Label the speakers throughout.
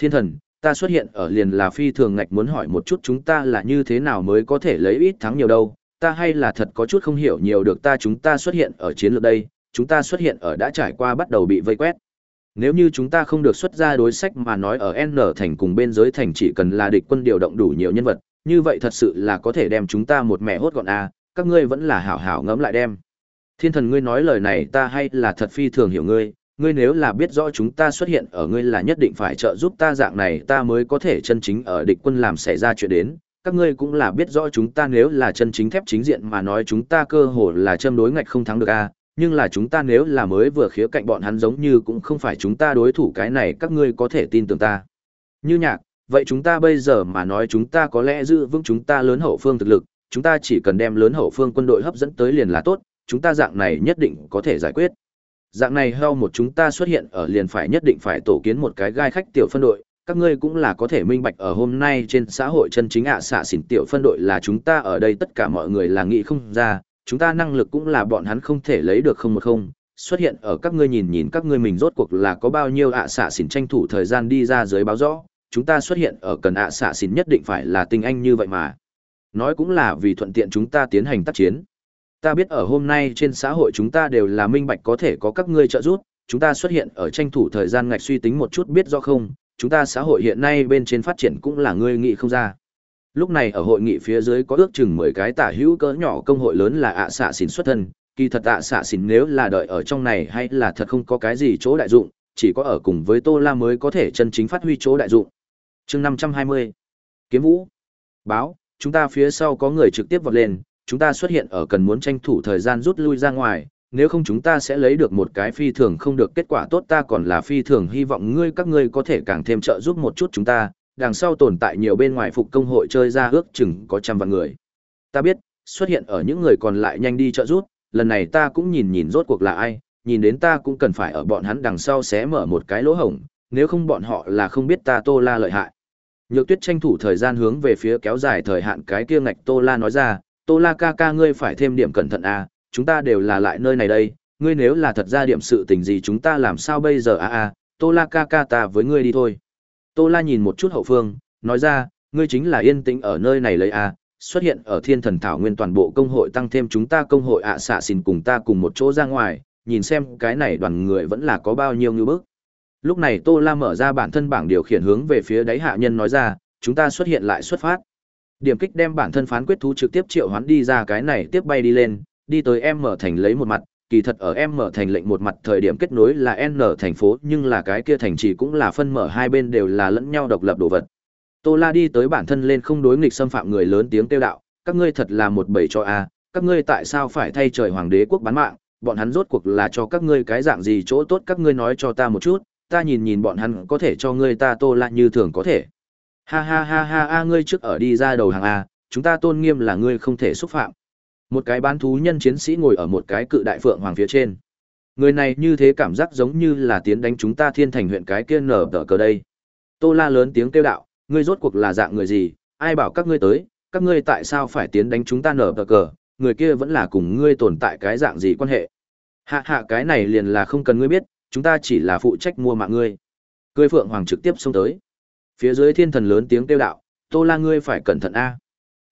Speaker 1: Thiên thần, ta xuất hiện ở liền là phi thường ngạch muốn hỏi một chút chúng ta là như thế nào mới có thể lấy ít thắng nhiều đâu, ta hay là thật có chút không hiểu nhiều được ta chúng ta xuất hiện ở chiến lược đây, chúng ta xuất hiện ở đã trải qua bắt đầu bị vây quét. Nếu như chúng ta không được xuất ra đối sách mà nói ở N thành cùng bên giới thành chỉ cần là địch quân điều động đủ nhiều nhân vật, như vậy thật sự là có thể đem chúng ta một mẹ hốt gọn à, các ngươi vẫn là hảo hảo ngẫm lại đem. Thiên thần ngươi nói lời này ta hay là thật phi thường hiểu ngươi, ngươi nếu là biết rõ chúng ta xuất hiện ở ngươi là nhất định phải trợ giúp ta dạng này ta mới có thể chân chính ở địch quân làm xảy ra chuyện đến. Các ngươi cũng là biết rõ chúng ta nếu là chân chính thép chính diện mà nói chúng ta cơ hồ là châm đối ngạch không thắng được a, nhưng là chúng ta nếu là mới vừa khía cạnh bọn hắn giống như cũng không phải chúng ta đối thủ cái này các ngươi có thể tin tưởng ta. Như nhạc, vậy chúng ta bây giờ mà nói chúng ta có lẽ giữ vững chúng ta lớn hậu phương thực lực, chúng ta chỉ cần đem lớn hậu phương quân đội hấp dẫn tới liền là tốt, chúng ta dạng này nhất định có thể giải quyết. Dạng này hao một chúng ta xuất hiện ở liền phải nhất định phải tổ kiến một cái gai khách tiểu phân đội, các ngươi cũng là có thể minh bạch ở hôm nay trên xã hội chân chính ạ à xạ xỉn tiểu phân đội là chúng ta ở đây tất cả mọi người là nghĩ không ra, chúng ta năng lực cũng là bọn hắn không thể lấy được không một không. Xuất hiện ở các ngươi nhìn nhìn các ngươi mình rốt cuộc là có bao nhiêu ạ à xạ xỉn tranh thủ thời gian đi ra dưới báo rõ, chúng ta xuất hiện ở cần ạ à xạ xỉn nhất định phải là tinh anh như vậy mà. Nói cũng là vì thuận tiện chúng ta tiến hành tác chiến. Ta biết ở hôm nay trên xã hội chúng ta đều là minh bạch có thể có các ngươi trợ giúp, chúng ta xuất hiện ở tranh thủ thời gian ngạch suy tính một chút biết rõ không, chúng ta xã hội hiện nay bên trên phát triển cũng là ngươi nghĩ không ra. Lúc này ở hội nghị phía dưới có ước chừng 10 cái tả hữu cỡ nhỏ công hội lớn là ạ xạ xỉn xuất thân, kỳ thật ạ xạ xỉn nếu là đợi ở trong này hay là thật không có cái gì chỗ đại dụng, chỉ có ở cùng với Tô La mới có thể chân chính phát huy chỗ đại dụng. Chương 520. Kiếm Vũ. Báo, chúng ta phía sau có người trực tiếp vọt lên, chúng ta xuất hiện ở cần muốn tranh thủ thời gian rút lui ra ngoài, nếu không chúng ta sẽ lấy được một cái phi thường không được kết quả tốt ta còn là phi thường hy vọng ngươi các ngươi có thể càng thêm trợ giúp một chút chúng ta, đằng sau tồn tại nhiều bên ngoài phục công hội chơi ra ước chừng có trăm vạn người. Ta biết, xuất hiện ở những người còn lại nhanh đi trợ giúp, lần này ta cũng nhìn nhìn rốt cuộc là ai, nhìn đến ta cũng cần phải ở bọn hắn đằng sau sẽ mở một cái lỗ hổng, nếu không bọn họ là không biết ta Tô La lợi hại. Nhược Tuyết tranh thủ thời gian hướng về phía kéo dài thời hạn cái kia ngạch Tô La nói ra, tô la ca ca ngươi phải thêm điểm cẩn thận à, chúng ta đều là lại nơi này đây, ngươi nếu là thật ra điểm sự tình gì chúng ta làm sao bây giờ à à, tô la ca ca ta với ngươi đi thôi. Tô la nhìn một chút hậu phương, nói ra, ngươi chính là yên tĩnh ở nơi này lấy à, xuất hiện ở thiên thần thảo nguyên toàn bộ công hội tăng thêm chúng ta công hội ạ xạ xin cùng ta cùng một chỗ ra ngoài, nhìn xem cái này đoàn người vẫn là có bao nhiêu như bước. Lúc này Tô La mở ra bản thân bảng điều khiển hướng về phía đáy hạ nhân nói ra, chúng ta xuất hiện lại xuất phát. Điểm kích đem bản thân phán quyết thú trực tiếp triệu hoán đi ra cái này tiếp bay đi lên, đi tới em mở thành lấy một mặt, kỳ thật ở em mở thành lệnh một mặt thời điểm kết nối là N thành phố, nhưng là cái kia thành trì cũng là phân mở hai bên đều là lẫn nhau độc lập đồ vật. Tô La đi tới bản thân lên không đối nghịch xâm phạm người lớn tiếng kêu đạo, các ngươi thật là một bầy cho a, các ngươi tại sao phải thay trời hoàng đế quốc bán mạng, bọn hắn rốt cuộc là cho các ngươi cái dạng gì chỗ tốt các ngươi nói cho ta một chút, ta nhìn nhìn bọn hắn có thể cho ngươi ta Tô La như thường có thể. Ha ha ha ha a ngươi trước ở đi ra đầu hàng A, chúng ta tôn nghiêm là ngươi không thể xúc phạm. Một cái bán thú nhân chiến sĩ ngồi ở một cái cự đại phượng hoàng phía trên. Người này như thế cảm giác giống như là tiến đánh chúng ta thiên thành huyện cái kia nở tờ cờ đây. Tô la lớn tiếng kêu đạo, ngươi rốt cuộc là dạng người gì, ai bảo các ngươi tới, các ngươi tại sao phải tiến đánh chúng ta nở tờ cờ, người kia vẫn là cùng ngươi tồn tại cái dạng gì quan hệ. Hạ hạ cái này liền là không cần ngươi biết, chúng ta chỉ là phụ trách mua mạng ngươi. Cười phượng hoàng trực tiếp xông tới. Phía dưới thiên thần lớn tiếng kêu đạo, Tô La ngươi phải cẩn thận a. À.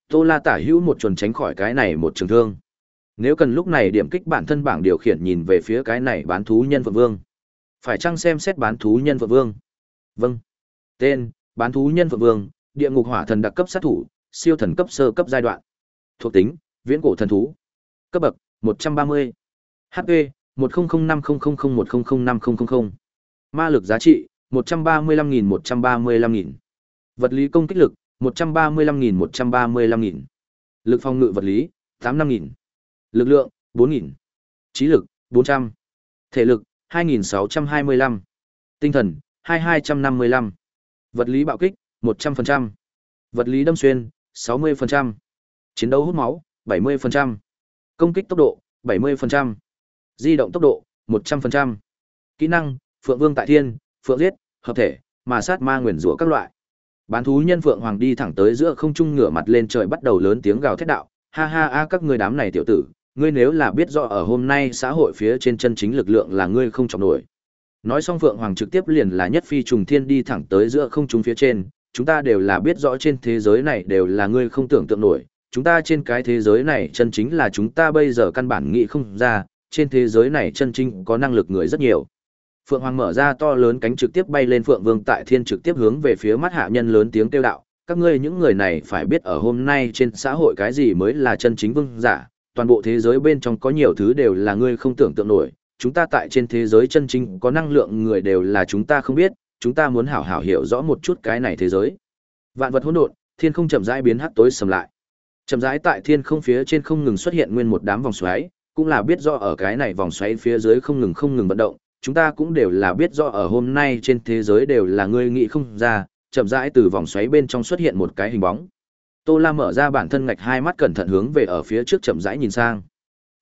Speaker 1: Tô La tả hữu một chuẩn tránh khỏi cái này một trường thương. Nếu cần lúc này điểm kích bản thân bảng điều khiển nhìn về phía cái này bán thú nhân Phượng Vương. Phải chăng xem xét bán thú nhân Phượng Vương? Vâng. Tên, bán thú nhân Phượng Vương, địa ngục hỏa thần đặc cấp sát thủ, siêu thần cấp sơ cấp giai đoạn. Thuộc tính, viễn cổ thần thú. Cấp bậc, 130. HP, 100500100500. Ma lực giá trị, 135 135.000. Vật lý công kích lực, 135 135.000. Lực phòng ngự vật lý, 85.000. Lực lượng, 4.000. Trí lực, 400. Thể lực, 2.625. Tinh thần, 2.255 Vật lý bạo kích, 100%. Vật lý đâm xuyên, 60%. Chiến đấu hút máu, 70%. Công kích tốc độ, 70%. Di động tốc độ, 100%. Kỹ năng, Phượng Vương tại Thiên, Phượng Giết, hợp thể, mà sát ma nguyền rủa các loại. Bán thú nhân Phượng Hoàng đi thẳng tới giữa không trung ngửa mặt lên trời bắt đầu lớn tiếng gào thét đạo, ha ha a các ngươi đám này tiểu tử, ngươi nếu là biết rõ ở hôm nay xã hội phía trên chân chính lực lượng là ngươi không chọc nổi. Nói xong Phượng Hoàng trực tiếp liền là nhất phi trùng thiên đi thẳng tới giữa không trung phía trên, chúng ta đều là biết rõ trên thế giới này đều là ngươi không tưởng tượng nổi, chúng ta trên cái thế giới này chân chính là chúng ta bây giờ căn bản nghĩ không ra, trên thế giới này chân chính có năng lực người rất nhiều. Phượng Hoàng mở ra to lớn cánh trực tiếp bay lên Phượng Vương tại thiên trực tiếp hướng về phía mắt hạ nhân lớn tiếng kêu đạo, các ngươi những người này phải biết ở hôm nay trên xã hội cái gì mới là chân chính vương giả, toàn bộ thế giới bên trong có nhiều thứ đều là ngươi không tưởng tượng nổi, chúng ta tại trên thế giới chân chính có năng lượng người đều là chúng ta không biết, chúng ta muốn hảo hảo hiểu rõ một chút cái này thế giới. Vạn vật hỗn độn, thiên không chậm rãi biến hắc tối sầm lại. Chậm rãi tại thiên không phía trên không ngừng xuất hiện nguyên một đám vòng xoáy, cũng là biết rõ ở cái này vòng xoáy phía dưới không ngừng không ngừng vận động, chúng ta cũng đều là biết rõ ở hôm nay trên thế giới đều là ngươi nghĩ không ra, chậm rãi từ vòng xoáy bên trong xuất hiện một cái hình bóng. Tô La mở ra bản thân ngạch hai mắt cẩn thận hướng về ở phía trước chậm rãi nhìn sang.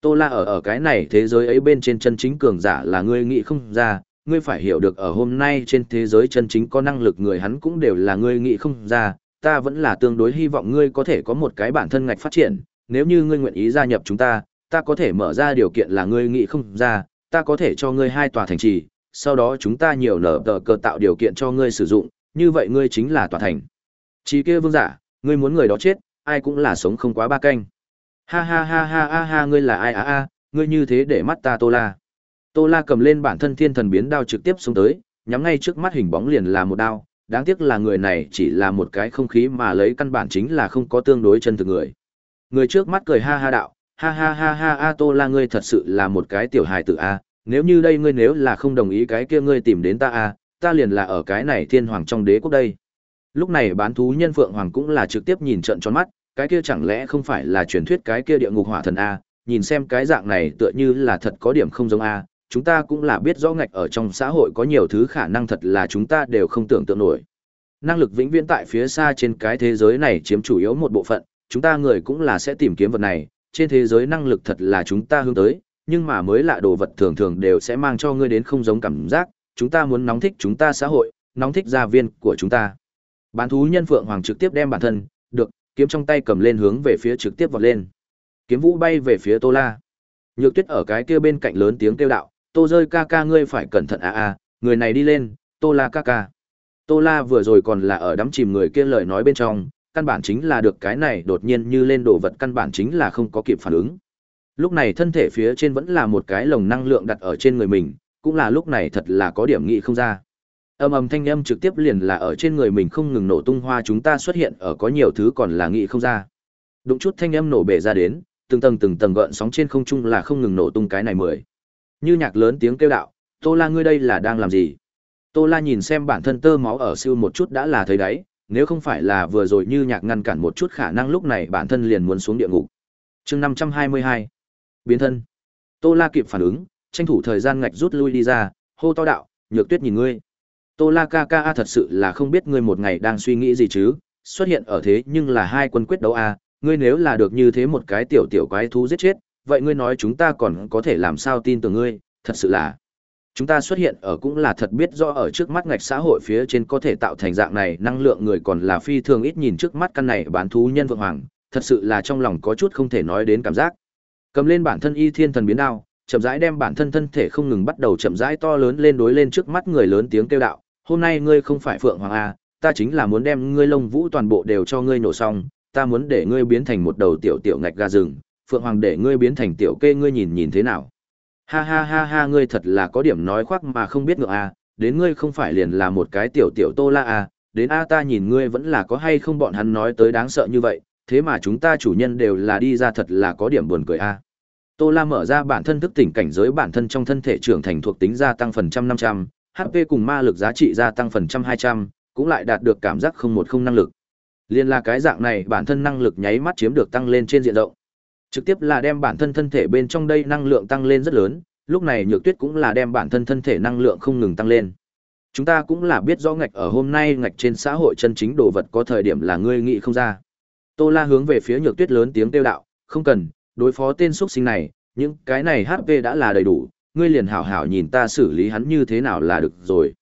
Speaker 1: Tô La ở ở cái này thế giới ấy bên trên chân chính cường giả là ngươi nghĩ không ra, ngươi phải hiểu được ở hôm nay trên thế giới chân chính có năng lực người hắn cũng đều là ngươi nghĩ không ra, ta vẫn là tương đối hy vọng ngươi có thể có một cái bản thân ngạch phát triển, nếu như ngươi nguyện ý gia nhập chúng ta, ta có thể mở ra điều kiện là ngươi nghĩ không ra, ta có thể cho ngươi hai tòa thành trì, sau đó chúng ta nhiều nở tờ cờ tạo điều kiện cho ngươi sử dụng, như vậy ngươi chính là tòa thành. Chỉ kia vương giả, ngươi muốn người đó chết, ai cũng là sống không quá ba canh. Ha ha ha ha ha ha ngươi là ai a a, ngươi như thế để mắt ta Tô La. Tô La cầm lên bản thân thiên thần biến đao trực tiếp xuống tới, nhắm ngay trước mắt hình bóng liền là một đao, đáng tiếc là người này chỉ là một cái không khí mà lấy căn bản chính là không có tương đối chân thực người. Người trước mắt cười ha ha đạo, ha ha ha ha a tô la ngươi thật sự là một cái tiểu hài tử a nếu như đây ngươi nếu là không đồng ý cái kia ngươi tìm đến ta a ta liền là ở cái này thiên hoàng trong đế quốc đây lúc này bán thú nhân phượng hoàng cũng là trực tiếp nhìn trận tròn mắt cái kia chẳng lẽ không phải là truyền thuyết cái kia địa ngục hỏa thần a nhìn xem cái dạng này tựa như là thật có điểm không giống a chúng ta cũng là biết rõ ngạch ở trong xã hội có nhiều thứ khả năng thật là chúng ta đều không tưởng tượng nổi năng lực vĩnh viễn tại phía xa trên cái thế giới này chiếm chủ yếu một bộ phận chúng ta người cũng là sẽ tìm kiếm vật này trên thế giới năng lực thật là chúng ta hướng tới, nhưng mà mới lạ đồ vật thường thường đều sẽ mang cho ngươi đến không giống cảm giác, chúng ta muốn nóng thích chúng ta xã hội, nóng thích gia viên của chúng ta. Bán thú nhân Phượng Hoàng trực tiếp đem bản thân, được, kiếm trong tay cầm lên hướng về phía trực tiếp vọt lên. Kiếm vũ bay về phía Tô La. Nhược Tuyết ở cái kia bên cạnh lớn tiếng kêu đạo, "Tô rơi ca ca ngươi phải cẩn thận a à a, à, người này đi lên, Tô La ca ca." Tô La vừa rồi còn là ở đắm chìm người kia lời nói bên trong, căn bản chính là được cái này đột nhiên như lên đồ vật căn bản chính là không có kịp phản ứng. Lúc này thân thể phía trên vẫn là một cái lồng năng lượng đặt ở trên người mình, cũng là lúc này thật là có điểm nghị không ra. Âm ầm thanh âm trực tiếp liền là ở trên người mình không ngừng nổ tung hoa chúng ta xuất hiện ở có nhiều thứ còn là nghị không ra. Đụng chút thanh âm nổ bể ra đến, từng tầng từng tầng gợn sóng trên không trung là không ngừng nổ tung cái này mười. Như nhạc lớn tiếng kêu đạo, Tô La ngươi đây là đang làm gì? Tô La nhìn xem bản thân tơ máu ở siêu một chút đã là thấy đấy, nếu không phải là vừa rồi như nhạc ngăn cản một chút khả năng lúc này bản thân liền muốn xuống địa ngục. Chương năm trăm hai mươi hai Biến thân. Tô La kịp phản ứng, tranh thủ thời gian ngạch rút lui đi ra, hô to đạo, "Nhược Tuyết nhìn ngươi." Tô La ca ca thật sự là không biết ngươi một ngày đang suy nghĩ gì chứ, xuất hiện ở thế nhưng là hai quân quyết đấu a, ngươi nếu là được như thế một cái tiểu tiểu quái thú giết chết, vậy ngươi nói chúng ta còn có thể làm sao tin tưởng ngươi, thật sự là Chúng ta xuất hiện ở cũng là thật biết do ở trước mắt ngạch xã hội phía trên có thể tạo thành dạng này năng lượng người còn là phi thường ít nhìn trước mắt căn này bán thú nhân vượng hoàng, thật sự là trong lòng có chút không thể nói đến cảm giác. Cầm lên bản thân y thiên thần biến đao, chậm rãi đem bản thân thân thể không ngừng bắt đầu chậm rãi to lớn lên đối lên trước mắt người lớn tiếng kêu đạo, hôm nay ngươi không phải phượng hoàng a, à, ta chính là muốn đem ngươi lông vũ toàn bộ đều cho ngươi nổ xong, ta muốn để ngươi biến thành một đầu tiểu tiểu ngạch gà rừng, phượng hoàng để ngươi biến thành tiểu kê ngươi nhìn nhìn thế nào. Ha ha ha ha ngươi thật là có điểm nói khoác mà không biết ngựa à, đến ngươi không phải liền là một cái tiểu tiểu tô la à, đến a ta nhìn ngươi vẫn là có hay không bọn hắn nói tới đáng sợ như vậy, thế mà chúng ta chủ nhân đều là đi ra thật là có điểm buồn cười À. Tô La mở ra bản thân thức tỉnh cảnh giới bản thân trong thân thể trưởng thành thuộc tính gia tăng phần trăm năm trăm, HP cùng ma lực giá trị gia tăng phần trăm hai trăm, cũng lại đạt được cảm giác không một không năng lực. Liên là cái dạng này bản thân năng lực nháy mắt chiếm được tăng lên trên diện rộng. Trực tiếp là đem bản thân thân thể bên trong đây năng lượng tăng lên rất lớn, lúc này Nhược Tuyết cũng là đem bản thân thân thể năng lượng không ngừng tăng lên. Chúng ta cũng là biết rõ ngạch ở hôm nay ngạch trên xã hội chân chính đồ vật có thời điểm là ngươi nghĩ không ra. Tô La hướng về phía Nhược Tuyết lớn tiếng kêu đạo, không cần, đối phó tên xuất sinh này, những cái này HP đã là đầy đủ, ngươi liền hảo hảo nhìn ta xử lý hắn như thế nào là được rồi.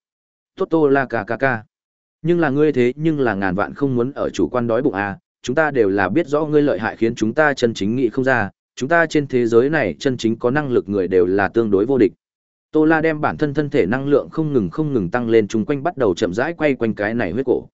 Speaker 1: Tốt Tô La ca ca ca. Nhưng là ngươi thế nhưng là ngàn vạn không muốn ở chủ quan đói bụng à, chúng ta đều là biết rõ ngươi lợi hại khiến chúng ta chân chính nghĩ không ra, chúng ta trên thế giới này chân chính có năng lực người đều là tương đối vô địch. Tô La đem bản thân thân thể năng lượng không ngừng không ngừng tăng lên chung quanh bắt đầu chậm rãi quay quanh cái này huyết cổ.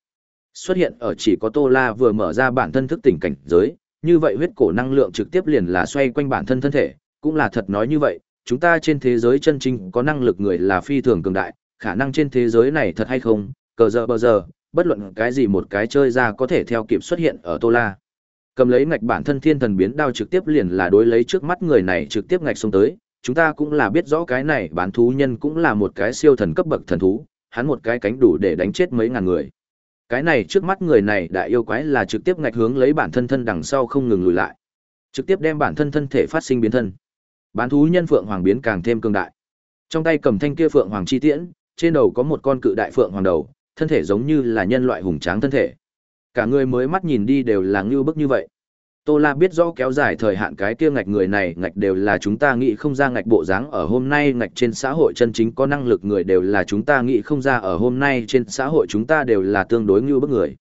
Speaker 1: Xuất hiện ở chỉ có Tô La vừa mở ra bản thân thức tỉnh cảnh giới, như vậy huyết cổ năng lượng trực tiếp liền là xoay quanh bản thân thân thể, cũng là thật nói như vậy, chúng ta trên thế giới chân chính có năng lực người là phi thường cường đại, khả năng trên thế giới này thật hay không, cờ giờ bờ giờ, bất luận cái gì một cái chơi ra có thể theo kịp xuất hiện ở Tô La. Cầm lấy ngạch bản thân thiên thần biến đao trực tiếp liền là đối lấy trước mắt người này trực tiếp ngạch xuống tới, chúng ta cũng là biết rõ cái này bán thú nhân cũng là một cái siêu thần cấp bậc thần thú, hắn một cái cánh đủ để đánh chết mấy ngàn người. Cái này trước mắt người này đại yêu quái là trực tiếp ngạch hướng lấy bản thân thân đằng sau không ngừng lùi lại, trực tiếp đem bản thân thân thể phát sinh biến thân. Bán thú nhân phượng hoàng biến càng thêm cường đại. Trong tay cầm thanh kia phượng hoàng chi tiễn, trên đầu có một con cự đại phượng hoàng đầu, thân thể giống như là nhân loại hùng tráng thân thể. Cả người mới mắt nhìn đi đều là ngưu bức như vậy. Tô La biết rõ kéo dài thời hạn cái kia ngạch người này ngạch đều là chúng ta nghĩ không ra ngạch bộ dáng ở hôm nay ngạch trên xã hội chân chính có năng lực người đều là chúng ta nghĩ không ra ở hôm nay trên xã hội chúng ta đều là tương đối ngưu bức người.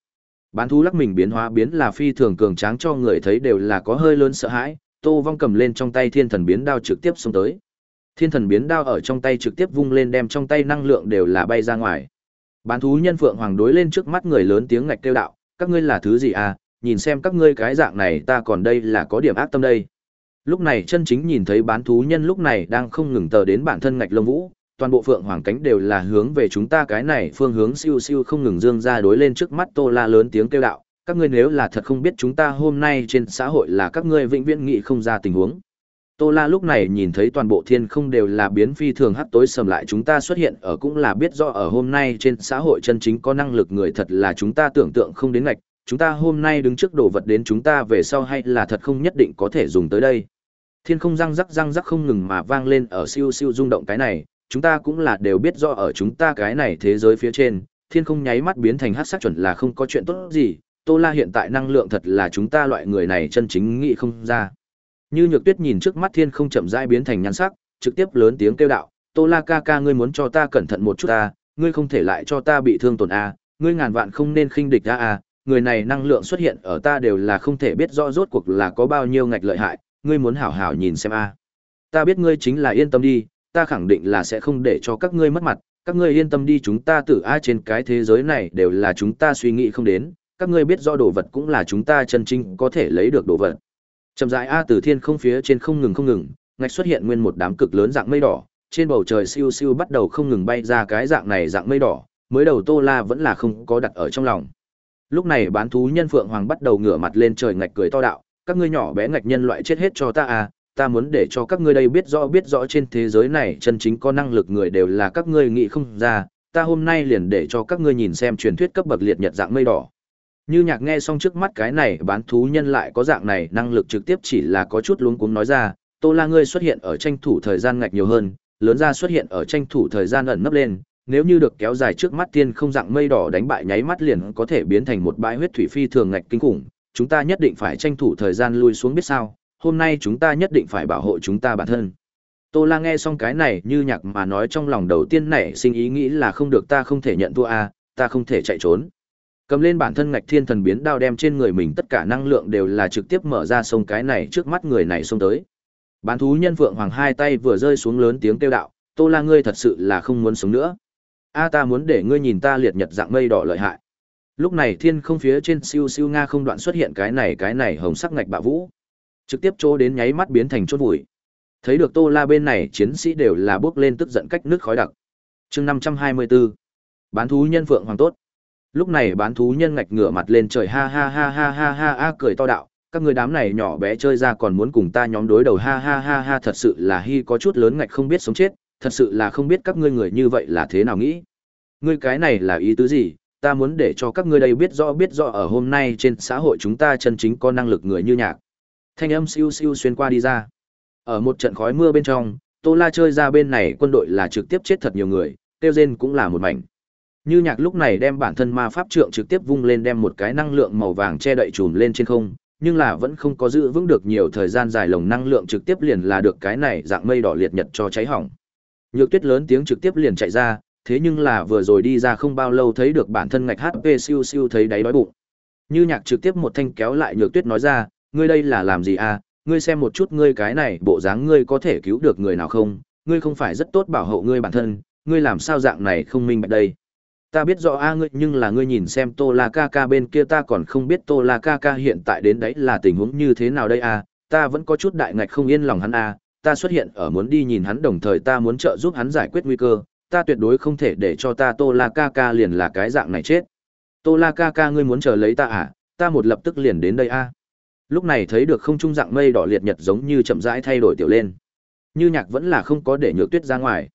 Speaker 1: Bán thú lắc mình biến hóa biến là phi thường cường tráng cho người thấy đều là có hơi lớn sợ hãi, Tô Vong cầm lên trong tay thiên thần biến đao trực tiếp xông tới. Thiên thần biến đao ở trong tay trực tiếp vung lên đem trong tay năng lượng đều là bay ra ngoài. Bán thú nhân Phượng Hoàng đối lên trước mắt người lớn tiếng ngạch kêu đạo, các ngươi là thứ gì à, nhìn xem các ngươi cái dạng này ta còn đây là có điểm ác tâm đây. Lúc này chân chính nhìn thấy bán thú nhân lúc này đang không ngừng tờ đến bản thân ngạch lông vũ, toàn bộ Phượng Hoàng cánh đều là hướng về chúng ta cái này phương hướng siêu siêu không ngừng dương ra đối lên trước mắt Tô La lớn tiếng kêu đạo, các ngươi nếu là thật không biết chúng ta hôm nay trên xã hội là các ngươi vĩnh viễn nghị không ra tình huống. Tô La lúc này nhìn thấy toàn bộ thiên không đều là biến phi thường hắc tối sầm lại chúng ta xuất hiện ở cũng là biết rõ ở hôm nay trên xã hội chân chính có năng lực người thật là chúng ta tưởng tượng không đến ngạch, chúng ta hôm nay đứng trước đồ vật đến chúng ta về sau hay là thật không nhất định có thể dùng tới đây. Thiên không răng rắc răng rắc không ngừng mà vang lên ở siêu siêu rung động cái này, chúng ta cũng là đều biết rõ ở chúng ta cái này thế giới phía trên, thiên không nháy mắt biến thành hắc sắc chuẩn là không có chuyện tốt gì, Tô La hiện tại năng lượng thật là chúng ta loại người này chân chính nghĩ không ra. Như Nhược Tuyết nhìn trước mắt thiên không chậm rãi biến thành nhan sắc, trực tiếp lớn tiếng kêu đạo, "Tô La ca ca ngươi muốn cho ta cẩn thận một chút ta, ngươi không thể lại cho ta bị thương tổn a, ngươi ngàn vạn không nên khinh địch ta a, người này năng lượng xuất hiện ở ta đều là không thể biết rõ rốt cuộc là có bao nhiêu ngạch lợi hại, ngươi muốn hảo hảo nhìn xem a." "Ta biết ngươi chính là yên tâm đi, ta khẳng định là sẽ không để cho các ngươi mất mặt, các ngươi yên tâm đi chúng ta tử a trên cái thế giới này đều là chúng ta suy nghĩ không đến, các ngươi biết rõ đồ vật cũng là chúng ta chân chính có thể lấy được đồ vật." chậm rãi a từ thiên không phía trên không ngừng không ngừng ngạch xuất hiện nguyên một đám cực lớn dạng mây đỏ trên bầu trời siêu siêu bắt đầu không ngừng bay ra cái dạng này dạng mây đỏ mới đầu tô la vẫn là không có đặt ở trong lòng lúc này bán thú nhân phượng hoàng bắt đầu ngửa mặt lên trời ngạch cười to đạo các ngươi nhỏ bé ngạch nhân loại chết hết cho ta à ta muốn để cho các ngươi đây biết rõ biết rõ trên thế giới này chân chính có năng lực người đều là các ngươi nghĩ không ra ta hôm nay liền để cho các ngươi nhìn xem truyền thuyết cấp bậc liệt nhật dạng mây đỏ như nhạc nghe xong trước mắt cái này bán thú nhân lại có dạng này năng lực trực tiếp chỉ là có chút luống cuống nói ra, tô la ngươi xuất hiện ở tranh thủ thời gian ngạch nhiều hơn, lớn ra xuất hiện ở tranh thủ thời gian ẩn nấp lên, nếu như được kéo dài trước mắt tiên không dạng mây đỏ đánh bại nháy mắt liền có thể biến thành một bãi huyết thủy phi thường ngạch kinh khủng, chúng ta nhất định phải tranh thủ thời gian lui xuống biết sao, hôm nay chúng ta nhất định phải bảo hộ chúng ta bản thân. Tô La nghe xong cái này như nhạc mà nói trong lòng đầu tiên nảy sinh ý nghĩ là không được ta không thể nhận thua a, à, ta không thể chạy trốn cầm lên bản thân ngạch thiên thần biến đao đem trên người mình tất cả năng lượng đều là trực tiếp mở ra sông cái này trước mắt người này xông tới bán thú nhân phượng hoàng hai tay vừa rơi xuống lớn tiếng kêu đạo tô la ngươi thật sự là không muốn sống nữa a ta muốn để ngươi nhìn ta liệt nhật dạng mây đỏ lợi hại lúc này thiên không phía trên siêu siêu nga không đoạn xuất hiện cái này cái này hồng sắc ngạch bạ vũ trực tiếp chỗ đến nháy mắt biến thành chốt vùi thấy được tô la bên này chiến sĩ đều là bước lên tức giận cách nước khói đặc chương năm trăm hai mươi 524 bán thú nhân phượng hoàng tốt lúc này bán thú nhân ngạch ngửa mặt lên trời ha ha ha ha ha ha ha cười to đạo các người đám này nhỏ bé chơi ra còn muốn cùng ta nhóm đối đầu ha ha ha ha thật sự là hi có chút lớn ngạch không biết sống chết thật sự là không biết các ngươi người như vậy là thế nào nghĩ ngươi cái này là ý tứ gì ta muốn để cho các ngươi đây biết rõ biết rõ ở hôm nay trên xã hội chúng ta chân chính có năng lực người như nhạc thanh âm siêu siêu xuyên qua đi ra ở một trận khói mưa bên trong tô la chơi ra bên này quân đội là trực tiếp chết thật nhiều người tiêu rên cũng là một mảnh như nhạc lúc này đem bản thân ma pháp trượng trực tiếp vung lên đem một cái năng lượng màu vàng che đậy trùm lên trên không, nhưng là vẫn không có giữ vững được nhiều thời gian dài lồng năng lượng trực tiếp liền là được cái này dạng mây đỏ liệt nhật cho cháy hỏng. Nhược tuyết lớn tiếng trực tiếp liền chạy ra, thế nhưng là vừa rồi đi ra không bao lâu thấy được bản thân ngạch HP siêu siêu thấy đáy đói bụng. Như nhạc trực tiếp một thanh kéo lại nhược tuyết nói ra, ngươi đây là làm gì à, ngươi xem một chút ngươi cái này bộ dáng ngươi có thể cứu được người nào không, ngươi không phải rất tốt bảo hộ ngươi bản thân, ngươi làm sao dạng này không minh bạch đây ta biết rõ a à ngươi nhưng là ngươi nhìn xem tô la ca ca bên kia ta còn không biết tô la ca ca hiện tại đến đấy là tình huống như thế nào đây a ta vẫn có chút đại ngạch không yên lòng hắn a ta xuất hiện ở muốn đi nhìn hắn đồng thời ta muốn trợ giúp hắn giải quyết nguy cơ ta tuyệt đối không thể để cho ta tô la ca ca liền là cái dạng này chết tô la ca ca ngươi muốn chờ lấy ta à ta một lập tức liền đến đây a lúc này thấy được không trung dạng mây đỏ liệt nhật giống như chậm rãi thay đổi tiểu lên như nhạc vẫn là không có để nhược tuyết ra ngoài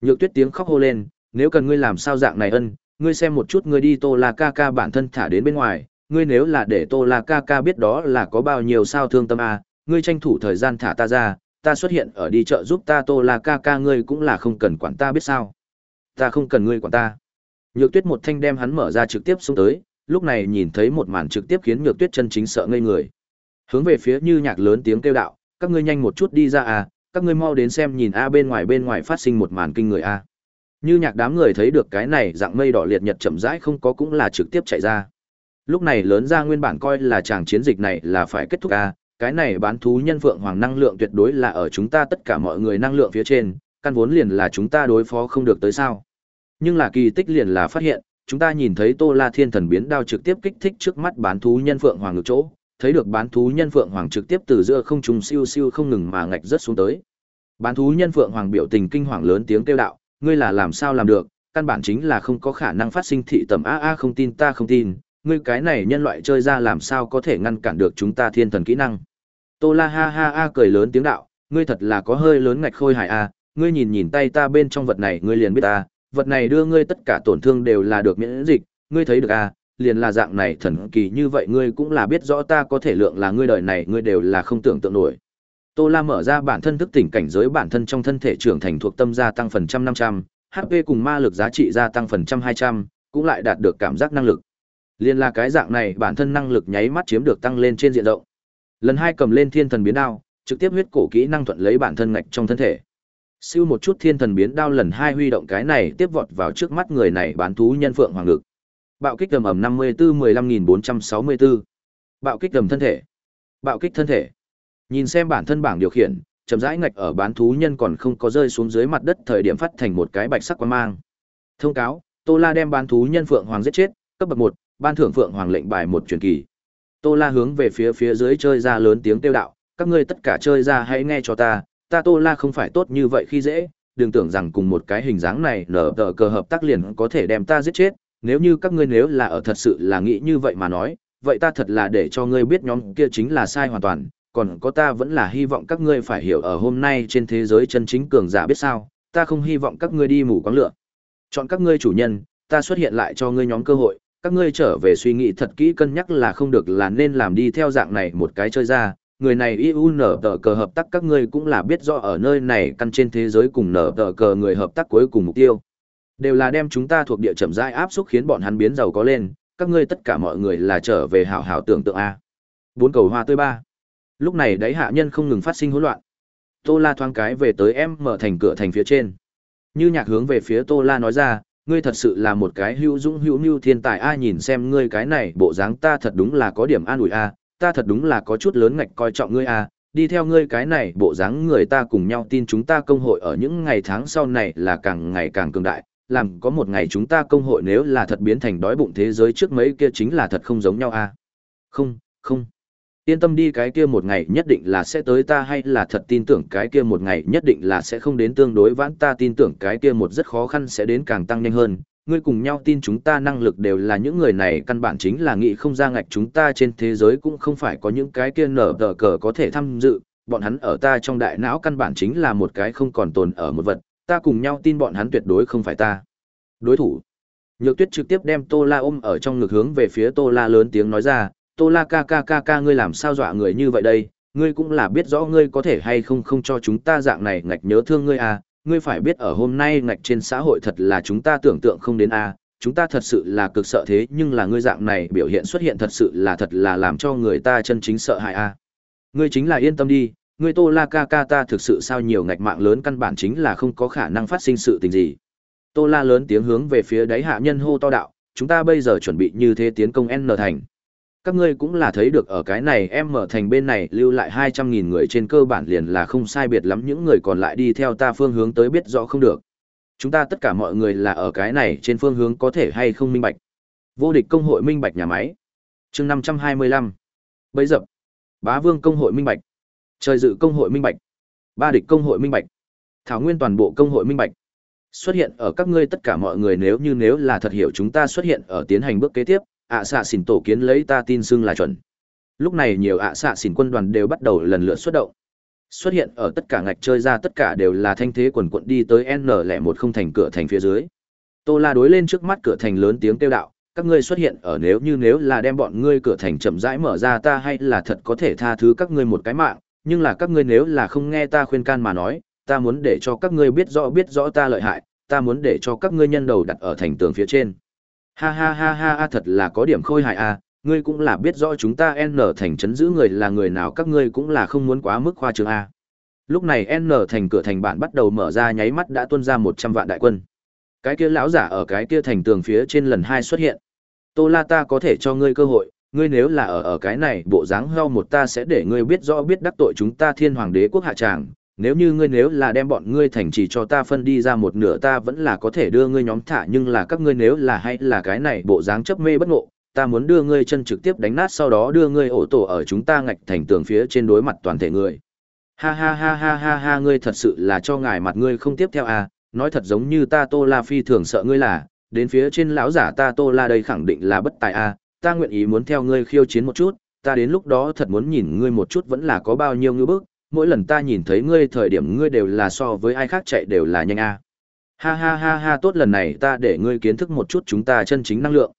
Speaker 1: nhược tuyết tiếng khóc hô lên nếu cần ngươi làm sao dạng này ân, ngươi xem một chút ngươi đi Tô La ca ca bản thân thả đến bên ngoài, ngươi nếu là để Tô La ca ca biết đó là có bao nhiêu sao thương tâm à, ngươi tranh thủ thời gian thả ta ra, ta xuất hiện ở đi chợ giúp ta Tô La ca ca ngươi cũng là không cần quản ta biết sao. Ta không cần ngươi quản ta. Nhược Tuyết một thanh đem hắn mở ra trực tiếp xuống tới, lúc này nhìn thấy một màn trực tiếp khiến Nhược Tuyết chân chính sợ ngây người. Hướng về phía Như Nhạc lớn tiếng kêu đạo, các ngươi nhanh một chút đi ra à, các ngươi mau đến xem nhìn a bên ngoài bên ngoài phát sinh một màn kinh người a. Như nhạc đám người thấy được cái này dạng mây đỏ liệt nhật chậm rãi không có cũng là trực tiếp chạy ra. Lúc này lớn ra nguyên bản coi là chàng chiến dịch này là phải kết thúc a, à, cái này bán thú nhân phượng hoàng năng lượng tuyệt đối là ở chúng ta tất cả mọi người năng lượng phía trên, căn vốn liền là chúng ta đối phó không được tới sao. Nhưng là kỳ tích liền là phát hiện, chúng ta nhìn thấy Tô La Thiên thần biến đao trực tiếp kích thích trước mắt bán thú nhân phượng hoàng ngược chỗ, thấy được bán thú nhân phượng hoàng trực tiếp từ giữa không trung siêu siêu không ngừng mà ngạch rất xuống tới. Bán thú nhân phượng hoàng biểu tình kinh hoàng lớn tiếng kêu đạo, ngươi là làm sao làm được, căn bản chính là không có khả năng phát sinh thị tầm a a không tin ta không tin, ngươi cái này nhân loại chơi ra làm sao có thể ngăn cản được chúng ta thiên thần kỹ năng. Tô la ha ha a cười lớn tiếng đạo, ngươi thật là có hơi lớn ngạch khôi hài a, ngươi nhìn nhìn tay ta bên trong vật này ngươi liền biết ta, vật này đưa ngươi tất cả tổn thương đều là được miễn dịch, ngươi thấy được a, à. liền là dạng này thần kỳ như vậy ngươi cũng là biết rõ ta có thể lượng là ngươi đời này ngươi đều là không tưởng tượng nổi. Tô La mở ra bản thân thức tỉnh cảnh giới bản thân trong thân thể trưởng thành thuộc tâm gia tăng phần trăm 500, HP cùng ma lực giá trị gia tăng phần trăm 200, cũng lại đạt được cảm giác năng lực. Liên là cái dạng này bản thân năng lực nháy mắt chiếm được tăng lên trên diện rộng. Lần hai cầm lên thiên thần biến đao, trực tiếp huyết cổ kỹ năng thuận lấy bản thân ngạch trong thân thể. Siêu một chút thiên thần biến đao lần hai huy động cái này tiếp vọt vào trước mắt người này bán thú nhân phượng hoàng ngực. Bạo kích tầm ầm 54 15464. Bạo kích tầm thân thể. Bạo kích thân thể. Nhìn xem bản thân bảng điều khiển, chậm rãi ngạch ở bán thú nhân còn không có rơi xuống dưới mặt đất thời điểm phát thành một cái bạch sắc quang mang. Thông cáo, Tô La đem bán thú nhân Phượng Hoàng giết chết, cấp bậc một, ban thưởng Phượng Hoàng lệnh bài một truyền kỳ. Tô La hướng về phía phía dưới chơi ra lớn tiếng tiêu đạo, các ngươi tất cả chơi ra hãy nghe cho ta, ta Tô La không phải tốt như vậy khi dễ, đừng tưởng rằng cùng một cái hình dáng này nở tờ cờ hợp tác liền có thể đem ta giết chết, nếu như các ngươi nếu là ở thật sự là nghĩ như vậy mà nói, vậy ta thật là để cho ngươi biết nhóm kia chính là sai hoàn toàn, còn có ta vẫn là hy vọng các ngươi phải hiểu ở hôm nay trên thế giới chân chính cường giả biết sao, ta không hy vọng các ngươi đi mù quáng lựa. Chọn các ngươi chủ nhân, ta xuất hiện lại cho ngươi nhóm cơ hội, các ngươi trở về suy nghĩ thật kỹ cân nhắc là không được là nên làm đi theo dạng này một cái chơi ra. Người này IU nở tờ cờ hợp tác các ngươi cũng là biết rõ ở nơi này căn trên thế giới cùng nở tờ cờ người hợp tác cuối cùng mục tiêu. Đều là đem chúng ta thuộc địa chậm rãi áp xúc khiến bọn hắn biến giàu có lên, các ngươi tất cả mọi người là trở về hảo hảo tưởng tượng A. Bốn cầu hoa tươi ba lúc này đáy hạ nhân không ngừng phát sinh hỗn loạn tô la thoáng cái về tới em mở thành cửa thành phía trên như nhạc hướng về phía tô la nói ra ngươi thật sự là một cái hữu dũng hữu mưu thiên tài a à, nhìn xem ngươi cái này bộ dáng ta thật đúng là có điểm an ủi a à, ta thật đúng là có chút lớn ngạch coi trọng ngươi a à, đi theo ngươi cái này bộ dáng người ta cùng nhau tin chúng ta công hội ở những ngày tháng sau này là càng ngày càng cường đại làm có một ngày chúng ta công hội nếu là thật biến thành đói bụng thế giới trước mấy kia chính là thật không giống nhau a không không yên tâm đi cái kia một ngày nhất định là sẽ tới ta hay là thật tin tưởng cái kia một ngày nhất định là sẽ không đến tương đối vãn ta tin tưởng cái kia một rất khó khăn sẽ đến càng tăng nhanh hơn ngươi cùng nhau tin chúng ta năng lực đều là những người này căn bản chính là nghị không ra ngạch chúng ta trên thế giới cũng không phải có những cái kia nở tờ cờ có thể tham dự bọn hắn ở ta trong đại não căn bản chính là một cái không còn tồn ở một vật ta cùng nhau tin bọn hắn tuyệt đối không phải ta đối thủ nhược tuyết trực tiếp đem tô la ôm ở trong ngực hướng về phía tô la lớn tiếng nói ra tô la ca ca ca ca ngươi làm sao dọa người như vậy đây ngươi cũng là biết rõ ngươi có thể hay không không cho chúng ta dạng này ngạch nhớ thương ngươi à ngươi phải biết ở hôm nay ngạch trên xã hội thật là chúng ta tưởng tượng không đến à chúng ta thật sự là cực sợ thế nhưng là ngươi dạng này biểu hiện xuất hiện thật sự là thật là làm cho người ta chân chính sợ hãi à ngươi chính là yên tâm đi ngươi tô la ca ca ta thực sự sao nhiều ngạch mạng lớn căn bản chính là không có khả năng phát sinh sự tình gì tô la lớn tiếng hướng về phía đáy hạ nhân hô to đạo chúng ta bây giờ chuẩn bị như thế tiến công n thành các ngươi cũng là thấy được ở cái này em mở thành bên này lưu lại hai trăm nghìn người trên cơ bản liền là không sai biệt lắm những người còn lại đi theo ta phương hướng tới biết rõ không được. Chúng ta tất cả mọi người là ở cái này trên phương hướng có thể hay không minh bạch. Vô địch công hội minh bạch nhà máy. chương năm trăm hai mươi lăm Bấy dập. Bá vương công hội minh bạch. Trời dự công hội minh bạch. Ba địch công hội minh bạch. Thảo nguyên toàn bộ công hội minh bạch. Xuất hiện ở các ngươi tất cả mọi người nếu như nếu là thật hiểu chúng ta xuất hiện ở tiến hành bước kế tiếp, ạ xạ xỉn tổ kiến lấy ta tin xưng là chuẩn lúc này nhiều ạ xạ xỉn quân đoàn đều bắt đầu lần lượt xuất động xuất hiện ở tất cả ngạch chơi ra tất cả đều là thanh thế quần quận đi tới n lẻ một không thành cửa thành phía dưới tô la đối lên trước mắt cửa thành lớn tiếng kêu đạo các ngươi xuất hiện ở nếu như nếu là đem bọn ngươi cửa thành chậm rãi mở ra ta hay là thật có thể tha thứ các ngươi một cái mạng nhưng là các ngươi nếu là không nghe ta khuyên can mà nói ta muốn để cho các ngươi biết rõ biết rõ ta lợi hại ta muốn để cho các ngươi nhân đầu đặt ở thành tường phía trên ha ha ha ha ha thật là có điểm khôi hài a à. ngươi cũng là biết rõ chúng ta n thành trấn giữ người là người nào các ngươi cũng là không muốn quá mức khoa trương a à. lúc này n thành cửa thành bạn bắt đầu mở ra nháy mắt đã tuân ra một trăm vạn đại quân cái kia lão giả ở cái kia thành tường phía trên lần hai xuất hiện tô la ta có thể cho ngươi cơ hội ngươi nếu là ở ở cái này bộ dáng heo một ta sẽ để ngươi biết rõ biết đắc tội chúng ta thiên hoàng đế quốc hạ tràng nếu như ngươi nếu là đem bọn ngươi thành trì cho ta phân đi ra một nửa ta vẫn là có thể đưa ngươi nhóm thả nhưng là các ngươi nếu là hay là cái này bộ dáng chấp mê bất ngộ, ta muốn đưa ngươi chân trực tiếp đánh nát sau đó đưa ngươi ổ tổ ở chúng ta ngạch thành tường phía trên đối mặt toàn thể người. Ha ha ha ha ha ha ngươi thật sự là cho ngài mặt ngươi không tiếp theo à, nói thật giống như ta Tô La Phi thường sợ ngươi là, đến phía trên lão giả ta Tô La đây khẳng định là bất tài à, ta nguyện ý muốn theo ngươi khiêu chiến một chút, ta đến lúc đó thật muốn nhìn ngươi một chút vẫn là có bao nhiêu ngữ bức, mỗi lần ta nhìn thấy ngươi thời điểm ngươi đều là so với ai khác chạy đều là nhanh a. Ha ha ha ha tốt lần này ta để ngươi kiến thức một chút chúng ta chân chính năng lượng.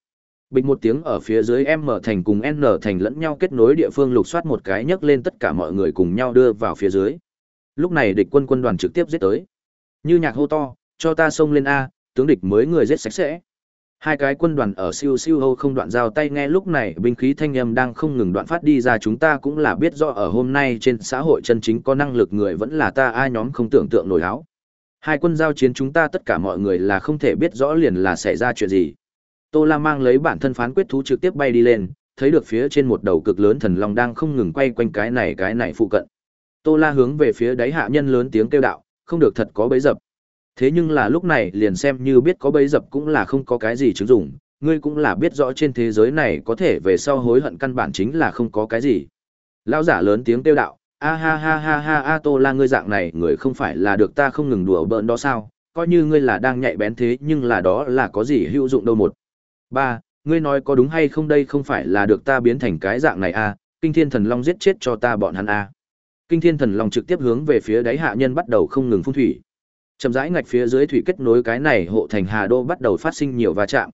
Speaker 1: bình một tiếng ở phía dưới M thành cùng N thành lẫn nhau kết nối địa phương lục soát một cái nhấc lên tất cả mọi người cùng nhau đưa vào phía dưới. Lúc này địch quân quân đoàn trực tiếp giết tới. Như nhạc hô to, cho ta xông lên A, tướng địch mới người giết sạch sẽ. Hai cái quân đoàn ở siêu siêu hâu không đoạn giao tay nghe lúc này binh khí thanh âm đang không ngừng đoạn phát đi ra chúng ta cũng là biết rõ ở hôm nay trên xã hội chân chính có năng lực người vẫn là ta ai nhóm không tưởng tượng nổi áo. Hai quân giao chiến chúng ta tất cả mọi người là không thể biết rõ liền là xảy ra chuyện gì. Tô La mang lấy bản thân phán quyết thú trực tiếp bay đi lên, thấy được phía trên một đầu cực lớn thần long đang không ngừng quay quanh cái này cái này phụ cận. Tô La hướng về phía đáy hạ nhân lớn tiếng kêu đạo, không được thật có bấy dập thế nhưng là lúc này liền xem như biết có bấy dập cũng là không có cái gì chứng dụng ngươi cũng là biết rõ trên thế giới này có thể về sau hối hận căn bản chính là không có cái gì lão giả lớn tiếng kêu đạo a ha ha ha ha a tô la ngươi dạng này người không phải là được ta không ngừng đùa bỡn đó sao coi như ngươi là đang nhạy bén thế nhưng là đó là có gì hữu dụng đâu một ba ngươi nói có đúng hay không đây không phải là được ta biến thành cái dạng này a à? kinh thiên thần long giết chết cho ta bọn hắn a à? kinh thiên thần long trực tiếp hướng về phía đáy hạ nhân bắt đầu không ngừng phun thủy Chầm rãi ngạch phía dưới thủy kết nối cái này hộ thành Hà Đô bắt đầu phát sinh nhiều va chạm.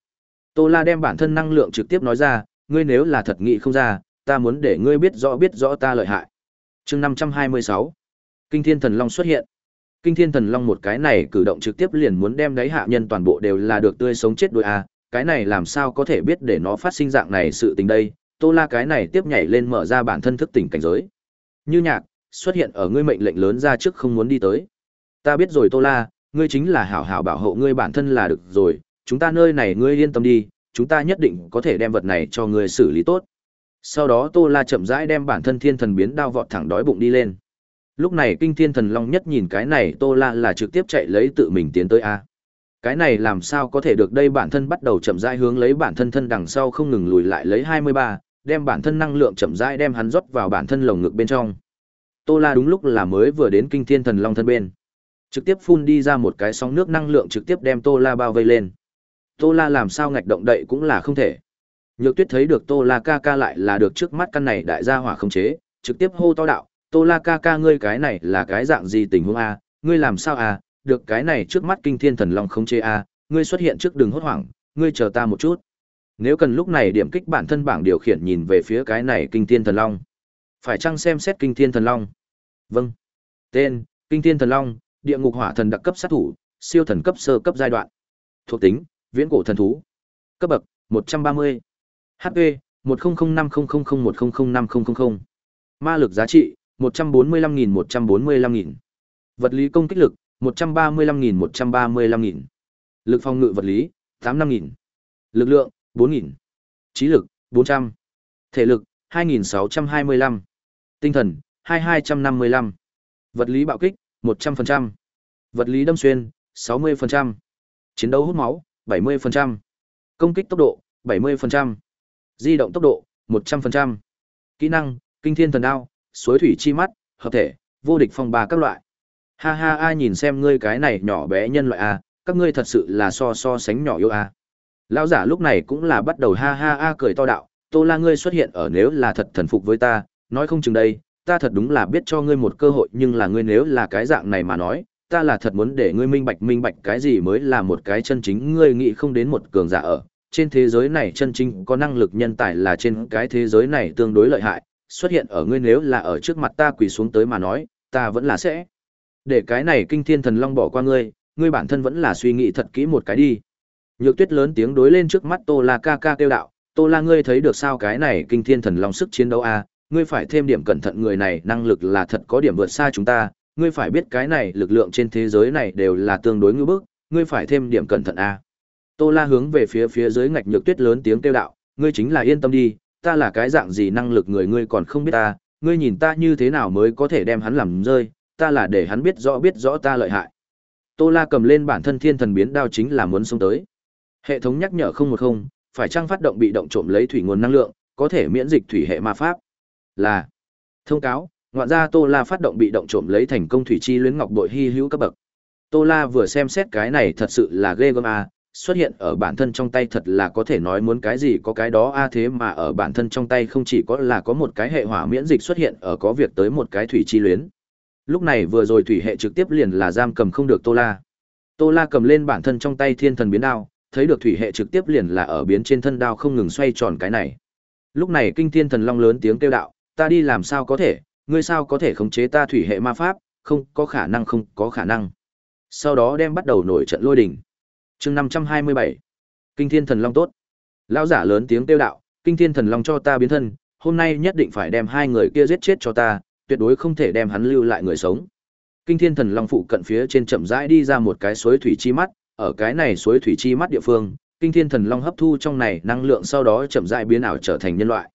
Speaker 1: Tô La đem bản thân năng lượng trực tiếp nói ra, ngươi nếu là thật nghị không ra, ta muốn để ngươi biết rõ biết rõ ta lợi hại. Chương 526. Kinh Thiên Thần Long xuất hiện. Kinh Thiên Thần Long một cái này cử động trực tiếp liền muốn đem đáy hạ nhân toàn bộ đều là được tươi sống chết đôi a, à, cái này làm sao có thể biết để nó phát sinh dạng này sự tình đây? Tô La cái này tiếp nhảy lên mở ra bản thân thức tỉnh cảnh giới. Như nhạc, xuất hiện ở ngươi mệnh lệnh lớn ra trước không muốn đi tới ta biết rồi tô la ngươi chính là hảo hảo bảo hộ ngươi bản thân là được rồi chúng ta nơi này ngươi yên tâm đi chúng ta nhất định có thể đem vật này cho ngươi xử lý tốt sau đó tô la chậm rãi đem bản thân thiên thần biến đao vọt thẳng đói bụng đi lên lúc này kinh thiên thần long nhất nhìn cái này tô la là trực tiếp chạy lấy tự mình tiến tới a cái này làm sao có thể được đây bản thân bắt đầu chậm rãi hướng lấy bản thân thân đằng sau không ngừng lùi lại lấy hai mươi ba đem bản thân năng lượng chậm rãi đem hắn rót vào bản thân lồng ngực bên trong tô la đúng lúc là mới vừa đến kinh thiên thần long thân bên Trực tiếp phun đi ra một cái sóng nước năng lượng trực tiếp đem Tô La bao vây lên. Tô La làm sao ngạch động đậy cũng là không thể. Nhược Tuyết thấy được Tô La ca ca lại là được trước mắt căn này đại gia hỏa không chế, trực tiếp hô to đạo, "Tô La ca ca ngươi cái này là cái dạng gì tình huống a, ngươi làm sao a? được cái này trước mắt kinh thiên thần long không chế a, ngươi xuất hiện trước đường hốt hoảng, ngươi chờ ta một chút." Nếu cần lúc này điểm kích bản thân bảng điều khiển nhìn về phía cái này kinh thiên thần long. Phải chăng xem xét kinh thiên thần long? Vâng. Tên: Kinh thiên thần long, địa ngục hỏa thần đặc cấp sát thủ, siêu thần cấp sơ cấp giai đoạn. Thuộc tính: Viễn cổ thần thú. Cấp bậc: 130. HP: 10050001005000. Ma lực giá trị: 145145.000. 145 Vật lý công kích lực: 135135.000. 135 lực phòng ngự vật lý: 85.000. Lực lượng: 4.000. Trí lực: 400. Thể lực: 2625. Tinh thần: 2255. Vật lý bạo kích: 100%. Vật lý đâm xuyên, 60%. Chiến đấu hút máu, 70%. Công kích tốc độ, 70%. Di động tốc độ, 100%. Kỹ năng, kinh thiên thần đao, suối thủy chi mắt, hợp thể, vô địch phong ba các loại. Ha ha ai nhìn xem ngươi cái này nhỏ bé nhân loại à, các ngươi thật sự là so so sánh nhỏ yêu à. Lão giả lúc này cũng là bắt đầu ha ha a cười to đạo, tô la ngươi xuất hiện ở nếu là thật thần phục với ta, nói không chừng đây, ta thật đúng là biết cho ngươi một cơ hội nhưng là ngươi nếu là cái dạng này mà nói, ta là thật muốn để ngươi minh bạch minh bạch cái gì mới là một cái chân chính ngươi nghĩ không đến một cường giả ở. Trên thế giới này chân chính có năng lực nhân tài là trên cái thế giới này tương đối lợi hại, xuất hiện ở ngươi nếu là ở trước mặt ta quỳ xuống tới mà nói, ta vẫn là sẽ. Để cái này kinh thiên thần long bỏ qua ngươi, ngươi bản thân vẫn là suy nghĩ thật kỹ một cái đi. Nhược tuyết lớn tiếng đối lên trước mắt Tô La ca ca kêu đạo, Tô La ngươi thấy được sao cái này kinh thiên thần long sức chiến đấu a ngươi phải thêm điểm cẩn thận người này năng lực là thật có điểm vượt xa chúng ta, ngươi phải biết cái này lực lượng trên thế giới này đều là tương đối ngưỡng bức, ngươi phải thêm điểm cẩn thận a. À. Tô La hướng về phía phía dưới ngạch nhược tuyết lớn tiếng kêu đạo, ngươi chính là yên tâm đi, ta là cái dạng gì năng lực người ngươi còn không biết ta, ngươi nhìn ta như thế nào mới có thể đem hắn làm rơi, ta là để hắn biết rõ biết rõ ta lợi hại. Tô La cầm lên bản thân thiên thần biến đao chính là muốn xông tới. Hệ thống nhắc nhở không một không, phải trang phát động bị động trộm lấy thủy nguồn năng lượng, có thể miễn dịch thủy hệ ma pháp là thông cáo ngoạn gia tô la phát động bị động trộm lấy thành công thủy chi luyến ngọc bội hy hữu cấp bậc tô la vừa xem xét cái này thật sự là ghê gớm a xuất hiện ở bản thân trong tay thật là có thể nói muốn cái gì có cái đó a à thế mà ở bản thân trong tay không chỉ có là có một cái hệ hỏa miễn dịch xuất hiện ở có việc tới một cái thủy chi luyến lúc này vừa rồi thủy hệ trực tiếp liền là giam cầm không được tô la tô la cầm lên bản thân trong tay thiên thần biến đao thấy được thủy hệ trực tiếp liền là ở biến trên thân đao không ngừng xoay tròn cái này lúc này kinh thiên thần long lớn tiếng kêu đạo ta đi làm sao có thể, ngươi sao có thể khống chế ta thủy hệ ma pháp, không có khả năng không có khả năng. Sau đó đem bắt đầu nổi trận lôi đình. chương năm trăm hai mươi bảy Kinh thiên thần long tốt. Lão giả lớn tiếng kêu đạo, kinh thiên thần long cho ta biến thân, hôm nay nhất định phải đem hai người kia giết chết cho ta, tuyệt đối không thể đem hắn lưu lại người sống. Kinh thiên thần long phụ cận phía trên chậm rãi đi ra một cái suối thủy chi mắt, ở cái này suối thủy chi mắt địa phương, kinh thiên thần long hấp thu trong này năng lượng sau đó chậm rãi biến ảo trở thành nhân loại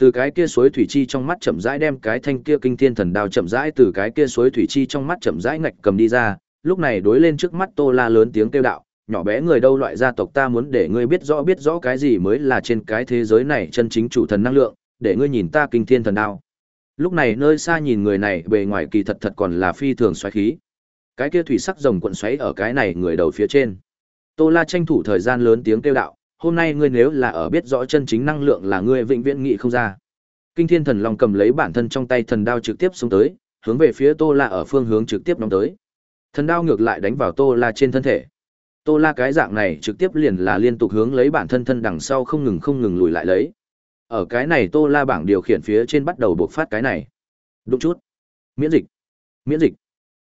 Speaker 1: từ cái kia suối thủy chi trong mắt chậm rãi đem cái thanh kia kinh thiên thần đao chậm rãi từ cái kia suối thủy chi trong mắt chậm rãi ngạch cầm đi ra lúc này đối lên trước mắt tô la lớn tiếng kêu đạo nhỏ bé người đâu loại gia tộc ta muốn để ngươi biết rõ biết rõ cái gì mới là trên cái thế giới này chân chính chủ thần năng lượng để ngươi nhìn ta kinh thiên thần đao lúc này nơi xa nhìn người này bề ngoài kỳ thật thật còn là phi thường xoáy khí cái kia thủy sắc rồng cuộn xoáy ở cái này người đầu phía trên tô la tranh thủ thời gian lớn tiếng kêu đạo hôm nay ngươi nếu là ở biết rõ chân chính năng lượng là ngươi vĩnh viễn nghị không ra. Kinh Thiên Thần Long cầm lấy bản thân trong tay thần đao trực tiếp xuống tới, hướng về phía Tô La ở phương hướng trực tiếp đóng tới. Thần đao ngược lại đánh vào Tô La trên thân thể. Tô La cái dạng này trực tiếp liền là liên tục hướng lấy bản thân thân đằng sau không ngừng không ngừng lùi lại lấy. Ở cái này Tô La bảng điều khiển phía trên bắt đầu bộc phát cái này. Đúng chút. Miễn dịch. Miễn dịch.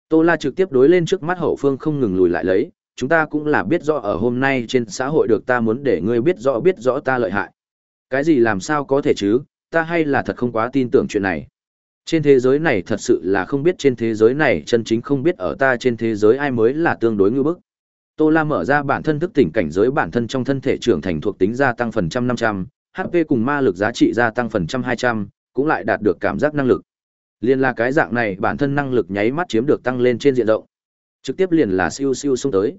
Speaker 1: Tô La trực tiếp đối lên trước mắt hậu phương không ngừng lùi lại lấy, chúng ta cũng là biết rõ ở hôm nay trên xã hội được ta muốn để ngươi biết rõ biết rõ ta lợi hại. Cái gì làm sao có thể chứ, ta hay là thật không quá tin tưởng chuyện này. Trên thế giới này thật sự là không biết trên thế giới này chân chính không biết ở ta trên thế giới ai mới là tương đối ngư bức. Tô La mở ra bản thân thức tỉnh cảnh giới bản thân trong thân thể trưởng thành thuộc tính gia tăng phần trăm năm trăm, HP cùng ma lực giá trị gia tăng phần trăm hai trăm, cũng lại đạt được cảm giác năng lực. Liên là cái dạng này bản thân năng lực nháy mắt chiếm được tăng lên trên diện rộng. Trực tiếp liền là siêu siêu xông tới.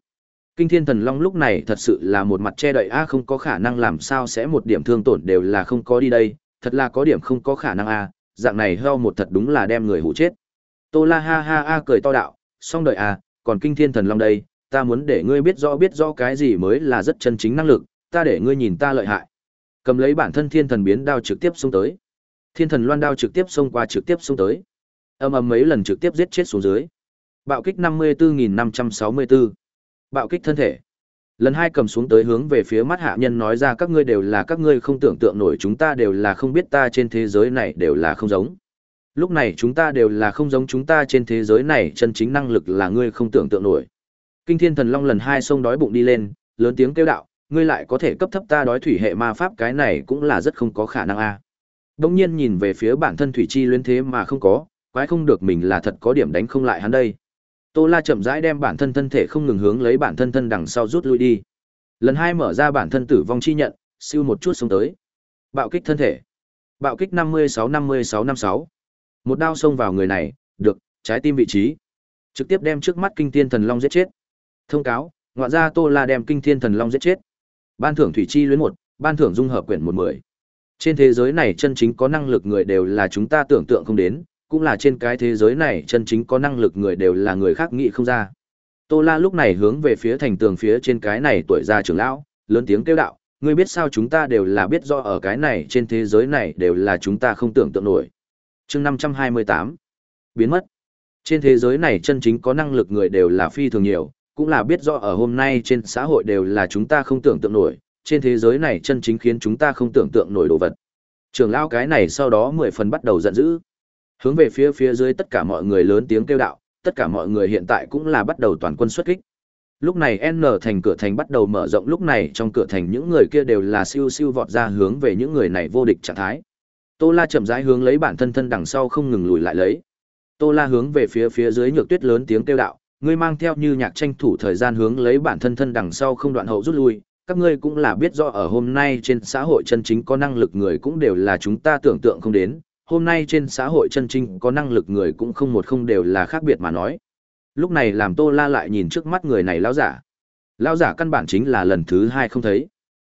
Speaker 1: Kinh Thiên Thần Long lúc này thật sự là một mặt che đậy a không có khả năng làm sao sẽ một điểm thương tổn đều là không có đi đây, thật là có điểm không có khả năng a, dạng này heo một thật đúng là đem người hủ chết. Tô La ha ha a cười to đạo, xong đợi a, còn Kinh Thiên Thần Long đây, ta muốn để ngươi biết rõ biết rõ cái gì mới là rất chân chính năng lực, ta để ngươi nhìn ta lợi hại. Cầm lấy bản thân Thiên Thần biến đao trực tiếp xông tới. Thiên Thần loan đao trực tiếp xông qua trực tiếp xông tới. âm âm mấy lần trực tiếp giết chết xuống dưới. Bạo kích năm mươi bốn nghìn năm trăm sáu mươi bốn bạo kích thân thể lần hai cầm xuống tới hướng về phía mắt hạ nhân nói ra các ngươi đều là các ngươi không tưởng tượng nổi chúng ta đều là không biết ta trên thế giới này đều là không giống lúc này chúng ta đều là không giống chúng ta trên thế giới này chân chính năng lực là ngươi không tưởng tượng nổi kinh thiên thần long lần hai sông đói bụng đi lên lớn tiếng kêu đạo ngươi lại có thể cấp thấp ta đói thủy hệ ma pháp cái này cũng là rất không có khả năng a à. đông nhiên nhìn về phía bản thân thủy chi luyến thế mà không có quái không được mình là thật có điểm đánh không lại hắn đây Tô La chậm rãi đem bản thân thân thể không ngừng hướng lấy bản thân thân đằng sau rút lui đi. Lần hai mở ra bản thân tử vong chi nhận, siêu một chút xuống tới. Bạo kích thân thể. Bạo kích năm năm mươi Một đao xông vào người này, được, trái tim vị trí. Trực tiếp đem trước mắt kinh thiên thần long giết chết. Thông cáo, ngoạn ra Tô La đem kinh thiên thần long giết chết. Ban thưởng thủy chi luyến một ban thưởng dung hợp quyển một mười Trên thế giới này chân chính có năng lực người đều là chúng ta tưởng tượng không đến, cũng là trên cái thế giới này chân chính có năng lực người đều là người khác nghĩ không ra. Tô La lúc này hướng về phía thành tường phía trên cái này tuổi già trưởng lão, lớn tiếng kêu đạo, ngươi biết sao chúng ta đều là biết rõ ở cái này trên thế giới này đều là chúng ta không tưởng tượng nổi. Chương 528. Biến mất. Trên thế giới này chân chính có năng lực người đều là phi thường nhiều, cũng là biết rõ ở hôm nay trên xã hội đều là chúng ta không tưởng tượng nổi, trên thế giới này chân chính khiến chúng ta không tưởng tượng nổi đồ vật. Trưởng lão cái này sau đó mười phần bắt đầu giận dữ. Hướng về phía phía dưới tất cả mọi người lớn tiếng kêu đạo, tất cả mọi người hiện tại cũng là bắt đầu toàn quân xuất kích. Lúc này N thành cửa thành bắt đầu mở rộng lúc này trong cửa thành những người kia đều là siêu siêu vọt ra hướng về những người này vô địch trạng thái. Tô La chậm rãi hướng lấy bản thân thân đằng sau không ngừng lùi lại lấy. Tô La hướng về phía phía dưới nhược tuyết lớn tiếng kêu đạo, ngươi mang theo như nhạc tranh thủ thời gian hướng lấy bản thân thân đằng sau không đoạn hậu rút lui. Các ngươi cũng là biết rõ ở hôm nay trên xã hội chân chính có năng lực người cũng đều là chúng ta tưởng tượng không đến, hôm nay trên xã hội chân chính có năng lực người cũng không một không đều là khác biệt mà nói. Lúc này làm Tô La lại nhìn trước mắt người này lão giả. Lão giả căn bản chính là lần thứ hai không thấy.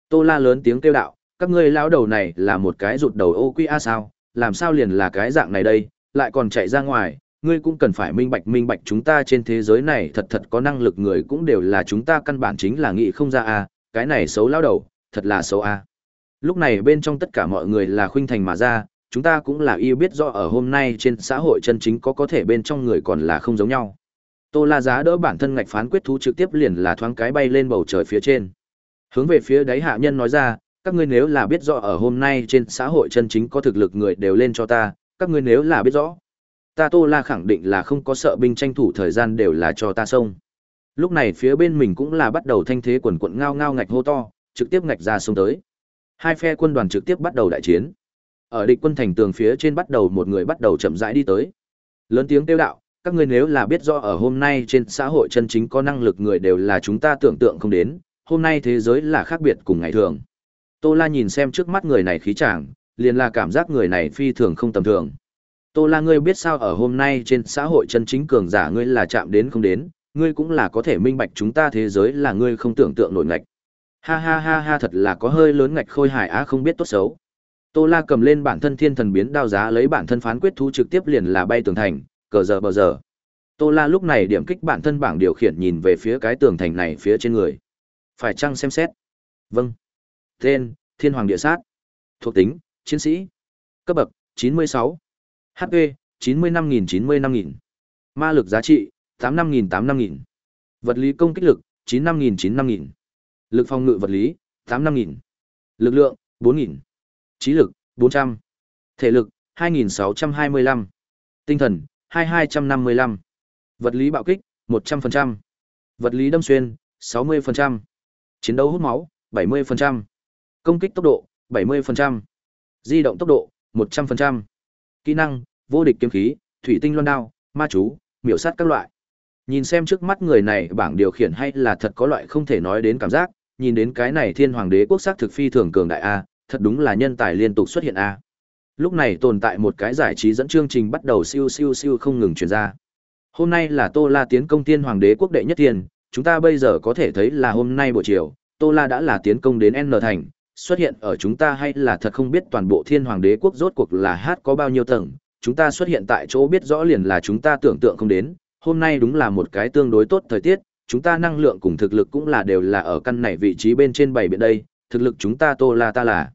Speaker 1: Tô La lớn tiếng kêu đạo, các ngươi lão đầu này là một cái rụt đầu ô quy a sao, làm sao liền là cái dạng này đây, lại còn chạy ra ngoài, ngươi cũng cần phải minh bạch minh bạch chúng ta trên thế giới này thật thật có năng lực người cũng đều là chúng ta căn bản chính là nghĩ không ra a, cái này xấu lão đầu, thật là xấu a. Lúc này bên trong tất cả mọi người là khuynh thành mà ra, chúng ta cũng là yêu biết rõ ở hôm nay trên xã hội chân chính có có thể bên trong người còn là không giống nhau. Tô La giá đỡ bản thân ngạch phán quyết thú trực tiếp liền là thoáng cái bay lên bầu trời phía trên. Hướng về phía đáy hạ nhân nói ra, các ngươi nếu là biết rõ ở hôm nay trên xã hội chân chính có thực lực người đều lên cho ta, các ngươi nếu là biết rõ. Ta Tô La khẳng định là không có sợ binh tranh thủ thời gian đều là cho ta xong Lúc này phía bên mình cũng là bắt đầu thanh thế quần quận ngao ngao ngạch hô to, trực tiếp ngạch ra xông tới. Hai phe quân đoàn trực tiếp bắt đầu đại chiến ở địch quân thành tường phía trên bắt đầu một người bắt đầu chậm rãi đi tới lớn tiếng kêu đạo các ngươi nếu là biết rõ ở hôm nay trên xã hội chân chính có năng lực người đều là chúng ta tưởng tượng không đến hôm nay thế giới là khác biệt cùng ngày thường tô la nhìn xem trước mắt người này khí chàng liền là cảm giác người này phi thường không tầm thường tô la ngươi biết sao ở hôm nay trên xã hội chân chính cường giả ngươi là chạm đến không đến
Speaker 2: ngươi cũng là có
Speaker 1: thể minh bạch chúng ta thế giới là ngươi không tưởng tượng nổi ngạch ha ha ha ha thật là có hơi lớn ngạch khôi hài á không biết tốt xấu Tô La cầm lên bản thân thiên thần biến đao giá lấy bản thân phán quyết thú trực tiếp liền là bay tường thành, cờ giờ bờ giờ. Tô La lúc này điểm kích bản thân bảng điều khiển nhìn về phía cái tường thành này phía trên người. Phải chăng xem xét? Vâng. Tên: Thiên Hoàng Địa Sát. Thuộc tính: Chiến sĩ. Cấp bậc: 96. HP: 95 95000. Ma lực giá trị: 85 85000. Vật lý công kích lực: 95 95000. Lực phòng ngự vật lý: 85000. Lực lượng: 4000 trí lực 400, thể lực 2625, tinh thần 2255, vật lý bạo kích 100%, vật lý đâm xuyên 60%, chiến đấu hút máu 70%, công kích tốc độ 70%, di động tốc độ 100%, kỹ năng vô địch kiếm khí, thủy tinh loan đao, ma chú, miểu sát các loại. Nhìn xem trước mắt người này bảng điều khiển hay là thật có loại không thể nói đến cảm giác, nhìn đến cái này thiên hoàng đế quốc sắc thực phi thường cường đại a, thật đúng là nhân tài liên tục xuất hiện a à. lúc này tồn tại một cái giải trí dẫn chương trình bắt đầu siêu siêu siêu không ngừng truyền ra hôm nay là tô la tiến công tiên hoàng đế quốc đệ nhất thiên chúng ta bây giờ có thể thấy là hôm nay buổi chiều tô la đã là tiến công đến n thành xuất hiện ở chúng ta hay là thật không biết toàn bộ thiên hoàng đế quốc rốt cuộc là hát có bao nhiêu tầng chúng ta xuất hiện tại chỗ biết rõ liền là chúng ta tưởng tượng không đến hôm nay đúng là một cái tương đối tốt thời tiết chúng ta năng lượng cùng thực lực cũng là đều là ở căn này vị trí bên trên bảy biển đây thực lực chúng ta tô la ta là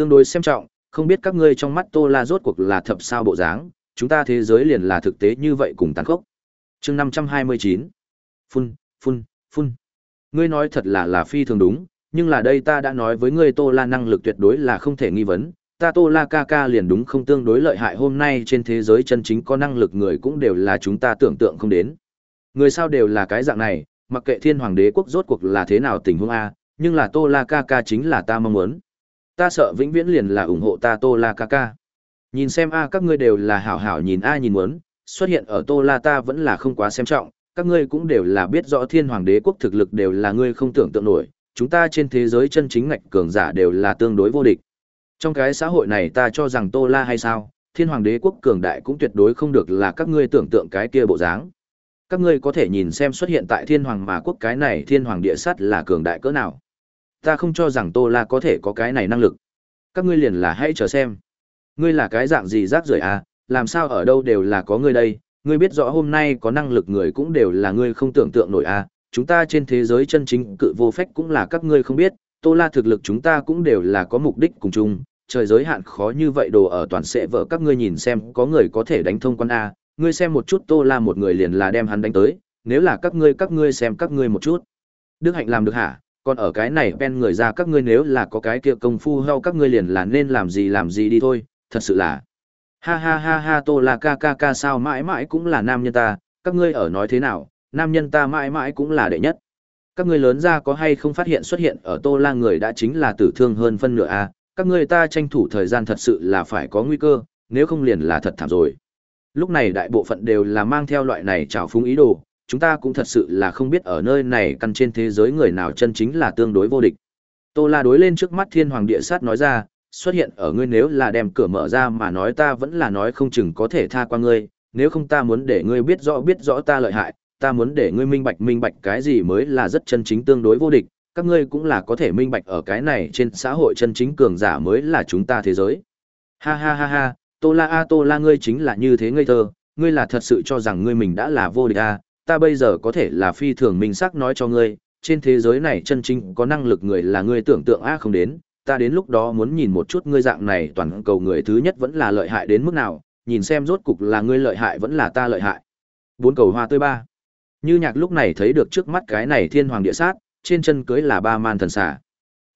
Speaker 1: Tương đối xem trọng, không biết các ngươi trong mắt Tô La rốt cuộc là thập sao bộ dáng, chúng ta thế giới liền là thực tế như vậy cùng tàn khốc. Chương năm trăm hai mươi chín Phun, phun, phun. Ngươi nói thật là là phi thường đúng, nhưng là đây ta đã nói với ngươi Tô La năng lực tuyệt đối là không thể nghi vấn, ta Tô La ca ca liền đúng không tương đối lợi hại hôm nay trên thế giới chân chính có năng lực người cũng đều là chúng ta tưởng tượng không đến. Người sao đều là cái dạng này, mặc kệ thiên hoàng đế quốc rốt cuộc là thế nào tình huống a, nhưng là Tô La ca ca chính là ta mong muốn ta sợ vĩnh viễn liền là ủng hộ ta tô la ca ca nhìn xem a các ngươi đều là hảo hảo nhìn a nhìn muốn xuất hiện ở tô la ta vẫn là không quá xem trọng các ngươi cũng đều là biết rõ thiên hoàng đế quốc thực lực đều là ngươi không tưởng tượng nổi chúng ta trên thế giới chân chính ngạch cường giả đều là tương đối vô địch trong cái xã hội này ta cho rằng tô la hay sao thiên hoàng đế quốc cường đại cũng tuyệt đối không được là các ngươi tưởng tượng cái kia bộ dáng các ngươi có thể nhìn xem xuất hiện tại thiên hoàng mà quốc cái này thiên hoàng địa sắt là cường đại cỡ nào ta không cho rằng Tô La có thể có cái này năng lực. Các ngươi liền là hãy chờ xem. Ngươi là cái dạng gì rác rưởi à, làm sao ở đâu đều là có ngươi đây, ngươi biết rõ hôm nay có năng lực người cũng đều là ngươi không tưởng tượng nổi à, chúng ta trên thế giới chân chính cự vô phách cũng là các ngươi không biết, Tô La thực lực chúng ta cũng đều là có mục đích cùng chung, trời giới hạn khó như vậy đồ ở toàn sẽ vợ các ngươi nhìn xem có người có thể đánh thông quan a à? ngươi xem một chút tô la một người liền là đem hắn đánh tới nếu là các ngươi các ngươi xem các ngươi một chút đức hạnh làm được hả còn ở cái này pen người ra các ngươi nếu là có cái kia công phu heo các ngươi liền là nên làm gì làm gì đi thôi, thật sự là. Ha ha ha ha tô là ca ca ca sao mãi mãi cũng là nam nhân ta, các ngươi ở nói thế nào, nam nhân ta mãi mãi cũng là đệ nhất. Các ngươi lớn ra có hay không phát hiện xuất hiện ở tô la người đã chính là tử thương hơn phân nửa a các ngươi ta tranh thủ thời gian thật sự là phải có nguy cơ, nếu không liền là thật thảm rồi. Lúc này đại bộ phận đều là mang theo loại này trào phúng ý đồ, chúng ta cũng thật sự là không biết ở nơi này căn trên thế giới người nào chân chính là tương đối vô địch. Tô La đối lên trước mắt Thiên Hoàng Địa Sát nói ra, xuất hiện ở ngươi nếu là đem cửa mở ra mà nói ta vẫn là nói không chừng có thể tha qua ngươi, nếu không ta muốn để ngươi biết rõ biết rõ ta lợi hại, ta muốn để ngươi minh bạch minh bạch cái gì mới là rất chân chính tương đối vô địch, các ngươi cũng là có thể minh bạch ở cái này trên xã hội chân chính cường giả mới là chúng ta thế giới. Ha ha ha ha, Tô La a Tô La ngươi chính là như thế ngây thơ, ngươi là thật sự cho rằng ngươi mình đã là vô địch à, ta bây giờ có thể là phi thường minh xác nói cho ngươi, trên thế giới này chân chính có năng lực người là ngươi tưởng tượng a không đến, ta đến lúc đó muốn nhìn một chút ngươi dạng này toàn cầu người thứ nhất vẫn là lợi hại đến mức nào, nhìn xem rốt cục là ngươi lợi hại vẫn là ta lợi hại. Bốn cầu hoa tươi ba. Như Nhạc lúc này thấy được trước mắt cái này thiên hoàng địa sát, trên chân cưới là ba man thần xà.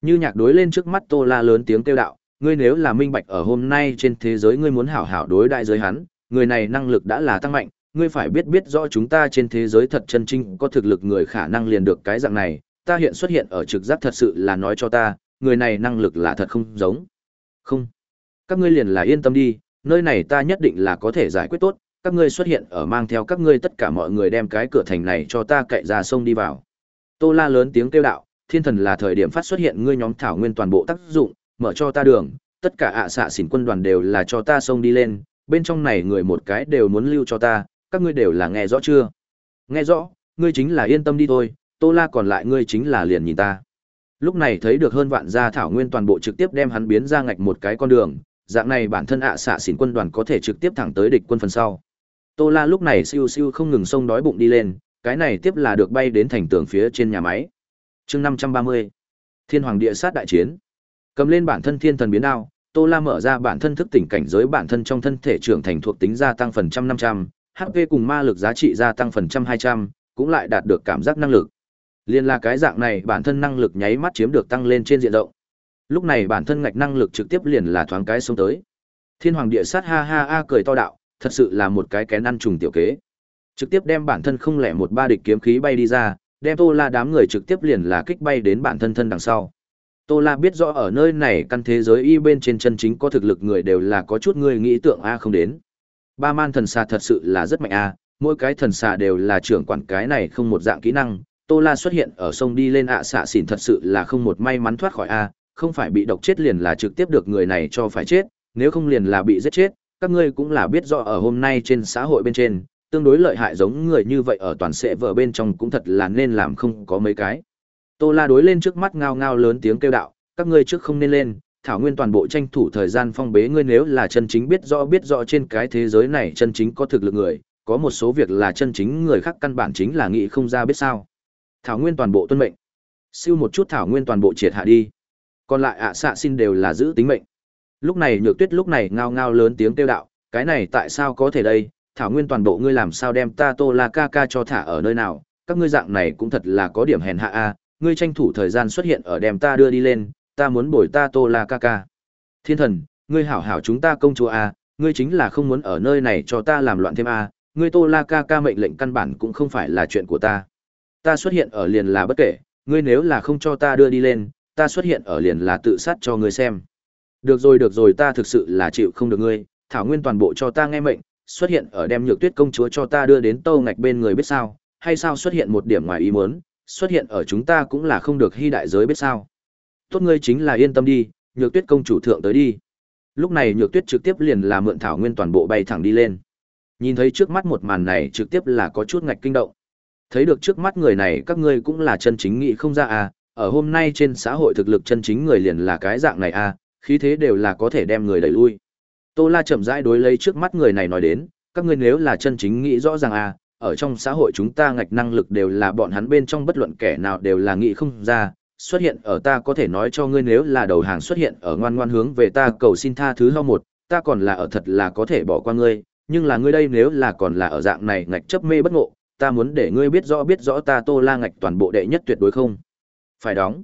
Speaker 1: Như Nhạc đối lên trước mắt Tô La lớn tiếng kêu đạo, ngươi nếu là minh bạch ở hôm nay trên thế giới ngươi muốn hảo hảo đối đại giới hắn, người này năng lực đã là tăng mạnh, ngươi phải biết biết rõ chúng ta trên thế giới thật chân chính có thực lực người khả năng liền được cái dạng này, ta hiện xuất hiện ở trực giác thật sự là nói cho ta, người này năng lực là thật không giống. Không. Các ngươi liền là yên tâm đi, nơi này ta nhất định là có thể giải quyết tốt, các ngươi xuất hiện ở mang theo các ngươi tất cả mọi người đem cái cửa thành này cho ta cậy ra sông đi vào. Tô la lớn tiếng kêu đạo, thiên thần là thời điểm phát xuất hiện ngươi nhóm thảo nguyên toàn bộ tác dụng, mở cho ta đường, tất cả ạ à xạ xỉn quân đoàn đều là cho ta sông đi lên, bên trong này người một cái đều muốn lưu cho ta, các ngươi đều là nghe rõ chưa? Nghe rõ, ngươi chính là yên tâm đi thôi, Tô La còn lại ngươi chính là liền nhìn ta. Lúc này thấy được hơn vạn gia thảo nguyên toàn bộ trực tiếp đem hắn biến ra ngạch một cái con đường, dạng này bản thân ạ à xạ xỉn quân đoàn có thể trực tiếp thẳng tới địch quân phần sau. Tô La lúc này siêu siêu không ngừng sông đói bụng đi lên, cái này tiếp là được bay đến thành tường phía trên nhà máy. Chương 530. Thiên Hoàng Địa Sát đại chiến. Cầm lên bản thân thiên thần biến đao, Tô La mở ra bản thân thức tỉnh cảnh giới bản thân trong thân thể trưởng thành thuộc tính gia tăng phần trăm năm trăm HP cùng ma lực giá trị gia tăng phần trăm 200, cũng lại đạt được cảm giác năng lực. Liên là cái dạng này bản thân năng lực nháy mắt chiếm được tăng lên trên diện rộng. Lúc này bản thân ngạch năng lực trực tiếp liền là thoáng cái xuống tới. Thiên Hoàng Địa Sát ha ha a cười to đạo, thật sự là một cái kén ăn trùng tiểu kế. Trực tiếp đem bản thân không lẻ một ba địch kiếm khí bay đi ra, đem Tô La đám người trực tiếp liền là kích bay đến bản thân thân đằng sau. Tô La biết rõ ở nơi này căn thế giới y bên trên chân chính có thực lực người đều là có chút người nghĩ tượng a không đến. Ba man thần xà thật sự là rất mạnh a, mỗi cái thần xà đều là trưởng quản cái này không một dạng kỹ năng, Tô La xuất hiện ở sông đi lên ạ à xạ xỉn thật sự là không một may mắn thoát khỏi a, không phải bị độc chết liền là trực tiếp được người này cho phải chết, nếu không liền là bị giết chết, các ngươi cũng là biết rõ ở hôm nay trên xã hội bên trên, tương đối lợi hại giống người như vậy ở toàn sẽ vợ bên trong cũng thật là nên làm không có mấy cái. Tô La đối lên trước mắt ngao ngao lớn tiếng kêu đạo, các ngươi trước không nên lên, thảo nguyên toàn bộ tranh thủ thời gian phong bế ngươi nếu là chân chính biết rõ biết rõ trên cái thế giới này chân chính có thực lực người, có một số việc là chân chính người khác căn bản chính là nghĩ không ra biết sao. Thảo nguyên toàn bộ tuân mệnh. Siêu một chút thảo nguyên toàn bộ triệt hạ đi. Còn lại ạ xạ xin đều là giữ tính mệnh. Lúc này Nhược Tuyết lúc này ngao ngao lớn tiếng kêu đạo, cái này tại sao có thể đây, thảo nguyên toàn bộ ngươi làm sao đem ta Tô La ca ca cho thả ở nơi nào, các ngươi dạng này cũng thật là có điểm hèn hạ a, ngươi tranh thủ thời gian xuất hiện ở đem ta đưa đi lên, ta muốn bồi ta tô la ca ca thiên thần ngươi hảo hảo chúng ta công chúa à, ngươi chính là không muốn ở nơi này cho ta làm loạn thêm à, ngươi tô la ca ca mệnh lệnh căn bản cũng không phải là chuyện của ta ta xuất hiện ở liền là bất kể ngươi nếu là không cho ta đưa đi lên ta xuất hiện ở liền là tự sát cho ngươi xem được rồi được rồi ta thực sự là chịu không được ngươi thảo nguyên toàn bộ cho ta nghe mệnh xuất hiện ở đem nhược tuyết công chúa cho ta đưa đến Tô ngạch bên người biết sao hay sao xuất hiện một điểm ngoài ý muốn xuất hiện ở chúng ta cũng là không được hy đại giới biết sao tốt ngươi chính là yên tâm đi nhược tuyết công chủ thượng tới đi lúc này nhược tuyết trực tiếp liền là mượn thảo nguyên toàn bộ bay thẳng đi lên nhìn thấy trước mắt một màn này trực tiếp là có chút ngạch kinh động thấy được trước mắt người này các ngươi cũng là chân chính nghị không ra à ở hôm nay trên xã hội thực lực chân chính người liền là cái dạng này à khí thế đều là có thể đem người đẩy lui tô la chậm rãi đối lấy trước mắt người này nói đến các ngươi nếu là chân chính nghĩ rõ ràng à ở trong xã hội chúng ta ngạch năng lực đều là bọn hắn bên trong bất luận kẻ nào đều là nghĩ không ra xuất hiện ở ta có thể nói cho ngươi nếu là đầu hàng xuất hiện ở ngoan ngoan hướng về ta cầu xin tha thứ lo một, ta còn là ở thật là có thể bỏ qua ngươi, nhưng là ngươi đây nếu là còn là ở dạng này ngạch chấp mê bất ngộ, ta muốn để ngươi biết rõ biết rõ ta Tô La ngạch toàn bộ đệ nhất tuyệt đối không. Phải đóng.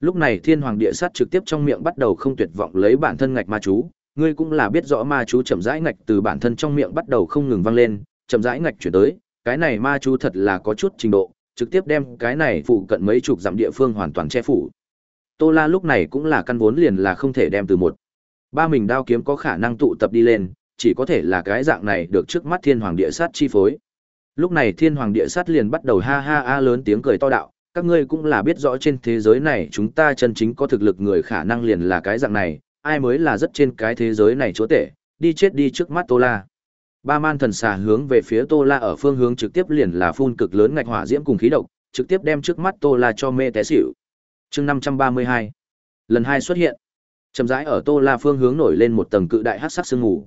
Speaker 1: Lúc này Thiên Hoàng Địa Sát trực tiếp trong miệng bắt đầu không tuyệt vọng lấy bản thân ngạch ma chú, ngươi cũng là biết rõ ma chú chậm rãi ngạch từ bản thân trong miệng bắt đầu không ngừng văng lên, chậm rãi ngạch chuyển tới, cái này ma chú thật là có chút trình độ, trực tiếp đem cái này phụ cận mấy chục dặm địa phương hoàn toàn che phủ. Tô La lúc này cũng là căn vốn liền là không thể đem từ một. Ba mình đao kiếm có khả năng tụ tập đi lên, chỉ có thể là cái dạng này được trước mắt thiên hoàng địa sát chi phối. Lúc này thiên hoàng địa sát liền bắt đầu ha ha a lớn tiếng cười to đạo, các ngươi cũng là biết rõ trên thế giới này chúng ta chân chính có thực lực người khả năng liền là cái dạng này, ai mới là rất trên cái thế giới này chỗ tể, đi chết đi trước mắt Tô La. Ba man thần xà hướng về phía Tô La ở phương hướng trực tiếp liền là phun cực lớn ngạch hỏa diễm cùng khí độc, trực tiếp đem trước mắt Tô La cho mê té xỉu. Chương 532, Lần hai xuất hiện. Chậm rãi ở Tô La phương hướng nổi lên một tầng cự đại hắc sắc sương ngủ.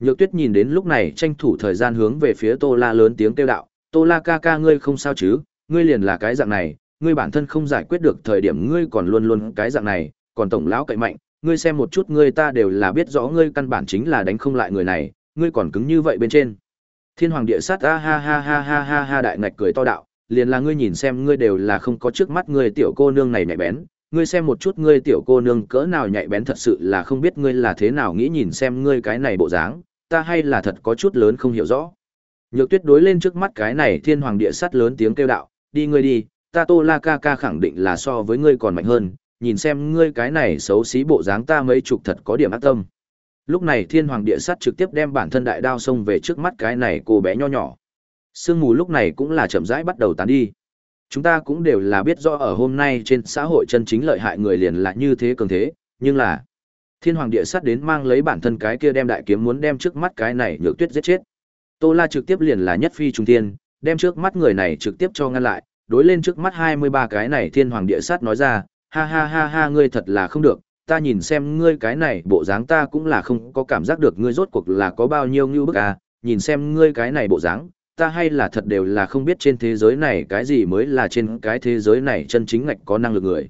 Speaker 1: Nhược Tuyết nhìn đến lúc này tranh thủ thời gian hướng về phía Tô La lớn tiếng kêu đạo, "Tô La ca ca ngươi không sao chứ? Ngươi liền là cái dạng này, ngươi bản thân không giải quyết được thời điểm ngươi còn luôn luôn cái dạng này, còn tổng lão cậy mạnh, ngươi xem một chút ngươi ta đều là biết rõ ngươi căn bản chính là đánh không lại người này, ngươi còn cứng như vậy bên trên thiên hoàng địa sát a ha ha ha ha ha ha đại ngạch cười to đạo liền là ngươi nhìn xem ngươi đều là không có trước mắt ngươi tiểu cô nương này nhạy bén ngươi xem một chút ngươi tiểu cô nương cỡ nào nhạy bén thật sự là không biết ngươi là thế nào nghĩ nhìn xem ngươi cái này bộ dáng ta hay là thật có chút lớn không hiểu rõ nhược tuyết đối lên trước mắt cái này thiên hoàng địa sát lớn tiếng kêu đạo đi ngươi đi ta tô la ca ca khẳng định là so với ngươi còn mạnh hơn nhìn xem ngươi cái này xấu xí bộ dáng ta mấy chục thật có điểm ác tâm lúc này thiên hoàng địa sát trực tiếp đem bản thân đại đao xông về trước mắt cái này cô bé nho nhỏ sương mù lúc này cũng là chậm rãi bắt đầu tán đi chúng ta cũng đều là biết rõ ở hôm nay trên xã hội chân chính lợi hại người liền là như thế cường thế nhưng là thiên hoàng địa sát đến mang lấy bản thân cái kia đem đại kiếm muốn đem trước mắt cái này nhược tuyết giết chết tô la trực tiếp liền là nhất phi trung tiên đem trước mắt người này trực tiếp cho ngăn lại đối lên trước mắt hai mươi ba cái này thiên hoàng địa sát nói ra ha ha ha ha ngươi thật là không được ta nhìn xem ngươi cái này bộ dáng ta cũng là không có cảm giác được ngươi rốt cuộc là có bao nhiêu ngưu bức à, nhìn xem ngươi cái này bộ dáng, ta hay là thật đều là không biết trên thế giới này cái gì mới là trên cái thế giới này chân chính ngạch có năng lực người.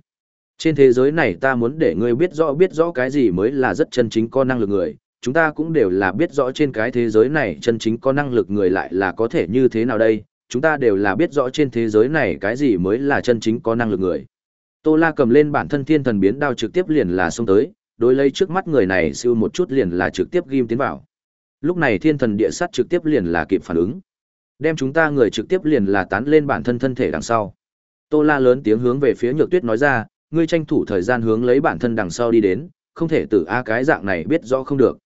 Speaker 1: Trên thế giới này ta muốn để ngươi biết rõ biết rõ cái gì mới là rất chân chính có năng lực người, chúng ta cũng đều là biết rõ trên cái thế giới này chân chính có năng lực người lại là có thể như thế nào đây, chúng ta đều là biết rõ trên thế giới này cái gì mới là chân chính có năng lực người. Tô La cầm lên bản thân thiên thần biến đao trực tiếp liền là xông tới, đối lấy trước mắt người này siêu một chút liền là trực tiếp ghim tiến vào. Lúc này thiên thần địa sát trực tiếp liền là kịp phản ứng. Đem chúng ta người trực tiếp liền là tán lên bản thân thân thể đằng sau. Tô La lớn tiếng hướng về phía Nhược Tuyết nói ra, ngươi tranh thủ thời gian hướng lấy bản thân đằng sau đi đến, không thể tử a cái dạng này biết rõ không được.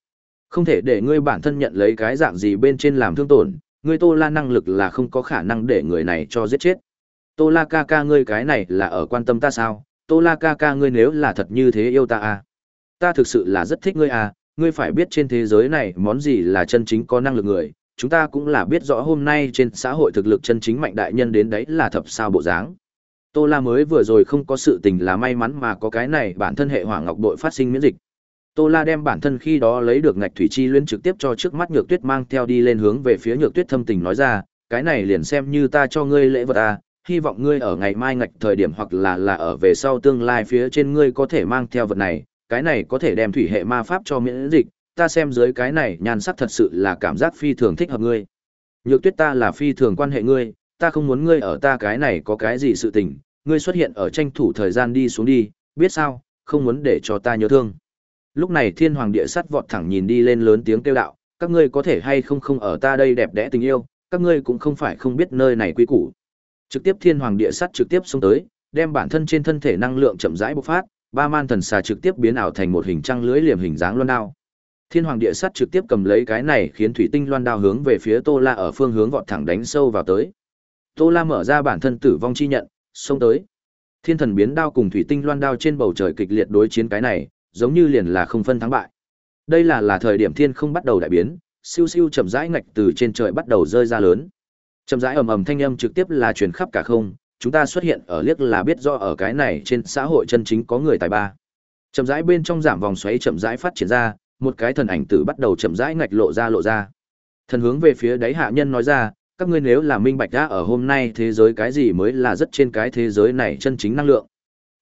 Speaker 1: Không thể để ngươi bản thân nhận lấy cái dạng gì bên trên làm thương tổn, ngươi Tô La năng lực là không có khả năng để người này cho giết chết. Tô La ca ca ngươi cái này là ở quan tâm ta sao? Tô La ca ca ngươi nếu là thật như thế yêu ta à? Ta thực sự là rất thích ngươi à, ngươi phải biết trên thế giới này món gì là chân chính có năng lực người, chúng ta cũng là biết rõ hôm nay trên xã hội thực lực chân chính mạnh đại nhân đến đấy là thập sao bộ dáng. Tô La mới vừa rồi không có sự tình là may mắn mà có cái này bản thân hệ hỏa ngọc đội phát sinh miễn dịch. Tô La đem bản thân khi đó lấy được ngạch thủy chi luyến trực tiếp cho trước mắt Nhược Tuyết mang theo đi lên hướng về phía Nhược Tuyết thâm tình nói ra, cái này liền xem như ta cho ngươi lễ vật à, hy vọng ngươi ở ngày mai ngạch thời điểm hoặc là là ở về sau tương lai phía trên ngươi có thể mang theo vật này, cái này có thể đem thủy hệ ma pháp cho miễn dịch, ta xem dưới cái này nhan sắc thật sự là cảm giác phi thường thích hợp ngươi. Nhược tuyết ta là phi thường quan hệ ngươi, ta không muốn ngươi ở ta cái này có cái gì sự tình, ngươi xuất hiện ở tranh thủ thời gian đi xuống đi, biết sao, không muốn để cho ta nhớ thương. Lúc này thiên hoàng địa sắt vọt thẳng nhìn đi lên lớn tiếng kêu đạo, các ngươi có thể hay không không ở ta đây đẹp đẽ tình yêu, các ngươi cũng không phải không biết nơi này quý củ trực tiếp thiên hoàng địa sắt trực tiếp xông tới đem bản thân trên thân thể năng lượng chậm rãi bộc phát ba man thần xà trực tiếp biến ảo thành một hình trăng lưới liềm hình dáng loan đao thiên hoàng địa sắt trực tiếp cầm lấy cái này khiến thủy tinh loan đao hướng về phía tô la ở phương hướng vọt thẳng đánh sâu vào tới tô la mở ra bản thân tử vong chi nhận xông tới thiên thần biến đao cùng thủy tinh loan đao trên bầu trời kịch liệt đối chiến cái này giống như liền là không phân thắng bại đây là là thời điểm thiên không bắt đầu đại biến siêu siêu chậm rãi ngạch từ trên trời bắt đầu rơi ra lớn chậm rãi ầm ầm thanh âm trực tiếp là truyền khắp cả không chúng ta xuất hiện ở liếc là biết rõ ở cái này trên xã hội chân chính có người tài ba chậm rãi bên trong giảm vòng xoáy chậm rãi phát triển ra một cái thần ảnh tử bắt đầu chậm rãi ngạch lộ ra lộ ra thần hướng về phía đáy hạ nhân nói ra các ngươi nếu là minh bạch đã ở hôm nay thế giới cái gì mới là rất trên cái thế giới này chân chính năng lượng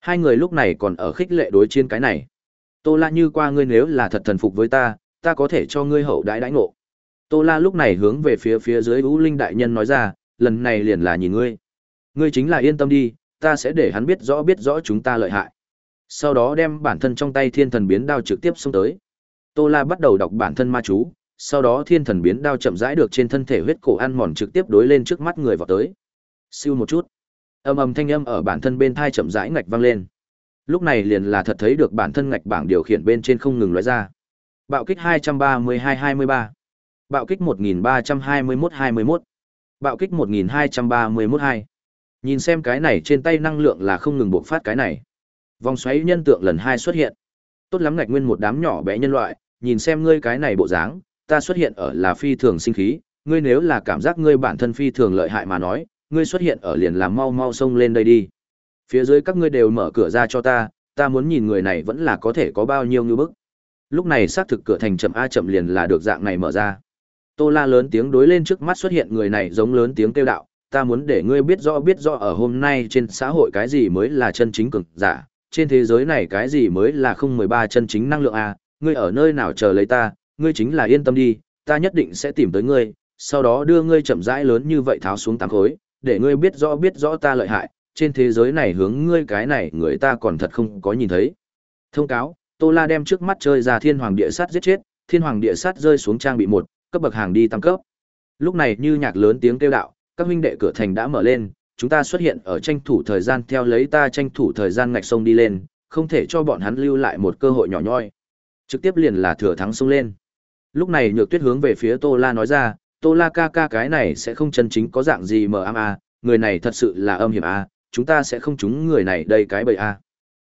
Speaker 1: hai người lúc này còn ở khích lệ đối chiến cái này tô la như qua ngươi nếu là thật thần phục với ta ta có thể cho ngươi hậu đãi đãi ngộ Tô La lúc này hướng về phía phía dưới U Linh đại nhân nói ra, lần này liền là nhìn ngươi. Ngươi chính là yên tâm đi, ta sẽ để hắn biết rõ biết rõ chúng ta lợi hại. Sau đó đem bản thân trong tay thiên thần biến đao trực tiếp xông tới. Tô La bắt đầu đọc bản thân ma chú, sau đó thiên thần biến đao chậm rãi được trên thân thể huyết cổ ăn mòn trực tiếp đối lên trước mắt người vào tới. Siêu một chút. Âm ầm thanh âm ở bản thân bên thai chậm rãi ngạch vang lên. Lúc này liền là thật thấy được bản thân ngạch bảng điều khiển bên trên không ngừng lóe ra. Bạo kích 232 Bạo kích 1321-21. Bạo kích 1231-2. Nhìn xem cái này trên tay năng lượng là không ngừng buộc phát cái này. Vòng xoáy nhân tượng lần hai xuất hiện. Tốt lắm ngạch nguyên một đám nhỏ bé nhân loại, nhìn xem ngươi cái này bộ dáng, ta xuất hiện ở là phi thường sinh khí, ngươi nếu là cảm giác ngươi bản thân phi thường lợi hại mà nói, ngươi xuất hiện ở liền là mau mau xông lên đây đi. Phía dưới các ngươi đều mở cửa ra cho ta, ta muốn nhìn người này vẫn là có thể có bao nhiêu như bức. Lúc này xác thực cửa thành chậm a chậm liền là được dạng này mở ra. Tô La lớn tiếng đối lên trước mắt xuất hiện người này giống lớn tiếng kêu đạo, ta muốn để ngươi biết rõ biết rõ ở hôm nay trên xã hội cái gì mới là chân chính cường giả, trên thế giới này cái gì mới là không mười ba chân chính năng lượng à, ngươi ở nơi nào chờ lấy ta, ngươi chính là yên tâm đi, ta nhất định sẽ tìm tới ngươi, sau đó đưa ngươi chậm rãi lớn như vậy tháo xuống tám khối, để ngươi biết rõ biết rõ ta lợi hại, trên thế giới này hướng ngươi cái này người ta còn thật không có nhìn thấy. Thông cáo, Tô La đem trước mắt chơi ra thiên hoàng địa sát giết chết, thiên hoàng địa sát rơi xuống trang bị một, cấp bậc hàng đi tăng cấp. Lúc này như nhạc lớn tiếng kêu đạo, các huynh đệ cửa thành đã mở lên, chúng ta xuất hiện ở tranh thủ thời gian theo lấy ta tranh thủ thời gian ngạch sông đi lên, không thể cho bọn hắn lưu lại một cơ hội nhỏ nhoi. Trực tiếp liền là thừa thắng sông lên. Lúc này Nhược Tuyết hướng về phía Tô La nói ra, Tô La ca ca cái này sẽ không chân chính có dạng gì mờ am a, à, người này thật sự là âm hiểm a, à, chúng ta sẽ không trúng người này đây cái bầy a. À.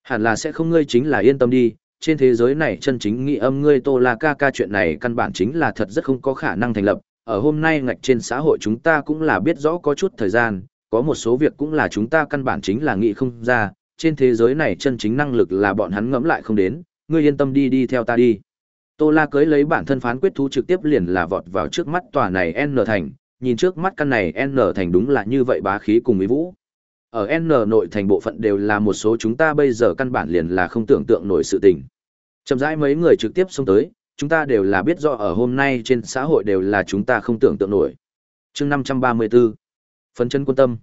Speaker 1: Hẳn là sẽ không ngươi chính là yên tâm đi, trên thế giới này chân chính nghị âm ngươi Tô La ca ca chuyện này căn bản chính là thật rất không có khả năng thành lập, ở hôm nay ngạch trên xã hội chúng ta cũng là biết rõ có chút thời gian, có một số việc cũng là chúng ta căn bản chính là nghĩ không ra, trên thế giới này chân chính năng lực là bọn hắn ngẫm lại không đến, ngươi yên tâm đi đi theo ta đi. Tô La cưới lấy bản thân phán quyết thú trực tiếp liền là vọt vào trước mắt tòa này N thành, nhìn trước mắt căn này N thành đúng là như vậy bá khí cùng mỹ vũ ở N nội thành bộ phận đều là một số chúng ta bây giờ căn bản liền là không tưởng tượng nổi sự tình. Chậm rãi mấy người trực tiếp xông tới, chúng ta đều là biết rõ ở hôm nay trên xã hội đều là chúng ta không tưởng tượng nổi. Chương 534. Phấn chân quân tâm.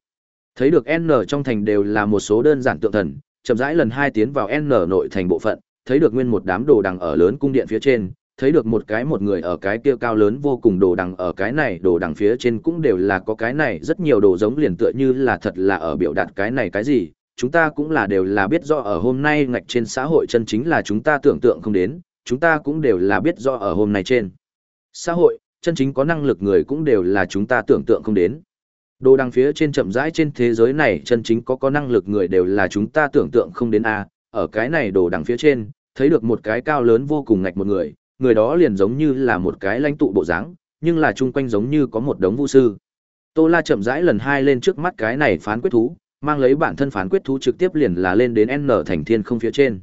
Speaker 1: Thấy được N trong thành đều là một số đơn giản tượng thần, chậm rãi lần hai tiến vào N nội thành bộ phận, thấy được nguyên một đám đồ đằng ở lớn cung điện phía trên, thấy được một cái một người ở cái kia cao lớn vô cùng đồ đằng ở cái này đồ đằng phía trên cũng đều là có cái này rất nhiều đồ giống liền tựa như là thật là ở biểu đạt cái này cái gì chúng ta cũng là đều là biết rõ ở hôm nay ngạch trên xã hội chân chính là chúng ta tưởng tượng không đến chúng ta cũng đều là biết rõ ở hôm nay trên xã hội chân chính có năng lực người cũng đều là chúng ta tưởng tượng không đến đồ đằng phía trên chậm rãi trên thế giới này chân chính có có năng lực người đều là chúng ta tưởng tượng không đến a ở cái này đồ đằng phía trên thấy được một cái cao lớn vô cùng ngạch một người người đó liền giống như là một cái lãnh tụ bộ dáng, nhưng là chung quanh giống như có một đống vũ sư. Tô La chậm rãi lần hai lên trước mắt cái này phán quyết thú, mang lấy bản thân phán quyết thú trực tiếp liền là lên đến N thành thiên không phía trên.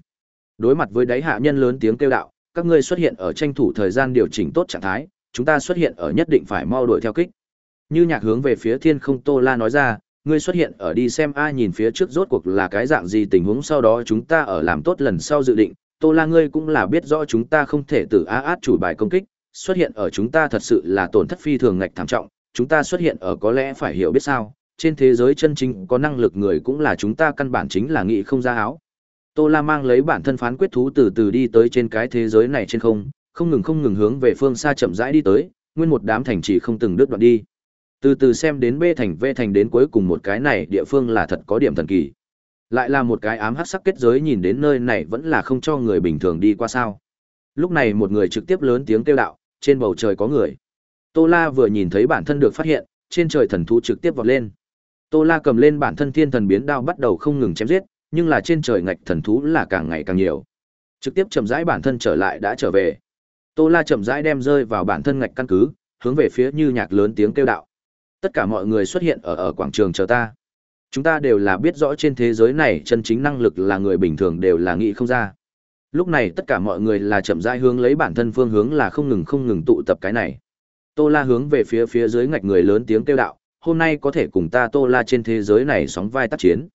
Speaker 1: Đối mặt với đáy hạ nhân lớn tiếng kêu đạo, các ngươi xuất hiện ở tranh thủ thời gian điều chỉnh tốt trạng thái, chúng ta xuất hiện ở nhất định phải mau đuổi theo kích. Như nhạc hướng về phía thiên không Tô La nói ra, ngươi xuất hiện ở đi xem ai nhìn phía trước rốt cuộc là cái dạng gì tình huống sau đó chúng ta ở làm tốt lần sau dự định, tô la ngươi cũng là biết rõ chúng ta không thể từ á át chủ bài công kích xuất hiện ở chúng ta thật sự là tổn thất phi thường ngạch thảm trọng chúng ta xuất hiện ở có lẽ phải hiểu biết sao trên thế giới chân chính có năng lực người cũng là chúng ta căn bản chính là nghị không ra áo tô la mang lấy bản thân phán quyết thú từ từ đi tới trên cái thế giới này trên không không ngừng không ngừng hướng về phương xa chậm rãi đi tới nguyên một đám thành trì không từng đứt đoạn đi từ từ xem đến b thành v thành đến cuối cùng một cái này địa phương là thật có điểm thần kỳ lại là một cái ám hắc sắc kết giới nhìn đến nơi này vẫn là không cho người bình thường đi qua sao. Lúc này một người trực tiếp lớn tiếng kêu đạo, trên bầu trời có người. Tô La vừa nhìn thấy bản thân được phát hiện, trên trời thần thú trực tiếp vọt lên. Tô La cầm lên bản thân thiên thần biến đao bắt đầu không ngừng chém giết, nhưng là trên trời ngạch thần thú là càng ngày càng nhiều. Trực tiếp chậm rãi bản thân trở lại đã trở về. Tô La chậm rãi đem rơi vào bản thân ngạch căn cứ, hướng về phía Như Nhạc lớn tiếng kêu đạo. Tất cả mọi người xuất hiện ở ở quảng trường chờ ta. Chúng ta đều là biết rõ trên thế giới này chân chính năng lực là người bình thường đều là nghĩ không ra. Lúc này tất cả mọi người là chậm rãi hướng lấy bản thân phương hướng là không ngừng không ngừng tụ tập cái này. Tô La hướng về phía phía dưới ngạch người lớn tiếng kêu đạo, hôm nay có thể cùng ta Tô La trên thế giới này sóng vai tác chiến.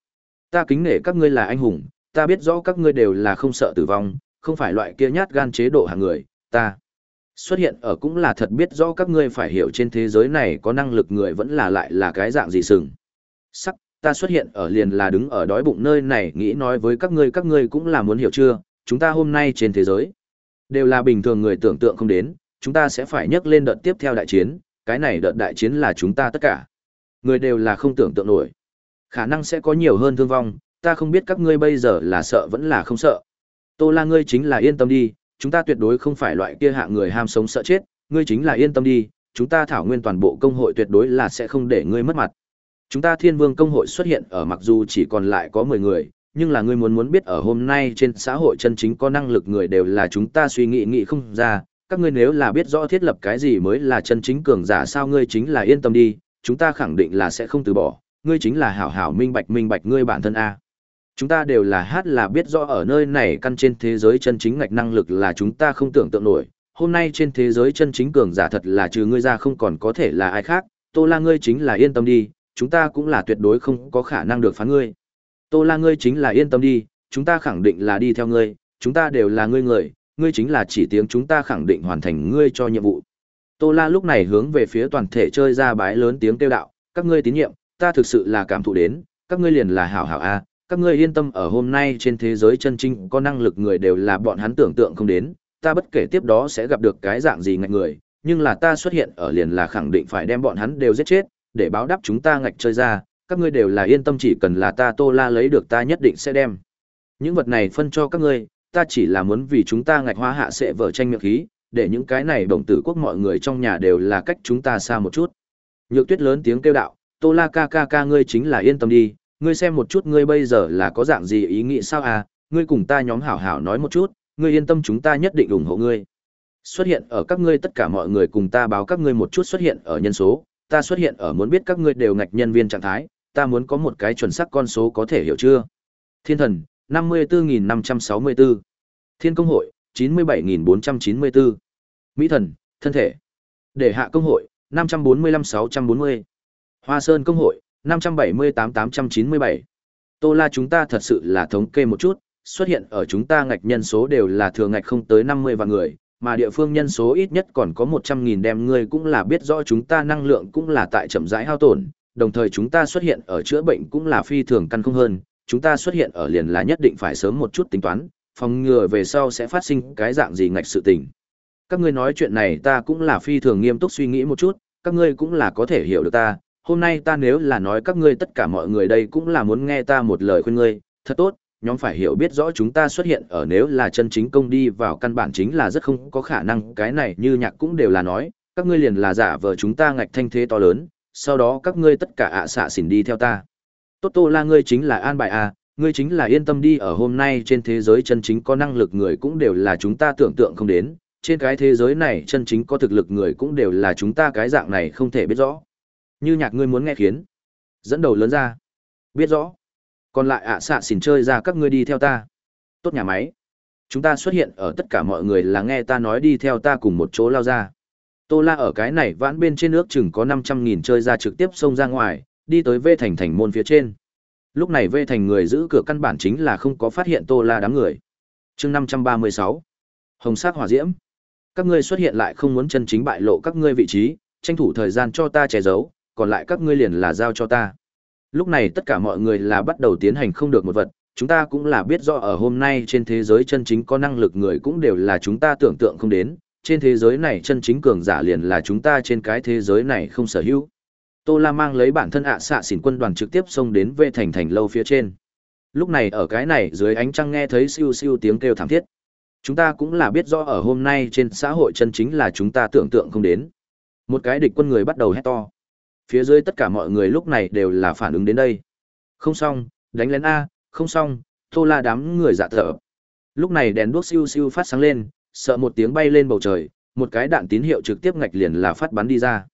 Speaker 1: Ta kính nể các ngươi là anh hùng, ta biết rõ các ngươi đều là không sợ tử vong, không phải loại kia nhát gan chế độ hàng người, ta xuất hiện ở cũng là thật biết rõ các ngươi phải hiểu trên thế giới này có năng lực người vẫn là lại là cái dạng gì sừng. Sắc, ta xuất hiện ở liền là đứng ở đói bụng nơi này nghĩ nói với các ngươi các ngươi cũng là muốn hiểu chưa chúng ta hôm nay trên thế giới đều là bình thường người tưởng tượng không đến chúng ta sẽ phải nhấc lên đợt tiếp theo đại chiến cái này đợt đại chiến là chúng ta tất cả người đều là không tưởng tượng nổi khả năng sẽ có nhiều hơn thương vong ta không biết các ngươi bây giờ là sợ vẫn là không sợ tô la ngươi chính là yên tâm đi chúng ta tuyệt đối không phải loại kia hạ người ham sống sợ chết ngươi chính là yên tâm đi chúng ta thảo nguyên toàn bộ công hội tuyệt đối là sẽ không để ngươi mất mặt Chúng ta Thiên Vương công hội xuất hiện ở mặc dù chỉ còn lại có 10 người, nhưng là ngươi muốn muốn biết ở hôm nay trên xã hội chân chính có năng lực người đều là chúng ta suy nghĩ nghĩ không ra, các ngươi nếu là biết rõ thiết lập cái gì mới là chân chính cường giả sao ngươi chính là yên tâm đi, chúng ta khẳng định là sẽ không từ bỏ, ngươi chính là hảo hảo minh bạch minh bạch ngươi bản thân a. Chúng ta đều là hát là biết rõ ở nơi này căn trên thế giới chân chính ngạch năng lực là chúng ta không tưởng tượng nổi, hôm nay trên thế giới chân chính cường giả thật là trừ ngươi ra không còn có thể là ai khác, Tô La ngươi chính là yên tâm đi, chúng ta cũng là tuyệt đối không có khả năng được phán ngươi. Tô La ngươi chính là yên tâm đi, chúng ta khẳng định là đi theo ngươi, chúng ta đều là ngươi người, ngươi chính là chỉ tiếng chúng ta khẳng định hoàn thành ngươi cho nhiệm vụ. Tô La lúc này hướng về phía toàn thể chơi ra bái lớn tiếng kêu đạo, các ngươi tín nhiệm, ta thực sự là cảm thụ đến, các ngươi liền là hảo hảo a, các ngươi yên tâm ở hôm nay trên thế giới chân chính có năng lực người đều là bọn hắn tưởng tượng không đến, ta bất kể tiếp đó sẽ gặp được cái dạng gì ngạch người, nhưng là ta xuất hiện ở liền là khẳng định phải đem bọn hắn đều giết chết, để báo đáp chúng ta ngạch chơi ra, các ngươi đều là yên tâm chỉ cần là ta Tô La lấy được ta nhất định sẽ đem. Những vật này phân cho các ngươi, ta chỉ là muốn vì chúng ta ngạch hoa hạ sẽ vở tranh miệng khí, để những cái này bổng tử quốc mọi người trong nhà đều là cách chúng ta xa một chút. Nhược tuyết lớn tiếng kêu đạo, Tô La ca ca ca ngươi chính là yên tâm đi, ngươi xem một chút ngươi bây giờ là có dạng gì ý nghĩ sao à, ngươi cùng ta nhóm hảo hảo nói một chút, ngươi yên tâm chúng ta nhất định ủng hộ ngươi. Xuất hiện ở các ngươi tất cả mọi người cùng ta báo các ngươi một chút xuất hiện ở nhân số, ta xuất hiện ở muốn biết các ngươi đều ngạch nhân viên trạng thái, ta muốn có một cái chuẩn xác con số có thể hiểu chưa? Thiên thần, 54.564. Thiên công hội, 97.494. Mỹ thần, thân thể. Để hạ công hội, 545-640. Hoa sơn công hội, 578-897. Tô la chúng ta thật sự là thống kê một chút, xuất hiện ở chúng ta ngạch nhân số đều là thừa ngạch không tới 50 vạn người, mà địa phương nhân số ít nhất còn có 100.000 đem ngươi cũng là biết rõ chúng ta năng lượng cũng là tại chậm rãi hao tổn, đồng thời chúng ta xuất hiện ở chữa bệnh cũng là phi thường căn không hơn, chúng ta xuất hiện ở liền là nhất định phải sớm một chút tính toán, phòng ngừa về sau sẽ phát sinh cái dạng gì ngạch sự tình. Các ngươi nói chuyện này ta cũng là phi thường nghiêm túc suy nghĩ một chút, các ngươi cũng là có thể hiểu được ta, hôm nay ta nếu là nói các ngươi tất cả mọi người đây cũng là muốn nghe ta một lời khuyên ngươi, thật tốt, nhóm phải hiểu biết rõ chúng ta xuất hiện ở nếu là chân chính công đi vào căn bản chính là rất không có khả năng cái này như nhạc cũng đều là nói các ngươi liền là giả vờ chúng ta ngạch thanh thế to lớn sau đó các ngươi tất cả ạ xạ xỉn đi theo ta tốt tô la ngươi chính là an bài a à, ngươi chính là yên tâm đi ở hôm nay trên thế giới chân chính có năng lực người cũng đều là chúng ta tưởng tượng không đến trên cái thế giới này chân chính có thực lực người cũng đều là chúng ta cái dạng này không thể biết rõ như nhạc ngươi muốn nghe khiến dẫn đầu lớn ra biết rõ còn lại ạ à xạ xỉn chơi ra các ngươi đi theo ta tốt nhà máy chúng ta xuất hiện ở tất cả mọi người là nghe ta nói đi theo ta cùng một chỗ lao ra tô la ở cái này vãn bên trên nước chừng có năm trăm nghìn chơi ra trực tiếp xông ra ngoài đi tới vê thành thành môn phía trên lúc này vê thành người giữ cửa căn bản chính là không có phát hiện tô la đám người chương năm trăm ba mươi sáu hồng sắc hỏa diễm các ngươi xuất hiện lại không muốn chân chính bại lộ các ngươi vị trí tranh thủ thời gian cho ta che giấu còn lại các ngươi liền là giao cho ta Lúc này tất cả mọi người là bắt đầu tiến hành không được một vật, chúng ta cũng là biết rõ ở hôm nay trên thế giới chân chính có năng lực người cũng đều là chúng ta tưởng tượng không đến, trên thế giới này chân chính cường giả liền là chúng ta trên cái thế giới này không sở hữu. Tô La mang lấy bản thân ạ xạ xỉn quân đoàn trực tiếp xông đến về thành thành lâu phía trên. Lúc này ở cái này dưới ánh trăng nghe thấy siêu siêu tiếng kêu thảm thiết. Chúng ta cũng là biết rõ ở hôm nay trên xã hội chân chính là chúng ta tưởng tượng không đến. Một cái địch quân người bắt đầu hét to phía dưới tất cả mọi người lúc này đều là phản ứng đến đây không xong đánh lén a không xong tô la đám người dạ thở lúc này đèn đuốc siêu siêu phát sáng lên sợ một tiếng bay lên bầu trời một cái đạn tín hiệu trực tiếp ngạch liền là phát bắn đi ra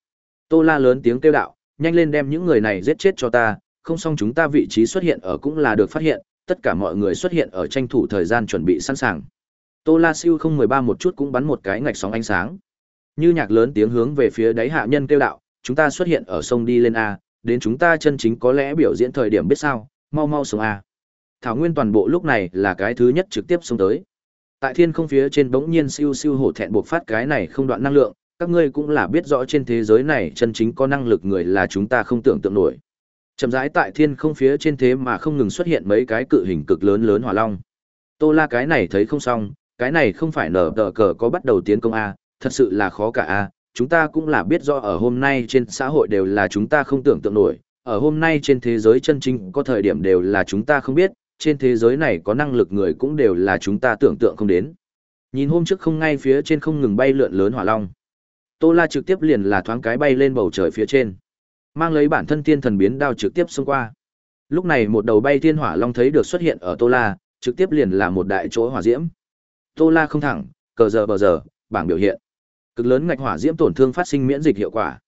Speaker 1: tô la lớn tiếng kêu đạo nhanh lên đem những người này giết chết cho ta không xong chúng ta vị trí xuất hiện ở cũng là được phát hiện tất cả mọi người xuất hiện ở tranh thủ thời gian chuẩn bị sẵn sàng tô la siêu không mười ba một chút cũng bắn một cái ngạch sóng ánh sáng như nhạc lớn tiếng hướng về phía đáy hạ nhân kêu đạo chúng ta xuất hiện ở sông đi lên A, đến chúng ta chân chính có lẽ biểu diễn thời điểm biết sao, mau mau sống A. Thảo Nguyên toàn bộ lúc này là cái thứ nhất trực tiếp xông tới. Tại thiên không phía trên bỗng nhiên siêu siêu hổ thẹn buộc phát cái này không đoạn năng lượng, các ngươi cũng là biết rõ trên thế giới này chân chính có năng lực người là chúng ta không tưởng tượng nổi. Chậm rãi tại thiên không phía trên thế mà không ngừng xuất hiện mấy cái cự hình cực lớn lớn hỏa long. Tô La cái này thấy không xong, cái này không phải nở tờ cờ có bắt đầu tiến công a, thật sự là khó cả a, chúng ta cũng là biết rõ ở hôm nay trên xã hội đều là chúng ta không tưởng tượng nổi, ở hôm nay trên thế giới chân chính có thời điểm đều là chúng ta không biết, trên thế giới này có năng lực người cũng đều là chúng ta tưởng tượng không đến. Nhìn hôm trước không ngay phía trên không ngừng bay lượn lớn hỏa long. Tô La trực tiếp liền là thoáng cái bay lên bầu trời phía trên, mang lấy bản thân tiên thần biến đao trực tiếp xông qua. Lúc này một đầu bay thiên hỏa long thấy được xuất hiện ở Tô La, trực tiếp liền là một đại chỗ hỏa diễm. Tô La không thẳng, cờ giờ bờ giờ, bảng biểu hiện cực lớn ngạch hỏa diễm tổn thương phát sinh miễn dịch hiệu quả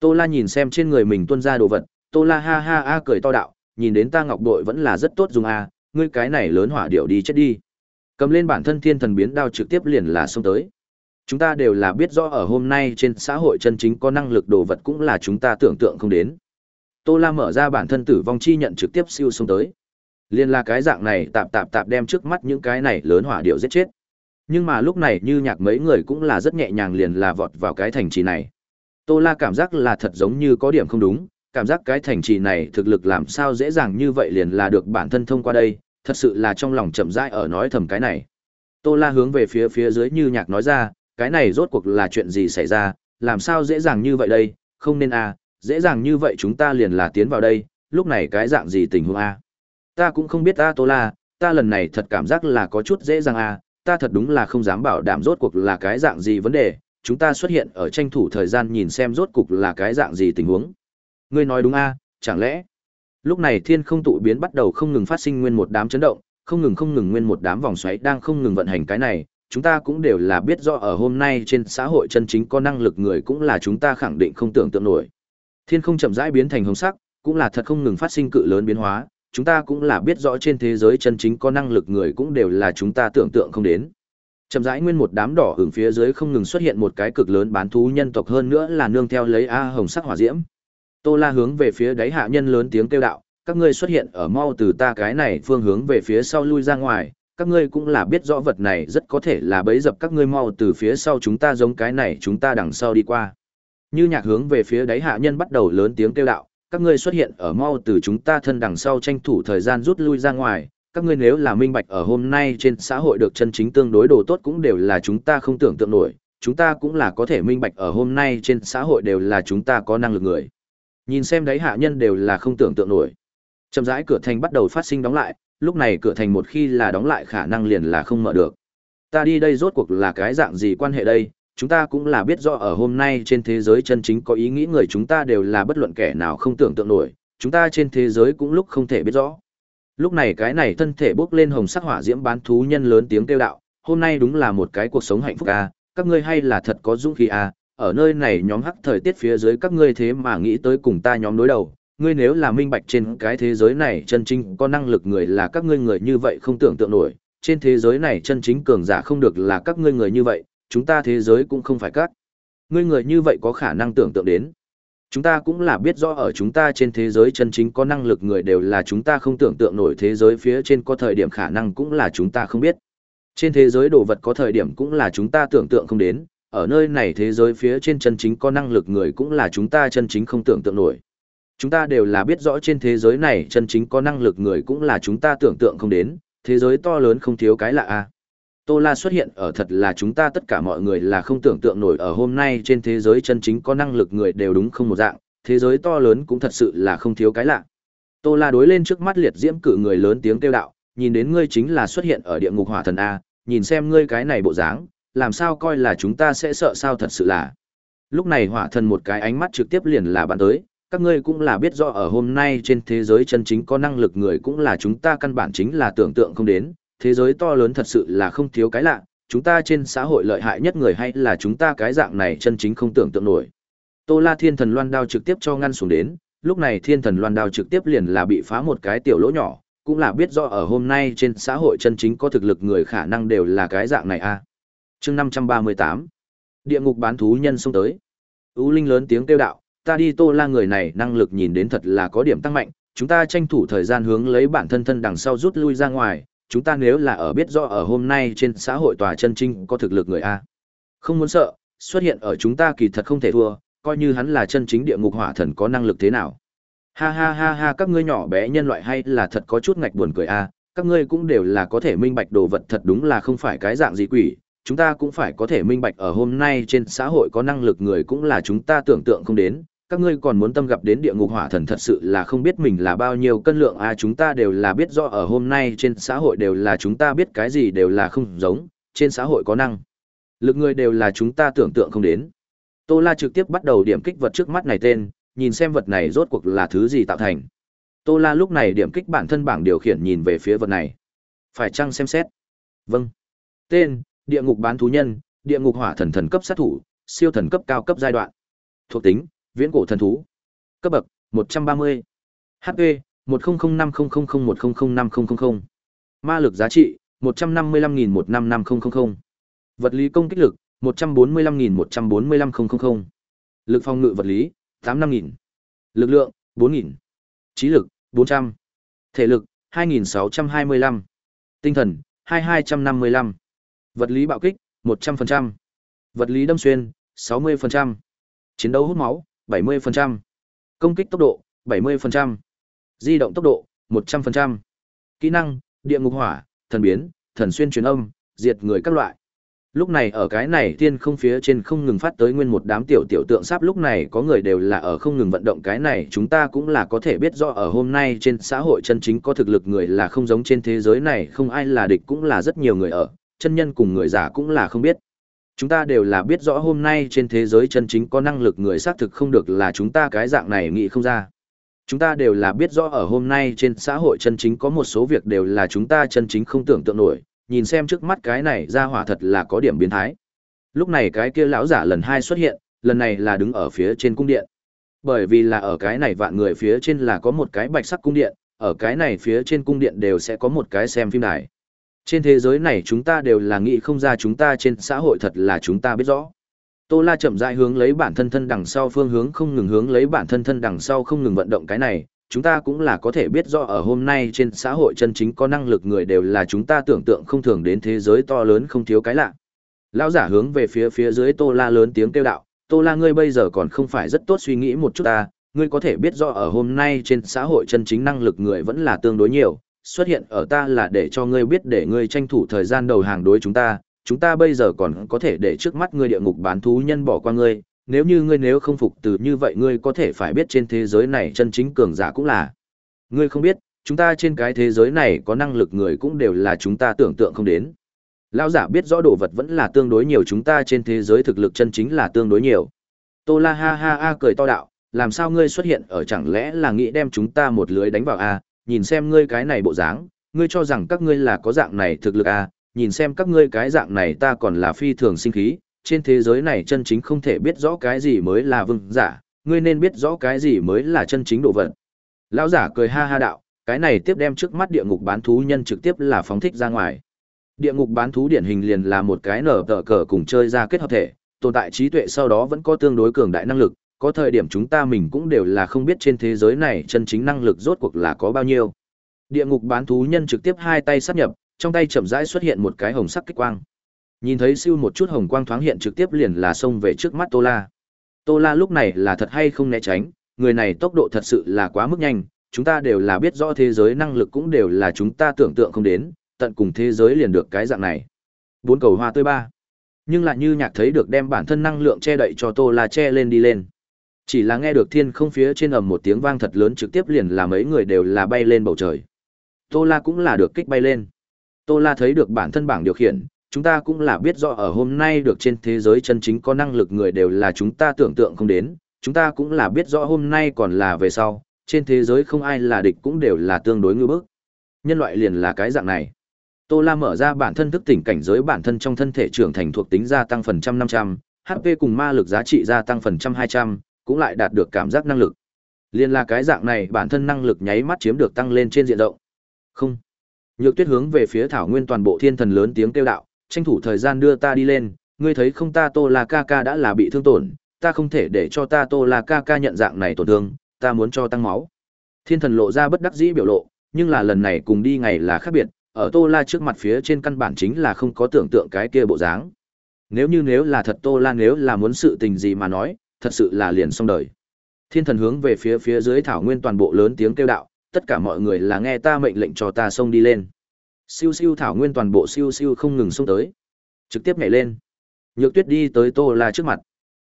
Speaker 1: tô la nhìn xem trên người mình tuân ra đồ vật tô la ha ha a cười to đạo nhìn đến ta ngọc đội vẫn là rất tốt dùng a ngươi cái này lớn hỏa điệu đi chết đi cầm lên bản thân thiên thần biến đao trực tiếp liền là xông tới chúng ta đều là biết rõ ở hôm nay trên xã hội chân chính có năng lực đồ vật cũng là chúng ta tưởng tượng không đến tô la mở ra bản thân tử vong chi nhận trực tiếp siêu xông tới liên là cái dạng này tạp tạp tạp đem trước mắt những cái này lớn hỏa điệu giết chết nhưng mà lúc này như nhạc mấy người cũng là rất nhẹ nhàng liền là vọt vào cái thành trì này. Tô La cảm giác là thật giống như có điểm không đúng, cảm giác cái thành trì này thực lực làm sao dễ dàng như vậy liền là được bản thân thông qua đây, thật sự là trong lòng chậm rãi ở nói thầm cái này. Tô La hướng về phía phía dưới như nhạc nói ra, cái này rốt cuộc là chuyện gì xảy ra, làm sao dễ dàng như vậy đây, không nên à, dễ dàng như vậy chúng ta liền là tiến vào đây, lúc này cái dạng gì tình huống a? À? Ta cũng không biết a à Tô La, ta lần này thật cảm giác là có chút dễ dàng à, ta thật đúng là không dám bảo đảm rốt cuộc là cái dạng gì vấn đề, chúng ta xuất hiện ở tranh thủ thời gian nhìn xem rốt cuộc là cái dạng gì tình huống. Ngươi nói đúng a, chẳng lẽ? Lúc này thiên không tụ biến bắt đầu không ngừng phát sinh nguyên một đám chấn động, không ngừng không ngừng nguyên một đám vòng xoáy đang không ngừng vận hành cái này, chúng ta cũng đều là biết rõ ở hôm nay trên xã hội chân chính có năng lực người cũng là chúng ta khẳng định không tưởng tượng nổi. Thiên không chậm rãi biến thành hồng sắc, cũng là thật không ngừng phát sinh cự lớn biến hóa, chúng ta cũng là biết rõ trên thế giới chân chính có năng lực người cũng đều là chúng ta tưởng tượng không đến. trầm rãi nguyên một đám đỏ hưởng phía dưới không ngừng xuất hiện một cái cực lớn bán thú nhân tộc hơn nữa là nương theo lấy a hồng sắc hỏa diễm. Tô La hướng về phía đáy hạ nhân lớn tiếng kêu đạo, các ngươi xuất hiện ở mau từ ta cái này phương hướng về phía sau lui ra ngoài, các ngươi cũng là biết rõ vật này rất có thể là bẫy dập các ngươi mau từ phía sau chúng ta giống cái này chúng ta đằng sau đi qua. Như nhạc hướng về phía đáy hạ nhân bắt đầu lớn tiếng kêu đạo, các ngươi xuất hiện ở mau từ chúng ta thân đằng sau tranh thủ thời gian rút lui ra ngoài, các ngươi nếu là minh bạch ở hôm nay trên xã hội được chân chính tương đối đồ tốt cũng đều là chúng ta không tưởng tượng nổi, chúng ta cũng là có thể minh bạch ở hôm nay trên xã hội đều là chúng ta có năng lực người. Nhìn xem đấy hạ nhân đều là không tưởng tượng nổi. Chậm rãi cửa thành bắt đầu phát sinh đóng lại, lúc này cửa thành một khi là đóng lại khả năng liền là không mở được. Ta đi đây rốt cuộc là cái dạng gì quan hệ đây, chúng ta cũng là biết rõ ở hôm nay trên thế giới chân chính có ý nghĩ người chúng ta đều là bất luận kẻ nào không tưởng tượng nổi, chúng ta trên thế giới cũng lúc không thể biết rõ. Lúc này cái này thân thể bốc lên hồng sắc hỏa diễm bán thú nhân lớn tiếng kêu đạo, hôm nay đúng là một cái cuộc sống hạnh phúc à, các ngươi hay là thật có dũng khí à, ở nơi này nhóm hắc thời tiết phía dưới các ngươi thế mà nghĩ tới cùng ta nhóm đối đầu, ngươi nếu là minh bạch trên cái thế giới này chân chính có năng lực người là các ngươi người như vậy không tưởng tượng nổi, trên thế giới này chân chính cường giả không được là các ngươi người như vậy, chúng ta thế giới cũng không phải cắt Ngươi người như vậy có khả năng tưởng tượng đến. Chúng ta cũng là biết rõ ở chúng ta trên thế giới chân chính có năng lực người đều là chúng ta không tưởng tượng nổi thế giới phía trên có thời điểm khả năng cũng là chúng ta không biết. Trên thế giới đồ vật có thời điểm cũng là chúng ta tưởng tượng không đến, ở nơi này thế giới phía trên chân chính có năng lực người cũng là chúng ta chân chính không tưởng tượng nổi. Chúng ta đều là biết rõ trên thế giới này chân chính có năng lực người cũng là chúng ta tưởng tượng không đến, thế giới to lớn không thiếu cái lạ À. Tô La xuất hiện ở thật là chúng ta tất cả mọi người là không tưởng tượng nổi ở hôm nay trên thế giới chân chính có năng lực người đều đúng không một dạng, thế giới to lớn cũng thật sự là không thiếu cái lạ. Tô La đối lên trước mắt liệt diễm cử người lớn tiếng kêu đạo, nhìn đến ngươi chính là xuất hiện ở địa ngục hỏa thần A, nhìn xem ngươi cái này bộ dáng, làm sao coi là chúng ta sẽ sợ sao thật sự là. Lúc này hỏa thần một cái ánh mắt trực tiếp liền là bắn tới, các ngươi cũng là biết rõ ở hôm nay trên thế giới chân chính có năng lực người cũng là chúng ta căn bản chính là tưởng tượng không đến, thế giới to lớn thật sự là không thiếu cái lạ, chúng ta trên xã hội lợi hại nhất người hay là chúng ta cái dạng này chân chính không tưởng tượng nổi. Tô La Thiên Thần Loan đao trực tiếp cho ngăn xuống đến, lúc này Thiên Thần Loan đao trực tiếp liền là bị phá một cái tiểu lỗ nhỏ, cũng là biết rõ ở hôm nay trên xã hội chân chính có thực lực người khả năng đều là cái dạng này a. À. Chương 538. Địa ngục bán thú nhân xông tới. U Linh lớn tiếng kêu đạo, ta đi Tô La người này năng lực nhìn đến thật là có điểm tăng mạnh, chúng ta tranh thủ thời gian hướng lấy bản thân thân đằng sau rút lui ra ngoài, chúng ta nếu là ở biết rõ ở hôm nay trên xã hội tòa chân trinh có thực lực người a không muốn sợ xuất hiện ở chúng ta kỳ thật không thể thua coi như hắn là chân chính địa ngục hỏa thần có năng lực thế nào ha ha ha ha các ngươi nhỏ bé nhân loại hay là thật có chút ngạch buồn cười a các ngươi cũng đều là có thể minh bạch đồ vật thật đúng là không phải cái dạng gì quỷ chúng ta cũng phải có thể minh bạch ở hôm nay trên xã hội có năng lực người cũng là chúng ta tưởng tượng không đến các ngươi còn muốn tâm gặp đến địa ngục hỏa thần thật sự là không biết mình là bao nhiêu cân lượng à chúng ta đều là biết rõ ở hôm nay trên xã hội đều là chúng ta biết cái gì đều là không giống, trên xã hội có năng. Lực người đều là chúng ta tưởng tượng không đến. Tô La trực tiếp bắt đầu điểm kích vật trước mắt này tên, nhìn xem vật này rốt cuộc là thứ gì tạo thành. Tô La lúc này điểm kích bản thân bảng điều khiển nhìn về phía vật này. Phải chăng xem xét? Vâng. Tên, địa ngục bán thú nhân, địa ngục hỏa thần thần cấp sát thủ, siêu thần cấp cao cấp giai đoạn. Thuộc tính, viễn cổ thần thú cấp bậc 130 hp 10050001005000 ma lực giá trị 155 155 000 vật lý công kích lực 145.145.000 lực phòng ngự vật lý 85.000 lực lượng 4.000 trí lực 400 thể lực 2.625 tinh thần 2.255 vật lý bạo kích 100% vật lý đâm xuyên 60% chiến đấu hút máu 70%. Công kích tốc độ, 70%. Di động tốc độ, 100%. Kỹ năng, địa ngục hỏa, thần biến, thần xuyên truyền âm, diệt người các loại. Lúc này ở cái này tiên không phía trên không ngừng phát tới nguyên một đám tiểu tiểu tượng sáp lúc này có người đều là ở không ngừng vận động cái này chúng ta cũng là có thể biết rõ ở hôm nay trên xã hội chân chính có thực lực người là không giống trên thế giới này không ai là địch cũng là rất nhiều người ở, chân nhân cùng người giả cũng là không biết chúng ta đều là biết rõ hôm nay trên thế giới chân chính có năng lực người xác thực không được là chúng ta cái dạng này nghĩ không ra. Chúng ta đều là biết rõ ở hôm nay trên xã hội chân chính có một số việc đều là chúng ta chân chính không tưởng tượng nổi, nhìn xem trước mắt cái này ra hỏa thật là có điểm biến thái. Lúc này cái kia lão giả lần hai xuất hiện, lần này là đứng ở phía trên cung điện. Bởi vì là ở cái này vạn người phía trên là có một cái bạch sắc cung điện, ở cái này phía trên cung điện đều sẽ có một cái xem phim đài. Trên thế giới này chúng ta đều là nghĩ không ra chúng ta trên xã hội thật là chúng ta biết rõ. Tô La chậm rãi hướng lấy bản thân thân đằng sau phương hướng không ngừng hướng lấy bản thân thân đằng sau không ngừng vận động cái này, chúng ta cũng là có thể biết rõ ở hôm nay trên xã hội chân chính có năng lực người đều là chúng ta tưởng tượng không thường đến thế giới to lớn không thiếu cái lạ. Lão giả hướng về phía phía dưới Tô La lớn tiếng kêu đạo, Tô La ngươi bây giờ còn không phải rất tốt suy nghĩ một chút ta, ngươi có thể biết rõ ở hôm nay trên xã hội chân chính năng lực người vẫn là tương đối nhiều, xuất hiện ở ta là để cho ngươi biết để ngươi tranh thủ thời gian đầu hàng đối chúng ta, chúng ta bây giờ còn có thể để trước mắt ngươi địa ngục bán thú nhân bỏ qua ngươi, nếu như ngươi nếu không phục từ như vậy ngươi có thể phải biết trên thế giới này chân chính cường giả cũng là. Ngươi không biết, chúng ta trên cái thế giới này có năng lực người cũng đều là chúng ta tưởng tượng không đến. Lão giả biết rõ đồ vật vẫn là tương đối nhiều chúng ta trên thế giới thực lực chân chính là tương đối nhiều. Tô la ha ha ha cười to đạo, làm sao ngươi xuất hiện ở chẳng lẽ là nghĩ đem chúng ta một lưới đánh vào a? À? nhìn xem ngươi cái này bộ dáng, ngươi cho rằng các ngươi là có dạng này thực lực à, nhìn xem các ngươi cái dạng này ta còn là phi thường sinh khí, trên thế giới này chân chính không thể biết rõ cái gì mới là vương giả, ngươi nên biết rõ cái gì mới là chân chính độ vật. Lão giả cười ha ha đạo, cái này tiếp đem trước mắt địa ngục bán thú nhân trực tiếp là phóng thích ra ngoài. Địa ngục bán thú điển hình liền là một cái nở tờ cờ cùng chơi ra kết hợp thể, tồn tại trí tuệ sau đó vẫn có tương đối cường đại năng lực, có thời điểm chúng ta mình cũng đều là không biết trên thế giới này chân chính năng lực rốt cuộc là có bao nhiêu. Địa ngục bán thú nhân trực tiếp hai tay sát nhập, trong tay chậm rãi xuất hiện một cái hồng sắc kích quang. Nhìn thấy siêu một chút hồng quang thoáng hiện trực tiếp liền là xông về trước mắt Tô La. Tô La lúc này là thật hay không né tránh, người này tốc độ thật sự là quá mức nhanh, chúng ta đều là biết rõ thế giới năng lực cũng đều là chúng ta tưởng tượng không đến, tận cùng thế giới liền được cái dạng này. Bốn cầu hoa tươi ba. Nhưng lại như nhạc thấy được đem bản thân năng lượng che đậy cho Tô La che lên đi lên. Chỉ là nghe được thiên không phía trên ầm một tiếng vang thật lớn trực tiếp liền là mấy người đều là bay lên bầu trời. Tô La cũng là được kích bay lên. Tô La thấy được bản thân bảng điều khiển, chúng ta cũng là biết rõ ở hôm nay được trên thế giới chân chính có năng lực người đều là chúng ta tưởng tượng không đến, chúng ta cũng là biết rõ hôm nay còn là về sau, trên thế giới không ai là địch cũng đều là tương đối ngưỡng bức. Nhân loại liền là cái dạng này. Tô La mở ra bản thân thức tỉnh cảnh giới bản thân trong thân thể trưởng thành thuộc tính gia tăng phần trăm năm trăm, HP cùng ma lực giá trị gia tăng phần trăm hai trăm, cũng lại đạt được cảm giác năng lực. Liên là cái dạng này bản thân năng lực nháy mắt chiếm được tăng lên trên diện rộng. Không. Nhược Tuyết hướng về phía Thảo Nguyên toàn bộ thiên thần lớn tiếng kêu đạo, tranh thủ thời gian đưa ta đi lên, ngươi thấy không ta Tô La Ca Ca đã là bị thương tổn, ta không thể để cho ta Tô La Ca Ca nhận dạng này tổn thương, ta muốn cho tăng máu. Thiên thần lộ ra bất đắc dĩ biểu lộ, nhưng là lần này cùng đi ngày là khác biệt, ở Tô La trước mặt phía trên căn bản chính là không có tưởng tượng cái kia bộ dáng. Nếu như nếu là thật Tô La nếu là muốn sự tình gì mà nói, thật sự là liền xong đời. Thiên thần hướng về phía phía dưới thảo nguyên toàn bộ lớn tiếng kêu đạo, tất cả mọi người là nghe ta mệnh lệnh cho ta xông đi lên. Siêu siêu thảo nguyên toàn bộ siêu siêu không ngừng xông tới. Trực tiếp nhảy lên. Nhược Tuyết đi tới Tô La trước mặt.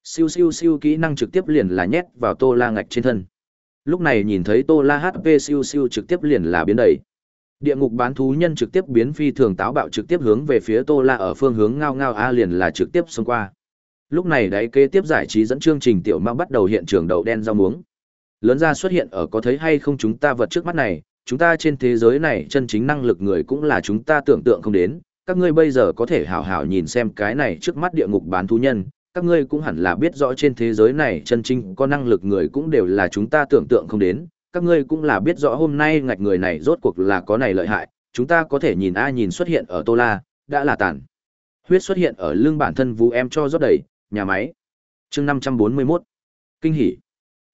Speaker 1: Siêu siêu siêu kỹ năng trực tiếp liền là nhét vào Tô La ngạch trên thân. Lúc này nhìn thấy Tô La HP siêu siêu trực tiếp liền là biến đầy. Địa ngục bán thú nhân trực tiếp biến phi thường táo bạo trực tiếp hướng về phía Tô La ở phương hướng ngao ngao a liền là trực tiếp xông qua. Lúc này đáy kế tiếp giải trí dẫn chương trình tiểu mao bắt đầu hiện trường đầu đen rau muống. Lớn ra xuất hiện ở có thấy hay không chúng ta vật trước mắt này, chúng ta trên thế giới này chân chính năng lực người cũng là chúng ta tưởng tượng không đến, các ngươi bây giờ có thể hào hào nhìn xem cái này trước mắt địa ngục bán thú nhân, các ngươi cũng hẳn là biết rõ trên thế giới này chân chính có năng lực người cũng đều là chúng ta tưởng tượng không đến, các ngươi cũng là biết rõ hôm nay ngạch người này rốt cuộc là có này lợi hại, chúng ta có thể nhìn a nhìn xuất hiện ở Tô La, đã là tàn. Huyết xuất hiện ở lưng bản thân vũ em cho rót đầy, nhà máy. Chương 541. Kinh hỉ.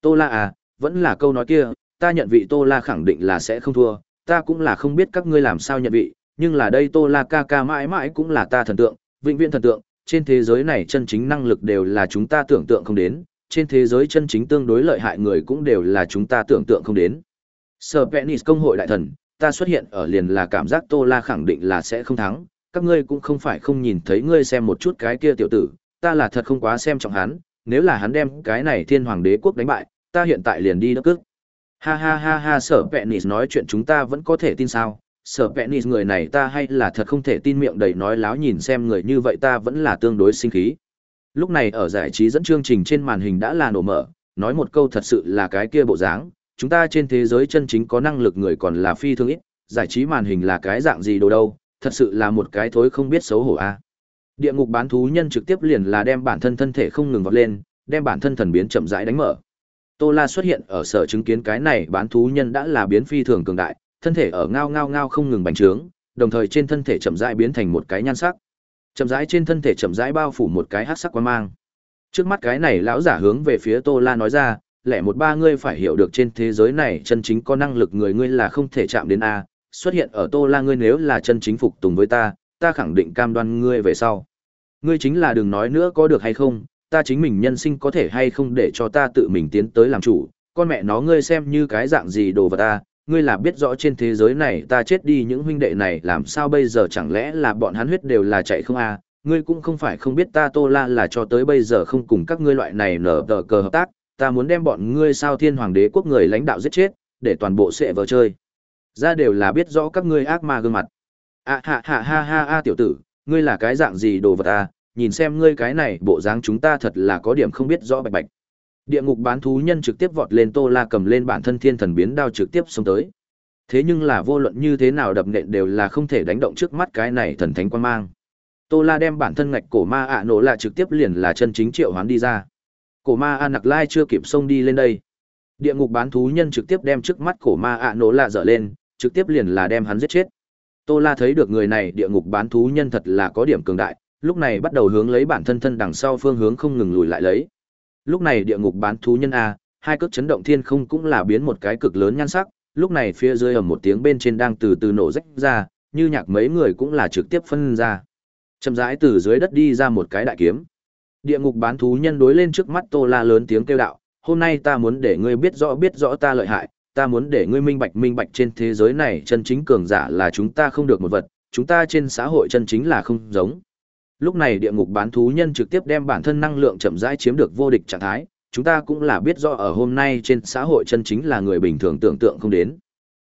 Speaker 1: Tô La à, vẫn là câu nói kia, ta nhận vị Tô La khẳng định là sẽ không thua, ta cũng là không biết các ngươi làm sao nhận vị, nhưng là đây Tô La ca ca mãi mãi cũng là ta thần tượng, vĩnh viễn thần tượng, trên thế giới này chân chính năng lực đều là chúng ta tưởng tượng không đến, trên thế giới chân chính tương đối lợi hại người cũng đều là chúng ta tưởng tượng không đến. Sở Penis công hội đại thần, ta xuất hiện ở liền là cảm giác Tô La khẳng định là sẽ không thắng, các ngươi cũng không phải không nhìn thấy ngươi xem một chút cái kia tiểu tử, ta là thật không quá xem trọng hắn, nếu là hắn đem cái này thiên hoàng đế quốc đánh bại, ta hiện tại liền đi đất cước. Ha ha ha ha sở Penis nói chuyện chúng ta vẫn có thể tin sao, sở Penis người này ta hay là thật không thể tin miệng đầy nói láo nhìn xem người như vậy ta vẫn là tương đối sinh khí. Lúc này ở giải trí dẫn chương trình trên màn hình đã là nổ mở, nói một câu thật sự là cái kia bộ dáng, chúng ta trên thế giới chân chính có năng lực người còn là phi thường ít, giải trí màn hình là cái dạng gì đồ đâu, thật sự là một cái thối không biết xấu hổ a. À. Địa ngục bán thú nhân trực tiếp liền là đem bản thân thân thể không ngừng vọt lên, đem bản thân thần biến chậm rãi đánh mở. Tô La xuất hiện ở sở chứng kiến cái này bán thú nhân đã là biến phi thường cường đại, thân thể ở ngao ngao ngao không ngừng bành trướng, đồng thời trên thân thể chậm rãi biến thành một cái nhan sắc. Chậm rãi trên thân thể chậm rãi bao phủ một cái hắc sắc quan mang. Trước mắt cái này lão giả hướng về phía Tô La nói ra, lẽ một ba ngươi phải hiểu được trên thế giới này chân chính có năng lực người ngươi là không thể chạm đến a, xuất hiện ở Tô La ngươi nếu là chân chính phục tùng với ta, ta khẳng định cam đoan ngươi về sau. Ngươi chính là đừng nói nữa có được hay không, ta chính mình nhân sinh có thể hay không để cho ta tự mình tiến tới làm chủ, con mẹ nó ngươi xem như cái dạng gì đồ vật ta, ngươi là biết rõ trên thế giới này ta chết đi những huynh đệ này làm sao bây giờ chẳng lẽ là bọn hắn huyết đều là chạy không à, ngươi cũng không phải không biết ta tô la là cho tới bây giờ không cùng các ngươi loại này nở tờ cờ hợp tác, ta muốn đem bọn ngươi sao thiên hoàng đế quốc người lãnh đạo giết chết, để toàn bộ sẽ vờ chơi. Ra đều là biết rõ các ngươi ác ma gương mặt. À hạ hạ ha ha ha tiểu tử, ngươi là cái dạng gì đồ vật à, nhìn xem ngươi cái này bộ dáng chúng ta thật là có điểm không biết rõ bạch bạch. Địa ngục bán thú nhân trực tiếp vọt lên Tô La cầm lên bản thân thiên thần biến đao trực tiếp xông tới. Thế nhưng là vô luận như thế nào đập nện đều là không thể đánh động trước mắt cái này thần thánh quan mang. Tô La đem bản thân ngạch cổ ma ạ nổ là trực tiếp liền là chân chính triệu hoán đi ra. Cổ ma a nặc lai chưa kịp xông đi lên đây. Địa ngục bán thú nhân trực tiếp đem trước mắt cổ ma ạ nổ là dở lên, trực tiếp liền là đem hắn giết chết. Tô La thấy được người này địa ngục bán thú nhân thật là có điểm cường đại, lúc này bắt đầu hướng lấy bản thân thân đằng sau phương hướng không ngừng lùi lại lấy. Lúc này địa ngục bán thú nhân a, hai cước chấn động thiên không cũng là biến một cái cực lớn nhan sắc, lúc này phía dưới ầm một tiếng bên trên đang từ từ nổ rách ra, như nhạc mấy người cũng là trực tiếp phân ra. Chậm rãi từ dưới đất đi ra một cái đại kiếm. Địa ngục bán thú nhân đối lên trước mắt Tô La lớn tiếng kêu đạo: "Hôm nay ta muốn để ngươi biết rõ biết rõ ta lợi hại, ta muốn để ngươi minh bạch minh bạch trên thế giới này chân chính cường giả là chúng ta không được một vật, chúng ta trên xã hội chân chính là không giống. Lúc này địa ngục bán thú nhân trực tiếp đem bản thân năng lượng chậm rãi chiếm được vô địch trạng thái, chúng ta cũng là biết rõ ở hôm nay trên xã hội chân chính là người bình thường tưởng tượng không đến.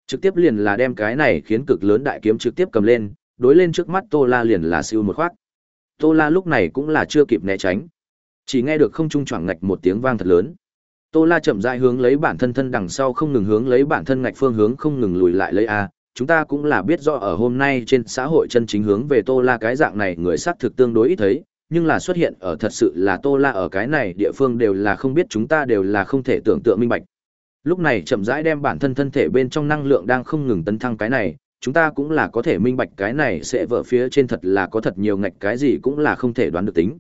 Speaker 1: Trực tiếp liền là đem cái này khiến cực lớn đại kiếm trực tiếp cầm lên, đối lên trước mắt Tô La liền là siêu một khoác. Tô La lúc này cũng là chưa kịp né tránh. Chỉ nghe được không trung choảng ngạch một tiếng vang thật lớn. Tô La chậm rãi hướng lấy bản thân thân đằng sau không ngừng hướng lấy bản thân ngạch phương hướng không ngừng lùi lại lấy a, chúng ta cũng là biết rõ ở hôm nay trên xã hội chân chính hướng về Tô La cái dạng này người xác thực tương đối ít thấy, nhưng là xuất hiện ở thật sự là Tô La ở cái này địa phương đều là không biết chúng ta đều là không thể tưởng tượng minh bạch. Lúc này chậm rãi đem bản thân thân thể bên trong năng lượng đang không ngừng tấn thăng cái này, chúng ta cũng là có thể minh bạch cái này sẽ vỡ phía trên thật là có thật nhiều ngạch cái gì cũng là không thể đoán được tính.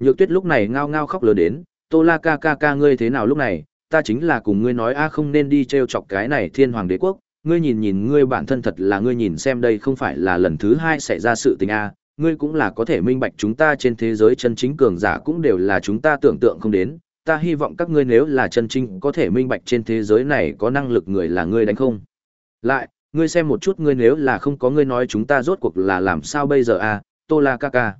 Speaker 1: Nhược Tuyết lúc này ngao ngao khóc lớn đến, tô la ca ca ca ngươi thế nào lúc này ta chính là cùng ngươi nói a không nên đi t chọc cái này thiên hoàng đế quốc ngươi nhìn nhìn ngươi bản thân thật là ngươi nhìn xem đây không phải là lần thứ hai xảy ra sự tình a ngươi cũng là có thể minh bạch chúng ta trên thế giới chân chính cường giả cũng đều là chúng ta tưởng tượng không đến ta hy vọng các ngươi nếu là chân chính có thể minh bạch trên thế giới này có năng lực người là ngươi đánh không lại ngươi xem một chút ngươi nếu là không có ngươi nói chúng ta rốt cuộc là làm sao bây giờ a à? tô la ca ca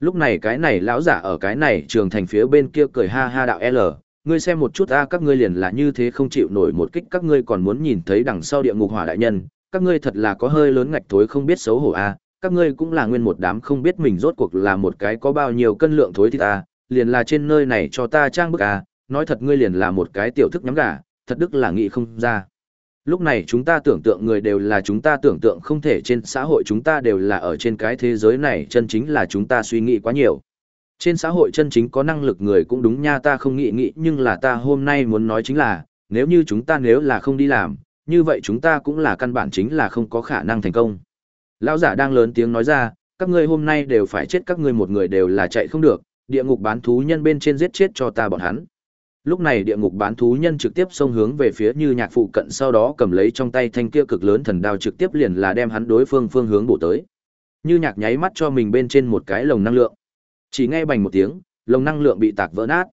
Speaker 1: Lúc này cái này lão giả ở cái này trường thành phía bên kia cười ha ha đạo L, ngươi xem một chút ta các ngươi liền là như thế không chịu nổi một kích các ngươi còn muốn nhìn thấy đằng sau địa ngục hỏa đại nhân, các ngươi thật là có hơi lớn ngạch thối không biết xấu hổ a, à, các ngươi cũng là nguyên một đám không biết mình rốt cuộc là một cái có bao nhiêu cân lượng thối thì ta, liền là trên nơi này cho ta trang bức a, à, nói thật ngươi liền là một cái tiểu thức nhắm gà, thật đức là nghị không ra. Lúc này chúng ta tưởng tượng người đều là chúng ta tưởng tượng không thể trên xã hội chúng ta đều là ở trên cái thế giới này chân chính là chúng ta suy nghĩ quá nhiều. Trên xã hội chân chính có năng lực người cũng đúng nha ta không nghĩ nghĩ nhưng là ta hôm nay muốn nói chính là, nếu như chúng ta nếu là không đi làm, như vậy chúng ta cũng là căn bản chính là không có khả năng thành công. Lão giả đang lớn tiếng nói ra, các ngươi hôm nay đều phải chết các ngươi một người đều là chạy không được, địa ngục bán thú nhân bên trên giết chết cho ta bọn hắn lúc này địa ngục bán thú nhân trực tiếp xông hướng về phía như nhạc phụ cận sau đó cầm lấy trong tay thanh kia cực lớn thần đao trực tiếp liền là đem hắn đối phương phương hướng bổ tới như nhạc nháy mắt cho mình bên trên một cái lồng năng lượng chỉ nghe bành một tiếng lồng năng lượng bị tạc vỡ nát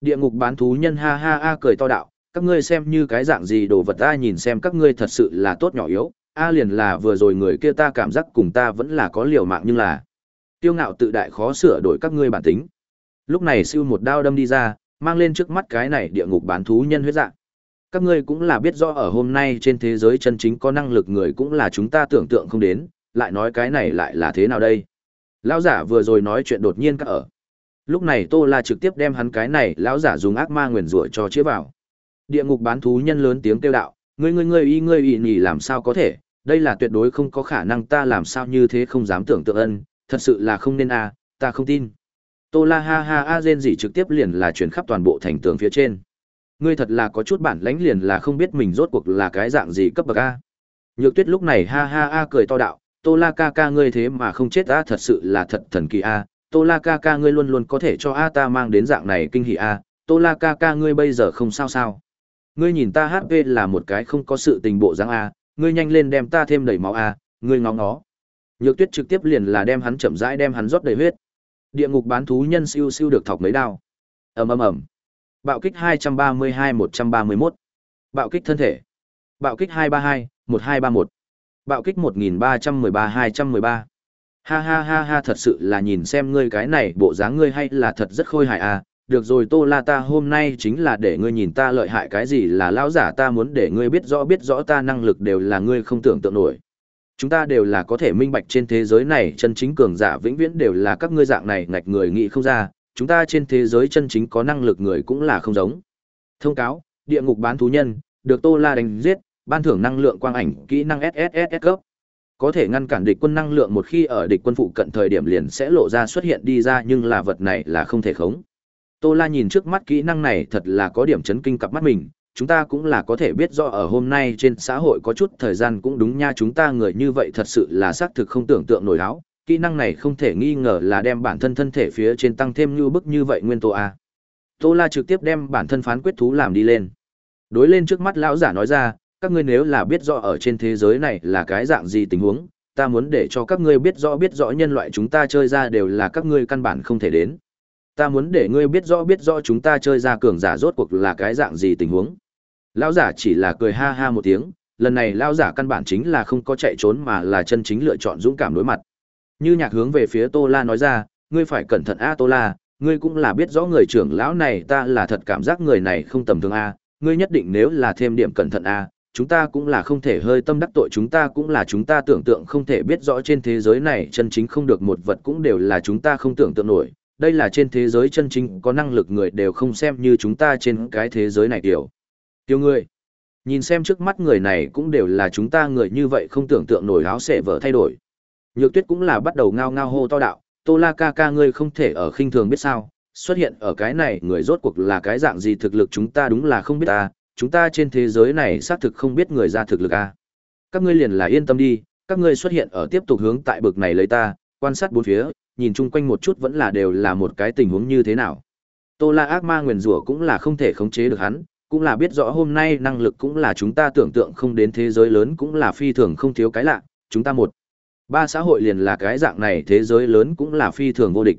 Speaker 1: địa ngục bán thú nhân ha ha a cười to đạo các ngươi xem như cái dạng gì đồ vật ta nhìn xem các ngươi thật sự là tốt nhỏ yếu a liền là vừa rồi người kia ta cảm giác cùng ta vẫn là có liều mạng nhưng là tiêu ngạo tự đại khó sửa đổi các ngươi bản tính lúc này siêu một đao đâm đi ra mang lên trước mắt cái này địa ngục bán thú nhân huyết dạng. Các ngươi cũng là biết rõ ở hôm nay trên thế giới chân chính có năng lực người cũng là chúng ta tưởng tượng không đến, lại nói cái này lại là thế nào đây? Lão giả vừa rồi nói chuyện đột nhiên các ở. Lúc này Tô La trực tiếp đem hắn cái này lão giả dùng ác ma nguyền rủa cho chĩa vào. Địa ngục bán thú nhân lớn tiếng kêu đạo, ngươi ngươi ngươi y ngươi y nhỉ làm sao có thể, đây là tuyệt đối không có khả năng ta làm sao như thế không dám tưởng tượng ân, thật sự là không nên à, ta không tin. Tô La ha ha a rên gì trực tiếp liền là truyền khắp toàn bộ thành tường phía trên. Ngươi thật là có chút bản lãnh liền là không biết mình rốt cuộc là cái dạng gì cấp bậc a. Nhược Tuyết lúc này ha ha a cười to đạo, Tô La ca ca ngươi thế mà không chết a thật sự là thật thần kỳ a, Tô La ca ca ngươi luôn luôn có thể cho a ta mang đến dạng này kinh hỉ a, Tô La ca ca ngươi bây giờ không sao sao? Ngươi nhìn ta HP là một cái không có sự tình bộ dáng a, ngươi nhanh lên đem ta thêm đầy máu a, ngươi ngó ngó. Nhược Tuyết trực tiếp liền là đem hắn chậm rãi đem hắn rót đầy huyết. Địa ngục bán thú nhân siêu siêu được thọc mấy đao. Ầm ầm ầm. Bạo kích hai hai trăm trăm ba ba mươi một mươi 131. Bạo kích thân thể. Bạo kích hai hai hai ba một ba một Bạo kích một nghìn ba ba trăm trăm mười hai mười ba Ha ha ha ha thật sự là nhìn xem ngươi cái này bộ dáng ngươi hay là thật rất khôi hài à, được rồi tô la ta hôm nay chính là để ngươi nhìn ta lợi hại cái gì là lão giả ta muốn để ngươi biết rõ biết rõ ta năng lực đều là ngươi không tưởng tượng nổi chúng ta đều là có thể minh bạch trên thế giới này chân chính cường giả vĩnh viễn đều là các ngươi dạng này ngạch người nghĩ không ra chúng ta trên thế giới chân chính có năng lực người cũng là không giống thông cáo địa ngục bán thú nhân được tô la đánh giết ban thưởng năng lượng quang ảnh kỹ năng sss cấp có thể ngăn cản địch quân năng lượng một khi ở địch quân phụ cận thời điểm liền sẽ lộ ra xuất hiện đi ra nhưng là vật này là không thể khống tô la nhìn trước mắt kỹ năng này thật là có điểm chấn kinh cặp mắt mình chúng ta cũng là có thể biết rõ ở hôm nay trên xã hội có chút thời gian cũng đúng nha chúng ta người như vậy thật sự là xác thực không tưởng tượng nổi áo kỹ năng này không thể nghi ngờ là đem bản thân thân thể phía trên tăng thêm như bức như vậy nguyên tố a tô la trực tiếp đem bản thân phán quyết thú làm đi lên đối lên trước mắt lão giả nói ra các ngươi nếu là biết rõ ở trên thế giới này là cái dạng gì tình huống ta muốn để cho các ngươi biết rõ biết rõ nhân loại chúng ta chơi ra đều là các ngươi căn bản không thể đến ta muốn để ngươi biết rõ biết rõ chúng ta chơi ra cường giả rốt cuộc là cái dạng gì tình huống lão giả chỉ là cười ha ha một tiếng lần này lão giả căn bản chính là không có chạy trốn mà là chân chính lựa chọn dũng cảm đối mặt như nhạc hướng về phía tô la nói ra ngươi phải cẩn thận a à, tô la ngươi cũng là biết rõ người trưởng lão này ta là thật cảm giác người này không tầm thường a ngươi nhất định nếu là thêm điểm cẩn thận a chúng ta cũng là không thể hơi tâm đắc tội chúng ta cũng là chúng ta tưởng tượng không thể biết rõ trên thế giới này chân chính không được một vật cũng đều là chúng ta không tưởng tượng nổi đây là trên thế giới chân chính có năng lực người đều không xem như chúng ta trên cái thế giới này tiểu Tiêu người. Nhìn xem trước mắt người này cũng đều là chúng ta người như vậy không tưởng tượng nổi áo sẽ vỡ thay đổi. Nhược tuyết cũng là bắt đầu ngao ngao hô to đạo, tô la ca ca ngươi không thể ở khinh thường biết sao, xuất hiện ở cái này người rốt cuộc là cái dạng gì thực lực chúng ta đúng là không biết ta, chúng ta trên thế giới này xác thực không biết người ra thực lực a. À. Các ngươi liền là yên tâm đi, các ngươi xuất hiện ở tiếp tục hướng tại bực này lấy ta, quan sát bốn phía, nhìn chung quanh một chút vẫn là đều là một cái tình huống như thế nào. Tô La ác ma nguyền rủa cũng là không thể khống chế được hắn, cũng là biết rõ hôm nay năng lực cũng là chúng ta tưởng tượng không đến thế giới lớn cũng là phi thường không thiếu cái lạ, chúng ta một. Ba xã hội liền là cái dạng này thế giới lớn cũng là phi thường vô địch.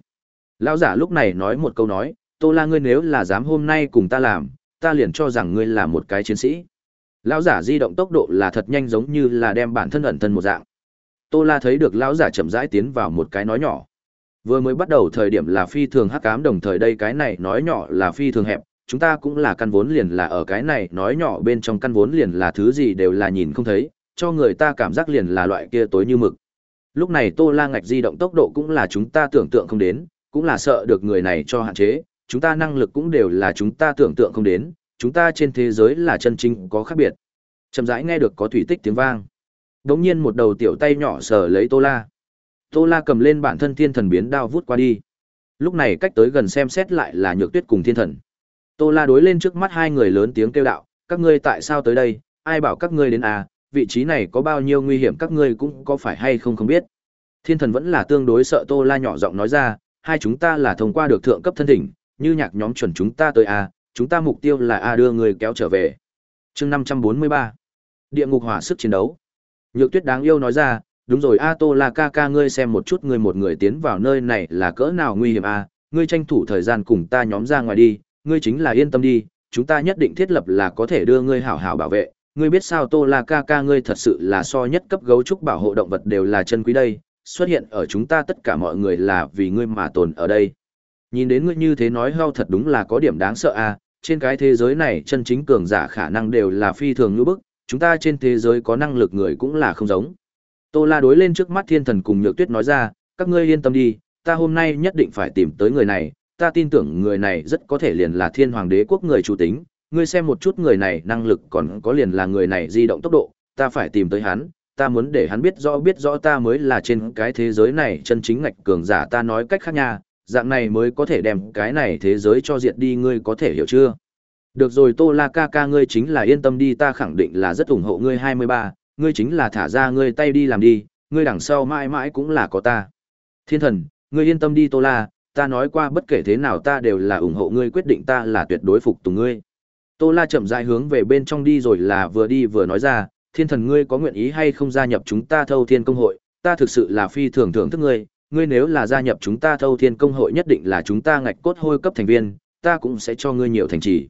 Speaker 1: Lão giả lúc này nói một câu nói, Tô La ngươi nếu là dám hôm nay cùng ta làm, ta liền cho rằng ngươi là một cái chiến sĩ. Lão giả di động tốc độ là thật nhanh giống như là đem bản thân ẩn thân một dạng. Tô La thấy được lão giả chậm rãi tiến vào một cái nói nhỏ. Vừa mới bắt đầu thời điểm là phi thường hắc ám đồng thời đây cái này nói nhỏ là phi thường hẹp, chúng ta cũng là căn vốn liền là ở cái này nói nhỏ bên trong căn vốn liền là thứ gì đều là nhìn không thấy cho người ta cảm giác liền là loại kia tối như mực lúc này tô la ngạch di động tốc độ cũng là chúng ta tưởng tượng không đến cũng là sợ được người này cho hạn chế chúng ta năng lực cũng đều là chúng ta tưởng tượng không đến chúng ta trên thế giới là chân chính có khác biệt chậm rãi nghe được có thủy tích tiếng vang đ nhiên một đầu tiểu tay nhỏ sờ lấy tô la tô la cầm lên bản thân thiên thần biến đao vút qua đi lúc này cách tới gần xem xét lại là nhược tuyết cùng thiên thần Tô La đối lên trước mắt hai người lớn tiếng kêu đạo, các ngươi tại sao tới đây, ai bảo các ngươi đến à, vị trí này có bao nhiêu nguy hiểm các ngươi cũng có phải hay không không biết. Thiên thần vẫn là tương đối sợ Tô La nhỏ giọng nói ra, hai chúng ta là thông qua được thượng cấp thân thỉnh, như nhạc nhóm chuẩn chúng ta tới à, chúng ta mục tiêu là à đưa người kéo trở về. Chương 543. Địa ngục hỏa sức chiến đấu. Nhược Tuyết đáng yêu nói ra, đúng rồi a Tô La ca ca ngươi xem một chút ngươi một người tiến vào nơi này là cỡ nào nguy hiểm à? ngươi tranh thủ thời gian cùng ta nhóm ra ngoài đi, ngươi chính là yên tâm đi, chúng ta nhất định thiết lập là có thể đưa ngươi hảo hảo bảo vệ, ngươi biết sao Tô La ca ca ngươi thật sự là so nhất cấp gấu trúc bảo hộ động vật đều là chân quý đây, xuất hiện ở chúng ta tất cả mọi người là vì ngươi mà tồn ở đây. Nhìn đến ngươi như thế nói hao thật đúng là có điểm đáng sợ à, trên cái thế giới này chân chính cường giả khả năng đều là phi thường như bức, chúng ta trên thế giới có năng lực người cũng là không giống. Tô La đối lên trước mắt thiên thần cùng nhược tuyết nói ra, các ngươi yên tâm đi, ta hôm nay nhất định phải tìm tới người này, ta tin tưởng người này rất có thể liền là thiên hoàng đế quốc người chủ tính, ngươi xem một chút người này năng lực còn có liền là người này di động tốc độ, ta phải tìm tới hắn, ta muốn để hắn biết rõ biết rõ ta mới là trên cái thế giới này chân chính ngạch cường giả ta nói cách khác nha, dạng này mới có thể đem cái này thế giới cho diệt đi ngươi có thể hiểu chưa? Được rồi Tô La ca ca ngươi chính là yên tâm đi ta khẳng định là rất ủng hộ ngươi 23, ngươi chính là thả ra ngươi tay đi làm đi, ngươi đằng sau mãi mãi cũng là có ta. Thiên thần, ngươi yên tâm đi Tô La, ta nói qua bất kể thế nào ta đều là ủng hộ ngươi quyết định ta là tuyệt đối phục tùng ngươi. Tô La chậm rãi hướng về bên trong đi rồi là vừa đi vừa nói ra, thiên thần ngươi có nguyện ý hay không gia nhập chúng ta thâu thiên công hội, ta thực sự là phi thường thưởng thức ngươi, ngươi nếu là gia nhập chúng ta thâu thiên công hội nhất định là chúng ta ngạch cốt hôi cấp thành viên, ta cũng sẽ cho ngươi nhiều thành trì.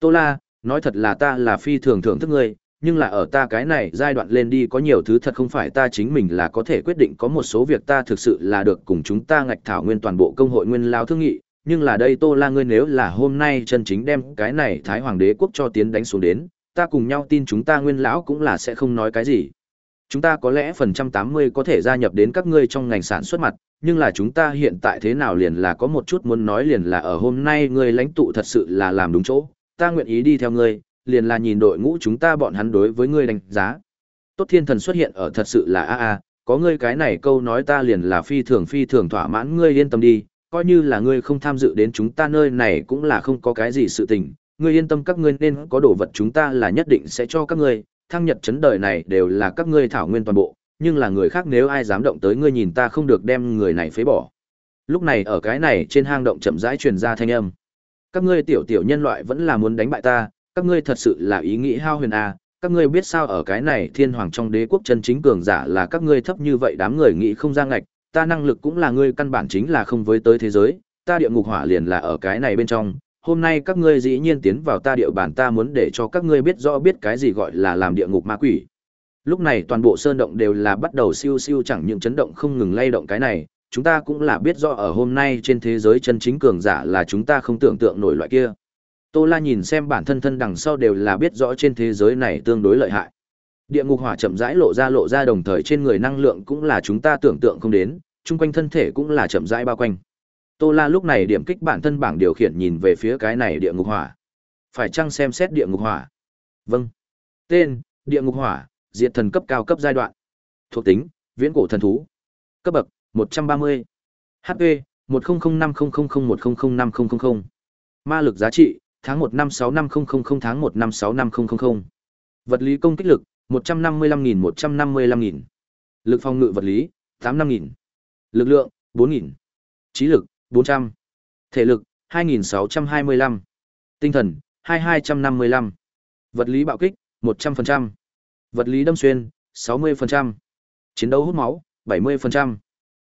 Speaker 1: Tô La, nói thật là ta là phi thường thưởng thức ngươi, nhưng là ở ta cái này giai đoạn lên đi có nhiều thứ thật không phải ta chính mình là có thể quyết định có một số việc ta thực sự là được cùng chúng ta ngạch thảo nguyên toàn bộ công hội nguyên lao thương nghị nhưng là đây tô la ngươi nếu là hôm nay chân chính đem cái này thái hoàng đế quốc cho tiến đánh xuống đến ta cùng nhau tin chúng ta nguyên lão cũng là sẽ không nói cái gì chúng ta có lẽ phần trăm tám mươi có thể gia nhập đến các ngươi trong ngành sản xuất mặt nhưng là chúng ta hiện tại thế nào liền là có một chút muốn nói liền là ở hôm nay ngươi lãnh tụ thật sự là làm đúng chỗ ta nguyện ý đi theo ngươi liền là nhìn đội ngũ chúng ta bọn hắn đối với ngươi đánh giá. Tốt thiên thần xuất hiện ở thật sự là a a, có ngươi cái này câu nói ta liền là phi thường phi thường thỏa mãn ngươi yên tâm đi, coi như là ngươi không tham dự đến chúng ta nơi này cũng là không có cái gì sự tình, ngươi yên tâm các ngươi nên có đồ vật chúng ta là nhất định sẽ cho các ngươi, thăng nhật chấn đời này đều là các ngươi thảo nguyên toàn bộ, nhưng là người khác nếu ai dám động tới ngươi nhìn ta không được đem người này phế bỏ. Lúc này ở cái này trên hang động chậm rãi truyền ra thanh âm. Các ngươi tiểu tiểu nhân loại vẫn là muốn đánh bại ta, các ngươi thật sự là ý nghĩ hao huyền a à. các ngươi biết sao ở cái này thiên hoàng trong đế quốc chân chính cường giả là các ngươi thấp như vậy đám người nghĩ không ra ngạch ta năng lực cũng là ngươi căn bản chính là không với tới thế giới ta địa ngục hỏa liền là ở cái này bên trong hôm nay các ngươi dĩ nhiên tiến vào ta địa bàn ta muốn để cho các ngươi biết rõ biết cái gì gọi là làm địa ngục ma quỷ lúc này toàn bộ sơn động đều là bắt đầu siêu siêu chẳng những chấn động không ngừng lay động cái này chúng ta cũng là biết rõ ở hôm nay trên thế giới chân chính cường giả là chúng ta không tưởng tượng nổi loại kia Tô La nhìn xem bản thân thân đằng sau đều là biết rõ trên thế giới này tương đối lợi hại. Địa ngục hỏa chậm rãi lộ ra lộ ra đồng thời trên người năng lượng cũng là chúng ta tưởng tượng không đến, chung quanh thân thể cũng là chậm rãi bao quanh. Tô La lúc này điểm kích bản thân bảng điều khiển nhìn về phía cái này địa ngục hỏa. Phải chăng xem xét địa ngục hỏa? Vâng. Tên: Địa ngục hỏa, diệt thần cấp cao cấp giai đoạn. Thuộc tính: Viễn cổ thần thú. Cấp bậc: 130. HP: 10050001005000. Ma lực giá trị: tháng một năm sáu năm không không không tháng một năm sáu năm không không không Vật lý công kích lực, một trăm năm mươi lăm nghìn một trăm năm mươi lăm nghìn Lực phòng ngự vật lý, tám năm nghìn Lực lượng, bốn nghìn Trí lực, bốn trăm Thể lực, hai nghìn sáu trăm hai mươi lăm Tinh thần, hai hai trăm năm mươi lăm Vật lý bạo kích, một trăm phần trăm Vật lý đâm xuyên, sáu mươi phần trăm Chiến đấu hút máu, bảy mươi phần trăm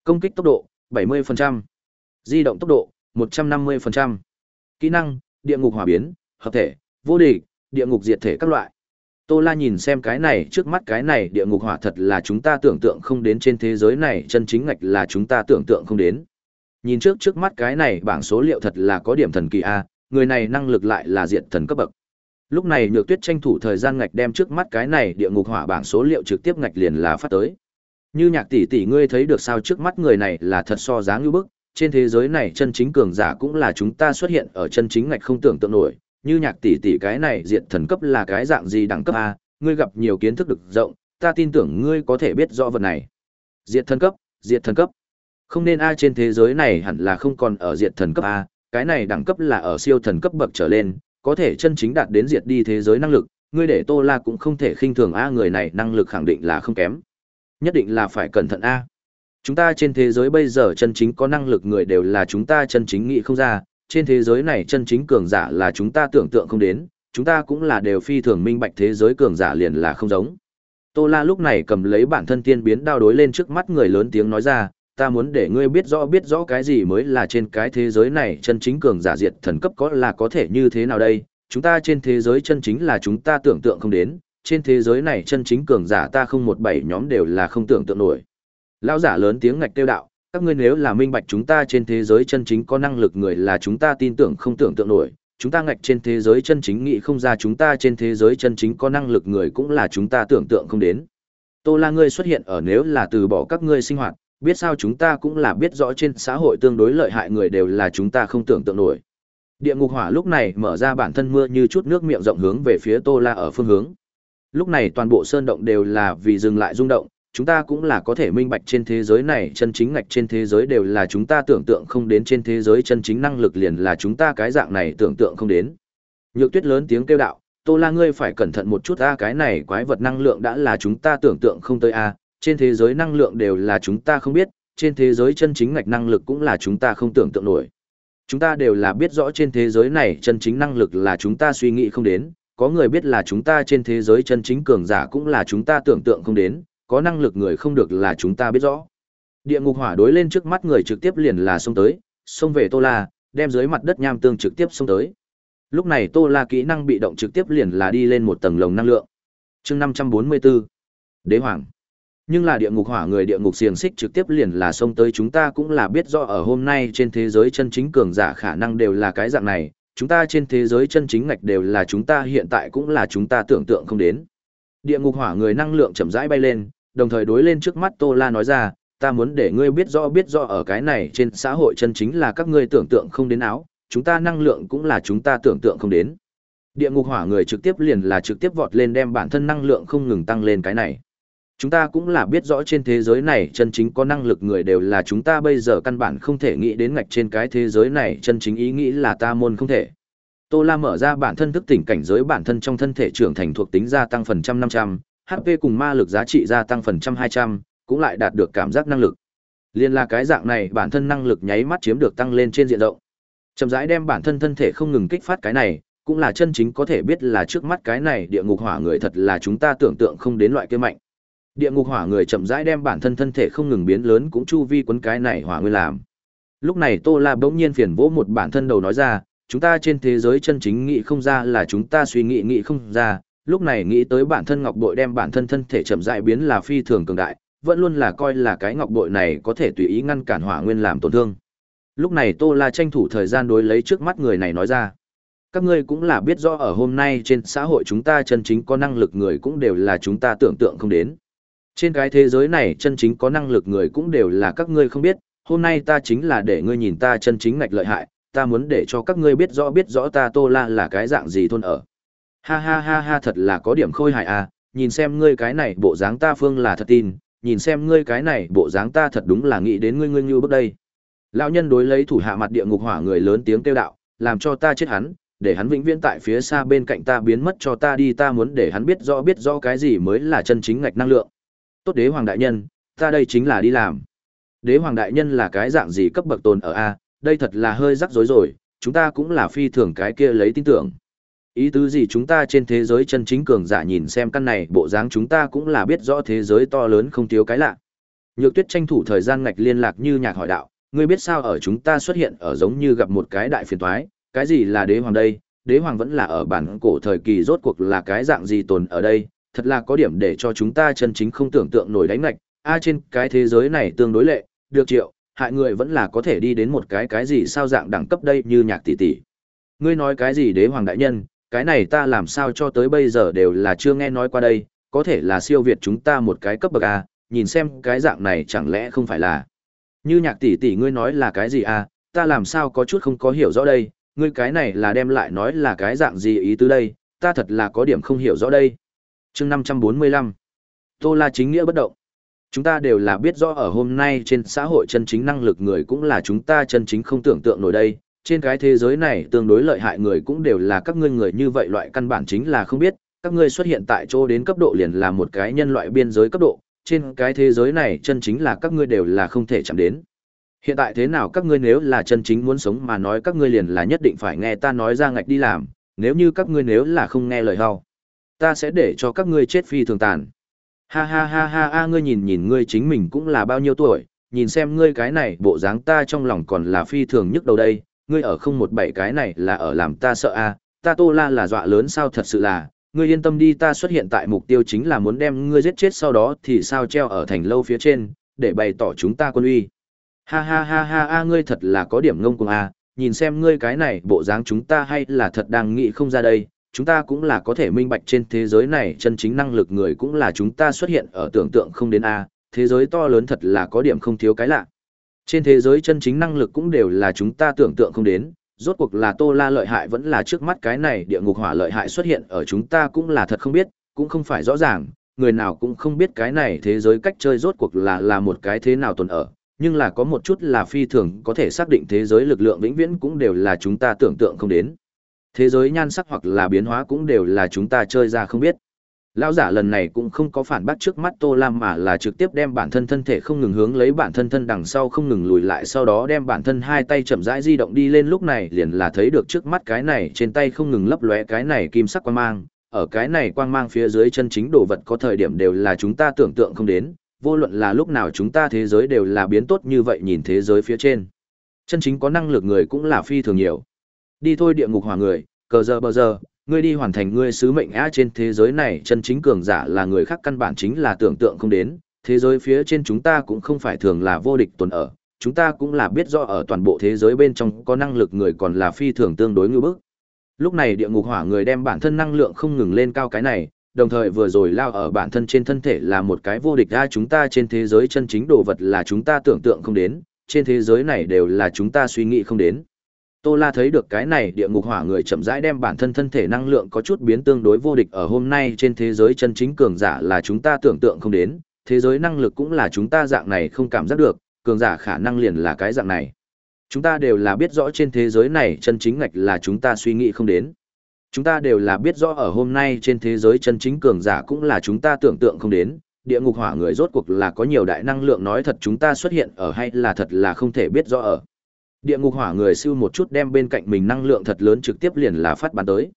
Speaker 1: Công kích tốc độ, bảy mươi phần trăm Di động tốc độ, một trăm năm mươi phần trăm Kỹ năng, địa ngục hòa biến, hợp thể, vô địch, địa ngục diệt thể các loại. Tô La nhìn xem cái này, trước mắt cái này địa ngục hỏa thật là chúng ta tưởng tượng không đến trên thế giới này, chân chính ngạch là chúng ta tưởng tượng không đến. Nhìn trước trước mắt cái này bảng số liệu thật là có điểm thần kỳ a, người này năng lực lại là diệt thần cấp bậc. Lúc này Nhược Tuyết tranh thủ thời gian ngạch đem trước mắt cái này địa ngục hỏa bảng số liệu trực tiếp ngạch liền là phát tới. Như nhạc tỷ tỷ ngươi thấy được sao trước mắt người này là thật so dáng như bức, trên thế giới này chân chính cường giả cũng là chúng ta xuất hiện ở chân chính ngạch không tưởng tượng nổi, như nhạc tỷ tỷ cái này diện thần cấp là cái dạng gì đẳng cấp a, ngươi gặp nhiều kiến thức được rộng, ta tin tưởng ngươi có thể biết rõ vật này. Diệt thần cấp, diệt thần cấp. Không nên a trên thế giới này hẳn là không còn ở diệt thần cấp a, cái này đẳng cấp là ở siêu thần cấp bậc trở lên, có thể chân chính đạt đến diệt đi thế giới năng lực, ngươi để Tô La cũng không thể khinh thường a người này năng lực khẳng định là không kém. Nhất định là phải cẩn thận a. Chúng ta trên thế giới bây giờ chân chính có năng lực người đều là chúng ta chân chính nghĩ không ra, trên thế giới này chân chính cường giả là chúng ta tưởng tượng không đến, chúng ta cũng là đều phi thường minh bạch thế giới cường giả liền là không giống. Tô La lúc này cầm lấy bản thân tiên biến đao đối lên trước mắt người lớn tiếng nói ra, ta muốn để ngươi biết rõ biết rõ cái gì mới là trên cái thế giới này chân chính cường giả diệt thần cấp có là có thể như thế nào đây, chúng ta trên thế giới chân chính là chúng ta tưởng tượng không đến, trên thế giới này chân chính cường giả ta không một bảy nhóm đều là không tưởng tượng nổi. Lão giả lớn tiếng ngạch tiêu đạo, các ngươi nếu là minh bạch chúng ta trên thế giới chân chính có năng lực người là chúng ta tin tưởng không tưởng tượng nổi, chúng ta ngạch trên thế giới chân chính nghĩ không ra chúng ta trên thế giới chân chính có năng lực người cũng là chúng ta tưởng tượng không đến. Tô La ngươi xuất hiện ở nếu là từ bỏ các ngươi sinh hoạt, biết sao chúng ta cũng là biết rõ trên xã hội tương đối lợi hại người đều là chúng ta không tưởng tượng nổi. Địa ngục hỏa lúc này mở ra bản thân mưa như chút nước miệng rộng hướng về phía Tô La ở phương hướng. Lúc này toàn bộ sơn động đều là vì dừng lại rung động, chúng ta cũng là có thể minh bạch trên thế giới này chân chính ngạch trên thế giới đều là chúng ta tưởng tượng không đến trên thế giới chân chính năng lực liền là chúng ta cái dạng này tưởng tượng không đến. Nhược tuyết lớn tiếng kêu đạo, tô la ngươi phải cẩn thận một chút a cái này quái vật năng lượng đã là chúng ta tưởng tượng không tới a trên thế giới năng lượng đều là chúng ta không biết, trên thế giới chân chính ngạch năng lực cũng là chúng ta không tưởng tượng nổi. Chúng ta đều là biết rõ trên thế giới này chân chính năng lực là chúng ta suy nghĩ không đến, có người biết là chúng ta trên thế giới chân chính cường giả cũng là chúng ta tưởng tượng không đến, có năng lực người không được là chúng ta biết rõ. Địa ngục hỏa đối lên trước mắt người trực tiếp liền là xông tới, xông về Tô La, đem dưới mặt đất nham tương trực tiếp xông tới. Lúc này Tô La kỹ năng bị động trực tiếp liền là đi lên một tầng lồng năng lượng. Chương 544. Đế hoàng. Nhưng là địa ngục hỏa người địa ngục xiềng xích trực tiếp liền là xông tới chúng ta cũng là biết rõ ở hôm nay trên thế giới chân chính cường giả khả năng đều là cái dạng này, chúng ta trên thế giới chân chính ngạch đều là chúng ta hiện tại cũng là chúng ta tưởng tượng không đến. Địa ngục hỏa người năng lượng chậm rãi bay lên, đồng thời đối lên trước mắt Tô La nói ra, ta muốn để ngươi biết rõ biết rõ ở cái này trên xã hội chân chính là các ngươi tưởng tượng không đến áo, chúng ta năng lượng cũng là chúng ta tưởng tượng không đến. Địa ngục hỏa người trực tiếp liền là trực tiếp vọt lên đem bản thân năng lượng không ngừng tăng lên cái này. Chúng ta cũng là biết rõ trên thế giới này chân chính có năng lực người đều là chúng ta bây giờ căn bản không thể nghĩ đến ngạch trên cái thế giới này chân chính ý nghĩ là ta môn không thể. Tô La mở ra bản thân thức tỉnh cảnh giới bản thân trong thân thể trưởng thành thuộc tính gia tăng phần trăm năm trăm, HP cùng ma lực giá trị gia tăng phần trăm 200, cũng lại đạt được cảm giác năng lực. Liên là cái dạng này bản thân năng lực nháy mắt chiếm được tăng lên trên diện rộng. Chậm rãi đem bản thân thân thể không ngừng kích phát cái này, cũng là chân chính có thể biết là trước mắt cái này địa ngục hỏa người thật là chúng ta tưởng tượng không đến loại kia mạnh. Địa ngục hỏa người chậm rãi đem bản thân thân thể không ngừng biến lớn cũng chu vi quấn cái này hỏa nguyên làm. Lúc này Tô La bỗng nhiên phiền vỗ một bản thân đầu nói ra, chúng ta trên thế giới chân chính nghĩ không ra là chúng ta suy nghĩ nghĩ không ra, lúc này nghĩ tới bản thân ngọc bội đem bản thân thân thể chậm dại biến là phi thường cường đại, vẫn luôn là coi là cái ngọc bội này có thể tùy ý ngăn cản hỏa nguyên làm tổn thương. Lúc này Tô La tranh thủ thời gian đối lấy trước mắt người này nói ra. Các ngươi cũng là biết rõ ở hôm nay trên xã hội chúng ta chân chính có năng lực người cũng đều là chúng ta tưởng tượng không đến. Trên cái thế giới này chân chính có năng lực người cũng đều là các ngươi không biết, hôm nay ta chính là để ngươi nhìn ta chân chính ngạch lợi hại, ta muốn để cho các ngươi biết rõ biết rõ ta Tô La là cái dạng gì thôn ở. Ha ha ha ha thật là có điểm khôi hài à, nhìn xem ngươi cái này bộ dáng ta phương là thật tin, nhìn xem ngươi cái này bộ dáng ta thật đúng là nghĩ đến ngươi ngươi như bước đây. Lão nhân đối lấy thủ hạ mặt địa ngục hỏa người lớn tiếng kêu đạo, làm cho ta chết hắn, để hắn vĩnh viễn tại phía xa bên cạnh ta biến mất cho ta đi ta muốn để hắn biết rõ biết rõ cái gì mới là chân chính ngạch năng lượng. Tốt đế hoàng đại nhân, ta đây chính là đi làm. Đế hoàng đại nhân là cái dạng gì cấp bậc tồn ở A, đây thật là hơi rắc rối rồi, chúng ta cũng là phi thường cái kia lấy tin tưởng. Ý tứ gì chúng ta trên thế giới chân chính cường giả nhìn xem căn này bộ dáng chúng ta cũng là biết rõ thế giới to lớn không thiếu cái lạ. Nhược tuyết tranh thủ thời gian ngạch liên lạc như nhạc hỏi đạo, ngươi biết sao ở chúng ta xuất hiện ở giống như gặp một cái đại phiền toái, cái gì là đế hoàng đây, đế hoàng vẫn là ở bản cổ thời kỳ rốt cuộc là cái dạng gì tồn ở đây, thật là có điểm để cho chúng ta chân chính không tưởng tượng nổi đánh ngạch, a trên cái thế giới này tương đối lệ, được triệu, hại người vẫn là có thể đi đến một cái cái gì sao dạng đẳng cấp đây như nhạc tỷ tỷ. Ngươi nói cái gì đế hoàng đại nhân, cái này ta làm sao cho tới bây giờ đều là chưa nghe nói qua đây, có thể là siêu việt chúng ta một cái cấp bậc A, à, nhìn xem cái dạng này chẳng lẽ không phải là. Như nhạc tỷ tỷ ngươi nói là cái gì à, ta làm sao có chút không có hiểu rõ đây, ngươi cái này là đem lại nói là cái dạng gì ý tứ đây, ta thật là có điểm không hiểu rõ đây. chương 545, Tô La chính nghĩa bất động. Chúng ta đều là biết rõ ở hôm nay trên xã hội chân chính năng lực người cũng là chúng ta chân chính không tưởng tượng nổi đây, trên cái thế giới này tương đối lợi hại người cũng đều là các ngươi người như vậy loại căn bản chính là không biết, các ngươi xuất hiện tại chỗ đến cấp độ liền là một cái nhân loại biên giới cấp độ, trên cái thế giới này chân chính là các ngươi đều là không thể chạm đến. Hiện tại thế nào các ngươi nếu là chân chính muốn sống mà nói các ngươi liền là nhất định phải nghe ta nói ra ngạch đi làm, nếu như các ngươi nếu là không nghe lời hao, ta sẽ để cho các ngươi chết phi thường tàn. Ha ha ha ha ha ngươi nhìn nhìn ngươi chính mình cũng là bao nhiêu tuổi, nhìn xem ngươi cái này bộ dáng ta trong lòng còn là phi thường nhất đầu đây, ngươi ở không một bảy cái này là ở làm ta sợ a à, ta tô la là dọa lớn sao thật sự là ngươi yên tâm đi ta xuất hiện tại mục tiêu chính là muốn đem ngươi giết chết sau đó thì sao treo ở thành lâu phía trên để bày tỏ chúng ta quân uy ha ha ha ha a ngươi thật là có điểm ngông cuồng a à, nhìn xem ngươi cái này bộ dáng chúng ta hay là thật đang nghĩ không ra đây chúng ta cũng là có thể minh bạch trên thế giới này chân chính năng lực người cũng là chúng ta xuất hiện ở tưởng tượng không đến a à, thế giới to lớn thật là có điểm không thiếu cái lạ trên thế giới chân chính năng lực cũng đều là chúng ta tưởng tượng không đến, rốt cuộc là Tô La lợi hại vẫn là trước mắt cái này địa ngục hỏa lợi hại xuất hiện ở chúng ta cũng là thật không biết, cũng không phải rõ ràng, người nào cũng không biết cái này thế giới cách chơi rốt cuộc là là một cái thế nào tồn ở, nhưng là có một chút là phi thường có thể xác định thế giới lực lượng vĩnh viễn cũng đều là chúng ta tưởng tượng không đến. Thế giới nhan sắc hoặc là biến hóa cũng đều là chúng ta chơi ra không biết. Lão giả lần này cũng không có phản bác trước mắt Tô Lam mà là trực tiếp đem bản thân thân thể không ngừng hướng lấy bản thân thân đằng sau không ngừng lùi lại sau đó đem bản thân hai tay chậm rãi di động đi lên lúc này liền là thấy được trước mắt cái này trên tay không ngừng lấp lóe cái này kim sắc quang mang, ở cái này quang mang phía dưới chân chính đồ vật có thời điểm đều là chúng ta tưởng tượng không đến, vô luận là lúc nào chúng ta thế giới đều là biến tốt như vậy nhìn thế giới phía trên. Chân chính có năng lực người cũng là phi thường nhiều. Đi thôi địa ngục hỏa người, cờ giờ bờ giờ, ngươi đi hoàn thành ngươi sứ mệnh á trên thế giới này chân chính cường giả là người khác căn bản chính là tưởng tượng không đến thế giới phía trên chúng ta cũng không phải thường là vô địch tồn ở chúng ta cũng là biết rõ ở toàn bộ thế giới bên trong có năng lực người còn là phi thường tương đối ngưỡng bức lúc này địa ngục hỏa người đem bản thân năng lượng không ngừng lên cao cái này đồng thời vừa rồi lao ở bản thân trên thân thể là một cái vô địch ra chúng ta trên thế giới chân chính đồ vật là chúng ta tưởng tượng không đến trên thế giới này đều là chúng ta suy nghĩ không đến Tô La thấy được cái này địa ngục hỏa người chậm rãi đem bản thân thân thể năng lượng có chút biến tương đối vô địch ở hôm nay trên thế giới chân chính cường giả là chúng ta tưởng tượng không đến, thế giới năng lực cũng là chúng ta dạng này không cảm giác được, cường giả khả năng liền là cái dạng này. Chúng ta đều là biết rõ trên thế giới này chân chính ngạch là chúng ta suy nghĩ không đến. Chúng ta đều là biết rõ ở hôm nay trên thế giới chân chính cường giả cũng là chúng ta tưởng tượng không đến, địa ngục hỏa người rốt cuộc là có nhiều đại năng lượng nói thật chúng ta xuất hiện ở hay là thật là không thể biết rõ ở. Địa ngục hỏa người siêu một chút đem bên cạnh mình năng lượng thật lớn trực tiếp liền là phát bắn tới.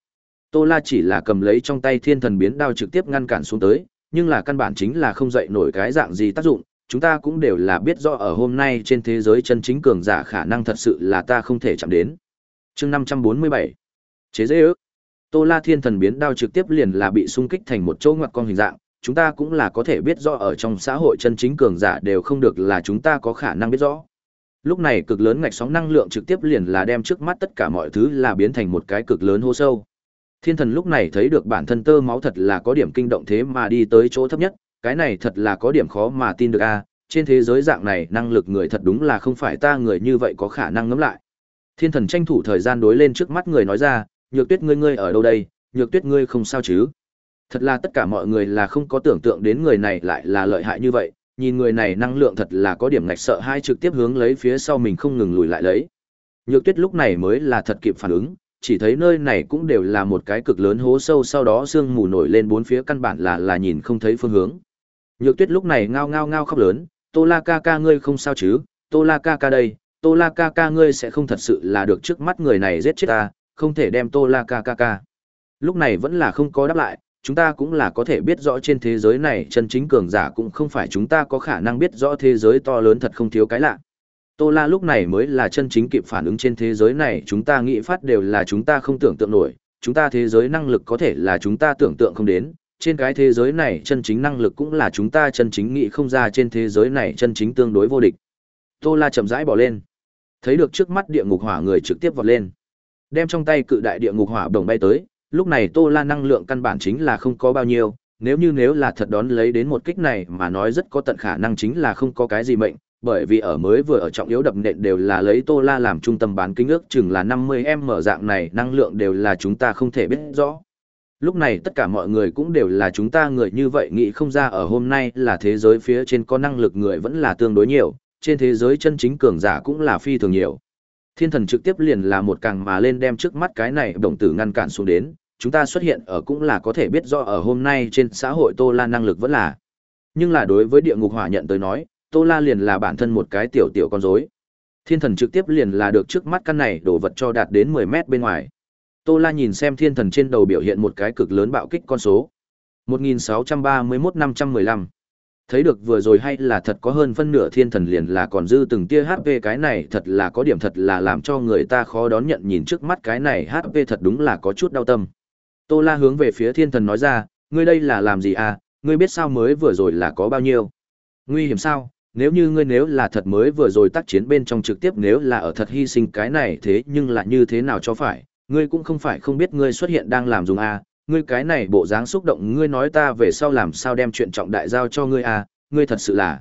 Speaker 1: Tô La chỉ là cầm lấy trong tay thiên thần biến đao trực tiếp ngăn cản xuống tới, nhưng là căn bản chính là không dậy nổi cái dạng gì tác dụng, chúng ta cũng đều là biết rõ ở hôm nay trên thế giới chân chính cường giả khả năng thật sự là ta không thể chạm đến. Chương 547. Chế dễ ước. Tô La thiên thần biến đao trực tiếp liền là bị xung kích thành một chỗ ngoặt con hình dạng, chúng ta cũng là có thể biết rõ ở trong xã hội chân chính cường giả đều không được là chúng ta có khả năng biết rõ lúc này cực lớn ngạch sóng năng lượng trực tiếp liền là đem trước mắt tất cả mọi thứ là biến thành một cái cực lớn hô sâu thiên thần lúc này thấy được bản thân tơ máu thật là có điểm kinh động thế mà đi tới chỗ thấp nhất cái này thật là có điểm khó mà tin được a trên thế giới dạng này năng lực người thật đúng là không phải ta người như vậy có khả năng ngẫm lại thiên thần tranh thủ thời gian đối lên trước mắt người nói ra nhược tuyết ngươi ngươi ở đâu đây nhược tuyết ngươi không sao chứ thật là tất cả mọi người là không có tưởng tượng đến người này lại là lợi hại như vậy nhìn người này năng lượng thật là có điểm ngạch sợ hai trực tiếp hướng lấy phía sau mình không ngừng lùi lại lấy. Nhược tuyết lúc này mới là thật kịp phản ứng, chỉ thấy nơi này cũng đều là một cái cực lớn hố sâu sau đó sương mù nổi lên bốn phía căn bản là là nhìn không thấy phương hướng. Nhược tuyết lúc này ngao ngao ngao khóc lớn, tô la ca ca ngươi không sao chứ, tô la ca ca đây, tô la ca ca ngươi sẽ không thật sự là được trước mắt người này giết chết ta, không thể đem tô la ca ca ca. Lúc này vẫn là không có đáp lại, chúng ta cũng là có thể biết rõ trên thế giới này chân chính cường giả cũng không phải chúng ta có khả năng biết rõ thế giới to lớn thật không thiếu cái lạ. Tô La lúc này mới là chân chính kịp phản ứng trên thế giới này chúng ta nghĩ phát đều là chúng ta không tưởng tượng nổi, chúng ta thế giới năng lực có thể là chúng ta tưởng tượng không đến, trên cái thế giới này chân chính năng lực cũng là chúng ta chân chính nghĩ không ra trên thế giới này chân chính tương đối vô địch. Tô La chậm rãi bỏ lên, thấy được trước mắt địa ngục hỏa người trực tiếp vọt lên, đem trong tay cự đại địa ngục hỏa đồng bay tới, lúc này tô la năng lượng căn bản chính là không có bao nhiêu nếu như nếu là thật đón lấy đến một kích này mà nói rất có tận khả năng chính là không có cái gì mệnh bởi vì ở mới vừa ở trọng yếu đập nện đều là lấy tô la làm trung tâm bán kính ước chừng là 50 em mở dạng này năng lượng đều là chúng ta không thể biết rõ. Lúc này tất cả mọi người cũng đều là chúng ta người như vậy nghĩ không ra ở hôm nay là thế giới phía trên có năng lực người vẫn là tương đối nhiều, trên thế giới chân chính cường giả cũng là phi thường nhiều. Thiên thần trực tiếp liền là một càng mà lên đem trước mắt cái này đồng tử ngăn cản xuống đến, chúng ta xuất hiện ở cũng là có thể biết do ở hôm nay trên xã hội Tô La năng lực vẫn là. Nhưng là đối với địa ngục hỏa nhận tới nói, Tô La liền là bản thân một cái tiểu tiểu con rối. Thiên thần trực tiếp liền là được trước mắt căn này đổ vật cho đạt đến 10 mét bên ngoài. Tô La nhìn xem thiên thần trên đầu biểu hiện một cái cực lớn bạo kích con số. 1631-515. Thấy được vừa rồi hay là thật có hơn phân nửa thiên thần liền là còn dư từng tia HP cái này thật là có điểm thật là làm cho người ta khó đón nhận nhìn trước mắt cái này HP thật đúng là có chút đau tâm. Tô La hướng về phía thiên thần nói ra, ngươi đây là làm gì à, ngươi biết sao mới vừa rồi là có bao nhiêu? Nguy hiểm sao, nếu như ngươi nếu là thật mới vừa rồi tác chiến bên trong trực tiếp nếu là ở thật hy sinh cái này thế nhưng là như thế nào cho phải, ngươi cũng không phải không biết ngươi xuất hiện đang làm dùng à, ngươi cái này bộ dáng xúc động ngươi nói ta về sau làm sao đem chuyện trọng đại giao cho ngươi à, ngươi thật sự là.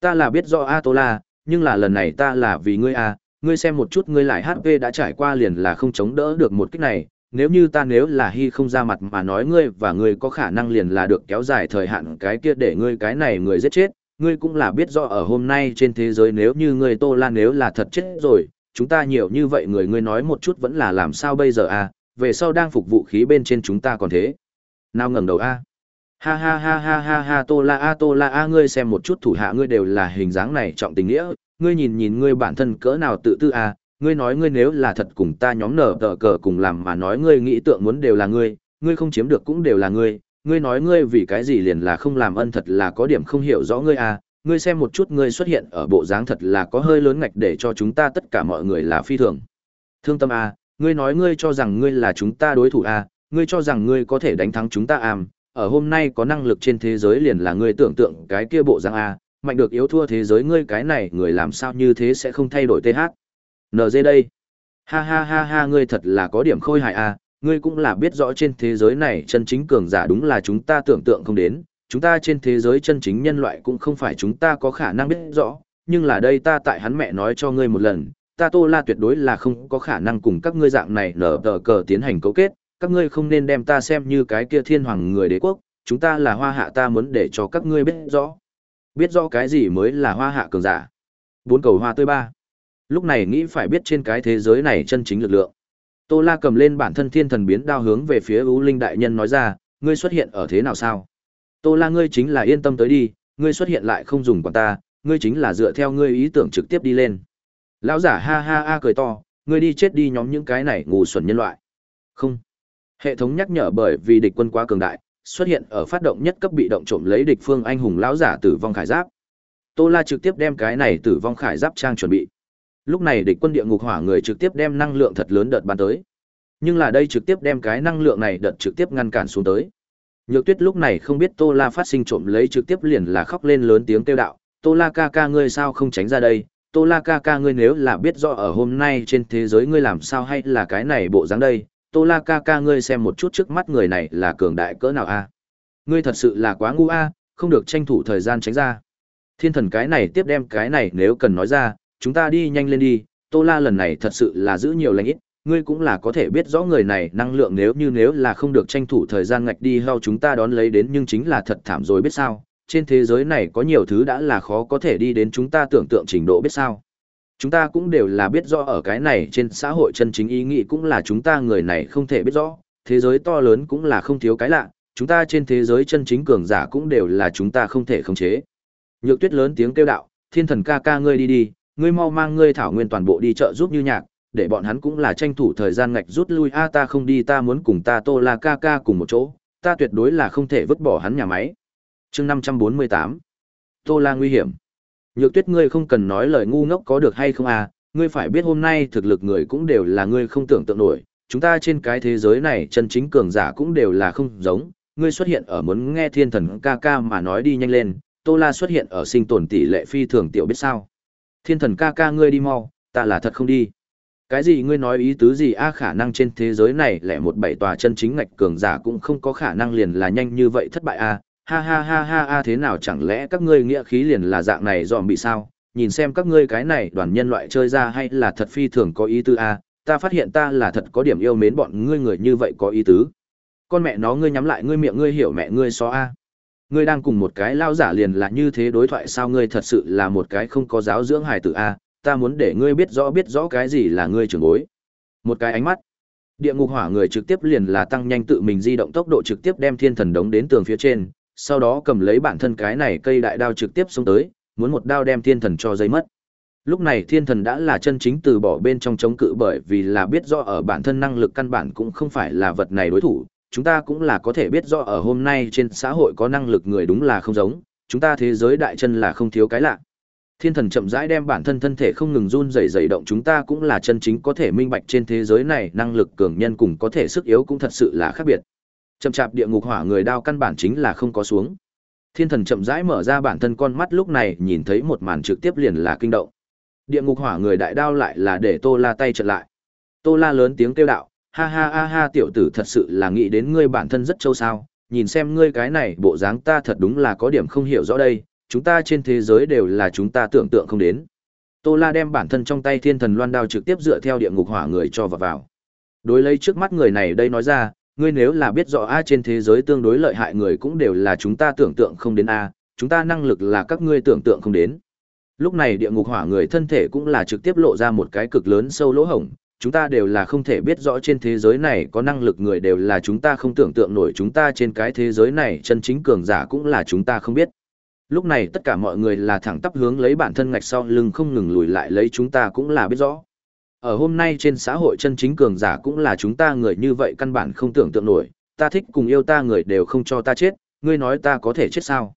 Speaker 1: Ta là biết rõ A à, Tô La, nhưng là lần này ta là vì ngươi à, ngươi xem một chút ngươi lại HP đã trải qua liền là không chống đỡ được một cách này, nếu như ta nếu là hy không ra mặt mà nói ngươi và ngươi có khả năng liền là được kéo dài thời hạn cái kia để ngươi cái này người giết chết, ngươi cũng là biết rõ ở hôm nay trên thế giới nếu như ngươi Tô Lan nếu là thật chết rồi, chúng ta nhiều như vậy người ngươi nói một chút vẫn là làm sao bây giờ à, về sau đang phục vụ khí bên trên chúng ta còn thế. Nào ngẩng đầu a. Ha ha ha ha ha ha Tô La a Tô La a ngươi xem một chút thủ hạ ngươi đều là hình dáng này trọng tình nghĩa, ngươi nhìn nhìn ngươi bản thân cỡ nào tự tư a, à, ngươi nói ngươi nếu là thật cùng ta nhóm nở tờ cờ cùng làm mà nói ngươi nghĩ tượng muốn đều là ngươi, ngươi không chiếm được cũng đều là ngươi, ngươi nói ngươi vì cái gì liền là không làm ân thật là có điểm không hiểu rõ ngươi à, ngươi xem một chút ngươi xuất hiện ở bộ dáng thật là có hơi lớn ngạch để cho chúng ta tất cả mọi người là phi thường. Thương tâm à, ngươi nói ngươi cho rằng ngươi là chúng ta đối thủ à, ngươi cho rằng ngươi có thể đánh thắng chúng ta à, ở hôm nay có năng lực trên thế giới liền là ngươi tưởng tượng cái kia bộ dáng à, mạnh được yếu thua thế giới ngươi cái này người làm sao như thế sẽ không thay đổi TH. NG đây. Ha ha ha ha ngươi thật là có điểm khôi hài à, ngươi cũng là biết rõ trên thế giới này chân chính cường giả đúng là chúng ta tưởng tượng không đến, chúng ta trên thế giới chân chính nhân loại cũng không phải chúng ta có khả năng biết rõ, nhưng là đây ta tại hắn mẹ nói cho ngươi một lần, ta Tô La tuyệt đối là không có khả năng cùng các ngươi dạng này nở tờ cờ tiến hành cấu kết, các ngươi không nên đem ta xem như cái kia thiên hoàng người đế quốc, chúng ta là hoa hạ ta muốn để cho các ngươi biết rõ. Biết rõ cái gì mới là hoa hạ cường giả. Bốn cầu hoa tươi ba. Lúc này nghĩ phải biết trên cái thế giới này chân chính lực lượng. Tô La cầm lên bản thân thiên thần biến đao hướng về phía U Linh đại nhân nói ra, ngươi xuất hiện ở thế nào sao? Tô La ngươi chính là yên tâm tới đi, ngươi xuất hiện lại không dùng quản ta, ngươi chính là dựa theo ngươi ý tưởng trực tiếp đi lên. Lão giả ha ha ha cười to, ngươi đi chết đi nhóm những cái này ngủ xuẩn nhân loại. Không. Hệ thống nhắc nhở bởi vì địch quân quá cường đại, xuất hiện ở phát động nhất cấp bị động trộm lấy địch phương anh hùng lão giả tử vong khải giáp. Tô La trực tiếp đem cái này tử vong khải giáp trang chuẩn bị. Lúc này địch quân địa ngục hỏa người trực tiếp đem năng lượng thật lớn đợt bắn tới. Nhưng là đây trực tiếp đem cái năng lượng này đợt trực tiếp ngăn cản xuống tới. Nhược Tuyết lúc này không biết Tô La phát sinh trộm lấy trực tiếp liền là khóc lên lớn tiếng kêu đạo, "Tô La ca ca ngươi sao không tránh ra đây? Tô La ca ca ngươi nếu là biết rõ ở hôm nay trên thế giới ngươi làm sao hay là cái này bộ dáng đây, Tô La ca ca ngươi xem một chút trước mắt người này là cường đại cỡ nào a? Ngươi thật sự là quá ngu a, không được tranh thủ thời gian tránh ra." Thiên thần cái này tiếp đem cái này nếu cần nói ra, chúng ta đi nhanh lên đi, Tô La lần này thật sự là giữ nhiều lành ít, ngươi cũng là có thể biết rõ người này năng lượng nếu như nếu là không được tranh thủ thời gian ngạch đi hao chúng ta đón lấy đến nhưng chính là thật thảm rồi biết sao, trên thế giới này có nhiều thứ đã là khó có thể đi đến chúng ta tưởng tượng trình độ biết sao. Chúng ta cũng đều là biết rõ ở cái này trên xã hội chân chính ý nghĩ cũng là chúng ta người này không thể biết rõ, thế giới to lớn cũng là không thiếu cái lạ, chúng ta trên thế giới chân chính cường giả cũng đều là chúng ta không thể khống chế. Nhược tuyết lớn tiếng kêu đạo, thiên thần ca ca ngươi đi đi, ngươi mau mang ngươi thảo nguyên toàn bộ đi chợ giúp như nhạc, để bọn hắn cũng là tranh thủ thời gian ngạch rút lui a ta không đi ta muốn cùng ta Tô La ca ca cùng một chỗ, ta tuyệt đối là không thể vứt bỏ hắn nhà máy. Chương năm trăm bốn mươi tám Tô La nguy hiểm. Nhược Tuyết ngươi không cần nói lời ngu ngốc có được hay không à, ngươi phải biết hôm nay thực lực người cũng đều là ngươi không tưởng tượng nổi, chúng ta trên cái thế giới này chân chính cường giả cũng đều là không giống, ngươi xuất hiện ở muốn nghe thiên thần ca ca mà nói đi nhanh lên, Tô La xuất hiện ở sinh tồn tỷ lệ phi thường tiểu biết sao thiên thần ca ca ngươi đi mau ta là thật không đi cái gì ngươi nói ý tứ gì a khả năng trên thế giới này lẻ một bảy tòa chân chính ngạch cường giả cũng không có khả năng liền là nhanh như vậy thất bại a ha ha ha ha a thế nào chẳng lẽ các ngươi nghĩa khí liền là dạng này dòm bị sao nhìn xem các ngươi cái này đoàn nhân loại chơi ra hay là thật phi thường có ý tứ a ta phát hiện ta là thật có điểm yêu mến bọn ngươi người như vậy có ý tứ con mẹ nó ngươi nhắm lại ngươi miệng ngươi hiểu mẹ ngươi so a Ngươi đang cùng một cái lao giả liền là như thế đối thoại sao ngươi thật sự là một cái không có giáo dưỡng hài tử a, ta muốn để ngươi biết rõ biết rõ cái gì là ngươi trưởng bối. Một cái ánh mắt. Địa ngục hỏa người trực tiếp liền là tăng nhanh tự mình di động tốc độ trực tiếp đem thiên thần đống đến tường phía trên, sau đó cầm lấy bản thân cái này cây đại đao trực tiếp xuống tới, muốn một đao đem thiên thần cho dây mất. Lúc này thiên thần đã là chân chính từ bỏ bên trong chống cự bởi vì là biết rõ ở bản thân năng lực căn bản cũng không phải là vật này đối thủ, chúng ta cũng là có thể biết rõ ở hôm nay trên xã hội có năng lực người đúng là không giống, chúng ta thế giới đại chân là không thiếu cái lạ. Thiên thần chậm rãi đem bản thân thân thể không ngừng run rẩy rẩy động chúng ta cũng là chân chính có thể minh bạch trên thế giới này năng lực cường nhân cùng có thể sức yếu cũng thật sự là khác biệt. Chậm chạp địa ngục hỏa người đao căn bản chính là không có xuống. Thiên thần chậm rãi mở ra bản thân con mắt lúc này nhìn thấy một màn trực tiếp liền là kinh động. Địa ngục hỏa người đại đao lại là để Tô La tay chặn lại. Tô La lớn tiếng kêu đạo, ha ha ha ha tiểu tử thật sự là nghĩ đến ngươi bản thân rất châu sao, nhìn xem ngươi cái này bộ dáng ta thật đúng là có điểm không hiểu rõ đây, chúng ta trên thế giới đều là chúng ta tưởng tượng không đến. Tô La đem bản thân trong tay thiên thần loan đao trực tiếp dựa theo địa ngục hỏa người cho vào vào. Đối lấy trước mắt người này đây nói ra, ngươi nếu là biết rõ A trên thế giới tương đối lợi hại người cũng đều là chúng ta tưởng tượng không đến A, chúng ta năng lực là các ngươi tưởng tượng không đến. Lúc này địa ngục hỏa người thân thể cũng là trực tiếp lộ ra một cái cực lớn sâu lỗ hổng, chúng ta đều là không thể biết rõ trên thế giới này có năng lực người đều là chúng ta không tưởng tượng nổi chúng ta trên cái thế giới này chân chính cường giả cũng là chúng ta không biết. Lúc này tất cả mọi người là thẳng tắp hướng lấy bản thân ngạch sau lưng không ngừng lùi lại lấy chúng ta cũng là biết rõ. Ở hôm nay trên xã hội chân chính cường giả cũng là chúng ta người như vậy căn bản không tưởng tượng nổi, ta thích cùng yêu ta người đều không cho ta chết, ngươi nói ta có thể chết sao?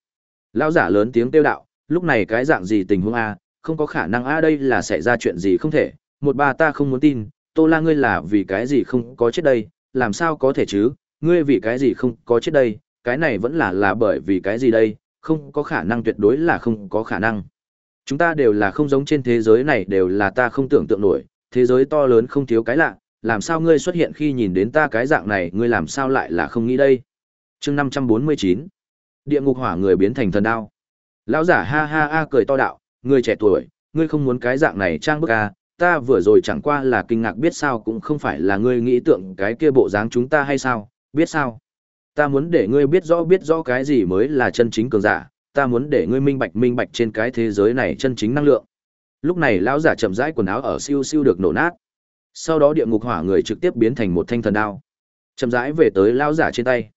Speaker 1: Lão giả lớn tiếng kêu đạo, lúc này cái dạng gì tình huống a, không có khả năng a đây là xảy ra chuyện gì không thể, một bà ta không muốn tin tô la ngươi là vì cái gì không có chết đây làm sao có thể chứ ngươi vì cái gì không có chết đây cái này vẫn là là bởi vì cái gì đây không có khả năng tuyệt đối là không có khả năng chúng ta đều là không giống trên thế giới này đều là ta không tưởng tượng nổi thế giới to lớn không thiếu cái lạ làm sao ngươi xuất hiện khi nhìn đến ta cái dạng này ngươi làm sao lại là không nghĩ đây chương năm trăm bốn mươi chín địa ngục hỏa người biến thành thần đao lão giả ha ha ha cười to đạo ngươi trẻ tuổi ngươi không muốn cái dạng này trang bức à, ta vừa rồi chẳng qua là kinh ngạc biết sao cũng không phải là ngươi nghĩ tượng cái kia bộ dáng chúng ta hay sao, biết sao? Ta muốn để ngươi biết rõ biết rõ cái gì mới là chân chính cường giả, ta muốn để ngươi minh bạch minh bạch trên cái thế giới này chân chính năng lượng. Lúc này lão giả chậm rãi quần áo ở siêu siêu được nổ nát. Sau đó địa ngục hỏa người trực tiếp biến thành một thanh thần đao. Chậm rãi về tới lão giả trên tay.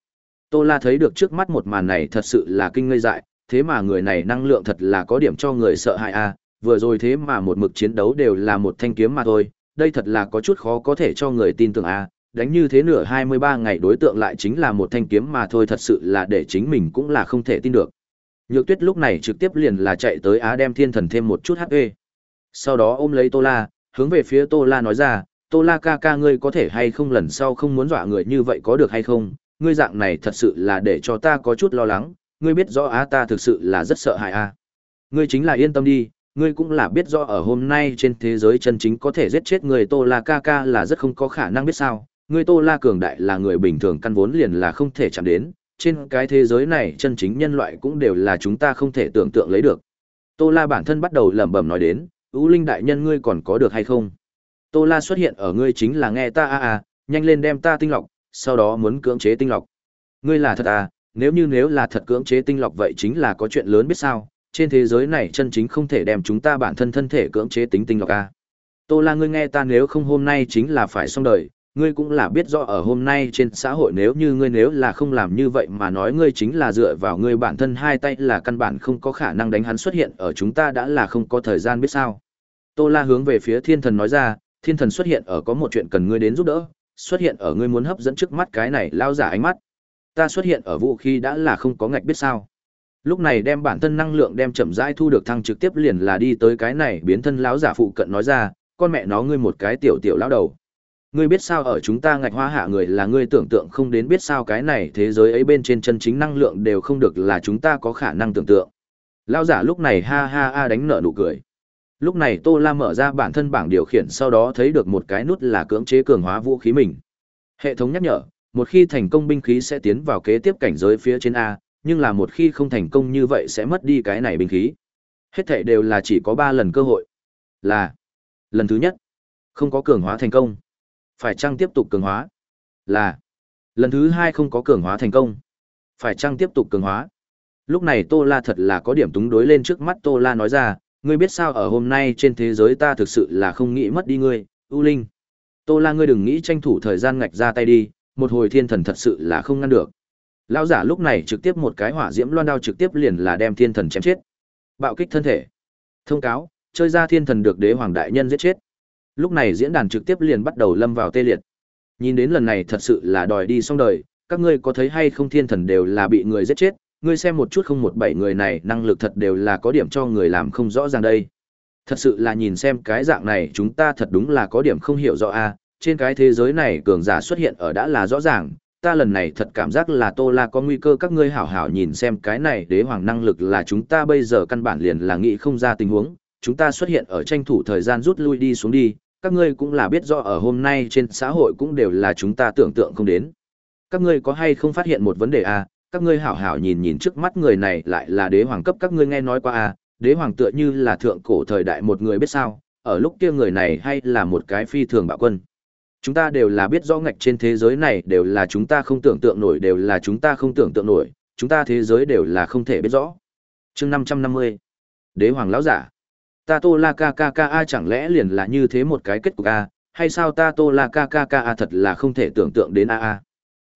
Speaker 1: Tô La thấy được trước mắt một màn này thật sự là kinh ngây dại, thế mà người này năng lượng thật là có điểm cho người sợ hại a, à, vừa rồi thế mà một mực chiến đấu đều là một thanh kiếm mà thôi, đây thật là có chút khó có thể cho người tin tưởng à, đánh như thế nửa 23 ngày đối tượng lại chính là một thanh kiếm mà thôi thật sự là để chính mình cũng là không thể tin được. Nhược tuyết lúc này trực tiếp liền là chạy tới Á đem thiên thần thêm một chút HP. Sau đó ôm lấy Tô La, hướng về phía Tô La nói ra, Tô La ca ca ngươi có thể hay không lần sau không muốn dọa người như vậy có được hay không, ngươi dạng này thật sự là để cho ta có chút lo lắng, ngươi biết rõ Á ta thực sự là rất sợ hãi a. À. Ngươi chính là yên tâm đi, ngươi cũng là biết rõ ở hôm nay trên thế giới chân chính có thể giết chết người Tô La Ca Ca là rất không có khả năng biết sao, người Tô La cường đại là người bình thường căn vốn liền là không thể chạm đến, trên cái thế giới này chân chính nhân loại cũng đều là chúng ta không thể tưởng tượng lấy được. Tô La bản thân bắt đầu lẩm bẩm nói đến, U Linh đại nhân ngươi còn có được hay không?" Tô La xuất hiện ở ngươi chính là nghe ta a à a, à, nhanh lên đem ta tinh lọc, sau đó muốn cưỡng chế tinh lọc. Ngươi là thật à, nếu như nếu là thật cưỡng chế tinh lọc vậy chính là có chuyện lớn biết sao, trên thế giới này chân chính không thể đem chúng ta bản thân thân thể cưỡng chế tính tinh lọc a. Tô La ngươi nghe ta nếu không hôm nay chính là phải xong đời, ngươi cũng là biết rõ ở hôm nay trên xã hội nếu như ngươi nếu là không làm như vậy mà nói ngươi chính là dựa vào ngươi bản thân hai tay là căn bản không có khả năng đánh hắn xuất hiện ở chúng ta đã là không có thời gian biết sao. Tô La hướng về phía thiên thần nói ra, thiên thần xuất hiện ở có một chuyện cần ngươi đến giúp đỡ, xuất hiện ở ngươi muốn hấp dẫn trước mắt cái này lao giả ánh mắt. Ta xuất hiện ở vũ khí đã là không có ngạch biết sao lúc này đem bản thân năng lượng đem chậm rãi thu được thăng trực tiếp liền là đi tới cái này biến thân lão giả phụ cận nói ra con mẹ nó ngươi một cái tiểu tiểu lão đầu ngươi biết sao ở chúng ta ngạch hoa hạ người là ngươi tưởng tượng không đến biết sao cái này thế giới ấy bên trên chân chính năng lượng đều không được là chúng ta có khả năng tưởng tượng lão giả lúc này ha ha ha đánh nợ nụ cười lúc này tô la mở ra bản thân bảng điều khiển sau đó thấy được một cái nút là cưỡng chế cường hóa vũ khí mình hệ thống nhắc nhở một khi thành công binh khí sẽ tiến vào kế tiếp cảnh giới phía trên a nhưng là một khi không thành công như vậy sẽ mất đi cái này binh khí. Hết thảy đều là chỉ có 3 lần cơ hội. Là lần thứ nhất, không có cường hóa thành công. Phải chăng tiếp tục cường hóa? Là lần thứ hai không có cường hóa thành công. Phải chăng tiếp tục cường hóa? Lúc này Tô La thật là có điểm túng đối lên trước mắt Tô La nói ra, ngươi biết sao ở hôm nay trên thế giới ta thực sự là không nghĩ mất đi ngươi, U Linh. Tô La ngươi đừng nghĩ tranh thủ thời gian ngạch ra tay đi, một hồi thiên thần thật sự là không ngăn được. Lão giả lúc này trực tiếp một cái hỏa diễm loan đao trực tiếp liền là đem thiên thần chém chết. Bạo kích thân thể. Thông cáo, chơi ra thiên thần được đế hoàng đại nhân giết chết. Lúc này diễn đàn trực tiếp liền bắt đầu lâm vào tê liệt. Nhìn đến lần này thật sự là đòi đi xong đời, các ngươi có thấy hay không thiên thần đều là bị người giết chết, ngươi xem một chút không một bảy người này năng lực thật đều là có điểm cho người làm không rõ ràng đây. Thật sự là nhìn xem cái dạng này chúng ta thật đúng là có điểm không hiểu rõ a trên cái thế giới này cường giả xuất hiện ở đã là rõ ràng, ta lần này thật cảm giác là tô la có nguy cơ các ngươi hảo hảo nhìn xem cái này đế hoàng năng lực là chúng ta bây giờ căn bản liền là nghĩ không ra tình huống chúng ta xuất hiện ở tranh thủ thời gian rút lui đi xuống đi các ngươi cũng là biết rõ ở hôm nay trên xã hội cũng đều là chúng ta tưởng tượng không đến các ngươi có hay không phát hiện một vấn đề à, các ngươi hảo hảo nhìn nhìn trước mắt người này lại là đế hoàng cấp các ngươi nghe nói qua à, đế hoàng tựa như là thượng cổ thời đại một người biết sao ở lúc kia người này hay là một cái phi thường bạo quân chúng ta đều là biết rõ ngạch trên thế giới này đều là chúng ta không tưởng tượng nổi đều là chúng ta không tưởng tượng nổi chúng ta thế giới đều là không thể biết rõ chương năm trăm năm mươi đế hoàng lão giả ta tô la ca ca ca a chẳng lẽ liền là như thế một cái kết cục a hay sao ta tô la ca ca ca a thật là không thể tưởng tượng đến a a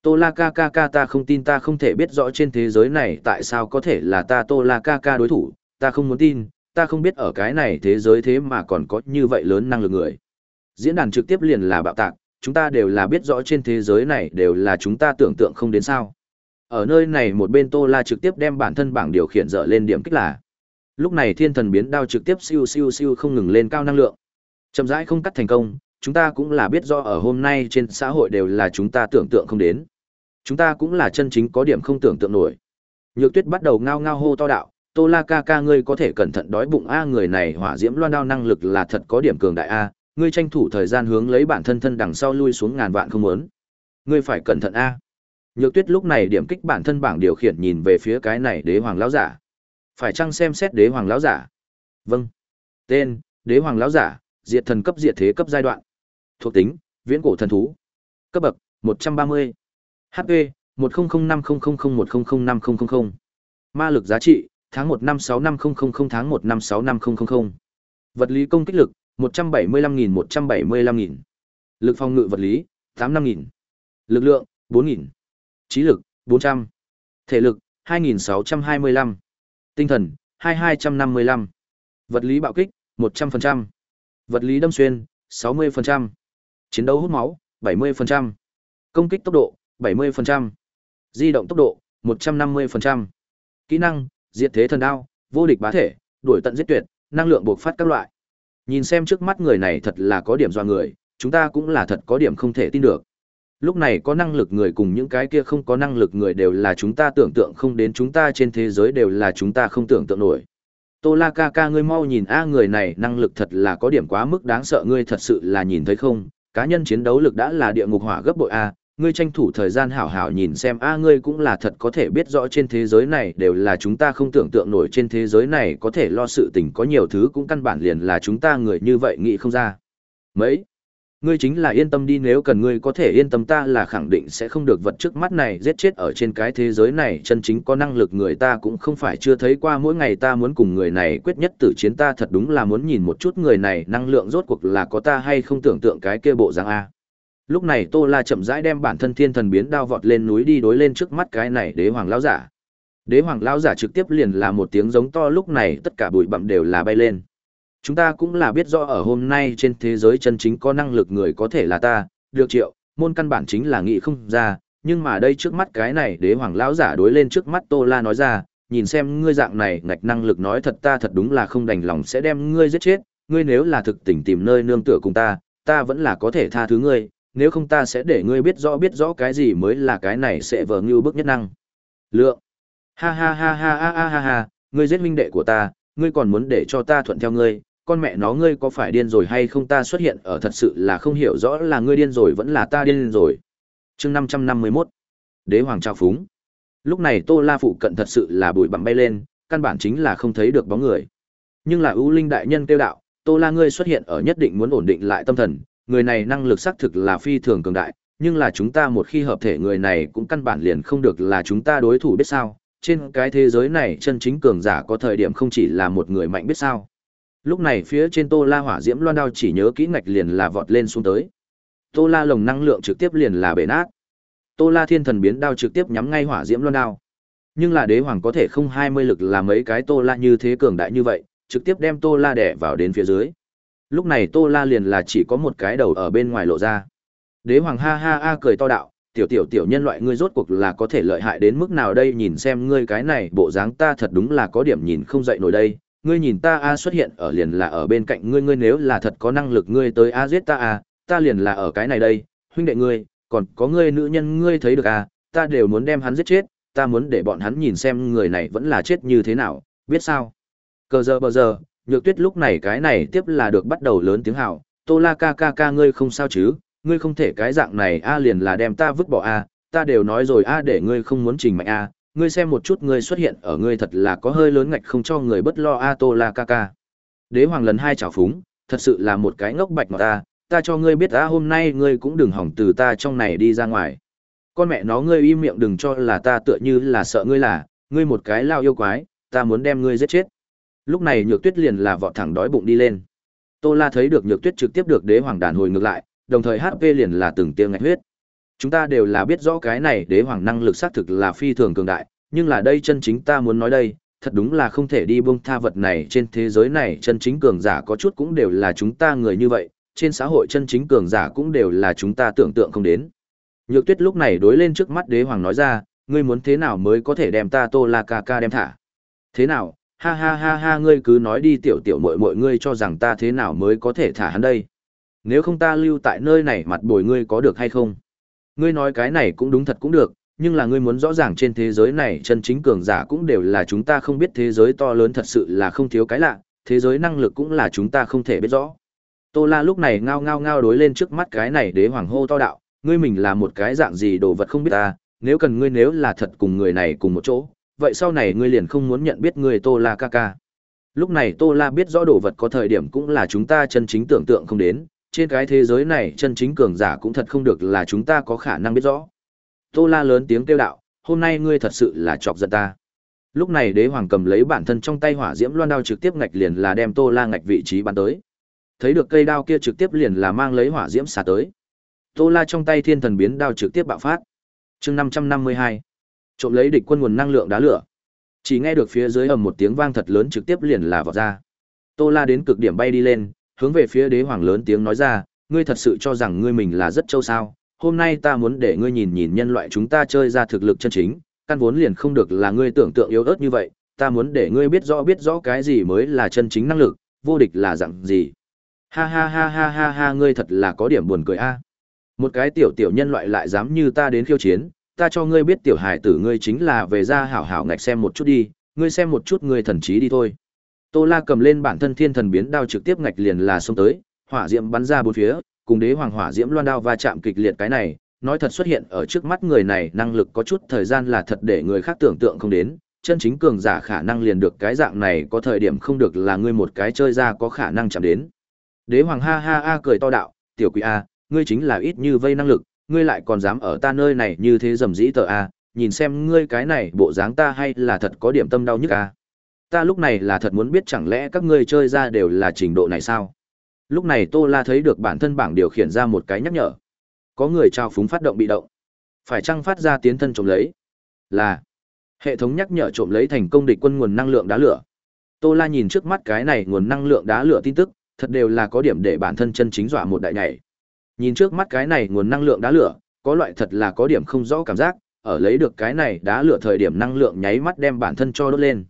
Speaker 1: tô la ca ca ca ta không tin ta không thể biết rõ trên thế giới này tại sao có thể là ta tô la ca ca đối thủ ta không muốn tin ta không biết ở cái này thế giới thế mà còn có như vậy lớn năng lực người diễn đàn trực tiếp liền là bạo tạc, chúng ta đều là biết rõ trên thế giới này đều là chúng ta tưởng tượng không đến sao. Ở nơi này một bên Tô La trực tiếp đem bản thân bảng điều khiển dở lên điểm kích là. Lúc này thiên thần biến đao trực tiếp siêu siêu siêu không ngừng lên cao năng lượng. Chậm rãi không cắt thành công, chúng ta cũng là biết rõ ở hôm nay trên xã hội đều là chúng ta tưởng tượng không đến. Chúng ta cũng là chân chính có điểm không tưởng tượng nổi. Nhược Tuyết bắt đầu ngao ngao hô to đạo, "Tô La ca ca ngươi có thể cẩn thận đói bụng a, người này hỏa diễm loan đao năng lực là thật có điểm cường đại a, ngươi tranh thủ thời gian hướng lấy bản thân thân đằng sau lui xuống ngàn vạn không muốn. Ngươi phải cẩn thận a. Nhược Tuyết lúc này điểm kích bản thân bảng điều khiển nhìn về phía cái này Đế Hoàng lão giả. Phải chăng xem xét Đế Hoàng lão giả? Vâng. Tên: Đế Hoàng lão giả, Diệt thần cấp diệt thế cấp giai đoạn. Thuộc tính: Viễn cổ thần thú. Cấp bậc: 130. HP: 10050001005000. Ma lực giá trị: tháng 1 năm 65000 tháng 1 năm 65000. Vật lý công kích lực: 175.000 175.000. Lực phòng ngự vật lý, 85.000. Lực lượng, 4.000. Trí lực, 400. Thể lực, 2.625. Tinh thần, 2.255. Vật lý bạo kích, 100%. Vật lý đâm xuyên, 60%. Chiến đấu hút máu, 70%. Công kích tốc độ, 70%. Di động tốc độ, 150%. Kỹ năng, diệt thế thần đao, vô địch bá thể, đuổi tận giết tuyệt, năng lượng buộc phát các loại. Nhìn xem trước mắt người này thật là có điểm do người, chúng ta cũng là thật có điểm không thể tin được. Lúc này có năng lực người cùng những cái kia không có năng lực người đều là chúng ta tưởng tượng không đến chúng ta trên thế giới đều là chúng ta không tưởng tượng nổi. Tô La ca ca ngươi mau nhìn a người này năng lực thật là có điểm quá mức đáng sợ ngươi thật sự là nhìn thấy không, cá nhân chiến đấu lực đã là địa ngục hỏa gấp bội a, ngươi tranh thủ thời gian hảo hảo nhìn xem a ngươi cũng là thật có thể biết rõ trên thế giới này đều là chúng ta không tưởng tượng nổi trên thế giới này có thể lo sự tình có nhiều thứ cũng căn bản liền là chúng ta người như vậy nghĩ không ra. Mấy, ngươi chính là yên tâm đi nếu cần ngươi có thể yên tâm ta là khẳng định sẽ không được vật trước mắt này giết chết ở trên cái thế giới này chân chính có năng lực người ta cũng không phải chưa thấy qua mỗi ngày ta muốn cùng người này quyết nhất tử chiến ta thật đúng là muốn nhìn một chút người này năng lượng rốt cuộc là có ta hay không tưởng tượng cái kia bộ dạng a lúc này tô la chậm rãi đem bản thân thiên thần biến đao vọt lên núi đi đối lên trước mắt cái này đế hoàng lão giả đế hoàng lão giả trực tiếp liền là một tiếng giống to lúc này tất cả bụi bặm đều là bay lên chúng ta cũng là biết rõ ở hôm nay trên thế giới chân chính có năng lực người có thể là ta được triệu môn căn bản chính là nghị không ra nhưng mà đây trước mắt cái này đế hoàng lão giả đối lên trước mắt tô la nói ra nhìn xem ngươi dạng này ngạch năng lực nói thật ta thật đúng là không đành lòng sẽ đem ngươi giết chết ngươi nếu là thực tình tìm nơi nương tựa cùng ta ta vẫn là có thể tha thứ ngươi nếu không ta sẽ để ngươi biết rõ biết rõ cái gì mới là cái này sẽ vờ ngưu bức nhất năng. Lượng. Ha ha ha ha ha ha ha ha, ngươi giết minh đệ của ta, ngươi còn muốn để cho ta thuận theo ngươi, con mẹ nó ngươi có phải điên rồi hay không ta xuất hiện ở thật sự là không hiểu rõ là ngươi điên rồi vẫn là ta điên rồi. chương năm năm mươi 551. Đế hoàng trao phúng. Lúc này Tô La phụ cận thật sự là bụi bặm bay lên, căn bản chính là không thấy được bóng người. Nhưng là ưu linh đại nhân tiêu đạo, Tô La ngươi xuất hiện ở nhất định muốn ổn định lại tâm thần, người này năng lực xác thực là phi thường cường đại, nhưng là chúng ta một khi hợp thể người này cũng căn bản liền không được là chúng ta đối thủ biết sao, trên cái thế giới này chân chính cường giả có thời điểm không chỉ là một người mạnh biết sao. Lúc này phía trên Tô La hỏa diễm loan đao chỉ nhớ kỹ ngạch liền là vọt lên xuống tới. Tô La lồng năng lượng trực tiếp liền là bể nát. Tô La thiên thần biến đao trực tiếp nhắm ngay hỏa diễm loan đao. Nhưng là đế hoàng có thể không hai mươi lực là mấy cái Tô La như thế cường đại như vậy, trực tiếp đem Tô La đè vào đến phía dưới lúc này tô la liền là chỉ có một cái đầu ở bên ngoài lộ ra đế hoàng ha ha a cười to đạo tiểu tiểu tiểu nhân loại ngươi rốt cuộc là có thể lợi hại đến mức nào đây nhìn xem ngươi cái này bộ dáng ta thật đúng là có điểm nhìn không dậy nổi đây ngươi nhìn ta a xuất hiện ở liền là ở bên cạnh ngươi ngươi nếu là thật có năng lực ngươi tới a giết ta a ta liền là ở cái này đây huynh đệ ngươi còn có ngươi nữ nhân ngươi thấy được a ta đều muốn đem hắn giết chết ta muốn để bọn hắn nhìn xem người này vẫn là chết như thế nào biết sao cờ giờ bờ giờ nhược tuyết lúc này cái này tiếp là được bắt đầu lớn tiếng hào, tô la ca ca ca ngươi không sao chứ, ngươi không thể cái dạng này a liền là đem ta vứt bỏ a, ta đều nói rồi a để ngươi không muốn trình mạnh a, ngươi xem một chút ngươi xuất hiện ở ngươi thật là có hơi lớn ngạch không cho người bất lo a tô la ca ca. Đế hoàng lần hai chào phúng, thật sự là một cái ngốc bạch ngọt ta, ta cho ngươi biết a hôm nay ngươi cũng đừng hỏng từ ta trong này đi ra ngoài. Con mẹ nó ngươi im miệng đừng cho là ta tựa như là sợ ngươi là, ngươi một cái lao yêu quái, ta muốn đem ngươi giết chết lúc này nhược tuyết liền là vọt thẳng đói bụng đi lên tô la thấy được nhược tuyết trực tiếp được đế hoàng đàn hồi ngược lại đồng thời hp liền là từng tiêu ngạch huyết chúng ta đều là biết rõ cái này đế hoàng năng lực xác thực là phi thường cường đại nhưng là đây chân chính ta muốn nói đây thật đúng là không thể đi buông tha vật này trên thế giới này chân chính cường giả có chút cũng đều là chúng ta người như vậy trên xã hội chân chính cường giả cũng đều là chúng ta tưởng tượng không đến nhược tuyết lúc này đối lên trước mắt đế hoàng nói ra ngươi muốn thế nào mới có thể đem ta tô la ca ca đem thả thế nào ha ha ha ha ngươi cứ nói đi tiểu tiểu mội mội ngươi cho rằng ta thế nào mới có thể thả hắn đây. Nếu không ta lưu tại nơi này mặt bồi ngươi có được hay không? Ngươi nói cái này cũng đúng thật cũng được, nhưng là ngươi muốn rõ ràng trên thế giới này chân chính cường giả cũng đều là chúng ta không biết thế giới to lớn thật sự là không thiếu cái lạ, thế giới năng lực cũng là chúng ta không thể biết rõ. Tô La lúc này ngao ngao ngao đối lên trước mắt cái này đế hoàng hô to đạo, ngươi mình là một cái dạng gì đồ vật không biết ta, nếu cần ngươi nếu là thật cùng người này cùng một chỗ, vậy sau này ngươi liền không muốn nhận biết người Tô La ca ca. Lúc này Tô La biết rõ đồ vật có thời điểm cũng là chúng ta chân chính tưởng tượng không đến, trên cái thế giới này chân chính cường giả cũng thật không được là chúng ta có khả năng biết rõ. Tô La lớn tiếng kêu đạo, hôm nay ngươi thật sự là chọc giận ta. Lúc này đế hoàng cầm lấy bản thân trong tay hỏa diễm loan đao trực tiếp ngạch liền là đem Tô La ngạch vị trí bắn tới. Thấy được cây đao kia trực tiếp liền là mang lấy hỏa diễm xả tới. Tô La trong tay thiên thần biến đao trực tiếp bạo phát. Chương năm năm mươi hai trộm lấy địch quân nguồn năng lượng đá lửa chỉ nghe được phía dưới ầm một tiếng vang thật lớn trực tiếp liền là vọt ra tô la đến cực điểm bay đi lên hướng về phía đế hoàng lớn tiếng nói ra ngươi thật sự cho rằng ngươi mình là rất trâu sao hôm nay ta muốn để ngươi nhìn nhìn nhân loại chúng ta chơi ra thực lực chân chính căn vốn liền không được là ngươi tưởng tượng yếu ớt như vậy ta muốn để ngươi biết rõ biết rõ cái gì mới là chân chính năng lực vô địch là dặn gì ha ha ha ha ha ha ngươi thật là có điểm buồn cười a một cái tiểu tiểu nhân loại lại dám như ta đến khiêu chiến ta cho ngươi biết tiểu hài tử ngươi chính là về ra hảo hảo ngạch xem một chút đi, ngươi xem một chút ngươi thần trí đi thôi. Tô La cầm lên bản thân thiên thần biến đao trực tiếp ngạch liền là xông tới, hỏa diễm bắn ra bốn phía, cùng đế hoàng hỏa diễm loan đao va chạm kịch liệt cái này, nói thật xuất hiện ở trước mắt người này năng lực có chút thời gian là thật để người khác tưởng tượng không đến, chân chính cường giả khả năng liền được cái dạng này có thời điểm không được là ngươi một cái chơi ra có khả năng chạm đến. Đế hoàng ha ha a cười to đạo, tiểu quỷ a, ngươi chính là ít như vây năng lực, ngươi lại còn dám ở ta nơi này như thế dầm dĩ tờ a nhìn xem ngươi cái này bộ dáng ta hay là thật có điểm tâm đau nhức a ta lúc này là thật muốn biết chẳng lẽ các ngươi chơi ra đều là trình độ này sao lúc này tô la thấy được bản thân bảng điều khiển ra một cái nhắc nhở có người trao phúng phát động bị động phải chăng phát ra tiến thân trộm lấy là hệ thống nhắc nhở trộm lấy thành công địch quân nguồn năng lượng đá lửa tô la nhìn trước mắt cái này nguồn năng lượng đá lửa tin tức thật đều là có điểm để bản thân chân chính dọa một đại nhảy Nhìn trước mắt cái này nguồn năng lượng đá lửa, có loại thật là có điểm không rõ cảm giác, ở lấy được cái này đá lửa thời điểm năng lượng nháy mắt đem bản thân cho đốt lên.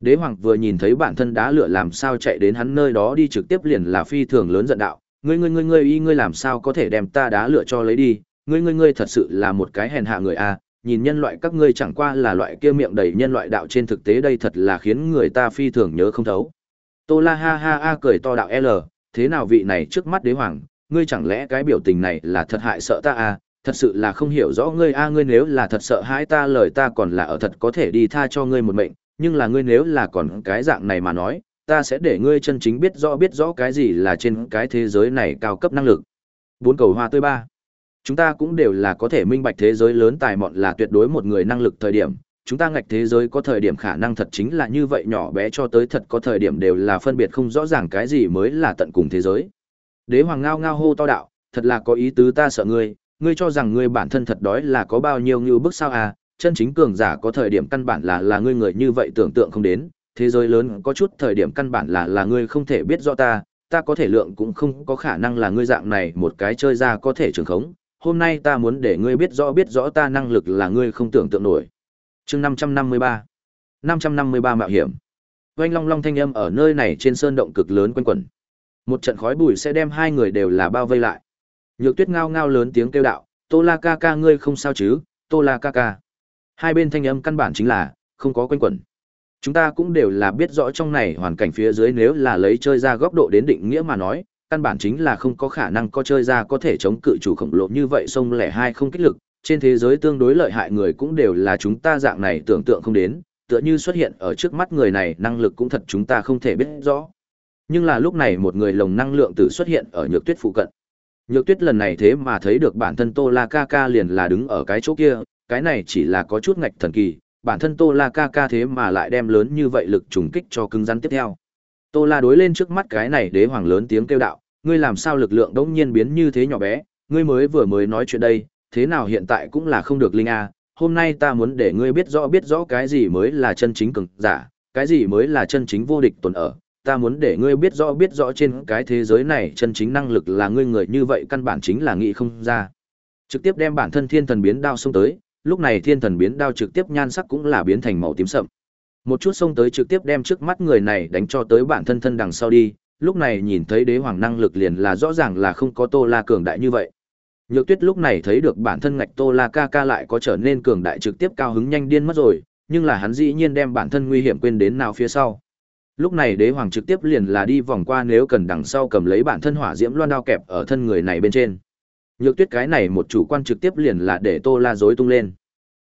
Speaker 1: Đế hoàng vừa nhìn thấy bản thân đá lửa làm sao chạy đến hắn nơi đó đi trực tiếp liền là phi thường lớn giận đạo, ngươi ngươi ngươi ngươi y ngươi làm sao có thể đem ta đá lửa cho lấy đi, ngươi ngươi ngươi thật sự là một cái hèn hạ người a, à, nhìn nhân loại các ngươi chẳng qua là loại kia miệng đầy nhân loại đạo trên thực tế đây thật là khiến người ta phi thường nhớ không thấu. Tô La ha ha a cười to đạo L, thế nào vị này trước mắt đế hoàng, ngươi chẳng lẽ cái biểu tình này là thật hại sợ ta à, thật sự là không hiểu rõ ngươi a à, ngươi nếu là thật sợ hãi ta lời ta còn là ở thật có thể đi tha cho ngươi một mệnh, nhưng là ngươi nếu là còn cái dạng này mà nói, ta sẽ để ngươi chân chính biết rõ biết rõ cái gì là trên cái thế giới này cao cấp năng lực. Bốn cầu hoa tươi ba. Chúng ta cũng đều là có thể minh bạch thế giới lớn tài mọn là tuyệt đối một người năng lực thời điểm, chúng ta ngạch thế giới có thời điểm khả năng thật chính là như vậy nhỏ bé cho tới thật có thời điểm đều là phân biệt không rõ ràng cái gì mới là tận cùng thế giới. Đế hoàng ngao ngao hô to đạo, thật là có ý tứ ta sợ ngươi, ngươi cho rằng ngươi bản thân thật đói là có bao nhiêu như bức sao à, chân chính cường giả có thời điểm căn bản là là ngươi người như vậy tưởng tượng không đến, thế giới lớn có chút thời điểm căn bản là là ngươi không thể biết rõ ta, ta có thể lượng cũng không có khả năng là ngươi dạng này một cái chơi ra có thể trường khống, hôm nay ta muốn để ngươi biết rõ biết rõ ta năng lực là ngươi không tưởng tượng nổi. Chương 553 553 mạo hiểm. Oanh long long thanh âm ở nơi này trên sơn động cực lớn quanh quẩn một trận khói bụi sẽ đem hai người đều là bao vây lại nhược tuyết ngao ngao lớn tiếng kêu đạo tô la ca ca ngươi không sao chứ tô la ca ca hai bên thanh âm căn bản chính là không có quanh quẩn chúng ta cũng đều là biết rõ trong này hoàn cảnh phía dưới nếu là lấy chơi ra góc độ đến định nghĩa mà nói căn bản chính là không có khả năng có chơi ra có thể chống cự chủ khổng lồ như vậy sông lẻ hai không kích lực trên thế giới tương đối lợi hại người cũng đều là chúng ta dạng này tưởng tượng không đến tựa như xuất hiện ở trước mắt người này năng lực cũng thật chúng ta không thể biết rõ nhưng là lúc này một người lồng năng lượng tử xuất hiện ở nhược tuyết phụ cận. Nhược tuyết lần này thế mà thấy được bản thân Tô La Ca Ca liền là đứng ở cái chỗ kia, cái này chỉ là có chút ngạch thần kỳ, bản thân Tô La Ca Ca thế mà lại đem lớn như vậy lực trùng kích cho cứng rắn tiếp theo. Tô La đối lên trước mắt cái này đế hoàng lớn tiếng kêu đạo, ngươi làm sao lực lượng đống nhiên biến như thế nhỏ bé, ngươi mới vừa mới nói chuyện đây, thế nào hiện tại cũng là không được linh a, hôm nay ta muốn để ngươi biết rõ biết rõ cái gì mới là chân chính cường giả, cái gì mới là chân chính vô địch tồn ở, ta muốn để ngươi biết rõ biết rõ trên cái thế giới này chân chính năng lực là ngươi người như vậy căn bản chính là nghĩ không ra. Trực tiếp đem bản thân thiên thần biến đao xông tới, lúc này thiên thần biến đao trực tiếp nhan sắc cũng là biến thành màu tím sậm. Một chút xông tới trực tiếp đem trước mắt người này đánh cho tới bản thân thân đằng sau đi, lúc này nhìn thấy đế hoàng năng lực liền là rõ ràng là không có Tô La cường đại như vậy. Nhược Tuyết lúc này thấy được bản thân ngạch Tô La ca ca lại có trở nên cường đại trực tiếp cao hứng nhanh điên mất rồi, nhưng là hắn dĩ nhiên đem bản thân nguy hiểm quên đến nào phía sau lúc này đế hoàng trực tiếp liền là đi vòng qua nếu cần đằng sau cầm lấy bản thân hỏa diễm loan đao kẹp ở thân người này bên trên nhược tuyết cái này một chủ quan trực tiếp liền là để tô la dối tung lên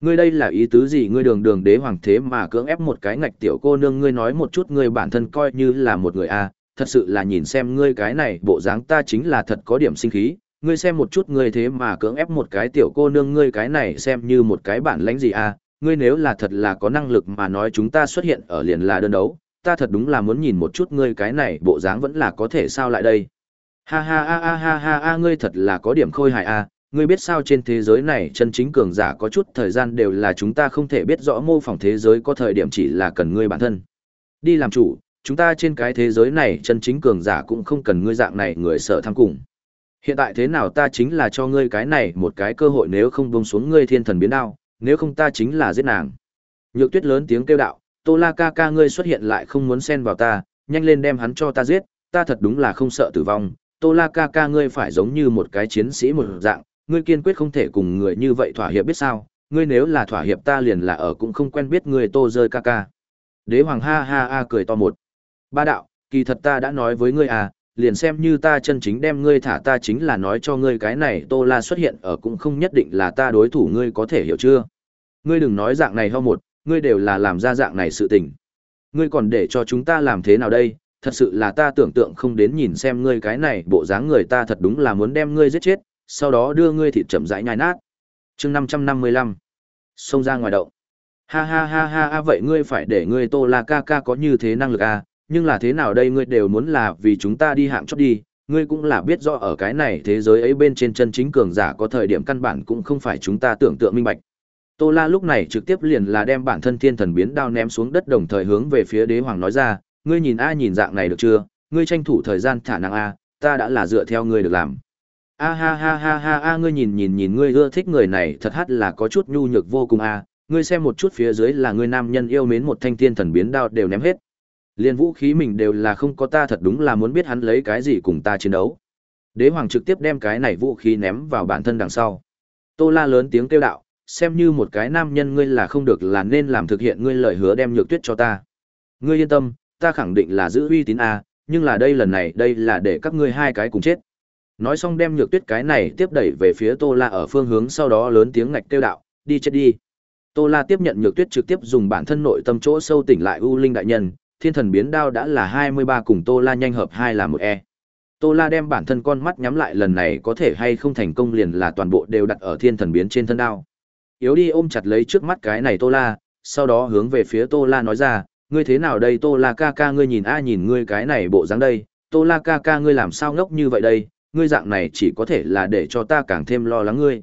Speaker 1: ngươi đây là ý tứ gì ngươi đường đường đế hoàng thế mà cưỡng ép một cái ngạch tiểu cô nương ngươi nói một chút ngươi bản thân coi như là một người a thật sự là nhìn xem ngươi cái này bộ dáng ta chính là thật có điểm sinh khí ngươi xem một chút ngươi thế mà cưỡng ép một cái tiểu cô nương ngươi cái này xem như một cái bản lãnh gì a ngươi nếu là thật là có năng lực mà nói chúng ta xuất hiện ở liền là đơn đấu ta thật đúng là muốn nhìn một chút ngươi cái này bộ dáng vẫn là có thể sao lại đây. Ha ha ha ha ha ha ha ngươi thật là có điểm khôi hài a, à, ngươi biết sao trên thế giới này chân chính cường giả có chút thời gian đều là chúng ta không thể biết rõ mô phỏng thế giới có thời điểm chỉ là cần ngươi bản thân. Đi làm chủ, chúng ta trên cái thế giới này chân chính cường giả cũng không cần ngươi dạng này người sợ tham cùng. Hiện tại thế nào ta chính là cho ngươi cái này một cái cơ hội nếu không buông xuống ngươi thiên thần biến đao, nếu không ta chính là giết nàng. Nhược tuyết lớn tiếng kêu đạo, Tô La ca ca ngươi xuất hiện lại không muốn xen vào ta, nhanh lên đem hắn cho ta giết, ta thật đúng là không sợ tử vong, Tô La ca ca ngươi phải giống như một cái chiến sĩ một dạng, ngươi kiên quyết không thể cùng người như vậy thỏa hiệp biết sao, ngươi nếu là thỏa hiệp ta liền là ở cũng không quen biết ngươi Tô rơi ca ca. Đế hoàng ha ha ha cười to một. Ba đạo, kỳ thật ta đã nói với ngươi à, liền xem như ta chân chính đem ngươi thả ta chính là nói cho ngươi cái này Tô La xuất hiện ở cũng không nhất định là ta đối thủ ngươi có thể hiểu chưa. Ngươi đừng nói dạng này ho một, ngươi đều là làm ra dạng này sự tình. Ngươi còn để cho chúng ta làm thế nào đây, thật sự là ta tưởng tượng không đến nhìn xem ngươi cái này bộ dáng người ta thật đúng là muốn đem ngươi giết chết, sau đó đưa ngươi thịt chậm rãi nhai nát. chương năm năm mươi lăm Xông ra ngoài động. Ha ha ha ha ha vậy ngươi phải để ngươi tô la ca ca có như thế năng lực à, nhưng là thế nào đây ngươi đều muốn là vì chúng ta đi hạng chót đi, ngươi cũng là biết rõ ở cái này thế giới ấy bên trên chân chính cường giả có thời điểm căn bản cũng không phải chúng ta tưởng tượng minh bạch. Tô La lúc này trực tiếp liền là đem bản thân thiên thần biến đao ném xuống đất đồng thời hướng về phía đế hoàng nói ra, ngươi nhìn a nhìn dạng này được chưa, ngươi tranh thủ thời gian thả năng a, ta đã là dựa theo ngươi được làm. A ha ha ha ha a ngươi nhìn nhìn nhìn ngươi ưa thích người này thật hát là có chút nhu nhược vô cùng a, ngươi xem một chút phía dưới là ngươi nam nhân yêu mến một thanh thiên thần biến đao đều ném hết. Liên vũ khí mình đều là không có ta thật đúng là muốn biết hắn lấy cái gì cùng ta chiến đấu. Đế hoàng trực tiếp đem cái này vũ khí ném vào bản thân đằng sau. Tô La lớn tiếng kêu đạo, xem như một cái nam nhân ngươi là không được là nên làm thực hiện ngươi lời hứa đem nhược tuyết cho ta. Ngươi yên tâm, ta khẳng định là giữ uy tín a, nhưng là đây lần này đây là để các ngươi hai cái cùng chết. Nói xong đem nhược tuyết cái này tiếp đẩy về phía Tô La ở phương hướng sau đó lớn tiếng ngạch kêu đạo, đi chết đi. Tô La tiếp nhận nhược tuyết trực tiếp dùng bản thân nội tâm chỗ sâu tỉnh lại U Linh đại nhân, thiên thần biến đao đã là hai mươi ba cùng Tô La nhanh hợp hai là một e. Tô La đem bản thân con mắt nhắm lại lần này có thể hay không thành công liền là toàn bộ đều đặt ở thiên thần biến trên thân đao. Yếu đi ôm chặt lấy trước mắt cái này Tô La, sau đó hướng về phía Tô La nói ra, ngươi thế nào đây Tô La ca ca ngươi nhìn a nhìn ngươi cái này bộ dáng đây, Tô La ca ca ngươi làm sao ngốc như vậy đây, ngươi dạng này chỉ có thể là để cho ta càng thêm lo lắng ngươi.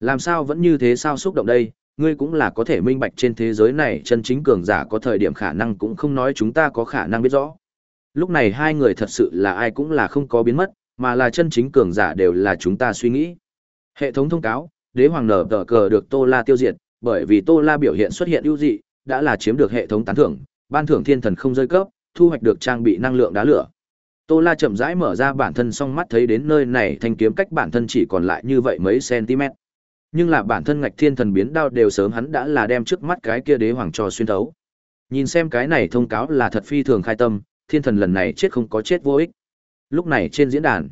Speaker 1: Làm sao vẫn như thế sao xúc động đây, ngươi cũng là có thể minh bạch trên thế giới này chân chính cường giả có thời điểm khả năng cũng không nói chúng ta có khả năng biết rõ. Lúc này hai người thật sự là ai cũng là không có biến mất, mà là chân chính cường giả đều là chúng ta suy nghĩ. Hệ thống thông cáo, đế hoàng nở tờ cờ được tô la tiêu diệt bởi vì tô la biểu hiện xuất hiện ưu dị đã là chiếm được hệ thống tán thưởng ban thưởng thiên thần không rơi cấp thu hoạch được trang bị năng lượng đá lửa tô la chậm rãi mở ra bản thân xong mắt thấy đến nơi này thanh kiếm cách bản thân chỉ còn lại như vậy mấy cm nhưng là bản thân ngạch thiên thần biến đao đều sớm hắn đã là đem trước mắt cái kia đế hoàng cho xuyên thấu nhìn xem cái này thông cáo là thật phi thường khai tâm thiên thần lần này chết không có chết vô ích lúc này trên diễn đàn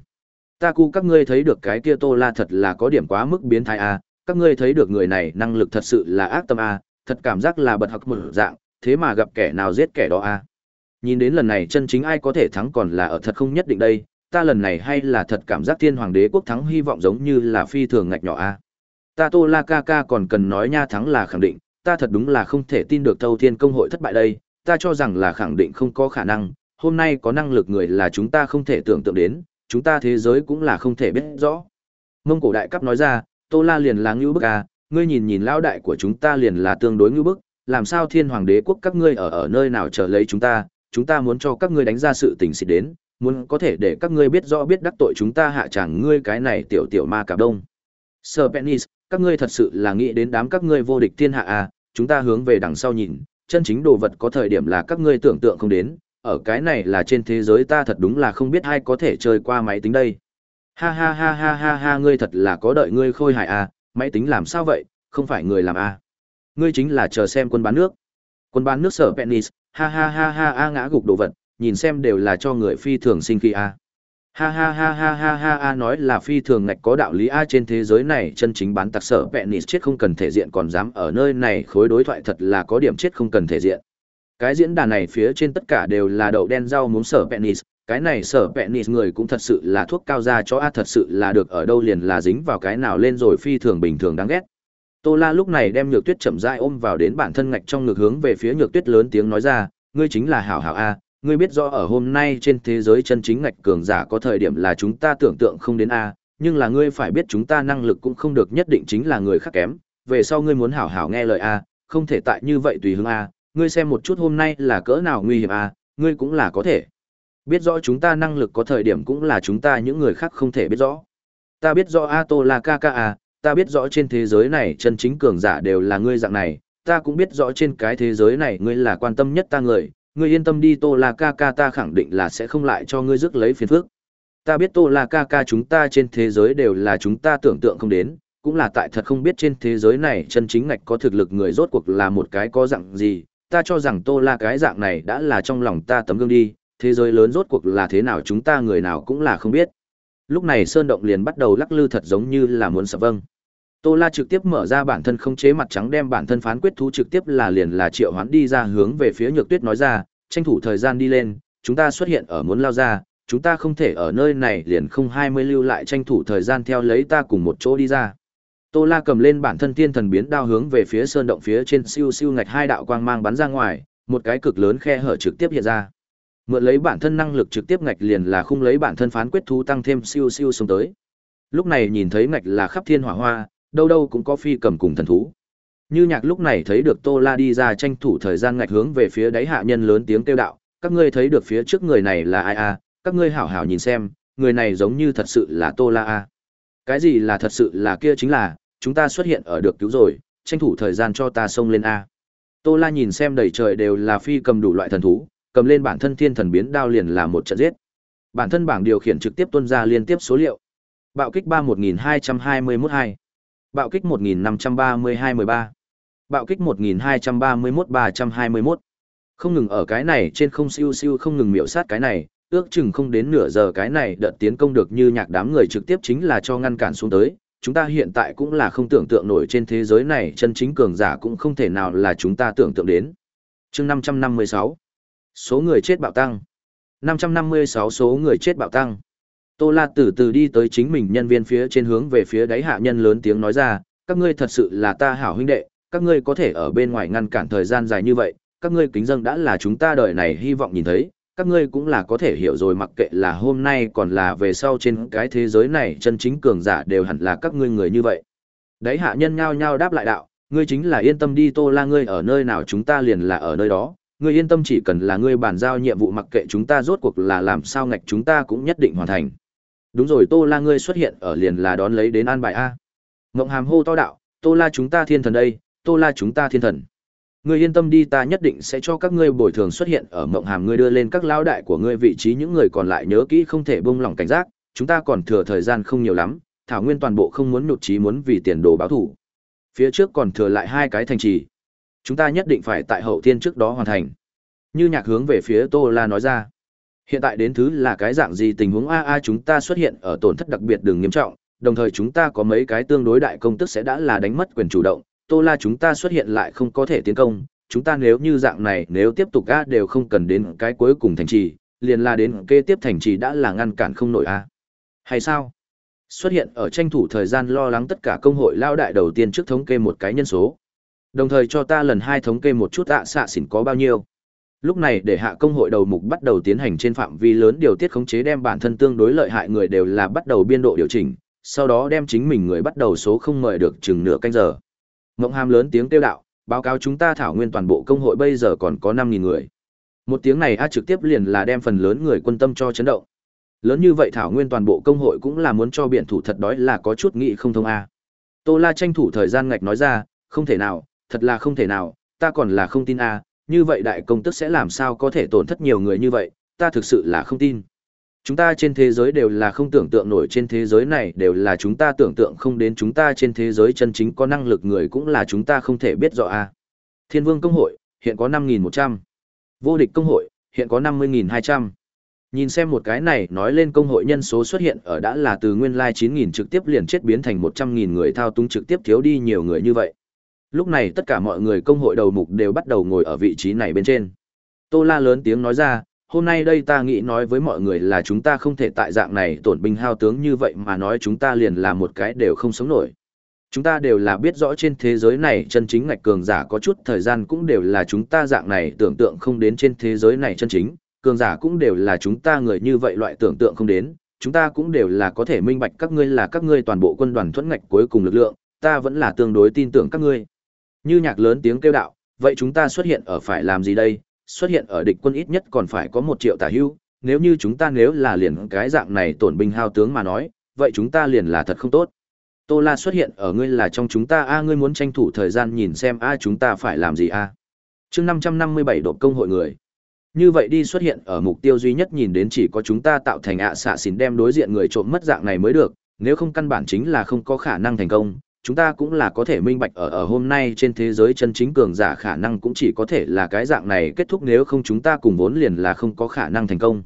Speaker 1: Ta cu các ngươi thấy được cái kia Tô La thật là có điểm quá mức biến thái a, à, các ngươi thấy được người này năng lực thật sự là ác tâm a, à, thật cảm giác là bật học mở dạng, thế mà gặp kẻ nào giết kẻ đó a. À. Nhìn đến lần này chân chính ai có thể thắng còn là ở thật không nhất định đây, ta lần này hay là thật cảm giác thiên hoàng đế quốc thắng hy vọng giống như là phi thường ngạch nhỏ a. Ta Tô La ca ca còn cần nói nha thắng là khẳng định, ta thật đúng là không thể tin được Thâu Thiên công hội thất bại đây, ta cho rằng là khẳng định không có khả năng, hôm nay có năng lực người là chúng ta không thể tưởng tượng đến, chúng ta thế giới cũng là không thể biết rõ. Mông cổ đại cấp nói ra, Tô La liền là ngưu bức à, ngươi nhìn nhìn lão đại của chúng ta liền là tương đối ngưu bức, làm sao thiên hoàng đế quốc các ngươi ở ở nơi nào chờ lấy chúng ta, chúng ta muốn cho các ngươi đánh ra sự tình xịt đến, muốn có thể để các ngươi biết rõ biết đắc tội chúng ta hạ chẳng ngươi cái này tiểu tiểu ma cả đông. Sir Penis, các ngươi thật sự là nghĩ đến đám các ngươi vô địch thiên hạ à, chúng ta hướng về đằng sau nhìn, chân chính đồ vật có thời điểm là các ngươi tưởng tượng không đến, ở cái này là trên thế giới ta thật đúng là không biết ai có thể chơi qua máy tính đây. Ha ha ha ha ha ha ngươi thật là có đợi ngươi khôi hài à, máy tính làm sao vậy, không phải người làm à. Ngươi chính là chờ xem quân bán nước. Quân bán nước sở penis, ha ha ha ha a ngã gục đồ vật, nhìn xem đều là cho người phi thường sinh khi à. Ha ha ha ha ha ha a nói là phi thường ngạch có đạo lý a trên thế giới này chân chính bán tặc sở penis chết không cần thể diện còn dám ở nơi này khối đối thoại thật là có điểm chết không cần thể diện. Cái diễn đàn này phía trên tất cả đều là đậu đen rau muống sở penis, cái này sở penis người cũng thật sự là thuốc cao da cho a thật sự là được ở đâu liền là dính vào cái nào lên rồi phi thường bình thường đáng ghét. Tô La lúc này đem Nhược Tuyết chậm rãi ôm vào đến bản thân ngạch trong ngực hướng về phía Nhược Tuyết lớn tiếng nói ra, ngươi chính là hảo hảo a, ngươi biết rõ ở hôm nay trên thế giới chân chính ngạch cường giả có thời điểm là chúng ta tưởng tượng không đến a, nhưng là ngươi phải biết chúng ta năng lực cũng không được nhất định chính là người khác kém, về sau ngươi muốn hảo hảo nghe lời a, không thể tại như vậy tùy hứng a, ngươi xem một chút hôm nay là cỡ nào nguy hiểm à, ngươi cũng là có thể. Biết rõ chúng ta năng lực có thời điểm cũng là chúng ta những người khác không thể biết rõ. Ta biết rõ A Tô là ca ca à, ta biết rõ trên thế giới này chân chính cường giả đều là ngươi dạng này, ta cũng biết rõ trên cái thế giới này ngươi là quan tâm nhất ta người, ngươi yên tâm đi Tô là ca ca ta khẳng định là sẽ không lại cho ngươi rước lấy phiền phức. Ta biết Tô là ca ca chúng ta trên thế giới đều là chúng ta tưởng tượng không đến, cũng là tại thật không biết trên thế giới này chân chính ngạch có thực lực người rốt cuộc là một cái có dạng gì, ta cho rằng tô la cái dạng này đã là trong lòng ta tấm gương đi thế giới lớn rốt cuộc là thế nào chúng ta người nào cũng là không biết lúc này sơn động liền bắt đầu lắc lư thật giống như là muốn sợ vâng tô la trực tiếp mở ra bản thân không chế mặt trắng đem bản thân phán quyết thú trực tiếp là liền là triệu hoán đi ra hướng về phía nhược tuyết nói ra tranh thủ thời gian đi lên chúng ta xuất hiện ở muốn lao ra chúng ta không thể ở nơi này liền không hai mươi lưu lại tranh thủ thời gian theo lấy ta cùng một chỗ đi ra Tô La cầm lên bản thân tiên thần biến đao hướng về phía sơn động phía trên siêu siêu ngạch hai đạo quang mang bắn ra ngoài, một cái cực lớn khe hở trực tiếp hiện ra. Mượn lấy bản thân năng lực trực tiếp ngạch liền là khung lấy bản thân phán quyết thú tăng thêm siêu siêu xuống tới. Lúc này nhìn thấy ngạch là khắp thiên hỏa hoa, đâu đâu cũng có phi cầm cùng thần thú. Như nhạc lúc này thấy được Tô La đi ra tranh thủ thời gian ngạch hướng về phía đáy hạ nhân lớn tiếng kêu đạo, các ngươi thấy được phía trước người này là ai a, à, các ngươi hảo hảo nhìn xem, người này giống như thật sự là Tô La a. À. Cái gì là thật sự là kia chính là, chúng ta xuất hiện ở được cứu rồi, tranh thủ thời gian cho ta xông lên A. Tô La nhìn xem đầy trời đều là phi cầm đủ loại thần thú, cầm lên bản thân thiên thần biến đao liền là một trận giết. Bản thân bảng điều khiển trực tiếp tuân ra liên tiếp số liệu. Bạo kích ba một nghìn hai hai trăm 31221 hai, Bạo kích một nghìn năm trăm ba mươi hai 1532 ba, Bạo kích một nghìn hai trăm trăm ba ba mươi 1231-321. Không ngừng ở cái này trên không siêu siêu không ngừng miểu sát cái này, ước chừng không đến nửa giờ cái này đợt tiến công được như nhạc đám người trực tiếp chính là cho ngăn cản xuống tới. Chúng ta hiện tại cũng là không tưởng tượng nổi trên thế giới này chân chính cường giả cũng không thể nào là chúng ta tưởng tượng đến. chương 556 Số người chết bạo tăng 556 số người chết bạo tăng Tô La từ từ đi tới chính mình nhân viên phía trên hướng về phía đáy hạ nhân lớn tiếng nói ra, các ngươi thật sự là ta hảo huynh đệ, các ngươi có thể ở bên ngoài ngăn cản thời gian dài như vậy, các ngươi kính dâng đã là chúng ta đời này hy vọng nhìn thấy, các ngươi cũng là có thể hiểu rồi mặc kệ là hôm nay còn là về sau trên cái thế giới này chân chính cường giả đều hẳn là các ngươi người như vậy. Đấy hạ nhân nhao nhao đáp lại đạo, ngươi chính là yên tâm đi Tô La ngươi ở nơi nào chúng ta liền là ở nơi đó, ngươi yên tâm chỉ cần là ngươi bàn giao nhiệm vụ mặc kệ chúng ta rốt cuộc là làm sao ngạch chúng ta cũng nhất định hoàn thành. Đúng rồi Tô La ngươi xuất hiện ở liền là đón lấy đến an bài a. Ngộng Hàm hô to đạo, Tô La chúng ta thiên thần đây, Tô La chúng ta thiên thần ngươi yên tâm đi ta nhất định sẽ cho các ngươi bồi thường xuất hiện ở mộng hàm ngươi đưa lên các lão đại của ngươi vị trí những người còn lại nhớ kỹ không thể bông lỏng cảnh giác chúng ta còn thừa thời gian không nhiều lắm thảo nguyên toàn bộ không muốn nhụt trí muốn vì tiền đồ báo thủ phía trước còn thừa lại hai cái thành trì chúng ta nhất định phải tại hậu thiên trước đó hoàn thành như nhạc hướng về phía tô la nói ra hiện tại đến thứ là cái dạng gì tình huống a a chúng ta xuất hiện ở tổn thất đặc biệt đường nghiêm trọng đồng thời chúng ta có mấy cái tương đối đại công tức sẽ đã là đánh mất quyền chủ động tô la chúng ta xuất hiện lại không có thể tiến công chúng ta nếu như dạng này nếu tiếp tục ga đều không cần đến cái cuối cùng thành trì liền la đến kế tiếp thành trì đã là ngăn cản không nổi à. hay sao xuất hiện ở tranh thủ thời gian lo lắng tất cả công hội lao đại đầu tiên trước thống kê một cái nhân số đồng thời cho ta lần hai thống kê một chút ạ xạ xỉn có bao nhiêu lúc này để hạ công hội đầu mục bắt đầu tiến hành trên phạm vi lớn điều tiết khống chế đem bản thân tương đối lợi hại người đều là bắt đầu biên độ điều chỉnh sau đó đem chính mình người bắt đầu số không mời được chừng nửa canh giờ Ngộng Hàm lớn tiếng kêu đạo, báo cáo chúng ta thảo nguyên toàn bộ công hội bây giờ còn có 5000 người. Một tiếng này a trực tiếp liền là đem phần lớn người quân tâm cho chấn động. Lớn như vậy thảo nguyên toàn bộ công hội cũng là muốn cho biển thủ thật đói là có chút nghị không thông a. À. Tô La tranh thủ thời gian ngạch nói ra, không thể nào, thật là không thể nào, ta còn là không tin a, như vậy đại công tức sẽ làm sao có thể tổn thất nhiều người như vậy, ta thực sự là không tin chúng ta trên thế giới đều là không tưởng tượng nổi trên thế giới này đều là chúng ta tưởng tượng không đến chúng ta trên thế giới chân chính có năng lực người cũng là chúng ta không thể biết rõ a thiên vương công hội hiện có năm nghìn một trăm vô địch công hội hiện có năm mươi nghìn hai trăm nhìn xem một cái này nói lên công hội nhân số xuất hiện ở đã là từ nguyên lai chín nghìn trực tiếp liền chết biến thành một trăm nghìn người thao túng trực tiếp thiếu đi nhiều người như vậy lúc này tất cả mọi người công hội đầu mục đều bắt đầu ngồi ở vị trí này bên trên tô la lớn tiếng nói ra hôm nay đây ta nghĩ nói với mọi người là chúng ta không thể tại dạng này tổn binh hao tướng như vậy mà nói chúng ta liền là một cái đều không sống nổi. Chúng ta đều là biết rõ trên thế giới này chân chính ngạch cường giả có chút thời gian cũng đều là chúng ta dạng này tưởng tượng không đến trên thế giới này chân chính, cường giả cũng đều là chúng ta người như vậy loại tưởng tượng không đến, chúng ta cũng đều là có thể minh bạch các ngươi là các ngươi toàn bộ quân đoàn thuẫn ngạch cuối cùng lực lượng, ta vẫn là tương đối tin tưởng các ngươi. Như nhạc lớn tiếng kêu đạo, vậy chúng ta xuất hiện ở phải làm gì đây? xuất hiện ở địch quân ít nhất còn phải có một triệu tả hưu, nếu như chúng ta nếu là liền cái dạng này tổn binh hao tướng mà nói, vậy chúng ta liền là thật không tốt. Tô La xuất hiện ở ngươi là trong chúng ta a ngươi muốn tranh thủ thời gian nhìn xem a chúng ta phải làm gì a. À. Chương 557 độp công hội người. Như vậy đi xuất hiện ở mục tiêu duy nhất nhìn đến chỉ có chúng ta tạo thành ạ xạ xỉn đem đối diện người trộm mất dạng này mới được, nếu không căn bản chính là không có khả năng thành công, chúng ta cũng là có thể minh bạch ở ở hôm nay trên thế giới chân chính cường giả khả năng cũng chỉ có thể là cái dạng này kết thúc nếu không chúng ta cùng vốn liền là không có khả năng thành công.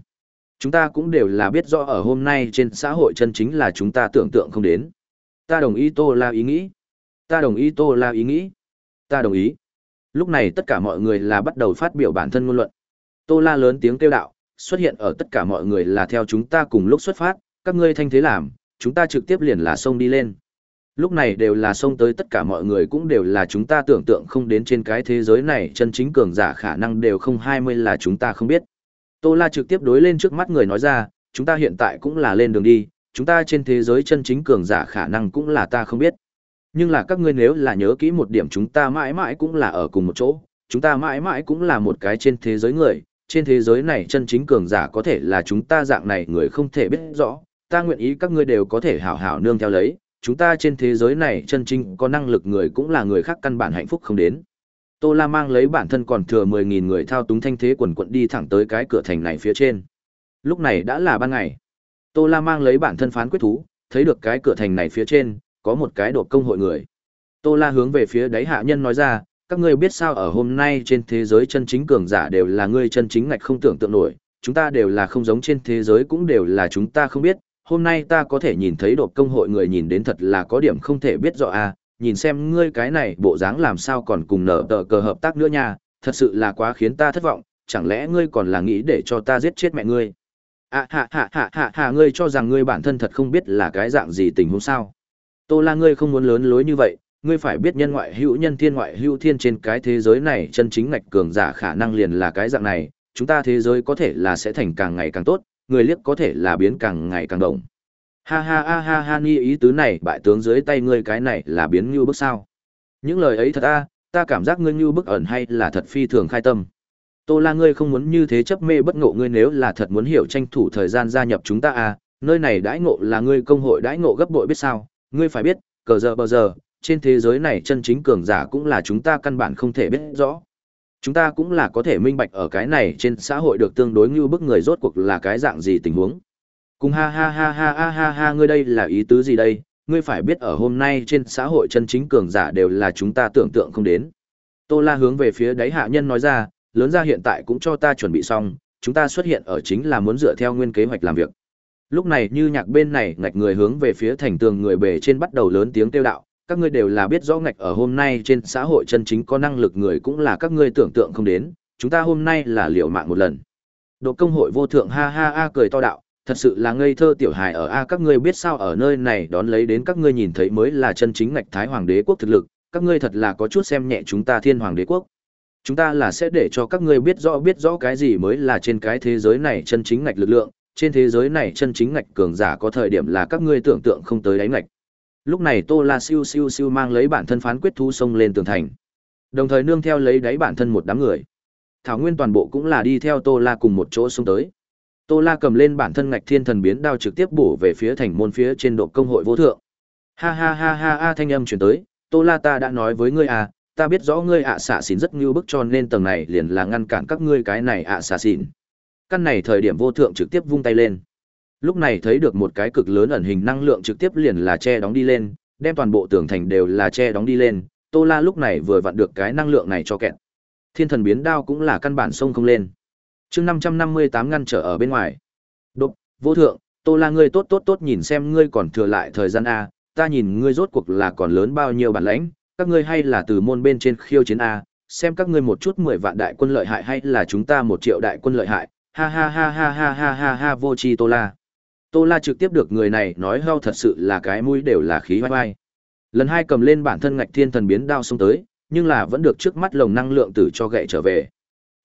Speaker 1: Chúng ta cũng đều là biết rõ ở hôm nay trên xã hội chân chính là chúng ta tưởng tượng không đến. Ta đồng ý Tô La ý nghĩ. Ta đồng ý Tô La ý nghĩ. Ta đồng ý. Lúc này tất cả mọi người là bắt đầu phát biểu bản thân ngôn luận. Tô La lớn tiếng kêu đạo, xuất hiện ở tất cả mọi người là theo chúng ta cùng lúc xuất phát, các ngươi thanh thế làm, chúng ta trực tiếp liền là xông đi lên lúc này đều là xông tới tất cả mọi người cũng đều là chúng ta tưởng tượng không đến trên cái thế giới này chân chính cường giả khả năng đều không hai mươi là chúng ta không biết tô la trực tiếp đối lên trước mắt người nói ra chúng ta hiện tại cũng là lên đường đi chúng ta trên thế giới chân chính cường giả khả năng cũng là ta không biết nhưng là các ngươi nếu là nhớ kỹ một điểm chúng ta mãi mãi cũng là ở cùng một chỗ chúng ta mãi mãi cũng là một cái trên thế giới người trên thế giới này chân chính cường giả có thể là chúng ta dạng này người không thể biết rõ ta nguyện ý các ngươi đều có thể hảo hảo nương theo lấy chúng ta trên thế giới này chân chính có năng lực người cũng là người khác căn bản hạnh phúc không đến. Tô La mang lấy bản thân còn thừa 10.000 người thao túng thanh thế quần quận đi thẳng tới cái cửa thành này phía trên. Lúc này đã là ban ngày. Tô La mang lấy bản thân phán quyết thú, thấy được cái cửa thành này phía trên, có một cái đột công hội người. Tô La hướng về phía đáy hạ nhân nói ra, các ngươi biết sao ở hôm nay trên thế giới chân chính cường giả đều là ngươi chân chính ngạch không tưởng tượng nổi, chúng ta đều là không giống trên thế giới cũng đều là chúng ta không biết, hôm nay ta có thể nhìn thấy đột công hội người nhìn đến thật là có điểm không thể biết rõ à, nhìn xem ngươi cái này bộ dáng làm sao còn cùng nở tờ cờ hợp tác nữa nha, thật sự là quá khiến ta thất vọng, chẳng lẽ ngươi còn là nghĩ để cho ta giết chết mẹ ngươi. À hạ hạ hạ hạ hạ ngươi cho rằng ngươi bản thân thật không biết là cái dạng gì tình huống sao. Tô la ngươi không muốn lớn lối như vậy, ngươi phải biết nhân ngoại hữu nhân thiên ngoại hữu thiên trên cái thế giới này chân chính ngạch cường giả khả năng liền là cái dạng này, chúng ta thế giới có thể là sẽ thành càng ngày càng tốt, người liếc có thể là biến càng ngày càng đồng. Ha ha ha ha ha ni ý tứ này bại tướng dưới tay ngươi cái này là biến như bức sao. Những lời ấy thật a, ta cảm giác ngươi như bức ẩn hay là thật phi thường khai tâm. Tô la ngươi không muốn như thế chấp mê bất ngộ ngươi nếu là thật muốn hiểu tranh thủ thời gian gia nhập chúng ta à, nơi này đãi ngộ là ngươi công hội đãi ngộ gấp bội biết sao, ngươi phải biết, cờ giờ bờ giờ, trên thế giới này chân chính cường giả cũng là chúng ta căn bản không thể biết rõ chúng ta cũng là có thể minh bạch ở cái này trên xã hội được tương đối như bức người rốt cuộc là cái dạng gì tình huống cùng ha ha ha ha ha ha ha ngươi đây là ý tứ gì đây ngươi phải biết ở hôm nay trên xã hội chân chính cường giả đều là chúng ta tưởng tượng không đến tô la hướng về phía đáy hạ nhân nói ra lớn ra hiện tại cũng cho ta chuẩn bị xong chúng ta xuất hiện ở chính là muốn dựa theo nguyên kế hoạch làm việc lúc này như nhạc bên này ngạch người hướng về phía thành tường người bề trên bắt đầu lớn tiếng kêu đạo các ngươi đều là biết rõ ngạch ở hôm nay trên xã hội chân chính có năng lực người cũng là các ngươi tưởng tượng không đến, chúng ta hôm nay là liều mạng một lần. Độ công hội vô thượng ha ha a cười to đạo, thật sự là ngây thơ tiểu hài ở a các ngươi biết sao ở nơi này đón lấy đến các ngươi nhìn thấy mới là chân chính ngạch thái hoàng đế quốc thực lực, các ngươi thật là có chút xem nhẹ chúng ta thiên hoàng đế quốc. Chúng ta là sẽ để cho các ngươi biết rõ biết rõ cái gì mới là trên cái thế giới này chân chính ngạch lực lượng, trên thế giới này chân chính ngạch cường giả có thời điểm là các ngươi tưởng tượng không tới đáy ngạch. Lúc này Tô La siêu siêu siêu mang lấy bản thân phán quyết thu sông lên tường thành. Đồng thời nương theo lấy đáy bản thân một đám người. Thảo Nguyên toàn bộ cũng là đi theo Tô La cùng một chỗ xuống tới. Tô La cầm lên bản thân ngạch thiên thần biến đao trực tiếp bổ về phía thành môn phía trên độ công hội vô thượng. Ha ha ha ha ha thanh âm truyền tới, Tô La ta đã nói với ngươi à, ta biết rõ ngươi ạ à xạ xỉn rất ngưu bức cho nên tầng này liền là ngăn cản các ngươi cái này ạ à xạ xỉn. Căn này thời điểm vô thượng trực tiếp vung tay lên. Lúc này thấy được một cái cực lớn ẩn hình năng lượng trực tiếp liền là che đóng đi lên, đem toàn bộ tường thành đều là che đóng đi lên, Tô La lúc này vừa vặn được cái năng lượng này cho kẹt. Thiên thần biến đao cũng là căn bản sông không lên. Chương năm năm mươi tám ngăn trở ở bên ngoài. Độp, vô thượng, Tô La ngươi tốt tốt tốt nhìn xem ngươi còn thừa lại thời gian a, ta nhìn ngươi rốt cuộc là còn lớn bao nhiêu bản lãnh, các ngươi hay là từ môn bên trên khiêu chiến a, xem các ngươi một chút mười vạn đại quân lợi hại hay là chúng ta một triệu đại quân lợi hại. Ha ha ha ha ha ha ha ha vô chi Tô La. Tô La trực tiếp được người này nói hao thật sự là cái mũi đều là khí vai vai. Lần hai cầm lên bản thân ngạch thiên thần biến đao xông tới, nhưng là vẫn được trước mắt lồng năng lượng tử cho gậy trở về.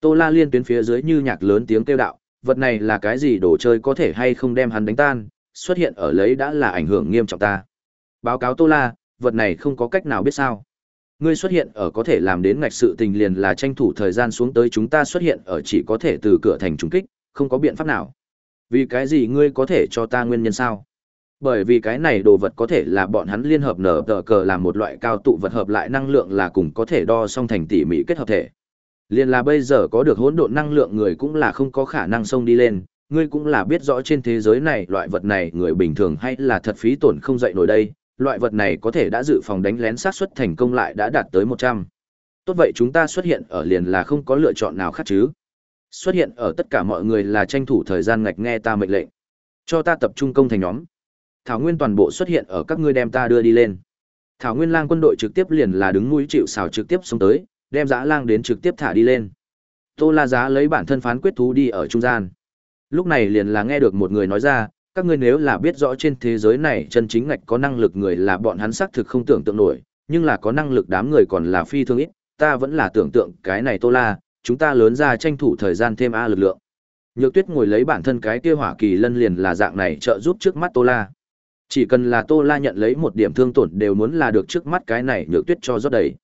Speaker 1: Tô La liên tuyến phía dưới như nhạc lớn tiếng kêu đạo, vật này là cái gì đồ chơi có thể hay không đem hắn đánh tan, xuất hiện ở lấy đã là ảnh hưởng nghiêm trọng ta. Báo cáo Tô La, vật này không có cách nào biết sao. Ngươi xuất hiện ở có thể làm đến ngạch sự tình liền là tranh thủ thời gian xuống tới chúng ta xuất hiện ở chỉ có thể từ cửa thành trúng kích, không có biện pháp nào. Vì cái gì ngươi có thể cho ta nguyên nhân sao? Bởi vì cái này đồ vật có thể là bọn hắn liên hợp nở tờ cờ làm một loại cao tụ vật hợp lại năng lượng là cùng có thể đo song thành tỉ mỉ kết hợp thể. Liên là bây giờ có được hỗn độn năng lượng người cũng là không có khả năng xông đi lên, ngươi cũng là biết rõ trên thế giới này loại vật này người bình thường hay là thật phí tổn không dậy nổi đây, loại vật này có thể đã dự phòng đánh lén sát suất thành công lại đã đạt tới một trăm. Tốt vậy chúng ta xuất hiện ở liền là không có lựa chọn nào khác chứ xuất hiện ở tất cả mọi người là tranh thủ thời gian ngạch nghe ta mệnh lệnh cho ta tập trung công thành nhóm thảo nguyên toàn bộ xuất hiện ở các ngươi đem ta đưa đi lên thảo nguyên lang quân đội trực tiếp liền là đứng mũi chịu xào trực tiếp xuống tới đem dã lang đến trực tiếp thả đi lên tô la giá lấy bản thân phán quyết thú đi ở trung gian lúc này liền là nghe được một người nói ra các ngươi nếu là biết rõ trên thế giới này chân chính ngạch có năng lực người là bọn hắn xác thực không tưởng tượng nổi nhưng là có năng lực đám người còn là phi thương ít ta vẫn là tưởng tượng cái này tô la chúng ta lớn ra tranh thủ thời gian thêm a lực lượng nhược tuyết ngồi lấy bản thân cái kia hỏa kỳ lân liền là dạng này trợ giúp trước mắt tô la chỉ cần là tô la nhận lấy một điểm thương tổn đều muốn là được trước mắt cái này nhược tuyết cho rót đầy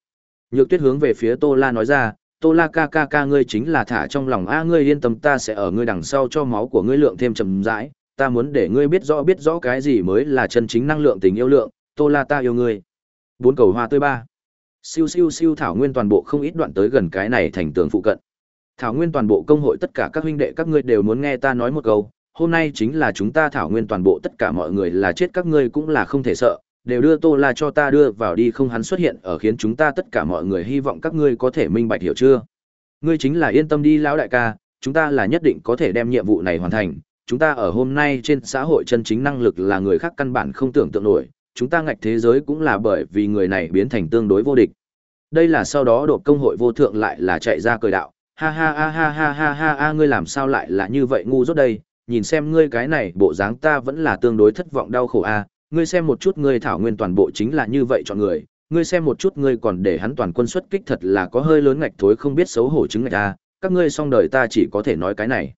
Speaker 1: nhược tuyết hướng về phía tô la nói ra tô la ca ca ca ngươi chính là thả trong lòng a ngươi yên tâm ta sẽ ở ngươi đằng sau cho máu của ngươi lượng thêm chầm rãi ta muốn để ngươi biết rõ biết rõ cái gì mới là chân chính năng lượng tình yêu lượng tô la ta yêu ngươi bốn cầu hoa tươi ba Siêu siêu siêu thảo nguyên toàn bộ không ít đoạn tới gần cái này thành tường phụ cận. Thảo nguyên toàn bộ công hội tất cả các huynh đệ các ngươi đều muốn nghe ta nói một câu, hôm nay chính là chúng ta thảo nguyên toàn bộ tất cả mọi người là chết các ngươi cũng là không thể sợ, đều đưa Tô La cho ta đưa vào đi không hắn xuất hiện ở khiến chúng ta tất cả mọi người hy vọng các ngươi có thể minh bạch hiểu chưa? Ngươi chính là yên tâm đi lão đại ca, chúng ta là nhất định có thể đem nhiệm vụ này hoàn thành, chúng ta ở hôm nay trên xã hội chân chính năng lực là người khác căn bản không tưởng tượng nổi, chúng ta ngạch thế giới cũng là bởi vì người này biến thành tương đối vô địch. Đây là sau đó đột công hội vô thượng lại là chạy ra cười đạo, ha ha ha ha ha ha ha ha ngươi làm sao lại là như vậy ngu rốt đây, nhìn xem ngươi cái này bộ dáng ta vẫn là tương đối thất vọng đau khổ a ngươi xem một chút ngươi thảo nguyên toàn bộ chính là như vậy chọn người, ngươi xem một chút ngươi còn để hắn toàn quân xuất kích thật là có hơi lớn ngạch thối không biết xấu hổ chứng ngạch ta, các ngươi xong đời ta chỉ có thể nói cái này.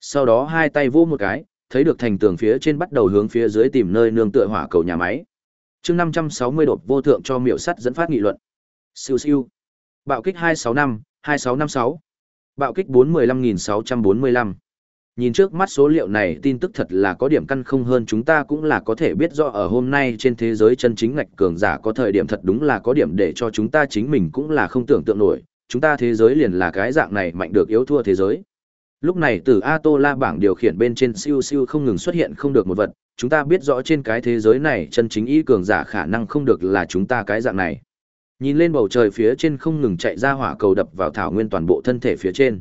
Speaker 1: Sau đó hai tay vô một cái, thấy được thành tường phía trên bắt đầu hướng phía dưới tìm nơi nương tựa hỏa cầu nhà máy chương năm trăm sáu mươi đột vô thượng cho miểu sắt dẫn phát nghị luận siêu siêu bạo kích hai sáu năm hai sáu năm sáu bạo kích bốn mươi lăm nghìn sáu trăm bốn mươi lăm nhìn trước mắt số liệu này tin tức thật là có điểm căn không hơn chúng ta cũng là có thể biết rõ ở hôm nay trên thế giới chân chính ngạch cường giả có thời điểm thật đúng là có điểm để cho chúng ta chính mình cũng là không tưởng tượng nổi chúng ta thế giới liền là cái dạng này mạnh được yếu thua thế giới lúc này từ a tô la bảng điều khiển bên trên siêu siêu không ngừng xuất hiện không được một vật chúng ta biết rõ trên cái thế giới này chân chính y cường giả khả năng không được là chúng ta cái dạng này. Nhìn lên bầu trời phía trên không ngừng chạy ra hỏa cầu đập vào thảo nguyên toàn bộ thân thể phía trên.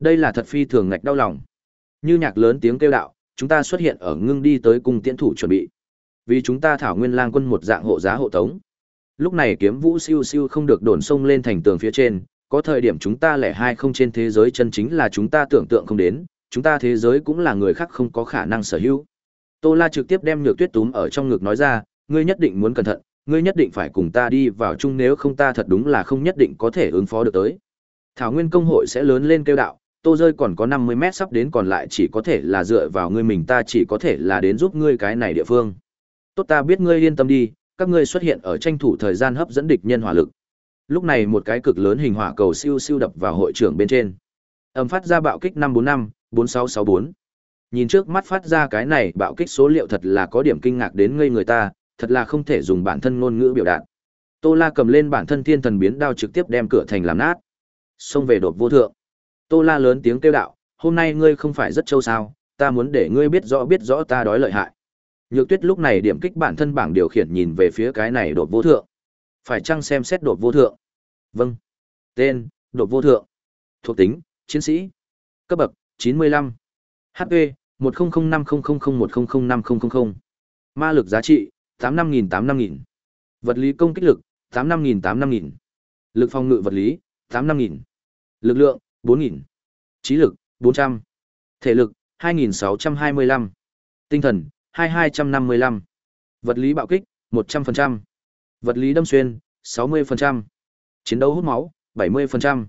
Speaker 1: Đây là thật phi thường ngạch đau lòng. Như nhạc lớn tiếng kêu đạo, chúng ta xuất hiện ở ngưng đi tới cung tiễn thủ chuẩn bị. Vì chúng ta thảo nguyên lang quân một dạng hộ giá hộ tống. Lúc này kiếm vũ siêu siêu không được đổn sông lên thành tường phía trên, có thời điểm chúng ta lẻ hai không trên thế giới chân chính là chúng ta tưởng tượng không đến, chúng ta thế giới cũng là người khác không có khả năng sở hữu. Tô La trực tiếp đem Nhược Tuyết túm ở trong ngực nói ra, ngươi nhất định muốn cẩn thận, ngươi nhất định phải cùng ta đi vào chung nếu không ta thật đúng là không nhất định có thể ứng phó được tới. Thảo Nguyên công hội sẽ lớn lên kêu đạo, Tô rơi còn có 50 mét sắp đến còn lại chỉ có thể là dựa vào ngươi mình ta chỉ có thể là đến giúp ngươi cái này địa phương. Tốt ta biết ngươi yên tâm đi, các ngươi xuất hiện ở tranh thủ thời gian hấp dẫn địch nhân hỏa lực. Lúc này một cái cực lớn hình hỏa cầu siêu siêu đập vào hội trưởng bên trên. Âm phát ra bạo kích 545, 4664. Nhìn trước mắt phát ra cái này bạo kích số liệu thật là có điểm kinh ngạc đến ngây người ta, thật là không thể dùng bản thân ngôn ngữ biểu đạt. Tô La cầm lên bản thân thiên thần biến đao trực tiếp đem cửa thành làm nát. Xông về đột vô thượng. Tô La lớn tiếng kêu đạo, hôm nay ngươi không phải rất trâu sao, ta muốn để ngươi biết rõ biết rõ ta đói lợi hại. Nhược Tuyết lúc này điểm kích bản thân bảng điều khiển nhìn về phía cái này đột vô thượng. Phải chăng xem xét đột vô thượng? Vâng. Tên: Đột vô thượng. Thuộc tính: Chiến sĩ. Cấp bậc: 95. HP: 10050001005000. Ma lực giá trị, 85.000-85.000. Vật lý công kích lực, 85.000-85.000. Lực phòng ngự vật lý, 85.000. Lực lượng, 4.000. Trí lực, 400. Thể lực, 2.625. Tinh thần, 2255. Vật lý bạo kích, 100%. Vật lý đâm xuyên, 60%. Chiến đấu hút máu, 70%.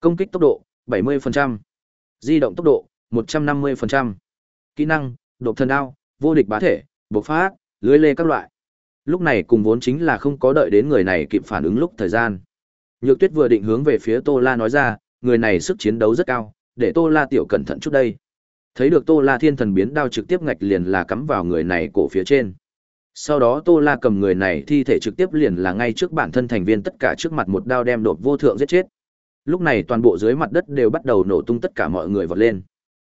Speaker 1: Công kích tốc độ, 70%. Di động tốc độ, 150% kỹ năng độc thần đao vô địch bá thể bộc phát lưới lê các loại lúc này cùng vốn chính là không có đợi đến người này kịp phản ứng lúc thời gian nhược tuyết vừa định hướng về phía tô la nói ra người này sức chiến đấu rất cao để tô la tiểu cẩn thận chút đây thấy được tô la thiên thần biến đao trực tiếp ngạch liền là cắm vào người này cổ phía trên sau đó tô la cầm người này thi thể trực tiếp liền là ngay trước bản thân thành viên tất cả trước mặt một đao đem đột vô thượng giết chết lúc này toàn bộ dưới mặt đất đều bắt đầu nổ tung tất cả mọi người vọt lên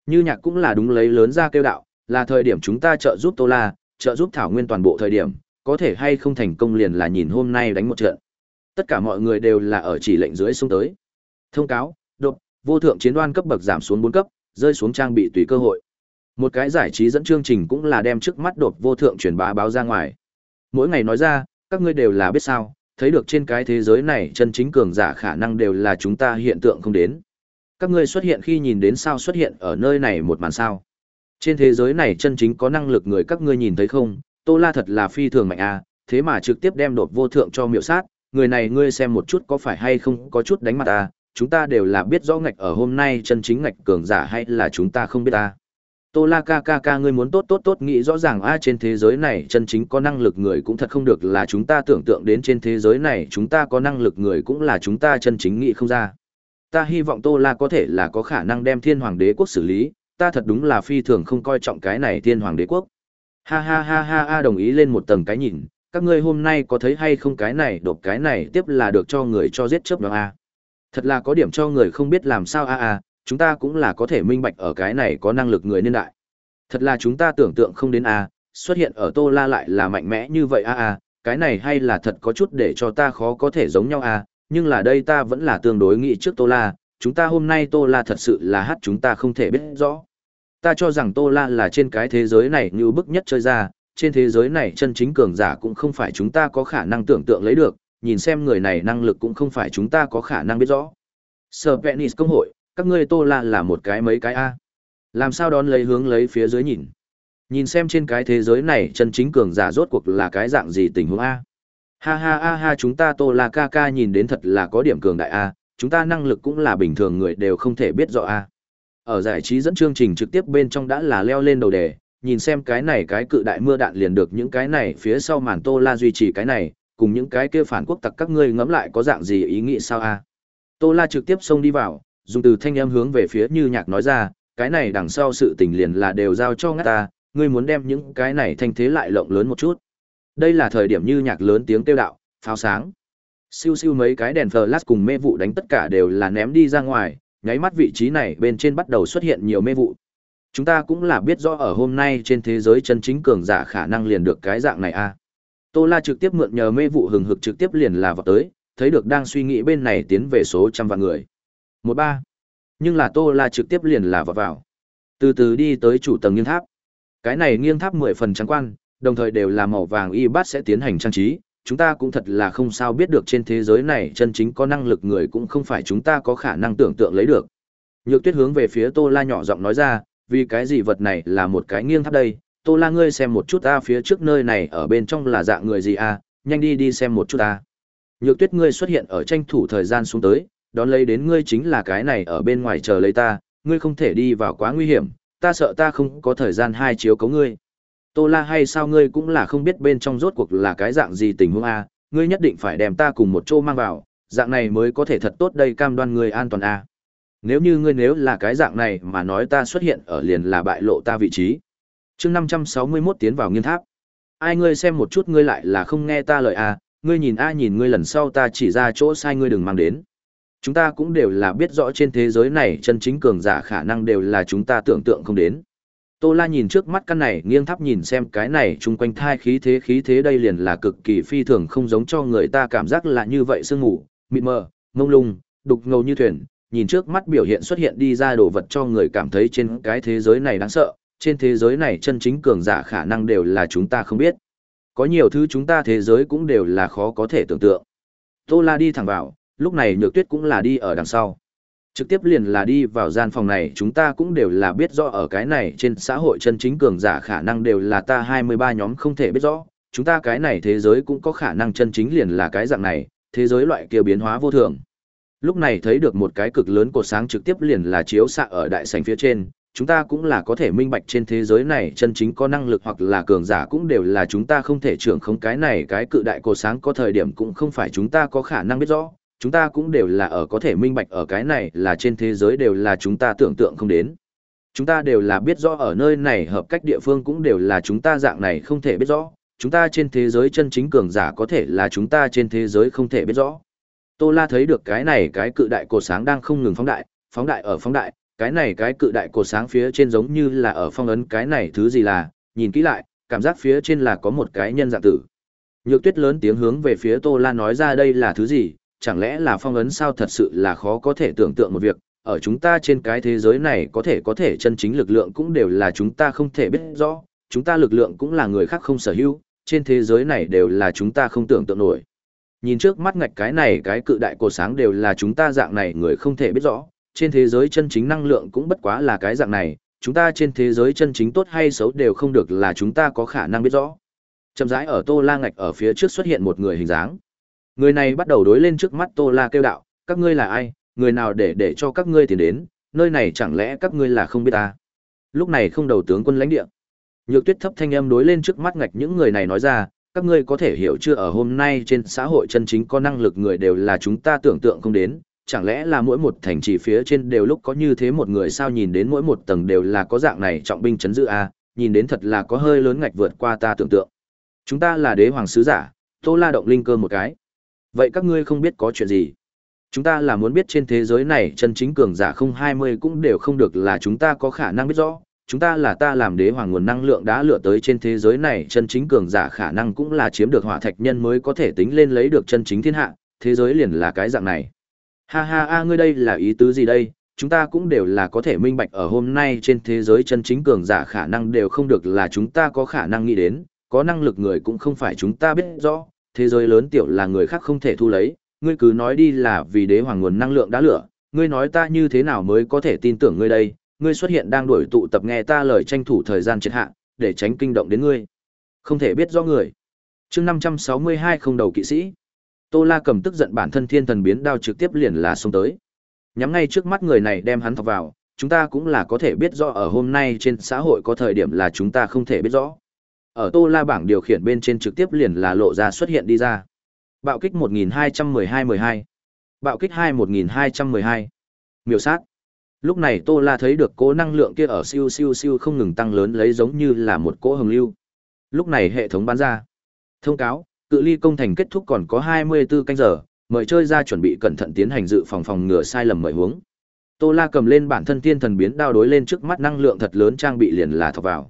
Speaker 1: như nhạc cũng là đúng lấy lớn ra kêu đạo, là thời điểm chúng ta trợ giúp Tô La, trợ giúp Thảo Nguyên toàn bộ thời điểm, có thể hay không thành công liền là nhìn hôm nay đánh một trận. Tất cả mọi người đều là ở chỉ lệnh dưới xuống tới. Thông cáo, đột, vô thượng chiến đoan cấp bậc giảm xuống 4 cấp, rơi xuống trang bị tùy cơ hội. Một cái giải trí dẫn chương trình cũng là đem trước mắt đột vô thượng truyền bá báo ra ngoài. Mỗi ngày nói ra, các ngươi đều là biết sao, thấy được trên cái thế giới này chân chính cường giả khả năng đều là chúng ta hiện tượng không đến các ngươi xuất hiện khi nhìn đến sao xuất hiện ở nơi này một màn sao trên thế giới này chân chính có năng lực người các ngươi nhìn thấy không tô la thật là phi thường mạnh à thế mà trực tiếp đem đột vô thượng cho miệu sát người này ngươi xem một chút có phải hay không có chút đánh mặt à chúng ta đều là biết rõ ngạch ở hôm nay chân chính ngạch cường giả hay là chúng ta không biết à tô la ca ca ca ngươi muốn tốt tốt tốt nghĩ rõ ràng a à, trên thế giới này chân chính có năng lực người cũng thật không được là chúng ta tưởng tượng đến trên thế giới này chúng ta có năng lực người cũng là chúng ta chân chính nghĩ không ra ta hy vọng Tô La có thể là có khả năng đem Thiên Hoàng Đế quốc xử lý, ta thật đúng là phi thường không coi trọng cái này Thiên Hoàng Đế quốc. Ha ha ha ha ha đồng ý lên một tầng cái nhìn, các ngươi hôm nay có thấy hay không cái này đột cái này tiếp là được cho người cho giết chớp đó a. À. Thật là có điểm cho người không biết làm sao a à a, à, chúng ta cũng là có thể minh bạch ở cái này có năng lực người nên đại. Thật là chúng ta tưởng tượng không đến a, à, xuất hiện ở Tô La lại là mạnh mẽ như vậy a à a, cái này hay là thật có chút để cho ta khó có thể giống nhau a, nhưng là đây ta vẫn là tương đối nghĩ trước Tô La, chúng ta hôm nay Tô La thật sự là hát chúng ta không thể biết rõ. Ta cho rằng Tô La là trên cái thế giới này như bức nhất chơi ra, trên thế giới này chân chính cường giả cũng không phải chúng ta có khả năng tưởng tượng lấy được, nhìn xem người này năng lực cũng không phải chúng ta có khả năng biết rõ. Sở Penis công hội, các ngươi Tô La là một cái mấy cái A. Làm sao đón lấy hướng lấy phía dưới nhìn. Nhìn xem trên cái thế giới này chân chính cường giả rốt cuộc là cái dạng gì tình huống A ha ha ha ha chúng ta tô la ca ca nhìn đến thật là có điểm cường đại a chúng ta năng lực cũng là bình thường người đều không thể biết rõ a ở giải trí dẫn chương trình trực tiếp bên trong đã là leo lên đầu đề nhìn xem cái này cái cự đại mưa đạn liền được những cái này phía sau màn tô la duy trì cái này cùng những cái kia phản quốc tặc các ngươi ngẫm lại có dạng gì ý nghĩ sao a à. tô la trực tiếp xông đi vào dùng từ thanh em hướng về phía như nhạc nói ra cái này đằng sau sự tình liền là đều giao cho ngắt ta ngươi muốn đem những cái này thanh thế lại lộng lớn một chút đây là thời điểm như nhạc lớn tiếng kêu đạo, pháo sáng. Siêu siêu mấy cái đèn flash cùng mê vụ đánh tất cả đều là ném đi ra ngoài, nháy mắt vị trí này bên trên bắt đầu xuất hiện nhiều mê vụ. Chúng ta cũng là biết rõ ở hôm nay trên thế giới chân chính cường giả khả năng liền được cái dạng này a. À. Tô La trực tiếp mượn nhờ mê vụ hừng hực trực tiếp liền là vào tới, thấy được đang suy nghĩ bên này tiến về số trăm vạn người. Một ba. Nhưng là Tô La trực tiếp liền là vào vào. Từ từ đi tới chủ tầng nghiêng tháp. Cái này nghiêng tháp mười phần trắng quan, đồng thời đều là màu vàng y bát sẽ tiến hành trang trí. Chúng ta cũng thật là không sao biết được trên thế giới này chân chính có năng lực người cũng không phải chúng ta có khả năng tưởng tượng lấy được. Nhược tuyết hướng về phía Tô La nhỏ giọng nói ra, vì cái gì vật này là một cái nghiêng tháp đây, Tô La ngươi xem một chút ta phía trước nơi này ở bên trong là dạng người gì à, nhanh đi đi xem một chút ta. Nhược tuyết ngươi xuất hiện ở tranh thủ thời gian xuống tới, đón lấy đến ngươi chính là cái này ở bên ngoài chờ lấy ta, ngươi không thể đi vào quá nguy hiểm, ta sợ ta không có thời gian hai chiếu cấu ngươi. Tô La hay sao ngươi cũng là không biết bên trong rốt cuộc là cái dạng gì tình huống a, ngươi nhất định phải đem ta cùng một chỗ mang vào, dạng này mới có thể thật tốt đây cam đoan ngươi an toàn a. Nếu như ngươi nếu là cái dạng này mà nói ta xuất hiện ở liền là bại lộ ta vị trí. Chương 561 tiến vào nghiên tháp. Ai ngươi xem một chút ngươi lại là không nghe ta lời a, ngươi nhìn a nhìn ngươi lần sau ta chỉ ra chỗ sai ngươi đừng mang đến. Chúng ta cũng đều là biết rõ trên thế giới này chân chính cường giả khả năng đều là chúng ta tưởng tượng không đến. Tô La nhìn trước mắt căn này, nghiêng thắp nhìn xem cái này chung quanh thai khí thế khí thế đây liền là cực kỳ phi thường không giống cho người ta cảm giác là như vậy sương ngủ, mịt mờ, mông lung, đục ngầu như thuyền, nhìn trước mắt biểu hiện xuất hiện đi ra đồ vật cho người cảm thấy trên cái thế giới này đáng sợ, trên thế giới này chân chính cường giả khả năng đều là chúng ta không biết. Có nhiều thứ chúng ta thế giới cũng đều là khó có thể tưởng tượng. Tô La đi thẳng vào, lúc này Nhược Tuyết cũng là đi ở đằng sau. Trực tiếp liền là đi vào gian phòng này chúng ta cũng đều là biết rõ ở cái này trên xã hội chân chính cường giả khả năng đều là ta 23 nhóm không thể biết rõ, chúng ta cái này thế giới cũng có khả năng chân chính liền là cái dạng này, thế giới loại kia biến hóa vô thường. Lúc này thấy được một cái cực lớn cột sáng trực tiếp liền là chiếu xạ ở đại sảnh phía trên, chúng ta cũng là có thể minh bạch trên thế giới này chân chính có năng lực hoặc là cường giả cũng đều là chúng ta không thể trưởng không cái này cái cự đại cột sáng có thời điểm cũng không phải chúng ta có khả năng biết rõ, chúng ta cũng đều là ở có thể minh bạch ở cái này là trên thế giới đều là chúng ta tưởng tượng không đến. Chúng ta đều là biết rõ ở nơi này hợp cách địa phương cũng đều là chúng ta dạng này không thể biết rõ, chúng ta trên thế giới chân chính cường giả có thể là chúng ta trên thế giới không thể biết rõ. Tô La thấy được cái này cái cự đại cổ sáng đang không ngừng phóng đại, phóng đại ở phóng đại, cái này cái cự đại cổ sáng phía trên giống như là ở phong ấn cái này thứ gì là, nhìn kỹ lại, cảm giác phía trên là có một cái nhân dạng tử. Nhược tuyết lớn tiếng hướng về phía Tô La nói ra đây là thứ gì, chẳng lẽ là phong ấn sao thật sự là khó có thể tưởng tượng một việc, ở chúng ta trên cái thế giới này có thể có thể chân chính lực lượng cũng đều là chúng ta không thể biết rõ, chúng ta lực lượng cũng là người khác không sở hữu, trên thế giới này đều là chúng ta không tưởng tượng nổi. Nhìn trước mắt ngạch cái này cái cự đại cổ sáng đều là chúng ta dạng này người không thể biết rõ, trên thế giới chân chính năng lượng cũng bất quá là cái dạng này, chúng ta trên thế giới chân chính tốt hay xấu đều không được là chúng ta có khả năng biết rõ. Chậm rãi ở Tô La ngạch ở phía trước xuất hiện một người hình dáng. Người này bắt đầu đối lên trước mắt Tô La kêu đạo, các ngươi là ai, người nào để để cho các ngươi tiền đến, nơi này chẳng lẽ các ngươi là không biết ta. Lúc này không đầu tướng quân lãnh địa. Nhược tuyết thấp thanh âm đối lên trước mắt ngạch những người này nói ra, các ngươi có thể hiểu chưa ở hôm nay trên xã hội chân chính có năng lực người đều là chúng ta tưởng tượng không đến, chẳng lẽ là mỗi một thành trì phía trên đều lúc có như thế một người sao nhìn đến mỗi một tầng đều là có dạng này trọng binh chấn giữ à? nhìn đến thật là có hơi lớn ngạch vượt qua ta tưởng tượng. Chúng ta là đế hoàng sứ giả, Tô La động linh cơ một cái. Vậy các ngươi không biết có chuyện gì? Chúng ta là muốn biết trên thế giới này chân chính cường giả không hai mươi cũng đều không được là chúng ta có khả năng biết rõ. Chúng ta là ta làm đế hoàng nguồn năng lượng đã lựa tới trên thế giới này chân chính cường giả khả năng cũng là chiếm được hỏa thạch nhân mới có thể tính lên lấy được chân chính thiên hạ, thế giới liền là cái dạng này. Ha ha a ngươi đây là ý tứ gì đây, chúng ta cũng đều là có thể minh bạch ở hôm nay trên thế giới chân chính cường giả khả năng đều không được là chúng ta có khả năng nghĩ đến, có năng lực người cũng không phải chúng ta biết rõ, thế giới lớn tiểu là người khác không thể thu lấy, ngươi cứ nói đi là vì đế hoàng nguồn năng lượng đã lửa, ngươi nói ta như thế nào mới có thể tin tưởng ngươi đây, ngươi xuất hiện đang đuổi tụ tập nghe ta lời tranh thủ thời gian triệt hạ, để tránh kinh động đến ngươi. Không thể biết do người. Chương 562 không đầu kỵ sĩ. Tô La cầm tức giận bản thân thiên thần biến đao trực tiếp liền là xông tới. Nhắm ngay trước mắt người này đem hắn thọc vào, chúng ta cũng là có thể biết rõ ở hôm nay trên xã hội có thời điểm là chúng ta không thể biết rõ ở tô la bảng điều khiển bên trên trực tiếp liền là lộ ra xuất hiện đi ra bạo kích 1212-12 bạo kích 21212 miểu sát lúc này tô la thấy được cố năng lượng kia ở siêu siêu siêu không ngừng tăng lớn lấy giống như là một cỗ hồng lưu lúc này hệ thống bán ra thông cáo cự ly công thành kết thúc còn có 24 canh giờ mời chơi ra chuẩn bị cẩn thận tiến hành dự phòng phòng ngừa sai lầm mời hướng tô la cầm lên bản thân tiên thần biến đao đối lên trước mắt năng lượng thật lớn trang bị liền là thọc vào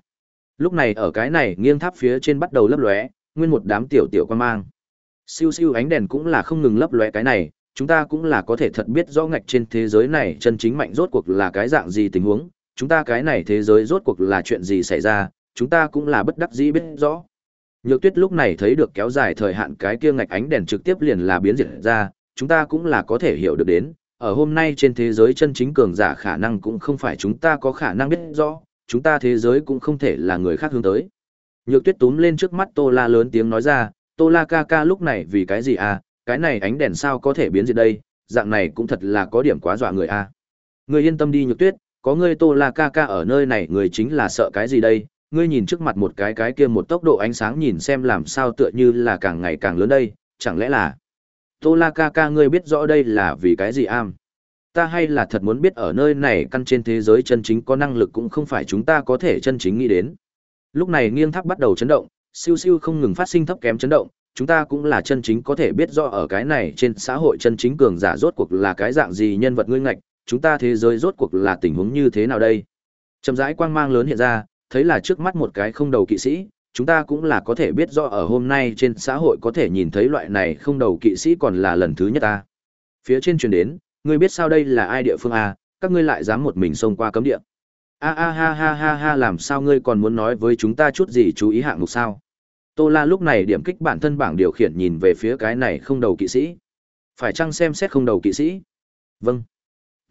Speaker 1: Lúc này ở cái này nghiêng tháp phía trên bắt đầu lấp lóe, nguyên một đám tiểu tiểu quan mang. Siêu siêu ánh đèn cũng là không ngừng lấp lóe cái này, chúng ta cũng là có thể thật biết rõ ngạch trên thế giới này chân chính mạnh rốt cuộc là cái dạng gì tình huống, chúng ta cái này thế giới rốt cuộc là chuyện gì xảy ra, chúng ta cũng là bất đắc dĩ biết rõ. Nhược tuyết lúc này thấy được kéo dài thời hạn cái kia ngạch ánh đèn trực tiếp liền là biến diệt ra, chúng ta cũng là có thể hiểu được đến, ở hôm nay trên thế giới chân chính cường giả khả năng cũng không phải chúng ta có khả năng biết rõ, chúng ta thế giới cũng không thể là người khác hướng tới. Nhược tuyết túm lên trước mắt Tô La lớn tiếng nói ra, Tô La ca ca lúc này vì cái gì à, cái này ánh đèn sao có thể biến gì đây, dạng này cũng thật là có điểm quá dọa người à. Người yên tâm đi nhược tuyết, có ngươi Tô La ca ca ở nơi này người chính là sợ cái gì đây, ngươi nhìn trước mặt một cái cái kia một tốc độ ánh sáng nhìn xem làm sao tựa như là càng ngày càng lớn đây, chẳng lẽ là... Tô La ca ca ngươi biết rõ đây là vì cái gì am ta hay là thật muốn biết ở nơi này căn trên thế giới chân chính có năng lực cũng không phải chúng ta có thể chân chính nghĩ đến. Lúc này nghiêng tháp bắt đầu chấn động, siêu siêu không ngừng phát sinh thấp kém chấn động, chúng ta cũng là chân chính có thể biết rõ ở cái này trên xã hội chân chính cường giả rốt cuộc là cái dạng gì nhân vật ngươi ngạch, chúng ta thế giới rốt cuộc là tình huống như thế nào đây. Trầm rãi quang mang lớn hiện ra, thấy là trước mắt một cái không đầu kỵ sĩ, chúng ta cũng là có thể biết rõ ở hôm nay trên xã hội có thể nhìn thấy loại này không đầu kỵ sĩ còn là lần thứ nhất ta. Phía trên truyền đến, ngươi biết sao đây là ai địa phương à, các ngươi lại dám một mình xông qua cấm địa. A a ha ha ha ha làm sao ngươi còn muốn nói với chúng ta chút gì chú ý hạng mục sao? Tô La lúc này điểm kích bản thân bảng điều khiển nhìn về phía cái này không đầu kỵ sĩ. Phải chăng xem xét không đầu kỵ sĩ? Vâng.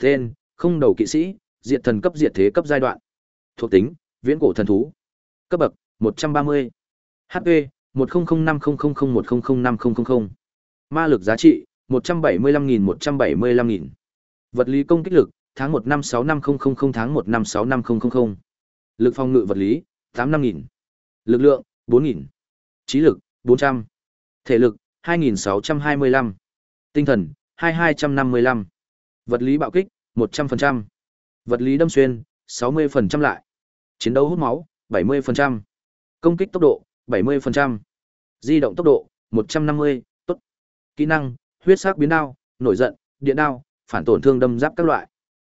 Speaker 1: Tên, không đầu kỵ sĩ, diệt thần cấp diệt thế cấp giai đoạn. Thuộc tính, viễn cổ thần thú. Cấp bậc, 130. HP, 100500100500. Ma lực giá trị, 175.000 175.000. Vật lý công kích lực, tháng 1 năm 6 năm 000 tháng 1 năm 6 năm 000. Lực phòng ngự vật lý, 85 000. Lực lượng, 4.000. Trí lực, 400. Thể lực, 2.625. Tinh thần, 2.255 Vật lý bạo kích, 100%. Vật lý đâm xuyên, 60% lại. Chiến đấu hút máu, 70%. Công kích tốc độ, 70%. Di động tốc độ, 150, tốt. Kỹ năng, huyết sắc biến đao, nổi giận, điện đao, phản tổn thương đâm giáp các loại.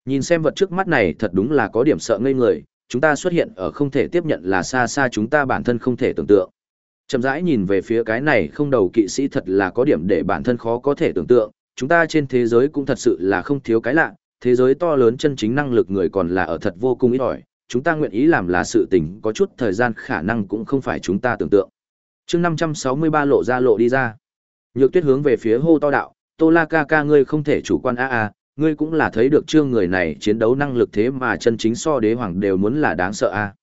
Speaker 1: Nhìn xem vật trước mắt này thật đúng là có điểm sợ ngây người, chúng ta xuất hiện ở không thể tiếp nhận là xa xa chúng ta bản thân không thể tưởng tượng. Chậm rãi nhìn về phía cái này không đầu kỵ sĩ thật là có điểm để bản thân khó có thể tưởng tượng, chúng ta trên thế giới cũng thật sự là không thiếu cái lạ, thế giới to lớn chân chính năng lực người còn là ở thật vô cùng ít ỏi, chúng ta nguyện ý làm là sự tình có chút thời gian khả năng cũng không phải chúng ta tưởng tượng. chương năm trăm sáu mươi ba lộ ra lộ đi ra. Nhược Tuyết hướng về phía hô to đạo, "Tô La ca ca ngươi không thể chủ quan a à a, à, ngươi cũng là thấy được trương người này chiến đấu năng lực thế mà chân chính so đế hoàng đều muốn là đáng sợ a. À.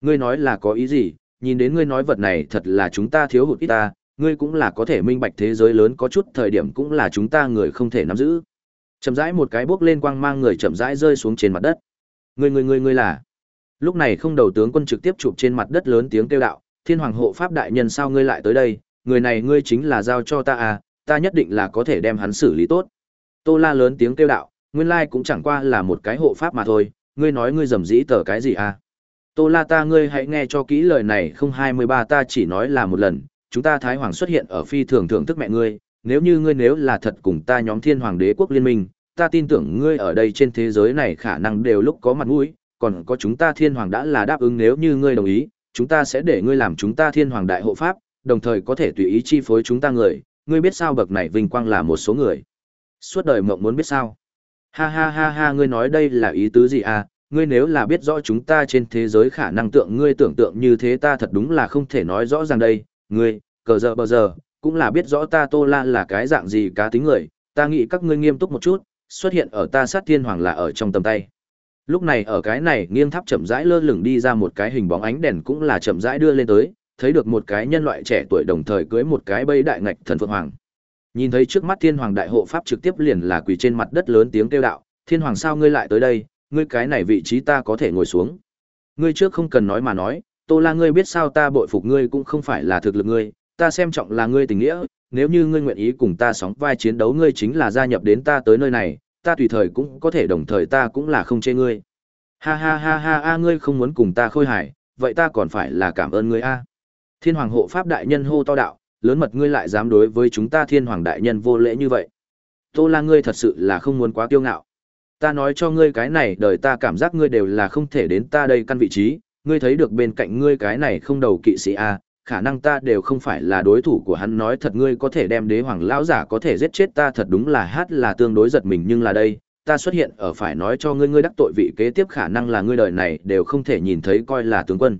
Speaker 1: Ngươi nói là có ý gì? Nhìn đến ngươi nói vật này thật là chúng ta thiếu hụt ít ta, ngươi cũng là có thể minh bạch thế giới lớn có chút thời điểm cũng là chúng ta người không thể nắm giữ." Chậm rãi một cái bước lên quang mang người chậm rãi rơi xuống trên mặt đất. "Ngươi ngươi ngươi ngươi là?" Lúc này không đầu tướng quân trực tiếp chụp trên mặt đất lớn tiếng kêu đạo, "Thiên hoàng hộ pháp đại nhân sao ngươi lại tới đây?" người này ngươi chính là giao cho ta à, ta nhất định là có thể đem hắn xử lý tốt. Tô la lớn tiếng kêu đạo, nguyên lai cũng chẳng qua là một cái hộ pháp mà thôi, ngươi nói ngươi dầm dĩ tờ cái gì à. Tô la ta ngươi hãy nghe cho kỹ lời này không hai mươi ba ta chỉ nói là một lần, chúng ta Thái Hoàng xuất hiện ở phi thường thưởng thức mẹ ngươi, nếu như ngươi nếu là thật cùng ta nhóm thiên hoàng đế quốc liên minh, ta tin tưởng ngươi ở đây trên thế giới này khả năng đều lúc có mặt mũi, còn có chúng ta thiên hoàng đã là đáp ứng nếu như ngươi đồng ý, chúng ta sẽ để ngươi làm chúng ta thiên hoàng đại hộ pháp, đồng thời có thể tùy ý chi phối chúng ta người, ngươi biết sao bậc này vinh quang là một số người. Suốt đời mộng muốn biết sao? Ha ha ha ha, ngươi nói đây là ý tứ gì à? Ngươi nếu là biết rõ chúng ta trên thế giới khả năng tượng ngươi tưởng tượng như thế ta thật đúng là không thể nói rõ ràng đây, ngươi, cờ giờ bờ giờ, cũng là biết rõ ta Tô La là cái dạng gì cá tính người, ta nghĩ các ngươi nghiêm túc một chút, xuất hiện ở ta sát thiên hoàng là ở trong tầm tay. Lúc này ở cái này nghiêng tháp chậm rãi lơ lửng đi ra một cái hình bóng ánh đèn cũng là chậm rãi đưa lên tới, thấy được một cái nhân loại trẻ tuổi đồng thời cưới một cái bây đại ngạch thần phượng hoàng. Nhìn thấy trước mắt Thiên Hoàng đại hộ pháp trực tiếp liền là quỳ trên mặt đất lớn tiếng kêu đạo, "Thiên Hoàng sao ngươi lại tới đây, ngươi cái này vị trí ta có thể ngồi xuống." Ngươi trước không cần nói mà nói, Tô La ngươi biết sao ta bội phục ngươi cũng không phải là thực lực ngươi, ta xem trọng là ngươi tình nghĩa, nếu như ngươi nguyện ý cùng ta sóng vai chiến đấu ngươi chính là gia nhập đến ta tới nơi này, ta tùy thời cũng có thể đồng thời ta cũng là không chê ngươi. Ha ha ha ha a ngươi không muốn cùng ta khôi hài, vậy ta còn phải là cảm ơn ngươi a. Thiên hoàng hộ pháp đại nhân hô to đạo, lớn mật ngươi lại dám đối với chúng ta thiên hoàng đại nhân vô lễ như vậy. Tô la ngươi thật sự là không muốn quá kiêu ngạo. Ta nói cho ngươi cái này đời ta cảm giác ngươi đều là không thể đến ta đây căn vị trí, ngươi thấy được bên cạnh ngươi cái này không đầu kỵ sĩ A, à, khả năng ta đều không phải là đối thủ của hắn nói thật ngươi có thể đem đế hoàng lão giả có thể giết chết ta thật đúng là hát là tương đối giật mình nhưng là đây, ta xuất hiện ở phải nói cho ngươi ngươi đắc tội vị kế tiếp khả năng là ngươi đời này đều không thể nhìn thấy coi là tướng quân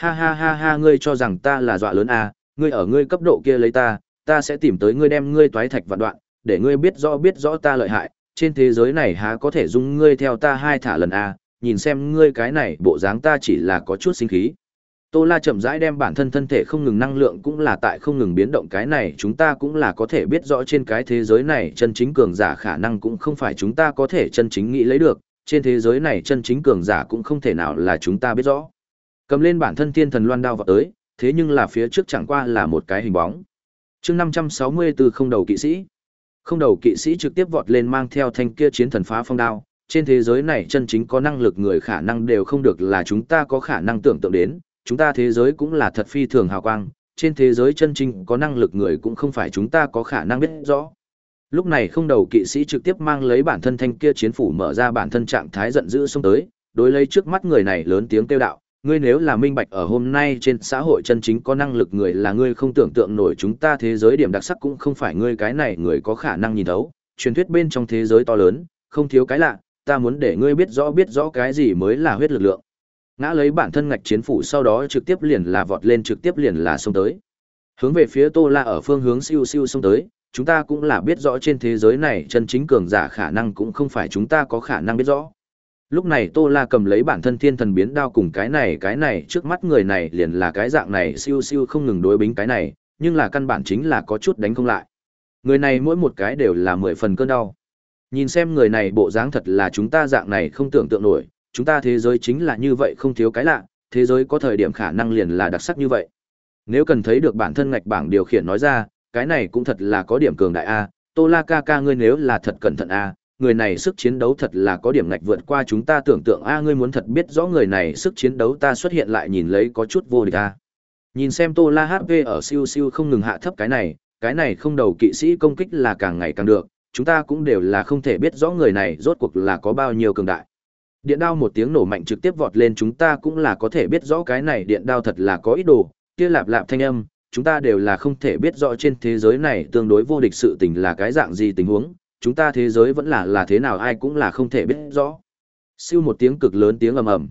Speaker 1: ha ha ha ha ngươi cho rằng ta là dọa lớn à, ngươi ở ngươi cấp độ kia lấy ta ta sẽ tìm tới ngươi đem ngươi toái thạch vạn đoạn để ngươi biết rõ biết rõ ta lợi hại trên thế giới này há có thể dung ngươi theo ta hai thả lần à, nhìn xem ngươi cái này bộ dáng ta chỉ là có chút sinh khí tô la chậm rãi đem bản thân thân thể không ngừng năng lượng cũng là tại không ngừng biến động cái này chúng ta cũng là có thể biết rõ trên cái thế giới này chân chính cường giả khả năng cũng không phải chúng ta có thể chân chính nghĩ lấy được trên thế giới này chân chính cường giả cũng không thể nào là chúng ta biết rõ Cầm lên bản thân tiên thần loan đao vào tới, thế nhưng là phía trước chẳng qua là một cái hình bóng. Chương năm trăm sáu mươi 564 không đầu kỵ sĩ. Không đầu kỵ sĩ trực tiếp vọt lên mang theo thanh kia chiến thần phá phong đao, trên thế giới này chân chính có năng lực người khả năng đều không được là chúng ta có khả năng tưởng tượng đến, chúng ta thế giới cũng là thật phi thường hào quang, trên thế giới chân chính có năng lực người cũng không phải chúng ta có khả năng biết rõ. Lúc này không đầu kỵ sĩ trực tiếp mang lấy bản thân thanh kia chiến phủ mở ra bản thân trạng thái giận dữ xông tới, đối lấy trước mắt người này lớn tiếng kêu đạo, ngươi nếu là minh bạch ở hôm nay trên xã hội chân chính có năng lực người là ngươi không tưởng tượng nổi chúng ta thế giới điểm đặc sắc cũng không phải ngươi cái này người có khả năng nhìn thấu, truyền thuyết bên trong thế giới to lớn, không thiếu cái lạ, ta muốn để ngươi biết rõ biết rõ cái gì mới là huyết lực lượng. Ngã lấy bản thân ngạch chiến phủ sau đó trực tiếp liền là vọt lên trực tiếp liền là xông tới. Hướng về phía Tô La ở phương hướng siêu siêu xông tới, chúng ta cũng là biết rõ trên thế giới này chân chính cường giả khả năng cũng không phải chúng ta có khả năng biết rõ. Lúc này Tô La cầm lấy bản thân thiên thần biến đao cùng cái này cái này trước mắt người này liền là cái dạng này siêu siêu không ngừng đối bính cái này, nhưng là căn bản chính là có chút đánh không lại. Người này mỗi một cái đều là mười phần cơn đau. Nhìn xem người này bộ dáng thật là chúng ta dạng này không tưởng tượng nổi, chúng ta thế giới chính là như vậy không thiếu cái lạ, thế giới có thời điểm khả năng liền là đặc sắc như vậy. Nếu cần thấy được bản thân ngạch bảng điều khiển nói ra, cái này cũng thật là có điểm cường đại a, Tô La ca ca ngươi nếu là thật cẩn thận a, người này sức chiến đấu thật là có điểm ngạch vượt qua chúng ta tưởng tượng a ngươi muốn thật biết rõ người này sức chiến đấu ta xuất hiện lại nhìn lấy có chút vô địch a. Nhìn xem Tô La HP ở siêu siêu không ngừng hạ thấp cái này, cái này không đầu kỵ sĩ công kích là càng ngày càng được, chúng ta cũng đều là không thể biết rõ người này rốt cuộc là có bao nhiêu cường đại. Điện đao một tiếng nổ mạnh trực tiếp vọt lên chúng ta cũng là có thể biết rõ cái này điện đao thật là có ý đồ, kia lạp lạp thanh âm, chúng ta đều là không thể biết rõ trên thế giới này tương đối vô địch sự tình là cái dạng gì tình huống, chúng ta thế giới vẫn là là thế nào ai cũng là không thể biết rõ. Siêu một tiếng cực lớn tiếng ầm ầm.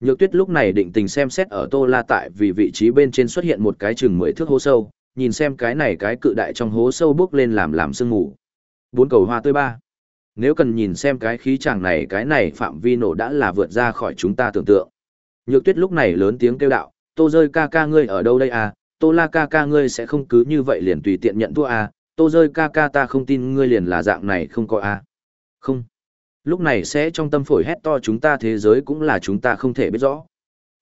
Speaker 1: Nhược Tuyết lúc này định tình xem xét ở Tô La tại vì vị trí bên trên xuất hiện một cái chừng mười thước hố sâu, nhìn xem cái này cái cự đại trong hố sâu bước lên làm làm sương ngủ Bốn cầu hoa tươi ba. Nếu cần nhìn xem cái khí chàng này cái này phạm vi nổ đã là vượt ra khỏi chúng ta tưởng tượng. Nhược Tuyết lúc này lớn tiếng kêu đạo, "Tô rơi ca ca ngươi ở đâu đây à? Tô La ca ca ngươi sẽ không cứ như vậy liền tùy tiện nhận thua à? tô rơi ca ca ta không tin ngươi liền là dạng này không có a à? không lúc này sẽ trong tâm phổi hét to chúng ta thế giới cũng là chúng ta không thể biết rõ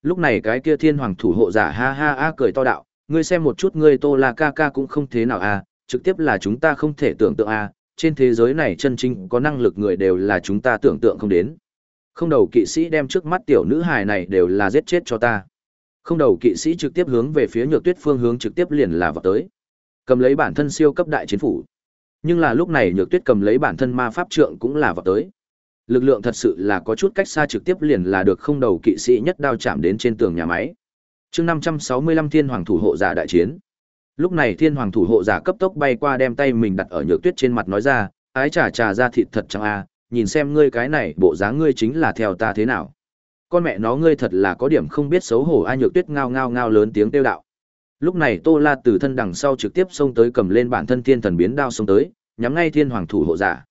Speaker 1: lúc này cái kia thiên hoàng thủ hộ giả ha ha a cười to đạo ngươi xem một chút ngươi tô là ca ca cũng không thế nào a à? trực tiếp là chúng ta không thể tưởng tượng a à? trên thế giới này chân chính có năng lực người đều là chúng ta tưởng tượng không đến không đầu kỵ sĩ đem trước mắt tiểu nữ hài này đều là giết chết cho ta không đầu kỵ sĩ trực tiếp hướng về phía nhược tuyết phương hướng trực tiếp liền là vào tới cầm lấy bản thân siêu cấp đại chiến phủ nhưng là lúc này nhược tuyết cầm lấy bản thân ma pháp trượng cũng là vào tới lực lượng thật sự là có chút cách xa trực tiếp liền là được không đầu kỵ sĩ nhất đao chạm đến trên tường nhà máy chương năm trăm sáu mươi lăm thiên hoàng thủ hộ giả đại chiến lúc này thiên hoàng thủ hộ giả cấp tốc bay qua đem tay mình đặt ở nhược tuyết trên mặt nói ra ái trà trà ra thịt thật chẳng a à, nhìn xem ngươi cái này bộ dáng ngươi chính là theo ta thế nào con mẹ nó ngươi thật là có điểm không biết xấu hổ ai nhược tuyết ngao ngao ngao lớn tiếng kêu đạo Lúc này Tô La từ thân đằng sau trực tiếp xông tới cầm lên bản thân thiên thần biến đao xông tới, nhắm ngay thiên hoàng thủ hộ giả.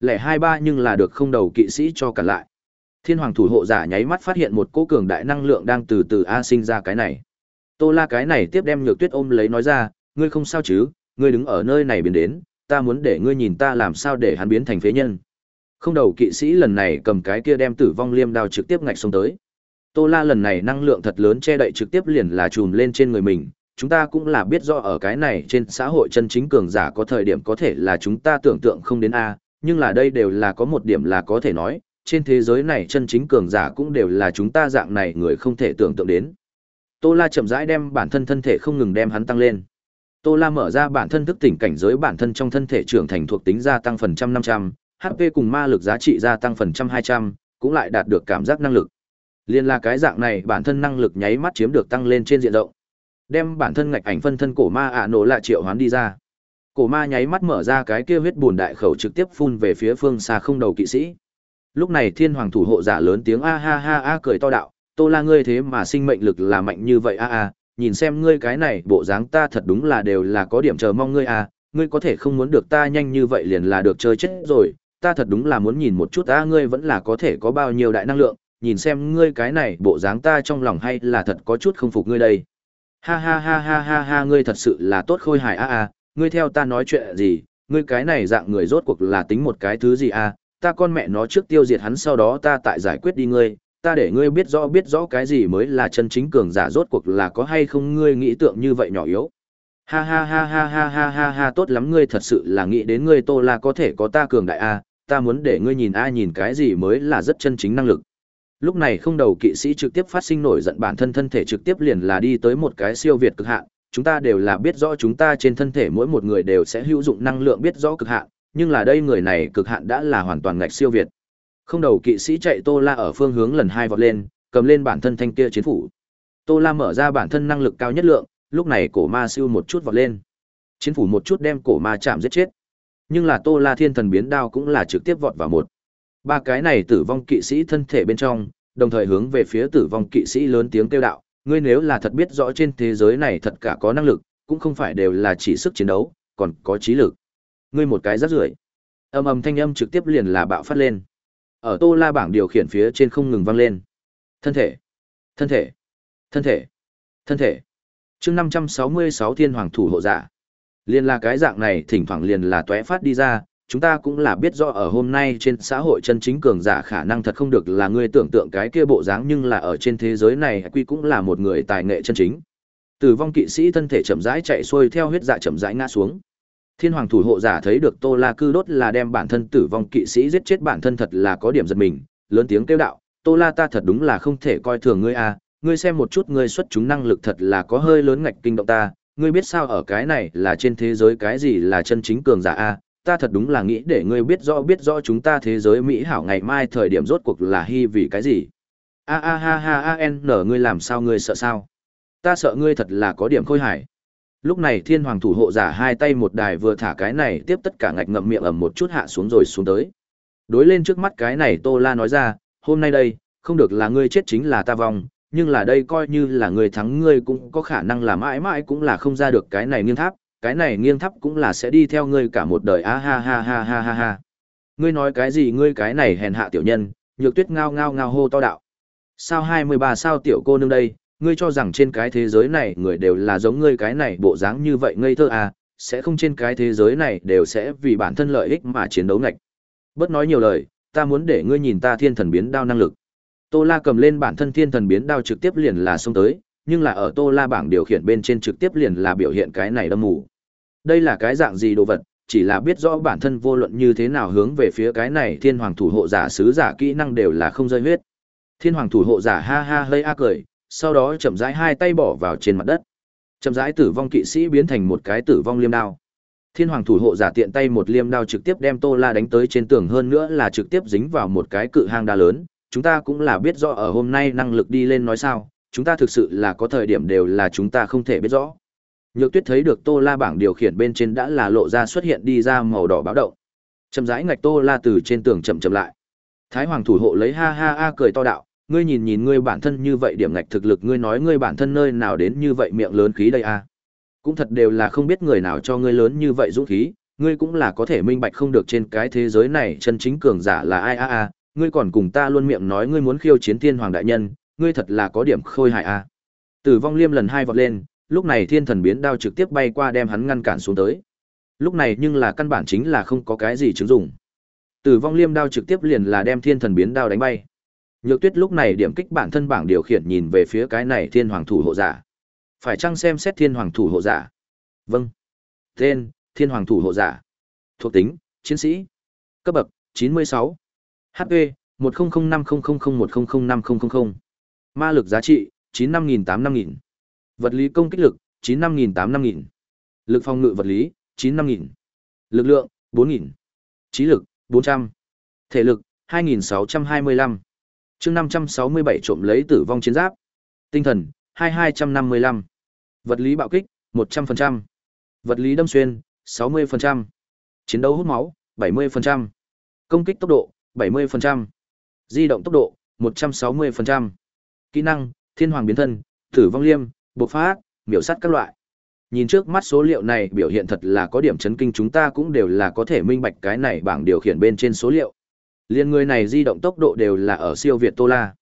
Speaker 1: Lẻ hai ba nhưng là được không đầu kỵ sĩ cho cả lại. Thiên hoàng thủ hộ giả nháy mắt phát hiện một cỗ cường đại năng lượng đang từ từ a sinh ra cái này. Tô La cái này tiếp đem Nhược Tuyết ôm lấy nói ra, ngươi không sao chứ, ngươi đứng ở nơi này biến đến, ta muốn để ngươi nhìn ta làm sao để hắn biến thành phế nhân. Không đầu kỵ sĩ lần này cầm cái kia đem tử vong liêm đao trực tiếp ngạch xuống tới. Tô La lần này năng lượng thật lớn che đậy trực tiếp liền là trùm lên trên người mình, chúng ta cũng là biết rõ ở cái này trên xã hội chân chính cường giả có thời điểm có thể là chúng ta tưởng tượng không đến a, nhưng là đây đều là có một điểm là có thể nói, trên thế giới này chân chính cường giả cũng đều là chúng ta dạng này người không thể tưởng tượng đến. Tô La chậm rãi đem bản thân thân thể không ngừng đem hắn tăng lên. Tô La mở ra bản thân thức tỉnh cảnh giới bản thân trong thân thể trưởng thành thuộc tính gia tăng phần trăm năm trăm HP cùng ma lực giá trị gia tăng phần trăm hai trăm cũng lại đạt được cảm giác năng lực. Liên là cái dạng này bản thân năng lực nháy mắt chiếm được tăng lên trên diện rộng đem bản thân ngạch ảnh phân thân cổ ma ạ nổ lạ triệu hoán đi ra cổ ma nháy mắt mở ra cái kia huyết bùn đại khẩu trực tiếp phun về phía phương xa không đầu kỵ sĩ lúc này thiên hoàng thủ hộ giả lớn tiếng a ha ha a cười to đạo tô la ngươi thế mà sinh mệnh lực là mạnh như vậy a a nhìn xem ngươi cái này bộ dáng ta thật đúng là đều là có điểm chờ mong ngươi a, ngươi có thể không muốn được ta nhanh như vậy liền là được chơi chết rồi ta thật đúng là muốn nhìn một chút ta ngươi vẫn là có thể có bao nhiêu đại năng lượng nhìn xem ngươi cái này bộ dáng ta trong lòng hay là thật có chút không phục ngươi đây ha ha ha ha ha ha ngươi thật sự là tốt khôi hài a a ngươi theo ta nói chuyện gì ngươi cái này dạng người rốt cuộc là tính một cái thứ gì a ta con mẹ nó trước tiêu diệt hắn sau đó ta tại giải quyết đi ngươi ta để ngươi biết rõ biết rõ cái gì mới là chân chính cường giả rốt cuộc là có hay không ngươi nghĩ tượng như vậy nhỏ yếu ha ha ha ha ha ha ha ha tốt lắm ngươi thật sự là nghĩ đến ngươi tô là có thể có ta cường đại a ta muốn để ngươi nhìn a nhìn cái gì mới là rất chân chính năng lực Lúc này không đầu kỵ sĩ trực tiếp phát sinh nổi giận bản thân thân thể trực tiếp liền là đi tới một cái siêu việt cực hạn, chúng ta đều là biết rõ chúng ta trên thân thể mỗi một người đều sẽ hữu dụng năng lượng biết rõ cực hạn, nhưng là đây người này cực hạn đã là hoàn toàn ngạch siêu việt. Không đầu kỵ sĩ chạy Tô La ở phương hướng lần hai vọt lên, cầm lên bản thân thanh kia chiến phủ. Tô La mở ra bản thân năng lực cao nhất lượng, lúc này cổ ma siêu một chút vọt lên. Chiến phủ một chút đem cổ ma chạm giết chết. Nhưng là Tô La Thiên Thần biến đao cũng là trực tiếp vọt vào một ba cái này tử vong kỵ sĩ thân thể bên trong, đồng thời hướng về phía tử vong kỵ sĩ lớn tiếng kêu đạo, ngươi nếu là thật biết rõ trên thế giới này thật cả có năng lực, cũng không phải đều là chỉ sức chiến đấu, còn có trí lực. Ngươi một cái rác rưởi. Âm âm thanh âm trực tiếp liền là bạo phát lên. Ở Tô La bảng điều khiển phía trên không ngừng vang lên. Thân thể, thân thể, thân thể, thân thể. Chương năm trăm sáu mươi sáu Thiên Hoàng thủ hộ giả. Liên là cái dạng này thỉnh thoảng liền là tóe phát đi ra, chúng ta cũng là biết rõ ở hôm nay trên xã hội chân chính cường giả khả năng thật không được là ngươi tưởng tượng cái kia bộ dáng nhưng là ở trên thế giới này quy cũng là một người tài nghệ chân chính. Tử vong kỵ sĩ thân thể chậm rãi chạy xuôi theo huyết dạ chậm rãi ngã xuống. Thiên hoàng thủ hộ giả thấy được Tô La Cư đốt là đem bản thân tử vong kỵ sĩ giết chết bản thân thật là có điểm giật mình, lớn tiếng kêu đạo, Tô La ta thật đúng là không thể coi thường ngươi à, ngươi xem một chút ngươi xuất chúng năng lực thật là có hơi lớn ngạch kinh động ta, ngươi biết sao ở cái này là trên thế giới cái gì là chân chính cường giả a, à? ta thật đúng là nghĩ để ngươi biết rõ biết rõ chúng ta thế giới mỹ hảo ngày mai thời điểm rốt cuộc là hy vì cái gì a a ha ha a n n ngươi làm sao ngươi sợ sao ta sợ ngươi thật là có điểm khôi hài lúc này thiên hoàng thủ hộ giả hai tay một đài vừa thả cái này tiếp tất cả ngạch ngậm miệng ẩm một chút hạ xuống rồi xuống tới đối lên trước mắt cái này tô la nói ra hôm nay đây không được là ngươi chết chính là ta vong nhưng là đây coi như là người thắng ngươi cũng có khả năng là mãi mãi cũng là không ra được cái này nghiêng tháp cái này nghiêng thấp cũng là sẽ đi theo ngươi cả một đời a ha ha ha ha ha ha. Ngươi nói cái gì ngươi cái này hèn hạ tiểu nhân, nhược tuyết ngao ngao ngao hô to đạo. Sao hai mươi ba sao tiểu cô nương đây, ngươi cho rằng trên cái thế giới này người đều là giống ngươi cái này bộ dáng như vậy ngây thơ à, sẽ không trên cái thế giới này đều sẽ vì bản thân lợi ích mà chiến đấu ngạch. Bớt nói nhiều lời, ta muốn để ngươi nhìn ta thiên thần biến đao năng lực. Tô La cầm lên bản thân thiên thần biến đao trực tiếp liền là xông tới, nhưng là ở tô la bảng điều khiển bên trên trực tiếp liền là biểu hiện cái này đâm mù đây là cái dạng gì đồ vật chỉ là biết rõ bản thân vô luận như thế nào hướng về phía cái này thiên hoàng thủ hộ giả sứ giả kỹ năng đều là không rơi huyết thiên hoàng thủ hộ giả ha ha hơi a cười sau đó chậm rãi hai tay bỏ vào trên mặt đất chậm rãi tử vong kỵ sĩ biến thành một cái tử vong liêm đao thiên hoàng thủ hộ giả tiện tay một liêm đao trực tiếp đem tô la đánh tới trên tường hơn nữa là trực tiếp dính vào một cái cự hang đa lớn chúng ta cũng là biết rõ ở hôm nay năng lực đi lên nói sao chúng ta thực sự là có thời điểm đều là chúng ta không thể biết rõ. Nhược Tuyết thấy được Tô La bảng điều khiển bên trên đã là lộ ra xuất hiện đi ra màu đỏ báo động. Chậm rãi ngạch Tô La từ trên tường chậm chậm lại. Thái hoàng thủ hộ lấy ha ha ha cười to đạo, ngươi nhìn nhìn ngươi bản thân như vậy điểm ngạch thực lực ngươi nói ngươi bản thân nơi nào đến như vậy miệng lớn khí đây À. Cũng thật đều là không biết người nào cho ngươi lớn như vậy dũng khí, ngươi cũng là có thể minh bạch không được trên cái thế giới này chân chính cường giả là ai à à. ngươi còn cùng ta luôn miệng nói ngươi muốn khiêu chiến thiên hoàng đại nhân, ngươi thật là có điểm khôi hại a. À. Tử vong liêm lần hai vọt lên, lúc này thiên thần biến đao trực tiếp bay qua đem hắn ngăn cản xuống tới. Lúc này nhưng là căn bản chính là không có cái gì chứng dụng. Tử vong liêm đao trực tiếp liền là đem thiên thần biến đao đánh bay. Nhược Tuyết lúc này điểm kích bản thân bảng điều khiển nhìn về phía cái này thiên hoàng thủ hộ giả. Phải chăng xem xét thiên hoàng thủ hộ giả? Vâng. Tên: Thiên hoàng thủ hộ giả. Thuộc tính: Chiến sĩ. Cấp bậc: 96. HP: 10050001005000. Ma lực giá trị, 95.000-8.000. Vật lý công kích lực, 95.000-8.000. Lực phòng ngự vật lý, 95.000. Lực lượng, 4.000. Trí lực, 400. Thể lực, 2.625. chương 567 trộm lấy tử vong chiến giáp. Tinh thần, 2.255. Vật lý bạo kích, 100%. Vật lý đâm xuyên, 60%. Chiến đấu hút máu, 70%. Công kích tốc độ, 70%. Di động tốc độ, 160% kỹ năng thiên hoàng biến thân tử vong liêm bộc phát miểu sắt các loại nhìn trước mắt số liệu này biểu hiện thật là có điểm chấn kinh chúng ta cũng đều là có thể minh bạch cái này bảng điều khiển bên trên số liệu liên người này di động tốc độ đều là ở siêu việt tô la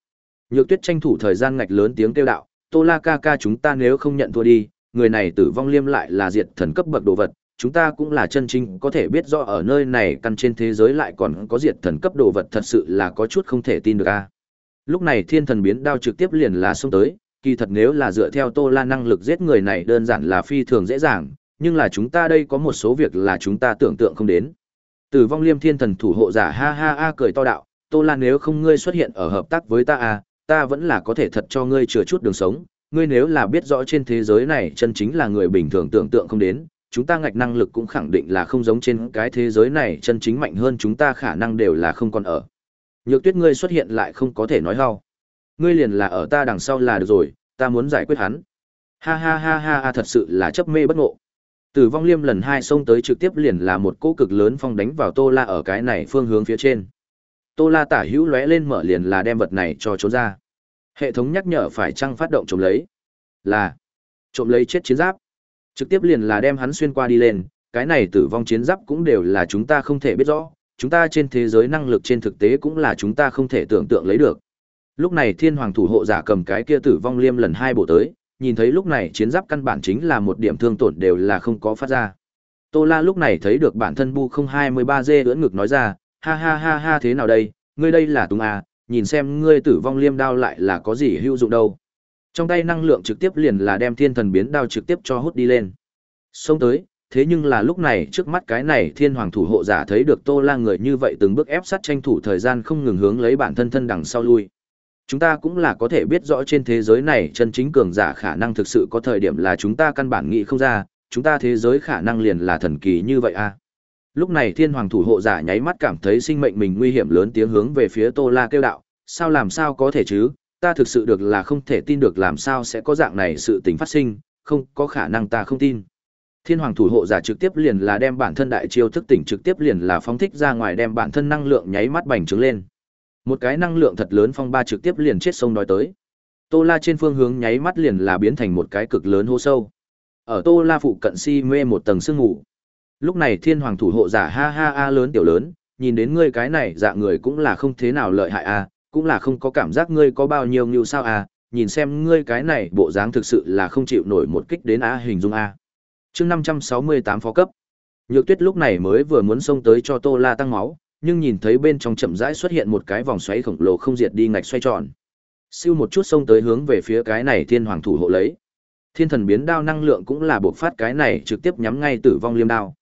Speaker 1: nhược tuyết tranh thủ thời gian ngạch lớn tiếng kêu đạo tô la ca ca chúng ta nếu không nhận thua đi người này tử vong liêm lại là diệt thần cấp bậc đồ vật chúng ta cũng là chân chính có thể biết rõ ở nơi này căn trên thế giới lại còn có diệt thần cấp đồ vật thật sự là có chút không thể tin được a à? Lúc này thiên thần biến đao trực tiếp liền là xông tới, kỳ thật nếu là dựa theo Tô La năng lực giết người này đơn giản là phi thường dễ dàng, nhưng là chúng ta đây có một số việc là chúng ta tưởng tượng không đến. Tử vong liêm thiên thần thủ hộ giả ha ha ha cười to đạo, Tô La nếu không ngươi xuất hiện ở hợp tác với ta à, ta vẫn là có thể thật cho ngươi chừa chút đường sống, ngươi nếu là biết rõ trên thế giới này chân chính là người bình thường tưởng tượng không đến, chúng ta ngạch năng lực cũng khẳng định là không giống trên cái thế giới này chân chính mạnh hơn chúng ta khả năng đều là không còn ở nhược tuyết ngươi xuất hiện lại không có thể nói hao ngươi liền là ở ta đằng sau là được rồi ta muốn giải quyết hắn ha ha ha ha ha thật sự là chấp mê bất ngộ tử vong liêm lần hai xông tới trực tiếp liền là một cỗ cực lớn phong đánh vào tô la ở cái này phương hướng phía trên tô la tả hữu lóe lên mở liền là đem vật này cho trốn ra hệ thống nhắc nhở phải chăng phát động trộm lấy là trộm lấy chết chiến giáp trực tiếp liền là đem hắn xuyên qua đi lên cái này tử vong chiến giáp cũng đều là chúng ta không thể biết rõ chúng ta trên thế giới năng lực trên thực tế cũng là chúng ta không thể tưởng tượng lấy được. Lúc này thiên hoàng thủ hộ giả cầm cái kia tử vong liêm lần hai bổ tới, nhìn thấy lúc này chiến giáp căn bản chính là một điểm thương tổn đều là không có phát ra. Tô La lúc này thấy được bản thân Bu không hai mươi ba dê ưỡn ngực nói ra, ha ha ha ha thế nào đây, ngươi đây là tung à, nhìn xem ngươi tử vong liêm đao lại là có gì hữu dụng đâu. Trong tay năng lượng trực tiếp liền là đem thiên thần biến đao trực tiếp cho hút đi lên. Xông tới, thế nhưng là lúc này trước mắt cái này thiên hoàng thủ hộ giả thấy được tô la người như vậy từng bước ép sát tranh thủ thời gian không ngừng hướng lấy bản thân thân đằng sau lui chúng ta cũng là có thể biết rõ trên thế giới này chân chính cường giả khả năng thực sự có thời điểm là chúng ta căn bản nghĩ không ra chúng ta thế giới khả năng liền là thần kỳ như vậy à lúc này thiên hoàng thủ hộ giả nháy mắt cảm thấy sinh mệnh mình nguy hiểm lớn tiếng hướng về phía tô la kêu đạo sao làm sao có thể chứ ta thực sự được là không thể tin được làm sao sẽ có dạng này sự tình phát sinh không có khả năng ta không tin Thiên hoàng thủ hộ giả trực tiếp liền là đem bản thân đại chiêu thức tỉnh trực tiếp liền là phóng thích ra ngoài đem bản thân năng lượng nháy mắt bành trướng lên. Một cái năng lượng thật lớn phong ba trực tiếp liền chết sông đói tới. Tô La trên phương hướng nháy mắt liền là biến thành một cái cực lớn hô sâu. Ở Tô La phụ cận si mê một tầng sương ngủ. Lúc này thiên hoàng thủ hộ giả ha ha a lớn tiểu lớn, nhìn đến ngươi cái này dạ người cũng là không thế nào lợi hại a, à, cũng là không có cảm giác ngươi có bao nhiêu như sao a, à, nhìn xem ngươi cái này bộ dáng thực sự là không chịu nổi một kích đến a hình dung a. À chương 568 phó cấp nhược tuyết lúc này mới vừa muốn xông tới cho tô la tăng máu nhưng nhìn thấy bên trong chậm rãi xuất hiện một cái vòng xoáy khổng lồ không diệt đi ngạch xoay tròn siêu một chút xông tới hướng về phía cái này thiên hoàng thủ hộ lấy thiên thần biến đao năng lượng cũng là buộc phát cái này trực tiếp nhắm ngay tử vong liêm đao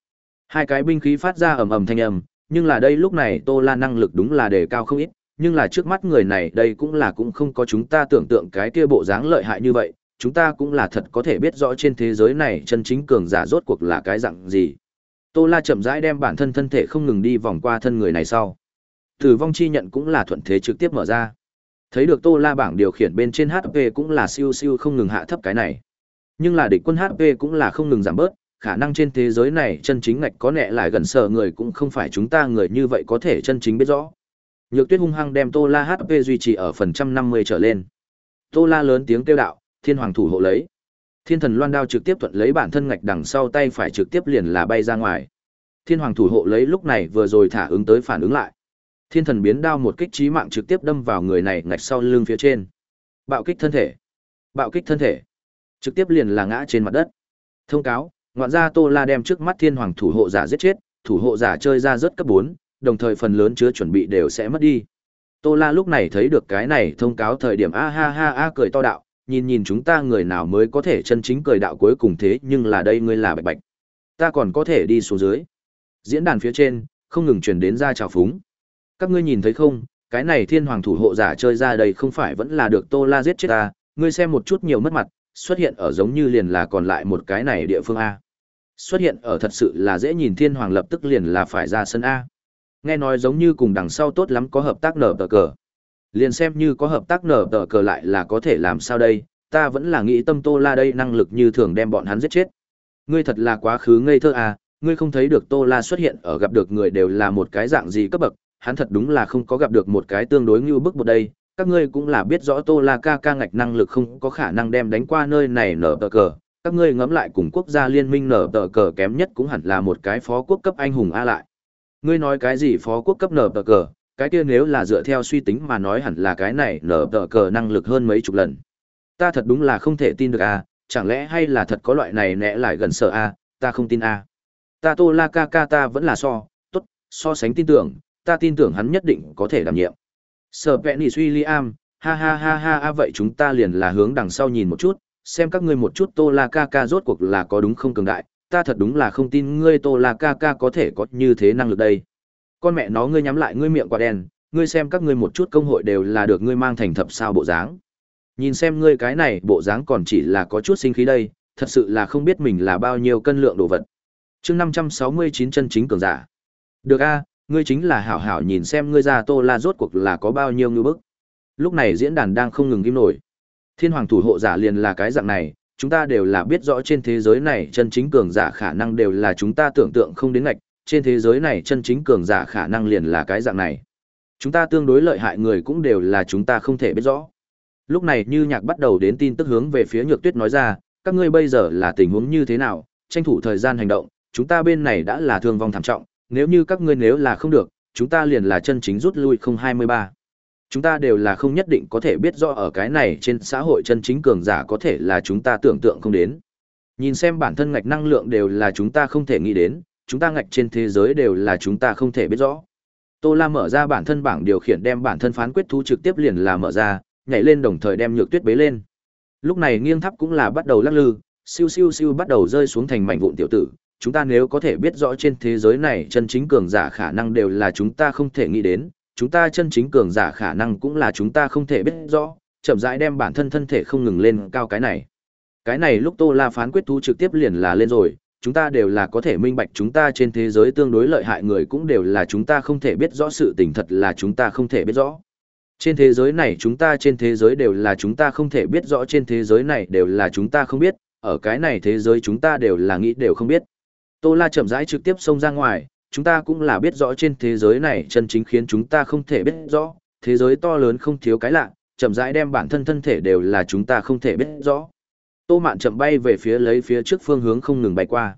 Speaker 1: hai cái binh khí phát ra ầm ầm thanh âm nhưng là đây lúc này tô la năng lực đúng là đề cao không ít nhưng là trước mắt người này đây cũng là cũng không có chúng ta tưởng tượng cái kia bộ dáng lợi hại như vậy chúng ta cũng là thật có thể biết rõ trên thế giới này chân chính cường giả rốt cuộc là cái dạng gì. Tô La chậm rãi đem bản thân thân thể không ngừng đi vòng qua thân người này sau. Tử vong chi nhận cũng là thuận thế trực tiếp mở ra. Thấy được Tô La bảng điều khiển bên trên HP cũng là siêu siêu không ngừng hạ thấp cái này. Nhưng là địch quân HP cũng là không ngừng giảm bớt, khả năng trên thế giới này chân chính ngạch có lẽ lại gần sợ người cũng không phải chúng ta người như vậy có thể chân chính biết rõ. Nhược Tuyết hung hăng đem Tô La HP duy trì ở phần trăm năm mươi trở lên. Tô La lớn tiếng kêu đạo, thiên hoàng thủ hộ lấy. Thiên thần loan đao trực tiếp thuận lấy bản thân ngạch đằng sau tay phải trực tiếp liền là bay ra ngoài. Thiên hoàng thủ hộ lấy lúc này vừa rồi thả ứng tới phản ứng lại. Thiên thần biến đao một kích chí mạng trực tiếp đâm vào người này ngạch sau lưng phía trên. Bạo kích thân thể. Bạo kích thân thể. Trực tiếp liền là ngã trên mặt đất. Thông cáo, ngoạn gia Tô La đem trước mắt thiên hoàng thủ hộ giả giết chết, thủ hộ giả chơi ra rất cấp bốn, đồng thời phần lớn chứa chuẩn bị đều sẽ mất đi. Tô La lúc này thấy được cái này thông cáo thời điểm a ha ha a cười to đạo, nhìn nhìn chúng ta người nào mới có thể chân chính cười đạo cuối cùng thế nhưng là đây ngươi là bạch bạch ta còn có thể đi xuống dưới diễn đàn phía trên không ngừng truyền đến ra trào phúng các ngươi nhìn thấy không cái này thiên hoàng thủ hộ giả chơi ra đây không phải vẫn là được tô la giết chết ta ngươi xem một chút nhiều mất mặt xuất hiện ở giống như liền là còn lại một cái này địa phương a xuất hiện ở thật sự là dễ nhìn thiên hoàng lập tức liền là phải ra sân a nghe nói giống như cùng đằng sau tốt lắm có hợp tác nở tờ cờ liền xem như có hợp tác nở tờ cờ lại là có thể làm sao đây ta vẫn là nghĩ tâm tô la đây năng lực như thường đem bọn hắn giết chết ngươi thật là quá khứ ngây thơ à ngươi không thấy được tô la xuất hiện ở gặp được người đều là một cái dạng gì cấp bậc hắn thật đúng là không có gặp được một cái tương đối ngưu bức một đây các ngươi cũng là biết rõ tô la ca ca ngạch năng lực không có khả năng đem đánh qua nơi này nở tờ cờ các ngươi ngẫm lại cùng quốc gia liên minh nở tờ cờ kém nhất cũng hẳn là một cái phó quốc cấp anh hùng a lại ngươi nói cái gì phó quốc cấp nở tờ cờ cái kia nếu là dựa theo suy tính mà nói hẳn là cái này nở tờ cờ năng lực hơn mấy chục lần ta thật đúng là không thể tin được a. À, chẳng lẽ hay là thật có loại này nẽ lại gần sợ a? À, ta không tin a. À. ta tô la ca ca ta vẫn là so t ố t so sánh tin tưởng ta tin tưởng hắn nhất định có thể đảm nhiệm sợ vẹn nỉ suy Liam, ha ha ha ha a vậy chúng ta liền là hướng đằng sau nhìn một chút xem các ngươi một chút tô la ca ca rốt cuộc là có đúng không cường đại ta thật đúng là không tin ngươi tô la ca ca có thể có như thế năng lực đây con mẹ nó ngươi nhắm lại ngươi miệng quả đen ngươi xem các ngươi một chút công hội đều là được ngươi mang thành thập sao bộ dáng nhìn xem ngươi cái này bộ dáng còn chỉ là có chút sinh khí đây thật sự là không biết mình là bao nhiêu cân lượng đồ vật chương năm trăm sáu mươi chín chân chính cường giả được a ngươi chính là hảo hảo nhìn xem ngươi ra tô la rốt cuộc là có bao nhiêu ngư bức lúc này diễn đàn đang không ngừng im nổi thiên hoàng thủ hộ giả liền là cái dạng này chúng ta đều là biết rõ trên thế giới này chân chính cường giả khả năng đều là chúng ta tưởng tượng không đến ngạch trên thế giới này chân chính cường giả khả năng liền là cái dạng này. Chúng ta tương đối lợi hại người cũng đều là chúng ta không thể biết rõ. Lúc này Như Nhạc bắt đầu đến tin tức hướng về phía Nhược Tuyết nói ra, các ngươi bây giờ là tình huống như thế nào, tranh thủ thời gian hành động, chúng ta bên này đã là thương vong thảm trọng, nếu như các ngươi nếu là không được, chúng ta liền là chân chính rút lui không hai mươi ba Chúng ta đều là không nhất định có thể biết rõ ở cái này trên xã hội chân chính cường giả có thể là chúng ta tưởng tượng không đến. Nhìn xem bản thân ngạch năng lượng đều là chúng ta không thể nghĩ đến, chúng ta ngạch trên thế giới đều là chúng ta không thể biết rõ. Tô La mở ra bản thân bảng điều khiển đem bản thân phán quyết thú trực tiếp liền là mở ra, nhảy lên đồng thời đem nhược tuyết bế lên. Lúc này nghiêng tháp cũng là bắt đầu lắc lư, siêu siêu siêu bắt đầu rơi xuống thành mảnh vụn tiểu tử. Chúng ta nếu có thể biết rõ trên thế giới này chân chính cường giả khả năng đều là chúng ta không thể nghĩ đến, chúng ta chân chính cường giả khả năng cũng là chúng ta không thể biết rõ, chậm rãi đem bản thân thân thể không ngừng lên cao cái này. Cái này lúc Tô La phán quyết thú trực tiếp liền là lên rồi, chúng ta đều là có thể minh bạch chúng ta trên thế giới tương đối lợi hại người cũng đều là chúng ta không thể biết rõ sự tình thật là chúng ta không thể biết rõ. Trên thế giới này chúng ta trên thế giới đều là chúng ta không thể biết rõ trên thế giới này đều là chúng ta không biết, ở cái này thế giới chúng ta đều là nghĩ đều không biết. Tô La chậm rãi trực tiếp xông ra ngoài, chúng ta cũng là biết rõ trên thế giới này chân chính khiến chúng ta không thể biết rõ, thế giới to lớn không thiếu cái lạ, chậm rãi đem bản thân thân thể đều là chúng ta không thể biết rõ. Tô Mạn chậm bay về phía lấy phía trước phương hướng không ngừng bay qua.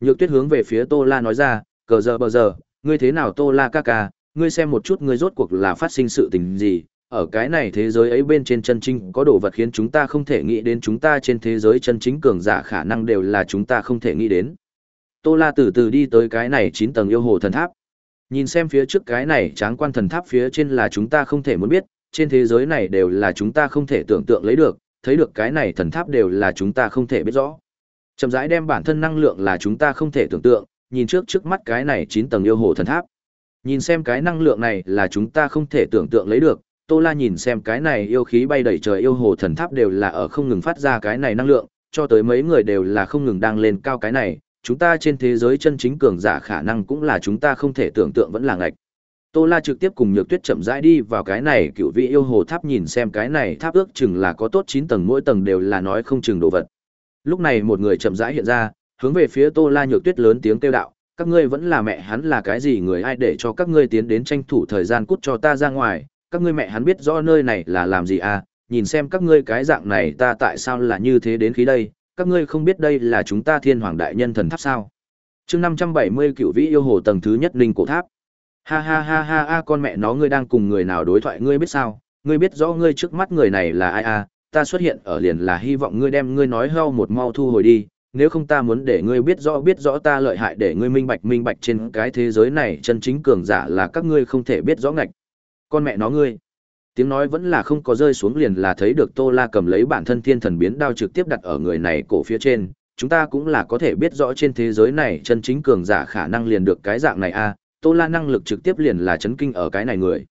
Speaker 1: Nhược Tuyết hướng về phía Tô La nói ra, "Cờ giờ bờ giờ, ngươi thế nào Tô La ca ca, ngươi xem một chút ngươi rốt cuộc là phát sinh sự tình gì, ở cái này thế giới ấy bên trên chân chính có đồ vật khiến chúng ta không thể nghĩ đến chúng ta trên thế giới chân chính cường giả khả năng đều là chúng ta không thể nghĩ đến." Tô La từ từ đi tới cái này chín tầng yêu hồ thần tháp. Nhìn xem phía trước cái này tráng quan thần tháp phía trên là chúng ta không thể muốn biết, trên thế giới này đều là chúng ta không thể tưởng tượng lấy được, thấy được cái này thần tháp đều là chúng ta không thể biết rõ. Chậm rãi đem bản thân năng lượng là chúng ta không thể tưởng tượng, nhìn trước trước mắt cái này chín tầng yêu hồ thần tháp. Nhìn xem cái năng lượng này là chúng ta không thể tưởng tượng lấy được, Tô La nhìn xem cái này yêu khí bay đầy trời yêu hồ thần tháp đều là ở không ngừng phát ra cái này năng lượng, cho tới mấy người đều là không ngừng đang lên cao cái này, chúng ta trên thế giới chân chính cường giả khả năng cũng là chúng ta không thể tưởng tượng vẫn là ngạch. Tô La trực tiếp cùng Nhược Tuyết chậm rãi đi vào cái này cựu vị yêu hồ tháp nhìn xem cái này tháp ước chừng là có tốt 9 tầng mỗi tầng đều là nói không chừng đồ vật. Lúc này một người chậm rãi hiện ra, hướng về phía Tô La Nhược Tuyết lớn tiếng kêu đạo, các ngươi vẫn là mẹ hắn là cái gì người ai để cho các ngươi tiến đến tranh thủ thời gian cút cho ta ra ngoài, các ngươi mẹ hắn biết rõ nơi này là làm gì à, nhìn xem các ngươi cái dạng này ta tại sao là như thế đến khí đây, các ngươi không biết đây là chúng ta thiên hoàng đại nhân thần tháp sao. chương 570 cựu Vị yêu hồ tầng thứ nhất linh cổ tháp ha ha ha ha ha con mẹ nó ngươi đang cùng người nào đối thoại ngươi biết sao ngươi biết rõ ngươi trước mắt người này là ai à ta xuất hiện ở liền là hy vọng ngươi đem ngươi nói hao một mau thu hồi đi nếu không ta muốn để ngươi biết rõ biết rõ ta lợi hại để ngươi minh bạch minh bạch trên cái thế giới này chân chính cường giả là các ngươi không thể biết rõ ngạch con mẹ nó ngươi tiếng nói vẫn là không có rơi xuống liền là thấy được tô la cầm lấy bản thân thiên thần biến đao trực tiếp đặt ở người này cổ phía trên chúng ta cũng là có thể biết rõ trên thế giới này chân chính cường giả khả năng liền được cái dạng này a à. Tô La năng lực trực tiếp liền là chấn kinh ở cái này người.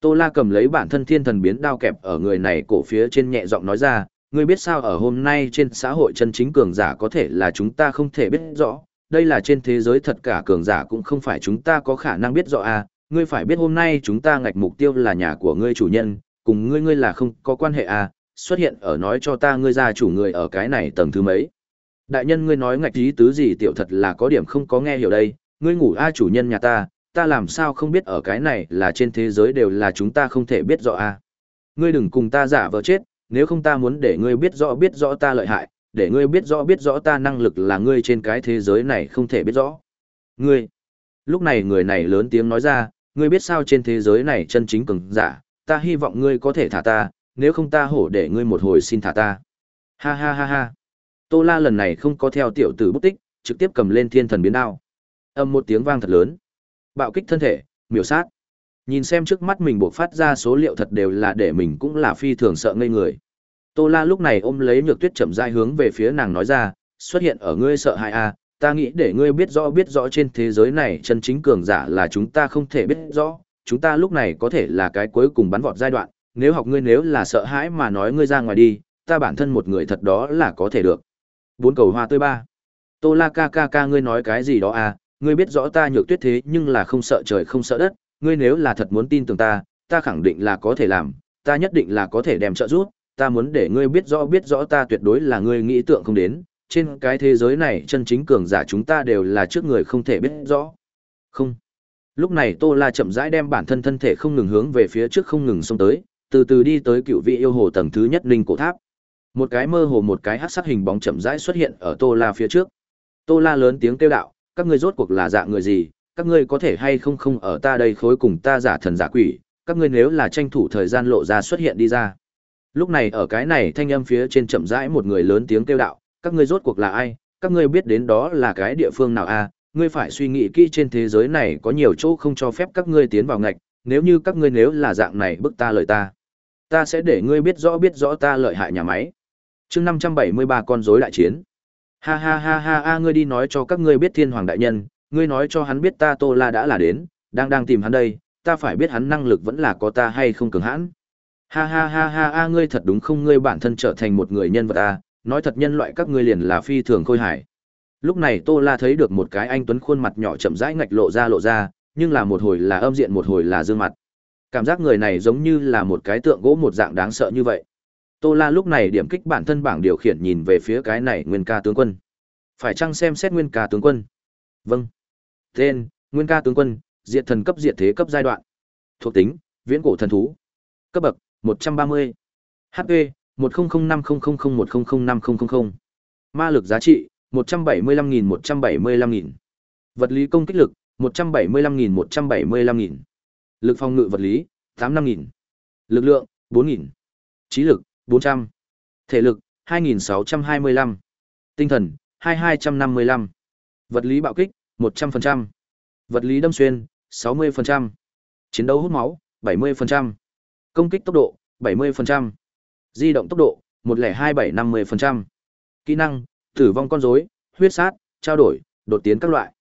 Speaker 1: Tô La cầm lấy bản thân thiên thần biến đao kẹp ở người này cổ phía trên nhẹ giọng nói ra, ngươi biết sao ở hôm nay trên xã hội chân chính cường giả có thể là chúng ta không thể biết rõ, đây là trên thế giới thật cả cường giả cũng không phải chúng ta có khả năng biết rõ à, ngươi phải biết hôm nay chúng ta ngạch mục tiêu là nhà của ngươi chủ nhân, cùng ngươi ngươi là không có quan hệ à, xuất hiện ở nói cho ta ngươi gia chủ người ở cái này tầng thứ mấy. Đại nhân ngươi nói ngạch ý tứ gì tiểu thật là có điểm không có nghe hiểu đây, ngươi ngủ a chủ nhân nhà ta, ta làm sao không biết ở cái này là trên thế giới đều là chúng ta không thể biết rõ a. Ngươi đừng cùng ta giả vờ chết, nếu không ta muốn để ngươi biết rõ biết rõ ta lợi hại, để ngươi biết rõ biết rõ ta năng lực là ngươi trên cái thế giới này không thể biết rõ. Ngươi. Lúc này người này lớn tiếng nói ra, ngươi biết sao trên thế giới này chân chính cường giả, ta hy vọng ngươi có thể thả ta, nếu không ta hổ để ngươi một hồi xin thả ta. Ha ha ha ha. Tô La lần này không có theo tiểu tử bút tích, trực tiếp cầm lên thiên thần biến đao. Âm một tiếng vang thật lớn. Bạo kích thân thể, miểu sát. Nhìn xem trước mắt mình buộc phát ra số liệu thật đều là để mình cũng là phi thường sợ ngây người. Tô La lúc này ôm lấy Nhược Tuyết chậm rãi hướng về phía nàng nói ra, xuất hiện ở ngươi sợ hãi a, à, ta nghĩ để ngươi biết rõ biết rõ trên thế giới này chân chính cường giả là chúng ta không thể biết rõ, chúng ta lúc này có thể là cái cuối cùng bắn vọt giai đoạn, nếu học ngươi nếu là sợ hãi mà nói ngươi ra ngoài đi, ta bản thân một người thật đó là có thể được. Bốn cầu hoa tươi ba. Tô La ca ca ca ngươi nói cái gì đó a. À, ngươi biết rõ ta nhược tuyết thế nhưng là không sợ trời không sợ đất, ngươi nếu là thật muốn tin tưởng ta, ta khẳng định là có thể làm, ta nhất định là có thể đem trợ giúp, ta muốn để ngươi biết rõ biết rõ ta tuyệt đối là ngươi nghĩ tượng không đến, trên cái thế giới này chân chính cường giả chúng ta đều là trước người không thể biết rõ. Không. Lúc này Tô La chậm rãi đem bản thân thân thể không ngừng hướng về phía trước không ngừng xông tới, từ từ đi tới cựu vị yêu hồ tầng thứ nhất linh cổ tháp. Một cái mơ hồ một cái hắc sắc hình bóng chậm rãi xuất hiện ở Tô La phía trước. Tô La lớn tiếng kêu đạo, các ngươi rốt cuộc là dạng người gì, các ngươi có thể hay không không ở ta đây khối cùng ta giả thần giả quỷ, các ngươi nếu là tranh thủ thời gian lộ ra xuất hiện đi ra. Lúc này ở cái này thanh âm phía trên chậm rãi một người lớn tiếng kêu đạo, các ngươi rốt cuộc là ai, các ngươi biết đến đó là cái địa phương nào a? À? ngươi phải suy nghĩ kỹ trên thế giới này có nhiều chỗ không cho phép các ngươi tiến vào ngạch, nếu như các ngươi nếu là dạng này bức ta lời ta, ta sẽ để ngươi biết rõ biết rõ ta lợi hại nhà máy. Chương năm trăm bảy mươi ba con rối đại chiến ha ha ha ha ha ngươi đi nói cho các ngươi biết thiên hoàng đại nhân ngươi nói cho hắn biết ta tô la đã là đến đang đang tìm hắn đây ta phải biết hắn năng lực vẫn là có ta hay không cường hãn ha ha ha ha ha ngươi thật đúng không ngươi bản thân trở thành một người nhân vật a, à? nói thật nhân loại các ngươi liền là phi thường khôi hài lúc này tô la thấy được một cái anh tuấn khuôn mặt nhỏ chậm rãi ngạch lộ ra lộ ra nhưng là một hồi là âm diện một hồi là dương mặt cảm giác người này giống như là một cái tượng gỗ một dạng đáng sợ như vậy Tô La lúc này điểm kích bản thân bảng điều khiển nhìn về phía cái này Nguyên Ca tướng quân. Phải chăng xem xét Nguyên Ca tướng quân? Vâng. Tên: Nguyên Ca tướng quân, Diệt thần cấp diệt thế cấp giai đoạn. Thuộc tính: Viễn cổ thần thú. Cấp bậc: 130. HP: 10050001005000. Ma lực giá trị: 175 175 000 Vật lý công kích lực: 175 175 000 lực phòng ngự vật lý: 85.000. Lực lượng: 4.000. Trí lực: 400. Thể lực, 2625. Tinh thần, 2255. Vật lý bạo kích, 100%. Vật lý đâm xuyên, 60%. Chiến đấu hút máu, 70%. Công kích tốc độ, 70%. Di động tốc độ, 102750%. Kỹ năng, tử vong con rối, huyết sát, trao đổi, đột tiến các loại.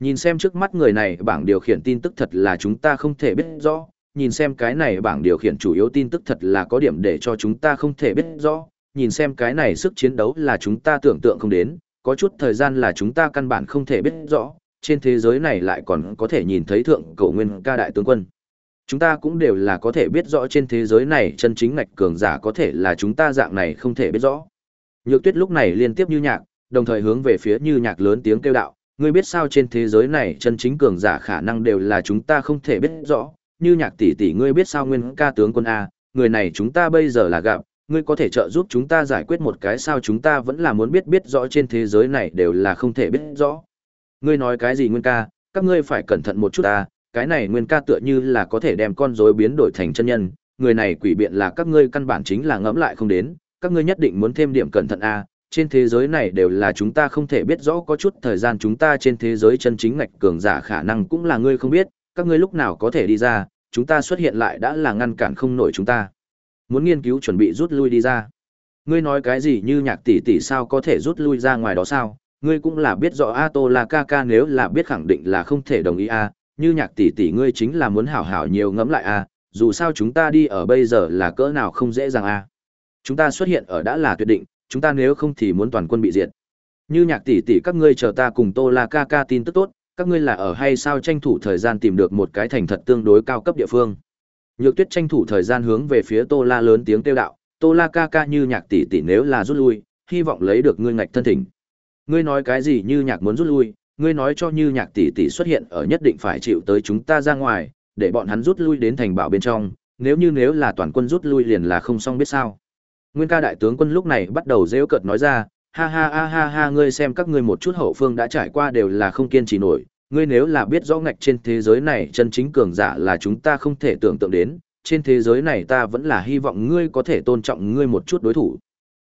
Speaker 1: Nhìn xem trước mắt người này bảng điều khiển tin tức thật là chúng ta không thể biết rõ, nhìn xem cái này bảng điều khiển chủ yếu tin tức thật là có điểm để cho chúng ta không thể biết rõ, nhìn xem cái này sức chiến đấu là chúng ta tưởng tượng không đến, có chút thời gian là chúng ta căn bản không thể biết rõ, trên thế giới này lại còn có thể nhìn thấy thượng cổ nguyên ca đại tướng quân. Chúng ta cũng đều là có thể biết rõ trên thế giới này chân chính ngạch cường giả có thể là chúng ta dạng này không thể biết rõ. Nhược tuyết lúc này liên tiếp như nhạc, đồng thời hướng về phía như nhạc lớn tiếng kêu đạo, ngươi biết sao trên thế giới này chân chính cường giả khả năng đều là chúng ta không thể biết rõ, như nhạc tỷ tỷ ngươi biết sao nguyên ca tướng quân a, người này chúng ta bây giờ là gặp, ngươi có thể trợ giúp chúng ta giải quyết một cái sao chúng ta vẫn là muốn biết biết rõ trên thế giới này đều là không thể biết rõ. Ngươi nói cái gì nguyên ca, các ngươi phải cẩn thận một chút ta, cái này nguyên ca tựa như là có thể đem con rối biến đổi thành chân nhân, người này quỷ biện là các ngươi căn bản chính là ngẫm lại không đến, các ngươi nhất định muốn thêm điểm cẩn thận a. Trên thế giới này đều là chúng ta không thể biết rõ có chút thời gian chúng ta trên thế giới chân chính ngạch cường giả khả năng cũng là ngươi không biết, các ngươi lúc nào có thể đi ra, chúng ta xuất hiện lại đã là ngăn cản không nổi chúng ta. Muốn nghiên cứu chuẩn bị rút lui đi ra. Ngươi nói cái gì như nhạc tỷ tỷ sao có thể rút lui ra ngoài đó sao? Ngươi cũng là biết rõ A Tô là ca ca nếu là biết khẳng định là không thể đồng ý A, như nhạc tỷ tỷ ngươi chính là muốn hảo hảo nhiều ngẫm lại A, dù sao chúng ta đi ở bây giờ là cỡ nào không dễ dàng A. Chúng ta xuất hiện ở đã là tuyệt định, chúng ta nếu không thì muốn toàn quân bị diệt. Như nhạc tỷ tỷ các ngươi chờ ta cùng Tô La ca ca tin tức tốt, các ngươi là ở hay sao tranh thủ thời gian tìm được một cái thành thật tương đối cao cấp địa phương nhược tuyết tranh thủ thời gian hướng về phía tô la lớn tiếng kêu đạo tô la ca ca như nhạc tỷ tỷ nếu là rút lui hy vọng lấy được ngươi ngạch thân thỉnh ngươi nói cái gì như nhạc muốn rút lui ngươi nói cho như nhạc tỷ tỷ xuất hiện ở nhất định phải chịu tới chúng ta ra ngoài để bọn hắn rút lui đến thành bảo bên trong nếu như nếu là toàn quân rút lui liền là không xong biết sao nguyên ca đại tướng quân lúc này bắt đầu rêu cợt nói ra ha ha ha ha ha ngươi xem các ngươi một chút hậu phương đã trải qua đều là không kiên trì nổi ngươi nếu là biết rõ ngạch trên thế giới này chân chính cường giả là chúng ta không thể tưởng tượng đến trên thế giới này ta vẫn là hy vọng ngươi có thể tôn trọng ngươi một chút đối thủ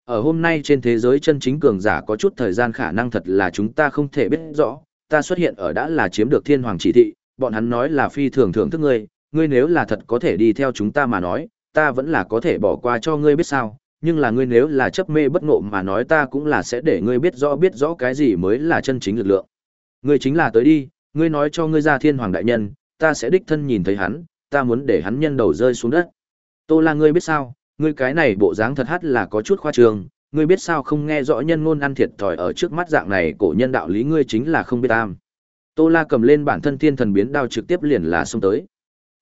Speaker 1: ở hôm nay trên thế giới chân chính cường giả có chút thời gian khả năng thật là chúng ta không thể biết rõ ta xuất hiện ở đã là chiếm được thiên hoàng chỉ thị bọn hắn nói là phi thường thưởng thức ngươi ngươi nếu là thật có thể đi theo chúng ta mà nói ta vẫn là có thể bỏ qua cho ngươi biết sao nhưng là ngươi nếu là chấp mê bất ngộ mà nói ta cũng là sẽ để ngươi biết rõ biết rõ cái gì mới là chân chính lực lượng. Ngươi chính là tới đi, ngươi nói cho ngươi ra thiên hoàng đại nhân, ta sẽ đích thân nhìn thấy hắn, ta muốn để hắn nhân đầu rơi xuống đất. Tô là ngươi biết sao, ngươi cái này bộ dáng thật hát là có chút khoa trương, ngươi biết sao không nghe rõ nhân ngôn ăn thiệt thòi ở trước mắt dạng này cổ nhân đạo lý ngươi chính là không biết am Tô La cầm lên bản thân thiên thần biến đao trực tiếp liền là xông tới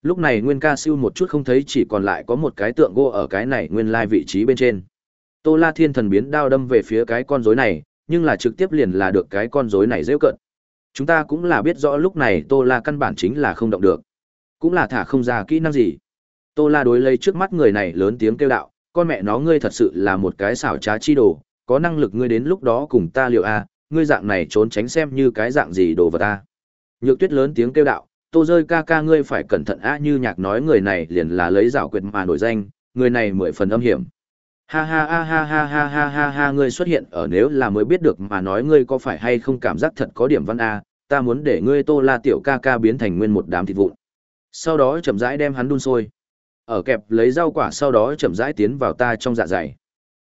Speaker 1: lúc này nguyên ca siêu một chút không thấy chỉ còn lại có một cái tượng gỗ ở cái này nguyên lai vị trí bên trên tô la thiên thần biến đao đâm về phía cái con rối này nhưng là trực tiếp liền là được cái con rối này dễ cận chúng ta cũng là biết rõ lúc này tô la căn bản chính là không động được cũng là thả không ra kỹ năng gì tô la đối lấy trước mắt người này lớn tiếng kêu đạo con mẹ nó ngươi thật sự là một cái xảo trá chi đồ có năng lực ngươi đến lúc đó cùng ta liệu a ngươi dạng này trốn tránh xem như cái dạng gì đồ vật ta nhược tuyết lớn tiếng kêu đạo tô rơi ca ca ngươi phải cẩn thận á như nhạc nói người này liền là lấy rảo quyệt mà nổi danh, người này mười phần âm hiểm. Ha ha ha ha ha ha ha ha ha ngươi xuất hiện ở nếu là mới biết được mà nói ngươi có phải hay không cảm giác thật có điểm văn a, à, ta muốn để ngươi tô la tiểu ca ca biến thành nguyên một đám thịt vụn. Sau đó chậm rãi đem hắn đun sôi. Ở kẹp lấy rau quả sau đó chậm rãi tiến vào ta trong dạ dày.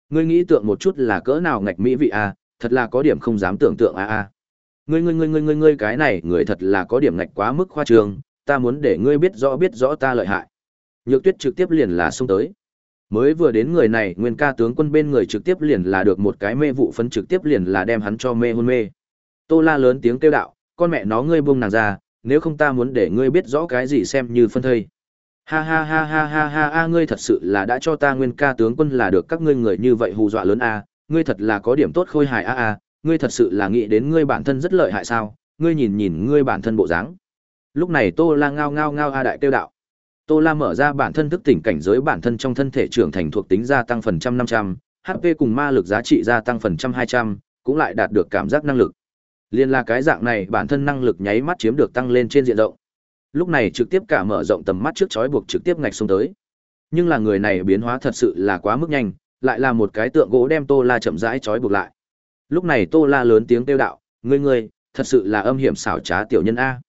Speaker 1: Ngươi nghĩ tượng một chút là cỡ nào ngạch mỹ vị a, à, thật là có điểm không dám tưởng tượng a à a ngươi ngươi ngươi ngươi ngươi ngươi cái này người thật là có điểm ngạch quá mức khoa trương ta muốn để ngươi biết rõ biết rõ ta lợi hại nhược tuyết trực tiếp liền là xông tới mới vừa đến người này nguyên ca tướng quân bên người trực tiếp liền là được một cái mê vụ phấn trực tiếp liền là đem hắn cho mê hôn mê tô la lớn tiếng kêu đạo con mẹ nó ngươi buông nàng ra nếu không ta muốn để ngươi biết rõ cái gì xem như phân thây ha ha ha ha ha ha ha ngươi thật sự là đã cho ta nguyên ca tướng quân là được các ngươi người như vậy hù dọa lớn a ngươi thật là có điểm tốt khôi hài a a ngươi thật sự là nghĩ đến ngươi bản thân rất lợi hại sao ngươi nhìn nhìn ngươi bản thân bộ dáng lúc này tô la ngao ngao ngao a đại kêu đạo tô la mở ra bản thân thức tỉnh cảnh giới bản thân trong thân thể trưởng thành thuộc tính gia tăng phần trăm năm trăm hp cùng ma lực giá trị gia tăng phần trăm hai trăm cũng lại đạt được cảm giác năng lực liên là cái dạng này bản thân năng lực nháy mắt chiếm được tăng lên trên diện rộng lúc này trực tiếp cả mở rộng tầm mắt trước chói buộc trực tiếp ngạch xuống tới nhưng là người này biến hóa thật sự là quá mức nhanh lại là một cái tượng gỗ đem tô la chậm rãi chói buộc lại Lúc này Tô La lớn tiếng kêu đạo, ngươi ngươi, thật sự là âm hiểm xảo trá tiểu nhân a.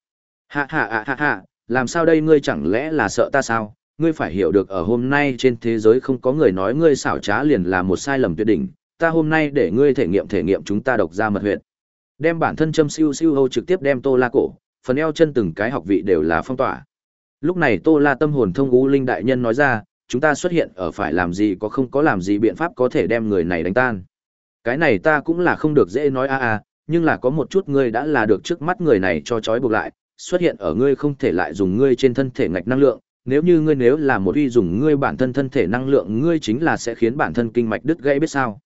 Speaker 1: Hạ hạ hạ hạ hạ, làm sao đây ngươi chẳng lẽ là sợ ta sao? Ngươi phải hiểu được ở hôm nay trên thế giới không có người nói ngươi xảo trá liền là một sai lầm tuyệt đỉnh, ta hôm nay để ngươi thể nghiệm thể nghiệm chúng ta độc ra mật huyệt. Đem bản thân châm siêu siêu hâu trực tiếp đem Tô La cổ, phần eo chân từng cái học vị đều là phong tỏa. Lúc này Tô La tâm hồn thông ngũ linh đại nhân nói ra, chúng ta xuất hiện ở phải làm gì có không có làm gì biện pháp có thể đem người này đánh tan cái này ta cũng là không được dễ nói a a nhưng là có một chút ngươi đã là được trước mắt người này cho trói buộc lại xuất hiện ở ngươi không thể lại dùng ngươi trên thân thể ngạch năng lượng nếu như ngươi nếu là một uy dùng ngươi bản thân thân thể năng lượng ngươi chính là sẽ khiến bản thân kinh mạch đứt gãy biết sao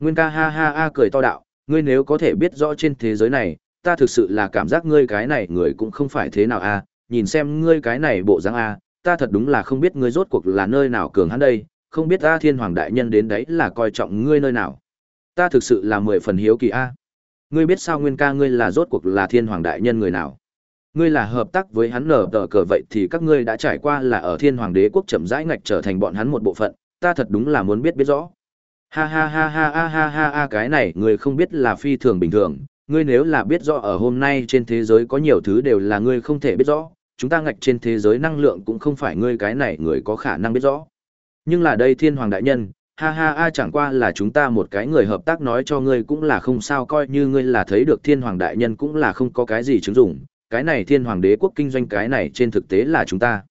Speaker 1: nguyên ca ha ha a cười to đạo ngươi nếu có thể biết rõ trên thế giới này ta thực sự là cảm giác ngươi cái này người cũng không phải thế nào a nhìn xem ngươi cái này bộ dáng a ta thật đúng là không biết ngươi rốt cuộc là nơi nào cường hắn đây không biết ta thiên hoàng đại nhân đến đấy là coi trọng ngươi nơi nào ta thực sự là mười phần hiếu kỳ a ngươi biết sao nguyên ca ngươi là rốt cuộc là thiên hoàng đại nhân người nào ngươi là hợp tác với hắn nở tờ cờ vậy thì các ngươi đã trải qua là ở thiên hoàng đế quốc chậm rãi ngạch trở thành bọn hắn một bộ phận ta thật đúng là muốn biết biết rõ ha ha ha ha ha ha ha ha cái này ngươi không biết là phi thường bình thường ngươi nếu là biết rõ ở hôm nay trên thế giới có nhiều thứ đều là ngươi không thể biết rõ chúng ta ngạch trên thế giới năng lượng cũng không phải ngươi cái này người có khả năng biết rõ nhưng là đây thiên hoàng đại nhân ha ha a chẳng qua là chúng ta một cái người hợp tác nói cho ngươi cũng là không sao coi như ngươi là thấy được thiên hoàng đại nhân cũng là không có cái gì chứng dụng cái này thiên hoàng đế quốc kinh doanh cái này trên thực tế là chúng ta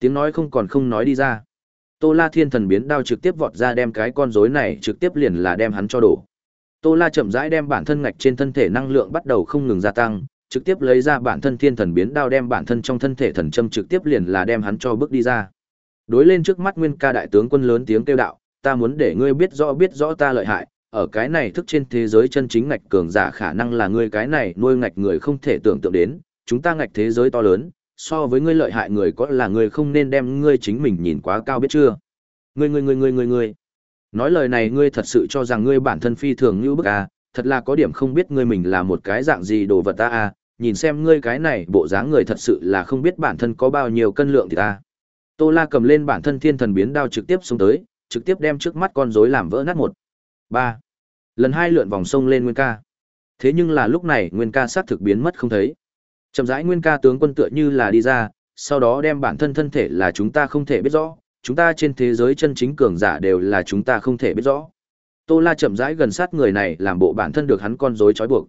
Speaker 1: tiếng nói không còn không nói đi ra tô la thiên thần biến đao trực tiếp vọt ra đem cái con rối này trực tiếp liền là đem hắn cho đổ tô la chậm rãi đem bản thân ngạch trên thân thể năng lượng bắt đầu không ngừng gia tăng trực tiếp lấy ra bản thân thiên thần biến đao đem bản thân trong thân thể thần châm trực tiếp liền là đem hắn cho bước đi ra đối lên trước mắt nguyên ca đại tướng quân lớn tiếng kêu đạo ta muốn để ngươi biết rõ biết rõ ta lợi hại, ở cái này thức trên thế giới chân chính ngạch cường giả khả năng là ngươi cái này nuôi ngạch người không thể tưởng tượng đến, chúng ta ngạch thế giới to lớn, so với ngươi lợi hại người có là ngươi không nên đem ngươi chính mình nhìn quá cao biết chưa? Ngươi ngươi ngươi ngươi ngươi ngươi. Nói lời này ngươi thật sự cho rằng ngươi bản thân phi thường như bức à, thật là có điểm không biết ngươi mình là một cái dạng gì đồ vật ta à, nhìn xem ngươi cái này bộ dáng người thật sự là không biết bản thân có bao nhiêu cân lượng thì ta. Tô La cầm lên bản thân thiên thần biến đao trực tiếp xuống tới, trực tiếp đem trước mắt con rối làm vỡ nát một. ba Lần hai lượn vòng sông lên Nguyên Ca. Thế nhưng là lúc này Nguyên Ca sát thực biến mất không thấy. Chậm rãi Nguyên Ca tướng quân tựa như là đi ra, sau đó đem bản thân thân thể là chúng ta không thể biết rõ, chúng ta trên thế giới chân chính cường giả đều là chúng ta không thể biết rõ. Tô La chậm rãi gần sát người này làm bộ bản thân được hắn con rối trói buộc.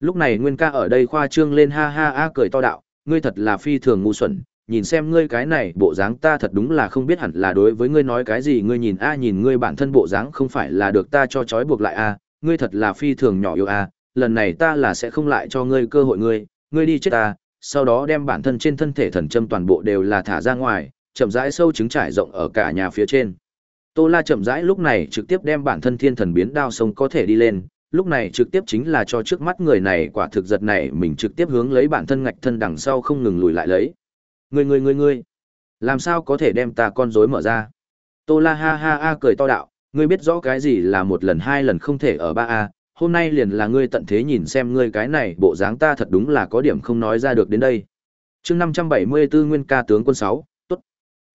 Speaker 1: Lúc này Nguyên Ca ở đây khoa trương lên ha ha a cười to đạo, ngươi thật là phi thường ngu xuẩn, nhìn xem ngươi cái này bộ dáng ta thật đúng là không biết hẳn là đối với ngươi nói cái gì ngươi nhìn a nhìn ngươi bản thân bộ dáng không phải là được ta cho trói buộc lại a ngươi thật là phi thường nhỏ yêu a lần này ta là sẽ không lại cho ngươi cơ hội ngươi ngươi đi chết ta sau đó đem bản thân trên thân thể thần châm toàn bộ đều là thả ra ngoài chậm rãi sâu trứng trải rộng ở cả nhà phía trên tô la chậm rãi lúc này trực tiếp đem bản thân thiên thần biến đao sông có thể đi lên lúc này trực tiếp chính là cho trước mắt người này quả thực giật này mình trực tiếp hướng lấy bản thân ngạch thân đằng sau không ngừng lùi lại lấy Ngươi ngươi ngươi ngươi, làm sao có thể đem ta con rối mở ra? Tô La ha ha ha cười to đạo, ngươi biết rõ cái gì là một lần hai lần không thể ở ba a, hôm nay liền là ngươi tận thế nhìn xem ngươi cái này bộ dáng ta thật đúng là có điểm không nói ra được đến đây. mươi 574 Nguyên ca tướng quân 6, tốt.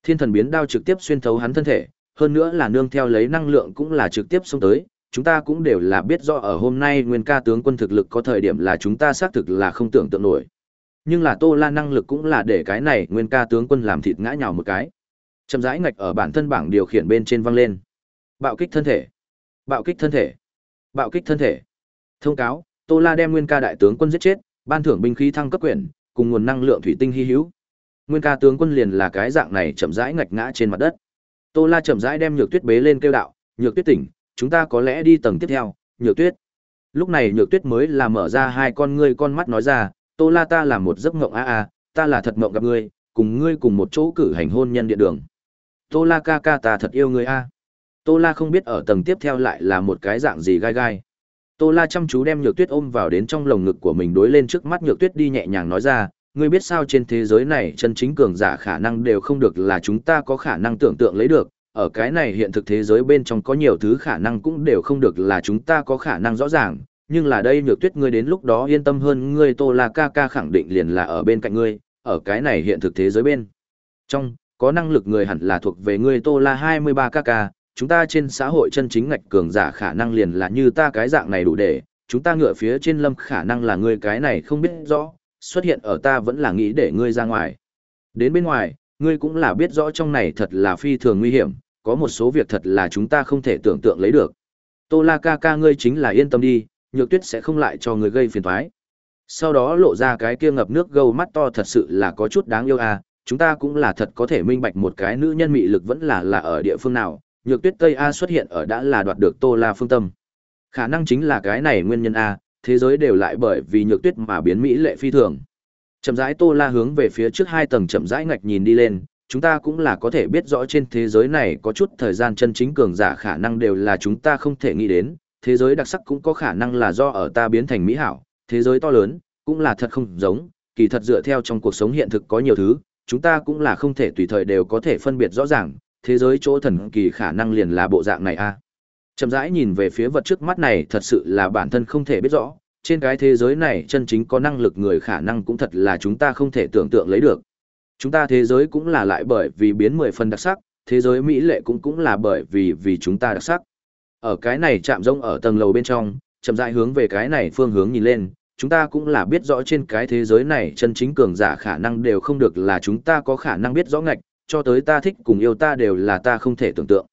Speaker 1: Thiên thần biến đao trực tiếp xuyên thấu hắn thân thể, hơn nữa là nương theo lấy năng lượng cũng là trực tiếp xông tới, chúng ta cũng đều là biết rõ ở hôm nay Nguyên ca tướng quân thực lực có thời điểm là chúng ta xác thực là không tưởng tượng nổi nhưng là tô la năng lực cũng là để cái này nguyên ca tướng quân làm thịt ngã nhào một cái chậm rãi ngạch ở bản thân bảng điều khiển bên trên văng lên bạo kích thân thể bạo kích thân thể bạo kích thân thể thông cáo tô la đem nguyên ca đại tướng quân giết chết ban thưởng binh khí thăng cấp quyền cùng nguồn năng lượng thủy tinh hy hữu nguyên ca tướng quân liền là cái dạng này chậm rãi ngạch ngã trên mặt đất tô la chậm rãi đem nhược tuyết bế lên kêu đạo nhược tuyết tỉnh chúng ta có lẽ đi tầng tiếp theo nhược tuyết lúc này nhược tuyết mới là mở ra hai con ngươi con mắt nói ra tô la ta là một giấc mộng a a ta là thật mộng gặp ngươi cùng ngươi cùng một chỗ cử hành hôn nhân địa đường tô la ca ca ta thật yêu ngươi a à. tô la không biết ở tầng tiếp theo lại là một cái dạng gì gai gai tô la chăm chú đem nhược tuyết ôm vào đến trong lồng ngực của mình đối lên trước mắt nhược tuyết đi nhẹ nhàng nói ra ngươi biết sao trên thế giới này chân chính cường giả khả năng đều không được là chúng ta có khả năng tưởng tượng lấy được ở cái này hiện thực thế giới bên trong có nhiều thứ khả năng cũng đều không được là chúng ta có khả năng rõ ràng nhưng là đây nhược tuyết ngươi đến lúc đó yên tâm hơn ngươi tô la ca ca khẳng định liền là ở bên cạnh ngươi ở cái này hiện thực thế giới bên trong có năng lực người hẳn là thuộc về ngươi tô la hai mươi ba ca ca chúng ta trên xã hội chân chính ngạch cường giả khả năng liền là như ta cái dạng này đủ để chúng ta ngựa phía trên lâm khả năng là ngươi cái này không biết rõ xuất hiện ở ta vẫn là nghĩ để ngươi ra ngoài đến bên ngoài ngươi cũng là biết rõ trong này thật là phi thường nguy hiểm có một số việc thật là chúng ta không thể tưởng tượng lấy được tô la ca ca ngươi chính là yên tâm đi nhược tuyết sẽ không lại cho người gây phiền thoái. Sau đó lộ ra cái kia ngập nước gâu mắt to thật sự là có chút đáng yêu à, chúng ta cũng là thật có thể minh bạch một cái nữ nhân mị lực vẫn là là ở địa phương nào, nhược tuyết Tây A xuất hiện ở đã là đoạt được Tô La phương tâm. Khả năng chính là cái này nguyên nhân à? thế giới đều lại bởi vì nhược tuyết mà biến mỹ lệ phi thường. Chậm rãi Tô La hướng về phía trước hai tầng chậm rãi ngạch nhìn đi lên, chúng ta cũng là có thể biết rõ trên thế giới này có chút thời gian chân chính cường giả khả năng đều là chúng ta không thể nghĩ đến, thế giới đặc sắc cũng có khả năng là do ở ta biến thành mỹ hảo, thế giới to lớn, cũng là thật không giống, kỳ thật dựa theo trong cuộc sống hiện thực có nhiều thứ, chúng ta cũng là không thể tùy thời đều có thể phân biệt rõ ràng, thế giới chỗ thần kỳ khả năng liền là bộ dạng này a. À. Chậm rãi nhìn về phía vật trước mắt này thật sự là bản thân không thể biết rõ, trên cái thế giới này chân chính có năng lực người khả năng cũng thật là chúng ta không thể tưởng tượng lấy được. Chúng ta thế giới cũng là lại bởi vì biến mười phần đặc sắc, thế giới mỹ lệ cũng cũng là bởi vì vì chúng ta đặc sắc. Ở cái này chạm rông ở tầng lầu bên trong, chậm rãi hướng về cái này phương hướng nhìn lên, chúng ta cũng là biết rõ trên cái thế giới này chân chính cường giả khả năng đều không được là chúng ta có khả năng biết rõ ngạch, cho tới ta thích cùng yêu ta đều là ta không thể tưởng tượng.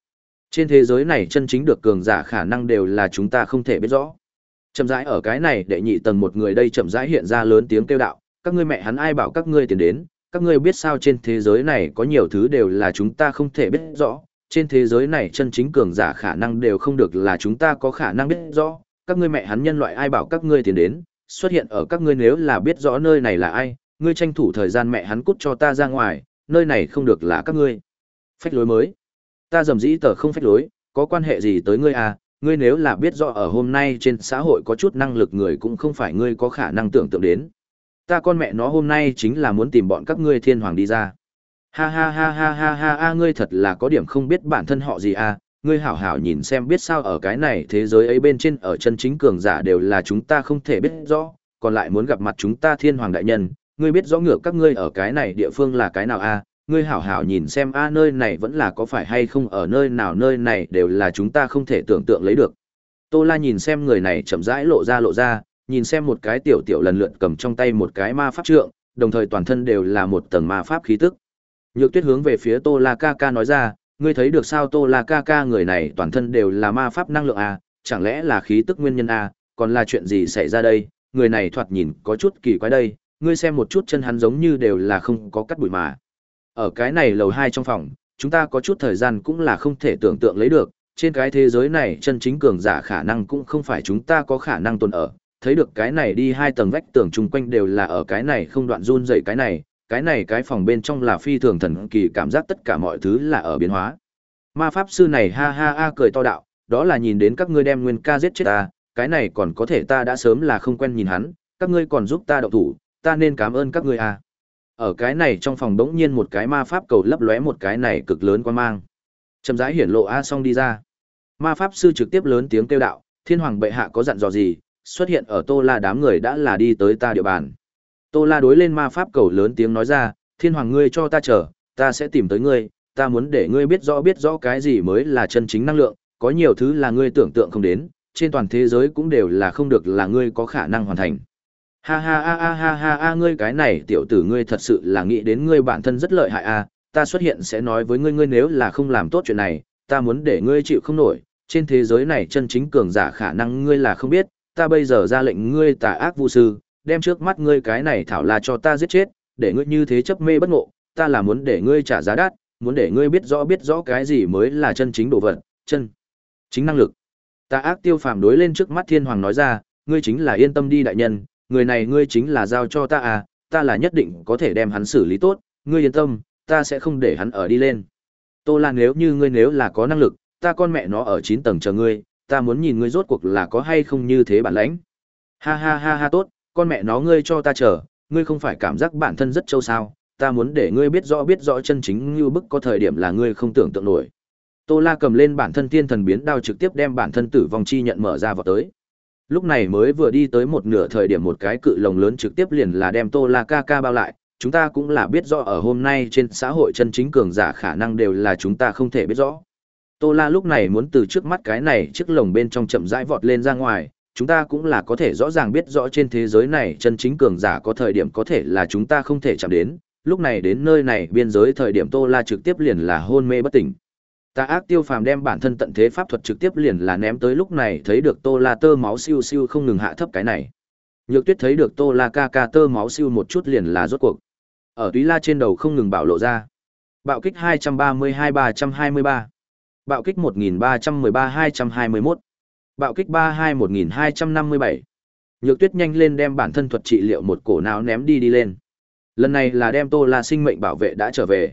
Speaker 1: Trên thế giới này chân chính được cường giả khả năng đều là chúng ta không thể biết rõ. Chậm rãi ở cái này đệ nhị tầng một người đây chậm rãi hiện ra lớn tiếng kêu đạo, các ngươi mẹ hắn ai bảo các ngươi tiền đến, các ngươi biết sao trên thế giới này có nhiều thứ đều là chúng ta không thể biết rõ, trên thế giới này chân chính cường giả khả năng đều không được là chúng ta có khả năng biết rõ, các ngươi mẹ hắn nhân loại ai bảo các ngươi tiến đến, xuất hiện ở các ngươi nếu là biết rõ nơi này là ai, ngươi tranh thủ thời gian mẹ hắn cút cho ta ra ngoài, nơi này không được là các ngươi. Phách lối mới. Ta dầm dĩ tờ không phách lối, có quan hệ gì tới ngươi à, ngươi nếu là biết rõ ở hôm nay trên xã hội có chút năng lực người cũng không phải ngươi có khả năng tưởng tượng đến. Ta con mẹ nó hôm nay chính là muốn tìm bọn các ngươi thiên hoàng đi ra ha ha ha ha ha ha a ngươi thật là có điểm không biết bản thân họ gì à ngươi hảo hảo nhìn xem biết sao ở cái này thế giới ấy bên trên ở chân chính cường giả đều là chúng ta không thể biết rõ còn lại muốn gặp mặt chúng ta thiên hoàng đại nhân ngươi biết rõ ngược các ngươi ở cái này địa phương là cái nào a à? ngươi hảo hảo nhìn xem a à, nơi này vẫn là có phải hay không ở nơi nào nơi này đều là chúng ta không thể tưởng tượng lấy được tô la nhìn xem người này chậm rãi lộ ra lộ ra nhìn xem một cái tiểu tiểu lần lượt cầm trong tay một cái ma pháp trượng đồng thời toàn thân đều là một tầng ma pháp khí tức Nhược Tuyết hướng về phía Tô La Ca Ca nói ra, ngươi thấy được sao Tô La Ca Ca người này toàn thân đều là ma pháp năng lượng à, chẳng lẽ là khí tức nguyên nhân à, còn là chuyện gì xảy ra đây, người này thoạt nhìn có chút kỳ quái đây, ngươi xem một chút chân hắn giống như đều là không có cắt bụi mà. Ở cái này lầu hai trong phòng, chúng ta có chút thời gian cũng là không thể tưởng tượng lấy được, trên cái thế giới này chân chính cường giả khả năng cũng không phải chúng ta có khả năng tồn ở, thấy được cái này đi hai tầng vách tường chung quanh đều là ở cái này không đoạn run dậy cái này, cái này cái phòng bên trong là phi thường thần kỳ cảm giác tất cả mọi thứ là ở biến hóa. Ma pháp sư này ha ha ha cười to đạo, đó là nhìn đến các ngươi đem Nguyên Ca giết chết ta, cái này còn có thể ta đã sớm là không quen nhìn hắn, các ngươi còn giúp ta động thủ, ta nên cảm ơn các ngươi à. Ở cái này trong phòng đống nhiên một cái ma pháp cầu lấp lóe một cái này cực lớn quan mang. trầm rãi hiển lộ A song đi ra. Ma pháp sư trực tiếp lớn tiếng kêu đạo, thiên hoàng bệ hạ có dặn dò gì, xuất hiện ở tô la đám người đã là đi tới ta địa bàn. Tô La đối lên ma pháp cầu lớn tiếng nói ra, "Thiên hoàng ngươi cho ta chờ, ta sẽ tìm tới ngươi, ta muốn để ngươi biết rõ biết rõ cái gì mới là chân chính năng lượng, có nhiều thứ là ngươi tưởng tượng không đến, trên toàn thế giới cũng đều là không được là ngươi có khả năng hoàn thành." Ha ha ha ha ha ha, ha ngươi cái này tiểu tử ngươi thật sự là nghĩ đến ngươi bản thân rất lợi hại a, ta xuất hiện sẽ nói với ngươi ngươi nếu là không làm tốt chuyện này, ta muốn để ngươi chịu không nổi, trên thế giới này chân chính cường giả khả năng ngươi là không biết, ta bây giờ ra lệnh ngươi tà ác vu sư, đem trước mắt ngươi cái này thảo là cho ta giết chết, để ngươi như thế chấp mê bất ngộ, ta là muốn để ngươi trả giá đắt, muốn để ngươi biết rõ biết rõ cái gì mới là chân chính đồ vật, chân chính năng lực. Ta ác tiêu phàm đối lên trước mắt thiên hoàng nói ra, ngươi chính là yên tâm đi đại nhân, người này ngươi chính là giao cho ta à, ta là nhất định có thể đem hắn xử lý tốt, ngươi yên tâm, ta sẽ không để hắn ở đi lên. Tô Lan nếu như ngươi nếu là có năng lực, ta con mẹ nó ở 9 tầng chờ ngươi, ta muốn nhìn ngươi rốt cuộc là có hay không như thế bản lãnh. Ha ha ha ha tốt, con mẹ nó ngươi cho ta chờ, ngươi không phải cảm giác bản thân rất trâu sao, ta muốn để ngươi biết rõ biết rõ chân chính như bức có thời điểm là ngươi không tưởng tượng nổi. Tô La cầm lên bản thân tiên thần biến đao trực tiếp đem bản thân tử vong chi nhận mở ra vào tới. Lúc này mới vừa đi tới một nửa thời điểm một cái cự lồng lớn trực tiếp liền là đem Tô La ca ca bao lại, chúng ta cũng là biết rõ ở hôm nay trên xã hội chân chính cường giả khả năng đều là chúng ta không thể biết rõ. Tô La lúc này muốn từ trước mắt cái này chiếc lồng bên trong chậm rãi vọt lên ra ngoài, chúng ta cũng là có thể rõ ràng biết rõ trên thế giới này chân chính cường giả có thời điểm có thể là chúng ta không thể chạm đến, lúc này đến nơi này biên giới thời điểm Tô La trực tiếp liền là hôn mê bất tỉnh. Tà ác tiêu phàm đem bản thân tận thế pháp thuật trực tiếp liền là ném tới lúc này thấy được Tô La tơ máu siêu siêu không ngừng hạ thấp cái này. Nhược Tuyết thấy được Tô La ca ca tơ máu siêu một chút liền là rốt cuộc. Ở túy la trên đầu không ngừng bạo lộ ra. Bạo kích 232-323. Bạo kích 1313-221. Bạo kích ba hai hai một nghìn trăm năm mươi bảy. Nhược Tuyết nhanh lên đem bản thân thuật trị liệu một cổ não ném đi đi lên. Lần này là đem Tô La sinh mệnh bảo vệ đã trở về.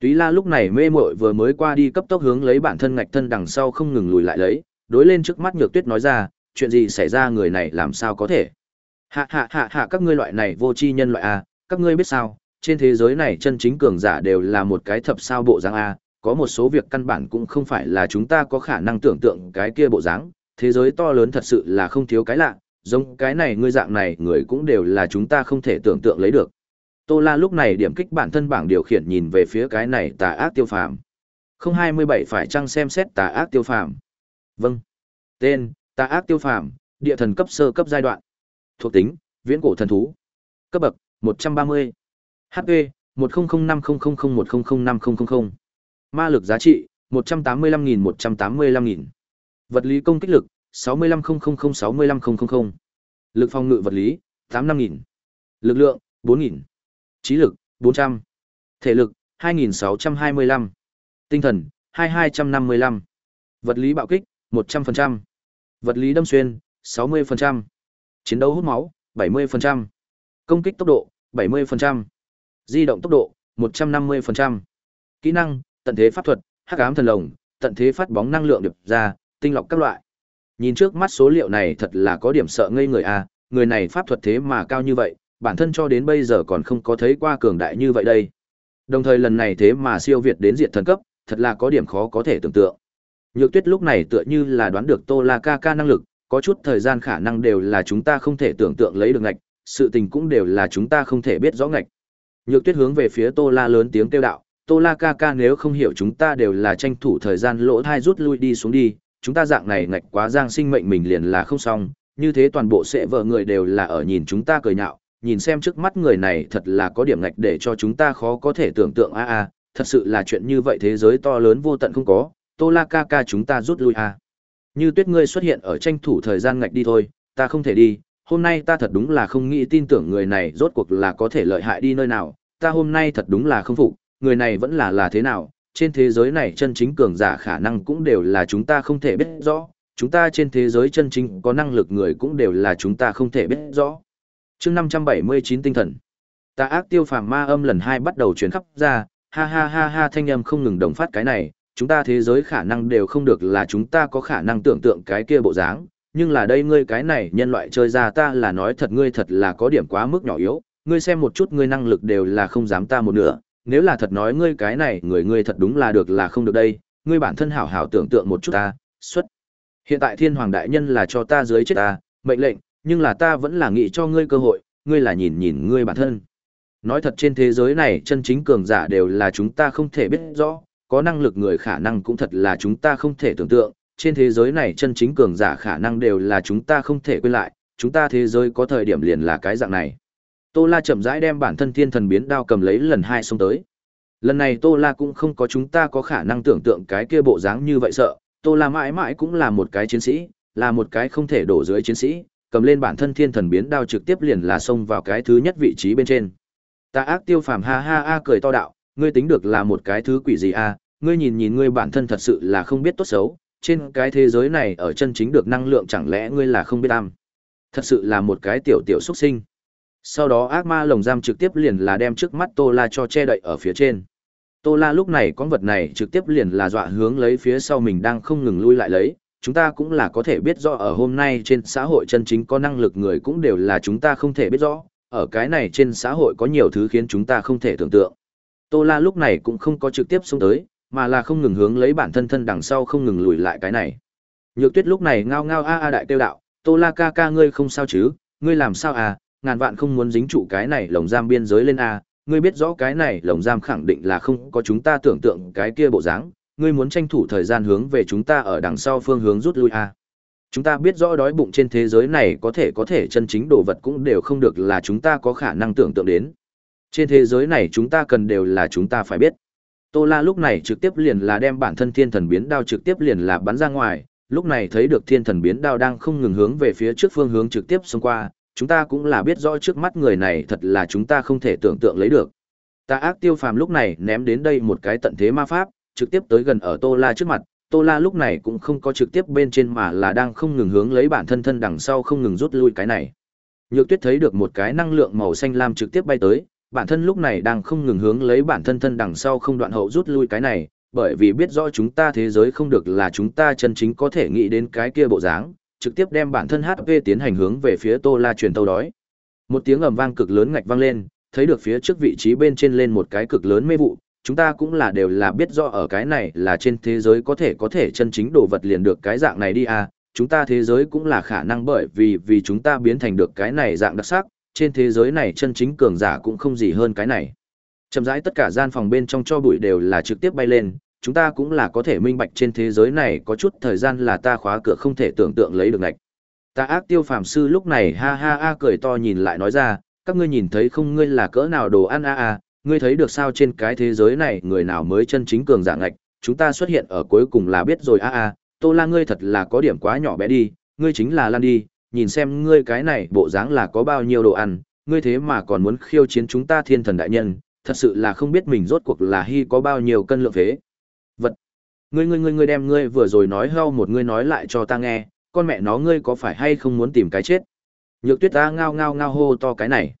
Speaker 1: Túy La lúc này mê muội vừa mới qua đi cấp tốc hướng lấy bản thân ngạch thân đằng sau không ngừng lùi lại lấy, đối lên trước mắt Nhược Tuyết nói ra, chuyện gì xảy ra người này làm sao có thể? Hạ hạ hạ hạ các ngươi loại này vô tri nhân loại a, à, các ngươi biết sao, trên thế giới này chân chính cường giả đều là một cái thập sao bộ dáng a, à, có một số việc căn bản cũng không phải là chúng ta có khả năng tưởng tượng cái kia bộ dáng, thế giới to lớn thật sự là không thiếu cái lạ, giống cái này ngươi dạng này người cũng đều là chúng ta không thể tưởng tượng lấy được. Tô La lúc này điểm kích bản thân bảng điều khiển nhìn về phía cái này tà ác tiêu phàm. Không hai mươi bảy phải chăng xem xét tà ác tiêu phàm? Vâng. Tên, tà ác tiêu phàm, địa thần cấp sơ cấp giai đoạn. Thuộc tính, viễn cổ thần thú. Cấp bậc, một trăm ba mươi HP, một Ma lực giá trị, một trăm tám mươi lăm nghìn một trăm tám mươi lăm nghìn Vật lý công kích lực, 65000 65000. Lực phòng ngự vật lý, 85000. Lực lượng, 4000. Trí lực, 400. Thể lực, 2625. Tinh thần, 2255. Vật lý bạo kích, 100%. Vật lý đâm xuyên, 60%. Chiến đấu hút máu, 70%. Công kích tốc độ, 70%. Di động tốc độ, 150%. Kỹ năng, tận thế pháp thuật, hắc ám thần lồng, tận thế phát bóng năng lượng điệp ra, tinh lọc các loại nhìn trước mắt số liệu này thật là có điểm sợ ngây người à, người này pháp thuật thế mà cao như vậy, bản thân cho đến bây giờ còn không có thấy qua cường đại như vậy đây. Đồng thời lần này thế mà siêu việt đến diện thần cấp, thật là có điểm khó có thể tưởng tượng. Nhược tuyết lúc này tựa như là đoán được Tô La Ca Ca năng lực, có chút thời gian khả năng đều là chúng ta không thể tưởng tượng lấy được ngạch, sự tình cũng đều là chúng ta không thể biết rõ ngạch. Nhược tuyết hướng về phía Tô La lớn tiếng kêu đạo, Tô La Ca Ca nếu không hiểu chúng ta đều là tranh thủ thời gian lỗ thai rút lui đi xuống đi, chúng ta dạng này ngạch quá giang sinh mệnh mình liền là không xong, như thế toàn bộ sẽ vợ người đều là ở nhìn chúng ta cười nhạo, nhìn xem trước mắt người này thật là có điểm ngạch để cho chúng ta khó có thể tưởng tượng a a, thật sự là chuyện như vậy thế giới to lớn vô tận không có, Tô La ca ca chúng ta rút lui a. Như Tuyết ngươi xuất hiện ở tranh thủ thời gian ngạch đi thôi, ta không thể đi, hôm nay ta thật đúng là không nghĩ tin tưởng người này rốt cuộc là có thể lợi hại đi nơi nào, ta hôm nay thật đúng là không phục, người này vẫn là là thế nào, trên thế giới này chân chính cường giả khả năng cũng đều là chúng ta không thể biết rõ, chúng ta trên thế giới chân chính có năng lực người cũng đều là chúng ta không thể biết rõ. chương 579 tinh thần, ta ác tiêu phàm ma âm lần hai bắt đầu chuyển khắp ra, ha ha ha ha thanh âm không ngừng đồng phát cái này, chúng ta thế giới khả năng đều không được là chúng ta có khả năng tưởng tượng cái kia bộ dáng, nhưng là đây ngươi cái này nhân loại chơi ra ta là nói thật ngươi thật là có điểm quá mức nhỏ yếu, ngươi xem một chút ngươi năng lực đều là không dám ta một nửa, nếu là thật nói ngươi cái này người ngươi thật đúng là được là không được đây ngươi bản thân hảo hảo tưởng tượng một chút ta xuất hiện tại thiên hoàng đại nhân là cho ta dưới chết ta mệnh lệnh nhưng là ta vẫn là nghĩ cho ngươi cơ hội ngươi là nhìn nhìn ngươi bản thân nói thật trên thế giới này chân chính cường giả đều là chúng ta không thể biết rõ có năng lực người khả năng cũng thật là chúng ta không thể tưởng tượng trên thế giới này chân chính cường giả khả năng đều là chúng ta không thể quên lại chúng ta thế giới có thời điểm liền là cái dạng này Tô La chậm rãi đem bản thân thiên thần biến đao cầm lấy lần hai xông tới. Lần này Tô La cũng không có chúng ta có khả năng tưởng tượng cái kia bộ dáng như vậy sợ, Tô La mãi mãi cũng là một cái chiến sĩ, là một cái không thể đổ dưới chiến sĩ, cầm lên bản thân thiên thần biến đao trực tiếp liền là xông vào cái thứ nhất vị trí bên trên. Ta ác tiêu phàm ha ha a cười to đạo, ngươi tính được là một cái thứ quỷ gì a, à? ngươi nhìn nhìn ngươi bản thân thật sự là không biết tốt xấu, trên cái thế giới này ở chân chính được năng lượng chẳng lẽ ngươi là không biết am. Thật sự là một cái tiểu tiểu xuất sinh. Sau đó ác ma lồng giam trực tiếp liền là đem trước mắt Tô La cho che đậy ở phía trên. Tô La lúc này con vật này trực tiếp liền là dọa hướng lấy phía sau mình đang không ngừng lui lại lấy. Chúng ta cũng là có thể biết rõ ở hôm nay trên xã hội chân chính có năng lực người cũng đều là chúng ta không thể biết rõ. Ở cái này trên xã hội có nhiều thứ khiến chúng ta không thể tưởng tượng. Tô La lúc này cũng không có trực tiếp xuống tới, mà là không ngừng hướng lấy bản thân thân đằng sau không ngừng lùi lại cái này. Nhược Tuyết lúc này ngao ngao a a đại tiêu đạo, "Tô La ca ca ngươi không sao chứ? Ngươi làm sao à? ngàn vạn không muốn dính trụ cái này lồng giam biên giới lên a, ngươi biết rõ cái này lồng giam khẳng định là không có chúng ta tưởng tượng cái kia bộ dáng, ngươi muốn tranh thủ thời gian hướng về chúng ta ở đằng sau phương hướng rút lui a. Chúng ta biết rõ đói bụng trên thế giới này có thể có thể chân chính đồ vật cũng đều không được là chúng ta có khả năng tưởng tượng đến. Trên thế giới này chúng ta cần đều là chúng ta phải biết. Tô La lúc này trực tiếp liền là đem bản thân thiên thần biến đao trực tiếp liền là bắn ra ngoài, lúc này thấy được thiên thần biến đao đang không ngừng hướng về phía trước phương hướng trực tiếp xông qua, chúng ta cũng là biết rõ trước mắt người này thật là chúng ta không thể tưởng tượng lấy được. Ta ác tiêu phàm lúc này ném đến đây một cái tận thế ma pháp, trực tiếp tới gần ở Tô La trước mặt, Tô La lúc này cũng không có trực tiếp bên trên mà là đang không ngừng hướng lấy bản thân thân đằng sau không ngừng rút lui cái này. Nhược Tuyết thấy được một cái năng lượng màu xanh lam trực tiếp bay tới, bản thân lúc này đang không ngừng hướng lấy bản thân thân đằng sau không đoạn hậu rút lui cái này, bởi vì biết rõ chúng ta thế giới không được là chúng ta chân chính có thể nghĩ đến cái kia bộ dáng, trực tiếp đem bản thân HP tiến hành hướng về phía Tô La truyền tâu đói. Một tiếng ầm vang cực lớn ngạch vang lên, thấy được phía trước vị trí bên trên lên một cái cực lớn mê vụ, chúng ta cũng là đều là biết rõ ở cái này là trên thế giới có thể có thể chân chính đồ vật liền được cái dạng này đi à, chúng ta thế giới cũng là khả năng bởi vì vì chúng ta biến thành được cái này dạng đặc sắc, trên thế giới này chân chính cường giả cũng không gì hơn cái này. Chậm rãi tất cả gian phòng bên trong cho bụi đều là trực tiếp bay lên, chúng ta cũng là có thể minh bạch trên thế giới này có chút thời gian là ta khóa cửa không thể tưởng tượng lấy được ngạch. Ta ác tiêu phàm sư lúc này ha ha a cười to nhìn lại nói ra, các ngươi nhìn thấy không ngươi là cỡ nào đồ ăn a a, ngươi thấy được sao trên cái thế giới này người nào mới chân chính cường giả ngạch, chúng ta xuất hiện ở cuối cùng là biết rồi a a, tô la ngươi thật là có điểm quá nhỏ bé đi, ngươi chính là lan đi, nhìn xem ngươi cái này bộ dáng là có bao nhiêu đồ ăn, ngươi thế mà còn muốn khiêu chiến chúng ta thiên thần đại nhân, thật sự là không biết mình rốt cuộc là hy có bao nhiêu cân lượng phế ngươi ngươi ngươi ngươi đem ngươi vừa rồi nói hao một ngươi nói lại cho ta nghe, con mẹ nó ngươi có phải hay không muốn tìm cái chết. Nhược tuyết ta ngao ngao ngao hô to cái này.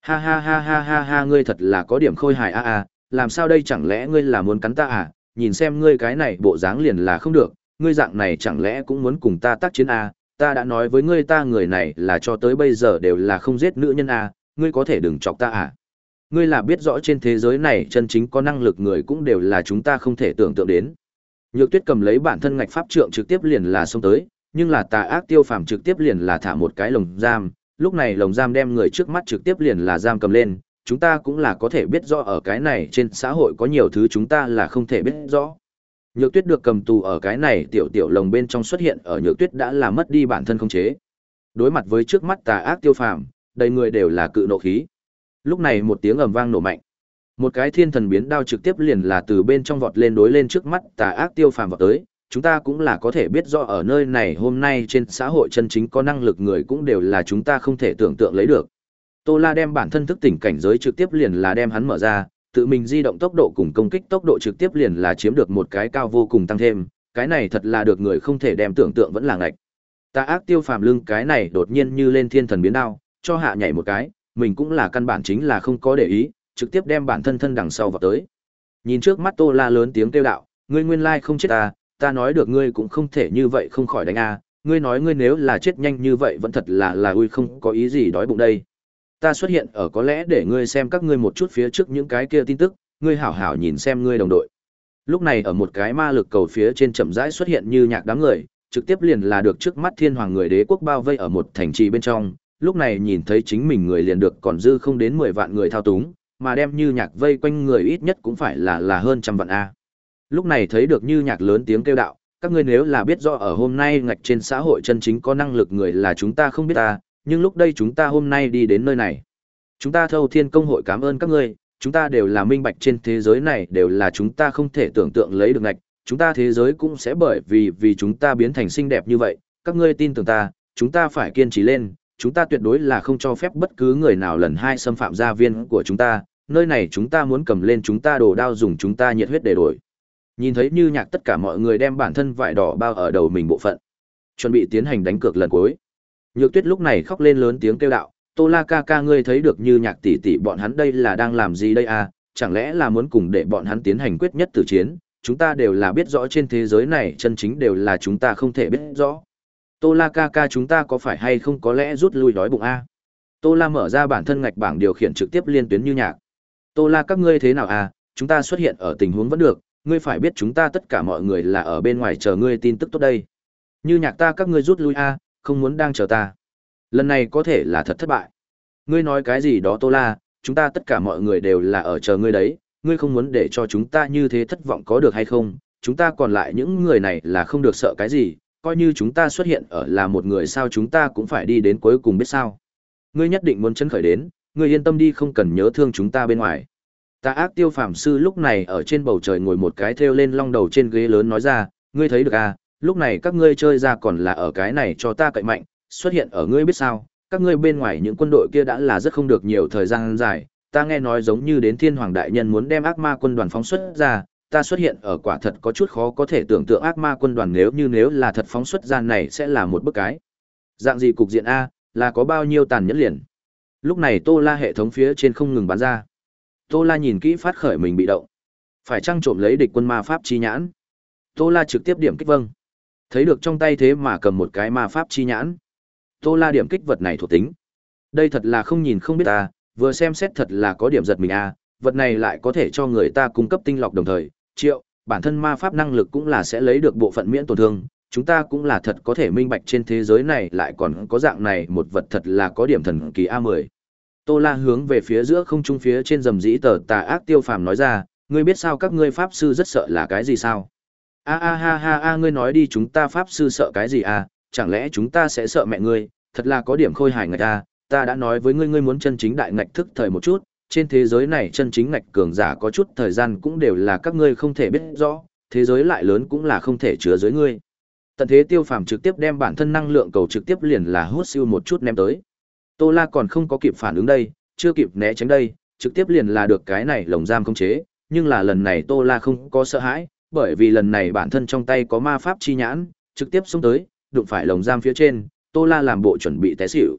Speaker 1: Ha ha ha ha ha ha ngươi thật là có điểm khôi hài a a, làm sao đây chẳng lẽ ngươi là muốn cắn ta à, nhìn xem ngươi cái này bộ dáng liền là không được, ngươi dạng này chẳng lẽ cũng muốn cùng ta tác chiến a, ta đã nói với ngươi ta người này là cho tới bây giờ đều là không giết nữ nhân a, ngươi có thể đừng chọc ta à. Ngươi là biết rõ trên thế giới này chân chính có năng lực người cũng đều là chúng ta không thể tưởng tượng đến Nhược Tuyết cầm lấy bản thân ngạch pháp trượng trực tiếp liền là xông tới, nhưng là tà ác tiêu phàm trực tiếp liền là thả một cái lồng giam, lúc này lồng giam đem người trước mắt trực tiếp liền là giam cầm lên, chúng ta cũng là có thể biết rõ ở cái này trên xã hội có nhiều thứ chúng ta là không thể biết rõ. Nhược Tuyết được cầm tù ở cái này tiểu tiểu lồng bên trong xuất hiện ở Nhược Tuyết đã là mất đi bản thân không chế. Đối mặt với trước mắt tà ác tiêu phàm, đầy người đều là cự nộ khí. Lúc này một tiếng ầm vang nổ mạnh. Một cái thiên thần biến đao trực tiếp liền là từ bên trong vọt lên đối lên trước mắt tà ác tiêu phàm vọt tới, chúng ta cũng là có thể biết rõ ở nơi này hôm nay trên xã hội chân chính có năng lực người cũng đều là chúng ta không thể tưởng tượng lấy được. Tô La đem bản thân thức tỉnh cảnh giới trực tiếp liền là đem hắn mở ra, tự mình di động tốc độ cùng công kích tốc độ trực tiếp liền là chiếm được một cái cao vô cùng tăng thêm, cái này thật là được người không thể đem tưởng tượng vẫn là ngạch. Tà ác tiêu phàm lưng cái này đột nhiên như lên thiên thần biến đao, cho hạ nhảy một cái, mình cũng là căn bản chính là không có để ý, trực tiếp đem bản thân thân đằng sau vào tới. Nhìn trước mắt Tô La lớn tiếng kêu đạo, ngươi nguyên lai không chết ta, à, ta nói được ngươi cũng không thể như vậy không khỏi đánh a, à. ngươi nói ngươi nếu là chết nhanh như vậy vẫn thật là là ui không có ý gì đói bụng đây. Ta xuất hiện ở có lẽ để ngươi xem các ngươi một chút phía trước những cái kia tin tức, ngươi hảo hảo nhìn xem ngươi đồng đội. Lúc này ở một cái ma lực cầu phía trên chậm rãi xuất hiện như nhạc đám người, trực tiếp liền là được trước mắt thiên hoàng người đế quốc bao vây ở một thành trì bên trong, lúc này nhìn thấy chính mình người liền được còn dư không đến 10 vạn người thao túng, mà đem như nhạc vây quanh người ít nhất cũng phải là là hơn trăm vạn a lúc này thấy được như nhạc lớn tiếng kêu đạo các ngươi nếu là biết rõ ở hôm nay ngạch trên xã hội chân chính có năng lực người là chúng ta không biết ta nhưng lúc đây chúng ta hôm nay đi đến nơi này chúng ta thâu thiên công hội cảm ơn các ngươi chúng ta đều là minh bạch trên thế giới này đều là chúng ta không thể tưởng tượng lấy được ngạch chúng ta thế giới cũng sẽ bởi vì vì chúng ta biến thành xinh đẹp như vậy các ngươi tin tưởng ta chúng ta phải kiên trì lên chúng ta tuyệt đối là không cho phép bất cứ người nào lần hai xâm phạm gia viên của chúng ta nơi này chúng ta muốn cầm lên chúng ta đồ đao dùng chúng ta nhiệt huyết để đổi. Nhìn thấy như nhạc tất cả mọi người đem bản thân vải đỏ bao ở đầu mình bộ phận, chuẩn bị tiến hành đánh cược lần cuối. Nhược Tuyết lúc này khóc lên lớn tiếng kêu đạo, "Tô La ca ca ngươi thấy được như nhạc tỷ tỷ bọn hắn đây là đang làm gì đây a à? chẳng lẽ là muốn cùng để bọn hắn tiến hành quyết nhất tử chiến, chúng ta đều là biết rõ trên thế giới này chân chính đều là chúng ta không thể biết rõ." Tô La ca ca chúng ta có phải hay không có lẽ rút lui đói bụng a? À? Tô La mở ra bản thân ngạch bảng điều khiển trực tiếp liên tuyến như nhạc. Tô La các ngươi thế nào à, chúng ta xuất hiện ở tình huống vẫn được, ngươi phải biết chúng ta tất cả mọi người là ở bên ngoài chờ ngươi tin tức tốt đây. Như nhạc ta các ngươi rút lui à, không muốn đang chờ ta. Lần này có thể là thật thất bại. Ngươi nói cái gì đó Tô La, chúng ta tất cả mọi người đều là ở chờ ngươi đấy, ngươi không muốn để cho chúng ta như thế thất vọng có được hay không? Chúng ta còn lại những người này là không được sợ cái gì, coi như chúng ta xuất hiện ở là một người sao chúng ta cũng phải đi đến cuối cùng biết sao. Ngươi nhất định muốn chấn khởi đến, Người yên tâm đi không cần nhớ thương chúng ta bên ngoài. Ta ác tiêu phàm sư lúc này ở trên bầu trời ngồi một cái theo lên long đầu trên ghế lớn nói ra, ngươi thấy được à, lúc này các ngươi chơi ra còn là ở cái này cho ta cậy mạnh, xuất hiện ở ngươi biết sao, các ngươi bên ngoài những quân đội kia đã là rất không được nhiều thời gian dài, ta nghe nói giống như đến thiên hoàng đại nhân muốn đem ác ma quân đoàn phóng xuất ra, ta xuất hiện ở quả thật có chút khó có thể tưởng tượng ác ma quân đoàn nếu như nếu là thật phóng xuất ra này sẽ là một bức cái. Dạng gì cục diện A, là có bao nhiêu tàn nhẫn liền. Lúc này Tô La hệ thống phía trên không ngừng bắn ra. Tô La nhìn kỹ phát khởi mình bị động. Phải chăng trộm lấy địch quân ma pháp chi nhãn? Tô La trực tiếp điểm kích vâng. Thấy được trong tay thế mà cầm một cái ma pháp chi nhãn. Tô La điểm kích vật này thuộc tính. Đây thật là không nhìn không biết ta, vừa xem xét thật là có điểm giật mình a, vật này lại có thể cho người ta cung cấp tinh lọc đồng thời, triệu, bản thân ma pháp năng lực cũng là sẽ lấy được bộ phận miễn tổn thương, chúng ta cũng là thật có thể minh bạch trên thế giới này lại còn có dạng này một vật thật là có điểm thần kỳ A10. Tô La hướng về phía giữa không trung phía trên rầm rĩ tờ tà ác tiêu phàm nói ra, ngươi biết sao các ngươi pháp sư rất sợ là cái gì sao? A a ha ha a ngươi nói đi chúng ta pháp sư sợ cái gì à, chẳng lẽ chúng ta sẽ sợ mẹ ngươi, thật là có điểm khôi hài người ta, à? ta đã nói với ngươi ngươi muốn chân chính đại ngạch thức thời một chút, trên thế giới này chân chính ngạch cường giả có chút thời gian cũng đều là các ngươi không thể biết rõ, thế giới lại lớn cũng là không thể chứa dưới ngươi. Tận thế tiêu phàm trực tiếp đem bản thân năng lượng cầu trực tiếp liền là hút siêu một chút ném tới. Tô La còn không có kịp phản ứng đây, chưa kịp né tránh đây, trực tiếp liền là được cái này lồng giam không chế, nhưng là lần này Tô La không có sợ hãi, bởi vì lần này bản thân trong tay có ma pháp chi nhãn, trực tiếp xuống tới, đụng phải lồng giam phía trên, Tô La làm bộ chuẩn bị té xỉu.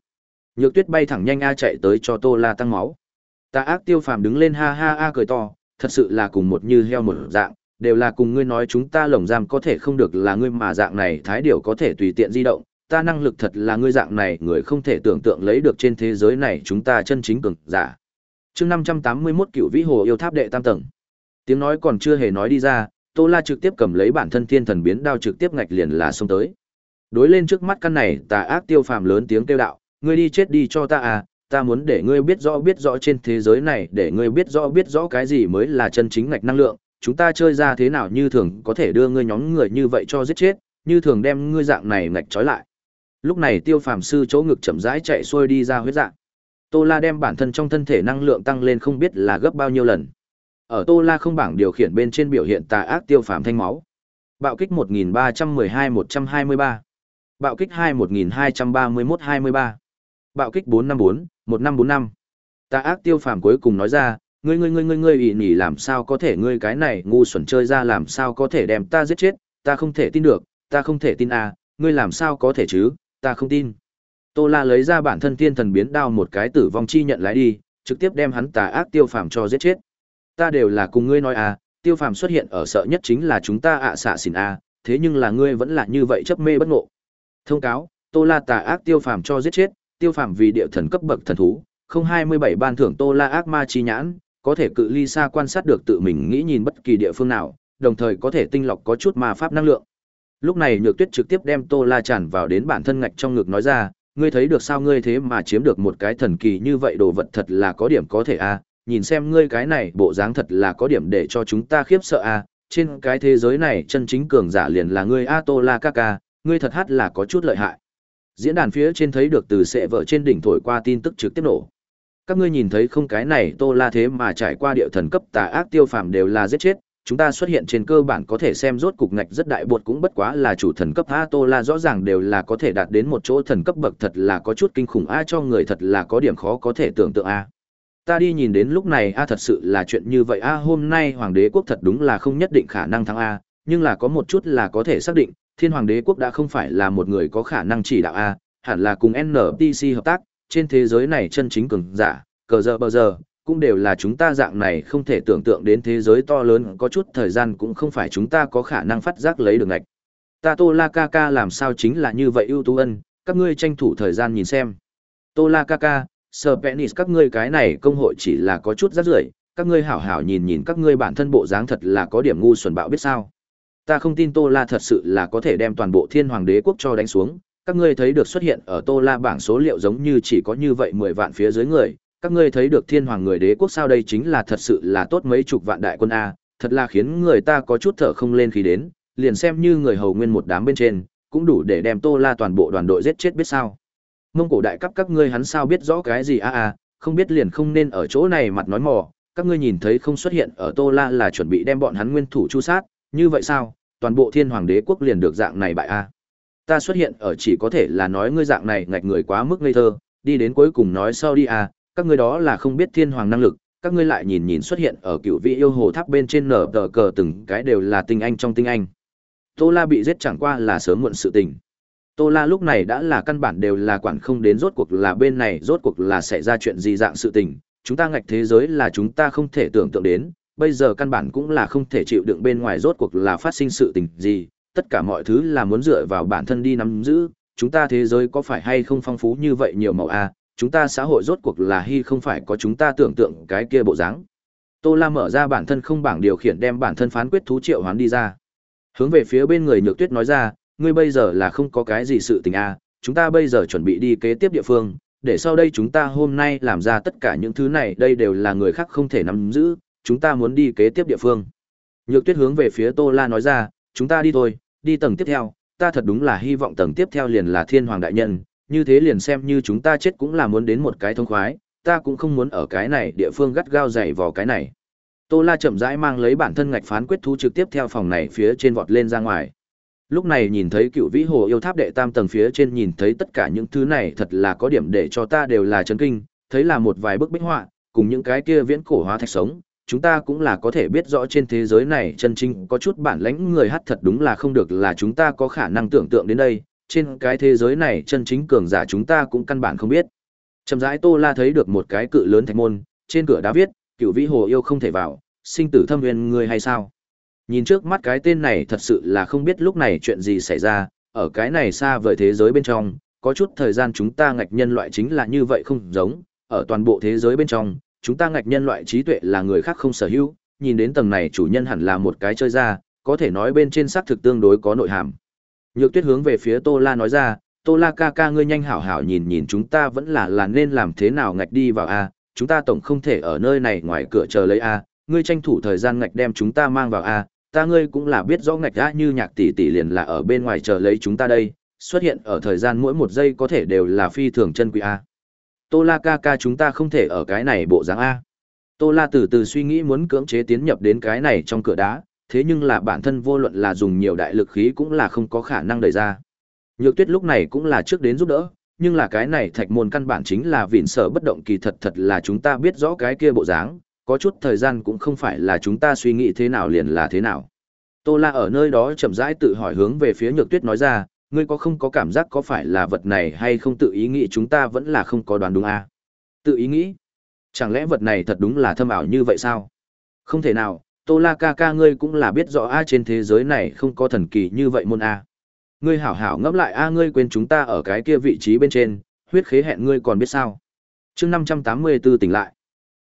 Speaker 1: Nhược Tuyết bay thẳng nhanh a chạy tới cho Tô La tăng máu. tà ác tiêu phàm đứng lên ha ha a cười to, thật sự là cùng một như heo một dạng, đều là cùng ngươi nói chúng ta lồng giam có thể không được là ngươi mà dạng này thái điểu có thể tùy tiện di động, ta năng lực thật là ngươi dạng này người không thể tưởng tượng lấy được trên thế giới này chúng ta chân chính cường giả. Chương 581 cửu Vĩ Hồ yêu tháp đệ tam tầng. Tiếng nói còn chưa hề nói đi ra, Tô La trực tiếp cầm lấy bản thân thiên thần biến đao trực tiếp ngạch liền là xông tới. Đối lên trước mắt căn này, tà ác tiêu phàm lớn tiếng kêu đạo, ngươi đi chết đi cho ta à, ta muốn để ngươi biết rõ biết rõ trên thế giới này, để ngươi biết rõ biết rõ cái gì mới là chân chính ngạch năng lượng, chúng ta chơi ra thế nào như thường có thể đưa ngươi nhóm người như vậy cho giết chết, như thường đem ngươi dạng này ngạch trói lại. Lúc này Tiêu Phàm sư chỗ ngực chậm rãi chạy xuôi đi ra huyết dạng. Tô La đem bản thân trong thân thể năng lượng tăng lên không biết là gấp bao nhiêu lần. Ở Tô La không bảng điều khiển bên trên biểu hiện tà ác Tiêu Phàm thanh máu. Bạo kích 1312-123. Bạo kích 21231-23. Bạo kích 454-1545. Tà ác Tiêu Phàm cuối cùng nói ra, ngươi ngươi ngươi ngươi ngươi ỉ nỉ làm sao có thể ngươi cái này ngu xuẩn chơi ra làm sao có thể đem ta giết chết ta không thể tin được ta không thể tin à ngươi làm sao có thể chứ ta không tin tô la lấy ra bản thân thiên thần biến đao một cái tử vong chi nhận lái đi trực tiếp đem hắn tà ác tiêu phàm cho giết chết ta đều là cùng ngươi nói à tiêu phàm xuất hiện ở sợ nhất chính là chúng ta ạ xạ xỉn à thế nhưng là ngươi vẫn là như vậy chấp mê bất ngộ thông cáo tô la tà ác tiêu phàm cho giết chết tiêu phàm vì địa thần cấp bậc thần thú không hai mươi bảy ban thưởng tô la ác ma chi nhãn có thể cự ly xa quan sát được tự mình nghĩ nhìn bất kỳ địa phương nào, đồng thời có thể tinh lọc có chút ma pháp năng lượng. Lúc này Nhược Tuyết trực tiếp đem Tô La tràn vào đến bản thân ngạch trong ngực nói ra, ngươi thấy được sao ngươi thế mà chiếm được một cái thần kỳ như vậy đồ vật thật là có điểm có thể a, à? nhìn xem ngươi cái này bộ dáng thật là có điểm để cho chúng ta khiếp sợ a, à? trên cái thế giới này chân chính cường giả liền là ngươi a Tô La ca ngươi thật hát là có chút lợi hại. Diễn đàn phía trên thấy được từ sẽ vợ trên đỉnh thổi qua tin tức trực tiếp nổ các ngươi nhìn thấy không cái này tô la thế mà trải qua địa thần cấp tà ác tiêu phàm đều là giết chết chúng ta xuất hiện trên cơ bản có thể xem rốt cục ngạch rất đại bột cũng bất quá là chủ thần cấp a tô la rõ ràng đều là có thể đạt đến một chỗ thần cấp bậc thật là có chút kinh khủng a cho người thật là có điểm khó có thể tưởng tượng a ta đi nhìn đến lúc này a thật sự là chuyện như vậy a hôm nay hoàng đế quốc thật đúng là không nhất định khả năng thắng a nhưng là có một chút là có thể xác định thiên hoàng đế quốc đã không phải là một người có khả năng chỉ đạo a hẳn là cùng npc hợp tác trên thế giới này chân chính cường giả, cờ giờ bờ giờ, cũng đều là chúng ta dạng này không thể tưởng tượng đến thế giới to lớn có chút thời gian cũng không phải chúng ta có khả năng phát giác lấy được ngạch. Ta Tô La Ca Ca làm sao chính là như vậy ưu tú ân, các ngươi tranh thủ thời gian nhìn xem. Tô La Ca Ca, Sir Penis các ngươi cái này công hội chỉ là có chút rắc rưởi, các ngươi hảo hảo nhìn nhìn các ngươi bản thân bộ dáng thật là có điểm ngu xuẩn bạo biết sao. Ta không tin Tô La thật sự là có thể đem toàn bộ thiên hoàng đế quốc cho đánh xuống, các ngươi thấy được xuất hiện ở Tô La bảng số liệu giống như chỉ có như vậy 10 vạn phía dưới người, các ngươi thấy được thiên hoàng người đế quốc sao đây chính là thật sự là tốt mấy chục vạn đại quân a, thật là khiến người ta có chút thở không lên khi đến, liền xem như người hầu nguyên một đám bên trên, cũng đủ để đem Tô La toàn bộ đoàn đội giết chết biết sao. Mông cổ đại cấp các ngươi hắn sao biết rõ cái gì a a, không biết liền không nên ở chỗ này mặt nói mò, các ngươi nhìn thấy không xuất hiện ở Tô La là chuẩn bị đem bọn hắn nguyên thủ chu sát, như vậy sao? Toàn bộ Thiên Hoàng Đế quốc liền được dạng này bại a ta xuất hiện ở chỉ có thể là nói ngươi dạng này ngạch người quá mức ngây thơ đi đến cuối cùng nói sau đi à các ngươi đó là không biết thiên hoàng năng lực các ngươi lại nhìn nhìn xuất hiện ở cựu vị yêu hồ tháp bên trên nở tờ cờ từng cái đều là tinh anh trong tinh anh tô la bị giết chẳng qua là sớm muộn sự tình tô la lúc này đã là căn bản đều là quản không đến rốt cuộc là bên này rốt cuộc là xảy ra chuyện gì dạng sự tình chúng ta ngạch thế giới là chúng ta không thể tưởng tượng đến bây giờ căn bản cũng là không thể chịu đựng bên ngoài rốt cuộc là phát sinh sự tình gì tất cả mọi thứ là muốn dựa vào bản thân đi nắm giữ, chúng ta thế giới có phải hay không phong phú như vậy nhiều màu a, chúng ta xã hội rốt cuộc là hy không phải có chúng ta tưởng tượng cái kia bộ dáng. Tô La mở ra bản thân không bảng điều khiển đem bản thân phán quyết thú triệu hoán đi ra. Hướng về phía bên người Nhược Tuyết nói ra, ngươi bây giờ là không có cái gì sự tình a, chúng ta bây giờ chuẩn bị đi kế tiếp địa phương, để sau đây chúng ta hôm nay làm ra tất cả những thứ này, đây đều là người khác không thể nắm giữ, chúng ta muốn đi kế tiếp địa phương. Nhược Tuyết hướng về phía Tô La nói ra, chúng ta đi thôi, đi tầng tiếp theo, ta thật đúng là hy vọng tầng tiếp theo liền là thiên hoàng đại nhân, như thế liền xem như chúng ta chết cũng là muốn đến một cái thông khoái, ta cũng không muốn ở cái này địa phương gắt gao dày vào cái này. Tô La chậm rãi mang lấy bản thân ngạch phán quyết thú trực tiếp theo phòng này phía trên vọt lên ra ngoài. Lúc này nhìn thấy cựu vĩ hồ yêu tháp đệ tam tầng phía trên nhìn thấy tất cả những thứ này thật là có điểm để cho ta đều là chấn kinh, thấy là một vài bức bích họa, cùng những cái kia viễn cổ hóa thạch sống, chúng ta cũng là có thể biết rõ trên thế giới này chân chính có chút bản lãnh người hát thật đúng là không được là chúng ta có khả năng tưởng tượng đến đây, trên cái thế giới này chân chính cường giả chúng ta cũng căn bản không biết. Chậm rãi Tô La thấy được một cái cự lớn thạch môn, trên cửa đã viết, cựu vĩ hồ yêu không thể vào, sinh tử thâm nguyên người hay sao? Nhìn trước mắt cái tên này thật sự là không biết lúc này chuyện gì xảy ra, ở cái này xa vời thế giới bên trong, có chút thời gian chúng ta ngạch nhân loại chính là như vậy không giống, ở toàn bộ thế giới bên trong, chúng ta ngạch nhân loại trí tuệ là người khác không sở hữu, nhìn đến tầng này chủ nhân hẳn là một cái chơi ra, có thể nói bên trên xác thực tương đối có nội hàm. Nhược Tuyết hướng về phía Tô La nói ra, Tô La ca ca ngươi nhanh hảo hảo nhìn nhìn chúng ta vẫn là là nên làm thế nào ngạch đi vào a, chúng ta tổng không thể ở nơi này ngoài cửa chờ lấy a, ngươi tranh thủ thời gian ngạch đem chúng ta mang vào a, ta ngươi cũng là biết rõ ngạch đã như nhạc tỷ tỷ liền là ở bên ngoài chờ lấy chúng ta đây, xuất hiện ở thời gian mỗi một giây có thể đều là phi thường chân quý a. Tô La ca ca chúng ta không thể ở cái này bộ dáng A. Tô La từ từ suy nghĩ muốn cưỡng chế tiến nhập đến cái này trong cửa đá, thế nhưng là bản thân vô luận là dùng nhiều đại lực khí cũng là không có khả năng đẩy ra. Nhược tuyết lúc này cũng là trước đến giúp đỡ, nhưng là cái này thạch môn căn bản chính là vịn sở bất động kỳ thật thật là chúng ta biết rõ cái kia bộ dáng, có chút thời gian cũng không phải là chúng ta suy nghĩ thế nào liền là thế nào. Tô La ở nơi đó chậm rãi tự hỏi hướng về phía nhược tuyết nói ra, ngươi có không có cảm giác có phải là vật này hay không tự ý nghĩ chúng ta vẫn là không có đoán đúng à? Tự ý nghĩ? Chẳng lẽ vật này thật đúng là thâm ảo như vậy sao? Không thể nào, Tô La ca ca ngươi cũng là biết rõ a à trên thế giới này không có thần kỳ như vậy môn a. À. Ngươi hảo hảo ngẫm lại a à ngươi quên chúng ta ở cái kia vị trí bên trên, huyết khế hẹn ngươi còn biết sao? Chương 584 tỉnh lại.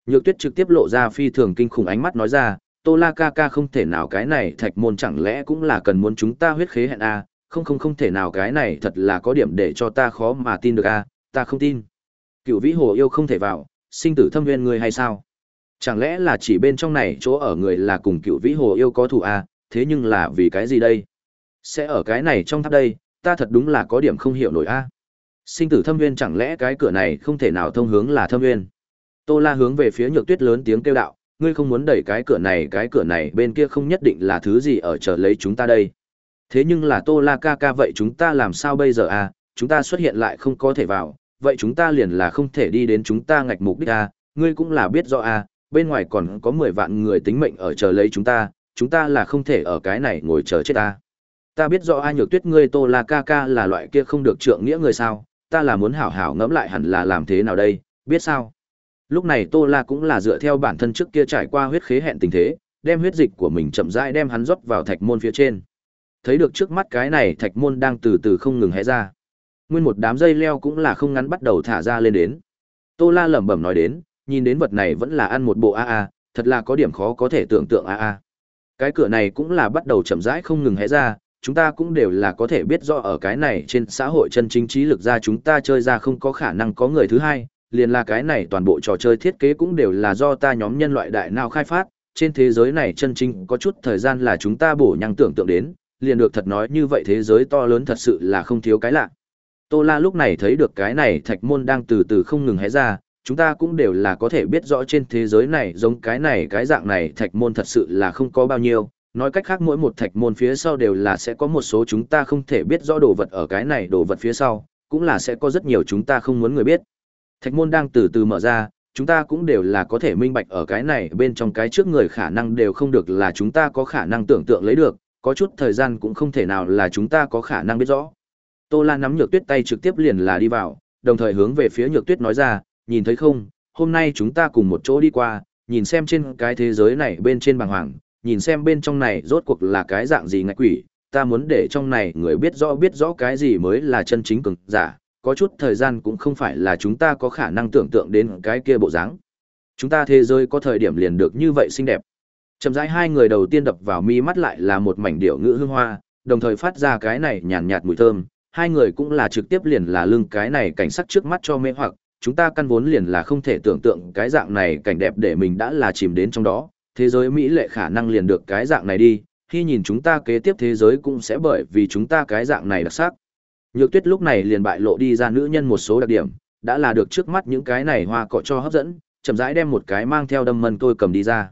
Speaker 1: Nhược Tuyết trực tiếp lộ ra phi thường kinh khủng ánh mắt nói ra, Tô La ca ca không thể nào cái này thạch môn chẳng lẽ cũng là cần muốn chúng ta huyết khế hẹn a, không không không thể nào cái này thật là có điểm để cho ta khó mà tin được a ta không tin cựu vĩ hồ yêu không thể vào sinh tử thâm viên người hay sao chẳng lẽ là chỉ bên trong này chỗ ở người là cùng cựu vĩ hồ yêu có thù a thế nhưng là vì cái gì đây sẽ ở cái này trong tháp đây ta thật đúng là có điểm không hiểu nổi a sinh tử thâm viên chẳng lẽ cái cửa này không thể nào thông hướng là thâm viên tô la hướng về phía nhược tuyết lớn tiếng kêu đạo ngươi không muốn đẩy cái cửa này cái cửa này bên kia không nhất định là thứ gì ở chờ lấy chúng ta đây Thế nhưng là Tô La ca ca vậy chúng ta làm sao bây giờ à, chúng ta xuất hiện lại không có thể vào, vậy chúng ta liền là không thể đi đến chúng ta ngạch mục đích à, ngươi cũng là biết rõ à, bên ngoài còn có 10 vạn người tính mệnh ở chờ lấy chúng ta, chúng ta là không thể ở cái này ngồi chờ chết ta. Ta biết rõ ai nhược tuyết ngươi Tô La ca ca là loại kia không được trượng nghĩa người sao, ta là muốn hảo hảo ngẫm lại hẳn là làm thế nào đây, biết sao? Lúc này Tô La cũng là dựa theo bản thân trước kia trải qua huyết khế hẹn tình thế, đem huyết dịch của mình chậm rãi đem hắn rót vào thạch môn phía trên thấy được trước mắt cái này thạch môn đang từ từ không ngừng hé ra nguyên một đám dây leo cũng là không ngắn bắt đầu thả ra lên đến tô la lẩm bẩm nói đến nhìn đến vật này vẫn là ăn một bộ a a thật là có điểm khó có thể tưởng tượng a a cái cửa này cũng là bắt đầu chậm rãi không ngừng hé ra chúng ta cũng đều là có thể biết rõ ở cái này trên xã hội chân chính trí lực ra chúng ta chơi ra không có khả năng có người thứ hai liền là cái này toàn bộ trò chơi thiết kế cũng đều là do ta nhóm nhân loại đại nào khai phát trên thế giới này chân chính có chút thời gian là chúng ta bổ nhăng tưởng tượng đến liền được thật nói như vậy thế giới to lớn thật sự là không thiếu cái lạ. Tô La lúc này thấy được cái này thạch môn đang từ từ không ngừng hé ra, chúng ta cũng đều là có thể biết rõ trên thế giới này giống cái này cái dạng này thạch môn thật sự là không có bao nhiêu. Nói cách khác mỗi một thạch môn phía sau đều là sẽ có một số chúng ta không thể biết rõ đồ vật ở cái này đồ vật phía sau, cũng là sẽ có rất nhiều chúng ta không muốn người biết. Thạch môn đang từ từ mở ra, chúng ta cũng đều là có thể minh bạch ở cái này bên trong cái trước người khả năng đều không được là chúng ta có khả năng tưởng tượng lấy được, có chút thời gian cũng không thể nào là chúng ta có khả năng biết rõ. Tô La nắm nhược tuyết tay trực tiếp liền là đi vào, đồng thời hướng về phía nhược tuyết nói ra, nhìn thấy không, hôm nay chúng ta cùng một chỗ đi qua, nhìn xem trên cái thế giới này bên trên bàng hoàng, nhìn xem bên trong này rốt cuộc là cái dạng gì ngại quỷ, ta muốn để trong này người biết rõ biết rõ cái gì mới là chân chính cường giả, có chút thời gian cũng không phải là chúng ta có khả năng tưởng tượng đến cái kia bộ dáng. Chúng ta thế giới có thời điểm liền được như vậy xinh đẹp. Chậm rãi hai người đầu tiên đập vào mi mắt lại là một mảnh điệu ngữ hương hoa, đồng thời phát ra cái này nhàn nhạt, mùi thơm, hai người cũng là trực tiếp liền là lưng cái này cảnh sắc trước mắt cho mê hoặc, chúng ta căn vốn liền là không thể tưởng tượng cái dạng này cảnh đẹp để mình đã là chìm đến trong đó, thế giới mỹ lệ khả năng liền được cái dạng này đi, khi nhìn chúng ta kế tiếp thế giới cũng sẽ bởi vì chúng ta cái dạng này đặc sắc. Nhược Tuyết lúc này liền bại lộ đi ra nữ nhân một số đặc điểm, đã là được trước mắt những cái này hoa cọ cho hấp dẫn, chậm rãi đem một cái mang theo đâm mân tôi cầm đi ra.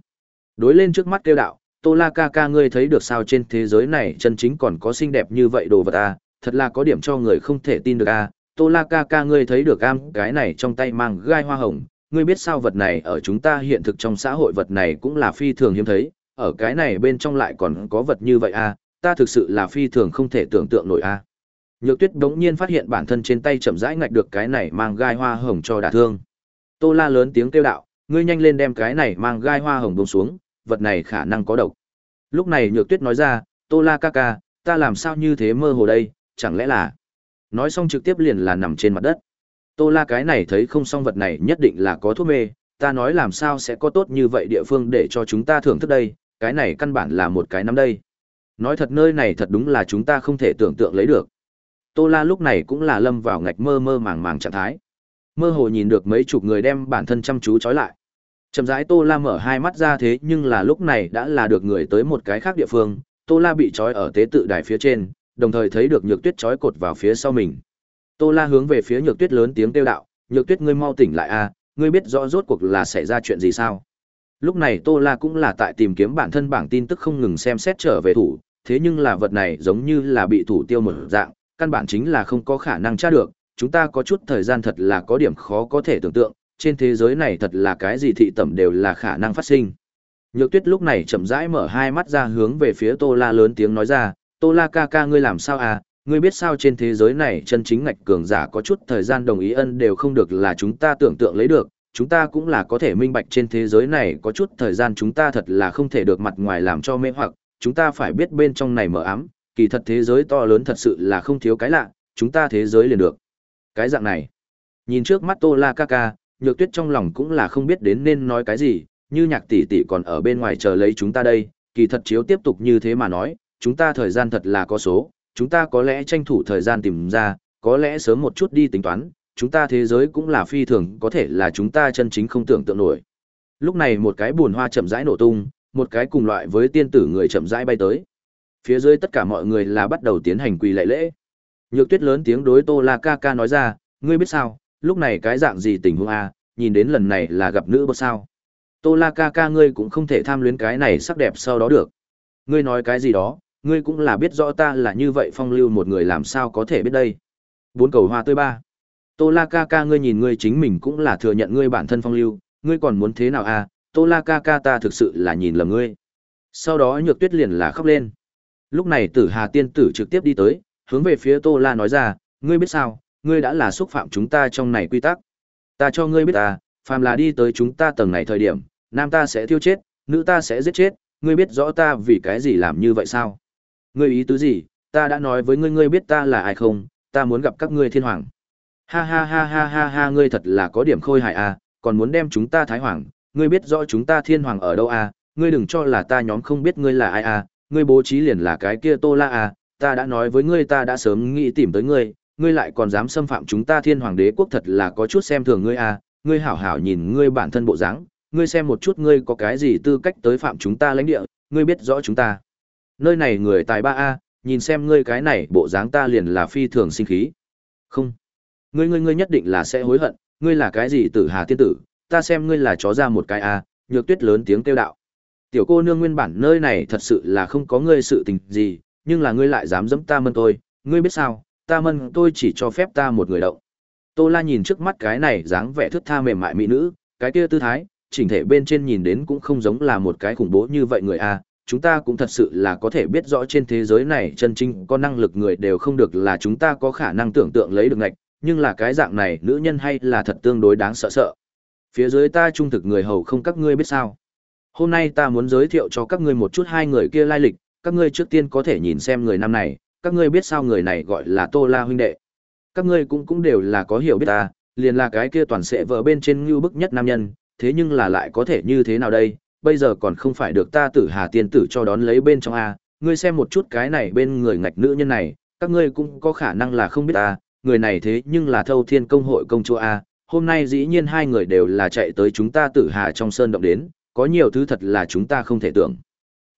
Speaker 1: Đối lên trước mắt kêu đạo, Tô La ca ca ngươi thấy được sao trên thế giới này chân chính còn có xinh đẹp như vậy đồ vật à, thật là có điểm cho người không thể tin được a, à? Tô La ca ca ngươi thấy được am cái này trong tay mang gai hoa hồng, ngươi biết sao vật này ở chúng ta hiện thực trong xã hội vật này cũng là phi thường hiếm thấy, ở cái này bên trong lại còn có vật như vậy a, à? ta thực sự là phi thường không thể tưởng tượng nổi a, à? Nhược tuyết đống nhiên phát hiện bản thân trên tay chậm rãi ngạch được cái này mang gai hoa hồng cho đả thương. Tô la lớn tiếng kêu đạo, ngươi nhanh lên đem cái này mang gai hoa hồng buông xuống, vật này khả năng có độc. Lúc này Nhược Tuyết nói ra, Tô La ca ca, ta làm sao như thế mơ hồ đây, chẳng lẽ là... Nói xong trực tiếp liền là nằm trên mặt đất. Tô La cái này thấy không xong vật này nhất định là có thuốc mê, ta nói làm sao sẽ có tốt như vậy địa phương để cho chúng ta thưởng thức đây, cái này căn bản là một cái nắm đây. Nói thật nơi này thật đúng là chúng ta không thể tưởng tượng lấy được. Tô La lúc này cũng là lâm vào ngạch mơ mơ màng màng trạng thái. Mơ hồ nhìn được mấy chục người đem bản thân chăm chú trói lại. Chậm rãi Tô La mở hai mắt ra thế nhưng là lúc này đã là được người tới một cái khác địa phương, Tô La bị trói ở tế tự đài phía trên, đồng thời thấy được Nhược Tuyết trói cột vào phía sau mình. Tô La hướng về phía Nhược Tuyết lớn tiếng kêu đạo, "Nhược Tuyết ngươi mau tỉnh lại a, ngươi biết rõ rốt cuộc là xảy ra chuyện gì sao?" Lúc này Tô La cũng là tại tìm kiếm bản thân bảng tin tức không ngừng xem xét trở về thủ, thế nhưng là vật này giống như là bị thủ tiêu mở dạng, căn bản chính là không có khả năng tra được, chúng ta có chút thời gian thật là có điểm khó có thể tưởng tượng, trên thế giới này thật là cái gì thị tẩm đều là khả năng phát sinh. Nhược tuyết lúc này chậm rãi mở hai mắt ra hướng về phía Tô La lớn tiếng nói ra, Tô La ca ca ngươi làm sao à, ngươi biết sao trên thế giới này chân chính ngạch cường giả có chút thời gian đồng ý ân đều không được là chúng ta tưởng tượng lấy được, chúng ta cũng là có thể minh bạch trên thế giới này có chút thời gian chúng ta thật là không thể được mặt ngoài làm cho mê hoặc, chúng ta phải biết bên trong này mở ám, kỳ thật thế giới to lớn thật sự là không thiếu cái lạ, chúng ta thế giới liền được. Cái dạng này, nhìn trước mắt Tô La ca ca, nhược tuyết trong lòng cũng là không biết đến nên nói cái gì, như nhạc tỷ tỷ còn ở bên ngoài chờ lấy chúng ta đây, kỳ thật chiếu tiếp tục như thế mà nói, chúng ta thời gian thật là có số, chúng ta có lẽ tranh thủ thời gian tìm ra, có lẽ sớm một chút đi tính toán, chúng ta thế giới cũng là phi thường có thể là chúng ta chân chính không tưởng tượng nổi. Lúc này một cái bùn hoa chậm rãi nổ tung, một cái cùng loại với tiên tử người chậm rãi bay tới. Phía dưới tất cả mọi người là bắt đầu tiến hành quỳ lạy lễ. Nhược Tuyết lớn tiếng đối Tô La Ca Ca nói ra, ngươi biết sao, lúc này cái dạng gì tình huống a nhìn đến lần này là gặp nữ bột sao tô la ca ca ngươi cũng không thể tham luyến cái này sắc đẹp sau đó được ngươi nói cái gì đó ngươi cũng là biết rõ ta là như vậy phong lưu một người làm sao có thể biết đây bốn cầu hoa tươi ba tô la ca ca ngươi nhìn ngươi chính mình cũng là thừa nhận ngươi bản thân phong lưu ngươi còn muốn thế nào a tô la ca ca ta thực sự là nhìn lầm ngươi sau đó nhược tuyết liền là khóc lên lúc này tử hà tiên tử trực tiếp đi tới hướng về phía tô la nói ra ngươi biết sao ngươi đã là xúc phạm chúng ta trong này quy tắc. Ta cho ngươi biết ta, phàm là đi tới chúng ta tầng này thời điểm, nam ta sẽ thiêu chết, nữ ta sẽ giết chết, ngươi biết rõ ta vì cái gì làm như vậy sao? Ngươi ý tứ gì? Ta đã nói với ngươi ngươi biết ta là ai không? Ta muốn gặp các ngươi thiên hoàng. Ha ha ha ha ha ha ngươi thật là có điểm khôi hài à, còn muốn đem chúng ta thái hoàng, ngươi biết rõ chúng ta thiên hoàng ở đâu à, ngươi đừng cho là ta nhóm không biết ngươi là ai à, ngươi bố trí liền là cái kia tô la à, ta đã nói với ngươi ta đã sớm nghĩ tìm tới ngươi, ngươi lại còn dám xâm phạm chúng ta thiên hoàng đế quốc thật là có chút xem thường ngươi à, ngươi hảo hảo nhìn ngươi bản thân bộ dáng, ngươi xem một chút ngươi có cái gì tư cách tới phạm chúng ta lãnh địa, ngươi biết rõ chúng ta. Nơi này người tài ba a, nhìn xem ngươi cái này bộ dáng ta liền là phi thường sinh khí. Không. Ngươi ngươi ngươi nhất định là sẽ hối hận, ngươi là cái gì tử hà tiên tử, ta xem ngươi là chó ra một cái a, nhược tuyết lớn tiếng kêu đạo. Tiểu cô nương nguyên bản nơi này thật sự là không có ngươi sự tình gì, nhưng là ngươi lại dám dẫm ta mân tôi, ngươi biết sao, ta mân tôi chỉ cho phép ta một người động. Tô La nhìn trước mắt cái này dáng vẻ thướt tha mềm mại mỹ nữ, cái kia tư thái, chỉnh thể bên trên nhìn đến cũng không giống là một cái khủng bố như vậy người a, à. chúng ta cũng thật sự là có thể biết rõ trên thế giới này chân chính có năng lực người đều không được là chúng ta có khả năng tưởng tượng lấy được ngạch, nhưng là cái dạng này nữ nhân hay là thật tương đối đáng sợ sợ. Phía dưới ta trung thực người hầu không các ngươi biết sao. Hôm nay ta muốn giới thiệu cho các ngươi một chút hai người kia lai lịch, các ngươi trước tiên có thể nhìn xem người năm này, các ngươi biết sao người này gọi là Tô La huynh đệ. Các ngươi cũng cũng đều là có hiểu biết ta, liền là cái kia toàn sẽ vợ bên trên như bức nhất nam nhân, thế nhưng là lại có thể như thế nào đây, bây giờ còn không phải được ta tử hà tiên tử cho đón lấy bên trong A, ngươi xem một chút cái này bên người ngạch nữ nhân này, các ngươi cũng có khả năng là không biết ta, người này thế nhưng là thâu thiên công hội công chúa A, hôm nay dĩ nhiên hai người đều là chạy tới chúng ta tử hà trong sơn động đến, có nhiều thứ thật là chúng ta không thể tưởng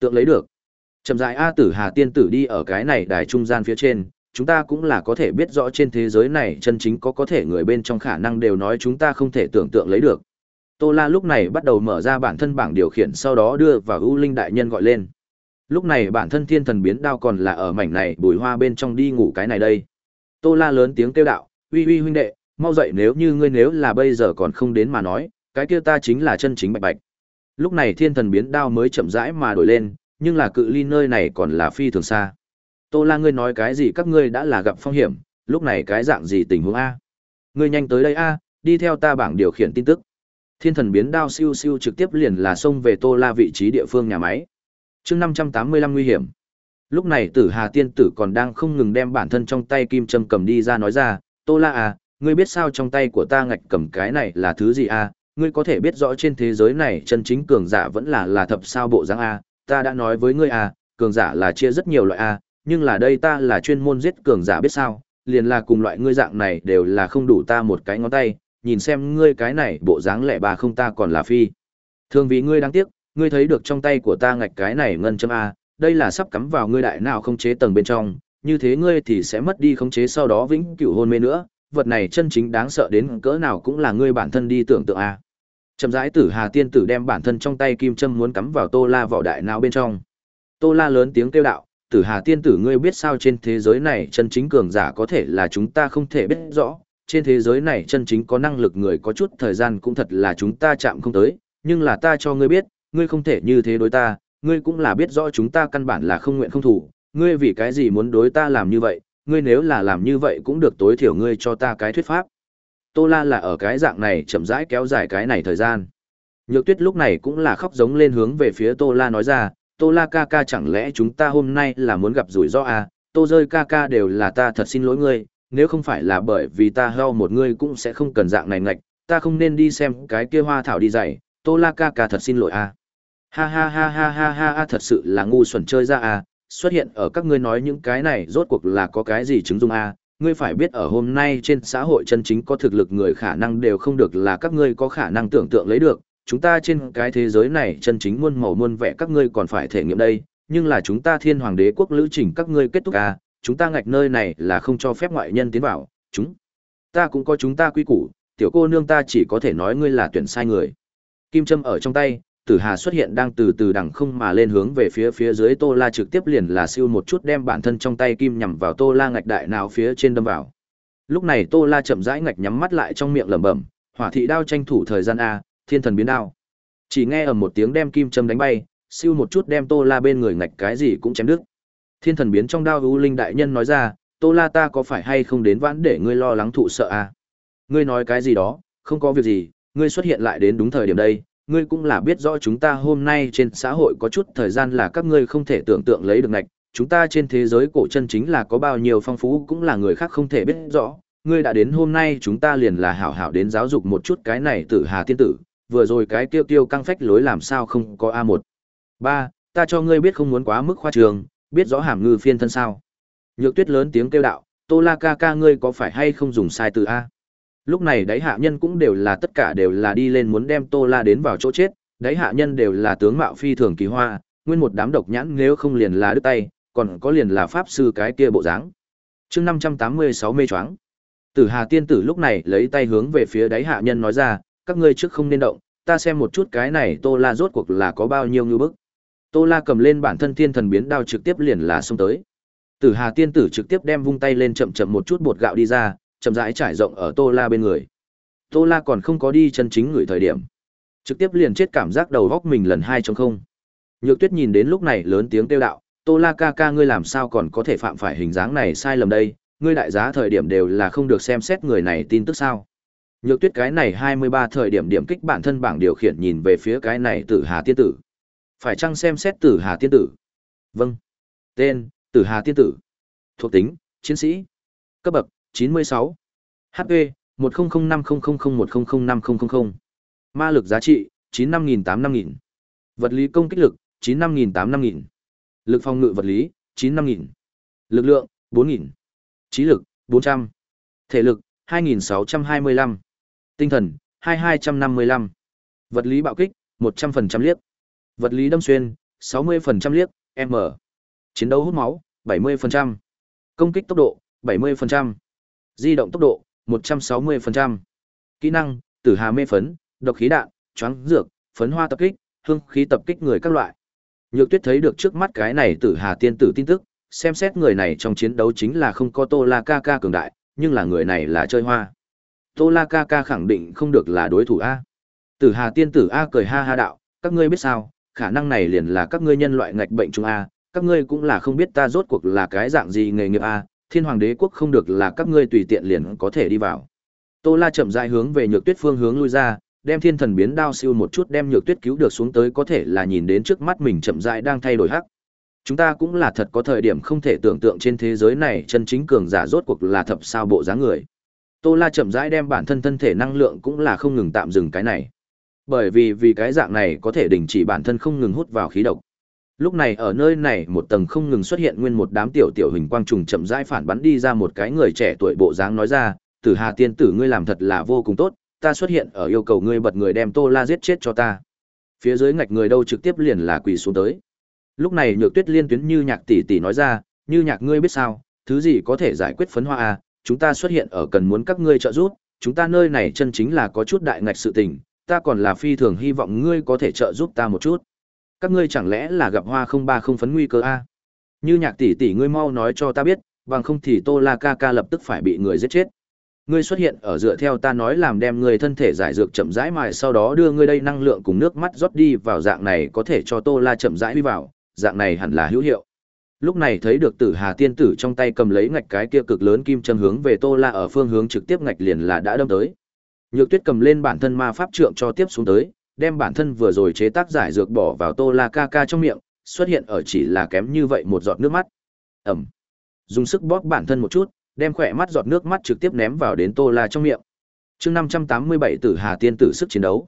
Speaker 1: tượng lấy được. Chậm rãi A Tử Hà tiên tử đi ở cái này đài trung gian phía trên, chúng ta cũng là có thể biết rõ trên thế giới này chân chính có có thể người bên trong khả năng đều nói chúng ta không thể tưởng tượng lấy được. Tô La lúc này bắt đầu mở ra bản thân bảng điều khiển sau đó đưa vào U Linh đại nhân gọi lên. Lúc này bản thân thiên thần biến đao còn là ở mảnh này bùi hoa bên trong đi ngủ cái này đây. Tô La lớn tiếng kêu đạo, uy uy huynh đệ, mau dậy nếu như ngươi nếu là bây giờ còn không đến mà nói, cái kia ta chính là chân chính bạch bạch. Lúc này thiên thần biến đao mới chậm rãi mà đổi lên, nhưng là cự ly nơi này còn là phi thường xa. Tô La ngươi nói cái gì các ngươi đã là gặp phong hiểm, lúc này cái dạng gì tình huống a? Ngươi nhanh tới đây a, đi theo ta bảng điều khiển tin tức. Thiên thần biến đao siêu siêu trực tiếp liền là xông về Tô La vị trí địa phương nhà máy. Chương 585 nguy hiểm. Lúc này Tử Hà tiên tử còn đang không ngừng đem bản thân trong tay kim châm cầm đi ra nói ra, "Tô La à, ngươi biết sao trong tay của ta ngạch cầm cái này là thứ gì a? ngươi có thể biết rõ trên thế giới này chân chính cường giả vẫn là là thập sao bộ dáng a, ta đã nói với ngươi à, cường giả là chia rất nhiều loại à, nhưng là đây ta là chuyên môn giết cường giả biết sao, liền là cùng loại ngươi dạng này đều là không đủ ta một cái ngón tay, nhìn xem ngươi cái này bộ dáng lẻ bà không ta còn là phi. Thường vì ngươi đáng tiếc, ngươi thấy được trong tay của ta ngạch cái này ngân châm à, đây là sắp cắm vào ngươi đại nào không chế tầng bên trong, như thế ngươi thì sẽ mất đi khống chế sau đó vĩnh cửu hôn mê nữa, vật này chân chính đáng sợ đến cỡ nào cũng là ngươi bản thân đi tưởng tượng à chậm rãi tử hà tiên tử đem bản thân trong tay kim châm muốn cắm vào tô la vỏ đại não bên trong tô la lớn tiếng kêu đạo tử hà tiên tử ngươi biết sao trên thế giới này chân chính cường giả có thể là chúng ta không thể biết rõ trên thế giới này chân chính có năng lực người có chút thời gian cũng thật là chúng ta chạm không tới nhưng là ta cho ngươi biết ngươi không thể như thế đối ta ngươi cũng là biết rõ chúng ta căn bản là không nguyện không thủ ngươi vì cái gì muốn đối ta làm như vậy ngươi nếu là làm như vậy cũng được tối thiểu ngươi cho ta cái thuyết pháp Tô La là ở cái dạng này chậm rãi kéo dài cái này thời gian. Nhược Tuyết lúc này cũng là khóc giống lên hướng về phía Tô La nói ra, Tô La ca ca chẳng lẽ chúng ta hôm nay là muốn gặp rủi ro à, Tô rơi ca ca đều là ta thật xin lỗi ngươi, nếu không phải là bởi vì ta heo một ngươi cũng sẽ không cần dạng này ngạch, ta không nên đi xem cái kia hoa thảo đi dạy, Tô La ca ca thật xin lỗi à. Ha ha ha ha ha ha ha thật sự là ngu xuẩn chơi ra à, xuất hiện ở các ngươi nói những cái này rốt cuộc là có cái gì chứng dung à, ngươi phải biết ở hôm nay trên xã hội chân chính có thực lực người khả năng đều không được là các ngươi có khả năng tưởng tượng lấy được, chúng ta trên cái thế giới này chân chính muôn màu muôn vẻ các ngươi còn phải thể nghiệm đây, nhưng là chúng ta thiên hoàng đế quốc lữ trình các ngươi kết thúc à, chúng ta ngạch nơi này là không cho phép ngoại nhân tiến vào, chúng ta cũng có chúng ta quy củ, tiểu cô nương ta chỉ có thể nói ngươi là tuyển sai người. Kim châm ở trong tay, tử hà xuất hiện đang từ từ đằng không mà lên hướng về phía phía dưới tô la trực tiếp liền là siêu một chút đem bản thân trong tay kim nhằm vào tô la ngạch đại nào phía trên đâm vào lúc này tô la chậm rãi ngạch nhắm mắt lại trong miệng lẩm bẩm hỏa thị đao tranh thủ thời gian a thiên thần biến đao chỉ nghe ở một tiếng đem kim châm đánh bay siêu một chút đem tô la bên người ngạch cái gì cũng chém đứt thiên thần biến trong đao u linh đại nhân nói ra tô la ta có phải hay không đến vãn để ngươi lo lắng thụ sợ a ngươi nói cái gì đó không có việc gì ngươi xuất hiện lại đến đúng thời điểm đây ngươi cũng là biết rõ chúng ta hôm nay trên xã hội có chút thời gian là các ngươi không thể tưởng tượng lấy được ngạch, chúng ta trên thế giới cổ chân chính là có bao nhiêu phong phú cũng là người khác không thể biết rõ, ngươi đã đến hôm nay chúng ta liền là hảo hảo đến giáo dục một chút cái này tử hà tiên tử, vừa rồi cái tiêu tiêu căng phách lối làm sao không có a một ba ta cho ngươi biết không muốn quá mức khoa trường, biết rõ hàm ngư phiên thân sao. Nhược tuyết lớn tiếng kêu đạo, tô la ca ca ngươi có phải hay không dùng sai từ A lúc này đáy hạ nhân cũng đều là tất cả đều là đi lên muốn đem tô la đến vào chỗ chết đáy hạ nhân đều là tướng mạo phi thường kỳ hoa nguyên một đám độc nhãn nếu không liền là đứt tay còn có liền là pháp sư cái kia bộ dáng chương năm trăm tám mươi sáu mê choáng tử hà tiên tử lúc này lấy tay hướng về phía đáy hạ nhân nói ra các ngươi trước không nên động ta xem một chút cái này tô la rốt cuộc là có bao nhiêu ngư bức tô la cầm lên bản thân thiên thần biến đao trực tiếp liền là xông tới tử hà tiên tử trực tiếp đem vung tay lên chậm chậm một chút bột gạo đi ra chậm rãi trải rộng ở tô la bên người tô la còn không có đi chân chính người thời điểm trực tiếp liền chết cảm giác đầu góc mình lần hai trong không nhược tuyết nhìn đến lúc này lớn tiếng kêu đạo tô la ca ca ngươi làm sao còn có thể phạm phải hình dáng này sai lầm đây ngươi đại giá thời điểm đều là không được xem xét người này tin tức sao nhược tuyết cái này hai mươi ba thời điểm điểm kích bản thân bảng điều khiển nhìn về phía cái này tử hà tiên tử phải chăng xem xét tử hà tiên tử vâng tên tử hà tiên tử thuộc tính chiến sĩ cấp bậc 96. HP, 10050001005000. Ma lực giá trị, 95 000 Vật lý công kích lực, 95 000 Lực phòng ngự vật lý, 95.000. Lực lượng, 4.000. Trí lực, 400. Thể lực, 2.625. Tinh thần, 2255. Vật lý bạo kích, 100% liếc. Vật lý đâm xuyên, 60% liếc, M. Chiến đấu hút máu, 70%. Công kích tốc độ, 70% di động tốc độ 160%. Kỹ năng, tử hà mê phấn, độc khí đạn, choáng dược, phấn hoa tập kích, hương khí tập kích người các loại. Nhược Tuyết thấy được trước mắt cái này tử hà tiên tử tin tức, xem xét người này trong chiến đấu chính là không có Tô La Ca Ca cường đại, nhưng là người này là chơi hoa. Tô La Ca Ca khẳng định không được là đối thủ A. Tử hà tiên tử A cười ha ha đạo, các ngươi biết sao, khả năng này liền là các ngươi nhân loại ngạch bệnh chúng A, các ngươi cũng là không biết ta rốt cuộc là cái dạng gì nghề nghiệp A, thiên hoàng đế quốc không được là các ngươi tùy tiện liền có thể đi vào. Tô La chậm Dại hướng về Nhược Tuyết phương hướng lui ra, đem thiên thần biến đao siêu một chút đem Nhược Tuyết cứu được xuống tới có thể là nhìn đến trước mắt mình chậm Dại đang thay đổi hắc. Chúng ta cũng là thật có thời điểm không thể tưởng tượng trên thế giới này chân chính cường giả rốt cuộc là thập sao bộ dáng người. Tô La chậm rãi đem bản thân thân thể năng lượng cũng là không ngừng tạm dừng cái này. Bởi vì vì cái dạng này có thể đình chỉ bản thân không ngừng hút vào khí độc. Lúc này ở nơi này một tầng không ngừng xuất hiện nguyên một đám tiểu tiểu hình quang trùng chậm rãi phản bắn đi ra một cái người trẻ tuổi bộ dáng nói ra, từ Hà tiên tử ngươi làm thật là vô cùng tốt, ta xuất hiện ở yêu cầu ngươi bật người đem Tô La giết chết cho ta." Phía dưới ngạch người đâu trực tiếp liền là quỳ xuống tới. Lúc này Nhược Tuyết Liên tuyến như nhạc tỷ tỷ nói ra, "Như nhạc ngươi biết sao, thứ gì có thể giải quyết phấn hoa à, chúng ta xuất hiện ở cần muốn các ngươi trợ giúp, chúng ta nơi này chân chính là có chút đại ngạch sự tình, ta còn là phi thường hy vọng ngươi có thể trợ giúp ta một chút." các ngươi chẳng lẽ là gặp hoa không ba không phấn nguy cơ a như nhạc tỷ tỷ ngươi mau nói cho ta biết bằng không thì tô la ca ca lập tức phải bị người giết chết ngươi xuất hiện ở dựa theo ta nói làm đem người thân thể giải dược chậm rãi mài sau đó đưa ngươi đây năng lượng cùng nước mắt rót đi vào dạng này có thể cho tô la chậm rãi đi vào dạng này hẳn là hữu hiệu lúc này thấy được tử hà tiên tử trong tay cầm lấy ngạch cái kia cực lớn kim châm hướng về tô la ở phương hướng trực tiếp ngạch liền là đã đâm tới nhược tuyết cầm lên bản thân ma pháp trượng cho tiếp xuống tới đem bản thân vừa rồi chế tác giải dược bỏ vào tô la ca ca trong miệng xuất hiện ở chỉ là kém như vậy một giọt nước mắt ẩm dùng sức bóp bản thân một chút đem khỏe mắt giọt nước mắt trực tiếp ném vào đến tô la trong miệng chương năm trăm tám mươi bảy tử hà tiên tử sức chiến đấu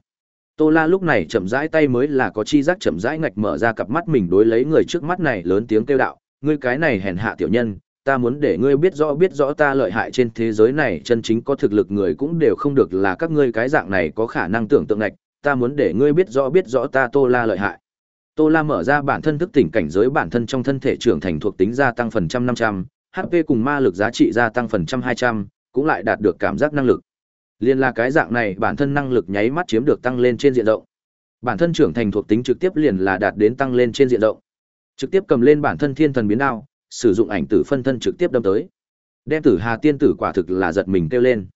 Speaker 1: tô la lúc này chậm rãi tay mới là có chi giác chậm rãi ngạch mở ra cặp mắt mình đối lấy người trước mắt này lớn tiếng kêu đạo ngươi cái này hèn hạ tiểu nhân ta muốn để ngươi biết rõ biết rõ ta lợi hại trên thế giới này chân chính có thực lực người cũng đều không được là các ngươi cái dạng này có khả năng tưởng tượng ngạch ta muốn để ngươi biết rõ biết rõ ta Tô La lợi hại. Tô La mở ra bản thân thức tỉnh cảnh giới bản thân trong thân thể trưởng thành thuộc tính gia tăng phần trăm năm trăm, HP cùng ma lực giá trị gia tăng phần trăm hai trăm, cũng lại đạt được cảm giác năng lực. Liên là cái dạng này bản thân năng lực nháy mắt chiếm được tăng lên trên diện rộng. Bản thân trưởng thành thuộc tính trực tiếp liền là đạt đến tăng lên trên diện rộng. Trực tiếp cầm lên bản thân thiên thần biến đao, sử dụng ảnh tử phân thân trực tiếp đâm tới. Đem tử Hà tiên tử quả thực là giật mình kêu lên.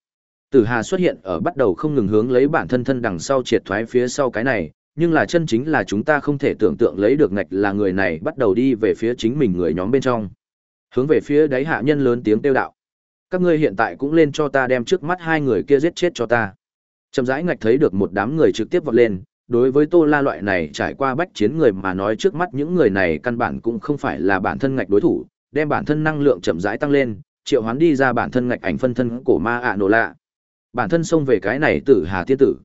Speaker 1: Tử Hà xuất hiện ở bắt đầu không ngừng hướng lấy bản thân thân đằng sau triệt thoái phía sau cái này, nhưng là chân chính là chúng ta không thể tưởng tượng lấy được ngạch là người này bắt đầu đi về phía chính mình người nhóm bên trong. Hướng về phía đáy hạ nhân lớn tiếng kêu đạo. Các ngươi hiện tại cũng lên cho ta đem trước mắt hai người kia giết chết cho ta. Chậm rãi ngạch thấy được một đám người trực tiếp vọt lên, đối với Tô La loại này trải qua bách chiến người mà nói trước mắt những người này căn bản cũng không phải là bản thân ngạch đối thủ, đem bản thân năng lượng chậm rãi tăng lên, triệu hoán đi ra bản thân ngạch ảnh phân thân của ma ạ nổ lạ bản thân xông về cái này tử hà thiên tử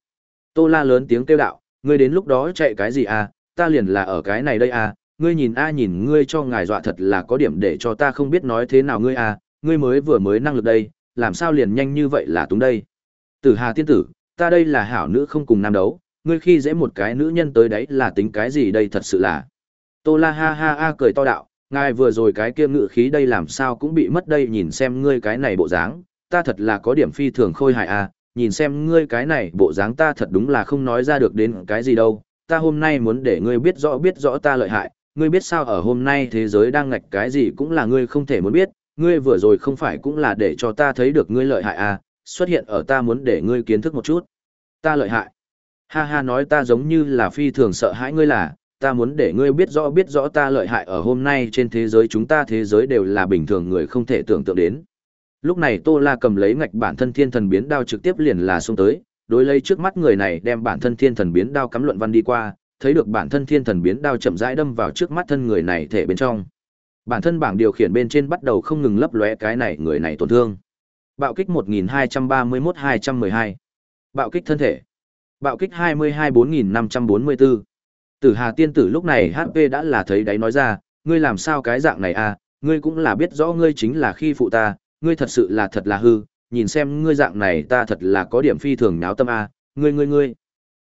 Speaker 1: tô la lớn tiếng kêu đạo ngươi đến lúc đó chạy cái gì à ta liền là ở cái này đây à ngươi nhìn a nhìn ngươi cho ngài dọa thật là có điểm để cho ta không biết nói thế nào ngươi à ngươi mới vừa mới năng lực đây làm sao liền nhanh như vậy là túng đây tử hà thiên tử ta đây là hảo nữ không cùng nam đấu ngươi khi dễ một cái nữ nhân tới đấy là tính cái gì đây thật sự là tô la ha ha a cười to đạo ngài vừa rồi cái kia ngự khí đây làm sao cũng bị mất đây nhìn xem ngươi cái này bộ dáng ta thật là có điểm phi thường khôi hài à, nhìn xem ngươi cái này bộ dáng ta thật đúng là không nói ra được đến cái gì đâu, ta hôm nay muốn để ngươi biết rõ biết rõ ta lợi hại, ngươi biết sao ở hôm nay thế giới đang ngạch cái gì cũng là ngươi không thể muốn biết, ngươi vừa rồi không phải cũng là để cho ta thấy được ngươi lợi hại à, xuất hiện ở ta muốn để ngươi kiến thức một chút. Ta lợi hại. Ha ha nói ta giống như là phi thường sợ hãi ngươi là, ta muốn để ngươi biết rõ biết rõ ta lợi hại ở hôm nay trên thế giới chúng ta thế giới đều là bình thường người không thể tưởng tượng đến. Lúc này Tô La cầm lấy ngạch bản thân thiên thần biến đao trực tiếp liền là xông tới, đối lấy trước mắt người này đem bản thân thiên thần biến đao cắm luận văn đi qua, thấy được bản thân thiên thần biến đao chậm rãi đâm vào trước mắt thân người này thể bên trong. Bản thân bảng điều khiển bên trên bắt đầu không ngừng lấp lóe cái này người này tổn thương. Bạo kích 1231-212. Bạo kích thân thể. Bạo kích 224544. Tử Hà tiên tử lúc này HP đã là thấy đáy nói ra, ngươi làm sao cái dạng này a à?
Speaker 2: ngươi cũng là biết
Speaker 1: rõ ngươi chính là khi phụ ta, ngươi thật sự là thật là hư, nhìn xem ngươi dạng này ta thật là có điểm phi thường náo tâm a, à. ngươi ngươi ngươi.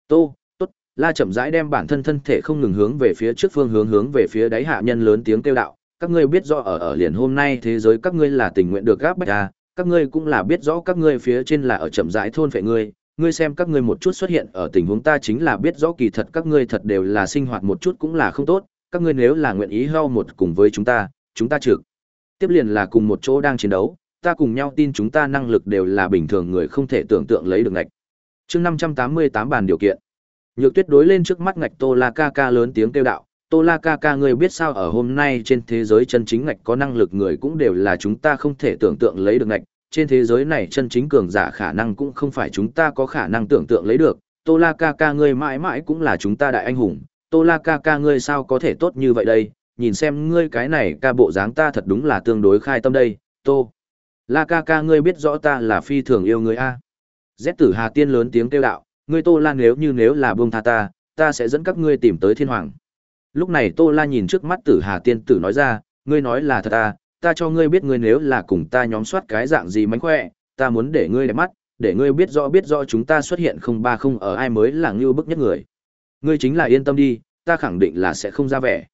Speaker 1: Tô, tốt, La chậm rãi đem bản thân thân thể không ngừng hướng về phía trước phương hướng hướng về phía đáy hạ nhân lớn tiếng kêu đạo, các ngươi biết rõ ở ở liền hôm nay thế giới các ngươi là tình nguyện được gáp bách a, các ngươi cũng là biết rõ các ngươi phía trên là ở chậm rãi thôn phệ ngươi, ngươi xem các ngươi một chút xuất hiện ở tình huống ta chính là biết rõ kỳ thật các ngươi thật đều là sinh hoạt một chút cũng là không tốt, các ngươi nếu là nguyện ý hao một cùng với chúng ta, chúng ta trực tiếp liền là cùng một chỗ đang chiến đấu, ta cùng nhau tin chúng ta năng lực đều là bình thường người không thể tưởng tượng lấy được ngạch. Chương năm trăm tám mươi tám bàn điều kiện. Nhược Tuyết đối lên trước mắt ngạch Tô La Ca Ca lớn tiếng kêu đạo, Tô La Ca Ca ngươi biết sao ở hôm nay trên thế giới chân chính ngạch có năng lực người cũng đều là chúng ta không thể tưởng tượng lấy được ngạch, trên thế giới này chân chính cường giả khả năng cũng không phải chúng ta có khả năng tưởng tượng lấy được, Tô La Ca Ca ngươi mãi mãi cũng là chúng ta đại anh hùng, Tô La Ca Ca ngươi sao có thể tốt như vậy đây, nhìn xem ngươi cái này ca bộ dáng ta thật đúng là tương đối khai tâm đây, Tô. La ca ca ngươi biết rõ ta là phi thường yêu ngươi a. Giết tử Hà Tiên lớn tiếng kêu đạo, ngươi Tô La nếu như nếu là buông tha ta, ta sẽ dẫn các ngươi tìm tới thiên hoàng. Lúc này Tô La nhìn trước mắt tử Hà Tiên tử nói ra, ngươi nói là thật à, ta cho ngươi biết ngươi nếu là cùng ta nhóm soát cái dạng gì mánh khỏe, ta muốn để ngươi đẹp mắt, để ngươi biết rõ biết rõ chúng ta xuất hiện không ba không ở ai mới là ngưu bức nhất người. Ngươi chính là yên tâm đi, ta khẳng định là sẽ không ra vẻ.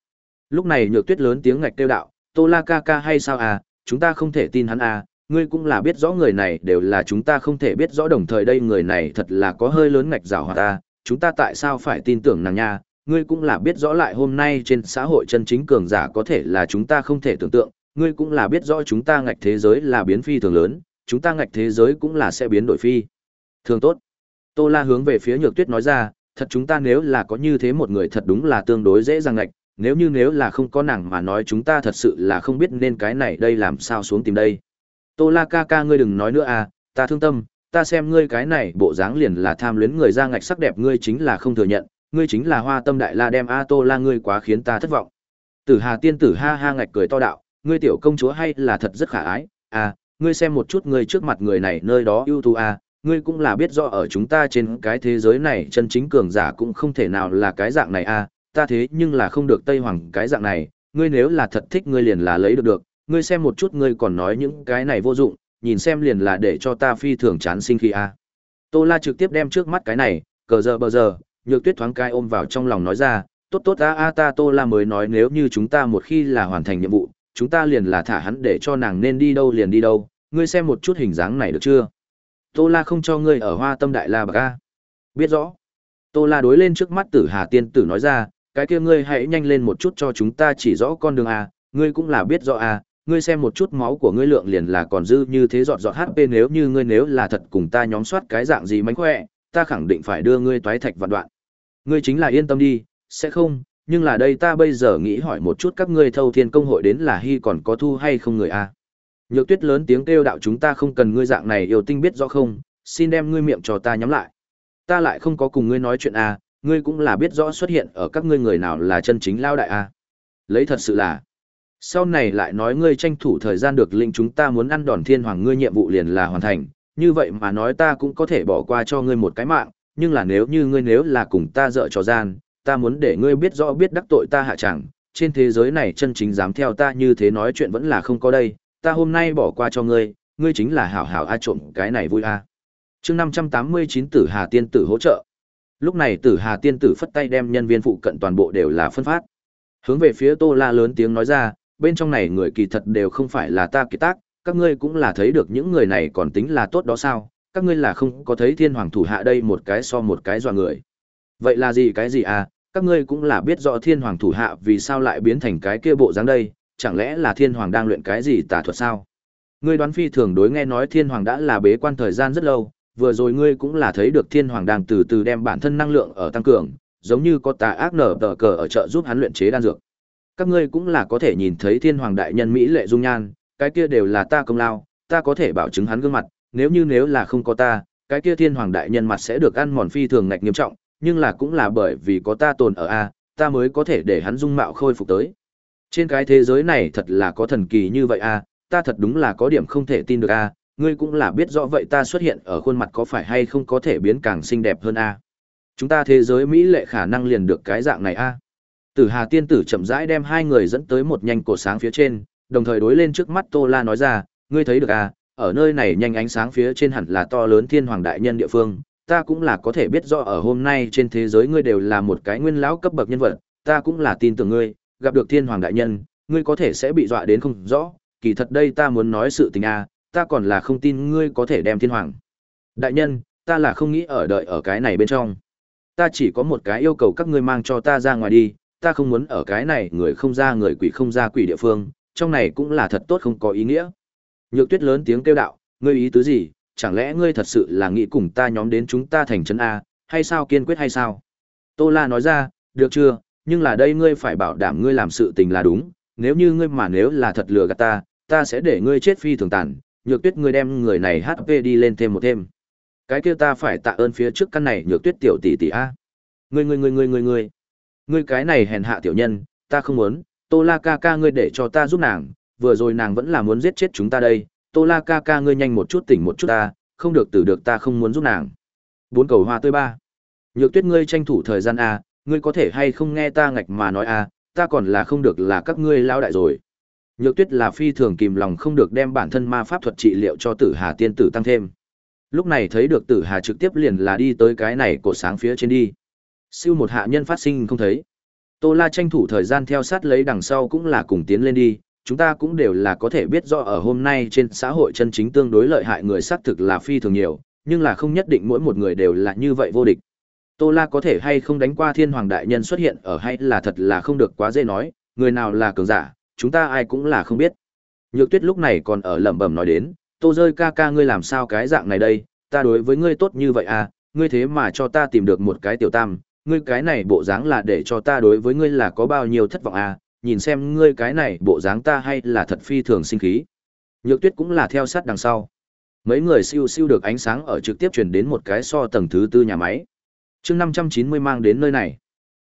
Speaker 1: Lúc này nhược tuyết lớn tiếng ngạch kêu đạo, Tô La ca ca hay sao à, chúng ta không thể tin hắn à, ngươi cũng là biết rõ người này đều là chúng ta không thể biết rõ đồng thời đây người này thật là có hơi lớn ngạch rào hòa ta, chúng ta tại sao phải tin tưởng nàng nha, ngươi cũng là biết rõ lại hôm nay trên xã hội chân chính cường giả có thể là chúng ta không thể tưởng tượng, ngươi cũng là biết rõ chúng ta ngạch thế giới là biến phi thường lớn, chúng ta ngạch thế giới cũng là sẽ biến đổi phi. Thường tốt. Tô La hướng về phía Nhược Tuyết nói ra, thật chúng ta nếu là có như thế một người thật đúng là tương đối dễ dàng ngạch, nếu như nếu là không có nàng mà nói chúng ta thật sự là không biết nên cái này đây làm sao xuống tìm đây. Tô La ca ca ngươi đừng nói nữa à, ta thương tâm, ta xem ngươi cái này bộ dáng liền là tham luyến người ra ngạch sắc đẹp ngươi chính là không thừa nhận, ngươi chính là hoa tâm đại la đem a Tô La ngươi quá khiến ta thất vọng. Tử Hà tiên tử ha ha ngạch cười to đạo, ngươi tiểu công chúa hay là thật rất khả ái, à, ngươi xem một chút ngươi trước mặt người này nơi đó ưu tú à, ngươi cũng là biết rõ ở chúng ta trên cái thế giới này chân chính cường giả cũng không thể nào là cái dạng này à, ta thế nhưng là không được Tây Hoàng cái dạng này, ngươi nếu là thật thích ngươi liền là lấy được được, ngươi xem một chút ngươi còn nói những cái này vô dụng, nhìn xem liền là để cho ta phi thường chán sinh khi a. À. Tô La trực tiếp đem trước mắt cái này, cờ giờ bờ giờ, nhược tuyết thoáng cái ôm vào trong lòng nói ra, tốt tốt ta a ta Tô La mới nói nếu như chúng ta một khi là hoàn thành nhiệm vụ, chúng ta liền là thả hắn để cho nàng nên đi đâu liền đi đâu, ngươi xem một chút hình dáng này được chưa? Tô La không cho ngươi ở Hoa Tâm Đại La Bạc a. Biết rõ. Tô La đối lên trước mắt Tử Hà tiên tử nói ra, cái kia ngươi hãy nhanh lên một chút cho chúng ta chỉ rõ con đường a, ngươi cũng là biết rõ a, ngươi xem một chút máu của ngươi lượng liền là còn dư như thế giọt giọt HP nếu như ngươi nếu là thật cùng ta nhóm soát cái dạng gì mánh khỏe, ta khẳng định phải đưa ngươi toái thạch vạn đoạn. Ngươi chính là yên tâm đi, sẽ không, nhưng là đây ta bây giờ nghĩ hỏi một chút các ngươi thâu thiên công hội đến là hy còn có thu hay không người a Nhược tuyết lớn tiếng kêu đạo chúng ta không cần ngươi dạng này yêu tinh biết rõ không, xin đem ngươi miệng cho ta nhắm lại. Ta lại không có cùng ngươi nói chuyện a ngươi cũng là biết rõ xuất hiện ở các ngươi người nào là chân chính lao đại a Lấy thật sự là, sau này lại nói ngươi tranh thủ thời gian được lĩnh chúng ta muốn ăn đòn thiên hoàng ngươi nhiệm vụ liền là hoàn thành, như vậy mà nói ta cũng có thể bỏ qua cho ngươi một cái mạng, nhưng là nếu như ngươi nếu là cùng ta dợ trò gian, ta muốn để ngươi biết rõ biết đắc tội ta hạ chẳng, trên thế giới này chân chính dám theo ta như thế nói chuyện vẫn là không có đây, ta hôm nay bỏ qua cho ngươi, ngươi chính là hảo hảo a trộm cái này vui a. Chương năm trăm tám mươi chín Tử Hà tiên tử hỗ trợ. Lúc này Tử Hà tiên tử phất tay đem nhân viên phụ cận toàn bộ đều là phân phát. Hướng về phía Tô La lớn tiếng nói ra, bên trong này người kỳ thật đều không phải là ta kỳ tác, các ngươi cũng là thấy được những người này còn tính là tốt đó sao, các ngươi là không có thấy thiên hoàng thủ hạ đây một cái so một cái dọa người. Vậy là gì cái gì à, các ngươi cũng là biết rõ thiên hoàng thủ hạ vì sao lại biến thành cái kia bộ dáng đây, chẳng lẽ là thiên hoàng đang luyện cái gì tà thuật sao? Ngươi đoán phi thường đối nghe nói thiên hoàng đã là bế quan thời gian rất lâu, vừa rồi ngươi cũng là thấy được thiên hoàng đang từ từ đem bản thân năng lượng ở tăng cường, giống như có tà ác nở tờ cờ ở chợ giúp hắn luyện chế đan dược các ngươi cũng là có thể nhìn thấy thiên hoàng đại nhân mỹ lệ dung nhan cái kia đều là ta công lao ta có thể bảo chứng hắn gương mặt nếu như nếu là không có ta cái kia thiên hoàng đại nhân mặt sẽ được ăn mòn phi thường ngạch nghiêm trọng nhưng là cũng là bởi vì có ta tồn ở a ta mới có thể để hắn dung mạo khôi phục tới trên cái thế giới này thật là có thần kỳ như vậy a ta thật đúng là có điểm không thể tin được a ngươi cũng là biết rõ vậy ta xuất hiện ở khuôn mặt có phải hay không có thể biến càng xinh đẹp hơn a chúng ta thế giới mỹ lệ khả năng liền được cái dạng này a Tử Hà tiên tử chậm rãi đem hai người dẫn tới một nhanh cổ sáng phía trên, đồng thời đối lên trước mắt Tô La nói ra, ngươi thấy được à, ở nơi này nhanh ánh sáng phía trên hẳn là to lớn thiên hoàng đại nhân địa phương, ta cũng là có thể biết rõ ở hôm nay trên thế giới ngươi đều là một cái nguyên lão cấp bậc nhân vật, ta cũng là tin tưởng ngươi, gặp được thiên hoàng đại nhân, ngươi có thể sẽ bị dọa đến không rõ, kỳ thật đây ta muốn nói sự tình a, à, ta còn là không tin ngươi có thể đem thiên hoàng. Đại nhân, ta là không nghĩ ở đợi ở cái này bên trong. Ta chỉ có một cái yêu cầu các ngươi mang cho ta ra ngoài đi, ta không muốn ở cái này người không ra người quỷ không ra quỷ địa phương, trong này cũng là thật tốt không có ý nghĩa. Nhược tuyết lớn tiếng kêu đạo, ngươi ý tứ gì, chẳng lẽ ngươi thật sự là nghĩ cùng ta nhóm đến chúng ta thành trấn A, hay sao kiên quyết hay sao? Tô La nói ra, được chưa, nhưng là đây ngươi phải bảo đảm ngươi làm sự tình là đúng, nếu như ngươi mà nếu là thật lừa gạt ta, ta sẽ để ngươi chết phi thường tàn, nhược tuyết ngươi đem người này HP đi lên thêm một thêm. Cái kia ta phải tạ ơn phía trước căn này nhược tuyết tiểu tỷ tỷ A. Ngươi ngươi ngươi ngươi ngươi ngươi. Ngươi cái này hèn hạ tiểu nhân, ta không muốn, Tô La ca ca ngươi để cho ta giúp nàng, vừa rồi nàng vẫn là muốn giết chết chúng ta đây, Tô La ca ca ngươi nhanh một chút tỉnh một chút ta, không được tử được ta không muốn giúp nàng. Bốn cầu hoa tươi ba. Nhược Tuyết ngươi tranh thủ thời gian a, à, ngươi có thể hay không nghe ta ngạch mà nói a, à, ta còn là không được là các ngươi lao đại rồi. Nhược Tuyết là phi thường kìm lòng không được đem bản thân ma pháp thuật trị liệu cho Tử Hà tiên tử tăng thêm. Lúc này thấy được Tử Hà trực tiếp liền là đi tới cái này cột sáng phía trên đi siêu một hạ nhân phát sinh không thấy. Tô La tranh thủ thời gian theo sát lấy đằng sau cũng là cùng tiến lên đi, chúng ta cũng đều là có thể biết rõ ở hôm nay trên xã hội chân chính tương đối lợi hại người xác thực là phi thường nhiều, nhưng là không nhất định mỗi một người đều là như vậy vô địch. Tô La có thể hay không đánh qua thiên hoàng đại nhân xuất hiện ở hay là thật là không được quá dễ nói, người nào là cường giả, chúng ta ai cũng là không biết. Nhược tuyết lúc này còn ở lẩm bẩm nói đến, tô rơi ca ca ngươi làm sao cái dạng này đây, ta đối với ngươi tốt như vậy à, ngươi thế mà cho ta tìm được một cái tiểu tam, ngươi cái này bộ dáng là để cho ta đối với ngươi là có bao nhiêu thất vọng à, nhìn xem ngươi cái này bộ dáng ta hay là thật phi thường sinh khí. Nhược tuyết cũng là theo sát đằng sau. Mấy người siêu siêu được ánh sáng ở trực tiếp truyền đến một cái so tầng thứ tư nhà máy. chương năm trăm chín mươi mang đến nơi này.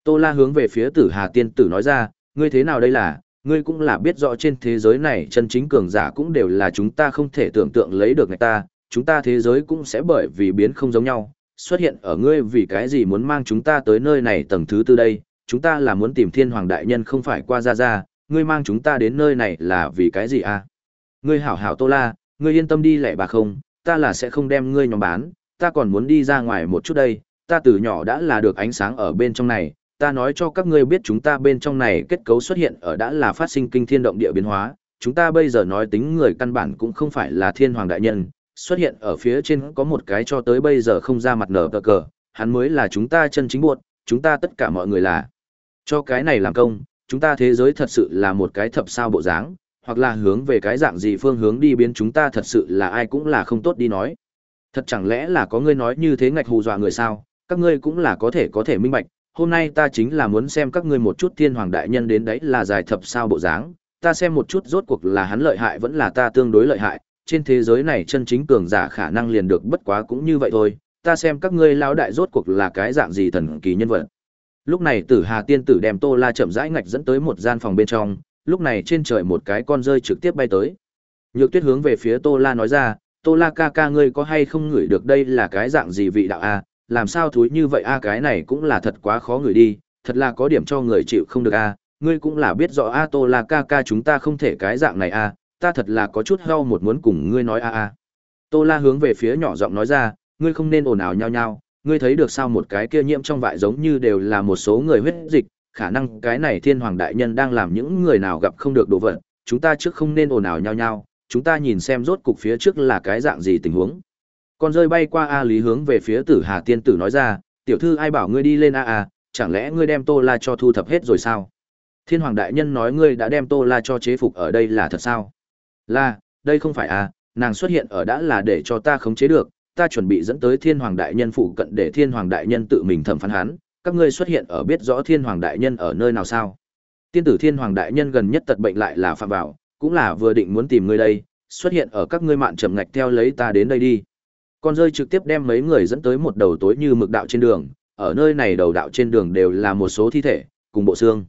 Speaker 1: Tô La hướng về phía tử Hà Tiên Tử nói ra, ngươi thế nào đây là, ngươi cũng là biết rõ trên thế giới này chân chính cường giả cũng đều là chúng ta không thể tưởng tượng lấy được người ta, chúng ta thế giới cũng sẽ bởi vì biến không giống nhau, xuất hiện ở ngươi vì cái gì muốn mang chúng ta tới nơi này tầng thứ tư đây, chúng ta là muốn tìm thiên hoàng đại nhân không phải qua ra ra, ngươi mang chúng ta đến nơi này là vì cái gì à? Ngươi hảo hảo tô la, ngươi yên tâm đi lẻ bà không, ta là sẽ không đem ngươi nhóm bán, ta còn muốn đi ra ngoài một chút đây, ta từ nhỏ đã là được ánh sáng ở bên trong này, ta nói cho các ngươi biết chúng ta bên trong này kết cấu xuất hiện ở đã là phát sinh kinh thiên động địa biến hóa, chúng ta bây giờ nói tính người căn bản cũng không phải là thiên hoàng đại nhân, xuất hiện ở phía trên có một cái cho tới bây giờ không ra mặt nở cờ cờ, hắn mới là chúng ta chân chính buộc, chúng ta tất cả mọi người là. Cho cái này làm công, chúng ta thế giới thật sự là một cái thập sao bộ dáng, hoặc là hướng về cái dạng gì phương hướng đi biến chúng ta thật sự là ai cũng là không tốt đi nói. Thật chẳng lẽ là có ngươi nói như thế ngạch hù dọa người sao, các ngươi cũng là có thể có thể minh bạch, hôm nay ta chính là muốn xem các ngươi một chút thiên hoàng đại nhân đến đấy là dài thập sao bộ dáng, ta xem một chút rốt cuộc là hắn lợi hại vẫn là ta tương đối lợi hại, trên thế giới này chân chính cường giả khả năng liền được bất quá cũng như vậy thôi, ta xem các ngươi lão đại rốt cuộc là cái dạng gì thần kỳ nhân vật. Lúc này Tử Hà tiên tử đem Tô La chậm rãi ngạch dẫn tới một gian phòng bên trong, lúc này trên trời một cái con rơi trực tiếp bay tới. Nhược Tuyết hướng về phía Tô La nói ra, "Tô La ca ca ngươi có hay không ngửi được đây là cái dạng gì vị đạo a, làm sao thối như vậy a cái này cũng là thật quá khó ngửi đi, thật là có điểm cho người chịu không được a, ngươi cũng là biết rõ a Tô La ca ca chúng ta không thể cái dạng này a, ta thật là có chút hau một muốn cùng ngươi nói a a. À. Tô La hướng về phía nhỏ giọng nói ra, ngươi không nên ồn ào nhao nhao. ngươi thấy được sao một cái kia nhiễm trong vại giống như đều là một số người huyết dịch, khả năng cái này thiên hoàng đại nhân đang làm những người nào gặp không được đồ vật, chúng ta trước không nên ồn ào nhao nhao. chúng ta nhìn xem rốt cục phía trước là cái dạng gì tình huống. Con rơi bay qua A Lý hướng về phía tử Hà Tiên Tử nói ra, tiểu thư ai bảo ngươi đi lên A A, chẳng lẽ ngươi đem Tô La cho thu thập hết rồi sao? Thiên hoàng đại nhân nói ngươi đã đem Tô La cho chế phục ở đây là thật sao? Là, đây không phải à, nàng xuất hiện ở đã là để cho ta khống chế được, ta chuẩn bị dẫn tới Thiên Hoàng đại nhân phụ cận để Thiên Hoàng đại nhân tự mình thẩm phán hắn, các ngươi xuất hiện ở biết rõ Thiên Hoàng đại nhân ở nơi nào sao? Tiên tử Thiên Hoàng đại nhân gần nhất tật bệnh lại là phạm vào, cũng là vừa định muốn tìm ngươi đây, xuất hiện ở các ngươi mạn trầm ngạch theo lấy ta đến đây đi. Con rơi trực tiếp đem mấy người dẫn tới một đầu tối như mực đạo trên đường, ở nơi này đầu đạo trên đường đều là một số thi thể, cùng bộ xương.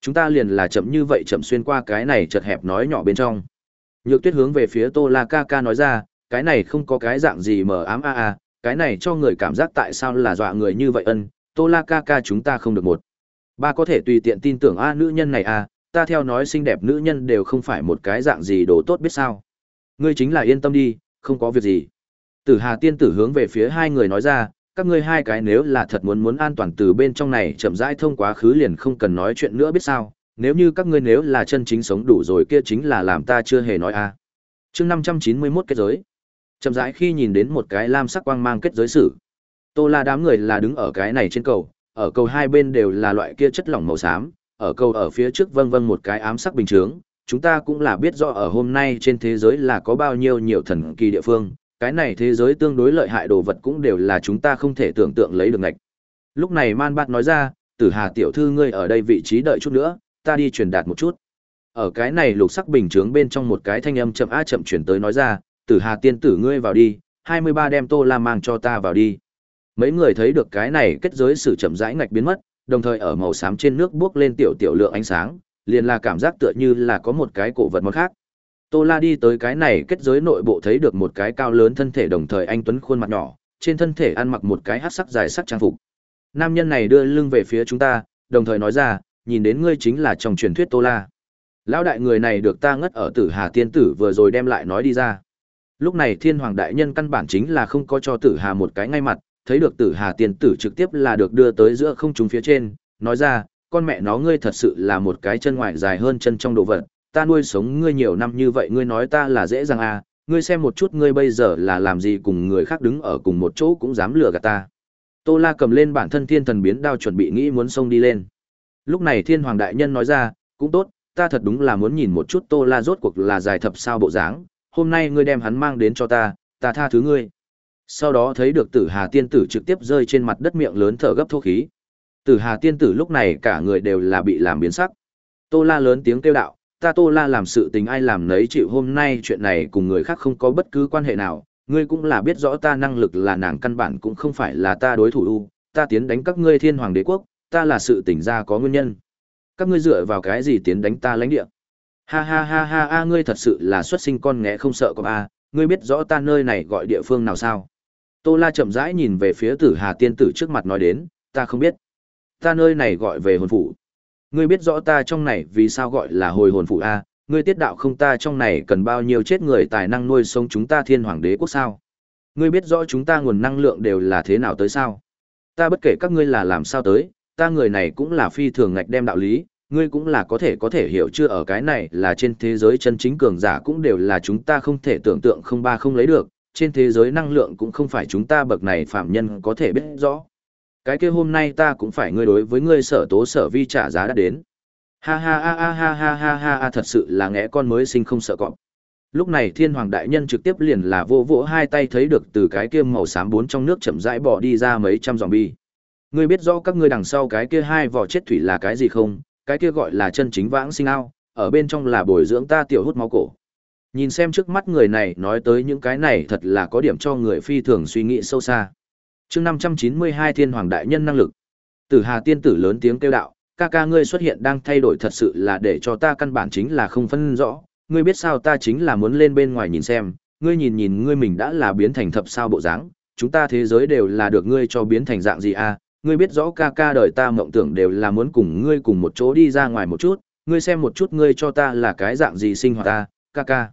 Speaker 1: Chúng ta liền là chậm như vậy chậm xuyên qua cái này chật hẹp nói nhỏ bên trong. Nhược Tuyết hướng về phía Tô La ca ca nói ra, cái này không có cái dạng gì mờ ám a a, cái này cho người cảm giác tại sao là dọa người như vậy ân, Tô La ca ca chúng ta không được một. Ba có thể tùy tiện tin tưởng a nữ nhân này a, ta theo nói xinh đẹp nữ nhân đều không phải một cái dạng gì đồ tốt biết sao. Ngươi chính là yên tâm đi, không có việc gì. Tử Hà tiên tử hướng về phía hai người nói ra, các ngươi hai cái nếu là thật muốn muốn an toàn từ bên trong này chậm rãi thông quá khứ liền không cần nói chuyện nữa biết sao, nếu như các ngươi nếu là chân chính sống đủ rồi kia chính là làm ta chưa hề nói a. À. Chương 591 kết giới. Chậm rãi khi nhìn đến một cái lam sắc quang mang kết giới sử. Tô La đám người là đứng ở cái này trên cầu, ở cầu hai bên đều là loại kia chất lỏng màu xám, ở cầu ở phía trước vân vân một cái ám sắc bình chướng, chúng ta cũng là biết rõ ở hôm nay trên thế giới là có bao nhiêu nhiều thần kỳ địa phương, cái này thế giới tương đối lợi hại đồ vật cũng đều là chúng ta không thể tưởng tượng lấy được ngạch. Lúc này Man Bát nói ra, Tử Hà tiểu thư ngươi ở đây vị trí đợi chút nữa, ta đi truyền đạt một chút ở cái này lục sắc bình chướng bên trong một cái thanh âm chậm a chậm chuyển tới nói ra tử hà tiên tử ngươi vào đi hai mươi ba đem tô la mang cho ta vào đi mấy người thấy được cái này kết giới sự chậm rãi ngạch biến mất đồng thời ở màu xám trên nước bước lên tiểu tiểu lượng ánh sáng liền là cảm giác tựa như là có một cái cổ vật mới khác tô la đi tới cái này kết giới nội bộ thấy được một cái cao lớn thân thể đồng thời anh tuấn khuôn mặt nhỏ trên thân thể ăn mặc một cái hát sắc dài sắc trang phục nam nhân này đưa lưng về phía chúng ta đồng thời nói ra nhìn đến ngươi chính là trong truyền thuyết Tô La. Lão đại người này được ta ngất ở Tử Hà tiên tử vừa rồi đem lại nói đi ra. Lúc này Thiên Hoàng đại nhân căn bản chính là không có cho Tử Hà một cái ngay mặt, thấy được Tử Hà tiên tử trực tiếp là được đưa tới giữa không trung phía trên, nói ra, con mẹ nó ngươi thật sự là một cái chân ngoại dài hơn chân trong đồ vật, ta nuôi sống ngươi nhiều năm như vậy ngươi nói ta là dễ dàng à, ngươi xem một chút ngươi bây giờ là làm gì cùng người khác đứng ở cùng một chỗ cũng dám lừa gạt ta. Tô La cầm lên bản thân thiên thần biến đao chuẩn bị nghĩ muốn xông đi lên. Lúc này Thiên Hoàng đại nhân nói ra, cũng tốt, ta thật đúng là muốn nhìn một chút Tô La rốt cuộc là dài thập sao bộ dáng, hôm nay ngươi đem hắn mang đến cho ta, ta tha thứ ngươi. Sau đó thấy được Tử Hà tiên tử trực tiếp rơi trên mặt đất miệng lớn thở gấp thô khí. Tử Hà tiên tử lúc này cả người đều là bị làm biến sắc. Tô La lớn tiếng kêu đạo, ta Tô La làm sự tình ai làm nấy chịu hôm nay chuyện này cùng người khác không có bất cứ quan hệ nào, ngươi cũng là biết rõ ta năng lực là nàng căn bản cũng không phải là ta đối thủ u, ta tiến đánh các ngươi Thiên Hoàng Đế quốc, ta là sự tỉnh ra có nguyên nhân. Các ngươi dựa vào cái gì tiến đánh ta lãnh địa? Ha ha ha ha a ngươi thật sự là xuất sinh con nghẽ không sợ có a, ngươi biết rõ ta nơi này gọi địa phương nào sao? Tô La chậm rãi nhìn về phía Tử Hà tiên tử trước mặt nói đến, ta không biết. Ta nơi này gọi về hồn phủ. Ngươi biết rõ ta trong này vì sao gọi là hồi hồn phủ a, ngươi tiết đạo không ta trong này cần bao nhiêu chết người tài năng nuôi sống chúng ta thiên hoàng đế quốc sao? Ngươi biết rõ chúng ta nguồn năng lượng đều là thế nào tới sao? Ta bất kể các ngươi là làm sao tới, ta người này cũng là phi thường ngạch đem đạo lý, ngươi cũng là có thể có thể hiểu chưa ở cái này là trên thế giới chân chính cường giả cũng đều là chúng ta không thể tưởng tượng không ba không lấy được, trên thế giới năng lượng cũng không phải chúng ta bậc này phạm nhân có thể biết rõ. Cái kia hôm nay ta cũng phải ngươi đối với ngươi sở tố sở vi trả giá đã đến. Ha ha ha ha ha ha ha ha ha thật sự là ngẽ con mới sinh không sợ cọp. Lúc này thiên hoàng đại nhân trực tiếp liền là vô vỗ hai tay thấy được từ cái kia màu xám bốn trong nước chậm rãi bỏ đi ra mấy trăm dòng bi. Ngươi biết rõ các ngươi đằng sau cái kia hai vỏ chết thủy là cái gì không? Cái kia gọi là chân chính vãng sinh ao, ở bên trong là bồi dưỡng ta tiểu hút máu cổ. Nhìn xem trước mắt người này nói tới những cái này thật là có điểm cho người phi thường suy nghĩ sâu xa. Chương năm trăm chín mươi hai Thiên Hoàng đại nhân năng lực. Tử Hà tiên tử lớn tiếng kêu đạo, ca ca ngươi xuất hiện đang thay đổi thật sự là để cho ta căn bản chính là không phân rõ, ngươi biết sao ta chính là muốn lên bên ngoài nhìn xem, ngươi nhìn nhìn ngươi mình đã là biến thành thập sao bộ dáng, chúng ta thế giới đều là được ngươi cho biến thành dạng gì a, à? ngươi biết rõ ca ca đời ta mộng tưởng đều là muốn cùng ngươi cùng một chỗ đi ra ngoài một chút, ngươi xem một chút ngươi cho ta là cái dạng gì sinh hoạt ta, ca ca.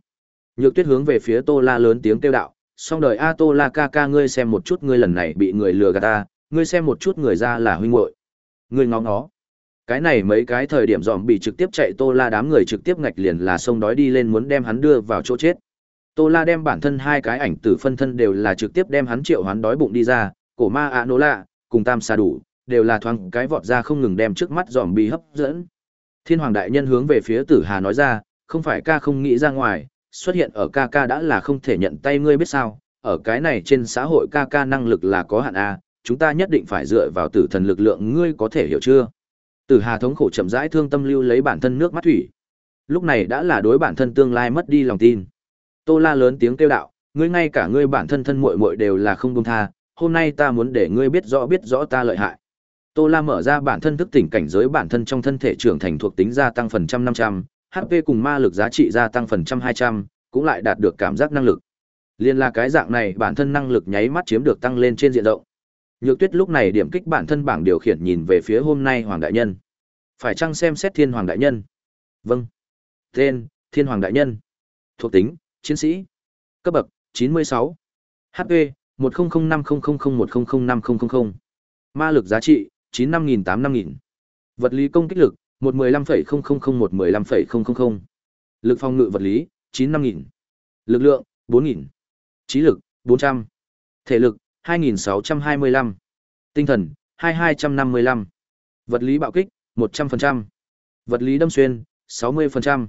Speaker 1: Nhược tuyết hướng về phía Tô La lớn tiếng kêu đạo, song đời A Tô La ca ca ngươi xem một chút ngươi lần này bị người lừa gạt ta, ngươi xem một chút người ra là huynh muội Ngươi ngó nó. Cái này mấy cái thời điểm dòm bị trực tiếp chạy Tô La đám người trực tiếp ngạch liền là sông đói đi lên muốn đem hắn đưa vào chỗ chết. Tô La đem bản thân hai cái ảnh tử phân thân đều là trực tiếp đem hắn triệu hắn đói bụng đi ra, cổ ma ạ nô lạ, cùng tam xà đủ, đều là thoáng cái vọt ra không ngừng đem trước mắt dòm bi hấp dẫn. Thiên hoàng đại nhân hướng về phía tử hà nói ra, không phải ca không nghĩ ra ngoài, xuất hiện ở ca ca đã là không thể nhận tay ngươi biết sao, ở cái này trên xã hội ca ca năng lực là có hạn A, à, chúng ta nhất định phải dựa vào tử thần lực lượng ngươi có thể hiểu chưa? Tử hà thống khổ chậm rãi thương tâm lưu lấy bản thân nước mắt thủy. Lúc này đã là đối bản thân tương lai mất đi lòng tin. Tô la lớn tiếng kêu đạo, ngươi ngay cả ngươi bản thân thân muội muội đều là không buông tha, hôm nay ta muốn để ngươi biết rõ biết rõ ta lợi hại. Tô La mở ra bản thân thức tỉnh cảnh giới bản thân trong thân thể trưởng thành thuộc tính gia tăng phần trăm năm trăm, HP cùng ma lực giá trị gia tăng phần trăm hai trăm, cũng lại đạt được cảm giác năng lực. Liên là cái dạng này bản thân năng lực nháy mắt chiếm được tăng lên trên diện rộng. Nhược Tuyết lúc này điểm kích bản thân bảng điều khiển nhìn về phía hôm nay Hoàng đại nhân. Phải chăng xem xét Thiên Hoàng đại nhân? Vâng. Tên: Thiên Hoàng đại nhân. Thuộc tính: Chiến sĩ. Cấp bậc: chín mươi sáu, HP: 100500100500. Ma lực giá trị 95000-85000. Vật lý công kích lực 115,000-115,000. Lực phòng ngự vật lý 95000. Lực lượng 4000. Trí lực 400. Thể lực 2625. Tinh thần 2255. Vật lý bạo kích 100%. Vật lý đâm xuyên 60%.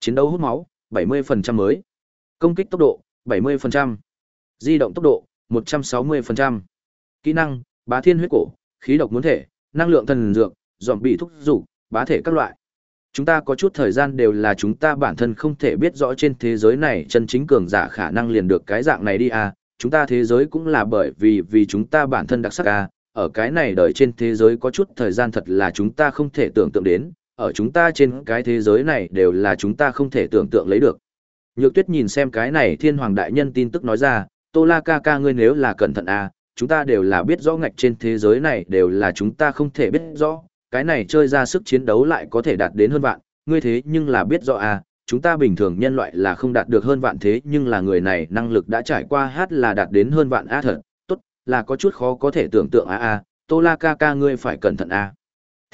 Speaker 1: Chiến đấu hút máu 70% mới. Công kích tốc độ 70%. Di động tốc độ 160%. Kỹ năng, bá thiên huyết cổ, khí độc muốn thể, năng lượng thần dược, dòm bị thúc dục bá thể các loại. Chúng ta có chút thời gian đều là chúng ta bản thân không thể biết rõ trên thế giới này chân chính cường giả khả năng liền được cái dạng này đi à, chúng ta thế giới cũng là bởi vì vì chúng ta bản thân đặc sắc à, ở cái này đời trên thế giới có chút thời gian thật là chúng ta không thể tưởng tượng đến, ở chúng ta trên cái thế giới này đều là chúng ta không thể tưởng tượng lấy được. Nhược tuyết nhìn xem cái này thiên hoàng đại nhân tin tức nói ra, Tô La ca ca ngươi nếu là cẩn thận à, chúng ta đều là biết rõ ngạch trên thế giới này đều là chúng ta không thể biết rõ, cái này chơi ra sức chiến đấu lại có thể đạt đến hơn vạn, ngươi thế nhưng là biết rõ à, chúng ta bình thường nhân loại là không đạt được hơn vạn thế nhưng là người này năng lực đã trải qua hát là đạt đến hơn vạn á thật, tốt, là có chút khó có thể tưởng tượng a à a, à. Tô La ca ca ngươi phải cẩn thận À.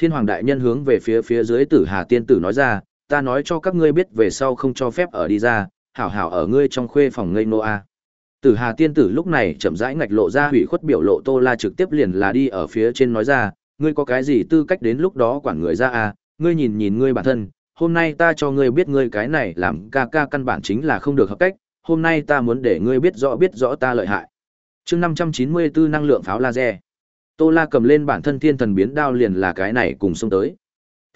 Speaker 1: Thiên Hoàng đại nhân hướng về phía phía dưới Tử Hà tiên tử nói ra, ta nói cho các ngươi biết về sau không cho phép ở đi ra, hảo hảo ở ngươi trong khuê phòng ngây nô à. Tử Hà tiên tử lúc này chậm rãi ngạch lộ ra hủy khuất biểu lộ Tô La trực tiếp liền là đi ở phía trên nói ra, ngươi có cái gì tư cách đến lúc đó quản người ra à, ngươi nhìn nhìn ngươi bản thân, hôm nay ta cho ngươi biết ngươi cái này làm ca ca căn bản chính là không được hợp cách, hôm nay ta muốn để ngươi biết rõ biết rõ ta lợi hại. Chương 594 năng lượng pháo laser. Tô La cầm lên bản thân thiên thần biến đao liền là cái này cùng xông tới.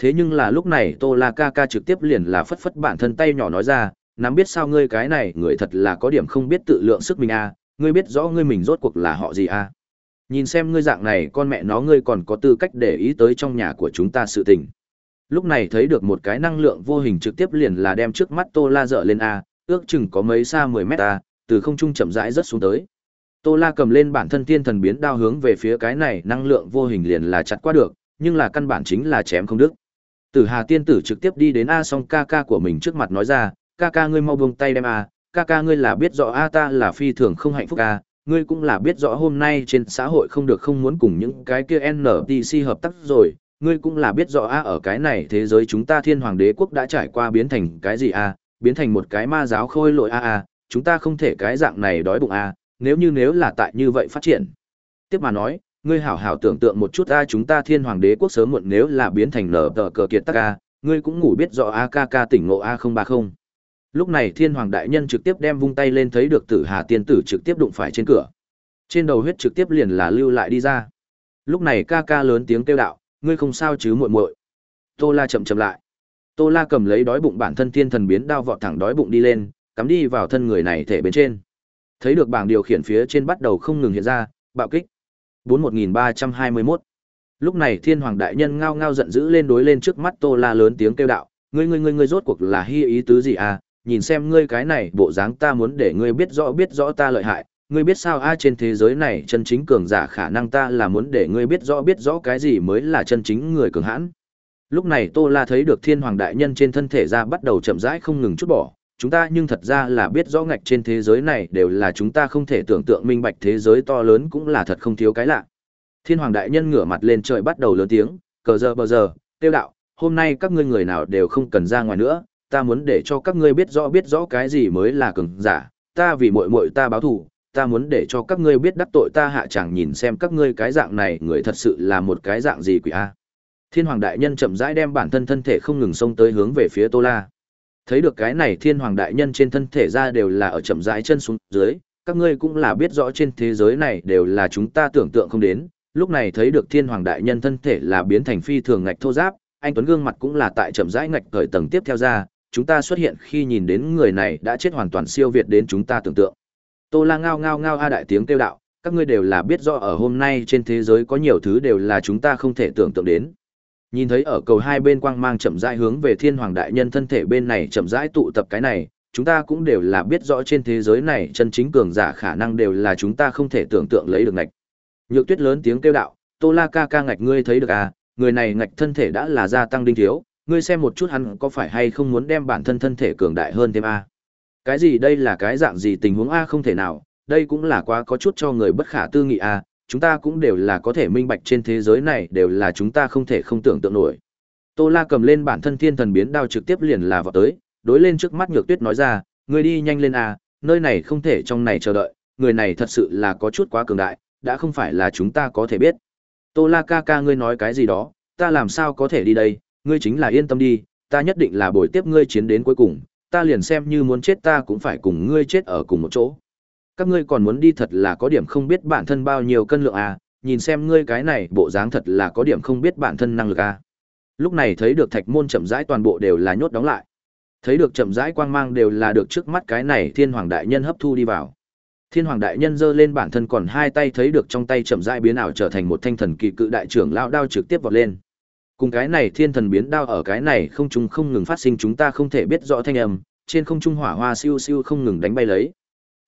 Speaker 1: Thế nhưng là lúc này Tô La ca ca trực tiếp liền là phất phất bản thân tay nhỏ nói ra, nắm biết sao ngươi cái này người thật là có điểm không biết tự lượng sức mình a à, ngươi biết rõ ngươi mình rốt cuộc là họ gì a à. nhìn xem ngươi dạng này con mẹ nó ngươi còn có tư cách để ý tới trong nhà của chúng ta sự tình lúc này thấy được một cái năng lượng vô hình trực tiếp liền là đem trước mắt tô la dở lên a ước chừng có mấy xa mười mét a từ không trung chậm rãi rất xuống tới tô la cầm lên bản thân tiên thần biến đao hướng về phía cái này năng lượng vô hình liền là chặt qua được nhưng là căn bản chính là chém không đứt tử hà tiên tử trực tiếp đi đến a song ca ca của mình trước mặt nói ra ca ca ngươi mau buông tay đem à, ca ca ngươi là biết rõ a ta là phi thường không hạnh phúc à, ngươi cũng là biết rõ hôm nay trên xã hội không được không muốn cùng những cái kia NTC hợp tác rồi, ngươi cũng là biết rõ a ở cái này thế giới chúng ta thiên hoàng đế quốc đã trải qua biến thành cái gì a, à? biến thành một cái ma giáo khôi lội a a, chúng ta không thể cái dạng này đói bụng a, nếu như nếu là tại như vậy phát triển. Tiếp mà nói, ngươi hảo hảo tưởng tượng một chút a chúng ta thiên hoàng đế quốc sớm muộn nếu là biến thành nở tờ cờ kiệt tắc a, ngươi cũng ngủ biết rõ a ca ca tỉnh ngộ a không ba không Lúc này Thiên Hoàng đại nhân trực tiếp đem vung tay lên thấy được Tử Hà tiên tử trực tiếp đụng phải trên cửa. Trên đầu huyết trực tiếp liền là lưu lại đi ra. Lúc này ca ca lớn tiếng kêu đạo, ngươi không sao chứ muội muội. Tô La chậm chậm lại. Tô La cầm lấy đói bụng bản thân thiên thần biến đao vọt thẳng đói bụng đi lên, cắm đi vào thân người này thể bên trên. Thấy được bảng điều khiển phía trên bắt đầu không ngừng hiện ra, bạo kích. 41321. Lúc này Thiên Hoàng đại nhân ngao ngao giận dữ lên đối lên trước mắt Tô La lớn tiếng kêu đạo, ngươi ngươi ngươi ngươi rốt cuộc là hy ý tứ gì à, nhìn xem ngươi cái này bộ dáng ta muốn để ngươi biết rõ biết rõ ta lợi hại, ngươi biết sao a trên thế giới này chân chính cường giả khả năng ta là muốn để ngươi biết rõ biết rõ cái gì mới là chân chính người cường hãn. Lúc này Tô La thấy được Thiên Hoàng đại nhân trên thân thể ra bắt đầu chậm rãi không ngừng chút bỏ, chúng ta nhưng thật ra là biết rõ ngạch trên thế giới này đều là chúng ta không thể tưởng tượng minh bạch thế giới to lớn cũng là thật không thiếu cái lạ. Thiên Hoàng đại nhân ngửa mặt lên trời bắt đầu lớn tiếng, cờ giờ bờ giờ, tiêu đạo, hôm nay các ngươi người nào đều không cần ra ngoài nữa, ta muốn để cho các ngươi biết rõ biết rõ cái gì mới là cường giả, ta vì muội muội ta báo thù, ta muốn để cho các ngươi biết đắc tội ta hạ chẳng nhìn xem các ngươi cái dạng này người thật sự là một cái dạng gì quỷ a. Thiên Hoàng đại nhân chậm rãi đem bản thân thân thể không ngừng xông tới hướng về phía Tô La. Thấy được cái này Thiên Hoàng đại nhân trên thân thể ra đều là ở chậm rãi chân xuống dưới, các ngươi cũng là biết rõ trên thế giới này đều là chúng ta tưởng tượng không đến, lúc này thấy được Thiên Hoàng đại nhân thân thể là biến thành phi thường ngạch thô giáp, anh tuấn gương mặt cũng là tại chậm rãi ngạch cởi tầng tiếp theo ra, chúng ta xuất hiện khi nhìn đến người này đã chết hoàn toàn siêu việt đến chúng ta tưởng tượng. Tô La ngao ngao ngao a đại tiếng kêu đạo, các ngươi đều là biết rõ ở hôm nay trên thế giới có nhiều thứ đều là chúng ta không thể tưởng tượng đến. Nhìn thấy ở cầu hai bên quang mang chậm rãi hướng về Thiên Hoàng đại nhân thân thể bên này chậm rãi tụ tập cái này, chúng ta cũng đều là biết rõ trên thế giới này chân chính cường giả khả năng đều là chúng ta không thể tưởng tượng lấy được ngạch. Nhược Tuyết lớn tiếng kêu đạo, "Tô La ca ca ngạch ngươi thấy được à, người này ngạch thân thể đã là gia tăng đinh thiếu, ngươi xem một chút hắn có phải hay không muốn đem bản thân thân thể cường đại hơn thêm a cái gì đây là cái dạng gì tình huống a không thể nào đây cũng là quá có chút cho người bất khả tư nghị a chúng ta cũng đều là có thể minh bạch trên thế giới này đều là chúng ta không thể không tưởng tượng nổi tô la cầm lên bản thân thiên thần biến đao trực tiếp liền là vào tới đối lên trước mắt nhược tuyết nói ra người đi nhanh lên a nơi này không thể trong này chờ đợi người này thật sự là có chút quá cường đại đã không phải là chúng ta có thể biết tô la ca ca ngươi nói cái gì đó ta làm sao có thể đi đây ngươi chính là yên tâm đi, ta nhất định là bồi tiếp ngươi chiến đến cuối cùng, ta liền xem như muốn chết ta cũng phải cùng ngươi chết ở cùng một chỗ. Các ngươi còn muốn đi thật là có điểm không biết bản thân bao nhiêu cân lượng à, nhìn xem ngươi cái này bộ dáng thật là có điểm không biết bản thân năng lực à. Lúc này thấy được thạch môn chậm rãi toàn bộ đều là nhốt đóng lại. Thấy được chậm rãi quang mang đều là được trước mắt cái này thiên hoàng đại nhân hấp thu đi vào. Thiên hoàng đại nhân giơ lên bản thân còn hai tay thấy được trong tay chậm rãi biến ảo trở thành một thanh thần kỳ cự đại trưởng lão đao trực tiếp vọt lên. Cùng cái này thiên thần biến đao ở cái này không trung không ngừng phát sinh chúng ta không thể biết rõ thanh âm, trên không trung hỏa hoa siêu siêu không ngừng đánh bay lấy.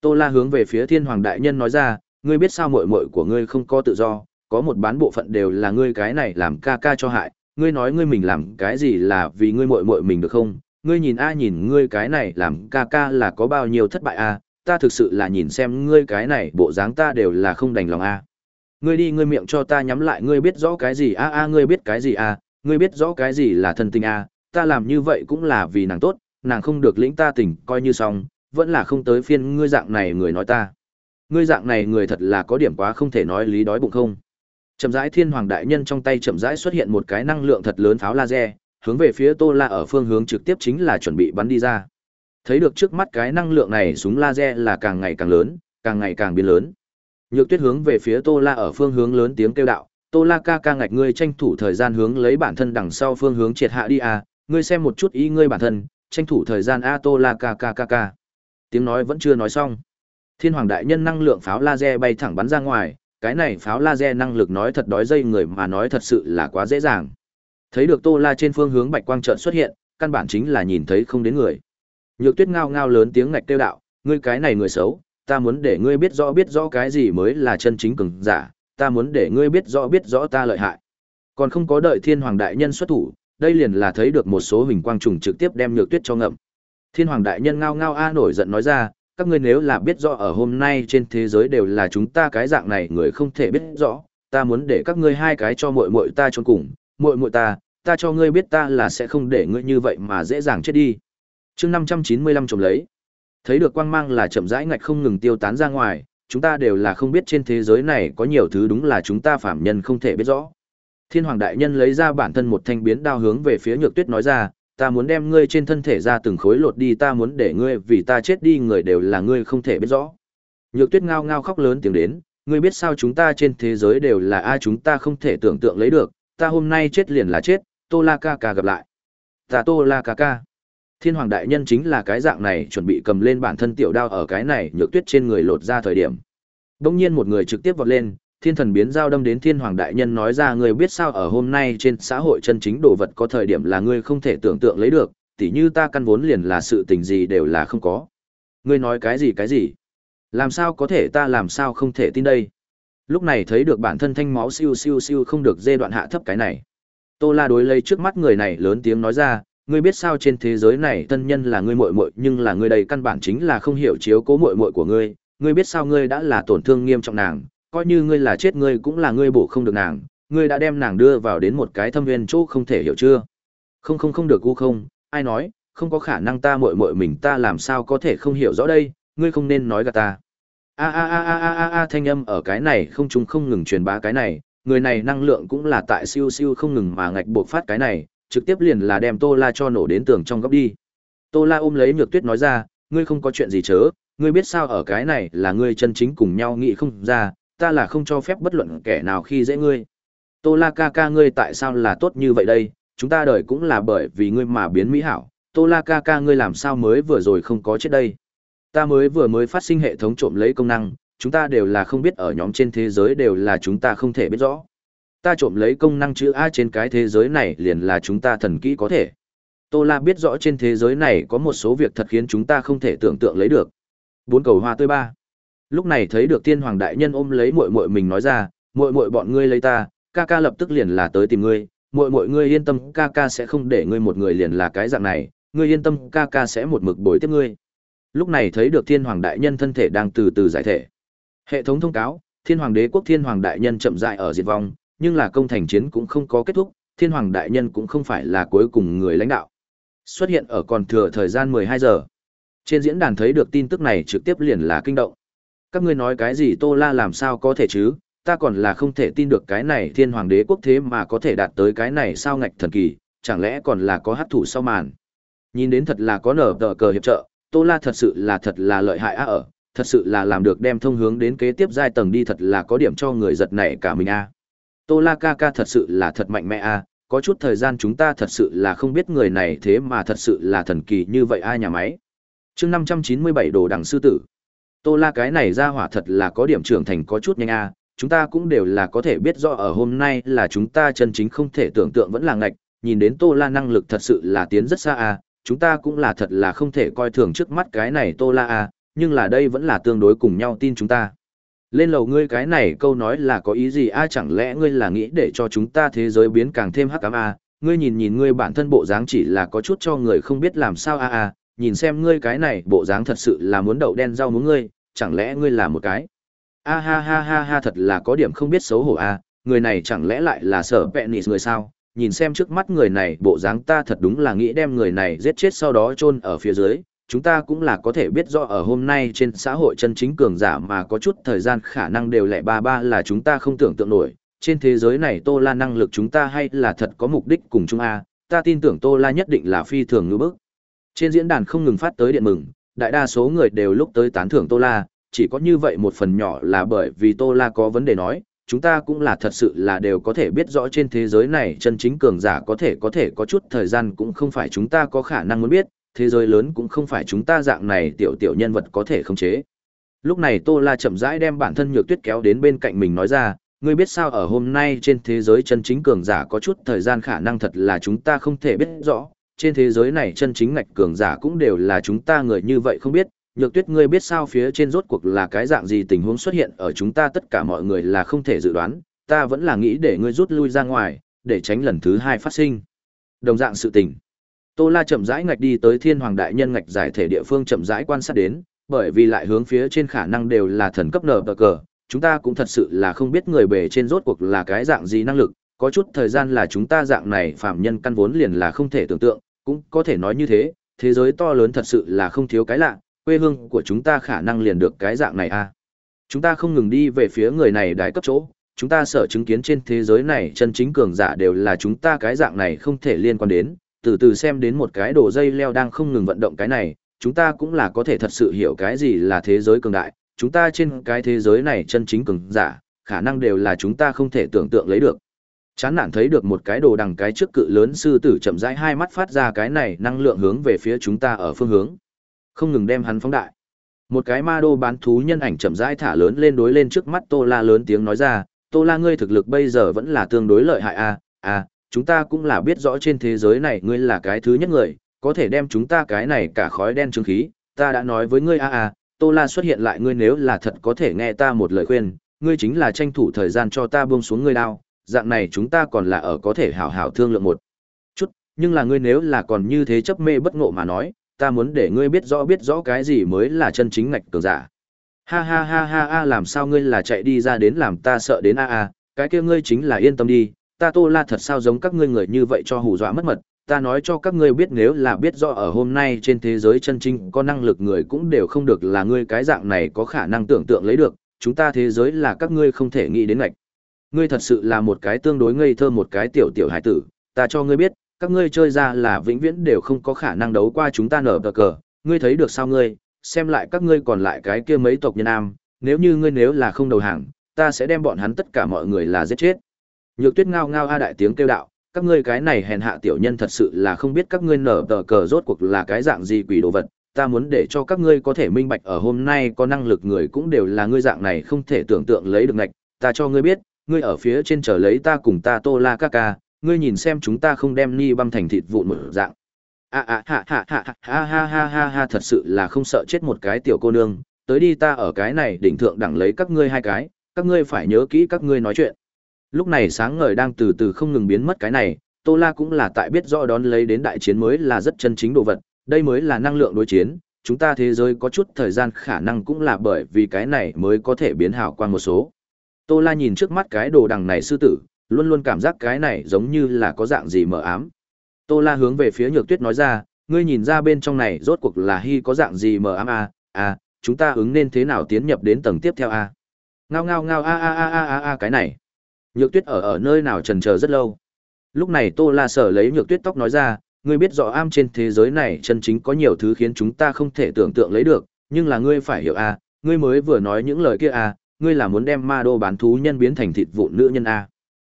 Speaker 1: Tô La hướng về phía Thiên Hoàng đại nhân nói ra, ngươi biết sao muội muội của ngươi không có tự do, có một bán bộ phận đều là ngươi cái này làm ca ca cho hại, ngươi nói ngươi mình làm cái gì là vì ngươi muội muội mình được không? Ngươi nhìn a nhìn ngươi cái này làm ca ca là có bao nhiêu thất bại a, ta thực sự là nhìn xem ngươi cái này bộ dáng ta đều là không đành lòng a ngươi đi ngươi miệng cho ta nhắm lại ngươi biết rõ cái gì a à, a ngươi biết cái gì a à, ngươi biết rõ cái gì là thân tình a ta làm như vậy cũng là vì nàng tốt nàng không được lĩnh ta tình coi như xong vẫn là không tới phiên ngươi dạng này người nói ta ngươi dạng này người thật là có điểm quá không thể nói lý đói bụng không chậm rãi thiên hoàng đại nhân trong tay chậm rãi xuất hiện một cái năng lượng thật lớn pháo laser hướng về phía tô la ở phương hướng trực tiếp chính là chuẩn bị bắn đi ra thấy được trước mắt cái năng lượng này súng laser là càng ngày càng lớn càng ngày càng biến lớn Nhược Tuyết hướng về phía Tô La ở phương hướng lớn tiếng kêu đạo, "Tô La ca ca ngạch ngươi tranh thủ thời gian hướng lấy bản thân đằng sau phương hướng triệt hạ đi à, ngươi xem một chút ý ngươi bản thân, tranh thủ thời gian a à, Tô La ca ca ca ca." Tiếng nói vẫn chưa nói xong, Thiên Hoàng đại nhân năng lượng pháo laser bay thẳng bắn ra ngoài, cái này pháo laser năng lực nói thật đói dây người mà nói thật sự là quá dễ dàng. Thấy được Tô La trên phương hướng bạch quang chợt xuất hiện, căn bản chính là nhìn thấy không đến người. Nhược Tuyết ngao ngao lớn tiếng ngạch kêu đạo, ngươi cái này người xấu, ta muốn để ngươi biết rõ biết rõ cái gì mới là chân chính cường giả, ta muốn để ngươi biết rõ biết rõ ta lợi hại. Còn không có đợi Thiên Hoàng đại nhân xuất thủ, đây liền là thấy được một số hình quang trùng trực tiếp đem nhược tuyết cho ngậm. Thiên Hoàng đại nhân ngao ngao a nổi giận nói ra, các ngươi nếu là biết rõ ở hôm nay trên thế giới đều là chúng ta cái dạng này người không thể biết rõ, ta muốn để các ngươi hai cái cho muội muội ta chôn cùng, muội muội ta, ta cho ngươi biết ta là sẽ không để ngươi như vậy mà dễ dàng chết đi. Chương 595 trùng lấy. Thấy được quang mang là chậm rãi ngạch không ngừng tiêu tán ra ngoài, chúng ta đều là không biết trên thế giới này có nhiều thứ đúng là chúng ta phạm nhân không thể biết rõ. Thiên Hoàng Đại Nhân lấy ra bản thân một thanh biến đao hướng về phía Nhược Tuyết nói ra, ta muốn đem ngươi trên thân thể ra từng khối lột đi ta muốn để ngươi vì ta chết đi người đều là ngươi không thể biết rõ. Nhược tuyết ngao ngao khóc lớn tiếng đến, ngươi biết sao chúng ta trên thế giới đều là ai chúng ta không thể tưởng tượng lấy được, ta hôm nay chết liền là chết, tô la ca ca gặp lại. Ta tô la ca ca. Thiên hoàng đại nhân chính là cái dạng này chuẩn bị cầm lên bản thân tiểu đao ở cái này nhược tuyết trên người lột ra thời điểm. Đông nhiên một người trực tiếp vọt lên, thiên thần biến dao đâm đến thiên hoàng đại nhân nói ra người biết sao ở hôm nay trên xã hội chân chính đồ vật có thời điểm là ngươi không thể tưởng tượng lấy được, tỉ như ta căn vốn liền là sự tình gì đều là không có. Ngươi nói cái gì cái gì? Làm sao có thể ta làm sao không thể tin đây? Lúc này thấy được bản thân thanh máu siêu siêu siêu không được dê đoạn hạ thấp cái này. Tô La đối lấy trước mắt người này lớn tiếng nói ra, ngươi biết sao trên thế giới này thân nhân là ngươi muội muội, nhưng là ngươi đầy căn bản chính là không hiểu chiếu cố muội muội của ngươi, ngươi biết sao ngươi đã là tổn thương nghiêm trọng nàng, coi như ngươi là chết ngươi cũng là ngươi bổ không được nàng, ngươi đã đem nàng đưa vào đến một cái thâm viên chỗ không thể hiểu chưa? Không không không được u không, ai nói, không có khả năng ta muội muội mình ta làm sao có thể không hiểu rõ đây, ngươi không nên nói gạt ta. A a a a a a thanh âm ở cái này không chúng không ngừng truyền bá cái này, người này năng lượng cũng là tại siêu siêu không ngừng mà ngạch buộc phát cái này, trực tiếp liền là đem Tô La cho nổ đến tường trong góc đi. Tô La ôm lấy Nhược Tuyết nói ra, ngươi không có chuyện gì chớ, ngươi biết sao ở cái này là ngươi chân chính cùng nhau nghĩ không ra, ta là không cho phép bất luận kẻ nào khi dễ ngươi. Tô La ca ca ngươi tại sao là tốt như vậy đây, chúng ta đời cũng là bởi vì ngươi mà biến mỹ hảo, Tô La ca ca ngươi làm sao mới vừa rồi không có chết đây. Ta mới vừa mới phát sinh hệ thống trộm lấy công năng, chúng ta đều là không biết ở nhóm trên thế giới đều là chúng ta không thể biết rõ ta trộm lấy công năng chữ A trên cái thế giới này liền là chúng ta thần kỹ có thể. Tô La biết rõ trên thế giới này có một số việc thật khiến chúng ta không thể tưởng tượng lấy được. Bốn cầu hoa tươi ba. Lúc này thấy được tiên hoàng đại nhân ôm lấy muội muội mình nói ra, muội muội bọn ngươi lấy ta, ca ca lập tức liền là tới tìm ngươi, muội muội ngươi yên tâm, ca ca sẽ không để ngươi một người liền là cái dạng này, ngươi yên tâm, ca ca sẽ một mực bồi tiếp ngươi. Lúc này thấy được thiên hoàng đại nhân thân thể đang từ từ giải thể. Hệ thống thông cáo, thiên hoàng đế quốc thiên hoàng đại nhân chậm rãi ở diệt vong, nhưng là công thành chiến cũng không có kết thúc, Thiên Hoàng Đại Nhân cũng không phải là cuối cùng người lãnh đạo. Xuất hiện ở còn thừa thời gian 12 giờ. Trên diễn đàn thấy được tin tức này trực tiếp liền là kinh động. Các ngươi nói cái gì Tô La làm sao có thể chứ, ta còn là không thể tin được cái này Thiên Hoàng Đế quốc thế mà có thể đạt tới cái này sao ngạch thần kỳ, chẳng lẽ còn là có hát thủ sau màn. Nhìn đến thật là có nở tờ cờ hiệp trợ, Tô La thật sự là thật là lợi hại á ở, thật sự là làm được đem thông hướng đến kế tiếp giai tầng đi thật là có điểm cho người giật nảy cả mình a. À. Tô La ca ca thật sự là thật mạnh mẽ a, có chút thời gian chúng ta thật sự là không biết người này thế mà thật sự là thần kỳ như vậy a nhà máy. Chương năm trăm chín mươi bảy đồ đằng sư tử. Tô La cái này ra hỏa thật là có điểm trưởng thành có chút nhanh a, chúng ta cũng đều là có thể biết rõ ở hôm nay là chúng ta chân chính không thể tưởng tượng vẫn là ngạch, nhìn đến Tô La năng lực thật sự là tiến rất xa a, chúng ta cũng là thật là không thể coi thường trước mắt cái này Tô La a, nhưng là đây vẫn là tương đối cùng nhau tin chúng ta. Lên lầu ngươi cái này câu nói là có ý gì a à, chẳng lẽ ngươi là nghĩ để cho chúng ta thế giới biến càng thêm hắc ám a, à? ngươi nhìn nhìn ngươi bản thân bộ dáng chỉ là có chút cho người không biết làm sao a à a, à, nhìn xem ngươi cái này bộ dáng thật sự là muốn đậu đen rau muốn ngươi, chẳng lẽ ngươi là một cái. A ha ha ha ha thật là có điểm không biết xấu hổ a, người này chẳng lẽ lại là sở Penis người sao? Nhìn xem trước mắt người này, bộ dáng ta thật đúng là nghĩ đem người này giết chết sau đó chôn ở phía dưới, chúng ta cũng là có thể biết rõ ở hôm nay trên xã hội chân chính cường giả mà có chút thời gian khả năng đều lẻ ba ba là chúng ta không tưởng tượng nổi. Trên thế giới này Tô La năng lực chúng ta hay là thật có mục đích cùng chúng A, ta tin tưởng Tô La nhất định là phi thường ngữ bức. Trên diễn đàn không ngừng phát tới điện mừng, đại đa số người đều lúc tới tán thưởng Tô La, chỉ có như vậy một phần nhỏ là bởi vì Tô La có vấn đề nói, chúng ta cũng là thật sự là đều có thể biết rõ trên thế giới này chân chính cường giả có thể có thể có chút thời gian cũng không phải chúng ta có khả năng muốn biết, thế giới lớn cũng không phải chúng ta dạng này tiểu tiểu nhân vật có thể khống chế. Lúc này Tô La chậm rãi đem bản thân Nhược Tuyết kéo đến bên cạnh mình nói ra, ngươi biết sao ở hôm nay trên thế giới chân chính cường giả có chút thời gian khả năng thật là chúng ta không thể biết rõ, trên thế giới này chân chính ngạch cường giả cũng đều là chúng ta người như vậy không biết, Nhược Tuyết ngươi biết sao phía trên rốt cuộc là cái dạng gì tình huống xuất hiện ở chúng ta tất cả mọi người là không thể dự đoán, ta vẫn là nghĩ để ngươi rút lui ra ngoài, để tránh lần thứ hai phát sinh. Đồng dạng sự tình. Tô La chậm rãi ngạch đi tới Thiên Hoàng đại nhân ngạch giải thể địa phương chậm rãi quan sát đến, bởi vì lại hướng phía trên khả năng đều là thần cấp và cờ, chúng ta cũng thật sự là không biết người bề trên rốt cuộc là cái dạng gì năng lực, có chút thời gian là chúng ta dạng này phạm nhân căn vốn liền là không thể tưởng tượng, cũng có thể nói như thế, thế giới to lớn thật sự là không thiếu cái lạ, quê hương của chúng ta khả năng liền được cái dạng này a. À. Chúng ta không ngừng đi về phía người này đại cấp chỗ, chúng ta sợ chứng kiến trên thế giới này chân chính cường giả đều là chúng ta cái dạng này không thể liên quan đến, từ từ xem đến một cái đồ dây leo đang không ngừng vận động cái này, chúng ta cũng là có thể thật sự hiểu cái gì là thế giới cường đại, chúng ta trên cái thế giới này chân chính cường giả, khả năng đều là chúng ta không thể tưởng tượng lấy được. Chán nản thấy được một cái đồ đằng cái trước cự lớn sư tử chậm rãi hai mắt phát ra cái này năng lượng hướng về phía chúng ta ở phương hướng. Không ngừng đem hắn phóng đại. Một cái ma đô bán thú nhân ảnh chậm rãi thả lớn lên đối lên trước mắt Tô La lớn tiếng nói ra, Tô La ngươi thực lực bây giờ vẫn là tương đối lợi hại a, a, chúng ta cũng là biết rõ trên thế giới này ngươi là cái thứ nhất người, có thể đem chúng ta cái này cả khói đen trướng khí, ta đã nói với ngươi a a, Tô La xuất hiện lại ngươi nếu là thật có thể nghe ta một lời khuyên, ngươi chính là tranh thủ thời gian cho ta buông xuống ngươi đao, dạng này chúng ta còn là ở có thể hảo hảo thương lượng một chút, nhưng là ngươi nếu là còn như thế chấp mê bất ngộ mà nói, ta muốn để ngươi biết rõ biết rõ cái gì mới là chân chính ngạch cường giả. Ha ha ha ha a làm sao ngươi là chạy đi ra đến làm ta sợ đến a a, cái kia ngươi chính là yên tâm đi, ta Tô La thật sao giống các ngươi người như vậy cho hù dọa mất mật, ta nói cho các ngươi biết nếu là biết rõ ở hôm nay trên thế giới chân chính có năng lực người cũng đều không được là ngươi cái dạng này có khả năng tưởng tượng lấy được, chúng ta thế giới là các ngươi không thể nghĩ đến ngạch. Ngươi thật sự là một cái tương đối ngây thơ một cái tiểu tiểu hải tử, ta cho ngươi biết, các ngươi chơi ra là vĩnh viễn đều không có khả năng đấu qua chúng ta nở cờ cờ, ngươi thấy được sao ngươi, xem lại các ngươi còn lại cái kia mấy tộc nhân nam. nếu như ngươi nếu là không đầu hàng, ta sẽ đem bọn hắn tất cả mọi người là giết chết. Nhược Tuyết ngao ngao a đại tiếng kêu đạo, các ngươi cái này hèn hạ tiểu nhân thật sự là không biết các ngươi nở tờ cờ rốt cuộc là cái dạng gì quỷ đồ vật, ta muốn để cho các ngươi có thể minh bạch ở hôm nay có năng lực người cũng đều là ngươi dạng này không thể tưởng tượng lấy được ngạch, ta cho ngươi biết, ngươi ở phía trên chờ lấy ta cùng ta Tô La ca ca, ngươi nhìn xem chúng ta không đem ni băm thành thịt vụn một dạng. A a ha ha ha ha ha ha ha ha thật sự là không sợ chết một cái tiểu cô nương, tới đi ta ở cái này đỉnh thượng đẳng lấy các ngươi hai cái, các ngươi phải nhớ kỹ các ngươi nói chuyện. Lúc này sáng ngời đang từ từ không ngừng biến mất cái này, Tô La cũng là tại biết rõ đón lấy đến đại chiến mới là rất chân chính đồ vật, đây mới là năng lượng đối chiến, chúng ta thế giới có chút thời gian khả năng cũng là bởi vì cái này mới có thể biến hảo qua một số. Tô La nhìn trước mắt cái đồ đằng này sư tử, luôn luôn cảm giác cái này giống như là có dạng gì mờ ám. Tô La hướng về phía Nhược Tuyết nói ra, ngươi nhìn ra bên trong này rốt cuộc là hy có dạng gì mờ ám a, à, a, à, chúng ta ứng nên thế nào tiến nhập đến tầng tiếp theo a. À? Ngao ngao ngao a a a a a cái này. Nhược Tuyết ở ở nơi nào trần chờ rất lâu. Lúc này Tô La Sở lấy Nhược Tuyết tóc nói ra, ngươi biết rõ am trên thế giới này chân chính có nhiều thứ khiến chúng ta không thể tưởng tượng lấy được, nhưng là ngươi phải hiểu a, ngươi mới vừa nói những lời kia a, ngươi là muốn đem ma đô bán thú nhân biến thành thịt vụn nữ nhân a. À.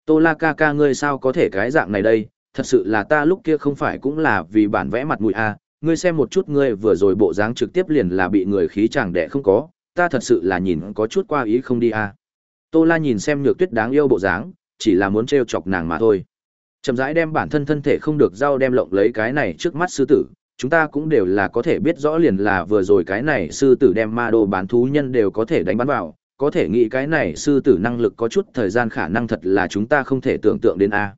Speaker 1: Tô La ca ca ngươi sao có thể cái dạng này đây, thật sự là ta lúc kia không phải cũng là vì bản vẽ mặt mũi a, ngươi xem một chút ngươi vừa rồi bộ dáng trực tiếp liền là bị người khí chàng đệ không có, ta thật sự là nhìn có chút qua ý không đi a. Tô La nhìn xem Nhược Tuyết đáng yêu bộ dáng, chỉ là muốn trêu chọc nàng mà thôi. Chậm rãi đem bản thân thân thể không được giao đem lộng lấy cái này trước mắt sư tử, chúng ta cũng đều là có thể biết rõ liền là vừa rồi cái này sư tử đem ma đồ bán thú nhân đều có thể đánh bắn vào, có thể nghĩ cái này sư tử năng lực có chút thời gian khả năng thật là chúng ta không thể tưởng tượng đến a. À.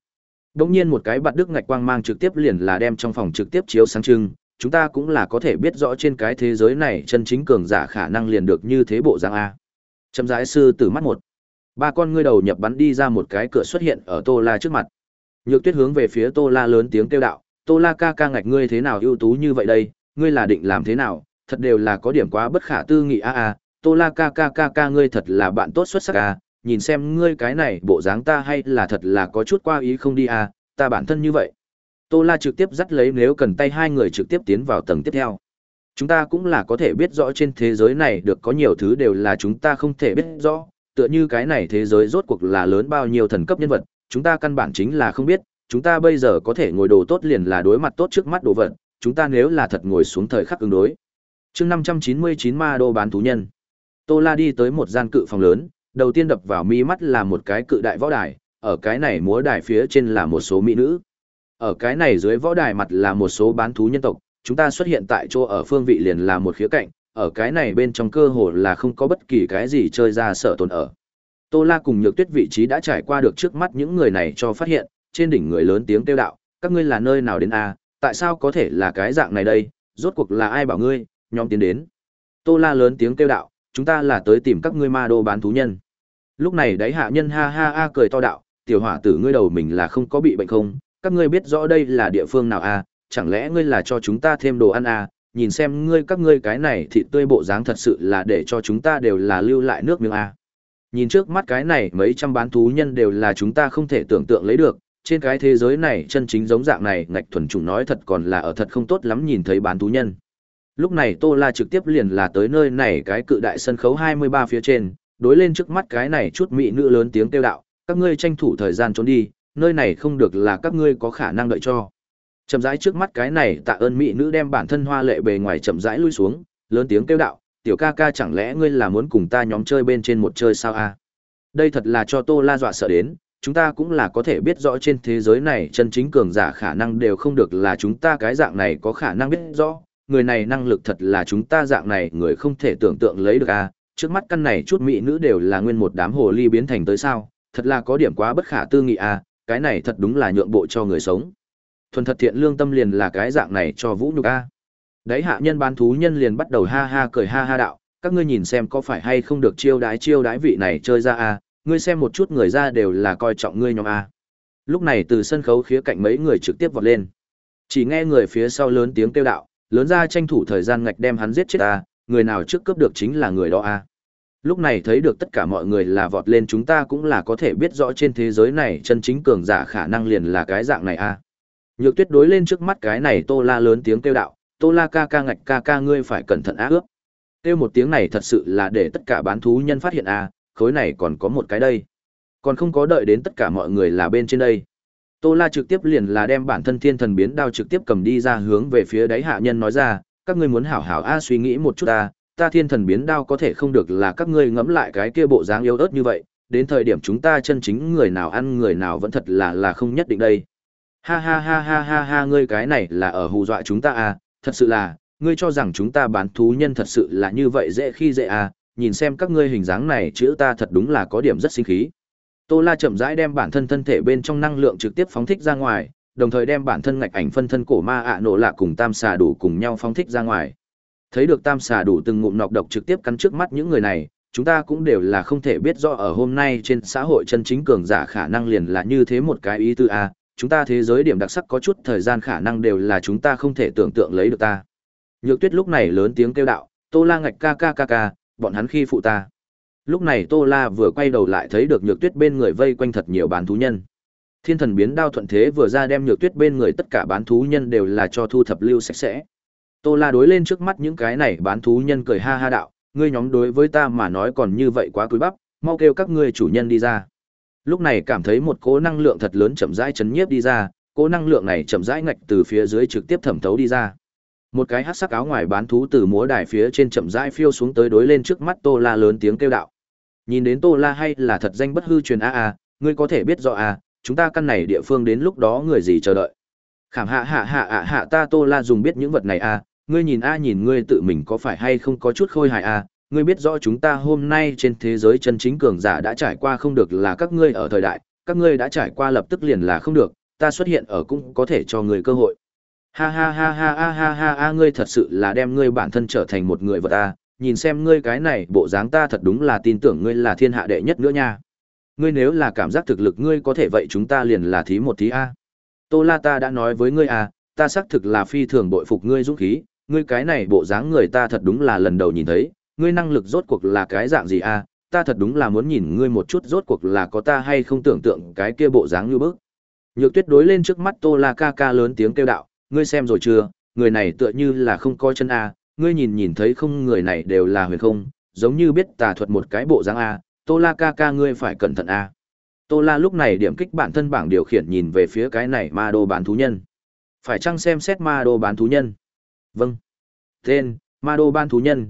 Speaker 1: Đống nhiên một cái bạt đức ngạch quang mang trực tiếp liền là đem trong phòng trực tiếp chiếu sáng trưng, chúng ta cũng là có thể biết rõ trên cái thế giới này chân chính cường giả khả năng liền được như thế bộ dạng a. Chậm rãi sư tử mắt một Ba con ngươi đầu nhập bắn đi ra một cái cửa xuất hiện ở Tô La trước mặt. Nhược Tuyết hướng về phía Tô La lớn tiếng kêu đạo, "Tô La ca ca ngạch ngươi thế nào ưu tú như vậy đây, ngươi là định làm thế nào, thật đều là có điểm quá bất khả tư nghị a a, Tô La ca ca ca ca ngươi thật là bạn tốt xuất sắc a, nhìn xem ngươi cái này bộ dáng ta hay là thật là có chút qua ý không đi a, ta bản thân như vậy." Tô La trực tiếp dắt lấy nếu cần tay hai người trực tiếp tiến vào tầng tiếp theo. Chúng ta cũng là có thể biết rõ trên thế giới này được có nhiều thứ đều là chúng ta không thể biết rõ, tựa như cái này thế giới rốt cuộc là lớn bao nhiêu thần cấp nhân vật, chúng ta căn bản chính là không biết, chúng ta bây giờ có thể ngồi đồ tốt liền là đối mặt tốt trước mắt đồ vật, chúng ta nếu là thật ngồi xuống thời khắc ứng đối. Chương 599 Ma đô bán thú nhân. Tô La đi tới một gian cự phòng lớn, đầu tiên đập vào mi mắt là một cái cự đại võ đài, ở cái này múa đài phía trên là một số mỹ nữ. Ở cái này dưới võ đài mặt là một số bán thú nhân tộc, chúng ta xuất hiện tại chỗ ở phương vị liền là một khía cạnh, ở cái này bên trong cơ hồ là không có bất kỳ cái gì chơi ra sở tồn ở. Tô La cùng Nhược Tuyết vị trí đã trải qua được trước mắt những người này cho phát hiện, trên đỉnh người lớn tiếng kêu đạo, các ngươi là nơi nào đến a, à? tại sao có thể là cái dạng này đây, rốt cuộc là ai bảo ngươi, nhóm tiến đến. Tô La lớn tiếng kêu đạo, chúng ta là tới tìm các ngươi ma đô bán thú nhân. Lúc này đáy hạ nhân ha ha a cười to đạo, tiểu hỏa tử ngươi đầu mình là không có bị bệnh không, các ngươi biết rõ đây là địa phương nào a, à? chẳng lẽ ngươi là cho chúng ta thêm đồ ăn a, à? nhìn xem ngươi các ngươi cái này thì tươi bộ dáng thật sự là để cho chúng ta đều là lưu lại nước miếng a. Nhìn trước mắt cái này mấy trăm bán thú nhân đều là chúng ta không thể tưởng tượng lấy được, trên cái thế giới này chân chính giống dạng này ngạch thuần chủng nói thật còn là ở thật không tốt lắm nhìn thấy bán thú nhân. Lúc này Tô La trực tiếp liền là tới nơi này cái cự đại sân khấu 23 phía trên, đối lên trước mắt cái này chút mỹ nữ lớn tiếng kêu đạo, các ngươi tranh thủ thời gian trốn đi, nơi này không được là các ngươi có khả năng đợi cho chậm rãi trước mắt cái này tạ ơn mỹ nữ đem bản thân hoa lệ bề ngoài chậm rãi lui xuống lớn tiếng kêu đạo tiểu ca ca chẳng lẽ ngươi là muốn cùng ta nhóm chơi bên trên một chơi sao a đây thật là cho tô la dọa sợ đến chúng ta cũng là có thể biết rõ trên thế giới này chân chính cường giả khả năng đều không được là chúng ta cái dạng này có khả năng biết rõ người này năng lực thật là chúng ta dạng này người không thể tưởng tượng lấy được a trước mắt căn này chút mỹ nữ đều là nguyên một đám hồ ly biến thành tới sao thật là có điểm quá bất khả tư nghị a cái này thật đúng là nhượng bộ cho người sống thuần thật thiện lương tâm liền là cái dạng này cho vũ nhục a đấy hạ nhân bán thú nhân liền bắt đầu ha ha cười ha ha đạo các ngươi nhìn xem có phải hay không được chiêu đái chiêu đái vị này chơi ra a ngươi xem một chút người ra đều là coi trọng ngươi nhóm a lúc này từ sân khấu khía cạnh mấy người trực tiếp vọt lên chỉ nghe người phía sau lớn tiếng kêu đạo lớn ra tranh thủ thời gian ngạch đem hắn giết chết a người nào trước cướp được chính là người đó a lúc này thấy được tất cả mọi người là vọt lên chúng ta cũng là có thể biết rõ trên thế giới này chân chính cường giả khả năng liền là cái dạng này a Nhược tuyết đối lên trước mắt cái này tô la lớn tiếng kêu đạo, tô la ca ca ngạch ca ca ngươi phải cẩn thận á ướp. Kêu một tiếng này thật sự là để tất cả bán thú nhân phát hiện à, khối này còn có một cái đây. Còn không có đợi đến tất cả mọi người là bên trên đây. Tô la trực tiếp liền là đem bản thân thiên thần biến đao trực tiếp cầm đi ra hướng về phía đáy hạ nhân nói ra, các ngươi muốn hảo hảo a suy nghĩ một chút ta, à, ta thiên thần biến đao có thể không được là các ngươi ngẫm lại cái kia bộ dáng yếu ớt như vậy, đến thời điểm chúng ta chân chính người nào ăn người nào vẫn thật là là không nhất định đây. Ha ha ha ha ha ha ngươi cái này là ở hù dọa chúng ta à, thật sự là, ngươi cho rằng chúng ta bán thú nhân thật sự là như vậy dễ khi dễ à, nhìn xem các ngươi hình dáng này chữ ta thật đúng là có điểm rất sinh khí. Tô La chậm rãi đem bản thân thân thể bên trong năng lượng trực tiếp phóng thích ra ngoài, đồng thời đem bản thân ngạch ảnh phân thân cổ ma ạ à nổ lạ cùng tam xà đủ cùng nhau phóng thích ra ngoài. Thấy được tam xà đủ từng ngụm nọc độc trực tiếp cắn trước mắt những người này, chúng ta cũng đều là không thể biết rõ ở hôm nay trên xã hội chân chính cường giả khả năng liền là như thế một cái ý tư a, à, chúng ta thế giới điểm đặc sắc có chút thời gian khả năng đều là chúng ta không thể tưởng tượng lấy được ta. Nhược tuyết lúc này lớn tiếng kêu đạo, tô la ngạch ca ca ca ca, bọn hắn khi phụ ta. Lúc này tô la vừa quay đầu lại thấy được nhược tuyết bên người vây quanh thật nhiều bán thú nhân. Thiên thần biến đao thuận thế vừa ra đem nhược tuyết bên người tất cả bán thú nhân đều là cho thu thập lưu sạch sẽ. Tô la đối lên trước mắt những cái này bán thú nhân cười ha ha đạo, ngươi nhóm đối với ta mà nói còn như vậy quá cúi bắp, mau kêu các ngươi chủ nhân đi ra. Lúc này cảm thấy một cỗ năng lượng thật lớn chậm rãi chấn nhiếp đi ra, cỗ năng lượng này chậm rãi ngạch từ phía dưới trực tiếp thẩm thấu đi ra. Một cái hắc sắc áo ngoài bán thú từ múa đài phía trên chậm rãi phiêu xuống tới đối lên trước mắt Tô La lớn tiếng kêu đạo. Nhìn đến Tô La hay là thật danh bất hư truyền a a, ngươi có thể biết rõ a, chúng ta căn này địa phương đến lúc đó người gì chờ đợi. Khảm hạ hạ hạ hạ hạ ta Tô La dùng biết những vật này a, ngươi nhìn a nhìn ngươi tự mình có phải hay không có chút khôi hài a, ngươi biết rõ chúng ta hôm nay trên thế giới chân chính cường giả đã trải qua không được là các ngươi ở thời đại, các ngươi đã trải qua lập tức liền là không được, ta xuất hiện ở cũng có thể cho người cơ hội. Ha ha ha ha ha ha ha ha ngươi thật sự là đem ngươi bản thân trở thành một người vật ta, à. nhìn xem ngươi cái này bộ dáng ta thật đúng là tin tưởng ngươi là thiên hạ đệ nhất nữa nha. Ngươi nếu là cảm giác thực lực ngươi có thể vậy chúng ta liền là thí một thí A. Tô La ta đã nói với ngươi à, ta xác thực là phi thường bội phục ngươi dũng khí, ngươi cái này bộ dáng người ta thật đúng là lần đầu nhìn thấy, ngươi năng lực rốt cuộc là cái dạng gì a à? ta thật đúng là muốn nhìn ngươi một chút rốt cuộc là có ta hay không tưởng tượng cái kia bộ dáng như bức nhược tuyết đối lên trước mắt tô la ca ca lớn tiếng kêu đạo ngươi xem rồi chưa người này tựa như là không coi chân a ngươi nhìn nhìn thấy không người này đều là huyền không giống như biết tà thuật một cái bộ dáng a à. tô la ca ca ngươi phải cẩn thận a tô la lúc này điểm kích bản thân bảng điều khiển nhìn về phía cái này ma đô bán thú nhân phải chăng xem xét ma đô bán thú nhân vâng tên ma đô ban thú nhân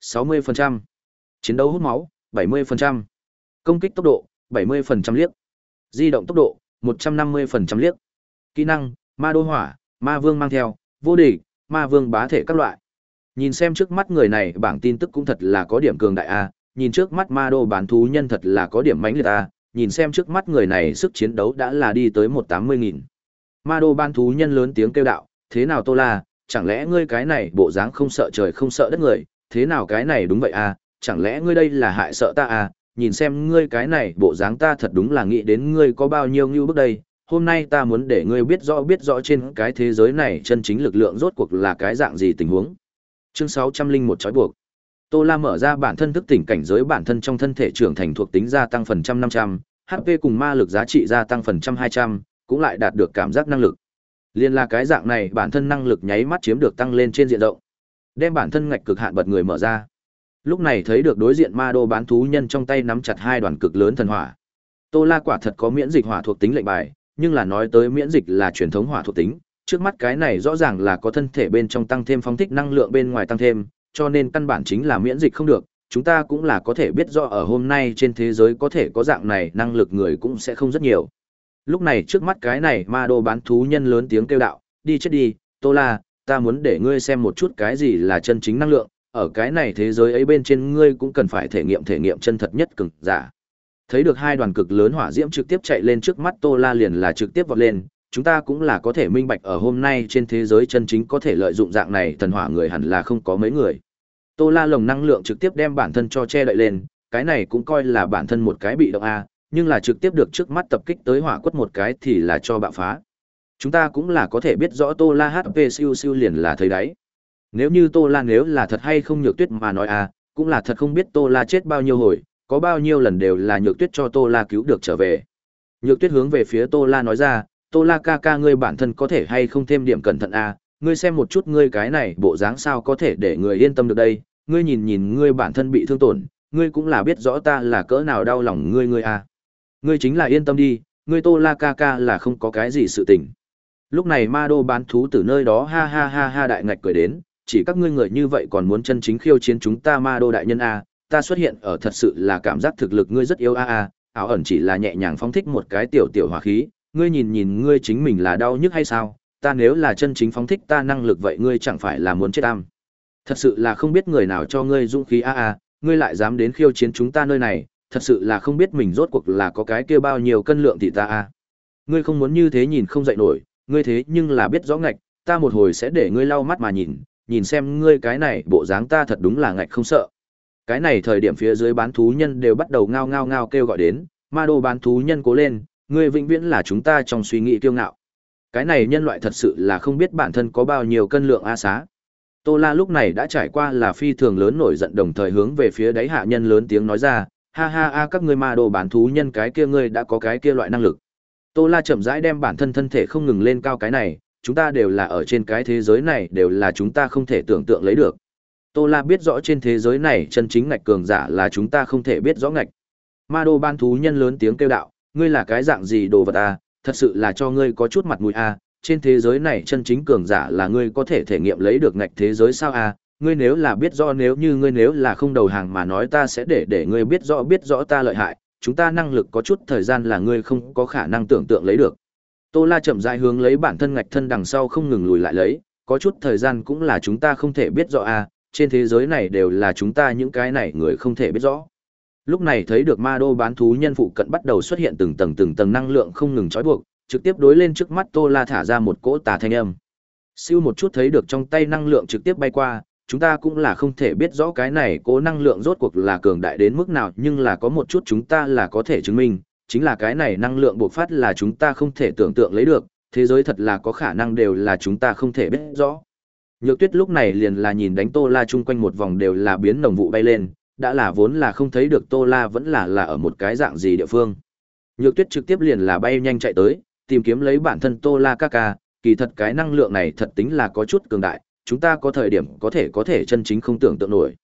Speaker 1: 60%. Chiến đấu hút máu, 70%. Công kích tốc độ, 70% liếc. Di động tốc độ, 150% liếc. Kỹ năng, ma đô hỏa, ma vương mang theo, vô địch, ma vương bá thể các loại. Nhìn xem trước mắt người này bảng tin tức cũng thật là có điểm cường đại A, nhìn trước mắt ma đô bán thú nhân thật là có điểm mãnh liệt A, nhìn xem trước mắt người này sức chiến đấu đã là đi tới 180.000. Ma đô bán thú nhân lớn tiếng kêu đạo, thế nào tô la, chẳng lẽ ngươi cái này bộ dáng không sợ trời không sợ đất người, thế nào cái này đúng vậy à, chẳng lẽ ngươi đây là hại sợ ta à, nhìn xem ngươi cái này bộ dáng ta thật đúng là nghĩ đến ngươi có bao nhiêu như bước đây, hôm nay ta muốn để ngươi biết rõ biết rõ trên cái thế giới này chân chính lực lượng rốt cuộc là cái dạng gì tình huống. Chương sáu trăm linh một trói buộc. Tô La mở ra bản thân thức tỉnh cảnh giới bản thân trong thân thể trưởng thành thuộc tính gia tăng phần trăm năm trăm, HP cùng ma lực giá trị gia tăng phần trăm hai trăm, cũng lại đạt được cảm giác năng lực. Liên là cái dạng này bản thân năng lực nháy mắt chiếm được tăng lên trên diện rộng đem bản thân ngạch cực hạn bật người mở ra lúc này thấy được đối diện ma đô bán thú nhân trong tay nắm chặt hai đoàn cực lớn thần hỏa tô la quả thật có miễn dịch hỏa thuộc tính lệnh bài nhưng là nói tới miễn dịch là truyền thống hỏa thuộc tính trước mắt cái này rõ ràng là có thân thể bên trong tăng thêm phóng thích năng lượng bên ngoài tăng thêm cho nên căn bản chính là miễn dịch không được chúng ta cũng là có thể biết rõ ở hôm nay trên thế giới có thể có dạng này năng lực người cũng sẽ không rất nhiều lúc này trước mắt cái này ma đô bán thú nhân lớn tiếng kêu đạo đi chết đi tô la ta muốn để ngươi xem một chút cái gì là chân chính năng lượng, ở cái này thế giới ấy bên trên ngươi cũng cần phải thể nghiệm thể nghiệm chân thật nhất cực giả. Thấy được hai đoàn cực lớn hỏa diễm trực tiếp chạy lên trước mắt Tô La liền là trực tiếp vọt lên, chúng ta cũng là có thể minh bạch ở hôm nay trên thế giới chân chính có thể lợi dụng dạng này thần hỏa người hẳn là không có mấy người. Tô La lồng năng lượng trực tiếp đem bản thân cho che đậy lên, cái này cũng coi là bản thân một cái bị động a, nhưng là trực tiếp được trước mắt tập kích tới hỏa quất một cái thì là cho bạo phá. Chúng ta cũng là có thể biết rõ Tô La HP siêu siêu liền là thấy đấy. Nếu như Tô La nếu là thật hay không nhược tuyết mà nói à, cũng là thật không biết Tô La chết bao nhiêu hồi, có bao nhiêu lần đều là nhược tuyết cho Tô La cứu được trở về. Nhược tuyết hướng về phía Tô La nói ra, Tô La ca ca ngươi bản thân có thể hay không thêm điểm cẩn thận à, ngươi xem một chút ngươi cái này bộ dáng sao có thể để người yên tâm được đây, ngươi nhìn nhìn ngươi bản thân bị thương tổn, ngươi cũng là biết rõ ta là cỡ nào đau lòng ngươi ngươi à. Ngươi chính là yên tâm đi, ngươi Tô La ca ca là không có cái gì sự tình. Lúc này ma đô bán thú từ nơi đó ha ha ha ha đại ngạch cười đến, chỉ các ngươi người như vậy còn muốn chân chính khiêu chiến chúng ta ma đô đại nhân a, ta xuất hiện ở thật sự là cảm giác thực lực ngươi rất yếu a a, ảo ẩn chỉ là nhẹ nhàng phóng thích một cái tiểu tiểu hỏa khí, ngươi nhìn nhìn ngươi chính mình là đau nhức hay sao? Ta nếu là chân chính phóng thích ta năng lực vậy ngươi chẳng phải là muốn chết am. Thật sự là không biết người nào cho ngươi dũng khí a a, ngươi lại dám đến khiêu chiến chúng ta nơi này, thật sự là không biết mình rốt cuộc là có cái kia bao nhiêu cân lượng thì ta a. Ngươi không muốn như thế nhìn không dậy nổi, ngươi thế nhưng là biết rõ ngạch, ta một hồi sẽ để ngươi lau mắt mà nhìn, nhìn xem ngươi cái này bộ dáng ta thật đúng là ngạch không sợ. Cái này thời điểm phía dưới bán thú nhân đều bắt đầu ngao ngao ngao kêu gọi đến, ma đồ bán thú nhân cố lên, ngươi vĩnh viễn là chúng ta trong suy nghĩ kiêu ngạo. Cái này nhân loại thật sự là không biết bản thân có bao nhiêu cân lượng a xá. Tô La lúc này đã trải qua là phi thường lớn nổi giận đồng thời hướng về phía đáy hạ nhân lớn tiếng nói ra, ha ha a các ngươi ma đồ bán thú nhân cái kia ngươi đã có cái kia loại năng lực. Tô La chậm rãi đem bản thân thân thể không ngừng lên cao cái này, chúng ta đều là ở trên cái thế giới này đều là chúng ta không thể tưởng tượng lấy được. Tô La biết rõ trên thế giới này chân chính ngạch cường giả là chúng ta không thể biết rõ ngạch. Ma đô ban thú nhân lớn tiếng kêu đạo, ngươi là cái dạng gì đồ vật à, thật sự là cho ngươi có chút mặt mũi à, trên thế giới này chân chính cường giả là ngươi có thể thể nghiệm lấy được ngạch thế giới sao à, ngươi nếu là biết rõ nếu như ngươi nếu là không đầu hàng mà nói ta sẽ để để ngươi biết rõ biết rõ ta lợi hại, chúng ta năng lực có chút thời gian là ngươi không có khả năng tưởng tượng lấy được. Tô La chậm rãi hướng lấy bản thân ngạch thân đằng sau không ngừng lùi lại lấy, có chút thời gian cũng là chúng ta không thể biết rõ à, trên thế giới này đều là chúng ta những cái này người không thể biết rõ. Lúc này thấy được ma đô bán thú nhân phụ cận bắt đầu xuất hiện từng tầng từng tầng năng lượng không ngừng trói buộc, trực tiếp đối lên trước mắt Tô La thả ra một cỗ tà thanh âm. Siêu một chút thấy được trong tay năng lượng trực tiếp bay qua, chúng ta cũng là không thể biết rõ cái này cố năng lượng rốt cuộc là cường đại đến mức nào nhưng là có một chút chúng ta là có thể chứng minh chính là cái này năng lượng bộc phát là chúng ta không thể tưởng tượng lấy được thế giới thật là có khả năng đều là chúng ta không thể biết rõ nhược tuyết lúc này liền là nhìn đánh tô la chung quanh một vòng đều là biến nồng vụ bay lên đã là vốn là không thấy được tô la vẫn là là ở một cái dạng gì địa phương nhược tuyết trực tiếp liền là bay nhanh chạy tới tìm kiếm lấy bản thân tô la ca ca kỳ thật cái năng lượng này thật tính là có chút cường đại chúng ta có thời điểm có thể có thể chân chính không tưởng tượng nổi.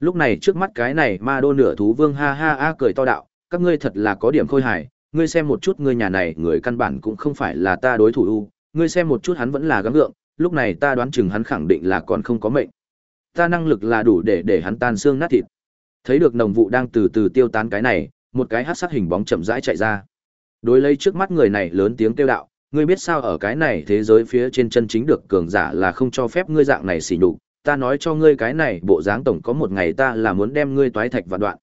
Speaker 1: Lúc này trước mắt cái này ma đô nửa thú vương ha ha ha cười to đạo, các ngươi thật là có điểm khôi hài, ngươi xem một chút ngươi nhà này người căn bản cũng không phải là ta đối thủ u, ngươi xem một chút hắn vẫn là gắng gượng, lúc này ta đoán chừng hắn khẳng định là còn không có mệnh. Ta năng lực là đủ để để hắn tan xương nát thịt. Thấy được nồng vụ đang từ từ tiêu tán cái này, một cái hắc sát hình bóng chậm rãi chạy ra. Đối lấy trước mắt người này lớn tiếng kêu đạo, ngươi biết sao ở cái này thế giới phía trên chân chính được cường giả là không cho phép ngươi dạng này xỉ nhục, ta nói cho ngươi cái này, bộ dáng tổng có một ngày ta là muốn đem ngươi toái thạch và đoạn.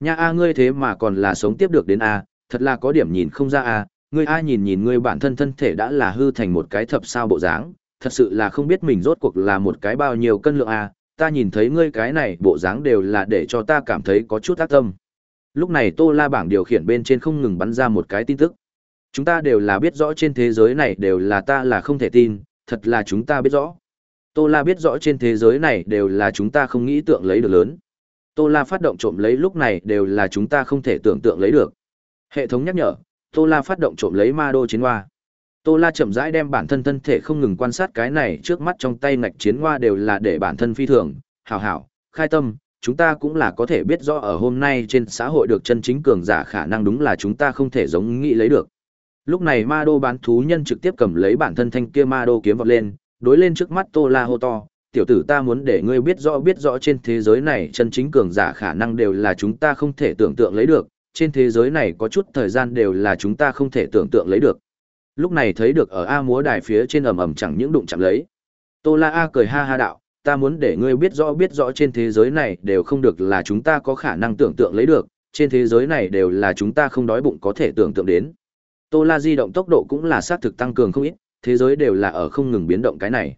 Speaker 1: Nha a ngươi thế mà còn là sống tiếp được đến a, thật là có điểm nhìn không ra a, ngươi a nhìn nhìn ngươi bản thân thân thể đã là hư thành một cái thập sao bộ dáng, thật sự là không biết mình rốt cuộc là một cái bao nhiêu cân lượng a, ta nhìn thấy ngươi cái này bộ dáng đều là để cho ta cảm thấy có chút ác tâm. Lúc này Tô La bảng điều khiển bên trên không ngừng bắn ra một cái tin tức chúng ta đều là biết rõ trên thế giới này đều là ta là không thể tin thật là chúng ta biết rõ tô la biết rõ trên thế giới này đều là chúng ta không nghĩ tượng lấy được lớn tô la phát động trộm lấy lúc này đều là chúng ta không thể tưởng tượng lấy được hệ thống nhắc nhở tô la phát động trộm lấy ma đô chiến hoa tô la chậm rãi đem bản thân thân thể không ngừng quan sát cái này trước mắt trong tay ngạch chiến hoa đều là để bản thân phi thường hào hảo khai tâm chúng ta cũng là có thể biết rõ ở hôm nay trên xã hội được chân chính cường giả khả năng đúng là chúng ta không thể giống nghĩ lấy được Lúc này ma đô bán thú nhân trực tiếp cầm lấy bản thân thanh kia ma đô kiếm vọt lên, đối lên trước mắt Tô La hô to, tiểu tử ta muốn để ngươi biết rõ biết rõ trên thế giới này chân chính cường giả khả năng đều là chúng ta không thể tưởng tượng lấy được, trên thế giới này có chút thời gian đều là chúng ta không thể tưởng tượng lấy được. Lúc này thấy được ở A múa đài phía trên ầm ầm chẳng những đụng chạm lấy. Tô La A cười ha ha đạo, ta muốn để ngươi biết rõ biết rõ trên thế giới này đều không được là chúng ta có khả năng tưởng tượng lấy được, trên thế giới này đều là chúng ta không đói bụng có thể tưởng tượng đến. Tô La di động tốc độ cũng là xác thực tăng cường không ít, thế giới đều là ở không ngừng biến động cái này.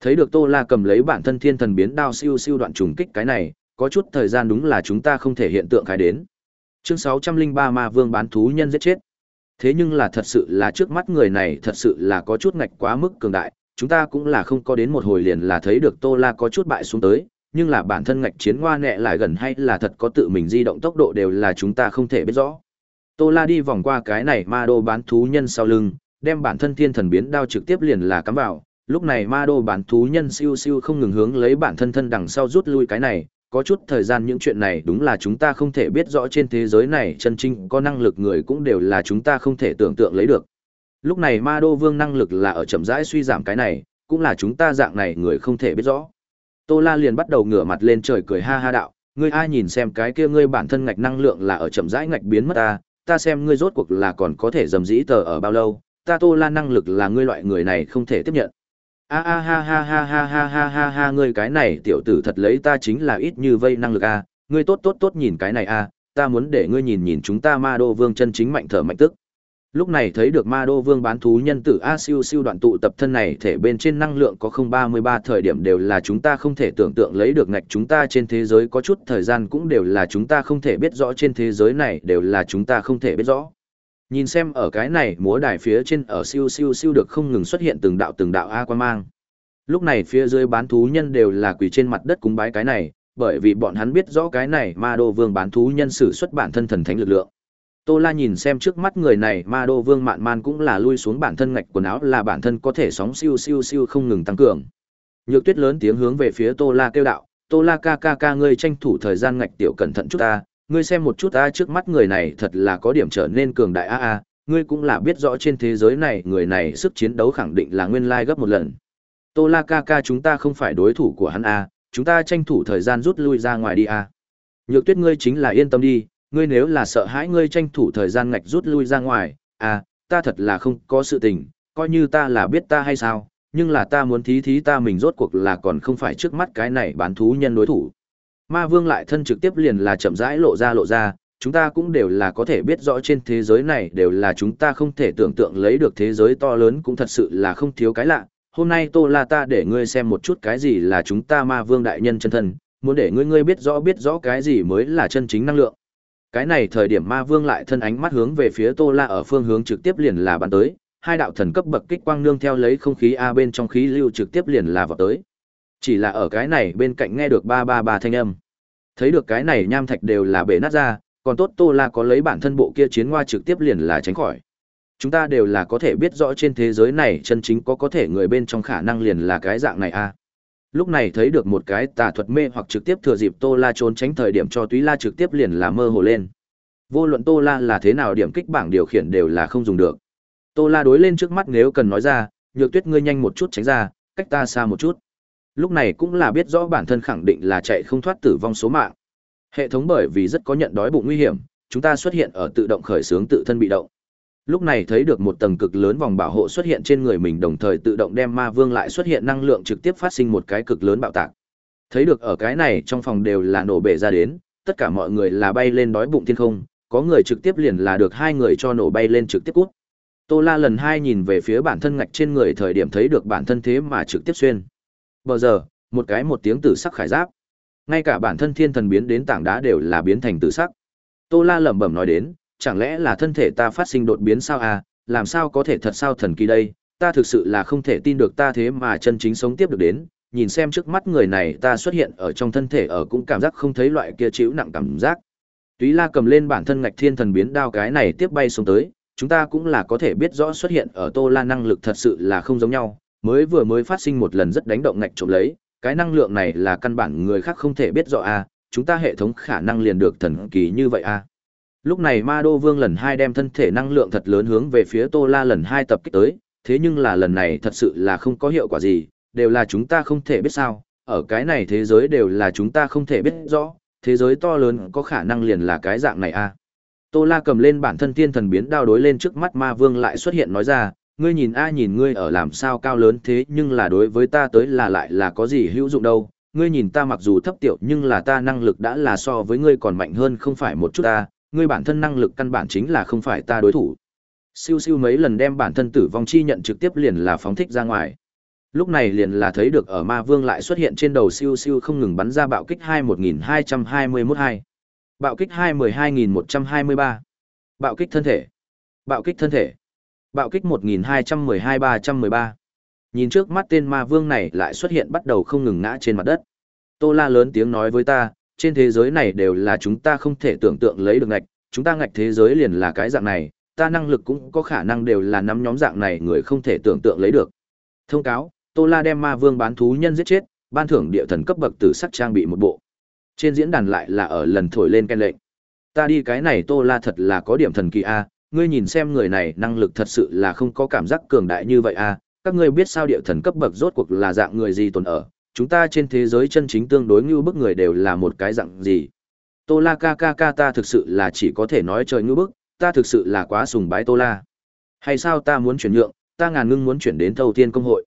Speaker 1: Thấy được Tô La cầm lấy bản thân thiên thần biến đao siêu siêu đoạn trùng kích cái này, có chút thời gian đúng là chúng ta không thể hiện tượng cái đến. Chương 603 Ma Vương bán thú nhân giết chết. Thế nhưng là thật sự là trước mắt người này thật sự là có chút ngạch quá mức cường đại, chúng ta cũng là không có đến một hồi liền là thấy được Tô La có chút bại xuống tới, nhưng là bản thân ngạch chiến hoa nẹ lại gần hay là thật có tự mình di động tốc độ đều là chúng ta không thể biết rõ. Tô La đi vòng qua cái này ma đô bán thú nhân sau lưng, đem bản thân thiên thần biến đao trực tiếp liền là cắm vào. Lúc này ma đô bán thú nhân siêu siêu không ngừng hướng lấy bản thân thân đằng sau rút lui cái này, có chút thời gian những chuyện này đúng là chúng ta không thể biết rõ trên thế giới này chân trinh có năng lực người cũng đều là chúng ta không thể tưởng tượng lấy được. Lúc này ma đô vương năng lực là ở chậm rãi suy giảm cái này, cũng là chúng ta dạng này người không thể biết rõ. Tô La liền bắt đầu ngửa mặt lên trời cười ha ha đạo, ngươi ai nhìn xem cái kia ngươi bản thân ngạch năng lượng là ở chậm rãi ngạch biến mất ta, ta xem ngươi rốt cuộc là còn có thể dầm dĩ tờ ở bao lâu, ta Tô la năng lực là ngươi loại người này không thể tiếp nhận. A a ha ha ha ha ha ha ha ha ngươi cái này tiểu tử thật lấy ta chính là ít như vây năng lực a, ngươi tốt tốt tốt nhìn cái này a, ta muốn để ngươi nhìn nhìn chúng ta Ma Đô Vương chân chính mạnh thở mạnh tức. Lúc này thấy được ma đô vương bán thú nhân tử A siêu siêu đoạn tụ tập thân này thể bên trên năng lượng có không ba mươi ba thời điểm đều là chúng ta không thể tưởng tượng lấy được ngạch chúng ta trên thế giới có chút thời gian cũng đều là chúng ta không thể biết rõ trên thế giới này đều là chúng ta không thể biết rõ. Nhìn xem ở cái này múa đài phía trên ở siêu siêu siêu được không ngừng xuất hiện từng đạo từng đạo A quan mang. Lúc này phía dưới bán thú nhân đều là quỳ trên mặt đất cúng bái cái này, bởi vì bọn hắn biết rõ cái này ma đô vương bán thú nhân sử xuất bản thân thần thánh lực lượng. Tô La nhìn xem trước mắt người này, Ma Đô Vương Mạn Man cũng là lui xuống bản thân ngạch quần áo là bản thân có thể sóng siêu siêu siêu không ngừng tăng cường. Nhược Tuyết lớn tiếng hướng về phía Tô La kêu đạo, "Tô La ca ca ca ngươi tranh thủ thời gian ngạch tiểu cẩn thận chút ta, ngươi xem một chút ta trước mắt người này thật là có điểm trở nên cường đại a a, ngươi cũng là biết rõ trên thế giới này người này sức chiến đấu khẳng định là nguyên lai gấp một lần." Tô La ca ca chúng ta không phải đối thủ của hắn a, chúng ta tranh thủ thời gian rút lui ra ngoài đi a. Nhược Tuyết ngươi chính là yên tâm đi, ngươi nếu là sợ hãi ngươi tranh thủ thời gian ngạch rút lui ra ngoài, à, ta thật là không có sự tình, coi như ta là biết ta hay sao, nhưng là ta muốn thí thí ta mình rốt cuộc là còn không phải trước mắt cái này bán thú nhân đối thủ. Ma vương lại thân trực tiếp liền là chậm rãi lộ ra lộ ra, chúng ta cũng đều là có thể biết rõ trên thế giới này đều là chúng ta không thể tưởng tượng lấy được thế giới to lớn cũng thật sự là không thiếu cái lạ. Hôm nay Tô là ta để ngươi xem một chút cái gì là chúng ta ma vương đại nhân chân thân, muốn để ngươi ngươi biết rõ biết rõ cái gì mới là chân chính năng lượng cái này thời điểm ma vương lại thân ánh mắt hướng về phía tô la ở phương hướng trực tiếp liền là bắn tới hai đạo thần cấp bậc kích quang nương theo lấy không khí a bên trong khí lưu trực tiếp liền là vào tới chỉ là ở cái này bên cạnh nghe được ba ba ba thanh âm thấy được cái này nham thạch đều là bể nát ra còn tốt tô la có lấy bản thân bộ kia chiến hoa trực tiếp liền là tránh khỏi chúng ta đều là có thể biết rõ trên thế giới này chân chính có có thể người bên trong khả năng liền là cái dạng này a lúc này thấy được một cái tà thuật mê hoặc trực tiếp thừa dịp Tô La trốn tránh thời điểm cho Túy La trực tiếp liền là mơ hồ lên. Vô luận Tô La là thế nào điểm kích bảng điều khiển đều là không dùng được. Tô La đối lên trước mắt nếu cần nói ra, Nhược Tuyết ngươi nhanh một chút tránh ra, cách ta xa một chút. Lúc này cũng là biết rõ bản thân khẳng định là chạy không thoát tử vong số mạng. Hệ thống bởi vì rất có nhận đói bụng nguy hiểm, chúng ta xuất hiện ở tự động khởi sướng tự thân bị động. Lúc này thấy được một tầng cực lớn vòng bảo hộ xuất hiện trên người mình đồng thời tự động đem ma vương lại xuất hiện năng lượng trực tiếp phát sinh một cái cực lớn bạo tạc. Thấy được ở cái này trong phòng đều là nổ bể ra đến, tất cả mọi người là bay lên đói bụng thiên không, có người trực tiếp liền là được hai người cho nổ bay lên trực tiếp cút. Tô La lần hai nhìn về phía bản thân ngạch trên người thời điểm thấy được bản thân thế mà trực tiếp xuyên. Bờ giờ, một cái một tiếng tử sắc khải giáp. Ngay cả bản thân thiên thần biến đến tảng đá đều là biến thành tử sắc. Tô La lẩm bẩm nói đến, chẳng lẽ là thân thể ta phát sinh đột biến sao à, làm sao có thể thật sao thần kỳ đây, ta thực sự là không thể tin được ta thế mà chân chính sống tiếp được đến, nhìn xem trước mắt người này ta xuất hiện ở trong thân thể ở cũng cảm giác không thấy loại kia chịu nặng cảm giác. Túy la cầm lên bản thân ngạch thiên thần biến đao cái này tiếp bay xuống tới, chúng ta cũng là có thể biết rõ xuất hiện ở tô la năng lực thật sự là không giống nhau, mới vừa mới phát sinh một lần rất đánh động ngạch trộm lấy, cái năng lượng này là căn bản người khác không thể biết rõ à, chúng ta hệ thống khả năng liền được thần kỳ như vậy à. Lúc này Ma Đô Vương lần hai đem thân thể năng lượng thật lớn hướng về phía Tô La lần hai tập kích tới, thế nhưng là lần này thật sự là không có hiệu quả gì, đều là chúng ta không thể biết sao, ở cái này thế giới đều là chúng ta không thể biết rõ, thế giới to lớn có khả năng liền là cái dạng này a. À. Tô La cầm lên bản thân tiên thần biến đao đối lên trước mắt Ma Vương lại xuất hiện nói ra, ngươi nhìn a nhìn ngươi ở làm sao cao lớn thế nhưng là đối với ta tới là lại là có gì hữu dụng đâu, ngươi nhìn ta mặc dù thấp tiểu nhưng là ta năng lực đã là so với ngươi còn mạnh hơn không phải một chút ta, ngươi bản thân năng lực căn bản chính là không phải ta đối thủ. Siêu siêu mấy lần đem bản thân tử vong chi nhận trực tiếp liền là phóng thích ra ngoài. Lúc này liền là thấy được ở ma vương lại xuất hiện trên đầu siêu siêu không ngừng bắn ra bạo kích 21221-2. Bạo kích 212123. Bạo kích thân thể. Bạo kích thân thể. Bạo kích 12112-313. Nhìn trước mắt tên ma vương này lại xuất hiện bắt đầu không ngừng ngã trên mặt đất. Tô la lớn tiếng nói với ta, trên thế giới này đều là chúng ta không thể tưởng tượng lấy được ngạch, chúng ta ngạch thế giới liền là cái dạng này, ta năng lực cũng có khả năng đều là năm nhóm dạng này người không thể tưởng tượng lấy được. Thông cáo, Tô La đem ma vương bán thú nhân giết chết, ban thưởng địa thần cấp bậc tử sắc trang bị một bộ. Trên diễn đàn lại là ở lần thổi lên ken lệnh. Ta đi cái này Tô La thật là có điểm thần kỳ a, ngươi nhìn xem người này năng lực thật sự là không có cảm giác cường đại như vậy a, các ngươi biết sao địa thần cấp bậc rốt cuộc là dạng người gì tồn ở, chúng ta trên thế giới chân chính tương đối như bức người đều là một cái dạng gì. Tô La ca ca ca ta thực sự là chỉ có thể nói trời như bức, ta thực sự là quá sùng bái Tô La. Hay sao ta muốn chuyển nhượng, ta ngàn ngưng muốn chuyển đến thâu tiên công hội.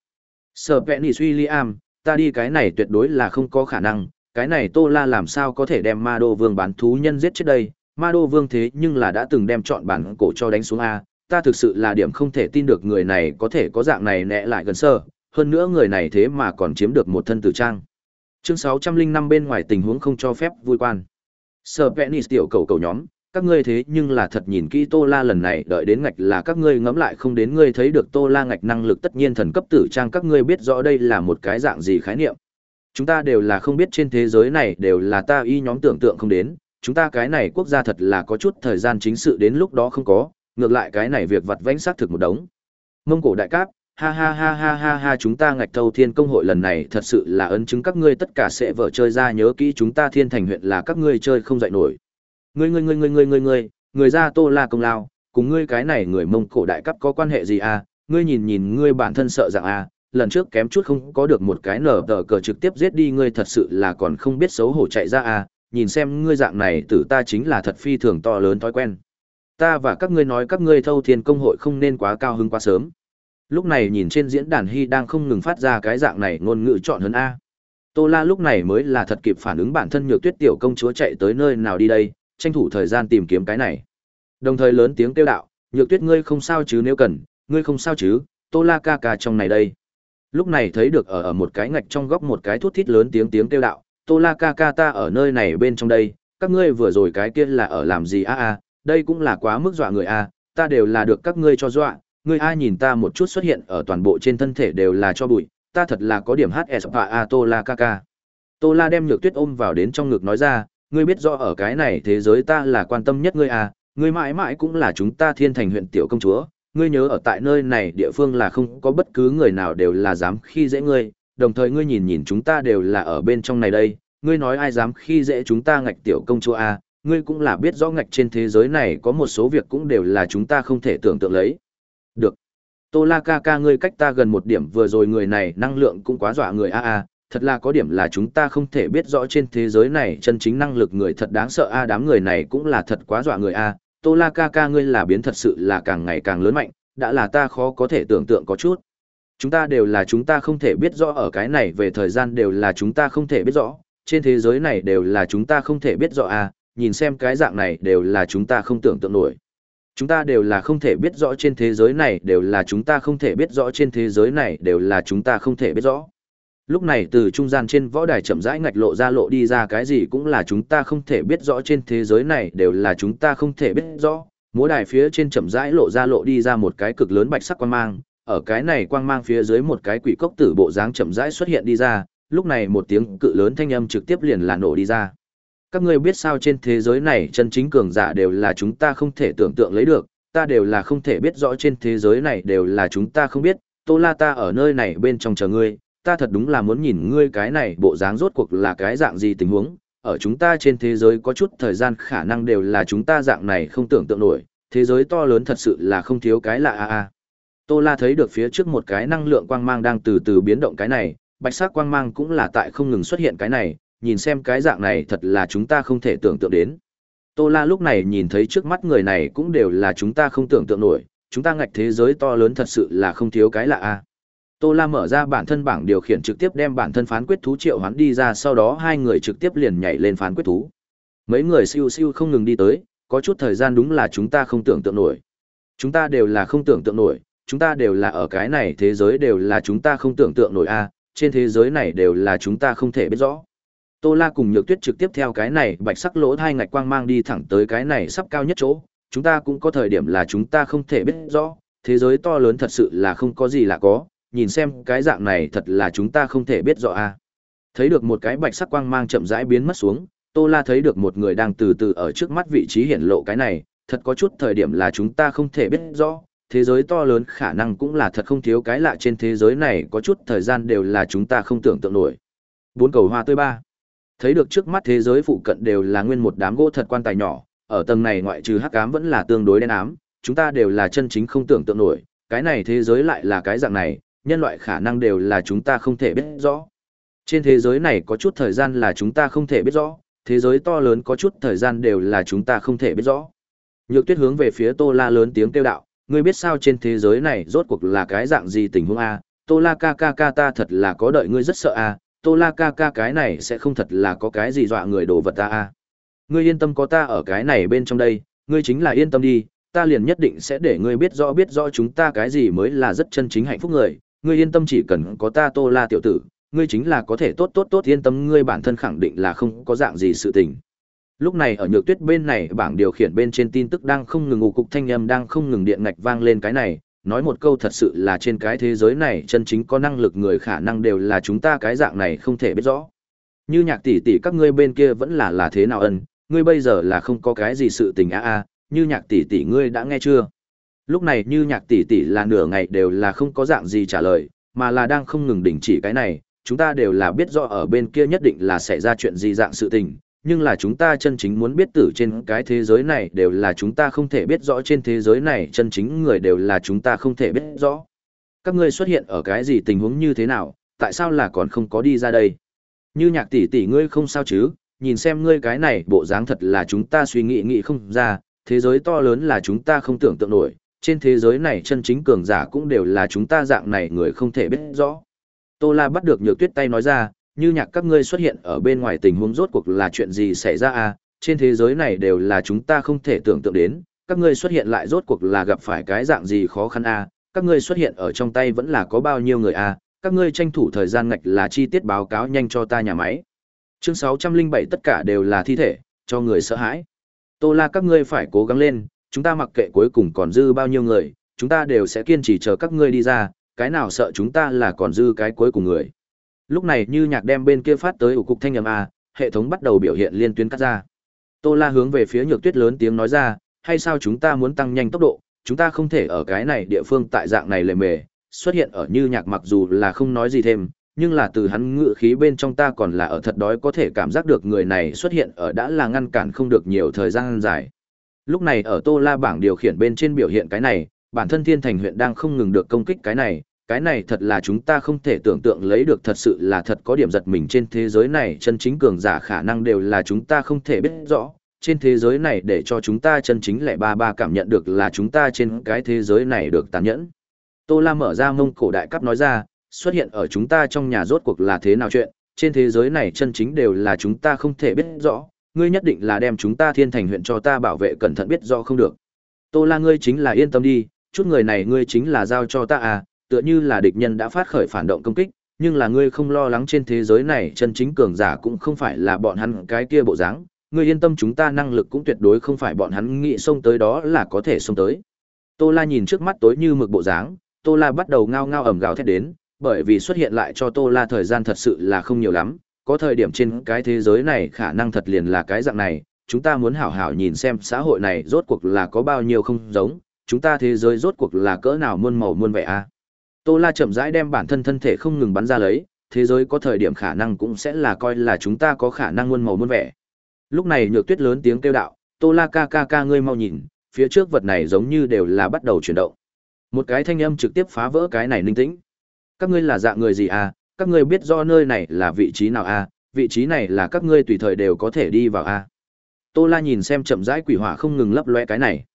Speaker 1: Sở Pennis William, ta đi cái này tuyệt đối là không có khả năng, cái này Tô La làm sao có thể đem Ma Đô Vương bán thú nhân giết chết đây, Ma Đô Vương thế nhưng là đã từng đem chọn bản cổ cho đánh xuống A, ta thực sự là điểm không thể tin được người này có thể có dạng này nẹ lại gần sơ, hơn nữa người này thế mà còn chiếm được một thân tử trang. Chương 605 bên ngoài tình huống không cho phép vui quan. Sở Penis tiểu cầu cầu nhóm, các ngươi thế nhưng là thật nhìn kỹ Tô La lần này đợi đến ngạch là các ngươi ngẫm lại không đến ngươi thấy được Tô La ngạch năng lực tất nhiên thần cấp tử trang các ngươi biết rõ đây là một cái dạng gì khái niệm. Chúng ta đều là không biết trên thế giới này đều là ta y nhóm tưởng tượng không đến, chúng ta cái này quốc gia thật là có chút thời gian chính sự đến lúc đó không có, ngược lại cái này việc vặt vãnh xác thực một đống. Mông cổ đại cát ha ha ha ha ha ha chúng ta ngạch thâu thiên công hội lần này thật sự là ấn chứng các ngươi tất cả sẽ vở chơi ra nhớ kỹ chúng ta thiên thành huyện là các ngươi chơi không dạy nổi ngươi ngươi ngươi ngươi ngươi ngươi ngươi người ra tô la công lao cùng ngươi cái này người mông cổ đại cấp có quan hệ gì à ngươi nhìn nhìn ngươi bản thân sợ rằng à lần trước kém chút không có được một cái nở tờ cờ trực tiếp giết đi ngươi thật sự là còn không biết xấu hổ chạy ra à nhìn xem ngươi dạng này tử ta chính là thật phi thường to lớn thói quen ta và các ngươi nói các ngươi thâu thiên công hội không nên quá cao hứng quá sớm Lúc này nhìn trên diễn đàn Hy đang không ngừng phát ra cái dạng này ngôn ngữ chọn hơn A. Tô La lúc này mới là thật kịp phản ứng bản thân nhược tuyết tiểu công chúa chạy tới nơi nào đi đây, tranh thủ thời gian tìm kiếm cái này. Đồng thời lớn tiếng kêu đạo, nhược tuyết ngươi không sao chứ nếu cần, ngươi không sao chứ, Tô La ca ca trong này đây. Lúc này thấy được ở ở một cái ngạch trong góc một cái thút thít lớn tiếng tiếng kêu đạo, Tô La ca ca ta ở nơi này bên trong đây, các ngươi vừa rồi cái kia là ở làm gì a a, đây cũng là quá mức dọa người a, ta đều là được các ngươi cho dọa, ngươi ai nhìn ta một chút xuất hiện ở toàn bộ trên thân thể đều là cho bụi, ta thật là có điểm hát và A Tô La Kaka. Tô La đem Nhược Tuyết ôm vào đến trong ngực nói ra, ngươi biết rõ ở cái này thế giới ta là quan tâm nhất ngươi à, ngươi mãi mãi cũng là chúng ta thiên thành huyện tiểu công chúa, ngươi nhớ ở tại nơi này địa phương là không có bất cứ người nào đều là dám khi dễ ngươi, đồng thời ngươi nhìn nhìn chúng ta đều là ở bên trong này đây, ngươi nói ai dám khi dễ chúng ta ngạch tiểu công chúa à, ngươi cũng là biết rõ ngạch trên thế giới này có một số việc cũng đều là chúng ta không thể tưởng tượng lấy. Được. Tô La ca ca ngươi cách ta gần một điểm vừa rồi người này năng lượng cũng quá dọa người a a, thật là có điểm là chúng ta không thể biết rõ trên thế giới này chân chính năng lực người thật đáng sợ a đám người này cũng là thật quá dọa người a. Tô La ca ca ngươi là biến thật sự là càng ngày càng lớn mạnh, đã là ta khó có thể tưởng tượng có chút. Chúng ta đều là chúng ta không thể biết rõ ở cái này về thời gian đều là chúng ta không thể biết rõ, trên thế giới này đều là chúng ta không thể biết rõ a, nhìn xem cái dạng này đều là chúng ta không tưởng tượng nổi chúng ta đều là không thể biết rõ trên thế giới này đều là chúng ta không thể biết rõ trên thế giới này đều là chúng ta không thể biết rõ lúc này từ trung gian trên võ đài chậm rãi ngạch lộ ra lộ đi ra cái gì cũng là chúng ta không thể biết rõ trên thế giới này đều là chúng ta không thể biết rõ múa đài phía trên chậm rãi lộ ra lộ đi ra một cái cực lớn bạch sắc quang mang ở cái này quang mang phía dưới một cái quỷ cốc tử bộ dáng chậm rãi xuất hiện đi ra lúc này một tiếng cự lớn thanh âm trực tiếp liền là nổ đi ra các ngươi biết sao trên thế giới này chân chính cường giả đều là chúng ta không thể tưởng tượng lấy được, ta đều là không thể biết rõ trên thế giới này đều là chúng ta không biết, Tô La ta ở nơi này bên trong chờ ngươi, ta thật đúng là muốn nhìn ngươi cái này bộ dáng rốt cuộc là cái dạng gì tình huống, ở chúng ta trên thế giới có chút thời gian khả năng đều là chúng ta dạng này không tưởng tượng nổi, thế giới to lớn thật sự là không thiếu cái lạ a a. Tô La thấy được phía trước một cái năng lượng quang mang đang từ từ biến động cái này, bạch sắc quang mang cũng là tại không ngừng xuất hiện cái này, nhìn xem cái dạng này thật là chúng ta không thể tưởng tượng đến. Tô La lúc này nhìn thấy trước mắt người này cũng đều là chúng ta không tưởng tượng nổi, chúng ta ngạch thế giới to lớn thật sự là không thiếu cái lạ a. À. Tô La mở ra bản thân bảng điều khiển trực tiếp đem bản thân phán quyết thú triệu hắn đi ra sau đó hai người trực tiếp liền nhảy lên phán quyết thú. Mấy người siêu siêu không ngừng đi tới, có chút thời gian đúng là chúng ta không tưởng tượng nổi. Chúng ta đều là không tưởng tượng nổi, chúng ta đều là ở cái này thế giới đều là chúng ta không tưởng tượng nổi a, à, trên thế giới này đều là chúng ta không thể biết rõ. Tô La cùng Nhược Tuyết trực tiếp theo cái này bạch sắc lỗ hai ngạch quang mang đi thẳng tới cái này sắp cao nhất chỗ, chúng ta cũng có thời điểm là chúng ta không thể biết rõ, thế giới to lớn thật sự là không có gì là có, nhìn xem cái dạng này thật là chúng ta không thể biết rõ À. Thấy được một cái bạch sắc quang mang chậm rãi biến mất xuống, Tô La thấy được một người đang từ từ ở trước mắt vị trí hiển lộ cái này, thật có chút thời điểm là chúng ta không thể biết rõ, thế giới to lớn khả năng cũng là thật không thiếu cái lạ trên thế giới này có chút thời gian đều là chúng ta không tưởng tượng nổi. Bốn cầu hoa tươi ba. Thấy được trước mắt thế giới phụ cận đều là nguyên một đám gỗ thật quan tài nhỏ, ở tầng này ngoại trừ hắc ám vẫn là tương đối đen ám, chúng ta đều là chân chính không tưởng tượng nổi, cái này thế giới lại là cái dạng này, nhân loại khả năng đều là chúng ta không thể biết rõ. Trên thế giới này có chút thời gian là chúng ta không thể biết rõ, thế giới to lớn có chút thời gian đều là chúng ta không thể biết rõ. Nhược tuyết hướng về phía Tô La lớn tiếng kêu đạo, ngươi biết sao trên thế giới này rốt cuộc là cái dạng gì tình huống a? Tô La ca ca ca ta thật là có đợi ngươi rất sợ a, tô la ca ca cái này sẽ không thật là có cái gì dọa người đồ vật ta a à. ngươi yên tâm có ta ở cái này bên trong đây ngươi chính là yên tâm đi ta liền nhất định sẽ để ngươi biết rõ biết rõ chúng ta cái gì mới là rất chân chính hạnh phúc người ngươi yên tâm chỉ cần có ta tô la tiểu tử ngươi chính là có thể tốt tốt tốt yên tâm ngươi bản thân khẳng định là không có dạng gì sự tình lúc này ở nhược tuyết bên này bảng điều khiển bên trên tin tức đang không ngừng ngủ cục thanh âm đang không ngừng điện ngạch vang lên cái này nói một câu thật sự là trên cái thế giới này chân chính có năng lực người khả năng đều là chúng ta cái dạng này không thể biết rõ. Như nhạc tỷ tỷ các ngươi bên kia vẫn là là thế nào ân, ngươi bây giờ là không có cái gì sự tình a à a, à, như nhạc tỷ tỷ ngươi đã nghe chưa? Lúc này như nhạc tỷ tỷ là nửa ngày đều là không có dạng gì trả lời, mà là đang không ngừng đình chỉ cái này, chúng ta đều là biết rõ ở bên kia nhất định là xảy ra chuyện gì dạng sự tình, nhưng là chúng ta chân chính muốn biết tử trên cái thế giới này đều là chúng ta không thể biết rõ trên thế giới này chân chính người đều là chúng ta không thể biết rõ. Các ngươi xuất hiện ở cái gì tình huống như thế nào, tại sao là còn không có đi ra đây? Như nhạc tỷ tỷ ngươi không sao chứ, nhìn xem ngươi cái này bộ dáng thật là chúng ta suy nghĩ nghĩ không ra, thế giới to lớn là chúng ta không tưởng tượng nổi, trên thế giới này chân chính cường giả cũng đều là chúng ta dạng này người không thể biết rõ. Tô La bắt được nhược tuyết tay nói ra, như nhạc các ngươi xuất hiện ở bên ngoài tình huống rốt cuộc là chuyện gì xảy ra à, trên thế giới này đều là chúng ta không thể tưởng tượng đến, các ngươi xuất hiện lại rốt cuộc là gặp phải cái dạng gì khó khăn à, các ngươi xuất hiện ở trong tay vẫn là có bao nhiêu người à, các ngươi tranh thủ thời gian ngạch là chi tiết báo cáo nhanh cho ta nhà máy. Chương 607 tất cả đều là thi thể, cho người sợ hãi. Tô la các ngươi phải cố gắng lên, chúng ta mặc kệ cuối cùng còn dư bao nhiêu người, chúng ta đều sẽ kiên trì chờ các ngươi đi ra, cái nào sợ chúng ta là còn dư cái cuối cùng người lúc này như nhạc đem bên kia phát tới ủ cục thanh âm a hệ thống bắt đầu biểu hiện liên tuyến cắt ra tô la hướng về phía nhược tuyết lớn tiếng nói ra hay sao chúng ta muốn tăng nhanh tốc độ chúng ta không thể ở cái này địa phương tại dạng này lề mề xuất hiện ở như nhạc mặc dù là không nói gì thêm nhưng là từ hắn ngự khí bên trong ta còn là ở thật đói có thể cảm giác được người này xuất hiện ở đã là ngăn cản không được nhiều thời gian dài lúc này ở tô la bảng điều khiển bên trên biểu hiện cái này bản thân thiên thành huyện đang không ngừng được công kích cái này cái này thật là chúng ta không thể tưởng tượng lấy được thật sự là thật có điểm giật mình trên thế giới này chân chính cường giả khả năng đều là chúng ta không thể biết rõ trên thế giới này để cho chúng ta chân chính lẻ ba ba cảm nhận được là chúng ta trên cái thế giới này được tàn nhẫn tô la mở ra mông cổ đại cấp nói ra xuất hiện ở chúng ta trong nhà rốt cuộc là thế nào chuyện trên thế giới này chân chính đều là chúng ta không thể biết rõ ngươi nhất định là đem chúng ta thiên thành huyện cho ta bảo vệ cẩn thận biết rõ không được tô la ngươi chính là yên tâm đi chút người này ngươi chính là giao cho ta à tựa như là địch nhân đã phát khởi phản động công kích, nhưng là ngươi không lo lắng trên thế giới này chân chính cường giả cũng không phải là bọn hắn cái kia bộ dáng, ngươi yên tâm chúng ta năng lực cũng tuyệt đối không phải bọn hắn nghĩ xông tới đó là có thể xông tới. Tô La nhìn trước mắt tối như mực bộ dáng, Tô La bắt đầu ngao ngao ầm gào thét đến, bởi vì xuất hiện lại cho Tô La thời gian thật sự là không nhiều lắm, có thời điểm trên cái thế giới này khả năng thật liền là cái dạng này, chúng ta muốn hảo hảo nhìn xem xã hội này rốt cuộc là có bao nhiêu không giống, chúng ta thế giới rốt cuộc là cỡ nào muôn màu muôn vẻ a. Tô La chậm rãi đem bản thân thân thể không ngừng bắn ra lấy, thế giới có thời điểm khả năng cũng sẽ là coi là chúng ta có khả năng muôn màu muôn vẻ. Lúc này Nhược Tuyết lớn tiếng kêu đạo, "Tô La ca ca ca ngươi mau nhìn, phía trước vật này giống như đều là bắt đầu chuyển động." Một cái thanh âm trực tiếp phá vỡ cái này linh tĩnh. "Các ngươi là dạng người gì à? Các ngươi biết rõ nơi này là vị trí nào à? Vị trí này là các ngươi tùy thời đều có thể đi vào à?" Tô La nhìn xem chậm rãi quỷ hỏa không ngừng lấp loé cái này.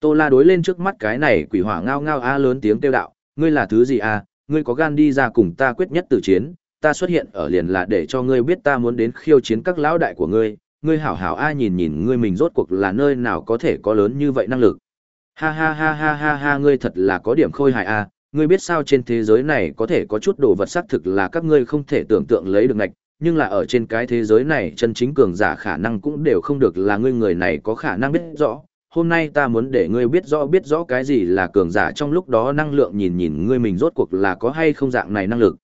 Speaker 1: Tô La đối lên trước mắt cái này quỷ hỏa ngao ngao a à lớn tiếng kêu đạo, ngươi là thứ gì à, ngươi có gan đi ra cùng ta quyết nhất tử chiến, ta xuất hiện ở liền là để cho ngươi biết ta muốn đến khiêu chiến các lão đại của ngươi, ngươi hảo hảo ai nhìn nhìn ngươi mình rốt cuộc là nơi nào có thể có lớn như vậy năng lực. Ha ha ha ha ha ha ngươi thật là có điểm khôi hài à, ngươi biết sao trên thế giới này có thể có chút đồ vật xác thực là các ngươi không thể tưởng tượng lấy được ngạch, nhưng là ở trên cái thế giới này chân chính cường giả khả năng cũng đều không được là ngươi người này có khả năng biết rõ, hôm nay ta muốn để ngươi biết rõ biết rõ cái gì là cường giả trong lúc đó năng lượng nhìn nhìn ngươi mình rốt cuộc là có hay không dạng này năng lực.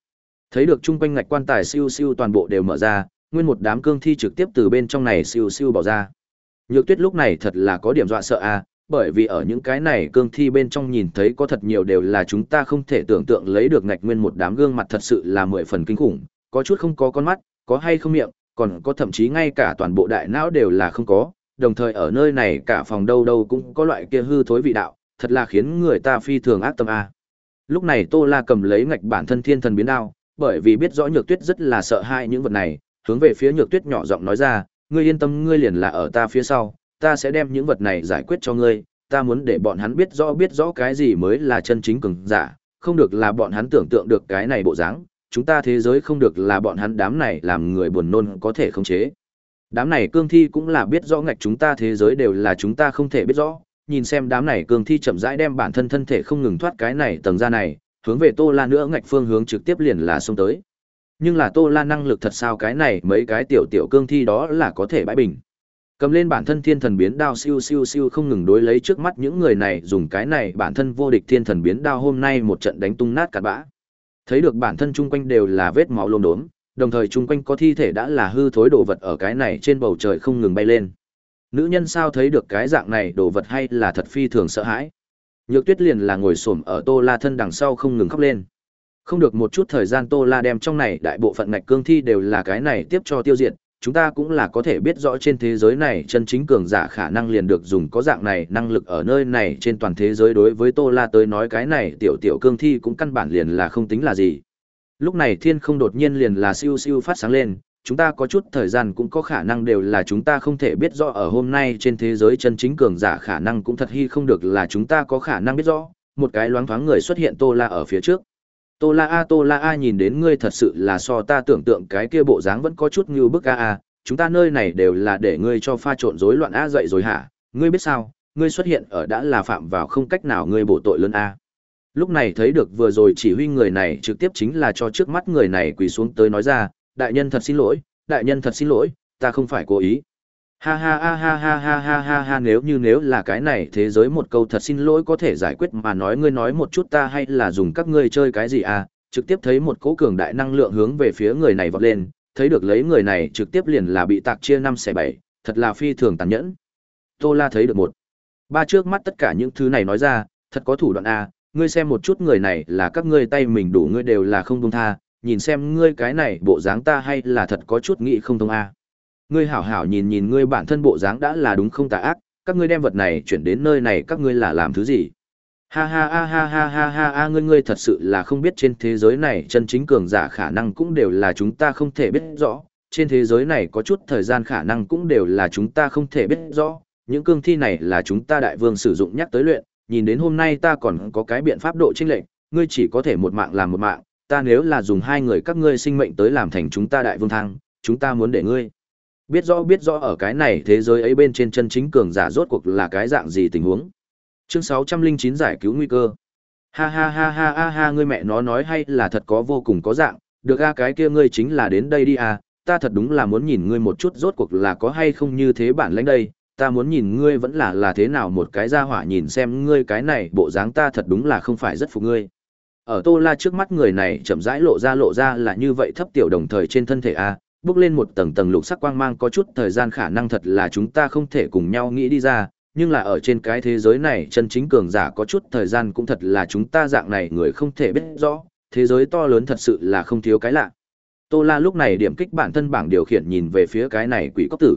Speaker 1: Thấy được chung quanh ngạch quan tài siêu siêu toàn bộ đều mở ra, nguyên một đám cương thi trực tiếp từ bên trong này siêu siêu bỏ ra. Nhược tuyết lúc này thật là có điểm dọa sợ à, bởi vì ở những cái này cương thi bên trong nhìn thấy có thật nhiều đều là chúng ta không thể tưởng tượng lấy được ngạch nguyên một đám gương mặt thật sự là mười phần kinh khủng, có chút không có con mắt, có hay không miệng, còn có thậm chí ngay cả toàn bộ đại não đều là không có, đồng thời ở nơi này cả phòng đâu đâu cũng có loại kia hư thối vị đạo, thật là khiến người ta phi thường ác tâm a. À. Lúc này Tô La cầm lấy ngạch bản thân thiên thần biến đao, bởi vì biết rõ Nhược Tuyết rất là sợ hai những vật này, hướng về phía Nhược Tuyết nhỏ giọng nói ra, ngươi yên tâm ngươi liền là ở ta phía sau, ta sẽ đem những vật này giải quyết cho ngươi, ta muốn để bọn hắn biết rõ biết rõ cái gì mới là chân chính cường giả, không được là bọn hắn tưởng tượng được cái này bộ dáng, chúng ta thế giới không được là bọn hắn đám này làm người buồn nôn có thể không chế. Đám này cương thi cũng là biết rõ ngạch chúng ta thế giới đều là chúng ta không thể biết rõ, nhìn xem đám này cương thi chậm rãi đem bản thân thân thể không ngừng thoát cái này tầng ra này, hướng về Tô La nữa ngạch phương hướng trực tiếp liền là xông tới. Nhưng là Tô La năng lực thật sao cái này mấy cái tiểu tiểu cương thi đó là có thể bãi bình. Cầm lên bản thân thiên thần biến đao siêu siêu siêu không ngừng đối lấy trước mắt những người này dùng cái này bản thân vô địch thiên thần biến đao hôm nay một trận đánh tung nát cát bã. Thấy được bản thân chung quanh đều là vết máu lốm đốm, đồng thời chung quanh có thi thể đã là hư thối đồ vật ở cái này trên bầu trời không ngừng bay lên. Nữ nhân sao thấy được cái dạng này đồ vật hay là thật phi thường sợ hãi. Nhược tuyết liền là ngồi xổm ở tô la thân đằng sau không ngừng khóc lên. Không được một chút thời gian tô la đem trong này đại bộ phận ngạch cương thi đều là cái này tiếp cho tiêu diệt, chúng ta cũng là có thể biết rõ trên thế giới này chân chính cường giả khả năng liền được dùng có dạng này năng lực ở nơi này trên toàn thế giới đối với tô la tới nói cái này tiểu tiểu cương thi cũng căn bản liền là không tính là gì Lúc này thiên không đột nhiên liền là siêu siêu phát sáng lên, chúng ta có chút thời gian cũng có khả năng đều là chúng ta không thể biết rõ ở hôm nay trên thế giới chân chính cường giả khả năng cũng thật hy không được là chúng ta có khả năng biết rõ, một cái loáng thoáng người xuất hiện Tô La ở phía trước. Tô La A Tô La A nhìn đến ngươi thật sự là so ta tưởng tượng cái kia bộ dáng vẫn có chút như bức A A, chúng ta nơi này đều là để ngươi cho pha trộn rối loạn A dậy rồi hả, ngươi biết sao, ngươi xuất hiện ở đã là phạm vào không cách nào ngươi bổ tội lớn A. Lúc này thấy được vừa rồi chỉ huy người này trực tiếp chính là cho trước mắt người này quỳ xuống tới nói ra, đại nhân thật xin lỗi, đại nhân thật xin lỗi, ta không phải cố ý. Ha ha ha ha ha ha ha ha ha nếu như nếu là cái này thế giới một câu thật xin lỗi có thể giải quyết mà nói ngươi nói một chút ta hay là dùng các ngươi chơi cái gì à, trực tiếp thấy một cỗ cường đại năng lượng hướng về phía người này vọt lên, thấy được lấy người này trực tiếp liền là bị tạc chia năm xẻ bảy, thật là phi thường tàn nhẫn. Tô La thấy được một. Ba trước mắt tất cả những thứ này nói ra, thật có thủ đoạn à ngươi xem một chút người này là các ngươi tay mình đủ ngươi đều là không buông tha, nhìn xem ngươi cái này bộ dáng ta hay là thật có chút nghĩ không thông a. Ngươi hảo hảo nhìn nhìn ngươi bản thân bộ dáng đã là đúng không tà ác, các ngươi đem vật này chuyển đến nơi này các ngươi là làm thứ gì? Ha ha ha ha ha ha ha ha ngươi ngươi thật sự là không biết trên thế giới này chân chính cường giả khả năng cũng đều là chúng ta không thể biết rõ, trên thế giới này có chút thời gian khả năng cũng đều là chúng ta không thể biết rõ, những cương thi này là chúng ta đại vương sử dụng nhắc tới luyện, nhìn đến hôm nay ta còn có cái biện pháp độ chênh lệch, ngươi chỉ có thể một mạng làm một mạng, ta nếu là dùng hai người các ngươi sinh mệnh tới làm thành chúng ta đại vương thăng, chúng ta muốn để ngươi. Biết rõ biết rõ ở cái này thế giới ấy bên trên chân chính cường giả rốt cuộc là cái dạng gì tình huống. Chương 609 giải cứu nguy cơ. Ha ha ha ha ha ha ngươi mẹ nó nói hay là thật có vô cùng có dạng, được a cái kia ngươi chính là đến đây đi à, ta thật đúng là muốn nhìn ngươi một chút rốt cuộc là có hay không như thế bản lãnh đây, ta muốn nhìn ngươi vẫn là là thế nào một cái ra hỏa nhìn xem ngươi cái này bộ dáng ta thật đúng là không phải rất phục ngươi. Ở Tô La trước mắt người này chậm rãi lộ ra lộ ra là như vậy thấp tiểu đồng thời trên thân thể a, bước lên một tầng tầng lục sắc quang mang có chút thời gian khả năng thật là chúng ta không thể cùng nhau nghĩ đi ra, nhưng là ở trên cái thế giới này chân chính cường giả có chút thời gian cũng thật là chúng ta dạng này người không thể biết rõ, thế giới to lớn thật sự là không thiếu cái lạ. Tô La lúc này điểm kích bản thân bảng điều khiển nhìn về phía cái này quỷ cốc tử.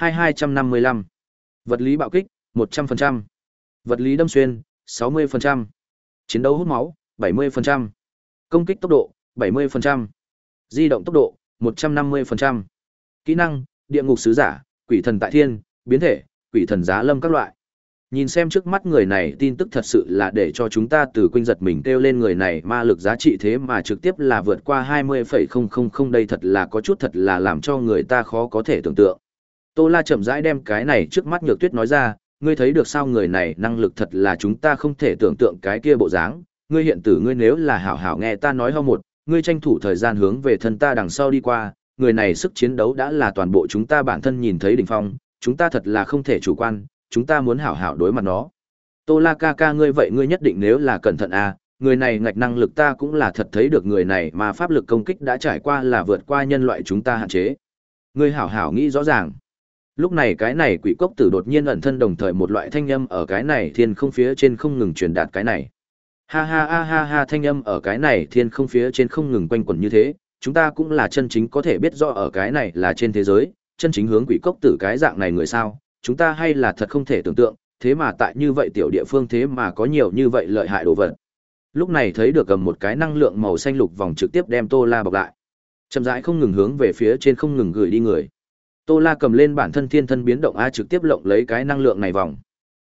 Speaker 1: 2255. Vật lý bạo kích, 100%. Vật lý đâm xuyên, 60%. Chiến đấu hút máu, 70%. Công kích tốc độ, 70%. Di động tốc độ, 150%. Kỹ năng, địa ngục sứ giả, quỷ thần tại thiên, biến thể, quỷ thần giá lâm các loại. Nhìn xem trước mắt người này tin tức thật sự là để cho chúng ta từ quanh giật mình kêu lên người này ma lực giá trị thế mà trực tiếp là vượt qua 20,000 đây thật là có chút thật là làm cho người ta khó có thể tưởng tượng. Tô La chậm rãi đem cái này trước mắt Nhược Tuyết nói ra, ngươi thấy được sao người này năng lực thật là chúng ta không thể tưởng tượng cái kia bộ dáng, ngươi hiện tử ngươi nếu là hảo hảo nghe ta nói ho một, ngươi tranh thủ thời gian hướng về thân ta đằng sau đi qua, người này sức chiến đấu đã là toàn bộ chúng ta bản thân nhìn thấy đỉnh phong, chúng ta thật là không thể chủ quan, chúng ta muốn hảo hảo đối mặt nó. Tô La ca ca ngươi vậy ngươi nhất định nếu là cẩn thận a, à, người này ngạch năng lực ta cũng là thật thấy được người này mà pháp lực công kích đã trải qua là vượt qua nhân loại chúng ta hạn chế. Ngươi hảo hảo nghĩ rõ ràng. Lúc này cái này quỷ cốc tử đột nhiên ẩn thân đồng thời một loại thanh âm ở cái này thiên không phía trên không ngừng truyền đạt cái này. Ha ha ha ha ha thanh âm ở cái này thiên không phía trên không ngừng quanh quẩn như thế, chúng ta cũng là chân chính có thể biết rõ ở cái này là trên thế giới, chân chính hướng quỷ cốc tử cái dạng này người sao, chúng ta hay là thật không thể tưởng tượng, thế mà tại như vậy tiểu địa phương thế mà có nhiều như vậy lợi hại đồ vật. Lúc này thấy được cầm một cái năng lượng màu xanh lục vòng trực tiếp đem Tô La bọc lại. Chậm rãi không ngừng hướng về phía trên không ngừng gửi đi người. Tô La cầm lên bản thân thiên thân biến động a trực tiếp lộng lấy cái năng lượng này vòng.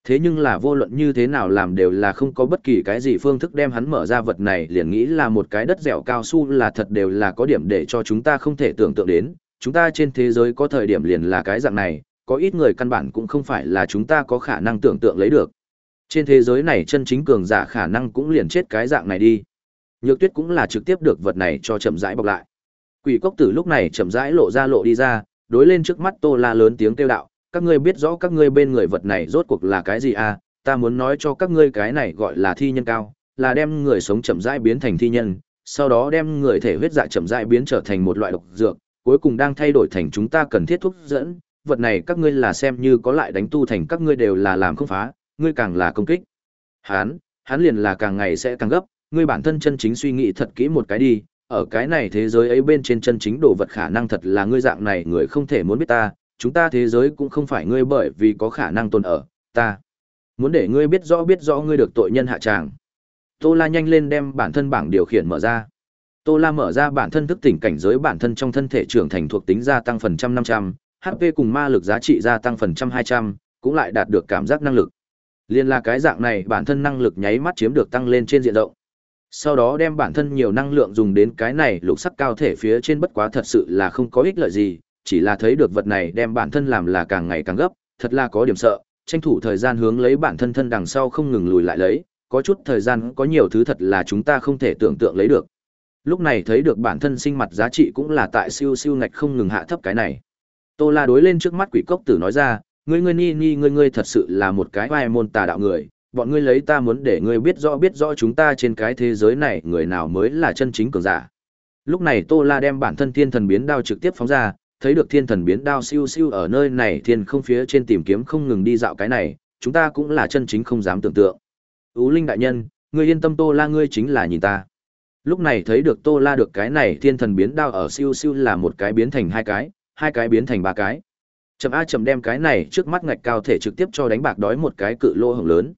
Speaker 1: Thế nhưng là vô luận như thế nào làm đều là không có bất kỳ cái gì phương thức đem hắn mở ra vật này liền nghĩ là một cái đất dẻo cao su là thật đều là có điểm để cho chúng ta không thể tưởng tượng đến. Chúng ta trên thế giới có thời điểm liền là cái dạng này, có ít người căn bản cũng không phải là chúng ta có khả năng tưởng tượng lấy được. Trên thế giới này chân chính cường giả khả năng cũng liền chết cái dạng này đi. Nhược tuyết cũng là trực tiếp được vật này cho chậm rãi bọc lại. Quỷ cốc tử lúc này chậm rãi lộ ra lộ đi ra, đối lên trước mắt Tô La lớn tiếng kêu đạo, các ngươi biết rõ các ngươi bên người vật này rốt cuộc là cái gì à, ta muốn nói cho các ngươi cái này gọi là thi nhân cao, là đem người sống chậm rãi biến thành thi nhân, sau đó đem người thể huyết dạ chậm rãi biến trở thành một loại độc dược, cuối cùng đang thay đổi thành chúng ta cần thiết thuốc dẫn, vật này các ngươi là xem như có lại đánh tu thành các ngươi đều là làm không phá, ngươi càng là công kích. Hán, hắn liền là càng ngày sẽ càng gấp, ngươi bản thân chân chính suy nghĩ thật kỹ một cái đi, ở cái này thế giới ấy bên trên chân chính đồ vật khả năng thật là ngươi dạng này người không thể muốn biết ta, chúng ta thế giới cũng không phải ngươi bởi vì có khả năng tồn ở, ta muốn để ngươi biết rõ biết rõ ngươi được tội nhân hạ tràng. Tô La nhanh lên đem bản thân bảng điều khiển mở ra. Tô La mở ra bản thân thức tỉnh cảnh giới bản thân trong thân thể trưởng thành thuộc tính gia tăng phần trăm năm trăm, HP cùng ma lực giá trị gia tăng phần trăm hai trăm, cũng lại đạt được cảm giác năng lực. Liên là cái dạng này bản thân năng lực nháy mắt chiếm được tăng lên trên diện rộng sau đó đem bản thân nhiều năng lượng dùng đến cái này lục sắc cao thể phía trên bất quá thật sự là không có ích lợi gì, chỉ là thấy được vật này đem bản thân làm là càng ngày càng gấp, thật là có điểm sợ, tranh thủ thời gian hướng lấy bản thân thân đằng sau không ngừng lùi lại lấy, có chút thời gian có nhiều thứ thật là chúng ta không thể tưởng tượng lấy được. Lúc này thấy được bản thân sinh mặt giá trị cũng là tại siêu siêu ngạch không ngừng hạ thấp cái này. Tô La đối lên trước mắt quỷ cốc tử nói ra, ngươi ngươi ni ni ngươi ngươi thật sự là một cái vai môn tà đạo người, bọn ngươi lấy ta muốn để ngươi biết rõ biết rõ chúng ta trên cái thế giới này người nào mới là chân chính cường giả. Lúc này Tô La đem bản thân thiên thần biến đao trực tiếp phóng ra, thấy được thiên thần biến đao siêu siêu ở nơi này thiên không phía trên tìm kiếm không ngừng đi dạo cái này, chúng ta cũng là chân chính không dám tưởng tượng. Ú Linh đại nhân, ngươi yên tâm Tô La ngươi chính là nhìn ta. Lúc này thấy được Tô La được cái này thiên thần biến đao ở siêu siêu là một cái biến thành hai cái, hai cái biến thành ba cái. Chậm A chậm đem cái này trước mắt ngạch cao thể trực tiếp cho đánh bạc đói một cái cự lô hồng lớn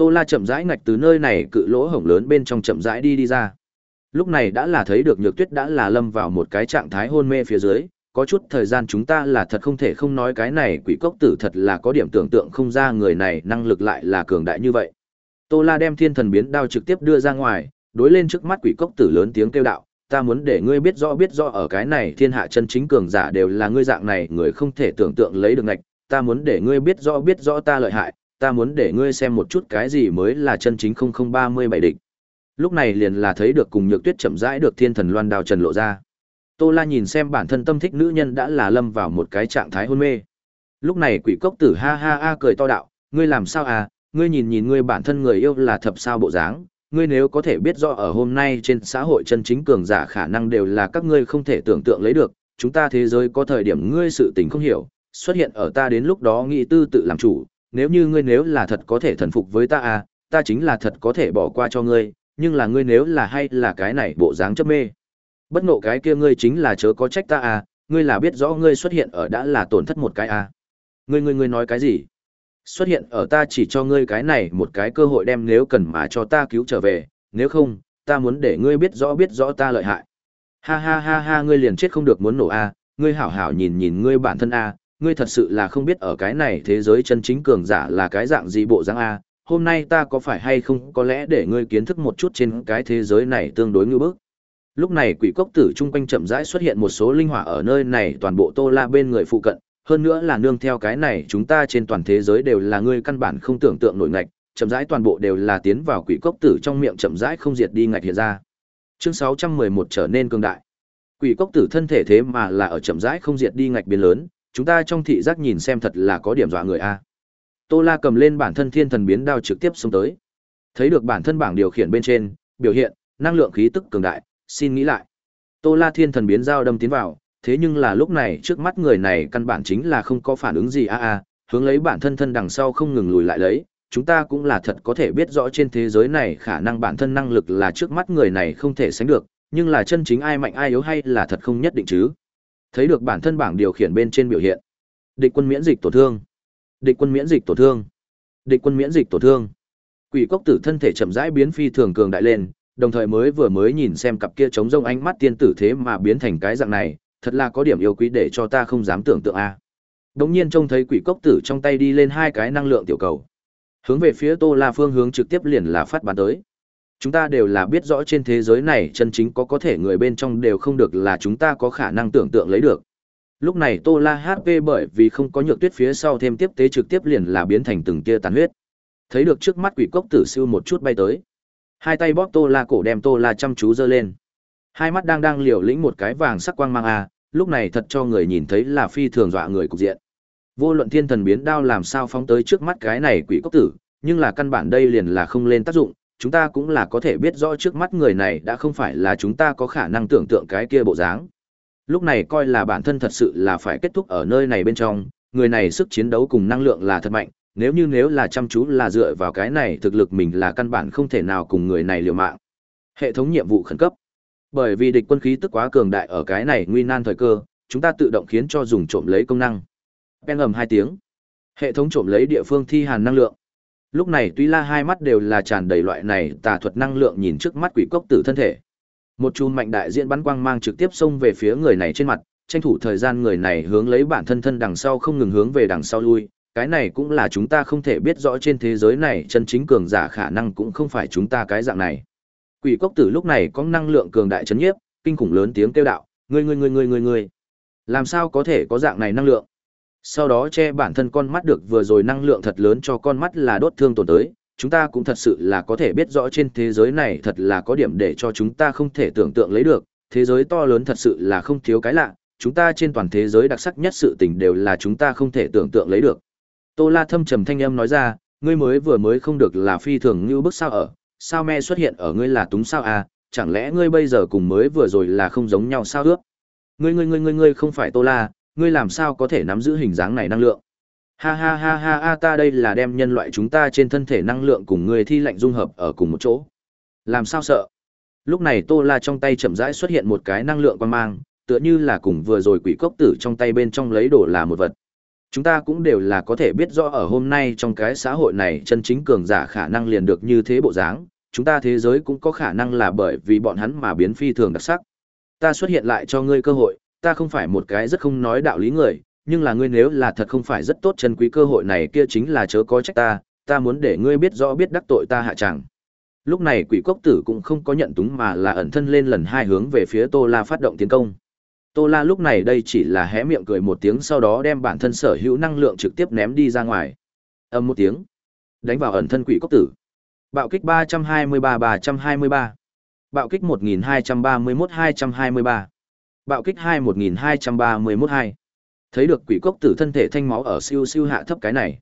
Speaker 1: Tô La chậm rãi ngạch từ nơi này cự lỗ hổng lớn bên trong chậm rãi đi đi ra. Lúc này đã là thấy được Nhược Tuyết đã là lâm vào một cái trạng thái hôn mê phía dưới, có chút thời gian chúng ta là thật không thể không nói cái này quỷ cốc tử thật là có điểm tưởng tượng không ra người này năng lực lại là cường đại như vậy. Tô La đem thiên thần biến đao trực tiếp đưa ra ngoài, đối lên trước mắt quỷ cốc tử lớn tiếng kêu đạo, ta muốn để ngươi biết rõ biết rõ ở cái này thiên hạ chân chính cường giả đều là ngươi dạng này người không thể tưởng tượng lấy được ngạch, ta muốn để ngươi biết rõ biết rõ ta lợi hại, ta muốn để ngươi xem một chút cái gì mới là chân chính không địch. Lúc này liền là thấy được cùng Nhược Tuyết chậm rãi được Thiên Thần Loan Đao Trần lộ ra. Tô La nhìn xem bản thân tâm thích nữ nhân đã là lâm vào một cái trạng thái hôn mê. Lúc này quỷ cốc tử ha ha ha cười to đạo, ngươi làm sao à, ngươi nhìn nhìn ngươi bản thân người yêu là thập sao bộ dáng, ngươi nếu có thể biết rõ ở hôm nay trên xã hội chân chính cường giả khả năng đều là các ngươi không thể tưởng tượng lấy được, chúng ta thế giới có thời điểm ngươi sự tình không hiểu, xuất hiện ở ta đến lúc đó nghĩ tư tự làm chủ, nếu như ngươi nếu là thật có thể thần phục với ta à, ta chính là thật có thể bỏ qua cho ngươi, nhưng là ngươi nếu là hay là cái này bộ dáng chấp mê. Bất ngộ cái kia ngươi chính là chớ có trách ta à, ngươi là biết rõ ngươi xuất hiện ở đã là tổn thất một cái à. Ngươi ngươi ngươi nói cái gì? Xuất hiện ở ta chỉ cho ngươi cái này một cái cơ hội đem nếu cần mà cho ta cứu trở về, nếu không, ta muốn để ngươi biết rõ biết rõ ta lợi hại. Ha ha ha ha ngươi liền chết không được muốn nổ à, ngươi hảo hảo nhìn nhìn ngươi bản thân à, ngươi thật sự là không biết ở cái này thế giới chân chính cường giả là cái dạng gì bộ dáng a, hôm nay ta có phải hay không có lẽ để ngươi kiến thức một chút trên cái thế giới này tương đối ngư bức. Lúc này quỷ cốc tử chung quanh chậm rãi xuất hiện một số linh hỏa ở nơi này toàn bộ tô la bên người phụ cận, hơn nữa là nương theo cái này chúng ta trên toàn thế giới đều là ngươi căn bản không tưởng tượng nổi ngạch, chậm rãi toàn bộ đều là tiến vào quỷ cốc tử trong miệng chậm rãi không diệt đi ngạch hiện ra. Chương 611 trở nên cường đại. Quỷ cốc tử thân thể thế mà là ở chậm rãi không diệt đi ngạch biến lớn, chúng ta trong thị giác nhìn xem thật là có điểm dọa người a. Tô La cầm lên bản thân thiên thần biến đao trực tiếp xông tới. Thấy được bản thân bảng điều khiển bên trên, biểu hiện, năng lượng khí tức cường đại, xin nghĩ lại. Tô La thiên thần biến dao đâm tiến vào, thế nhưng là lúc này trước mắt người này căn bản chính là không có phản ứng gì a a, hướng lấy bản thân thân đằng sau không ngừng lùi lại lấy. Chúng ta cũng là thật có thể biết rõ trên thế giới này khả năng bản thân năng lực là trước mắt người này không thể sánh được, nhưng là chân chính ai mạnh ai yếu hay là thật không nhất định chứ. Thấy được bản thân bảng điều khiển bên trên biểu hiện. Địch quân miễn dịch tổn thương. Địch quân miễn dịch tổn thương. Địch quân miễn dịch tổn thương. Quỷ cốc tử thân thể chậm rãi biến phi thường cường đại lên, đồng thời mới vừa mới nhìn xem cặp kia trống rông ánh mắt tiên tử thế mà biến thành cái dạng này, thật là có điểm yêu quý để cho ta không dám tưởng tượng a. À. Đống nhiên trông thấy quỷ cốc tử trong tay đi lên hai cái năng lượng tiểu cầu, hướng về phía Tô La phương hướng trực tiếp liền là phát bắn tới chúng ta đều là biết rõ trên thế giới này chân chính có có thể người bên trong đều không được là chúng ta có khả năng tưởng tượng lấy được lúc này tô la hp bởi vì không có nhược tuyết phía sau thêm tiếp tế trực tiếp liền là biến thành từng tia tàn huyết thấy được trước mắt quỷ cốc tử siêu một chút bay tới hai tay bóp tô la cổ đem tô la chăm chú giơ lên hai mắt đang đang liều lĩnh một cái vàng sắc quang mang a à, lúc này thật cho người nhìn thấy là phi thường dọa người cục diện vô luận thiên thần biến đao làm sao phóng tới trước mắt cái này quỷ cốc tử nhưng là căn bản đây liền là không lên tác dụng chúng ta cũng là có thể biết rõ trước mắt người này đã không phải là chúng ta có khả năng tưởng tượng cái kia bộ dáng. Lúc này coi là bản thân thật sự là phải kết thúc ở nơi này bên trong, người này sức chiến đấu cùng năng lượng là thật mạnh, nếu như nếu là chăm chú là dựa vào cái này thực lực mình là căn bản không thể nào cùng người này liều mạng. Hệ thống nhiệm vụ khẩn cấp. Bởi vì địch quân khí tức quá cường đại ở cái này nguy nan thời cơ, chúng ta tự động khiến cho dùng trộm lấy công năng. ben ầm hai tiếng. Hệ thống trộm lấy địa phương thi hàn năng lượng. Lúc này Tuy La hai mắt đều là tràn đầy loại này tà thuật năng lượng nhìn trước mắt quỷ cốc tử thân thể. Một chùm mạnh đại diện bắn quang mang trực tiếp xông về phía người này trên mặt, tranh thủ thời gian người này hướng lấy bản thân thân đằng sau không ngừng hướng về đằng sau lui, cái này cũng là chúng ta không thể biết rõ trên thế giới này chân chính cường giả khả năng cũng không phải chúng ta cái dạng này. Quỷ cốc tử lúc này có năng lượng cường đại chấn nhiếp, kinh khủng lớn tiếng kêu đạo, người người người người người người Làm sao có thể có dạng này năng lượng? Sau đó che bản thân con mắt được vừa rồi năng lượng thật lớn cho con mắt là đốt thương tổn tới, chúng ta cũng thật sự là có thể biết rõ trên thế giới này thật là có điểm để cho chúng ta không thể tưởng tượng lấy được, thế giới to lớn thật sự là không thiếu cái lạ, chúng ta trên toàn thế giới đặc sắc nhất sự tình đều là chúng ta không thể tưởng tượng lấy được. Tô La thâm trầm thanh âm nói ra, ngươi mới vừa mới không được là phi thường như bức sao ở, sao me xuất hiện ở ngươi là túng sao à, chẳng lẽ ngươi bây giờ cùng mới vừa rồi là không giống nhau sao ước? Ngươi ngươi ngươi ngươi ngươi không phải Tô La, ngươi làm sao có thể nắm giữ hình dáng này năng lượng? Ha ha ha ha ha ta đây là đem nhân loại chúng ta trên thân thể năng lượng cùng ngươi thi lạnh dung hợp ở cùng một chỗ. Làm sao sợ? Lúc này Tô La trong tay chậm rãi xuất hiện một cái năng lượng quang mang, tựa như là cùng vừa rồi quỷ cốc tử trong tay bên trong lấy đổ là một vật. Chúng ta cũng đều là có thể biết rõ ở hôm nay trong cái xã hội này chân chính cường giả khả năng liền được như thế bộ dáng, chúng ta thế giới cũng có khả năng là bởi vì bọn hắn mà biến phi thường đặc sắc. Ta xuất hiện lại cho ngươi cơ hội, ta không phải một cái rất không nói đạo lý người, nhưng là ngươi nếu là thật không phải rất tốt chân quý cơ hội này kia chính là chớ có trách ta, ta muốn để ngươi biết rõ biết đắc tội ta hạ chẳng. Lúc này quỷ cốc tử cũng không có nhận túng mà là ẩn thân lên lần hai hướng về phía Tô La phát động tiến công. Tô La lúc này đây chỉ là hé miệng cười một tiếng sau đó đem bản thân sở hữu năng lượng trực tiếp ném đi ra ngoài. Âm một tiếng, đánh vào ẩn thân quỷ cốc tử. Bạo kích 323-323. Bạo kích 1231-223 bạo kích hai một nghìn hai trăm ba mươi mốt hai thấy được quỷ cốc tử thân thể thanh máu ở siêu siêu hạ thấp cái này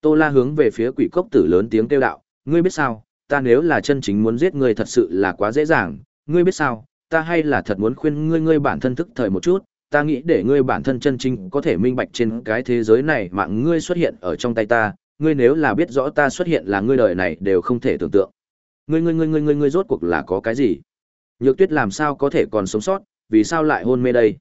Speaker 1: tô la hướng về phía quỷ cốc tử lớn tiếng kêu đạo ngươi biết sao ta nếu là chân chính muốn giết ngươi thật sự là quá dễ dàng ngươi biết sao ta hay là thật muốn khuyên ngươi ngươi bản thân thức thời một chút ta nghĩ để ngươi bản thân chân chính có thể minh bạch trên cái thế giới này mạng ngươi xuất hiện ở trong tay ta ngươi nếu là biết rõ ta xuất hiện là ngươi đời này đều không thể tưởng tượng ngươi ngươi ngươi ngươi ngươi ngươi rốt cuộc là có cái gì nhược tuyết làm sao có thể còn sống sót vì sao lại hôn mê đây?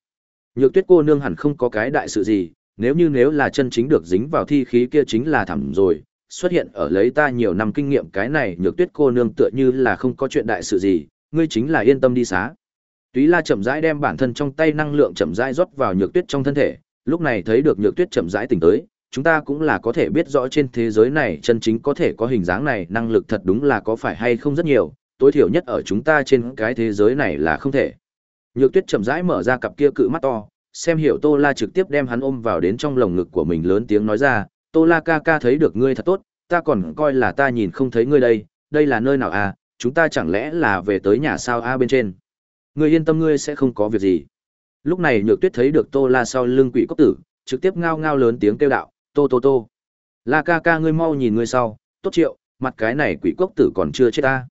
Speaker 1: Nhược Tuyết cô nương hẳn không có cái đại sự gì, nếu như nếu là chân chính được dính vào thi khí kia chính là thảm rồi, xuất hiện ở lấy ta nhiều năm kinh nghiệm cái này Nhược Tuyết cô nương tựa như là không có chuyện đại sự gì, ngươi chính là yên tâm đi xá. Túy La chậm rãi đem bản thân trong tay năng lượng chậm rãi rót vào Nhược Tuyết trong thân thể, lúc này thấy được Nhược Tuyết chậm rãi tỉnh tới, chúng ta cũng là có thể biết rõ trên thế giới này chân chính có thể có hình dáng này năng lực thật đúng là có phải hay không rất nhiều, tối thiểu nhất ở chúng ta trên cái thế giới này là không thể. Nhược Tuyết chậm rãi mở ra cặp kia cự mắt to, xem hiểu Tô La trực tiếp đem hắn ôm vào đến trong lồng ngực của mình lớn tiếng nói ra, "Tô La ca ca thấy được ngươi thật tốt, ta còn coi là ta nhìn không thấy ngươi đây, đây là nơi nào a? À, chúng ta chẳng lẽ là về tới nhà sao a bên trên?" "Ngươi yên tâm ngươi sẽ không có việc gì." Lúc này Nhược Tuyết thấy được Tô La sau lưng quỷ cốc tử, trực tiếp ngao ngao lớn tiếng kêu đạo, "Tô tô tô." "La ca ca ngươi mau nhìn ngươi sau, tốt triệu, mặt cái này quỷ cốc tử còn chưa chết a.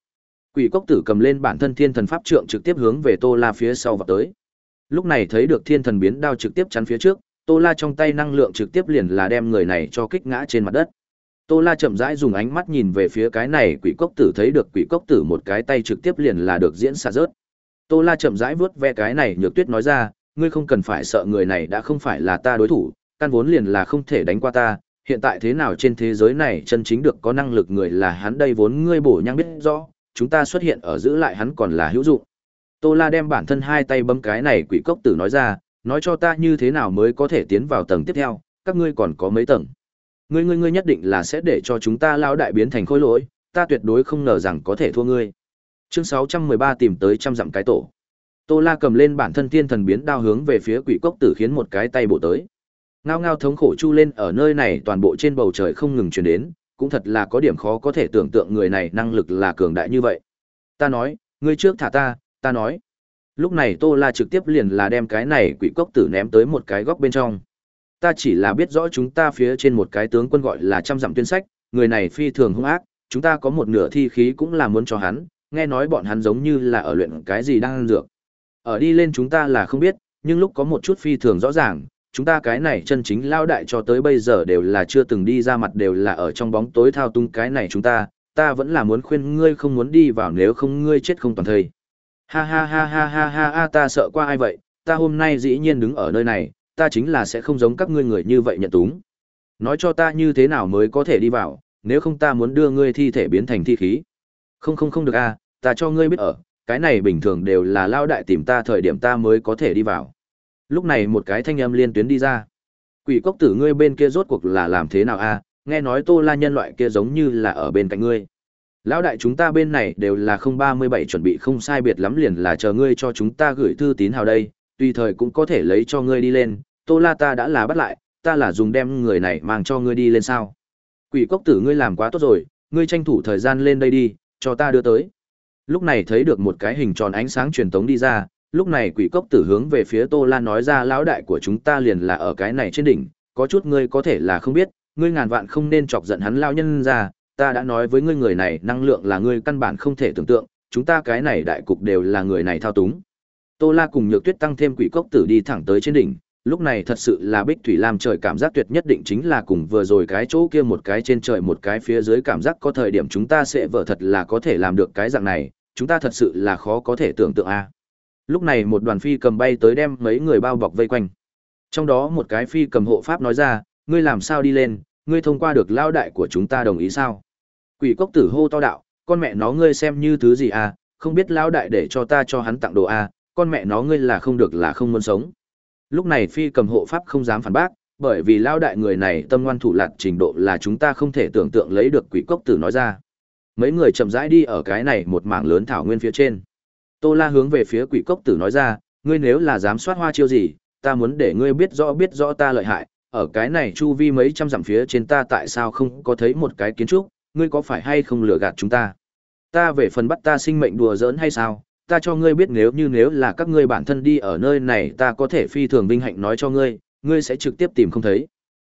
Speaker 1: Quỷ cốc tử cầm lên bản thân thiên thần pháp trượng trực tiếp hướng về Tô La phía sau và tới. Lúc này thấy được thiên thần biến đao trực tiếp chắn phía trước, Tô La trong tay năng lượng trực tiếp liền là đem người này cho kích ngã trên mặt đất. Tô La chậm rãi dùng ánh mắt nhìn về phía cái này quỷ cốc tử thấy được quỷ cốc tử một cái tay trực tiếp liền là được diễn xả rớt. Tô La chậm rãi vuốt ve cái này nhược tuyết nói ra, ngươi không cần phải sợ người này đã không phải là ta đối thủ, căn vốn liền là không thể đánh qua ta, hiện tại thế nào trên thế giới này chân chính được có năng lực người là hắn đây vốn ngươi bổ nhang biết rõ, chúng ta xuất hiện ở giữ lại hắn còn là hữu dụng. Tô La đem bản thân hai tay bấm cái này quỷ cốc tử nói ra, nói cho ta như thế nào mới có thể tiến vào tầng tiếp theo, các ngươi còn có mấy tầng. Ngươi ngươi ngươi nhất định là sẽ để cho chúng ta lao đại biến thành khối lỗi, ta tuyệt đối không ngờ rằng có thể thua ngươi. Chương 613 tìm tới trăm dặm cái tổ. Tô La cầm lên bản thân tiên thần biến đao hướng về phía quỷ cốc tử khiến một cái tay bộ tới. Ngao ngao thống khổ chu lên ở nơi này toàn bộ trên bầu trời không ngừng truyền đến, cũng thật là có điểm khó có thể tưởng tượng người này năng lực là cường đại như vậy. Ta nói, ngươi trước thả ta, ta nói. Lúc này Tô La trực tiếp liền là đem cái này quỷ cốc tử ném tới một cái góc bên trong. Ta chỉ là biết rõ chúng ta phía trên một cái tướng quân gọi là trăm dặm tuyên sách, người này phi thường hung ác, chúng ta có một nửa thi khí cũng là muốn cho hắn, nghe nói bọn hắn giống như là ở luyện cái gì đang dược. Ở đi lên chúng ta là không biết, nhưng lúc có một chút phi thường rõ ràng, chúng ta cái này chân chính lao đại cho tới bây giờ đều là chưa từng đi ra mặt đều là ở trong bóng tối thao tung cái này chúng ta, ta vẫn là muốn khuyên ngươi không muốn đi vào nếu không ngươi chết không toàn thây. Ha ha ha ha ha ha ha ta sợ qua ai vậy, ta hôm nay dĩ nhiên đứng ở nơi này, ta chính là sẽ không giống các ngươi người như vậy nhận túng. Nói cho ta như thế nào mới có thể đi vào, nếu không ta muốn đưa ngươi thi thể biến thành thi khí. Không không không được a, à, ta cho ngươi biết ở, cái này bình thường đều là lao đại tìm ta thời điểm ta mới có thể đi vào. Lúc này một cái thanh âm liên tuyến đi ra. Quỷ cốc tử ngươi bên kia rốt cuộc là làm thế nào a? À? Nghe nói Tô La nhân loại kia giống như là ở bên cạnh ngươi. Lão đại chúng ta bên này đều là không ba mươi bảy chuẩn bị không sai biệt lắm liền là chờ ngươi cho chúng ta gửi thư tín hào đây, tùy thời cũng có thể lấy cho ngươi đi lên, Tô La ta đã là bắt lại, ta là dùng đem người này mang cho ngươi đi lên sao? Quỷ cốc tử ngươi làm quá tốt rồi, ngươi tranh thủ thời gian lên đây đi, cho ta đưa tới. Lúc này thấy được một cái hình tròn ánh sáng truyền tống đi ra, lúc này quỷ cốc tử hướng về phía tô la nói ra lão đại của chúng ta liền là ở cái này trên đỉnh có chút ngươi có thể là không biết ngươi ngàn vạn không nên chọc giận hắn lao nhân ra ta đã nói với ngươi người này năng lượng là ngươi căn bản không thể tưởng tượng chúng ta cái này đại cục đều là người này thao túng tô la cùng nhược tuyết tăng thêm quỷ cốc tử đi thẳng tới trên đỉnh lúc này thật sự là bích thủy làm trời cảm giác tuyệt nhất định chính là cùng vừa rồi cái chỗ kia một cái trên trời một cái phía dưới cảm giác có thời điểm chúng ta sẽ vợ thật là có thể làm được cái dạng này chúng ta thật sự là khó có thể tưởng tượng a Lúc này một đoàn phi cầm bay tới đem mấy người bao bọc vây quanh. Trong đó một cái phi cầm hộ pháp nói ra, ngươi làm sao đi lên, ngươi thông qua được lao đại của chúng ta đồng ý sao? Quỷ cốc tử hô to đạo, con mẹ nó ngươi xem như thứ gì à, không biết lao đại để cho ta cho hắn tặng đồ à, con mẹ nó ngươi là không được là không muốn sống. Lúc này phi cầm hộ pháp không dám phản bác, bởi vì lao đại người này tâm ngoan thủ lạt trình độ là chúng ta không thể tưởng tượng lấy được quỷ cốc tử nói ra. Mấy người chậm rãi đi ở cái này một mảng lớn thảo nguyên phía trên. Tô La hướng về phía quỷ cốc tử nói ra, ngươi nếu là dám soát hoa chiêu gì, ta muốn để ngươi biết rõ biết rõ ta lợi hại, ở cái này chu vi mấy trăm dặm phía trên ta tại sao không có thấy một cái kiến trúc, ngươi có phải hay không lừa gạt chúng ta? Ta về phần bắt ta sinh mệnh đùa giỡn hay sao? Ta cho ngươi biết nếu như nếu là các ngươi bản thân đi ở nơi này ta có thể phi thường vinh hạnh nói cho ngươi, ngươi sẽ trực tiếp tìm không thấy.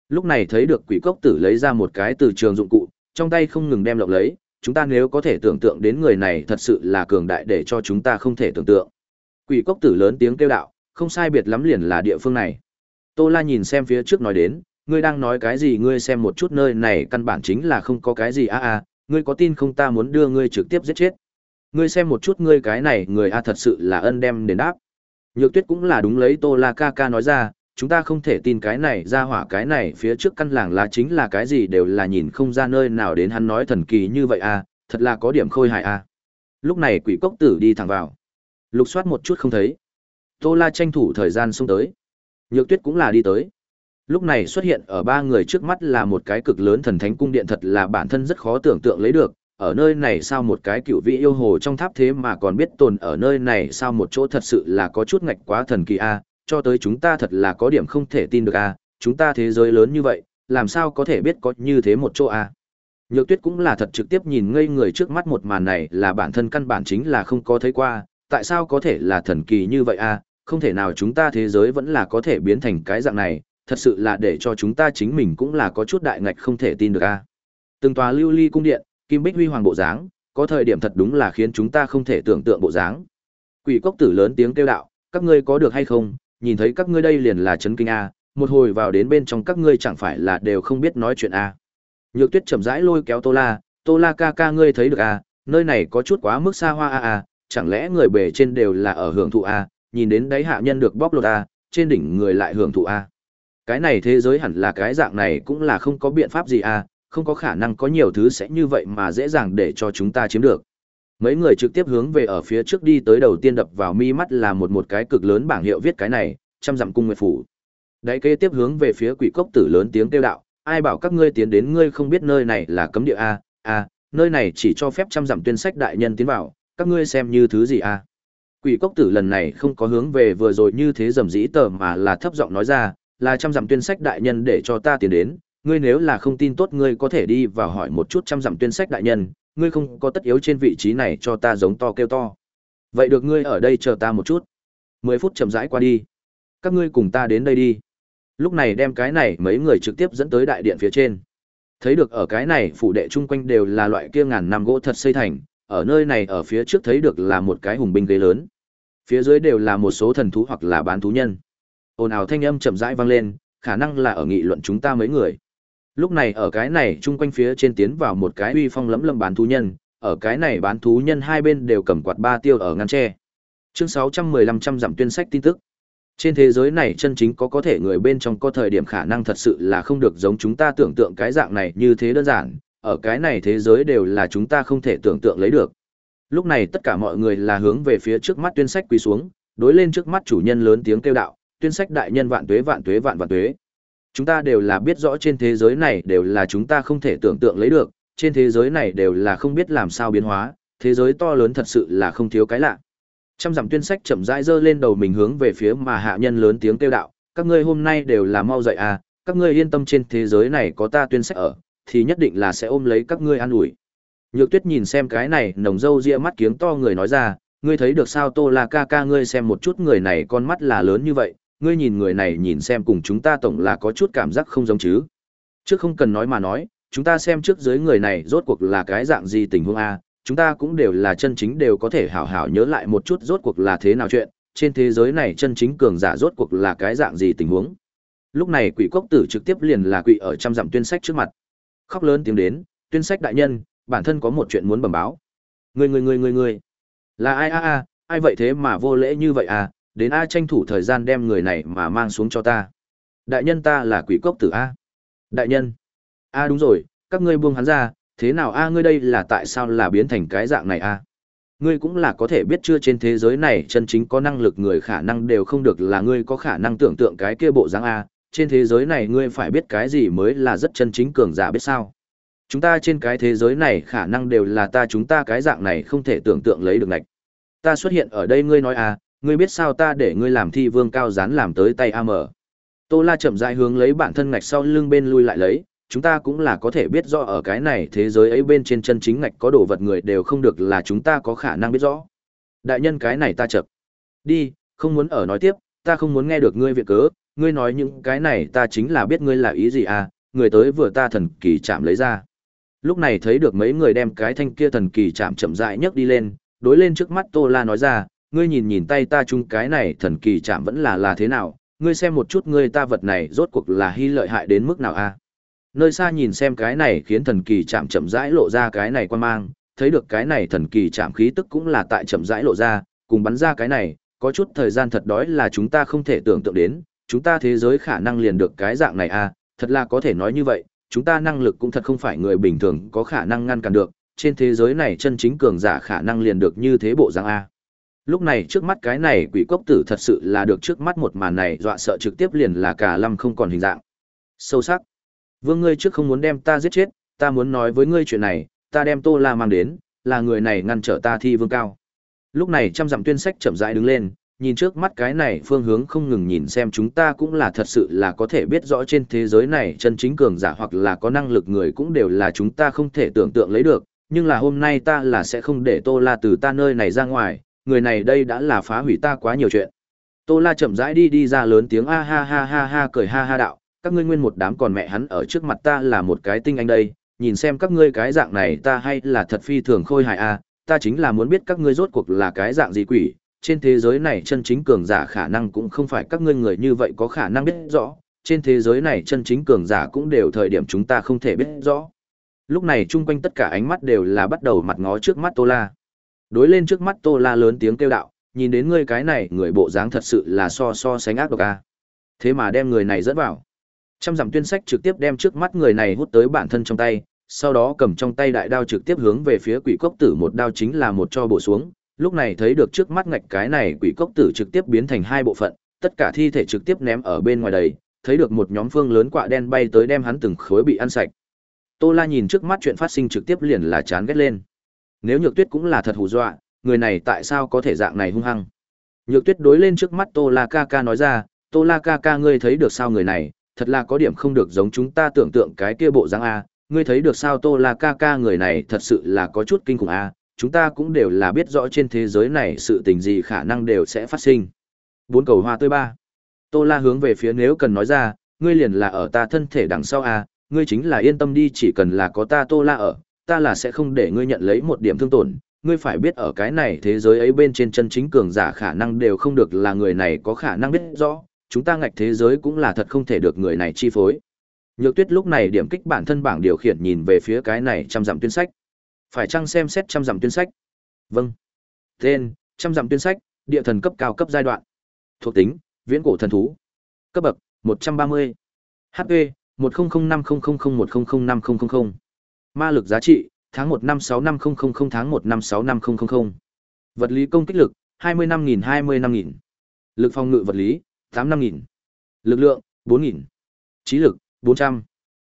Speaker 1: Lúc này thấy được quỷ cốc tử lấy ra một cái từ trường dụng cụ, trong tay không ngừng đem lộng lấy, chúng ta nếu có thể tưởng tượng đến người này thật sự là cường đại để cho chúng ta không thể tưởng tượng. Quỷ cốc tử lớn tiếng kêu đạo, không sai biệt lắm liền là địa phương này. Tô La nhìn xem phía trước nói đến, ngươi đang nói cái gì ngươi xem một chút nơi này căn bản chính là không có cái gì a a, ngươi có tin không ta muốn đưa ngươi trực tiếp giết chết. Ngươi xem một chút ngươi cái này người a thật sự là ân đem đến đáp. Nhược tuyết cũng là đúng lấy Tô La ca ca nói ra, chúng ta không thể tin cái này ra hỏa cái này phía trước căn làng lá chính là cái gì đều là nhìn không ra nơi nào đến hắn nói thần kỳ như vậy à, thật là có điểm khôi hài à. Lúc này quỷ cốc tử đi thẳng vào. Lục soát một chút không thấy. Tô La tranh thủ thời gian xông tới. Nhược tuyết cũng là đi tới. Lúc này xuất hiện ở ba người trước mắt là một cái cực lớn thần thánh cung điện thật là bản thân rất khó tưởng tượng lấy được, ở nơi này sao một cái cựu vị yêu hồ trong tháp thế mà còn biết tồn ở nơi này sao một chỗ thật sự là có chút ngạch quá thần kỳ a à? cho tới chúng ta thật là có điểm không thể tin được à, chúng ta thế giới lớn như vậy, làm sao có thể biết có như thế một chỗ à. Nhược tuyết cũng là thật trực tiếp nhìn ngây người trước mắt một màn này là bản thân căn bản chính là không có thấy qua, tại sao có thể là thần kỳ như vậy à, không thể nào chúng ta thế giới vẫn là có thể biến thành cái dạng này, thật sự là để cho chúng ta chính mình cũng là có chút đại ngạch không thể tin được À. Từng tòa lưu ly cung điện, kim bích huy hoàng bộ dáng, có thời điểm thật đúng là khiến chúng ta không thể tưởng tượng bộ dáng. Quỷ cốc tử lớn tiếng kêu đạo, các ngươi có được hay không, nhìn thấy các ngươi đây liền là chấn kinh a, một hồi vào đến bên trong các ngươi chẳng phải là đều không biết nói chuyện a. Nhược Tuyết chậm rãi lôi kéo Tô La, "Tô La ca ca ngươi thấy được a, nơi này có chút quá mức xa hoa a a, chẳng lẽ người bề trên đều là ở hưởng thụ a, nhìn đến đáy hạ nhân được bóc lột a, trên đỉnh người lại hưởng thụ a." Cái này thế giới hẳn là cái dạng này cũng là không có biện pháp gì a, không có khả năng có nhiều thứ sẽ như vậy mà dễ dàng để cho chúng ta chiếm được. Mấy người trực tiếp hướng về ở phía trước đi tới đầu tiên đập vào mi mắt là một một cái cực lớn bảng hiệu viết cái này, trăm dặm cung nguyệt phủ. Đấy kế tiếp hướng về phía quỷ cốc tử lớn tiếng kêu đạo, ai bảo các ngươi tiến đến ngươi không biết nơi này là cấm địa a, a, à, nơi này chỉ cho phép trăm dặm tuyên sách đại nhân tiến vào, các ngươi xem như thứ gì a? À? Quỷ cốc tử lần này không có hướng về vừa rồi như thế dầm dĩ tờ mà là thấp giọng nói ra, là trăm dặm tuyên sách đại nhân để cho ta tiến đến, ngươi nếu là không tin tốt ngươi có thể đi vào hỏi một chút trăm dặm tuyên sách đại nhân, ngươi không có tất yếu trên vị trí này cho ta giống to kêu to vậy được ngươi ở đây chờ ta một chút mười phút chậm rãi qua đi các ngươi cùng ta đến đây đi lúc này đem cái này mấy người trực tiếp dẫn tới đại điện phía trên thấy được ở cái này phủ đệ chung quanh đều là loại kia ngàn năm gỗ thật xây thành ở nơi này ở phía trước thấy được là một cái hùng binh ghế lớn phía dưới đều là một số thần thú hoặc là bán thú nhân ồn ào thanh âm chậm rãi vang lên khả năng là ở nghị luận chúng ta mấy người Lúc này ở cái này chung quanh phía trên tiến vào một cái uy phong lẫm lâm bán thú nhân, ở cái này bán thú nhân hai bên đều cầm quạt ba tiêu ở ngăn tre. Chương 615 trăm giảm tuyên sách tin tức. Trên thế giới này chân chính có có thể người bên trong có thời điểm khả năng thật sự là không được giống chúng ta tưởng tượng cái dạng này như thế đơn giản, ở cái này thế giới đều là chúng ta không thể tưởng tượng lấy được. Lúc này tất cả mọi người là hướng về phía trước mắt tuyên sách quỳ xuống, đối lên trước mắt chủ nhân lớn tiếng kêu đạo, tuyên sách đại nhân vạn tuế vạn tuế vạn vạn tuế chúng ta đều là biết rõ trên thế giới này đều là chúng ta không thể tưởng tượng lấy được, trên thế giới này đều là không biết làm sao biến hóa, thế giới to lớn thật sự là không thiếu cái lạ. Trăm dặm tuyên sách chậm rãi dơ lên đầu mình hướng về phía mà hạ nhân lớn tiếng kêu đạo, các ngươi hôm nay đều là mau dậy à, các ngươi yên tâm trên thế giới này có ta tuyên sách ở, thì nhất định là sẽ ôm lấy các ngươi an ủi. Nhược Tuyết nhìn xem cái này, nồng dâu ria mắt kiếng to người nói ra, ngươi thấy được sao Tô là ca ca ngươi xem một chút người này con mắt là lớn như vậy, ngươi nhìn người này nhìn xem cùng chúng ta tổng là có chút cảm giác không giống chứ. Trước không cần nói mà nói, chúng ta xem trước dưới người này rốt cuộc là cái dạng gì tình huống A, chúng ta cũng đều là chân chính đều có thể hảo hảo nhớ lại một chút rốt cuộc là thế nào chuyện, trên thế giới này chân chính cường giả rốt cuộc là cái dạng gì tình huống. Lúc này quỷ cốc tử trực tiếp liền là quỷ ở trăm dặm tuyên sách trước mặt. Khóc lớn tiếng đến, tuyên sách đại nhân, bản thân có một chuyện muốn bẩm báo. Người người người người người, là ai a a, ai vậy thế mà vô lễ như vậy à, đến a tranh thủ thời gian đem người này mà mang xuống cho ta đại nhân ta là quỷ cốc tử a đại nhân a đúng rồi các ngươi buông hắn ra thế nào a ngươi đây là tại sao là biến thành cái dạng này a ngươi cũng là có thể biết chưa trên thế giới này chân chính có năng lực người khả năng đều không được là ngươi có khả năng tưởng tượng cái kia bộ dáng a trên thế giới này ngươi phải biết cái gì mới là rất chân chính cường giả biết sao chúng ta trên cái thế giới này khả năng đều là ta chúng ta cái dạng này không thể tưởng tượng lấy được nạch ta xuất hiện ở đây ngươi nói à ngươi biết sao ta để ngươi làm thi vương cao rán làm tới tay am tô la chậm rãi hướng lấy bản thân ngạch sau lưng bên lui lại lấy chúng ta cũng là có thể biết rõ ở cái này thế giới ấy bên trên chân chính ngạch có đồ vật người đều không được là chúng ta có khả năng biết rõ đại nhân cái này ta chậm đi không muốn ở nói tiếp ta không muốn nghe được ngươi việc cớ ngươi nói những cái này ta chính là biết ngươi là ý gì à người tới vừa ta thần kỳ chạm lấy ra lúc này thấy được mấy người đem cái thanh kia thần kỳ chạm chậm rãi nhấc đi lên đối lên trước mắt tô la nói ra ngươi nhìn nhìn tay ta chung cái này thần kỳ chạm vẫn là là thế nào, ngươi xem một chút ngươi ta vật này rốt cuộc là hy lợi hại đến mức nào a Nơi xa nhìn xem cái này khiến thần kỳ chạm chậm rãi lộ ra cái này quan mang, thấy được cái này thần kỳ chạm khí tức cũng là tại chậm rãi lộ ra, cùng bắn ra cái này, có chút thời gian thật đói là chúng ta không thể tưởng tượng đến, chúng ta thế giới khả năng liền được cái dạng này a, thật là có thể nói như vậy, chúng ta năng lực cũng thật không phải người bình thường có khả năng ngăn cản được, trên thế giới này chân chính cường giả khả năng liền được như thế bộ dạng a lúc này trước mắt cái này quỷ cốc tử thật sự là được trước mắt một màn này dọa sợ trực tiếp liền là cả lâm không còn hình dạng sâu sắc vương ngươi trước không muốn đem ta giết chết ta muốn nói với ngươi chuyện này ta đem tô la mang đến là người này ngăn trở ta thi vương cao lúc này trăm dặm tuyên sách chậm rãi đứng lên nhìn trước mắt cái này phương hướng không ngừng nhìn xem chúng ta cũng là thật sự là có thể biết rõ trên thế giới này chân chính cường giả hoặc là có năng lực người cũng đều là chúng ta không thể tưởng tượng lấy được nhưng là hôm nay ta là sẽ không để tô la từ ta nơi này ra ngoài người này đây đã là phá hủy ta quá nhiều chuyện tô la chậm rãi đi đi ra lớn tiếng a ha ha ha ha cười ha ha đạo các ngươi nguyên một đám còn mẹ hắn ở trước mặt ta là một cái tinh anh đây nhìn xem các ngươi cái dạng này ta hay là thật phi thường khôi hài a ta chính là muốn biết các ngươi rốt cuộc là cái dạng gì quỷ trên thế giới này chân chính cường giả khả năng cũng không phải các ngươi người như vậy có khả năng biết rõ trên thế giới này chân chính cường giả cũng đều thời điểm chúng ta không thể biết rõ lúc này chung quanh tất cả ánh mắt đều là bắt đầu mặt ngó trước mắt tô la Đối lên trước mắt Tô La lớn tiếng kêu đạo, nhìn đến ngươi cái này, người bộ dáng thật sự là so so sánh ác độc a. Thế mà đem người này dẫn vào. Trăm dặm tuyên sách trực tiếp đem trước mắt người này hút tới bản thân trong tay, sau đó cầm trong tay đại đao trực tiếp hướng về phía quỷ cốc tử một đao chính là một cho bổ xuống. Lúc này thấy được trước mắt ngạch cái này quỷ cốc tử trực tiếp biến thành hai bộ phận, tất cả thi thể trực tiếp ném ở bên ngoài đầy, thấy được một nhóm phương lớn quạ đen bay tới đem hắn từng khối bị ăn sạch. Tô La nhìn trước mắt chuyện phát sinh trực tiếp liền là chán ghét lên nếu nhược tuyết cũng là thật hù dọa người này tại sao có thể dạng này hung hăng nhược tuyết đối lên trước mắt tô la ca ca nói ra tô la ca ca ngươi thấy được sao người này thật là có điểm không được giống chúng ta tưởng tượng cái kia bộ dáng a ngươi thấy được sao tô la ca ca người này thật sự là có chút kinh khủng a chúng ta cũng đều là biết rõ trên thế giới này sự tình gì khả năng đều sẽ phát sinh bốn cầu hoa tươi ba tô la hướng về phía nếu cần nói ra ngươi liền là ở ta thân thể đằng sau a ngươi chính là yên tâm đi chỉ cần là có ta tô la ở ta là sẽ không để ngươi nhận lấy một điểm thương tổn, ngươi phải biết ở cái này thế giới ấy bên trên chân chính cường giả khả năng đều không được là người này có khả năng biết rõ, chúng ta ngạch thế giới cũng là thật không thể được người này chi phối. Nhược Tuyết lúc này điểm kích bản thân bảng điều khiển nhìn về phía cái này trăm dặm tuyên sách. Phải chăng xem xét trăm dặm tuyên sách? Vâng. Tên: Trăm dặm tuyên sách, địa thần cấp cao cấp giai đoạn. Thuộc tính: Viễn cổ thần thú. Cấp bậc: 130. HP: 10050001005000. Ma lực giá trị, tháng 1 năm 6 năm 000 tháng 1 năm 6 năm 000. Vật lý công kích lực, 25.000 25.000. Lực phòng ngự vật lý, 85.000. Lực lượng, 4.000. Trí lực, 400.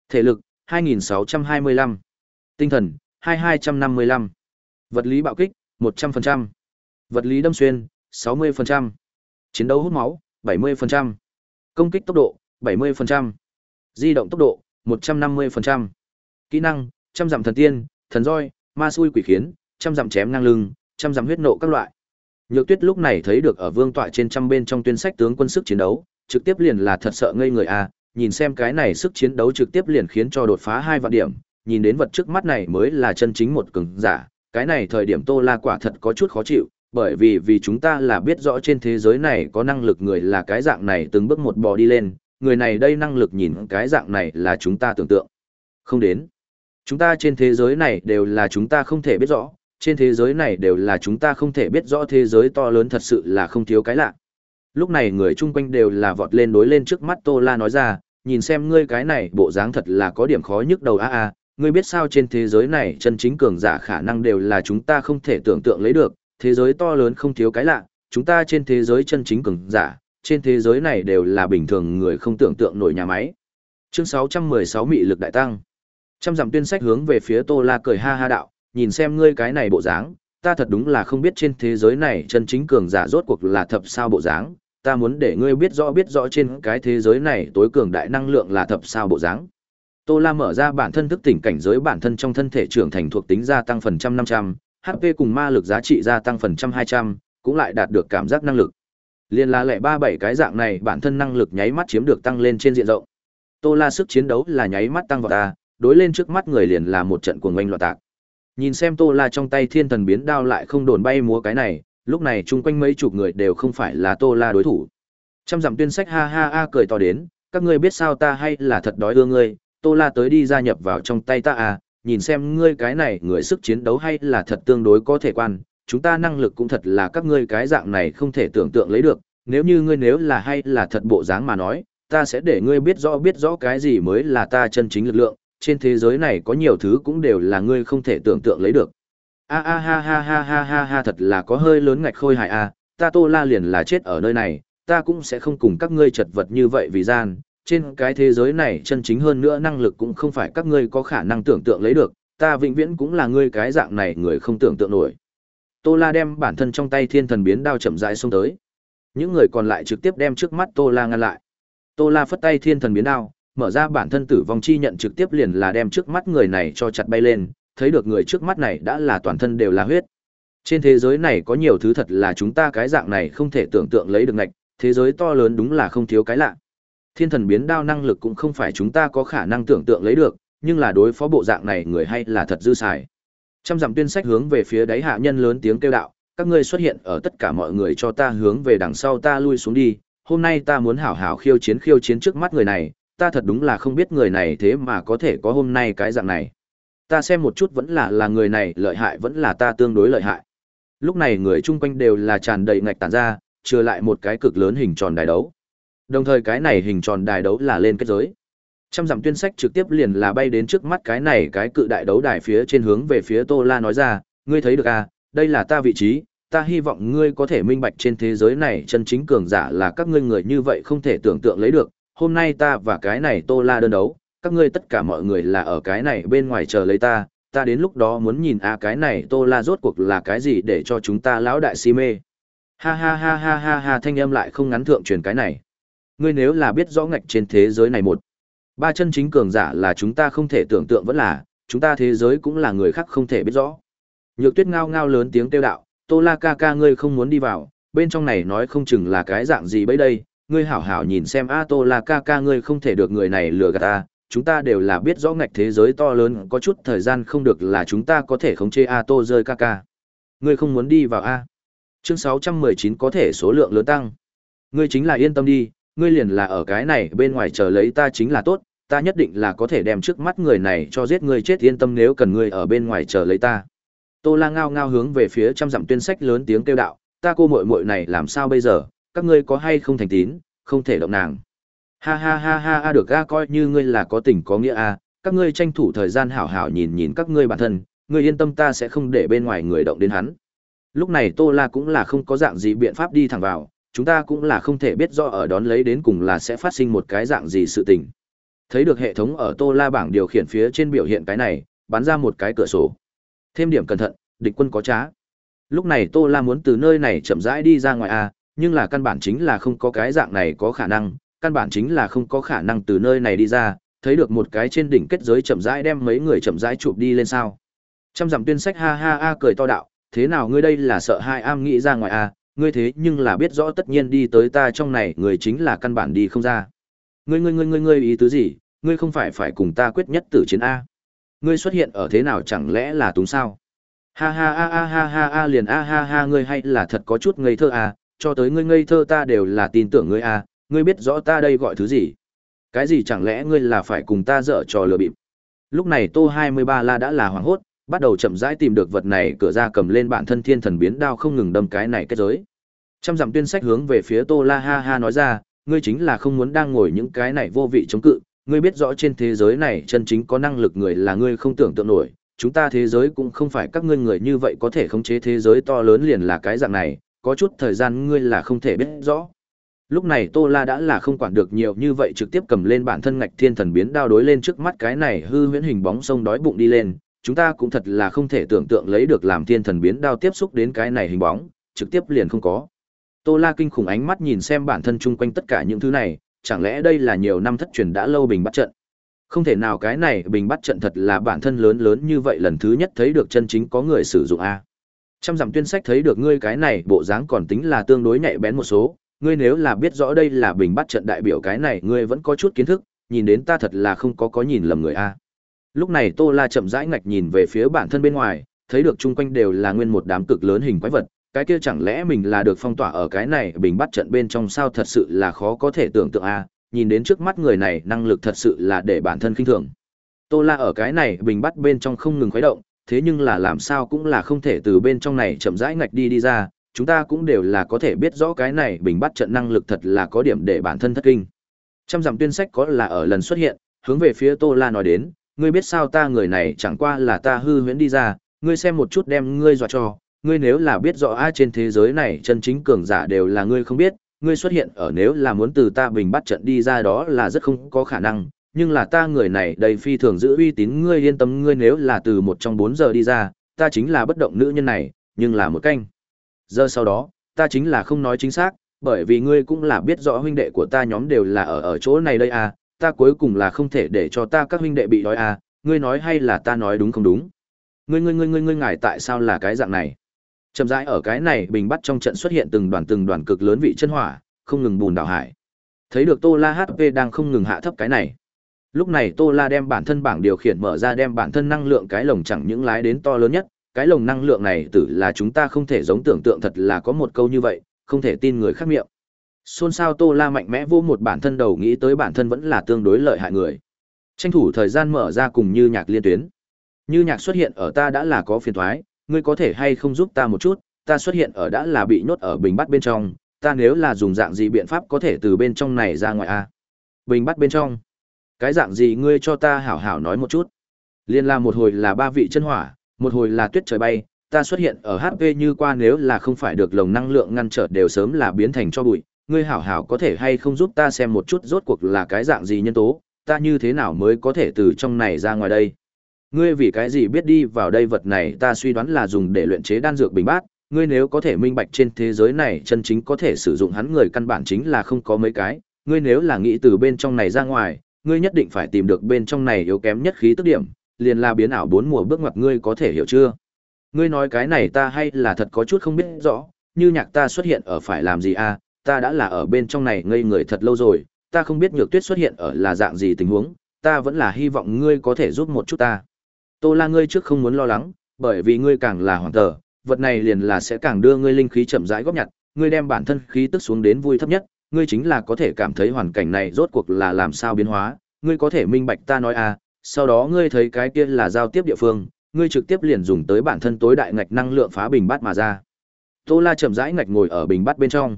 Speaker 1: Thể lực, 2.625. Tinh thần, 2255. Vật lý bạo kích, 100%. Vật lý đâm xuyên, 60%. Chiến đấu hút máu, 70%. Công kích tốc độ, 70%. Di động tốc độ, 150%. Kỹ năng, trăm dặm thần tiên, thần roi, ma xui quỷ khiến, trăm dặm chém ngang lưng, trăm dặm huyết nộ các loại. Nhược Tuyết lúc này thấy được ở vương tọa trên trăm bên trong tuyên sách tướng quân sức chiến đấu, trực tiếp liền là thật sợ ngây người a, à, nhìn xem cái này sức chiến đấu trực tiếp liền khiến cho đột phá hai vạn điểm, nhìn đến vật trước mắt này mới là chân chính một cường giả, cái này thời điểm Tô La quả thật có chút khó chịu, bởi vì vì chúng ta là biết rõ trên thế giới này có năng lực người là cái dạng này từng bước một bò đi lên, người này đây năng lực nhìn cái dạng này là chúng ta tưởng tượng. Không đến. Chúng ta trên thế giới này đều là chúng ta không thể biết rõ, trên thế giới này đều là chúng ta không thể biết rõ thế giới to lớn thật sự là không thiếu cái lạ. Lúc này người chung quanh đều là vọt lên đối lên trước mắt Tô La nói ra, nhìn xem ngươi cái này bộ dáng thật là có điểm khó nhức đầu a a, ngươi biết sao trên thế giới này chân chính cường giả khả năng đều là chúng ta không thể tưởng tượng lấy được, thế giới to lớn không thiếu cái lạ, chúng ta trên thế giới chân chính cường giả, trên thế giới này đều là bình thường người không tưởng tượng nổi nhà máy. Chương 616 mị lực đại tăng. Trăm dặm tuyên sách hướng về phía Tô La cười ha ha đạo, nhìn xem ngươi cái này bộ dáng, ta thật đúng là không biết trên thế giới này chân chính cường giả rốt cuộc là thập sao bộ dáng, ta muốn để ngươi biết rõ biết rõ trên cái thế giới này tối cường đại năng lượng là thập sao bộ dáng. Tô La mở ra bản thân thức tỉnh cảnh giới bản thân trong thân thể trưởng thành thuộc tính gia tăng phần trăm năm trăm, HP cùng ma lực giá trị gia tăng phần trăm hai trăm, cũng lại đạt được cảm giác năng lực. Liên la lẻ ba bảy cái dạng này bản thân năng lực nháy mắt chiếm được tăng lên trên diện rộng. Tô La sức chiến đấu là nháy mắt tăng vào ta, đối lên trước mắt người liền là một trận cuồng oanh loạn tạc. Nhìn xem Tô La trong tay thiên thần biến đao lại không đồn bay múa cái này, lúc này chung quanh mấy chục người đều không phải là Tô La đối thủ. Trăm dặm tuyên sách ha ha ha cười to đến, các ngươi biết sao ta hay là thật đói ưa ngươi, Tô La tới đi gia nhập vào trong tay ta à, nhìn xem ngươi cái này người sức chiến đấu hay là thật tương đối có thể quan, chúng ta năng lực cũng thật là các ngươi cái dạng này không thể tưởng tượng lấy được, nếu như ngươi nếu là hay là thật bộ dáng mà nói, ta sẽ để ngươi biết rõ biết rõ cái gì mới là ta chân chính lực lượng, trên thế giới này có nhiều thứ cũng đều là ngươi không thể tưởng tượng lấy được. A a ha ha ha ha ha ha thật là có hơi lớn ngạch khôi hài a, ta Tô La liền là chết ở nơi này, ta cũng sẽ không cùng các ngươi chật vật như vậy vì gian, trên cái thế giới này chân chính hơn nữa năng lực cũng không phải các ngươi có khả năng tưởng tượng lấy được, ta vĩnh viễn cũng là ngươi cái dạng này người không tưởng tượng nổi. Tô La đem bản thân trong tay thiên thần biến đao chậm rãi xông tới. Những người còn lại trực tiếp đem trước mắt Tô La ngăn lại. Tô La phất tay thiên thần biến đao, mở ra bản thân tử vong chi nhận trực tiếp liền là đem trước mắt người này cho chặt bay lên, thấy được người trước mắt này đã là toàn thân đều là huyết. Trên thế giới này có nhiều thứ thật là chúng ta cái dạng này không thể tưởng tượng lấy được ngạch, thế giới to lớn đúng là không thiếu cái lạ. Thiên thần biến đao năng lực cũng không phải chúng ta có khả năng tưởng tượng lấy được, nhưng là đối phó bộ dạng này người hay là thật dư xài. Trăm dặm tuyên sách hướng về phía đáy hạ nhân lớn tiếng kêu đạo, các ngươi xuất hiện ở tất cả mọi người cho ta hướng về đằng sau ta lui xuống đi, hôm nay ta muốn hảo hảo khiêu chiến khiêu chiến trước mắt người này, ta thật đúng là không biết người này thế mà có thể có hôm nay cái dạng này. Ta xem một chút vẫn là là người này lợi hại vẫn là ta tương đối lợi hại. Lúc này người chung quanh đều là tràn đầy ngạch tản ra, trừ lại một cái cực lớn hình tròn đài đấu. Đồng thời cái này hình tròn đài đấu là lên kết giới. Trăm dặm tuyên sách trực tiếp liền là bay đến trước mắt cái này cái cự đại đấu đài phía trên hướng về phía Tô La nói ra, ngươi thấy được à, đây là ta vị trí, ta hy vọng ngươi có thể minh bạch trên thế giới này chân chính cường giả là các ngươi người như vậy không thể tưởng tượng lấy được, hôm nay ta và cái này tô la đơn đấu, các ngươi tất cả mọi người là ở cái này bên ngoài chờ lấy ta, ta đến lúc đó muốn nhìn a à cái này tô la rốt cuộc là cái gì để cho chúng ta lão đại si mê. Ha ha ha ha ha ha thanh âm lại không ngắn thượng truyền cái này. Ngươi nếu là biết rõ ngạch trên thế giới này một, ba chân chính cường giả là chúng ta không thể tưởng tượng vẫn là, chúng ta thế giới cũng là người khác không thể biết rõ. Nhược tuyết ngao ngao lớn tiếng kêu đạo, tô la ca ca ngươi không muốn đi vào, bên trong này nói không chừng là cái dạng gì bấy đây, ngươi hảo hảo nhìn xem a tô là ca ca ngươi không thể được người này lừa gạt ta chúng ta đều là biết rõ ngạch thế giới to lớn có chút thời gian không được là chúng ta có thể khống chế a tô rơi ca ca ngươi không muốn đi vào a chương 619 có thể số lượng lớn tăng ngươi chính là yên tâm đi ngươi liền là ở cái này bên ngoài chờ lấy ta chính là tốt ta nhất định là có thể đem trước mắt người này cho giết ngươi chết yên tâm nếu cần ngươi ở bên ngoài chờ lấy ta tô la ngao ngao hướng về phía trăm dặm tuyên sách lớn tiếng kêu đạo ta cô mội mội này làm sao bây giờ các ngươi có hay không thành tín, không thể động nàng. Ha ha ha ha ha được ga coi như ngươi là có tình có nghĩa a, à. các ngươi tranh thủ thời gian hảo hảo nhìn nhìn các ngươi bản thân, ngươi yên tâm ta sẽ không để bên ngoài người động đến hắn. Lúc này Tô La cũng là không có dạng gì biện pháp đi thẳng vào, chúng ta cũng là không thể biết do ở đón lấy đến cùng là sẽ phát sinh một cái dạng gì sự tình. Thấy được hệ thống ở Tô La bảng điều khiển phía trên biểu hiện cái này, bắn ra một cái cửa sổ. Thêm điểm cẩn thận, địch quân có trá. Lúc này Tô La muốn từ nơi này chậm rãi đi ra ngoài a, à, nhưng là căn bản chính là không có cái dạng này có khả năng, căn bản chính là không có khả năng từ nơi này đi ra, thấy được một cái trên đỉnh kết giới chậm rãi đem mấy người chậm rãi chụp đi lên sao. Trăm dặm tuyên sách ha ha ha cười to đạo, thế nào ngươi đây là sợ hai am nghĩ ra ngoài à, ngươi thế nhưng là biết rõ tất nhiên đi tới ta trong này người chính là căn bản đi không ra. Ngươi ngươi ngươi ngươi ngươi ý tứ gì, ngươi không phải phải cùng ta quyết nhất tử chiến A. Ngươi xuất hiện ở thế nào chẳng lẽ là túng sao? Ha ha ha ha ha ha liền a ha ha ngươi hay là thật có chút ngây thơ à, cho tới ngươi ngây thơ ta đều là tin tưởng ngươi à, ngươi biết rõ ta đây gọi thứ gì. Cái gì chẳng lẽ ngươi là phải cùng ta dở trò lừa bịp. Lúc này Tô 23 La đã là hoảng hốt, bắt đầu chậm rãi tìm được vật này cửa ra cầm lên bản thân thiên thần biến đao không ngừng đâm cái này kết giới. Trăm dặm tuyên sách hướng về phía Tô La ha ha nói ra, ngươi chính là không muốn đang ngồi những cái này vô vị chống cự, ngươi biết rõ trên thế giới này chân chính có năng lực người là ngươi không tưởng tượng nổi, chúng ta thế giới cũng không phải các ngươi người như vậy có thể khống chế thế giới to lớn liền là cái dạng này, có chút thời gian ngươi là không thể biết rõ. Lúc này Tô La đã là không quản được nhiều như vậy trực tiếp cầm lên bản thân ngạch thiên thần biến đao đối lên trước mắt cái này hư huyễn hình bóng sông đói bụng đi lên, chúng ta cũng thật là không thể tưởng tượng lấy được làm thiên thần biến đao tiếp xúc đến cái này hình bóng, trực tiếp liền không có. Tô La kinh khủng ánh mắt nhìn xem bản thân chung quanh tất cả những thứ này, chẳng lẽ đây là nhiều năm thất truyền đã lâu bình bắt trận. Không thể nào cái này bình bắt trận thật là bản thân lớn lớn như vậy lần thứ nhất thấy được chân chính có người sử dụng a. Trăm dặm tuyên sách thấy được ngươi cái này bộ dáng còn tính là tương đối nhạy bén một số, ngươi nếu là biết rõ đây là bình bắt trận đại biểu cái này ngươi vẫn có chút kiến thức, nhìn đến ta thật là không có có nhìn lầm người a. Lúc này Tô La chậm rãi ngạch nhìn về phía bản thân bên ngoài, thấy được chung quanh đều là nguyên một đám cực lớn hình quái vật, cái kia chẳng lẽ mình là được phong tỏa ở cái này bình bắt trận bên trong sao thật sự là khó có thể tưởng tượng a, nhìn đến trước mắt người này năng lực thật sự là để bản thân khinh thường. Tô La ở cái này bình bắt bên trong không ngừng khuấy động, thế nhưng là làm sao cũng là không thể từ bên trong này chậm rãi ngạch đi đi ra, chúng ta cũng đều là có thể biết rõ cái này bình bắt trận năng lực thật là có điểm để bản thân thất kinh. Trăm dặm tuyên sách có là ở lần xuất hiện, hướng về phía Tô La nói đến, ngươi biết sao ta người này chẳng qua là ta hư huyễn đi ra, ngươi xem một chút đem ngươi dọa cho, ngươi nếu là biết rõ ai trên thế giới này chân chính cường giả đều là ngươi không biết, ngươi xuất hiện ở nếu là muốn từ ta bình bắt trận đi ra đó là rất không có khả năng, nhưng là ta người này đầy phi thường giữ uy tín ngươi yên tâm ngươi nếu là từ một trong bốn giờ đi ra, ta chính là bất động nữ nhân này, nhưng là một canh. Giờ sau đó, ta chính là không nói chính xác, bởi vì ngươi cũng là biết rõ huynh đệ của ta nhóm đều là ở ở chỗ này đây à, ta cuối cùng là không thể để cho ta các huynh đệ bị đói à, ngươi nói hay là ta nói đúng không đúng. Ngươi ngươi ngươi ngươi ngươi ngài tại sao là cái dạng này? Chậm rãi ở cái này bình bắt trong trận xuất hiện từng đoàn từng đoàn cực lớn vị chân hỏa, không ngừng bùn đảo hải. Thấy được Tô La HP đang không ngừng hạ thấp cái này Lúc này Tô La đem bản thân bảng điều khiển mở ra đem bản thân năng lượng cái lồng chẳng những lái đến to lớn nhất, cái lồng năng lượng này tử là chúng ta không thể giống tưởng tượng thật là có một câu như vậy, không thể tin người khác miệng. Xôn xao Tô La mạnh mẽ vô một bản thân đầu nghĩ tới bản thân vẫn là tương đối lợi hại người. Tranh thủ thời gian mở ra cùng như nhạc liên tuyến. Như nhạc xuất hiện ở ta đã là có phiền thoái ngươi có thể hay không giúp ta một chút, ta xuất hiện ở đã là bị nhốt ở bình bắt bên trong, ta nếu là dùng dạng gì biện pháp có thể từ bên trong này ra ngoài a? Bình bắt bên trong cái dạng gì ngươi cho ta hảo hảo nói một chút. Liên la một hồi là ba vị chân hỏa, một hồi là tuyết trời bay, ta xuất hiện ở HP như qua nếu là không phải được lồng năng lượng ngăn trở đều sớm là biến thành cho bụi, ngươi hảo hảo có thể hay không giúp ta xem một chút rốt cuộc là cái dạng gì nhân tố, ta như thế nào mới có thể từ trong này ra ngoài đây. Ngươi vì cái gì biết đi vào đây vật này ta suy đoán là dùng để luyện chế đan dược bình bát, ngươi nếu có thể minh bạch trên thế giới này chân chính có thể sử dụng hắn người căn bản chính là không có mấy cái, ngươi nếu là nghĩ từ bên trong này ra ngoài, ngươi nhất định phải tìm được bên trong này yếu kém nhất khí tức điểm, liền là biến ảo bốn mùa bước ngoặt ngươi có thể hiểu chưa? Ngươi nói cái này ta hay là thật có chút không biết rõ, như nhạc ta xuất hiện ở phải làm gì à, ta đã là ở bên trong này ngây người thật lâu rồi, ta không biết nhược tuyết xuất hiện ở là dạng gì tình huống, ta vẫn là hy vọng ngươi có thể giúp một chút ta. Tô la ngươi trước không muốn lo lắng, bởi vì ngươi càng là hoàng tờ, vật này liền là sẽ càng đưa ngươi linh khí chậm rãi góp nhặt, ngươi đem bản thân khí tức xuống đến vui thấp nhất, ngươi chính là có thể cảm thấy hoàn cảnh này rốt cuộc là làm sao biến hóa, ngươi có thể minh bạch ta nói à, sau đó ngươi thấy cái kia là giao tiếp địa phương, ngươi trực tiếp liền dùng tới bản thân tối đại ngạch năng lượng phá bình bát mà ra. Tô La chậm rãi ngạch ngồi ở bình bát bên trong.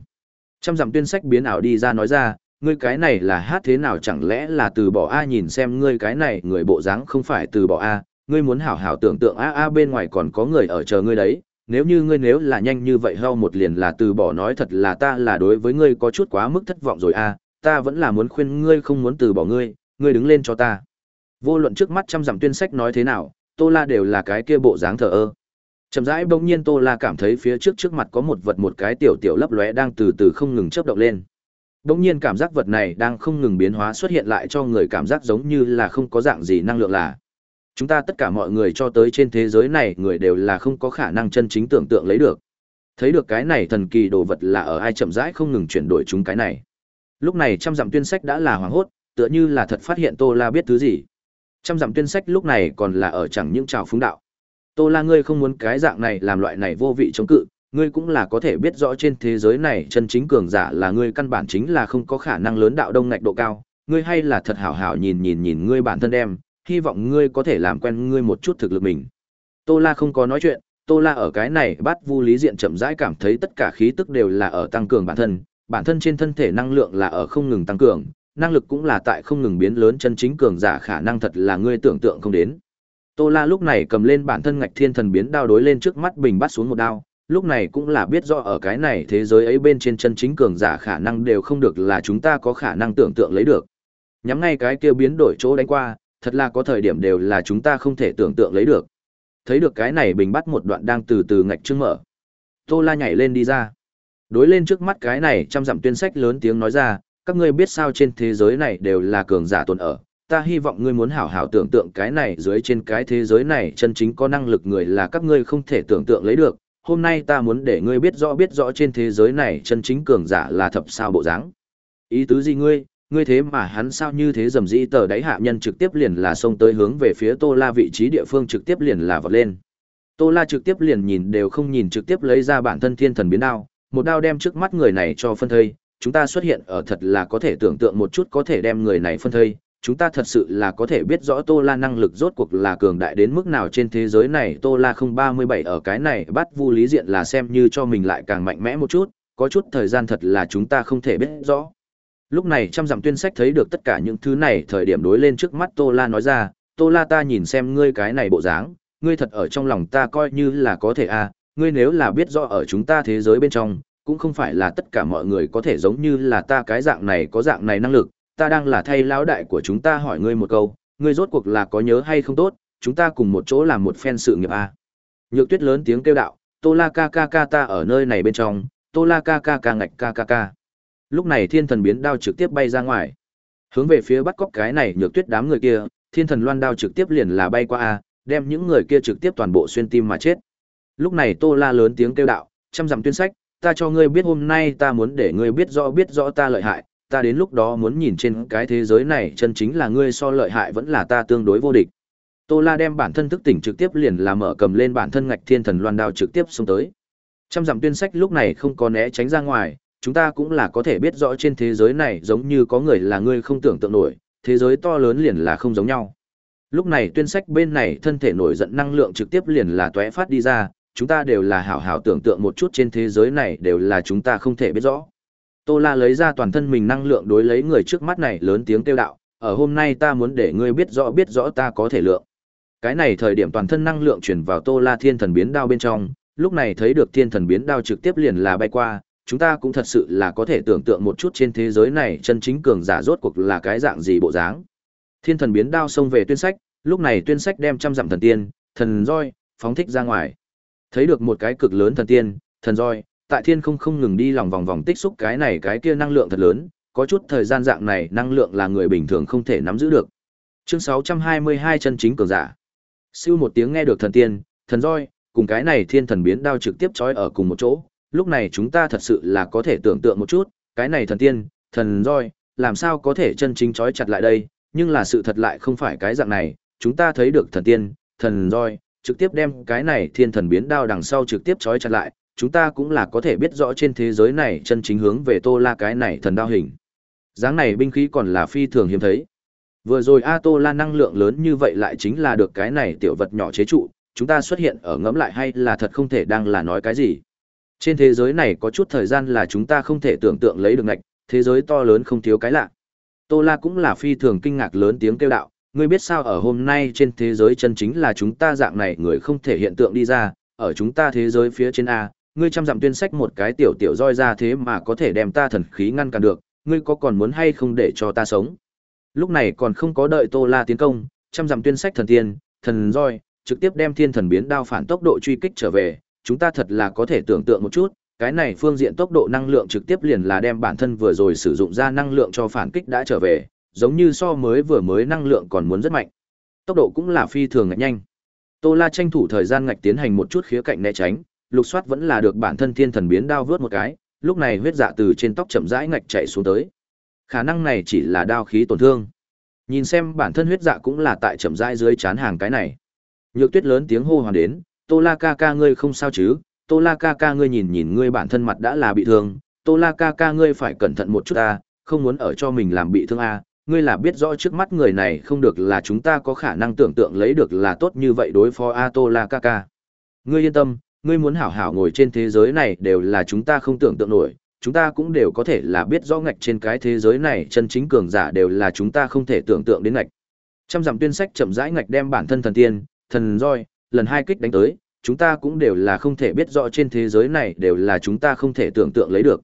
Speaker 1: Trăm dặm tuyên sách biến ảo đi ra nói ra, ngươi cái này là hát thế nào chẳng lẽ là từ bỏ a nhìn xem ngươi cái này người bộ dáng không phải từ bỏ a, ngươi muốn hảo hảo tưởng tượng a a bên ngoài còn có người ở chờ ngươi đấy, nếu như ngươi nếu là nhanh như vậy hao một liền là từ bỏ nói thật là ta là đối với ngươi có chút quá mức thất vọng rồi a à, ta vẫn là muốn khuyên ngươi không muốn từ bỏ ngươi, ngươi đứng lên cho ta. Vô luận trước mắt trăm dặm tuyên sách nói thế nào, Tô La đều là cái kia bộ dáng thờ ơ. Chậm rãi bỗng nhiên Tô La cảm thấy phía trước trước mặt có một vật một cái tiểu tiểu lấp lóe đang từ từ không ngừng chớp động lên. Bỗng nhiên cảm giác vật này đang không ngừng biến hóa xuất hiện lại cho người cảm giác giống như là không có dạng gì năng lượng là chúng ta tất cả mọi người cho tới trên thế giới này người đều là không có khả năng chân chính tưởng tượng lấy được thấy được cái này thần kỳ đồ vật là ở ai chậm rãi không ngừng chuyển đổi chúng cái này lúc này trăm dặm tuyên sách đã là hoảng hốt tựa như là thật phát hiện tô la biết thứ gì trăm dặm tuyên sách lúc này còn là ở chẳng những trào phúng đạo tô la ngươi không muốn cái dạng này làm loại này vô vị chống cự ngươi cũng là có thể biết rõ trên thế giới này chân chính cường giả là ngươi căn bản chính là không có khả năng lớn đạo đông ngạch độ cao ngươi hay là thật hảo hảo nhìn nhìn nhìn ngươi bản thân em hy vọng ngươi có thể làm quen ngươi một chút thực lực mình. Tô La không có nói chuyện, Tô La ở cái này bắt Vu Lý Diện chậm rãi cảm thấy tất cả khí tức đều là ở tăng cường bản thân, bản thân trên thân thể năng lượng là ở không ngừng tăng cường, năng lực cũng là tại không ngừng biến lớn chân chính cường giả khả năng thật là ngươi tưởng tượng không đến. Tô La lúc này cầm lên bản thân ngạch thiên thần biến đao đối lên trước mắt bình bắt xuống một đao, lúc này cũng là biết rõ ở cái này thế giới ấy bên trên chân chính cường giả khả năng đều không được là chúng ta có khả năng tưởng tượng lấy được. Nhắm ngay cái kia biến đổi chỗ đánh qua, thật là có thời điểm đều là chúng ta không thể tưởng tượng lấy được. Thấy được cái này bình bắt một đoạn đang từ từ ngạch trương mở. Tô La nhảy lên đi ra. Đối lên trước mắt cái này trăm dặm tuyên sách lớn tiếng nói ra, các ngươi biết sao trên thế giới này đều là cường giả tồn ở. Ta hy vọng ngươi muốn hảo hảo tưởng tượng cái này dưới trên cái thế giới này chân chính có năng lực người là các ngươi không thể tưởng tượng lấy được. Hôm nay ta muốn để ngươi biết rõ biết rõ trên thế giới này chân chính cường giả là thập sao bộ dáng. Ý tứ gì ngươi, ngươi thế mà hắn sao như thế dầm dĩ tờ đáy hạ nhân trực tiếp liền là xông tới hướng về phía tô la vị trí địa phương trực tiếp liền là vọt lên tô la trực tiếp liền nhìn đều không nhìn trực tiếp lấy ra bản thân thiên thần biến đao một đao đem trước mắt người này cho phân thây chúng ta xuất hiện ở thật là có thể tưởng tượng một chút có thể đem người này phân thây chúng ta thật sự là có thể biết rõ tô la năng lực rốt cuộc là cường đại đến mức nào trên thế giới này tô la không ba mươi bảy ở cái này bắt vu lý diện là xem như cho mình lại càng mạnh mẽ một chút có chút thời gian thật là chúng ta không thể biết rõ lúc này trăm dặm tuyên sách thấy được tất cả những thứ này thời điểm đối lên trước mắt tô la nói ra tô la ta nhìn xem ngươi cái này bộ dáng ngươi thật ở trong lòng ta coi như là có thể a à, ngươi nếu là biết rõ ở chúng ta thế giới bên trong cũng không phải là tất cả mọi người có thể giống như là ta cái dạng này có dạng này năng lực ta đang là thay lão đại của chúng ta hỏi ngươi một câu ngươi rốt cuộc là có nhớ hay không tốt chúng ta cùng một chỗ làm một phen sự nghiệp a à. nhược tuyết lớn tiếng kêu đạo tô la ca ca ca ta ở nơi này bên trong tô la ca ca ca ngạch ca ca ca lúc này thiên thần biến đao trực tiếp bay ra ngoài hướng về phía bắt cóc cái này nhược tuyết đám người kia thiên thần loan đao trực tiếp liền là bay qua a đem những người kia trực tiếp toàn bộ xuyên tim mà chết lúc này tô la lớn tiếng kêu đạo chăm dặm tuyên sách ta cho ngươi biết hôm nay ta muốn để ngươi biết rõ biết rõ ta lợi hại ta đến lúc đó muốn nhìn trên cái thế giới này chân chính là ngươi so lợi hại vẫn là ta tương đối vô địch tô la đem bản thân thức tỉnh trực tiếp liền là mở cầm lên bản thân ngạch thiên thần loan đao trực tiếp xông tới trăm dặm tuyên sách lúc này không có né tránh ra ngoài chúng ta cũng là có thể biết rõ trên thế giới này giống như có người là ngươi không tưởng tượng nổi, thế giới to lớn liền là không giống nhau. Lúc này tuyên sách bên này thân thể nổi giận năng lượng trực tiếp liền là tóe phát đi ra, chúng ta đều là hảo hảo tưởng tượng một chút trên thế giới này đều là chúng ta không thể biết rõ. Tô La lấy ra toàn thân mình năng lượng đối lấy người trước mắt này lớn tiếng kêu đạo, ở hôm nay ta muốn để ngươi biết rõ biết rõ ta có thể lượng. Cái này thời điểm toàn thân năng lượng chuyển vào Tô La Thiên Thần Biến Đao bên trong, lúc này thấy được Thiên Thần Biến Đao trực tiếp liền là bay qua, chúng ta cũng thật sự là có thể tưởng tượng một chút trên thế giới này chân chính cường giả rốt cuộc là cái dạng gì bộ dáng. Thiên thần biến đao xông về tuyên sách, lúc này tuyên sách đem trăm dặm thần tiên, thần roi, phóng thích ra ngoài. Thấy được một cái cực lớn thần tiên, thần roi, tại thiên không không ngừng đi lòng vòng vòng tích xúc cái này cái kia năng lượng thật lớn, có chút thời gian dạng này năng lượng là người bình thường không thể nắm giữ được. Chương 622 chân chính cường giả. Siêu một tiếng nghe được thần tiên, thần roi, cùng cái này thiên thần biến đao trực tiếp trói ở cùng một chỗ, lúc này chúng ta thật sự là có thể tưởng tượng một chút, cái này thần tiên, thần roi, làm sao có thể chân chính trói chặt lại đây, nhưng là sự thật lại không phải cái dạng này, chúng ta thấy được thần tiên, thần roi, trực tiếp đem cái này thiên thần biến đao đằng sau trực tiếp trói chặt lại, chúng ta cũng là có thể biết rõ trên thế giới này chân chính hướng về Tô La cái này thần đao hình. Dáng này binh khí còn là phi thường hiếm thấy. Vừa rồi A Tô La năng lượng lớn như vậy lại chính là được cái này tiểu vật nhỏ chế trụ, chúng ta xuất hiện ở ngẫm lại hay là thật không thể đang là nói cái gì. Trên thế giới này có chút thời gian là chúng ta không thể tưởng tượng lấy được ngạch, thế giới to lớn không thiếu cái lạ. Tô La cũng là phi thường kinh ngạc lớn tiếng kêu đạo, ngươi biết sao ở hôm nay trên thế giới chân chính là chúng ta dạng này người không thể hiện tượng đi ra, ở chúng ta thế giới phía trên A, ngươi chăm dặm tuyên sách một cái tiểu tiểu roi ra thế mà có thể đem ta thần khí ngăn cản được, ngươi có còn muốn hay không để cho ta sống. Lúc này còn không có đợi Tô La tiến công, chăm dặm tuyên sách thần tiên, thần roi, trực tiếp đem thiên thần biến đao phản tốc độ truy kích trở về, chúng ta thật là có thể tưởng tượng một chút, cái này phương diện tốc độ năng lượng trực tiếp liền là đem bản thân vừa rồi sử dụng ra năng lượng cho phản kích đã trở về, giống như so mới vừa mới năng lượng còn muốn rất mạnh. Tốc độ cũng là phi thường ngạch nhanh. Tô La tranh thủ thời gian ngạch tiến hành một chút khía cạnh né tránh, lục soát vẫn là được bản thân thiên thần biến đao vướt một cái, lúc này huyết dạ từ trên tóc chậm rãi ngạch chảy xuống tới. Khả năng này chỉ là đao khí tổn thương. Nhìn xem bản thân huyết dạ cũng là tại chậm rãi dưới chán hàng cái này. Nhược Tuyết lớn tiếng hô hoán đến, tô la ca ca ngươi không sao chứ tô la ca ca ngươi nhìn nhìn ngươi bản thân mặt đã là bị thương tô la ca ca ngươi phải cẩn thận một chút ta không muốn ở cho mình làm bị thương a à. ngươi là biết rõ trước mắt người này không được là chúng ta có khả năng tưởng tượng lấy được là tốt như vậy đối phó a tô la ca ca ngươi yên tâm ngươi muốn hảo hảo ngồi trên thế giới này đều là chúng ta không tưởng tượng nổi chúng ta cũng đều có thể là biết rõ ngạch trên cái thế giới này chân chính cường giả đều là chúng ta không thể tưởng tượng đến ngạch trăm dặm tuyên sách chậm rãi ngạch đem bản thân thần tiên thần roi lần hai kích đánh tới, chúng ta cũng đều là không thể biết rõ trên thế giới này đều là chúng ta không thể tưởng tượng lấy được.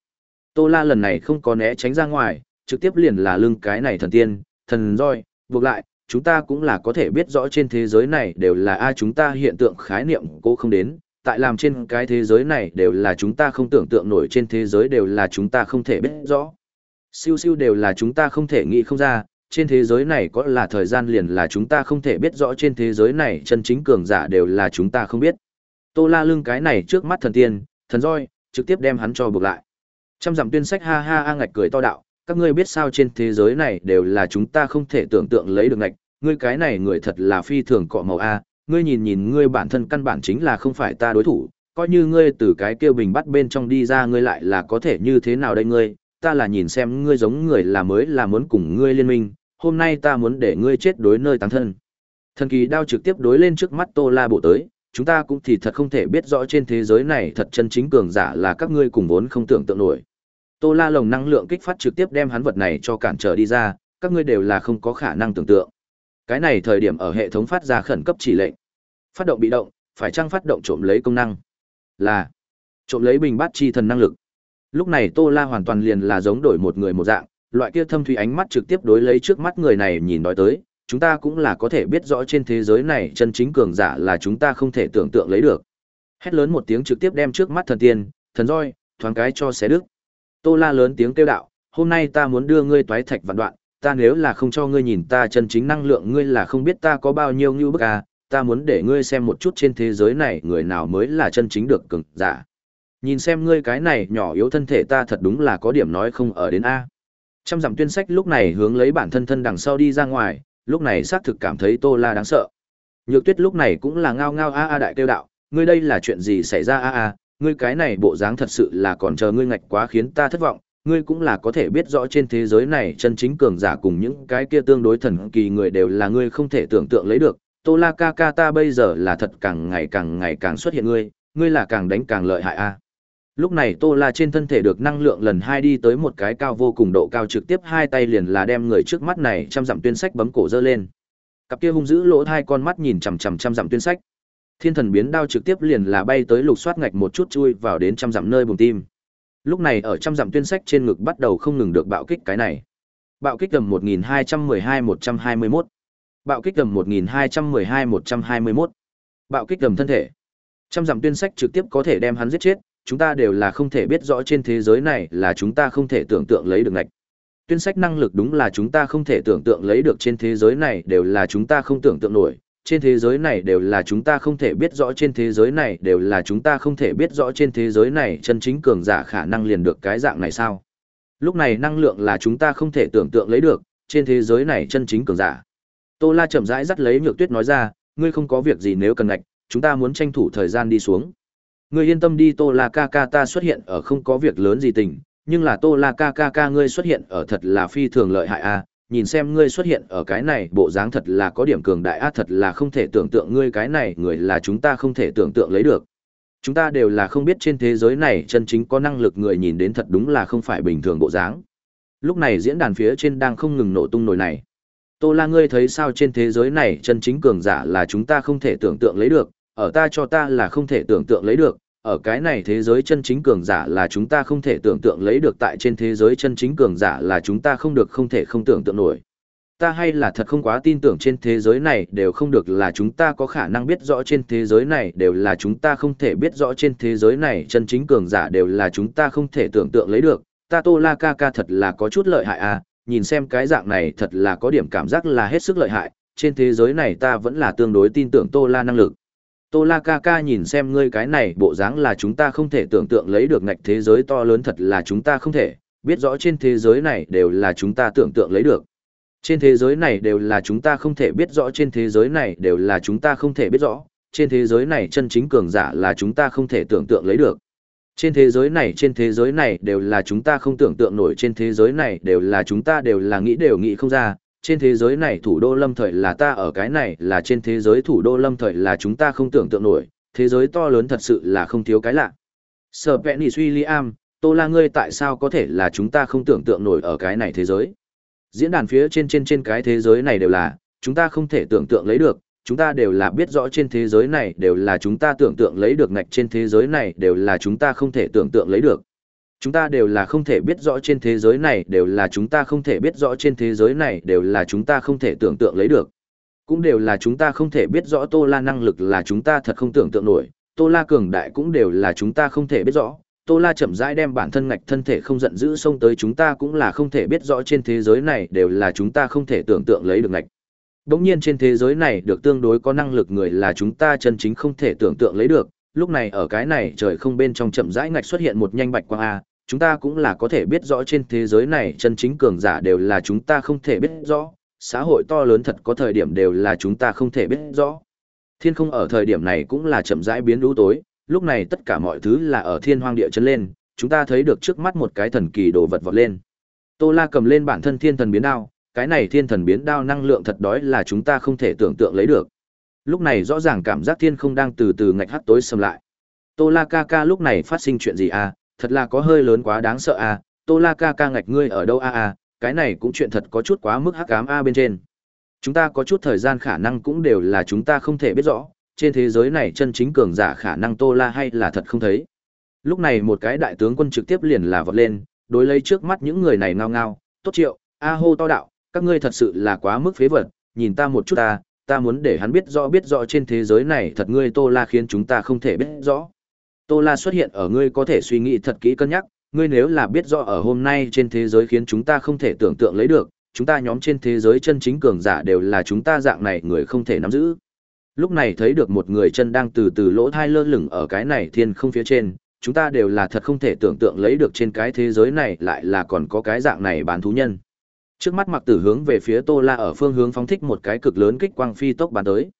Speaker 1: Tô La lần này không có né tránh ra ngoài, trực tiếp liền là lưng cái này thần tiên, thần roi, buộc lại, chúng ta cũng là có thể biết rõ trên thế giới này đều là ai chúng ta hiện tượng khái niệm cố không đến, tại làm trên cái thế giới này đều là chúng ta không tưởng tượng nổi trên thế giới đều là chúng ta không thể biết rõ. Siêu siêu đều là chúng ta không thể nghĩ không ra, trên thế giới này có là thời gian liền là chúng ta không thể biết rõ trên thế giới này chân chính cường giả đều là chúng ta không biết. Tô La lưng cái này trước mắt thần tiên, thần roi, trực tiếp đem hắn cho buộc lại. Trăm dặm tuyên sách ha ha a ngạch cười to đạo, các ngươi biết sao trên thế giới này đều là chúng ta không thể tưởng tượng lấy được ngạch, ngươi cái này người thật là phi thường cọ màu a, ngươi nhìn nhìn ngươi bản thân căn bản chính là không phải ta đối thủ, coi như ngươi từ cái kia bình bắt bên trong đi ra ngươi lại là có thể như thế nào đây ngươi, ta là nhìn xem ngươi giống người là mới là muốn cùng ngươi liên minh, hôm nay ta muốn để ngươi chết đối nơi táng thân. Thần kỳ đao trực tiếp đối lên trước mắt Tô La bộ tới, chúng ta cũng thì thật không thể biết rõ trên thế giới này thật chân chính cường giả là các ngươi cùng vốn không tưởng tượng nổi. Tô La lồng năng lượng kích phát trực tiếp đem hắn vật này cho cản trở đi ra, các ngươi đều là không có khả năng tưởng tượng. Cái này thời điểm ở hệ thống phát ra khẩn cấp chỉ lệnh. Phát động bị động, phải chăng phát động trộm lấy công năng? Là trộm lấy bình bát chi thần năng lực. Lúc này Tô La hoàn toàn liền là giống đổi một người một dạng, loại kia thâm thủy ánh mắt trực tiếp đối lấy trước mắt người này nhìn nói tới, chúng ta cũng là có thể biết rõ trên thế giới này chân chính cường giả là chúng ta không thể tưởng tượng lấy được. Hét lớn một tiếng trực tiếp đem trước mắt thần tiên, thần roi, thoáng cái cho xé đứt. Tô la lớn tiếng kêu đạo, hôm nay ta muốn đưa ngươi toái thạch vạn đoạn, ta nếu là không cho ngươi nhìn ta chân chính năng lượng ngươi là không biết ta có bao nhiêu như bức à, ta muốn để ngươi xem một chút trên thế giới này người nào mới là chân chính được cường giả. Nhìn xem ngươi cái này nhỏ yếu thân thể ta thật đúng là có điểm nói không ở đến A. Trăm dặm tuyên sách lúc này hướng lấy bản thân thân đằng sau đi ra ngoài, lúc này xác thực cảm thấy Tô La đáng sợ. Nhược Tuyết lúc này cũng là ngao ngao a a đại tiêu đạo, ngươi đây là chuyện gì xảy ra a a, ngươi cái này bộ dáng thật sự là còn chờ ngươi ngạch quá khiến ta thất vọng, ngươi cũng là có thể biết rõ trên thế giới này chân chính cường giả cùng những cái kia tương đối thần kỳ người đều là ngươi không thể tưởng tượng lấy được. Tô La ca ca ta bây giờ là thật càng ngày càng ngày càng xuất hiện ngươi, ngươi là càng đánh càng lợi hại a. Lúc này Tô La trên thân thể được năng lượng lần hai đi tới một cái cao vô cùng độ cao trực tiếp hai tay liền là đem người trước mắt này trăm dặm tuyên sách bấm cổ dơ lên. Cặp kia hung dữ lỗ hai con mắt nhìn chằm chằm trăm dặm tuyên sách. Thiên thần biến đao trực tiếp liền là bay tới lục soát ngạch một chút chui vào đến trăm dặm nơi bùng tim. Lúc này ở trăm dặm tuyên sách trên ngực bắt đầu không ngừng được bạo kích cái này. Bạo kích tầm 1212-121. Bạo kích tầm 1212-121. Bạo kích tầm thân thể. Trăm dặm tuyên sách trực tiếp có thể đem hắn giết chết, chúng ta đều là không thể biết rõ trên thế giới này là chúng ta không thể tưởng tượng lấy được ngạch. Tuyên sách năng lực đúng là chúng ta không thể tưởng tượng lấy được trên thế giới này đều là chúng ta không tưởng tượng nổi, trên thế giới này đều là chúng ta không thể biết rõ trên thế giới này đều là chúng ta không thể biết rõ trên thế giới này chân chính cường giả khả năng liền được cái dạng này sao. Lúc này năng lượng là chúng ta không thể tưởng tượng lấy được, trên thế giới này chân chính cường giả. Tô La chậm rãi dắt lấy Nhược Tuyết nói ra, ngươi không có việc gì nếu cần ngạch, chúng ta muốn tranh thủ thời gian đi xuống. Ngươi yên tâm đi Tô La Ca Ca ta xuất hiện ở không có việc lớn gì tình, nhưng là Tô La Ca Ca Ca ngươi xuất hiện ở thật là phi thường lợi hại a, à. nhìn xem ngươi xuất hiện ở cái này bộ dáng thật là có điểm cường đại a à, thật là không thể tưởng tượng ngươi cái này người là chúng ta không thể tưởng tượng lấy được. Chúng ta đều là không biết trên thế giới này chân chính có năng lực người nhìn đến thật đúng là không phải bình thường bộ dáng. Lúc này diễn đàn phía trên đang không ngừng nổ tung nổi này. Tô La ngươi thấy sao trên thế giới này chân chính cường giả là chúng ta không thể tưởng tượng lấy được, ở ta cho ta là không thể tưởng tượng lấy được, ở cái này thế giới chân chính cường giả là chúng ta không thể tưởng tượng lấy được tại trên thế giới chân chính cường giả là chúng ta không được không thể không tưởng tượng nổi. Ta hay là thật không quá tin tưởng trên thế giới này đều không được là chúng ta có khả năng biết rõ trên thế giới này đều là chúng ta không thể biết rõ trên thế giới này chân chính cường giả đều là chúng ta không thể tưởng tượng lấy được. Ta Tô La Ca Ca thật là có chút lợi hại à, nhìn xem cái dạng này thật là có điểm cảm giác là hết sức lợi hại, trên thế giới này ta vẫn là tương đối tin tưởng Tô La năng lực. Tô La ca ca nhìn xem ngươi cái này bộ dáng là chúng ta không thể tưởng tượng lấy được ngạch thế giới to lớn thật là chúng ta không thể, biết rõ trên thế giới này đều là chúng ta tưởng tượng lấy được. Trên thế giới này đều là chúng ta không thể biết rõ trên thế giới này đều là chúng ta không thể biết rõ, trên thế giới này chân chính cường giả là chúng ta không thể tưởng tượng lấy được. Trên thế giới này trên thế giới này đều là chúng ta không tưởng tượng nổi trên thế giới này đều là chúng ta đều là nghĩ đều nghĩ không ra, trên thế giới này thủ đô lâm thời là ta ở cái này là trên thế giới thủ đô lâm thời là chúng ta không tưởng tượng nổi, thế giới to lớn thật sự là không thiếu cái lạ. Sở Penis Liam, Tô La ngươi tại sao có thể là chúng ta không tưởng tượng nổi ở cái này thế giới? Diễn đàn phía trên trên trên cái thế giới này đều là, chúng ta không thể tưởng tượng lấy được, chúng ta đều là biết rõ trên thế giới này đều là chúng ta tưởng tượng lấy được ngạch trên thế giới này đều là chúng ta không thể tưởng tượng lấy được chúng ta đều là không thể biết rõ trên thế giới này đều là chúng ta không thể biết rõ trên thế giới này đều là chúng ta không thể tưởng tượng lấy được cũng đều là chúng ta không thể biết rõ tô la năng lực là chúng ta thật không tưởng tượng nổi tô la cường đại cũng đều là chúng ta không thể biết rõ tô la chậm rãi đem bản thân ngạch thân thể không giận dữ xông tới chúng ta cũng là không thể biết rõ trên thế giới này đều là chúng ta không thể tưởng tượng lấy được ngạch bỗng nhiên trên thế giới này được tương đối có năng lực người là chúng ta chân chính không thể tưởng tượng lấy được lúc này ở cái này trời không bên trong chậm rãi ngạch xuất hiện một nhanh bạch quang a chúng ta cũng là có thể biết rõ trên thế giới này chân chính cường giả đều là chúng ta không thể biết rõ, xã hội to lớn thật có thời điểm đều là chúng ta không thể biết rõ. Thiên không ở thời điểm này cũng là chậm rãi biến đú tối, lúc này tất cả mọi thứ là ở thiên hoang địa chân lên, chúng ta thấy được trước mắt một cái thần kỳ đồ vật vọt lên. Tô La cầm lên bản thân thiên thần biến đao, cái này thiên thần biến đao năng lượng thật đói là chúng ta không thể tưởng tượng lấy được. Lúc này rõ ràng cảm giác thiên không đang từ từ ngạch hắt tối sầm lại. Tô La ca ca lúc này phát sinh chuyện gì à, thật là có hơi lớn quá đáng sợ à, Tô La ca ca ngạch ngươi ở đâu à à, cái này cũng chuyện thật có chút quá mức hắc ám a bên trên. Chúng ta có chút thời gian khả năng cũng đều là chúng ta không thể biết rõ, trên thế giới này chân chính cường giả khả năng Tô La hay là thật không thấy. Lúc này một cái đại tướng quân trực tiếp liền là vọt lên, đối lấy trước mắt những người này ngao ngao, tốt triệu, a hô to đạo, các ngươi thật sự là quá mức phế vật, nhìn ta một chút à? ta muốn để hắn biết rõ biết rõ trên thế giới này thật ngươi Tô La khiến chúng ta không thể biết rõ. Tô La xuất hiện ở ngươi có thể suy nghĩ thật kỹ cân nhắc, ngươi nếu là biết rõ ở hôm nay trên thế giới khiến chúng ta không thể tưởng tượng lấy được, chúng ta nhóm trên thế giới chân chính cường giả đều là chúng ta dạng này người không thể nắm giữ. Lúc này thấy được một người chân đang từ từ lỗ thai lơ lửng ở cái này thiên không phía trên, chúng ta đều là thật không thể tưởng tượng lấy được trên cái thế giới này lại là còn có cái dạng này bán thú nhân. Trước mắt mặc tử hướng về phía Tô La ở phương hướng phóng thích một cái cực lớn kích quang phi tốc bắn tới.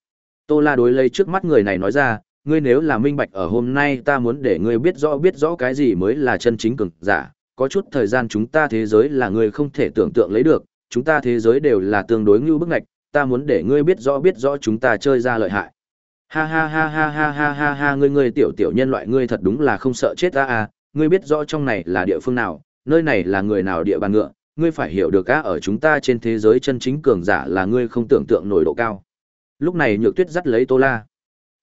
Speaker 1: Tô La đối lấy trước mắt người này nói ra, ngươi nếu là minh bạch ở hôm nay ta muốn để ngươi biết rõ biết rõ cái gì mới là chân chính cường giả, có chút thời gian chúng ta thế giới là ngươi không thể tưởng tượng lấy được, chúng ta thế giới đều là tương đối ngưu bức ngạch, ta muốn để ngươi biết rõ biết rõ chúng ta chơi ra lợi hại. Ha ha ha ha ha ha ha ha ngươi ngươi tiểu tiểu nhân loại ngươi thật đúng là không sợ chết ta à, ngươi biết rõ trong này là địa phương nào, nơi này là người nào địa bàn ngựa, ngươi phải hiểu được á ở chúng ta trên thế giới chân chính cường giả là ngươi không tưởng tượng nổi độ cao. Lúc này Nhược Tuyết dắt lấy Tô La.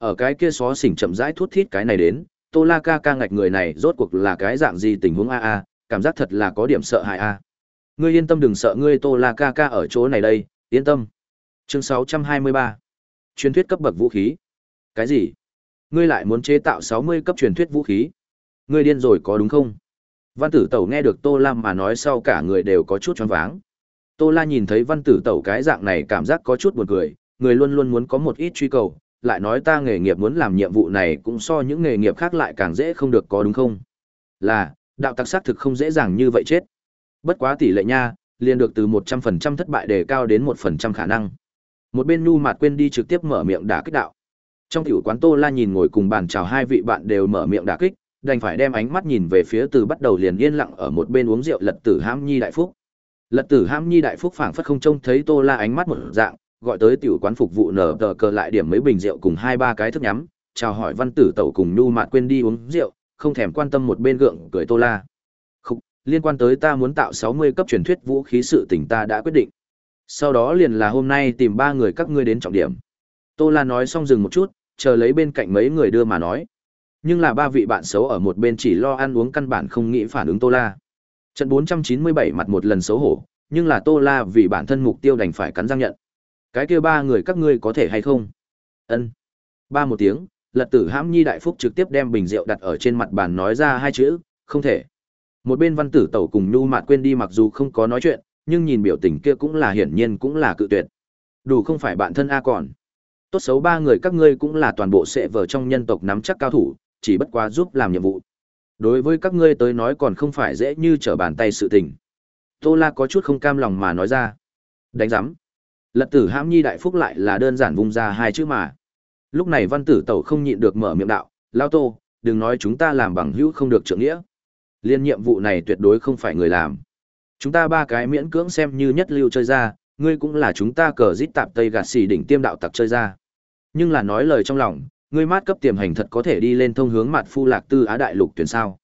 Speaker 1: Ở cái kia xó xỉnh chậm rãi thút thít cái này đến, Tô La ca ca ngạch người này rốt cuộc là cái dạng gì tình huống a a, cảm giác thật là có điểm sợ hãi a. Ngươi yên tâm đừng sợ ngươi Tô La ca ca ở chỗ này đây, yên tâm. Chương 623. Truyền thuyết cấp bậc vũ khí. Cái gì? Ngươi lại muốn chế tạo 60 cấp truyền thuyết vũ khí? Ngươi điên rồi có đúng không? Văn Tử Tẩu nghe được Tô Lam mà nói sau cả người đều có chút choáng váng. Tô La nhìn thấy Văn Tử Tẩu cái dạng này cảm giác có chút buồn cười, người luôn luôn muốn có một ít truy cầu, lại nói ta nghề nghiệp muốn làm nhiệm vụ này cũng so những nghề nghiệp khác lại càng dễ không được có đúng không? Là, đạo tặc xác thực không dễ dàng như vậy chết. Bất quá tỷ lệ nha, liền được từ 100% thất bại đề cao đến 1% khả năng. Một bên nu Mạt quên đi trực tiếp mở miệng đả kích đạo. Trong tiểu quán Tô La nhìn ngồi cùng bàn chào hai vị bạn đều mở miệng đả kích, đành phải đem ánh mắt nhìn về phía từ bắt đầu liền yên lặng ở một bên uống rượu Lật Tử Hãm Nhi đại phúc. Lật Tử Hãm Nhi đại phúc phảng phất không trông thấy Tô La ánh mắt một dạng, gọi tới tiểu quán phục vụ nở tờ cờ lại điểm mấy bình rượu cùng hai ba cái thức nhắm, chào hỏi văn tử tẩu cùng nhu mạn quên đi uống rượu, không thèm quan tâm một bên gượng cười tô la. không liên quan tới ta muốn tạo 60 cấp truyền thuyết vũ khí sự tình ta đã quyết định. Sau đó liền là hôm nay tìm ba người các ngươi đến trọng điểm. Tô la nói xong dừng một chút, chờ lấy bên cạnh mấy người đưa mà nói. Nhưng là ba vị bạn xấu ở một bên chỉ lo ăn uống căn bản không nghĩ phản ứng Tô La. Trận 497 mặt một lần xấu hổ, nhưng là Tô La vì bản thân mục tiêu đành phải cắn răng nhận cái kia ba người các ngươi có thể hay không ân ba một tiếng lật tử hãm nhi đại phúc trực tiếp đem bình rượu đặt ở trên mặt bàn nói ra hai chữ không thể một bên văn tử tẩu cùng nhu mạt quên đi mặc dù không có nói chuyện nhưng nhìn biểu tình kia cũng là hiển nhiên cũng là cự tuyệt đủ không phải bạn thân a còn tốt xấu ba người các ngươi cũng là toàn bộ sệ vở trong nhân tộc nắm chắc cao thủ chỉ bất quá giúp làm nhiệm vụ đối với các ngươi tới nói còn không phải dễ như trở bàn tay sự tình tô la có chút không cam lòng mà nói ra đánh giám Lật tử hãm nhi đại phúc lại là đơn giản vung ra hai chữ mà. Lúc này văn tử tẩu không nhịn được mở miệng đạo, lao tô, đừng nói chúng ta làm bằng hữu không được trưởng nghĩa. Liên nhiệm vụ này tuyệt đối không phải người làm. Chúng ta ba cái miễn cưỡng xem như nhất lưu chơi ra, ngươi cũng là chúng ta cờ rít tạp tây gạt xì đỉnh tiêm đạo tặc chơi ra. Nhưng là nói lời trong lòng, ngươi mát cấp tiềm hành thật có thể đi lên thông hướng mặt phu lạc tư á đại lục tuyển sao.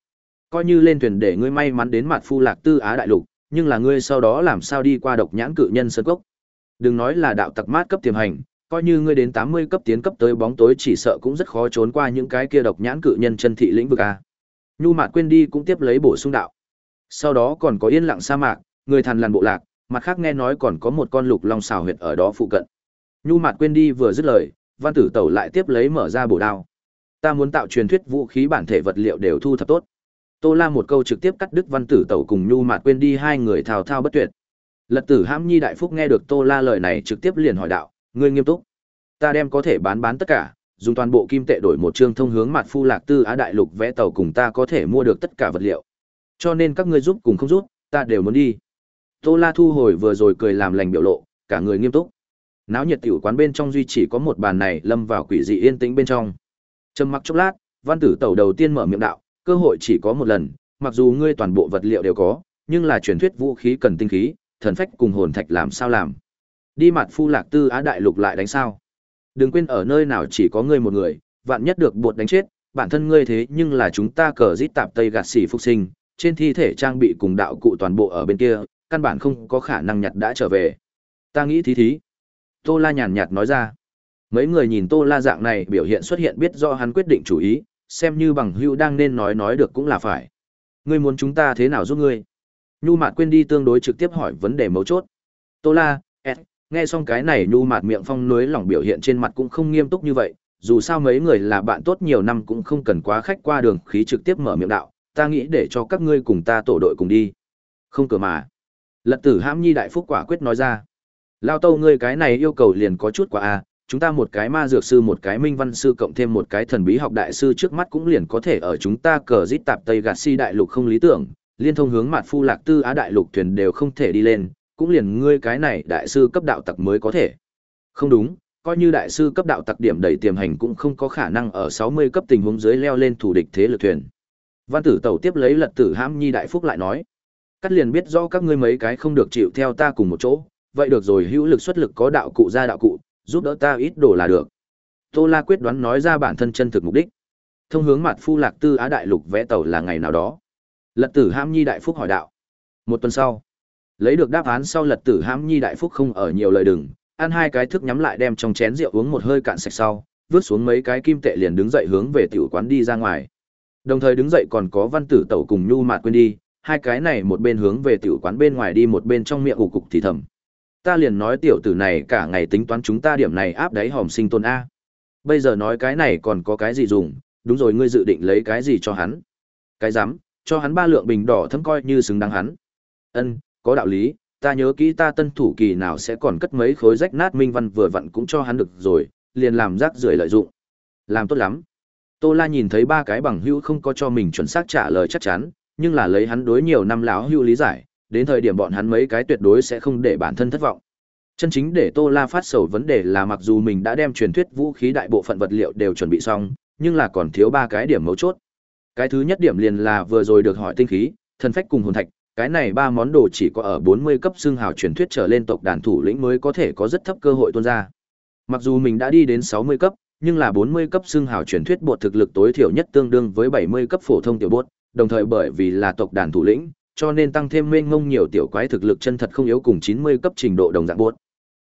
Speaker 1: Coi như lên thuyền để ngươi may mắn đến mặt phu lạc tư á đại lục, nhưng là ngươi sau đó làm sao đi qua độc nhãn cự nhân sơn cốc. Đừng nói là đạo tặc mát cấp tiềm hành, coi như ngươi đến tám mươi cấp tiến cấp tới bóng tối chỉ sợ cũng rất khó trốn qua những cái kia độc nhãn cự nhân chân thị lĩnh vực a. Nhu Mạt quên đi cũng tiếp lấy bổ sung đạo. Sau đó còn có yên lặng sa mạc, người thằn lằn bộ lạc, mặt khác nghe nói còn có một con lục long xào huyệt ở đó phụ cận. Nhu Mạt quên đi vừa dứt lời, Văn Tử Tẩu lại tiếp lấy mở ra bổ đao. Ta muốn tạo truyền thuyết vũ khí bản thể vật liệu đều thu thập tốt. Tô La một câu trực tiếp cắt đứt Văn Tử Tẩu cùng Nhu Mạt quên đi hai người thao thao bất tuyệt. Lật tử hãm nhi đại phúc nghe được Tô La lời này trực tiếp liền hỏi đạo, ngươi nghiêm túc. Ta đem có thể bán bán tất cả, dùng toàn bộ kim tệ đổi một chương thông hướng mặt phu lạc tư á đại lục vẽ tàu cùng ta có thể mua được tất cả vật liệu. Cho nên các ngươi giúp cùng không giúp, ta đều muốn đi. Tô La thu hồi vừa rồi cười làm lành biểu lộ, cả người nghiêm túc. Náo nhiệt tiểu quán bên trong duy chỉ có một bàn này lâm vào quỷ dị yên tĩnh bên trong. Trầm mặc chốc lát, văn tử tẩu đầu tiên mở miệng đạo, cơ hội chỉ có một lần, mặc dù ngươi toàn bộ vật liệu đều có, nhưng là truyền thuyết vũ khí cần tinh khí, thần phách cùng hồn thạch làm sao làm? Đi mặt phu lạc tư á đại lục lại đánh sao? Đừng quên ở nơi nào chỉ có ngươi một người, vạn nhất được buộc đánh chết, bản thân ngươi thế nhưng là chúng ta cờ rít tạp tây gạt xỉ phục sinh, trên thi thể trang bị cùng đạo cụ toàn bộ ở bên kia, căn bản không có khả năng nhặt đã trở về. Ta nghĩ thí thí. Tô La nhàn nhạt nói ra. Mấy người nhìn Tô La dạng này biểu hiện xuất hiện biết do hắn quyết định chủ ý, xem như bằng hữu đang nên nói nói được cũng là phải. Ngươi muốn chúng ta thế nào giúp ngươi? nhu mạt quên đi tương đối trực tiếp hỏi vấn đề mấu chốt tô la et, nghe xong cái này nhu mạt miệng phong núi lỏng biểu hiện trên mặt cũng không nghiêm túc như vậy dù sao mấy người là bạn tốt nhiều năm cũng không cần quá khách qua đường khí trực tiếp mở miệng đạo ta nghĩ để cho các ngươi cùng ta tổ đội cùng đi không cửa mà lật tử hãm nhi đại phúc quả quyết nói ra lao tâu ngươi cái này yêu cầu liền có chút quả a à. chúng ta một cái ma dược sư một cái minh văn sư cộng thêm một cái thần bí học đại sư trước mắt cũng liền có thể ở chúng ta cờ dít tạp tây gạt si đại lục không lý tưởng liên thông hướng mặt phu lạc tư á đại lục thuyền đều không thể đi lên, cũng liền ngươi cái này đại sư cấp đạo tặc mới có thể. Không đúng, coi như đại sư cấp đạo tặc điểm đầy tiềm hành cũng không có khả năng ở sáu mươi cấp tình huống dưới leo lên thủ địch thế lực thuyền. Văn tử tẩu tiếp lấy lật tử hãm nhi đại phúc lại nói. Cắt liền biết do các ngươi mấy cái không được chịu theo ta cùng một chỗ, vậy được rồi hữu lực xuất lực có đạo cụ ra đạo cụ, giúp đỡ ta ít đồ là được. Tô La quyết đoán nói ra bản thân chân thực mục đích. Thông hướng mặt phu lạc tư á đại lục vẽ tàu là ngày nào đó. Lật tử ham nhi đại phúc hỏi đạo. Một tuần sau, lấy được đáp án sau lật tử ham nhi đại phúc không ở nhiều lời đừng, ăn hai cái thức nhắm lại đem trong chén rượu uống một hơi cạn sạch sau, vứt xuống mấy cái kim tệ liền đứng dậy hướng về tiểu quán đi ra ngoài. Đồng thời đứng dậy còn có văn tử tẩu cùng nhu mạt quên đi, hai cái này một bên hướng về tiểu quán bên ngoài đi một bên trong miệng ủ cục thì thầm. Ta liền nói tiểu tử này cả ngày tính toán chúng ta điểm này áp đáy hòm sinh tôn A. Bây giờ nói cái này còn có cái gì dùng, đúng rồi ngươi dự định lấy cái gì cho hắn. Cái dám, cho hắn ba lượng bình đỏ thấm coi như xứng đáng hắn. Ân, có đạo lý, ta nhớ kỹ ta tân thủ kỳ nào sẽ còn cất mấy khối rách nát minh văn vừa vặn cũng cho hắn được rồi, liền làm rác rưởi lợi dụng. Làm tốt lắm. Tô La nhìn thấy ba cái bằng hữu không có cho mình chuẩn xác trả lời chắc chắn, nhưng là lấy hắn đối nhiều năm lão hữu lý giải, đến thời điểm bọn hắn mấy cái tuyệt đối sẽ không để bản thân thất vọng. Chân chính để Tô La phát sầu vấn đề là mặc dù mình đã đem truyền thuyết vũ khí đại bộ phận vật liệu đều chuẩn bị xong, nhưng là còn thiếu ba cái điểm mấu chốt. Cái thứ nhất điểm liền là vừa rồi được hỏi tinh khí, thần phách cùng hồn thạch, cái này ba món đồ chỉ có ở bốn mươi cấp xương hào truyền thuyết trở lên tộc đàn thủ lĩnh mới có thể có rất thấp cơ hội tuôn ra. Mặc dù mình đã đi đến sáu mươi cấp, nhưng là bốn mươi cấp xương hào truyền thuyết bột thực lực tối thiểu nhất tương đương với bảy mươi cấp phổ thông tiểu bột, đồng thời bởi vì là tộc đàn thủ lĩnh, cho nên tăng thêm mênh mông nhiều tiểu quái thực lực chân thật không yếu cùng chín mươi cấp trình độ đồng dạng bột.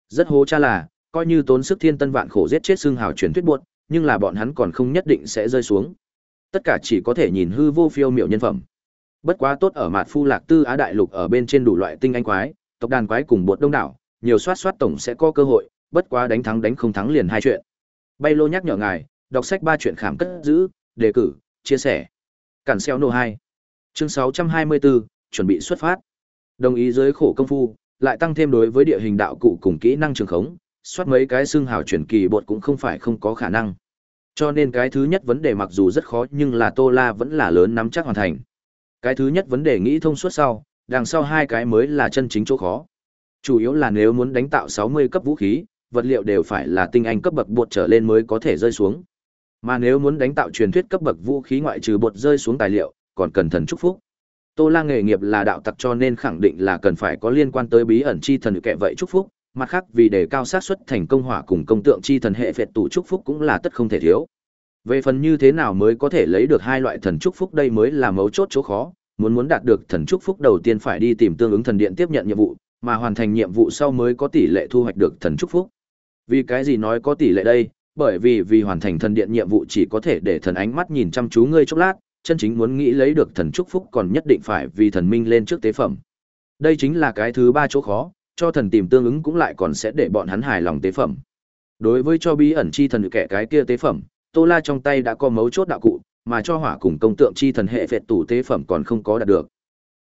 Speaker 1: Rất hố cha là, coi như tốn sức thiên tân vạn khổ giết chết xương hào truyền thuyết bột, nhưng là bọn hắn còn không nhất định sẽ rơi xuống tất cả chỉ có thể nhìn hư vô phiêu miệu nhân phẩm bất quá tốt ở mặt phu lạc tư á đại lục ở bên trên đủ loại tinh anh quái tộc đàn quái cùng buột đông đảo nhiều soát soát tổng sẽ có cơ hội bất quá đánh thắng đánh không thắng liền hai chuyện bay lô nhắc nhở ngài đọc sách ba chuyện khảm cất giữ đề cử chia sẻ cản xeo nô hai chương sáu trăm hai mươi bốn chuẩn bị xuất phát đồng ý dưới khổ công phu lại tăng thêm đối với địa hình đạo cụ cùng kỹ năng trường khống soát mấy cái xương hào chuyển kỳ bột cũng không phải không có khả năng cho nên cái thứ nhất vấn đề mặc dù rất khó nhưng là Tô La vẫn là lớn nắm chắc hoàn thành. Cái thứ nhất vấn đề nghĩ thông suốt sau, đằng sau hai cái mới là chân chính chỗ khó. Chủ yếu là nếu muốn đánh tạo 60 cấp vũ khí, vật liệu đều phải là tinh anh cấp bậc bột trở lên mới có thể rơi xuống. Mà nếu muốn đánh tạo truyền thuyết cấp bậc vũ khí ngoại trừ bột rơi xuống tài liệu, còn cần thần chúc phúc. Tô La nghề nghiệp là đạo tặc cho nên khẳng định là cần phải có liên quan tới bí ẩn chi thần kệ vậy chúc phúc, mặt khác vì đề cao xác suất thành công hỏa cùng công tượng chi thần hệ phệt tụ chúc phúc cũng là tất không thể thiếu. Về phần như thế nào mới có thể lấy được hai loại thần chúc phúc đây mới là mấu chốt chỗ khó, muốn muốn đạt được thần chúc phúc đầu tiên phải đi tìm tương ứng thần điện tiếp nhận nhiệm vụ, mà hoàn thành nhiệm vụ sau mới có tỷ lệ thu hoạch được thần chúc phúc. Vì cái gì nói có tỷ lệ đây? Bởi vì vì hoàn thành thần điện nhiệm vụ chỉ có thể để thần ánh mắt nhìn chăm chú ngươi chốc lát, chân chính muốn nghĩ lấy được thần chúc phúc còn nhất định phải vì thần minh lên trước tế phẩm. Đây chính là cái thứ ba chỗ khó, cho thần tìm tương ứng cũng lại còn sẽ để bọn hắn hài lòng tế phẩm. Đối với cho bí ẩn chi thần kẻ cái kia tế phẩm, Tô La trong tay đã có mấu chốt đạo cụ, mà cho hỏa cùng công tượng chi thần hệ vẹt tủ tế phẩm còn không có đạt được.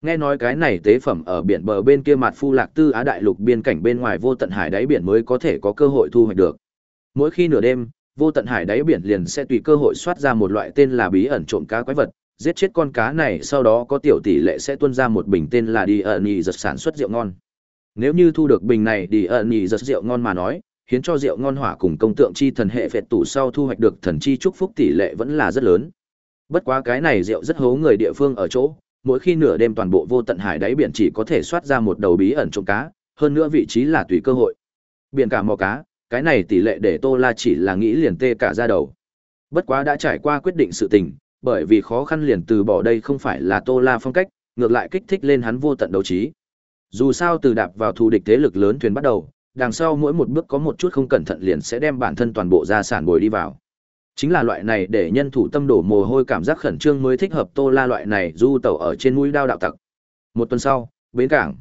Speaker 1: Nghe nói cái này tế phẩm ở biển bờ bên kia mặt phu lạc tư á đại lục biên cảnh bên ngoài vô tận hải đáy biển mới có thể có cơ hội thu hoạch được. Mỗi khi nửa đêm, vô tận hải đáy biển liền sẽ tùy cơ hội soát ra một loại tên là bí ẩn trộm cá quái vật, giết chết con cá này sau đó có tiểu tỷ lệ sẽ tuôn ra một bình tên là đi ẩn nhì giật sản xuất rượu ngon nếu như thu được bình này đi ẩn nhị giật rượu ngon mà nói, khiến cho rượu ngon hỏa cùng công tượng chi thần hệ phệt tủ sau thu hoạch được thần chi chúc phúc tỷ lệ vẫn là rất lớn. Bất quá cái này rượu rất hố người địa phương ở chỗ, mỗi khi nửa đêm toàn bộ vô tận hải đáy biển chỉ có thể soát ra một đầu bí ẩn trộm cá, hơn nữa vị trí là tùy cơ hội. Biển cả mò cá, cái này tỷ lệ để Tô La chỉ là nghĩ liền tê cả ra đầu. Bất quá đã trải qua quyết định sự tình, bởi vì khó khăn liền từ bỏ đây không phải là Tô La phong cách, ngược lại kích thích lên hắn vô tận đấu trí. Dù sao từ đạp vào thù địch thế lực lớn thuyền bắt đầu, đằng sau mỗi một bước có một chút không cẩn thận liền sẽ đem bản thân toàn bộ gia sản bồi đi vào. Chính là loại này để nhân thủ tâm đổ mồ hôi cảm giác khẩn trương mới thích hợp Tô La loại này du Tẩu ở trên mũi đao đạo tặc. Một tuần sau, bến cảng.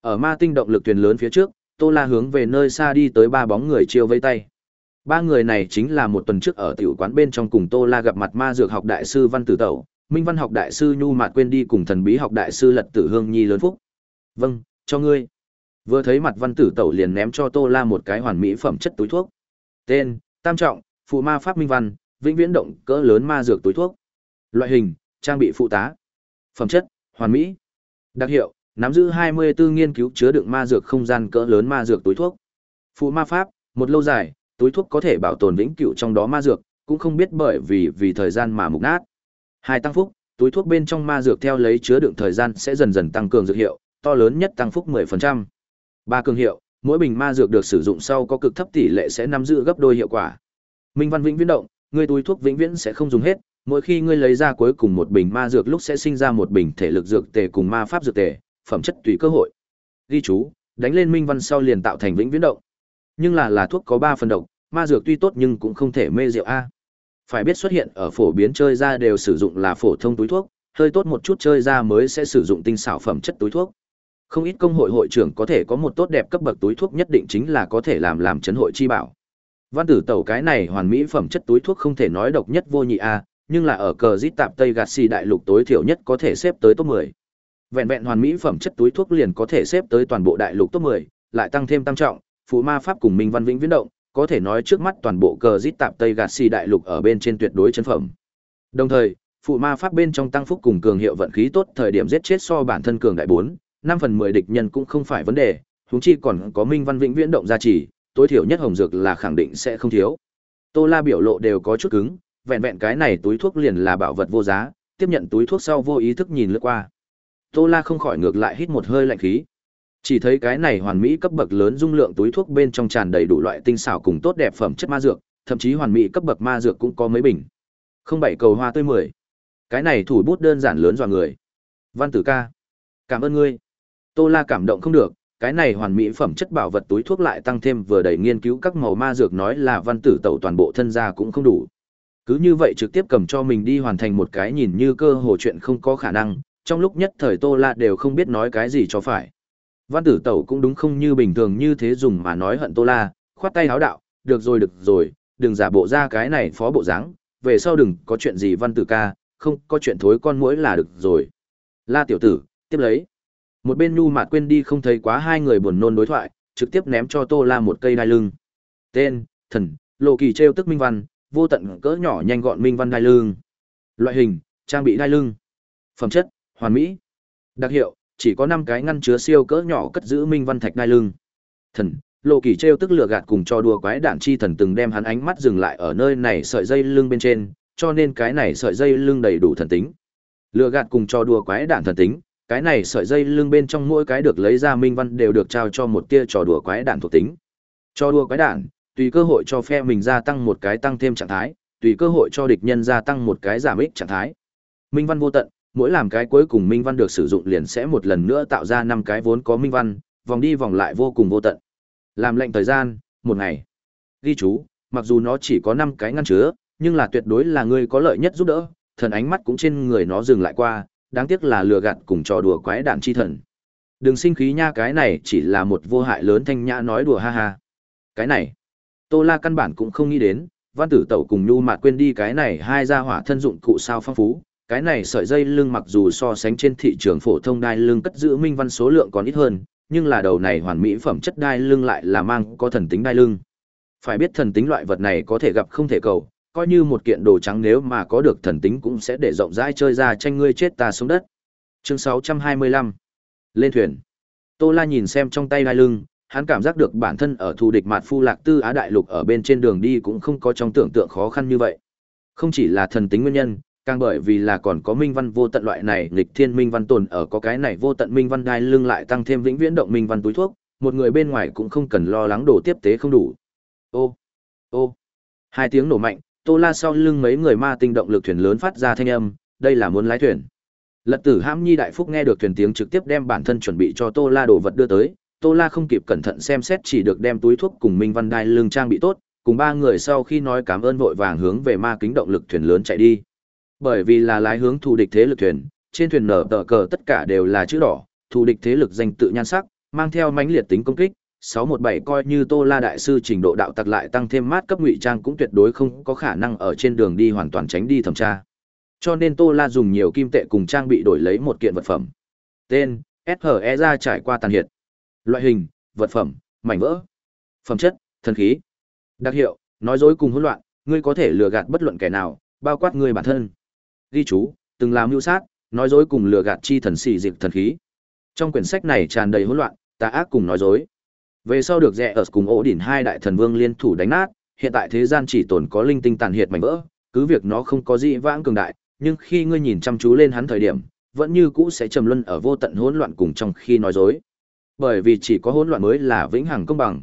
Speaker 1: Ở Ma Tinh động lực thuyền lớn phía trước, Tô La hướng về nơi xa đi tới ba bóng người chiêu vây tay. Ba người này chính là một tuần trước ở tiểu quán bên trong cùng Tô La gặp mặt ma dược học đại sư Văn Tử Tẩu, Minh Văn học đại sư Nhu Mạt quên đi cùng thần bí học đại sư Lật Tử Hương Nhi lớn phúc vâng cho ngươi vừa thấy mặt văn tử tẩu liền ném cho tô la một cái hoàn mỹ phẩm chất túi thuốc tên tam trọng phụ ma pháp minh văn vĩnh viễn động cỡ lớn ma dược túi thuốc loại hình trang bị phụ tá phẩm chất hoàn mỹ đặc hiệu nắm giữ 24 nghiên cứu chứa đựng ma dược không gian cỡ lớn ma dược túi thuốc phụ ma pháp một lâu dài túi thuốc có thể bảo tồn vĩnh cửu trong đó ma dược cũng không biết bởi vì vì thời gian mà mục nát hai tăng phúc túi thuốc bên trong ma dược theo lấy chứa đựng thời gian sẽ dần dần tăng cường dược hiệu to lớn nhất tăng phúc 10%. Ba cường hiệu, mỗi bình ma dược được sử dụng sau có cực thấp tỷ lệ sẽ nắm giữ gấp đôi hiệu quả. Minh văn vĩnh viễn động, ngươi túi thuốc vĩnh viễn sẽ không dùng hết, mỗi khi ngươi lấy ra cuối cùng một bình ma dược lúc sẽ sinh ra một bình thể lực dược tề cùng ma pháp dược tề, phẩm chất tùy cơ hội. Ghi chú, đánh lên minh văn sau liền tạo thành vĩnh viễn động. Nhưng là là thuốc có 3 phần độc, ma dược tuy tốt nhưng cũng không thể mê rượu a. Phải biết xuất hiện ở phổ biến chơi ra đều sử dụng là phổ thông túi thuốc, hơi tốt một chút chơi ra mới sẽ sử dụng tinh xảo phẩm chất túi thuốc. Không ít công hội hội trưởng có thể có một tốt đẹp cấp bậc túi thuốc nhất định chính là có thể làm làm chấn hội chi bảo. Văn tử tẩu cái này hoàn mỹ phẩm chất túi thuốc không thể nói độc nhất vô nhị a, nhưng là ở cờ dít tạp Tây Gạt Xì đại lục tối thiểu nhất có thể xếp tới top 10. Vẹn vẹn hoàn mỹ phẩm chất túi thuốc liền có thể xếp tới toàn bộ đại lục top 10, lại tăng thêm tam trọng, phù ma pháp cùng minh văn vĩnh viễn động, có thể nói trước mắt toàn bộ cờ dít tạp Tây Gạt Xì đại lục ở bên trên tuyệt đối chân phẩm. Đồng thời, phụ ma pháp bên trong tăng phúc cùng cường hiệu vận khí tốt thời điểm giết chết so bản thân cường đại bốn năm phần mười địch nhân cũng không phải vấn đề, huống chi còn có Minh Văn Vĩnh Viễn động gia trì, tối thiểu nhất hồng dược là khẳng định sẽ không thiếu. Tô La biểu lộ đều có chút cứng, vẹn vẹn cái này túi thuốc liền là bảo vật vô giá, tiếp nhận túi thuốc sau vô ý thức nhìn lướt qua. Tô La không khỏi ngược lại hít một hơi lạnh khí. Chỉ thấy cái này hoàn mỹ cấp bậc lớn dung lượng túi thuốc bên trong tràn đầy đủ loại tinh xảo cùng tốt đẹp phẩm chất ma dược, thậm chí hoàn mỹ cấp bậc ma dược cũng có mấy bình. Không bảy cầu hoa tươi mười. Cái này thủ bút đơn giản lớn dọa người. Văn Tử ca, cảm ơn ngươi. Tô La cảm động không được, cái này hoàn mỹ phẩm chất bảo vật túi thuốc lại tăng thêm vừa đầy nghiên cứu các màu ma dược nói là văn tử tẩu toàn bộ thân gia cũng không đủ. Cứ như vậy trực tiếp cầm cho mình đi hoàn thành một cái nhìn như cơ hồ chuyện không có khả năng, trong lúc nhất thời Tô La đều không biết nói cái gì cho phải. Văn tử tẩu cũng đúng không như bình thường như thế dùng mà nói hận Tô La, khoát tay háo đạo, được rồi được rồi, đừng giả bộ ra cái này phó bộ dáng, về sau đừng có chuyện gì văn tử ca, không có chuyện thối con mũi là được rồi. La tiểu tử, tiếp lấy một bên nhu mạt quên đi không thấy quá hai người buồn nôn đối thoại trực tiếp ném cho tô la một cây đai lưng tên thần lộ kỳ trêu tức minh văn vô tận cỡ nhỏ nhanh gọn minh văn đai lưng loại hình trang bị đai lưng phẩm chất hoàn mỹ đặc hiệu chỉ có năm cái ngăn chứa siêu cỡ nhỏ cất giữ minh văn thạch đai lưng thần lộ kỳ trêu tức lừa gạt cùng cho đùa quái đản chi thần từng đem hắn ánh mắt dừng lại ở nơi này sợi dây lưng bên trên cho nên cái này sợi dây lưng đầy đủ thần tính lừa gạt cùng cho đùa quái đản thần tính cái này sợi dây lưng bên trong mỗi cái được lấy ra minh văn đều được trao cho một tia trò đùa quái đản thuộc tính cho đùa quái đản tùy cơ hội cho phe mình gia tăng một cái tăng thêm trạng thái tùy cơ hội cho địch nhân gia tăng một cái giảm ích trạng thái minh văn vô tận mỗi làm cái cuối cùng minh văn được sử dụng liền sẽ một lần nữa tạo ra năm cái vốn có minh văn vòng đi vòng lại vô cùng vô tận làm lệnh thời gian một ngày ghi chú mặc dù nó chỉ có năm cái ngăn chứa nhưng là tuyệt đối là ngươi có lợi nhất giúp đỡ thần ánh mắt cũng trên người nó dừng lại qua đáng tiếc là lừa gạt cùng trò đùa quái đản chi thần. Đừng sinh khí nha cái này chỉ là một vô hại lớn thanh nhã nói đùa ha ha. Cái này, Tô La căn bản cũng không nghĩ đến, văn tử tẩu cùng nhu mạt quên đi cái này hai gia hỏa thân dụng cụ sao phong phú. Cái này sợi dây lưng mặc dù so sánh trên thị trường phổ thông đai lưng cất giữ minh văn số lượng còn ít hơn, nhưng là đầu này hoàn mỹ phẩm chất đai lưng lại là mang có thần tính đai lưng. Phải biết thần tính loại vật này có thể gặp không thể cầu, coi như một kiện đồ trắng nếu mà có được thần tính cũng sẽ để rộng rãi chơi ra tranh ngươi chết ta xuống đất. Chương 625 Lên thuyền Tô La nhìn xem trong tay đai lưng, hắn cảm giác được bản thân ở thù địch mạt phu lạc tư Á đại lục ở bên trên đường đi cũng không có trong tưởng tượng khó khăn như vậy. Không chỉ là thần tính nguyên nhân, càng bởi vì là còn có minh văn vô tận loại này nghịch thiên minh văn tồn ở có cái này vô tận minh văn đai lưng lại tăng thêm vĩnh viễn động minh văn túi thuốc, một người bên ngoài cũng không cần lo lắng đồ tiếp tế không đủ. Ô, ô, hai tiếng nổ mạnh, tô la sau lưng mấy người ma tinh động lực thuyền lớn phát ra thanh âm đây là muốn lái thuyền lật tử hãm nhi đại phúc nghe được thuyền tiếng trực tiếp đem bản thân chuẩn bị cho tô la đồ vật đưa tới tô la không kịp cẩn thận xem xét chỉ được đem túi thuốc cùng minh văn đai lương trang bị tốt cùng ba người sau khi nói cảm ơn vội vàng hướng về ma kính động lực thuyền lớn chạy đi bởi vì là lái hướng thù địch thế lực thuyền trên thuyền nở tờ cờ tất cả đều là chữ đỏ thù địch thế lực danh tự nhan sắc mang theo mãnh liệt tính công kích 617 coi như Tô La đại sư trình độ đạo tặc lại tăng thêm mát cấp ngụy trang cũng tuyệt đối không có khả năng ở trên đường đi hoàn toàn tránh đi thẩm tra. Cho nên Tô La dùng nhiều kim tệ cùng trang bị đổi lấy một kiện vật phẩm. Tên: SHE ra trải qua tàn hiệt. Loại hình: vật phẩm, mảnh vỡ. Phẩm chất: thần khí. Đặc hiệu: nói dối cùng hỗn loạn, ngươi có thể lừa gạt bất luận kẻ nào, bao quát ngươi bản thân. Ghi chú: từng làm mưu sát, nói dối cùng lừa gạt chi thần sĩ dịch thần khí. Trong quyển sách này tràn đầy hỗn loạn, tà ác cùng nói dối, về sau được rẻ ở cùng ổ đỉnh hai đại thần vương liên thủ đánh nát, hiện tại thế gian chỉ tồn có linh tinh tàn hiệt mảnh vỡ, cứ việc nó không có gì vãng cường đại, nhưng khi ngươi nhìn chăm chú lên hắn thời điểm, vẫn như cũ sẽ trầm luân ở vô tận hỗn loạn cùng trong khi nói dối. Bởi vì chỉ có hỗn loạn mới là vĩnh hằng công bằng.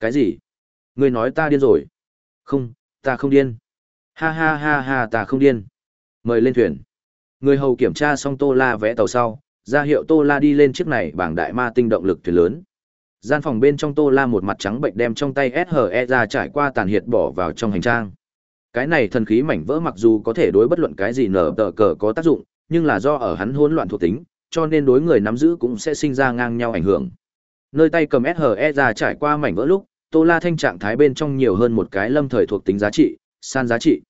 Speaker 1: Cái gì? Ngươi nói ta điên rồi? Không, ta không điên. Ha ha ha ha ta không điên. Mời lên thuyền. Người hầu kiểm tra xong Tô La vẽ tàu sau, ra hiệu Tô La đi lên chiếc này bảng đại ma tinh động lực thuyền lớn gian phòng bên trong tô la một mặt trắng bệnh đem trong tay SHE ra trải qua tàn hiệt bỏ vào trong hành trang. Cái này thần khí mảnh vỡ mặc dù có thể đối bất luận cái gì nở tờ cờ có tác dụng, nhưng là do ở hắn hỗn loạn thuộc tính, cho nên đối người nắm giữ cũng sẽ sinh ra ngang nhau ảnh hưởng. Nơi tay cầm SHE ra trải qua mảnh vỡ lúc, tô la thanh trạng thái bên trong nhiều hơn một cái lâm thời thuộc tính giá trị, san giá trị.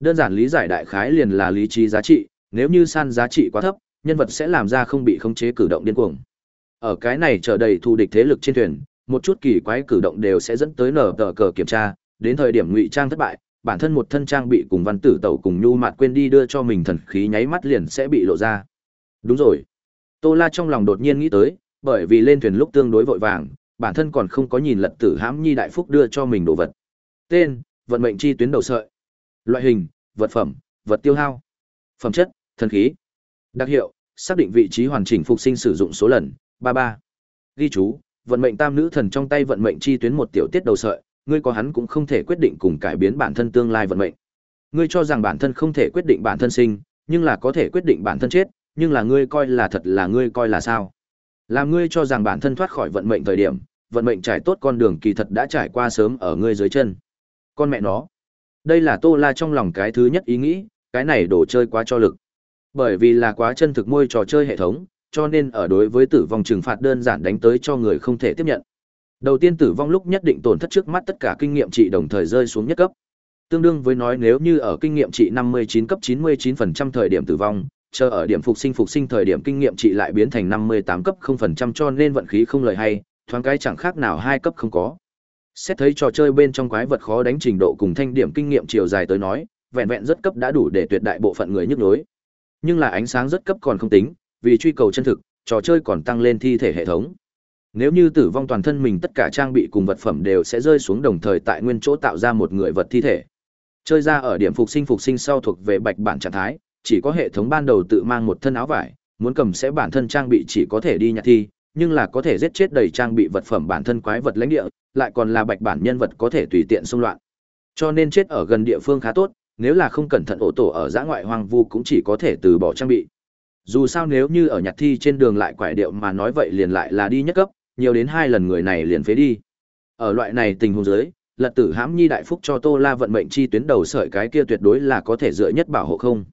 Speaker 1: Đơn giản lý giải đại khái liền là lý trí giá trị, nếu như san giá trị quá thấp, nhân vật sẽ làm ra không bị khống chế cử động điên cuồng ở cái này trở đầy thù địch thế lực trên thuyền một chút kỳ quái cử động đều sẽ dẫn tới nở tờ cờ kiểm tra đến thời điểm ngụy trang thất bại bản thân một thân trang bị cùng văn tử tẩu cùng nhu mạt quên đi đưa cho mình thần khí nháy mắt liền sẽ bị lộ ra đúng rồi tô la trong lòng đột nhiên nghĩ tới bởi vì lên thuyền lúc tương đối vội vàng bản thân còn không có nhìn lật tử hãm nhi đại phúc đưa cho mình đồ vật tên vận mệnh chi tuyến đầu sợi loại hình vật phẩm vật tiêu hao phẩm chất thần khí đặc hiệu xác định vị trí hoàn chỉnh phục sinh sử dụng số lần ba ba ghi chú vận mệnh tam nữ thần trong tay vận mệnh chi tuyến một tiểu tiết đầu sợi ngươi có hắn cũng không thể quyết định cùng cải biến bản thân tương lai vận mệnh ngươi cho rằng bản thân không thể quyết định bản thân sinh nhưng là có thể quyết định bản thân chết nhưng là ngươi coi là thật là ngươi coi là sao làm ngươi cho rằng bản thân thoát khỏi vận mệnh thời điểm vận mệnh trải tốt con đường kỳ thật đã trải qua sớm ở ngươi dưới chân con mẹ nó đây là tô la trong lòng cái thứ nhất ý nghĩ cái này đồ chơi quá cho lực bởi vì là quá chân thực môi trò chơi hệ thống cho nên ở đối với tử vong trừng phạt đơn giản đánh tới cho người không thể tiếp nhận. Đầu tiên tử vong lúc nhất định tổn thất trước mắt tất cả kinh nghiệm trị đồng thời rơi xuống nhất cấp. Tương đương với nói nếu như ở kinh nghiệm trị 59 cấp 99% thời điểm tử vong, chờ ở điểm phục sinh phục sinh thời điểm kinh nghiệm trị lại biến thành 58 cấp 0% cho nên vận khí không lời hay, thoáng cái chẳng khác nào hai cấp không có. Xét thấy trò chơi bên trong quái vật khó đánh trình độ cùng thanh điểm kinh nghiệm chiều dài tới nói, vẹn vẹn rất cấp đã đủ để tuyệt đại bộ phận người nhức nhối. Nhưng là ánh sáng rất cấp còn không tính, vì truy cầu chân thực, trò chơi còn tăng lên thi thể hệ thống. Nếu như tử vong toàn thân mình tất cả trang bị cùng vật phẩm đều sẽ rơi xuống đồng thời tại nguyên chỗ tạo ra một người vật thi thể. Chơi ra ở điểm phục sinh phục sinh sau thuộc về bạch bản trạng thái, chỉ có hệ thống ban đầu tự mang một thân áo vải, muốn cầm sẽ bản thân trang bị chỉ có thể đi nhặt thi, nhưng là có thể giết chết đầy trang bị vật phẩm bản thân quái vật lãnh địa, lại còn là bạch bản nhân vật có thể tùy tiện xung loạn. Cho nên chết ở gần địa phương khá tốt, nếu là không cẩn thận ổ tổ ở giã ngoại hoang vu cũng chỉ có thể từ bỏ trang bị. Dù sao nếu như ở nhặt thi trên đường lại quải điệu mà nói vậy liền lại là đi nhất cấp, nhiều đến hai lần người này liền phế đi. Ở loại này tình huống giới, lật tử hãm nhi đại phúc cho Tô La vận mệnh chi tuyến đầu sợi cái kia tuyệt đối là có thể dựa nhất bảo hộ không.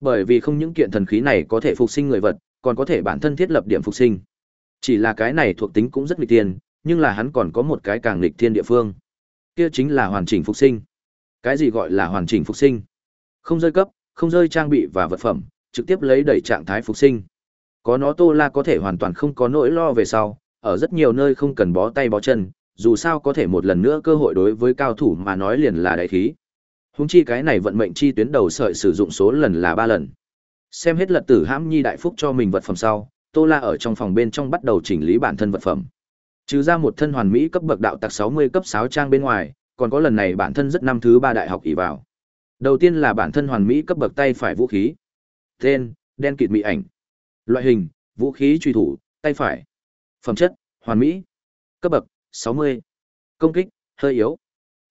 Speaker 1: Bởi vì không những kiện thần khí này có thể phục sinh người vật, còn có thể bản thân thiết lập điểm phục sinh. Chỉ là cái này thuộc tính cũng rất nghịch tiền, nhưng là hắn còn có một cái càng nghịch thiên địa phương. Kia chính là hoàn chỉnh phục sinh. Cái gì gọi là hoàn chỉnh phục sinh? Không rơi cấp, không rơi trang bị và vật phẩm, trực tiếp lấy đẩy trạng thái phục sinh. Có nó Tô La có thể hoàn toàn không có nỗi lo về sau, ở rất nhiều nơi không cần bó tay bó chân, dù sao có thể một lần nữa cơ hội đối với cao thủ mà nói liền là đại khí. Húng chi cái này vận mệnh chi tuyến đầu sợi sử dụng số lần là ba lần. Xem hết lật tử hãm nhi đại phúc cho mình vật phẩm sau, Tô La ở trong phòng bên trong bắt đầu chỉnh lý bản thân vật phẩm. Trừ ra một thân hoàn mỹ cấp bậc đạo tặc 60 cấp 6 trang bên ngoài, còn có lần này bản thân rất năm thứ ba đại học ỷ vào. Đầu tiên là bản thân hoàn mỹ cấp bậc tay phải vũ khí tên đen kịt mị ảnh loại hình vũ khí truy thủ tay phải phẩm chất hoàn mỹ cấp bậc 60. công kích hơi yếu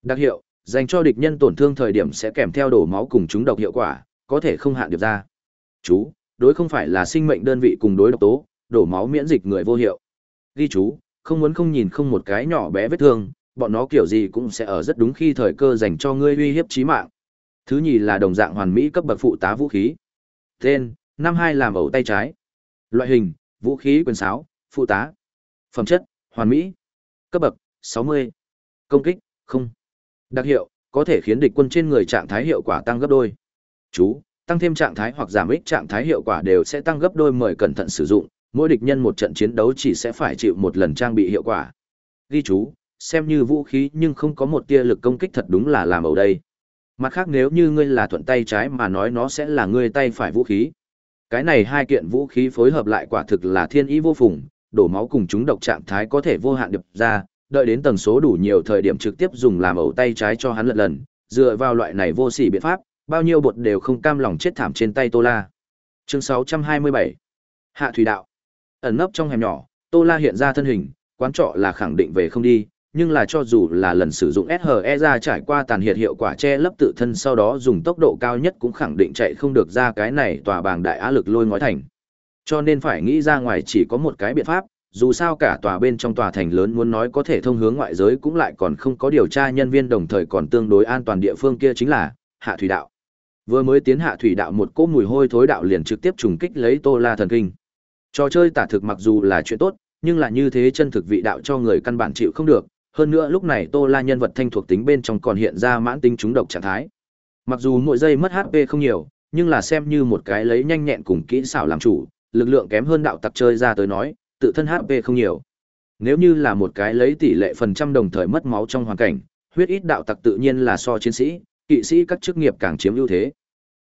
Speaker 1: đặc hiệu dành cho địch nhân tổn thương thời điểm sẽ kèm theo đổ máu cùng chúng độc hiệu quả có thể không hạn điệp ra chú đối không phải là sinh mệnh đơn vị cùng đối độc tố đổ máu miễn dịch người vô hiệu ghi chú không muốn không nhìn không một cái nhỏ bé vết thương bọn nó kiểu gì cũng sẽ ở rất đúng khi thời cơ dành cho ngươi uy hiếp chí mạng thứ nhì là đồng dạng hoàn mỹ cấp bậc phụ tá vũ khí Tên, năm hai làm ẩu tay trái. Loại hình, vũ khí quyền sáo, phụ tá. Phẩm chất, hoàn mỹ. Cấp bậc, Sáu mươi. Công kích, không. Đặc hiệu, có thể khiến địch quân trên người trạng thái hiệu quả tăng gấp đôi. Chú, tăng thêm trạng thái hoặc giảm ích trạng thái hiệu quả đều sẽ tăng gấp đôi mời cẩn thận sử dụng, mỗi địch nhân một trận chiến đấu chỉ sẽ phải chịu một lần trang bị hiệu quả. Ghi chú, xem như vũ khí nhưng không có một tia lực công kích thật đúng là làm ẩu đây. Mặt khác nếu như ngươi là thuận tay trái mà nói nó sẽ là ngươi tay phải vũ khí. Cái này hai kiện vũ khí phối hợp lại quả thực là thiên ý vô phùng, đổ máu cùng chúng độc trạng thái có thể vô hạn đập ra, đợi đến tần số đủ nhiều thời điểm trực tiếp dùng làm ẩu tay trái cho hắn lật lần, dựa vào loại này vô sỉ biện pháp, bao nhiêu bột đều không cam lòng chết thảm trên tay Tô La. Chương 627 Hạ Thủy Đạo Ẩn nấp trong hẻm nhỏ, Tô La hiện ra thân hình, quán trọ là khẳng định về không đi, nhưng là cho dù là lần sử dụng SHE ra trải qua tàn hiệt hiệu quả che lấp tự thân sau đó dùng tốc độ cao nhất cũng khẳng định chạy không được ra cái này tòa bàng đại á lực lôi ngói thành. Cho nên phải nghĩ ra ngoài chỉ có một cái biện pháp, dù sao cả tòa bên trong tòa thành lớn muốn nói có thể thông hướng ngoại giới cũng lại còn không có điều tra nhân viên đồng thời còn tương đối an toàn địa phương kia chính là hạ thủy đạo. Vừa mới tiến hạ thủy đạo một cỗ mùi hôi thối đạo liền trực tiếp trùng kích lấy Tô La thần kinh. Trò chơi tả thực mặc dù là chuyện tốt, nhưng là như thế chân thực vị đạo cho người căn bản chịu không được, hơn nữa lúc này tô la nhân vật thanh thuộc tính bên trong còn hiện ra mãn tính chúng độc trạng thái mặc dù mỗi giây mất hp không nhiều nhưng là xem như một cái lấy nhanh nhẹn cùng kỹ xảo làm chủ lực lượng kém hơn đạo tặc chơi ra tới nói tự thân hp không nhiều nếu như là một cái lấy tỷ lệ phần trăm đồng thời mất máu trong hoàn cảnh huyết ít đạo tặc tự nhiên là so chiến sĩ kỵ sĩ các chức nghiệp càng chiếm ưu thế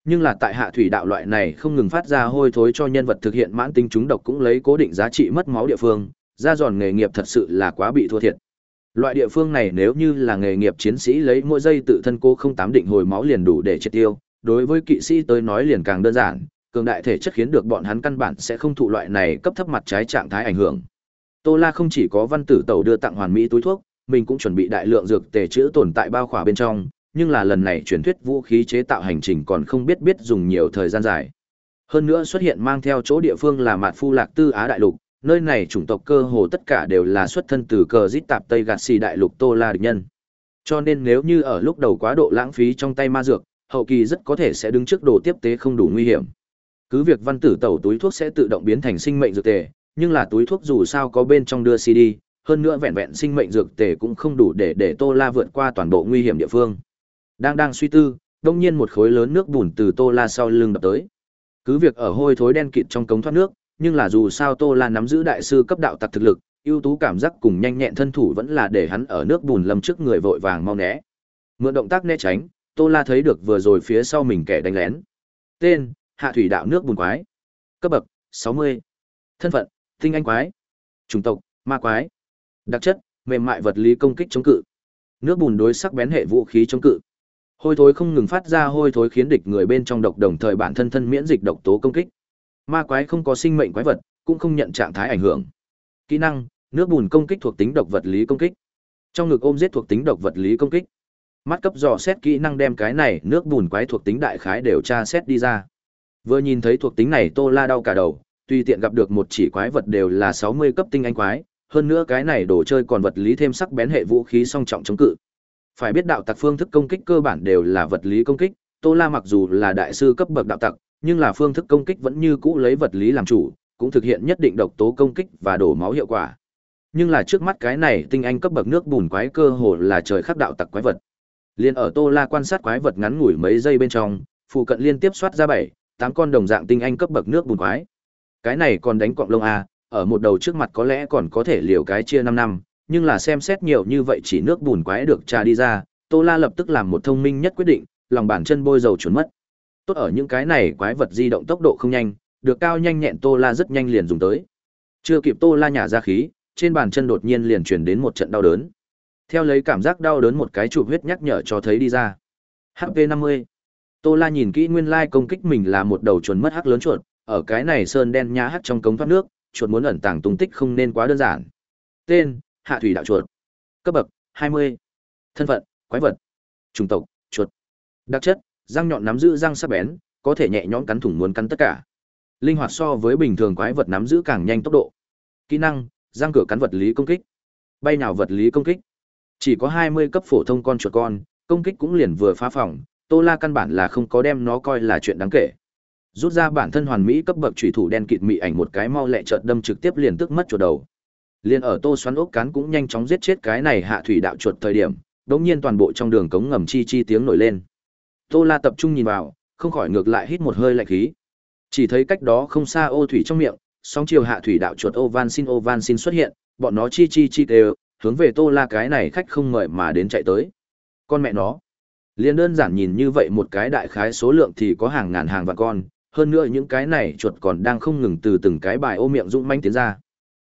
Speaker 1: nhưng là tại hạ thủy đạo loại này không ngừng phát ra hôi thối cho nhân vật thực hiện mãn tính chúng độc cũng lấy cố định giá trị mất máu địa phương ra giòn nghề nghiệp thật sự là quá bị thua thiệt Loại địa phương này nếu như là nghề nghiệp chiến sĩ lấy mỗi giây tự thân cô không tám định hồi máu liền đủ để triệt tiêu, đối với kỵ sĩ tới nói liền càng đơn giản, cường đại thể chất khiến được bọn hắn căn bản sẽ không thụ loại này cấp thấp mặt trái trạng thái ảnh hưởng. Tô La không chỉ có văn tử tẩu đưa tặng hoàn mỹ túi thuốc, mình cũng chuẩn bị đại lượng dược tề chữa tồn tại bao khỏa bên trong, nhưng là lần này truyền thuyết vũ khí chế tạo hành trình còn không biết biết dùng nhiều thời gian dài. Hơn nữa xuất hiện mang theo chỗ địa phương là Mạt Phu Lạc Tư Á đại lục, nơi này chủng tộc cơ hồ tất cả đều là xuất thân từ cờ dít tạp Tây Gạt Xì Đại Lục Tô La địch nhân. Cho nên nếu như ở lúc đầu quá độ lãng phí trong tay ma dược, hậu kỳ rất có thể sẽ đứng trước đồ tiếp tế không đủ nguy hiểm. Cứ việc văn tử tẩu túi thuốc sẽ tự động biến thành sinh mệnh dược tề, nhưng là túi thuốc dù sao có bên trong đưa CD, hơn nữa vẹn vẹn sinh mệnh dược tề cũng không đủ để để Tô La vượt qua toàn bộ nguy hiểm địa phương. Đang đang suy tư, đột nhiên một khối lớn nước bùn từ Tô La sau lưng đập tới. Cứ việc ở hôi thối đen kịt trong cống thoát nước, nhưng là dù sao Tô La nắm giữ đại sư cấp đạo tặc thực lực, ưu tú cảm giác cùng nhanh nhẹn thân thủ vẫn là để hắn ở nước bùn lâm trước người vội vàng mau né. Mượn động tác né tránh, Tô La thấy được vừa rồi phía sau mình kẻ đánh lén. Tên: Hạ thủy đạo nước bùn quái. Cấp bậc: 60. Thân phận: Tinh anh quái. Chủng tộc: Ma quái. Đặc chất: Mềm mại vật lý công kích chống cự. Nước bùn đối sắc bén hệ vũ khí chống cự. Hôi thối không ngừng phát ra hôi thối khiến địch người bên trong độc đồng thời bản thân thân miễn dịch độc tố công kích ma quái không có sinh mệnh quái vật cũng không nhận trạng thái ảnh hưởng kỹ năng nước bùn công kích thuộc tính độc vật lý công kích trong ngực ôm giết thuộc tính độc vật lý công kích mắt cấp dò xét kỹ năng đem cái này nước bùn quái thuộc tính đại khái đều tra xét đi ra vừa nhìn thấy thuộc tính này tô la đau cả đầu Tuy tiện gặp được một chỉ quái vật đều là 60 cấp tinh anh quái hơn nữa cái này đồ chơi còn vật lý thêm sắc bén hệ vũ khí song trọng chống cự phải biết đạo tặc phương thức công kích cơ bản đều là vật lý công kích tô la mặc dù là đại sư cấp bậc đạo tặc nhưng là phương thức công kích vẫn như cũ lấy vật lý làm chủ, cũng thực hiện nhất định độc tố công kích và đổ máu hiệu quả. Nhưng là trước mắt cái này tinh anh cấp bậc nước bùn quái cơ hồ là trời khắc đạo tặc quái vật. Liên ở Tô La quan sát quái vật ngắn ngủi mấy giây bên trong, phụ cận liên tiếp xoát ra bảy, tám con đồng dạng tinh anh cấp bậc nước bùn quái. Cái này còn đánh quặng lông a, ở một đầu trước mặt có lẽ còn có thể liều cái chia năm năm, nhưng là xem xét nhiều như vậy chỉ nước bùn quái được tra đi ra, Tô La lập tức làm một thông minh nhất quyết định, lòng bàn chân bôi dầu chuẩn mất. Tốt ở những cái này quái vật di động tốc độ không nhanh, được cao nhanh nhẹn Tô La rất nhanh liền dùng tới. Chưa kịp Tô La nhả ra khí, trên bàn chân đột nhiên liền truyền đến một trận đau đớn. Theo lấy cảm giác đau đớn một cái chụp huyết nhắc nhở cho thấy đi ra. HP 50. Tô La nhìn kỹ nguyên lai like công kích mình là một đầu chuột mất hắc lớn chuột, ở cái này sơn đen nhá hắc trong cống thoát nước, chuột muốn ẩn tàng tung tích không nên quá đơn giản. Tên: Hạ thủy đạo chuột. Cấp bậc: 20. Thân phận: Quái vật. Chủng tộc: Chuột. Đặc chất: răng nhọn nắm giữ răng sắc bén, có thể nhẹ nhõm cắn thủng muốn cắn tất cả. Linh hoạt so với bình thường quái vật nắm giữ càng nhanh tốc độ. Kỹ năng, răng cửa cắn vật lý công kích. Bay nào vật lý công kích. Chỉ có 20 cấp phổ thông con chuột con, công kích cũng liền vừa phá phòng, Tô La căn bản là không có đem nó coi là chuyện đáng kể. Rút ra bản thân hoàn mỹ cấp bậc chủy thủ đen kịt mị ảnh một cái mau lẹ chợt đâm trực tiếp liền tức mất chuột đầu. Liên ở Tô xoắn ốc cán cũng nhanh chóng giết chết cái này hạ thủy đạo chuột thời điểm, đột nhiên toàn bộ trong đường cống ngầm chi chi tiếng nổi lên. Tô La tập trung nhìn vào, không khỏi ngược lại hít một hơi lạnh khí. Chỉ thấy cách đó không xa ô thủy trong miệng, sóng chiều hạ thủy đạo chuột ô van xin ô van xin xuất hiện, bọn nó chi chi chi đều, hướng về Tô La cái này khách không mời mà đến chạy tới. Con mẹ nó. Liên đơn giản nhìn như vậy một cái đại khái số lượng thì có hàng ngàn hàng vạn con, hơn nữa những cái này chuột còn đang không ngừng từ từng cái bài ô miệng dũng manh tiến ra.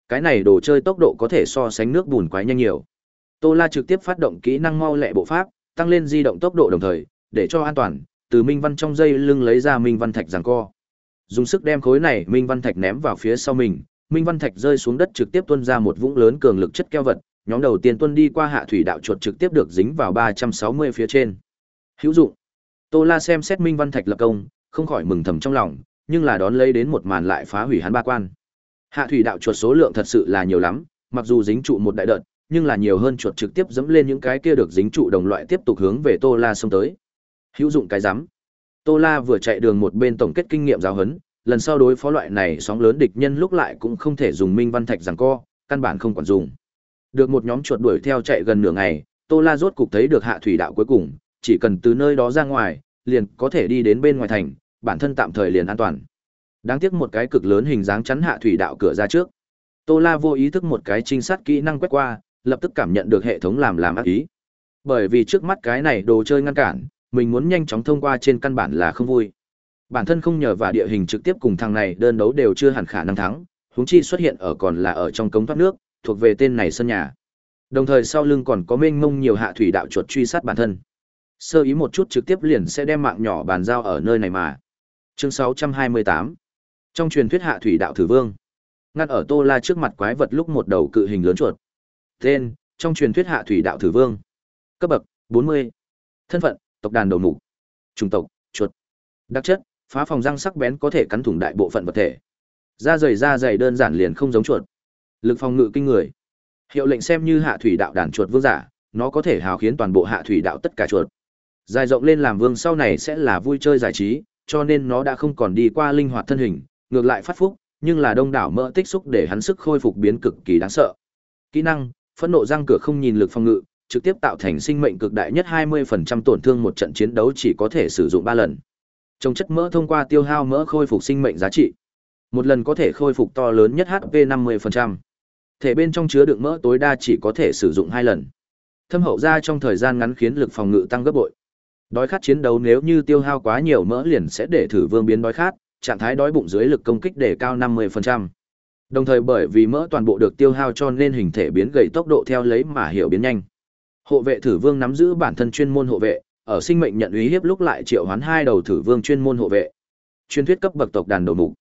Speaker 1: Cái này đồ chơi tốc độ có thể so sánh nước bùn quái nhanh nhiều. Tô La trực tiếp phát động kỹ năng mau lẹ bộ pháp, tăng lên di động tốc độ đồng thời, để cho an toàn, từ Minh Văn trong dây lưng lấy ra Minh Văn Thạch giằng co. Dùng sức đem khối này Minh Văn Thạch ném vào phía sau mình, Minh Văn Thạch rơi xuống đất trực tiếp tuôn ra một vũng lớn cường lực chất keo vật, nhóm đầu tiên tuân đi qua hạ thủy đạo chuột trực tiếp được dính vào ba trăm sáu mươi phía trên. Hữu dụng. Tô La xem xét Minh Văn Thạch lập công, không khỏi mừng thầm trong lòng, nhưng là đón lấy đến một màn lại phá hủy hắn ba quan. Hạ thủy đạo chuột số lượng thật sự là nhiều lắm, mặc dù dính trụ một đại đợt, nhưng là nhiều hơn chuột trực tiếp dẫm lên những cái kia được dính trụ đồng loại tiếp tục hướng về Tô La xông tới. Hữu dụng cái rắm. Tô La vừa chạy đường một bên tổng kết kinh nghiệm giáo huấn, lần sau đối phó loại này sóng lớn địch nhân lúc lại cũng không thể dùng minh văn thạch giằng co, căn bản không còn dùng. Được một nhóm chuột đuổi theo chạy gần nửa ngày, Tô La rốt cục thấy được hạ thủy đạo cuối cùng, chỉ cần từ nơi đó ra ngoài, liền có thể đi đến bên ngoài thành, bản thân tạm thời liền an toàn. Đáng tiếc một cái cực lớn hình dáng chắn hạ thủy đạo cửa ra trước. Tô La vô ý thức một cái trinh sát kỹ năng quét qua, lập tức cảm nhận được hệ thống làm làm ác ý. Bởi vì trước mắt cái này đồ chơi ngăn cản, mình muốn nhanh chóng thông qua trên căn bản là không vui. Bản thân không nhờ và địa hình trực tiếp cùng thằng này đơn đấu đều chưa hẳn khả năng thắng, huống chi xuất hiện ở còn là ở trong cống thoát nước, thuộc về tên này sân nhà. Đồng thời sau lưng còn có mênh mông nhiều hạ thủy đạo chuột truy sát bản thân. Sơ ý một chút trực tiếp liền sẽ đem mạng nhỏ bàn giao ở nơi này mà. Chương 628. Trong truyền thuyết hạ thủy đạo thử vương, ngăn ở Tô La trước mặt quái vật lúc một đầu cự hình lớn chuột. Tên: Trong truyền thuyết hạ thủy đạo thử vương. Cấp bậc: 40. Thân phận: tộc đàn đầu mục, trung tộc, chuột. Đặc chất, phá phòng răng sắc bén có thể cắn thủng đại bộ phận vật thể. Da dày da dày đơn giản liền không giống chuột. Lực phòng ngự kinh người. Hiệu lệnh xem như hạ thủy đạo đàn chuột vương giả, nó có thể hào khiến toàn bộ hạ thủy đạo tất cả chuột. Dài rộng lên làm vương sau này sẽ là vui chơi giải trí, cho nên nó đã không còn đi qua linh hoạt thân hình, ngược lại phát phúc, nhưng là đông đảo mỡ tích xúc để hắn sức khôi phục biến cực kỳ đáng sợ. Kỹ năng, phẫn nộ răng cửa không nhìn lực phòng ngự, trực tiếp tạo thành sinh mệnh cực đại nhất 20% tổn thương một trận chiến đấu chỉ có thể sử dụng 3 lần. Trong chất mỡ thông qua tiêu hao mỡ khôi phục sinh mệnh giá trị. Một lần có thể khôi phục to lớn nhất HP 50%. Thể bên trong chứa đựng mỡ tối đa chỉ có thể sử dụng 2 lần. Thâm hậu ra trong thời gian ngắn khiến lực phòng ngự tăng gấp bội. Đói khát chiến đấu nếu như tiêu hao quá nhiều mỡ liền sẽ để thử vương biến đói khát, trạng thái đói bụng dưới lực công kích để cao 50%. Đồng thời bởi vì mỡ toàn bộ được tiêu hao cho nên hình thể biến gầy tốc độ theo lấy mà hiểu biến nhanh. Hộ vệ thử vương nắm giữ bản thân chuyên môn hộ vệ, ở sinh mệnh nhận uy hiếp lúc lại triệu hoán hai đầu thử vương chuyên môn hộ vệ. Truyền thuyết cấp bậc tộc đàn đầu mục.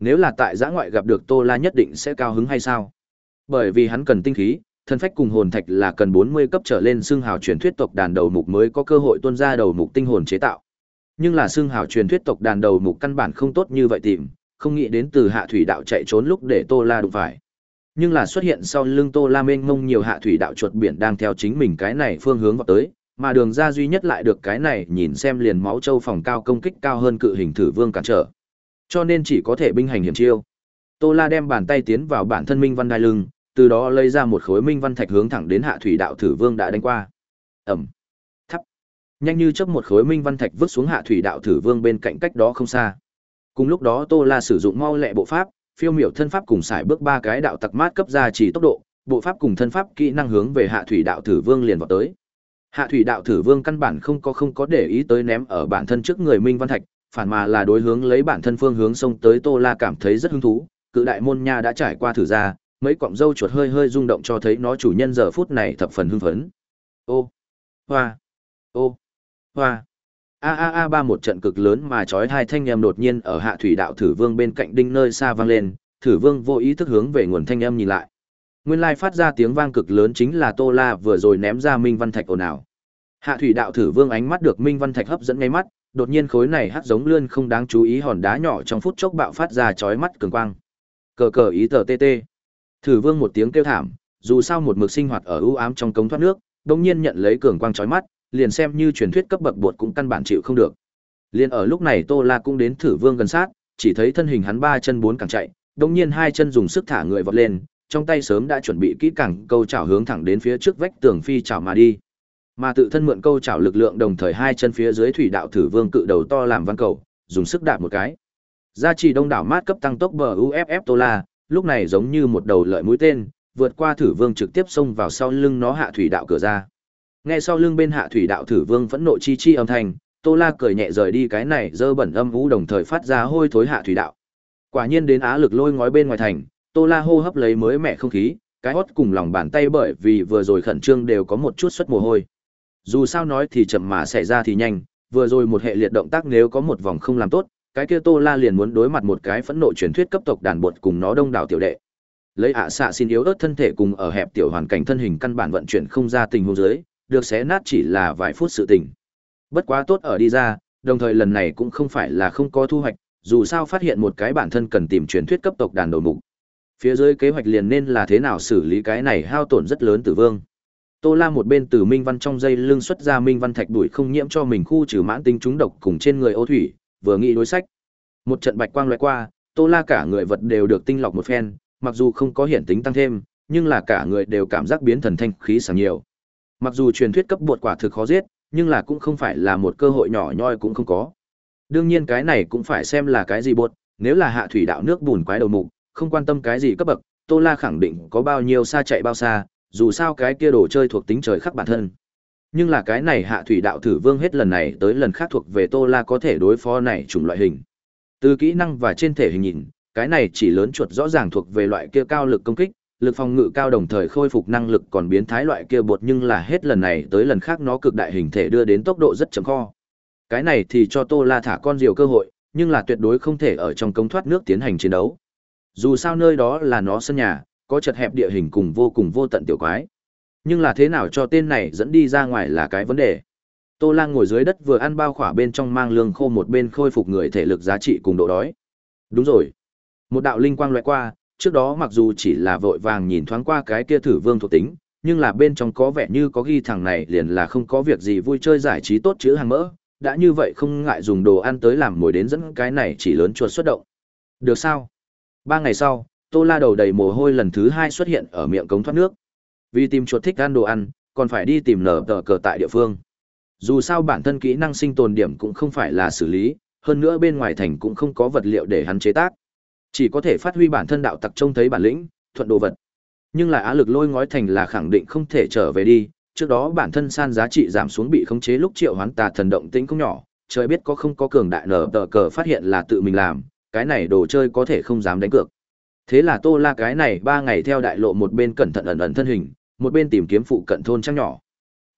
Speaker 1: Nếu là tại giã ngoại gặp được Tô La nhất định sẽ cao hứng hay sao? Bởi vì hắn cần tinh khí, thân phách cùng hồn thạch là cần 40 cấp trở lên xương hào truyền thuyết tộc đàn đầu mục mới có cơ hội tuôn ra đầu mục tinh hồn chế tạo. Nhưng là xương hào truyền thuyết tộc đàn đầu mục căn bản không tốt như vậy tìm, không nghĩ đến từ hạ thủy đạo chạy trốn lúc để Tô La đụng phải nhưng là xuất hiện sau lưng tô la mênh mông nhiều hạ thủy đạo chuột biển đang theo chính mình cái này phương hướng vào tới mà đường ra duy nhất lại được cái này nhìn xem liền máu châu phòng cao công kích cao hơn cự hình thử vương cản trở cho nên chỉ có thể binh hành hiểm chiêu tô la đem bàn tay tiến vào bản thân minh văn đai lưng từ đó lấy ra một khối minh văn thạch hướng thẳng đến hạ thủy đạo thử vương đã đánh qua ẩm thắp nhanh như chấp một khối minh văn thạch vứt xuống hạ thủy đạo thử vương bên cạnh cách đó không xa cùng lúc đó tô la sử dụng mau lẹ bộ pháp phiêu miểu thân pháp cùng xài bước ba cái đạo tặc mát cấp ra chỉ tốc độ, bộ pháp cùng thân pháp kỹ năng hướng về Hạ Thủy đạo tử vương liền vào tới. Hạ Thủy đạo tử vương căn bản không có không có để ý tới ném ở bản thân trước người Minh Văn Thạch, phản mà là đối hướng lấy bản thân phương hướng xông tới Tô La cảm thấy rất hứng thú, cự đại môn nha đã trải qua thử ra, mấy cọng râu chuột hơi hơi rung động cho thấy nó chủ nhân giờ phút này thập phần hưng phấn. Ô, hoa, ô, hoa a a a ba một trận cực lớn mà trói hai thanh em đột nhiên ở hạ thủy đạo thử vương bên cạnh đinh nơi xa vang lên thử vương vô ý thức hướng về nguồn thanh em nhìn lại nguyên lai phát ra tiếng vang cực lớn chính là tô la vừa rồi ném ra minh văn thạch ồn ào hạ thủy đạo thử vương ánh mắt được minh văn thạch hấp dẫn ngay mắt đột nhiên khối này hắt giống lươn không đáng chú ý hòn đá nhỏ trong phút chốc bạo phát ra chói mắt cường quang cờ cờ ý tờ tê. thử vương một tiếng kêu thảm dù sao một mực sinh hoạt ở ưu ám trong cống thoát nước đông nhiên nhận lấy cường quang chói mắt liền xem như truyền thuyết cấp bậc bột cũng căn bản chịu không được. Liền ở lúc này Tô La cũng đến thử vương gần sát, chỉ thấy thân hình hắn ba chân bốn càng chạy, đồng nhiên hai chân dùng sức thả người vọt lên, trong tay sớm đã chuẩn bị kỹ càng câu chảo hướng thẳng đến phía trước vách tường phi chảo mà đi. Mà tự thân mượn câu chảo lực lượng đồng thời hai chân phía dưới thủy đạo thử vương cự đầu to làm văn cầu, dùng sức đạp một cái. Gia trì đông đảo mát cấp tăng tốc bờ UFF Tô La, lúc này giống như một đầu lợi mũi tên, vượt qua thử vương trực tiếp xông vào sau lưng nó hạ thủy đạo cửa ra. Nghe sau lưng bên hạ thủy đạo thử vương phẫn nộ chi chi âm thanh, Tô La cười nhẹ rời đi cái này dơ bẩn âm vũ đồng thời phát ra hôi thối hạ thủy đạo. Quả nhiên đến á lực lôi ngói bên ngoài thành, Tô La hô hấp lấy mới mẻ không khí, cái hót cùng lòng bàn tay bởi vì vừa rồi khẩn trương đều có một chút xuất mồ hôi. Dù sao nói thì chậm mà xảy ra thì nhanh, vừa rồi một hệ liệt động tác nếu có một vòng không làm tốt, cái kia Tô La liền muốn đối mặt một cái phẫn nộ truyền thuyết cấp tộc đàn bột cùng nó đông đảo tiểu đệ. Lấy ạ à xạ xin yếu ớt thân thể cùng ở hẹp tiểu hoàn cảnh thân hình căn bản vận chuyển không ra tình huống dưới, được xé nát chỉ là vài phút sự tình. Bất quá tốt ở đi ra, đồng thời lần này cũng không phải là không có thu hoạch, dù sao phát hiện một cái bản thân cần tìm truyền thuyết cấp tộc đàn đầu mục. Phía dưới kế hoạch liền nên là thế nào xử lý cái này hao tổn rất lớn tử vương. Tô La một bên từ Minh Văn trong dây lưng xuất ra Minh Văn thạch đuổi không nhiễm cho mình khu trừ mãn tinh trúng độc cùng trên người ô thủy, vừa nghĩ đối sách. Một trận bạch quang lướt qua, Tô La cả người vật đều được tinh lọc một phen, mặc dù không có hiển tính tăng thêm, nhưng là cả người đều cảm giác biến thần thanh khí sáng nhiều. Mặc dù truyền thuyết cấp bột quả thực khó giết, nhưng là cũng không phải là một cơ hội nhỏ nhoi cũng không có. Đương nhiên cái này cũng phải xem là cái gì bột, nếu là hạ thủy đạo nước bùn quái đầu mục, không quan tâm cái gì cấp bậc, Tô La khẳng định có bao nhiêu xa chạy bao xa, dù sao cái kia đồ chơi thuộc tính trời khắc bản thân. Nhưng là cái này hạ thủy đạo thử vương hết lần này tới lần khác thuộc về Tô La có thể đối phó này chủng loại hình. Từ kỹ năng và trên thể hình nhìn, cái này chỉ lớn chuột rõ ràng thuộc về loại kia cao lực công kích, lực phòng ngự cao đồng thời khôi phục năng lực còn biến thái loại kia bột nhưng là hết lần này tới lần khác nó cực đại hình thể đưa đến tốc độ rất chấm kho. Cái này thì cho Tô La thả con diều cơ hội, nhưng là tuyệt đối không thể ở trong công thoát nước tiến hành chiến đấu. Dù sao nơi đó là nó sân nhà, có chật hẹp địa hình cùng vô cùng vô tận tiểu quái. Nhưng là thế nào cho tên này dẫn đi ra ngoài là cái vấn đề. Tô Lang ngồi dưới đất vừa ăn bao khỏa bên trong mang lương khô một bên khôi phục người thể lực giá trị cùng độ đói. Đúng rồi. Một đạo linh quang lướt qua, trước đó mặc dù chỉ là vội vàng nhìn thoáng qua cái kia thử vương thuộc tính, nhưng là bên trong có vẻ như có ghi thằng này liền là không có việc gì vui chơi giải trí tốt chữ hàng mỡ, đã như vậy không ngại dùng đồ ăn tới làm mồi đến dẫn cái này chỉ lớn chuột xuất động. Được sao? Ba ngày sau, tô la đầu đầy mồ hôi lần thứ hai xuất hiện ở miệng cống thoát nước. Vì tìm chuột thích ăn đồ ăn, còn phải đi tìm nở tờ cờ tại địa phương. Dù sao bản thân kỹ năng sinh tồn điểm cũng không phải là xử lý, hơn nữa bên ngoài thành cũng không có vật liệu để hắn chế tác chỉ có thể phát huy bản thân đạo tặc trông thấy bản lĩnh thuận đồ vật nhưng lại á lực lôi ngói thành là khẳng định không thể trở về đi trước đó bản thân san giá trị giảm xuống bị khống chế lúc triệu hoán tà thần động tĩnh không nhỏ trời biết có không có cường đại nở tờ cờ phát hiện là tự mình làm cái này đồ chơi có thể không dám đánh cược thế là tô la cái này ba ngày theo đại lộ một bên cẩn thận ẩn ẩn thân hình một bên tìm kiếm phụ cận thôn trăng nhỏ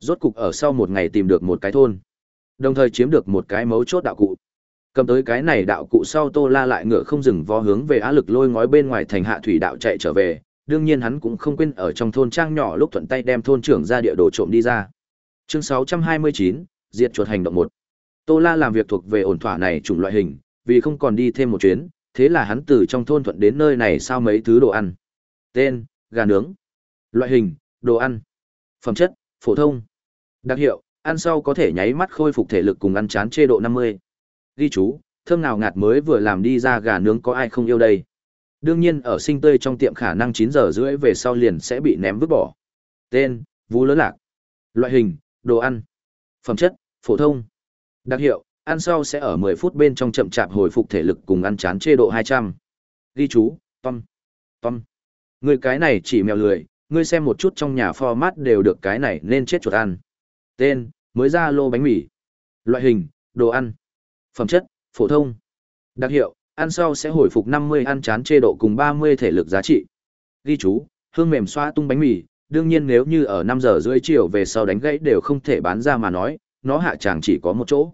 Speaker 1: rốt cục ở sau một ngày tìm được một cái thôn đồng thời chiếm được một cái mấu chốt đạo cụ cầm tới cái này đạo cụ sau tô la lại ngựa không dừng vó hướng về á lực lôi ngói bên ngoài thành hạ thủy đạo chạy trở về đương nhiên hắn cũng không quên ở trong thôn trang nhỏ lúc thuận tay đem thôn trưởng ra địa đồ trộm đi ra chương 629, diệt chuột hành động một tô la làm việc thuộc về ổn thỏa này chủng loại hình vì không còn đi thêm một chuyến thế là hắn từ trong thôn thuận đến nơi này sao mấy thứ đồ ăn tên gà nướng loại hình đồ ăn phẩm chất phổ thông đặc hiệu ăn sau có thể nháy mắt khôi phục thể lực cùng ăn chán chế độ 50 ghi chú, thơm nào ngạt mới vừa làm đi ra gà nướng có ai không yêu đây. Đương nhiên ở sinh tươi trong tiệm khả năng chín giờ rưỡi về sau liền sẽ bị ném vứt bỏ. Tên, vú lớn lạc. Loại hình, đồ ăn. Phẩm chất, phổ thông. Đặc hiệu, ăn sau sẽ ở mười phút bên trong chậm chạp hồi phục thể lực cùng ăn chán chế độ hai trăm. Ghi chú, Tom. Tom. Người cái này chỉ mèo lười, ngươi xem một chút trong nhà format đều được cái này nên chết chuột ăn. Tên, mới ra lô bánh mì. Loại hình, đồ ăn. Phẩm chất, phổ thông. Đặc hiệu, ăn sau sẽ hồi phục 50 ăn chán chê độ cùng 30 thể lực giá trị. Ghi chú, hương mềm xoa tung bánh mì, đương nhiên nếu như ở 5 giờ rưỡi chiều về sau đánh gãy đều không thể bán ra mà nói, nó hạ chàng chỉ có một chỗ.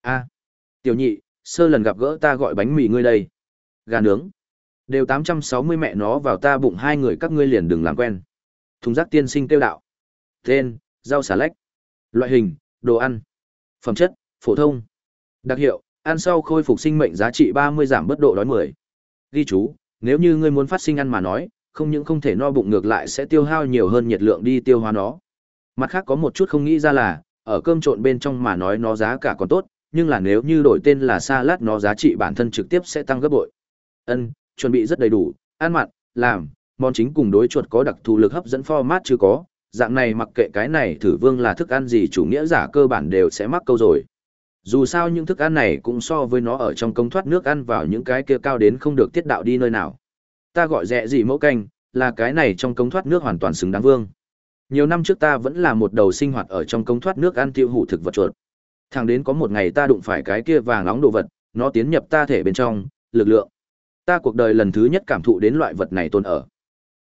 Speaker 1: A. tiểu nhị, sơ lần gặp gỡ ta gọi bánh mì ngươi đây. Gà nướng. Đều 860 mẹ nó vào ta bụng hai người các ngươi liền đừng làm quen. Thùng rác tiên sinh tiêu đạo. Tên, rau xà lách. Loại hình, đồ ăn. Phẩm chất, phổ thông. Đặc hiệu, ăn sau khôi phục sinh mệnh giá trị 30 giảm bất độ đói 10. Ghi chú, nếu như ngươi muốn phát sinh ăn mà nói, không những không thể no bụng ngược lại sẽ tiêu hao nhiều hơn nhiệt lượng đi tiêu hóa nó. Mặt khác có một chút không nghĩ ra là, ở cơm trộn bên trong mà nói nó giá cả còn tốt, nhưng là nếu như đổi tên là salad nó giá trị bản thân trực tiếp sẽ tăng gấp bội. Ân, chuẩn bị rất đầy đủ, ăn mặn, làm, món chính cùng đối chuột có đặc thù lực hấp dẫn format chưa có, dạng này mặc kệ cái này thử vương là thức ăn gì chủ nghĩa giả cơ bản đều sẽ mắc câu rồi. Dù sao những thức ăn này cũng so với nó ở trong công thoát nước ăn vào những cái kia cao đến không được tiết đạo đi nơi nào. Ta gọi rẻ gì mẫu canh, là cái này trong công thoát nước hoàn toàn xứng đáng vương. Nhiều năm trước ta vẫn là một đầu sinh hoạt ở trong công thoát nước ăn tiêu hủ thực vật chuột. Thẳng đến có một ngày ta đụng phải cái kia vàng nóng đồ vật, nó tiến nhập ta thể bên trong, lực lượng. Ta cuộc đời lần thứ nhất cảm thụ đến loại vật này tồn ở.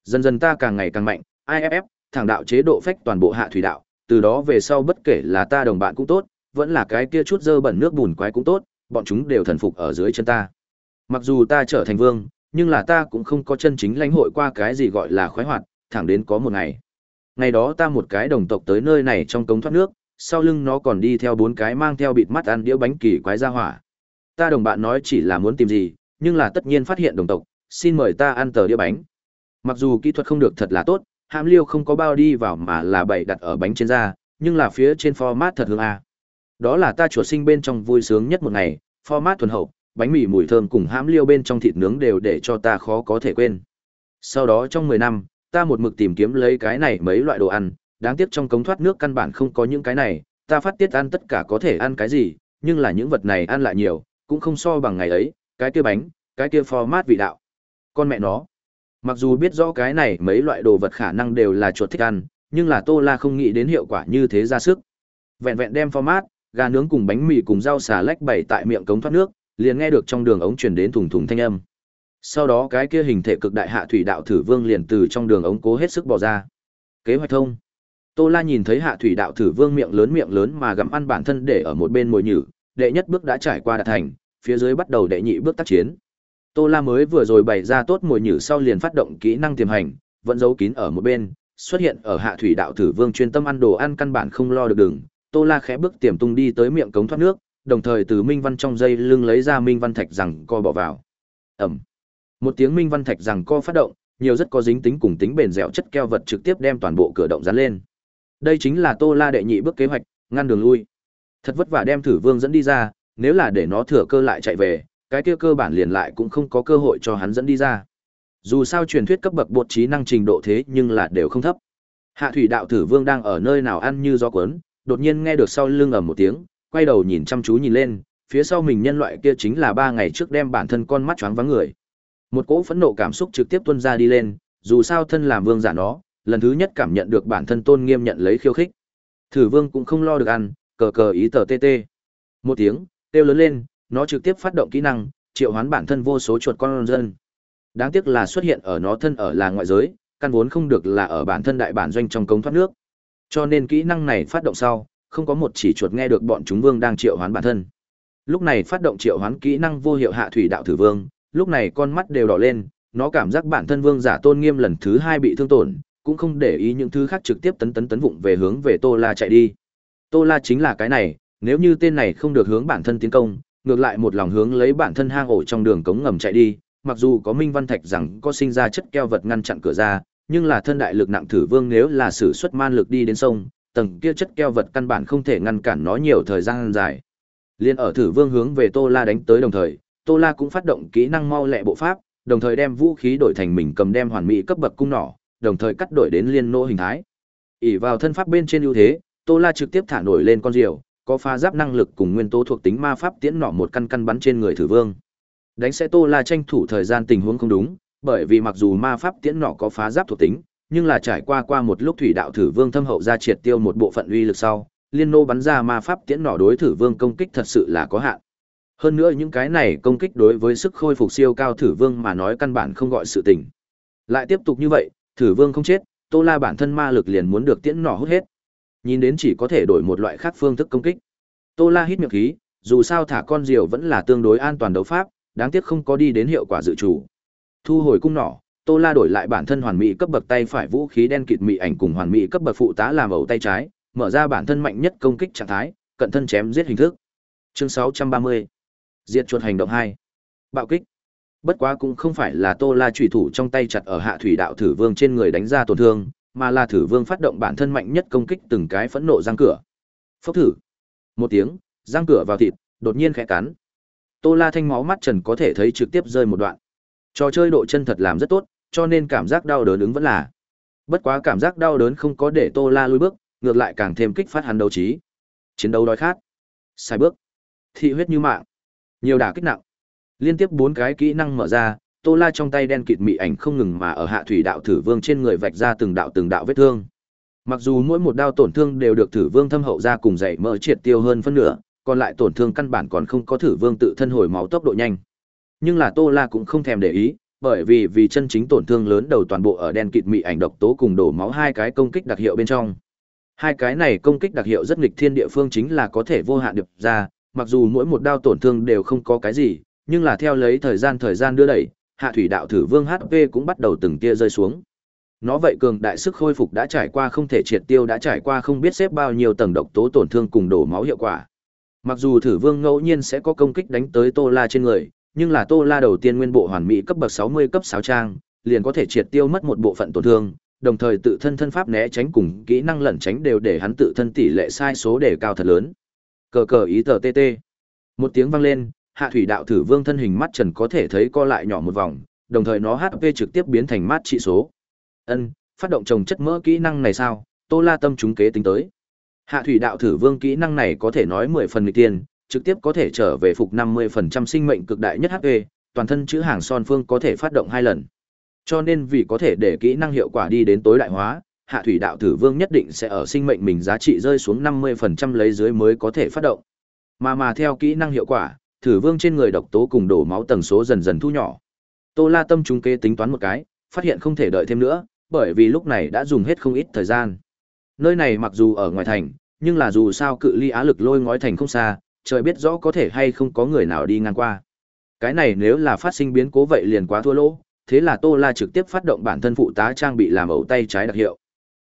Speaker 1: Dần dần ta càng ngày càng mạnh, IFF, thẳng đạo chế độ phách toàn bộ hạ thủy đạo, từ đó về sau bất kể là ta đồng bạn cũng tốt, vẫn là cái kia chút dơ bẩn nước bùn quái cũng tốt, bọn chúng đều thần phục ở dưới chân ta. Mặc dù ta trở thành vương, nhưng là ta cũng không có chân chính lãnh hội qua cái gì gọi là khoái hoạt, thẳng đến có một ngày. Ngày đó ta một cái đồng tộc tới nơi này trong cống thoát nước, sau lưng nó còn đi theo bốn cái mang theo bịt mắt ăn đĩa bánh kỳ quái ra hỏa. Ta đồng bạn nói chỉ là muốn tìm gì, nhưng là tất nhiên phát hiện đồng tộc, xin mời ta ăn tờ đĩa bánh. Mặc dù kỹ thuật không được thật là tốt, hàm liêu không có bao đi vào mà là bày đặt ở bánh trên da, nhưng là phía trên format thật hương A đó là ta chuột sinh bên trong vui sướng nhất một ngày, format thuần hậu, bánh mì mùi thơm cùng hãm liêu bên trong thịt nướng đều để cho ta khó có thể quên. Sau đó trong mười năm, ta một mực tìm kiếm lấy cái này mấy loại đồ ăn, đáng tiếc trong cống thoát nước căn bản không có những cái này, ta phát tiết ăn tất cả có thể ăn cái gì, nhưng là những vật này ăn lại nhiều, cũng không so bằng ngày ấy, cái kia bánh, cái kia format vị đạo. Con mẹ nó. Mặc dù biết rõ cái này mấy loại đồ vật khả năng đều là chuột thích ăn, nhưng là Tô La không nghĩ đến hiệu quả như thế ra sức. Vẹn vẹn đem format, gà nướng cùng bánh mì cùng rau xà lách bày tại miệng cống thoát nước, liền nghe được trong đường ống truyền đến thùng thùng thanh âm. Sau đó cái kia hình thể cực đại hạ thủy đạo thử vương liền từ trong đường ống cố hết sức bò ra. Kế hoạch thông. Tô La nhìn thấy hạ thủy đạo thử vương miệng lớn miệng lớn mà gặm ăn bản thân để ở một bên mồi nhử, đệ nhất bước đã trải qua đạt thành, phía dưới bắt đầu đệ nhị bước tác chiến. Tô La mới vừa rồi bày ra tốt mồi nhử sau liền phát động kỹ năng tiềm hành, vẫn giấu kín ở một bên, xuất hiện ở hạ thủy đạo thử vương chuyên tâm ăn đồ ăn căn bản không lo được đường, Tô La khẽ bước tiềm tung đi tới miệng cống thoát nước, đồng thời từ Minh Văn trong dây lưng lấy ra Minh Văn thạch rằng co bỏ vào. Ầm. Một tiếng Minh Văn thạch rằng co phát động, nhiều rất có dính tính cùng tính bền dẻo chất keo vật trực tiếp đem toàn bộ cửa động dán lên. Đây chính là Tô La đệ nhị bước kế hoạch, ngăn đường lui. Thật vất vả đem Thử Vương dẫn đi ra, nếu là để nó thừa cơ lại chạy về, cái kia cơ bản liền lại cũng không có cơ hội cho hắn dẫn đi ra. Dù sao truyền thuyết cấp bậc bột trí năng trình độ thế nhưng là đều không thấp. Hạ thủy đạo Thử Vương đang ở nơi nào ăn như gió cuốn, đột nhiên nghe được sau lưng ầm một tiếng, quay đầu nhìn chăm chú nhìn lên, phía sau mình nhân loại kia chính là ba ngày trước đem bản thân con mắt choáng váng người. Một cỗ phẫn nộ cảm xúc trực tiếp tuôn ra đi lên, dù sao thân làm vương giả nó, lần thứ nhất cảm nhận được bản thân tôn nghiêm nhận lấy khiêu khích. Thử vương cũng không lo được ăn, cờ cờ ý tờ tê tê. Một tiếng, kêu lớn lên, nó trực tiếp phát động kỹ năng, triệu hoán bản thân vô số chuột con dân. Đáng tiếc là xuất hiện ở nó thân ở là ngoại giới, căn vốn không được là ở bản thân đại bản doanh trong cống thoát nước, cho nên kỹ năng này phát động sau, không có một chỉ chuột nghe được bọn chúng vương đang triệu hoán bản thân. Lúc này phát động triệu hoán kỹ năng vô hiệu hạ thủy đạo thử vương, lúc này con mắt đều đỏ lên, nó cảm giác bản thân vương giả tôn nghiêm lần thứ hai bị thương tổn, cũng không để ý những thứ khác trực tiếp tấn tấn tấn vụng về hướng về Tô La chạy đi. Tô La chính là cái này, nếu như tên này không được hướng bản thân tiến công, ngược lại một lòng hướng lấy bản thân hang ổ trong đường cống ngầm chạy đi, mặc dù có Minh Văn Thạch rằng có sinh ra chất keo vật ngăn chặn cửa ra, nhưng là thân đại lực nặng thử vương nếu là sử xuất man lực đi đến sông, tầng kia chất keo vật căn bản không thể ngăn cản nó nhiều thời gian dài. Liên ở thử vương hướng về Tô La đánh tới đồng thời, Tô La cũng phát động kỹ năng mau lẹ bộ pháp, đồng thời đem vũ khí đổi thành mình cầm đem hoàn mỹ cấp bậc cung nỏ, đồng thời cắt đổi đến liên nô hình thái. ỉ vào thân pháp bên trên ưu thế, Tô La trực tiếp thả nổi lên con diều, có pha giáp năng lực cùng nguyên tố thuộc tính ma pháp tiến nỏ một căn căn bắn trên người thử vương. Đánh sẽ Tô La tranh thủ thời gian tình huống không đúng, bởi vì mặc dù ma pháp tiễn nọ có phá giáp thuộc tính, nhưng là trải qua qua một lúc thủy đạo thử vương thâm hậu ra triệt tiêu một bộ phận uy lực sau, liên nô bắn ra ma pháp tiễn nỏ đối thử vương công kích thật sự là có hạn. Hơn nữa những cái này công kích đối với sức khôi phục siêu cao thử vương mà nói căn bản không gọi sự tình. Lại tiếp tục như vậy, thử vương không chết, Tô La bản thân ma lực liền muốn được tiễn nỏ hút hết. Nhìn đến chỉ có thể đổi một loại khác phương thức công kích. Tô La hít miệng khí, dù sao thả con diều vẫn là tương đối an toàn đấu pháp, đáng tiếc không có đi đến hiệu quả dự chủ thu hồi cung nỏ tô la đổi lại bản thân hoàn mỹ cấp bậc tay phải vũ khí đen kịt mị ảnh cùng hoàn mỹ cấp bậc phụ tá làm ẩu tay trái mở ra bản thân mạnh nhất công kích trạng thái cận thân chém giết hình thức chương 630. diệt chuột hành động hai bạo kích bất quá cũng không phải là tô la trùy thủ trong tay chặt ở hạ thủy đạo thử vương trên người đánh ra tổn thương mà là thử vương phát động bản thân mạnh nhất công kích từng cái phẫn nộ răng cửa phốc thử một tiếng răng cửa vào thịt đột nhiên khẽ cắn tô la thanh máu mắt trần có thể thấy trực tiếp rơi một đoạn Trò chơi độ chân thật làm rất tốt, cho nên cảm giác đau đớn ứng vẫn là. Bất quá cảm giác đau đớn không có để Tô La lùi bước, ngược lại càng thêm kích phát hắn đấu trí. Chiến đấu đói khát. Sai bước. Thị huyết như mạng. Nhiều đả kích nặng. Liên tiếp bốn cái kỹ năng mở ra, Tô La trong tay đen kịt mị ảnh không ngừng mà ở hạ thủy đạo thử vương trên người vạch ra từng đạo từng đạo vết thương. Mặc dù mỗi một đao tổn thương đều được thử vương thâm hậu ra cùng dày mỡ triệt tiêu hơn phân nửa, còn lại tổn thương căn bản còn không có thử vương tự thân hồi máu tốc độ nhanh nhưng là tô la cũng không thèm để ý bởi vì vì chân chính tổn thương lớn đầu toàn bộ ở đen kịt mị ảnh độc tố cùng đổ máu hai cái công kích đặc hiệu bên trong hai cái này công kích đặc hiệu rất nghịch thiên địa phương chính là có thể vô hạn điệp ra mặc dù mỗi một đao tổn thương đều không có cái gì nhưng là theo lấy thời gian thời gian đưa đẩy hạ thủy đạo thử vương hp cũng bắt đầu từng tia rơi xuống nó vậy cường đại sức khôi phục đã trải qua không thể triệt tiêu đã trải qua không biết xếp bao nhiêu tầng độc tố tổn thương cùng đổ máu hiệu quả mặc dù thử vương ngẫu nhiên sẽ có công kích đánh tới tô la trên người nhưng là Tô La đầu tiên nguyên bộ hoàn mỹ cấp bậc 60 cấp 6 trang, liền có thể triệt tiêu mất một bộ phận tổn thương, đồng thời tự thân thân pháp né tránh cùng kỹ năng lẩn tránh đều để hắn tự thân tỷ lệ sai số để cao thật lớn. Cờ cờ ý tờ TT. Một tiếng vang lên, Hạ Thủy đạo thử vương thân hình mắt trần có thể thấy co lại nhỏ một vòng, đồng thời nó HP trực tiếp biến thành mát trị số. Ân, phát động trồng chất mỡ kỹ năng này sao? Tô La tâm chúng kế tính tới. Hạ Thủy đạo thử vương kỹ năng này có thể nói 10 phần mỹ tiền, trực tiếp có thể trở về phục 50% sinh mệnh cực đại nhất HP, toàn thân chữ hàng son phương có thể phát động hai lần. Cho nên vì có thể để kỹ năng hiệu quả đi đến tối đại hóa, Hạ Thủy Đạo tử Vương nhất định sẽ ở sinh mệnh mình giá trị rơi xuống 50% lấy dưới mới có thể phát động. Mà mà theo kỹ năng hiệu quả, Thử Vương trên người độc tố cùng đổ máu tần số dần dần thu nhỏ. Tô La Tâm chúng kế tính toán một cái, phát hiện không thể đợi thêm nữa, bởi vì lúc này đã dùng hết không ít thời gian. Nơi này mặc dù ở ngoài thành, nhưng là dù sao cự ly á lực lôi ngói thành không xa, trời biết rõ có thể hay không có người nào đi ngang qua. Cái này nếu là phát sinh biến cố vậy liền quá thua lỗ, thế là Tô La trực tiếp phát động bản thân phụ tá trang bị làm ẩu tay trái đặc hiệu.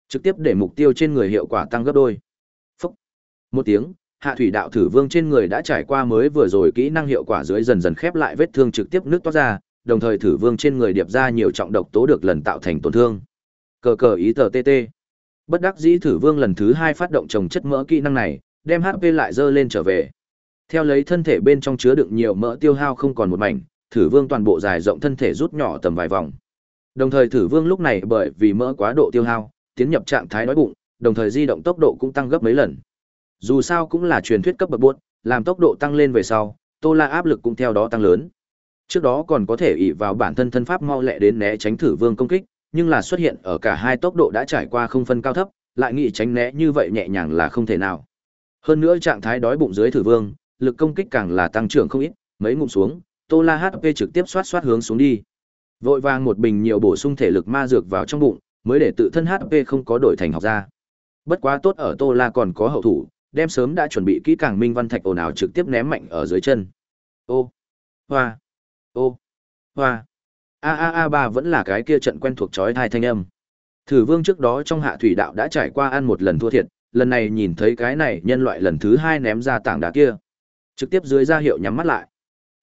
Speaker 1: Trực tiếp để mục tiêu trên người hiệu quả tăng gấp đôi. Phúc. Một tiếng, hạ thủy đạo thử vương trên người đã trải qua mới vừa rồi kỹ năng hiệu quả dưới dần dần khép lại vết thương trực tiếp nước toát ra, đồng thời thử vương trên người điệp ra nhiều trọng độc tố được lần tạo thành tổn thương. Cờ cờ ý tờ TT. Bất đắc dĩ thử vương lần thứ hai phát động trồng chất mỡ kỹ năng này, đem HP lại dơ lên trở về. Theo lấy thân thể bên trong chứa đựng nhiều mỡ tiêu hao không còn một mảnh, Thử Vương toàn bộ dài rộng thân thể rút nhỏ tầm vài vòng. Đồng thời Thử Vương lúc này bởi vì mỡ quá độ tiêu hao, tiến nhập trạng thái đói bụng, đồng thời di động tốc độ cũng tăng gấp mấy lần. Dù sao cũng là truyền thuyết cấp bậc buốt, làm tốc độ tăng lên về sau, Tô La áp lực cũng theo đó tăng lớn. Trước đó còn có thể ỷ vào bản thân thân pháp mau lẹ đến né tránh Thử Vương công kích, nhưng là xuất hiện ở cả hai tốc độ đã trải qua không phân cao thấp, lại nghĩ tránh né như vậy nhẹ nhàng là không thể nào. Hơn nữa trạng thái đói bụng dưới Thử Vương, lực công kích càng là tăng trưởng không ít, mấy ngụm xuống, Tô La HP trực tiếp xoát xoát hướng xuống đi. Vội vàng một bình nhiều bổ sung thể lực ma dược vào trong bụng, mới để tự thân HP không có đổi thành học ra. Bất quá tốt ở Tô La còn có hậu thủ, đem sớm đã chuẩn bị kỹ càng Minh Văn Thạch ồn ào trực tiếp ném mạnh ở dưới chân. Ô, hoa, ô, hoa. A a a ba vẫn là cái kia trận quen thuộc chói tai thanh âm. Thử Vương trước đó trong Hạ Thủy Đạo đã trải qua ăn một lần thua thiệt, lần này nhìn thấy cái này nhân loại lần thứ hai ném ra tảng đá kia. Trực tiếp dưới ra hiệu nhắm mắt lại.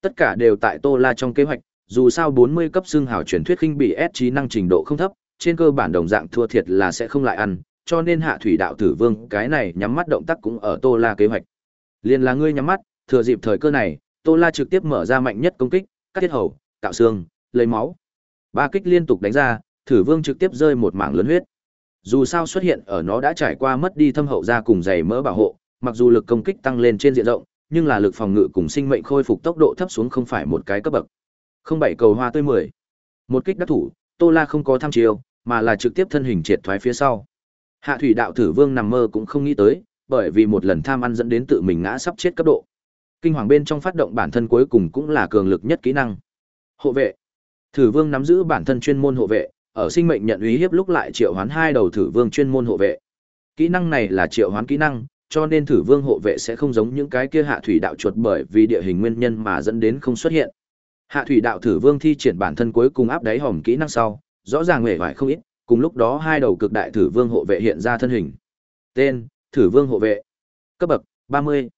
Speaker 1: Tất cả đều tại Tô La trong kế hoạch, dù sao 40 cấp xương hào truyền thuyết khinh bị S trí năng trình độ không thấp, trên cơ bản đồng dạng thua thiệt là sẽ không lại ăn, cho nên hạ thủy đạo tử vương cái này nhắm mắt động tác cũng ở Tô La kế hoạch. Liên là ngươi nhắm mắt, thừa dịp thời cơ này, Tô La trực tiếp mở ra mạnh nhất công kích, cắt thiết hầu, cạo xương, lấy máu. Ba kích liên tục đánh ra, thử vương trực tiếp rơi một mảng lớn huyết. Dù sao xuất hiện ở nó đã trải qua mất đi thâm hậu ra cùng dày mỡ bảo hộ, mặc dù lực công kích tăng lên trên diện rộng, nhưng là lực phòng ngự cùng sinh mệnh khôi phục tốc độ thấp xuống không phải một cái cấp bậc. Không bảy cầu hoa tươi mười Một kích đắc thủ, Tô La không có tham chiêu, mà là trực tiếp thân hình triệt thoái phía sau. Hạ thủy đạo tử vương nằm mơ cũng không nghĩ tới, bởi vì một lần tham ăn dẫn đến tự mình ngã sắp chết cấp độ. Kinh hoàng bên trong phát động bản thân cuối cùng cũng là cường lực nhất kỹ năng. Hộ vệ. Thử vương nắm giữ bản thân chuyên môn hộ vệ, ở sinh mệnh nhận uy hiếp lúc lại triệu hoán hai đầu thử vương chuyên môn hộ vệ. Kỹ năng này là triệu hoán kỹ năng, cho nên thử vương hộ vệ sẽ không giống những cái kia hạ thủy đạo chuột bởi vì địa hình nguyên nhân mà dẫn đến không xuất hiện. Hạ thủy đạo thử vương thi triển bản thân cuối cùng áp đáy hòm kỹ năng sau, rõ ràng mệt mỏi không ít, cùng lúc đó hai đầu cực đại thử vương hộ vệ hiện ra thân hình. Tên: Thử vương hộ vệ. Cấp bậc: 30.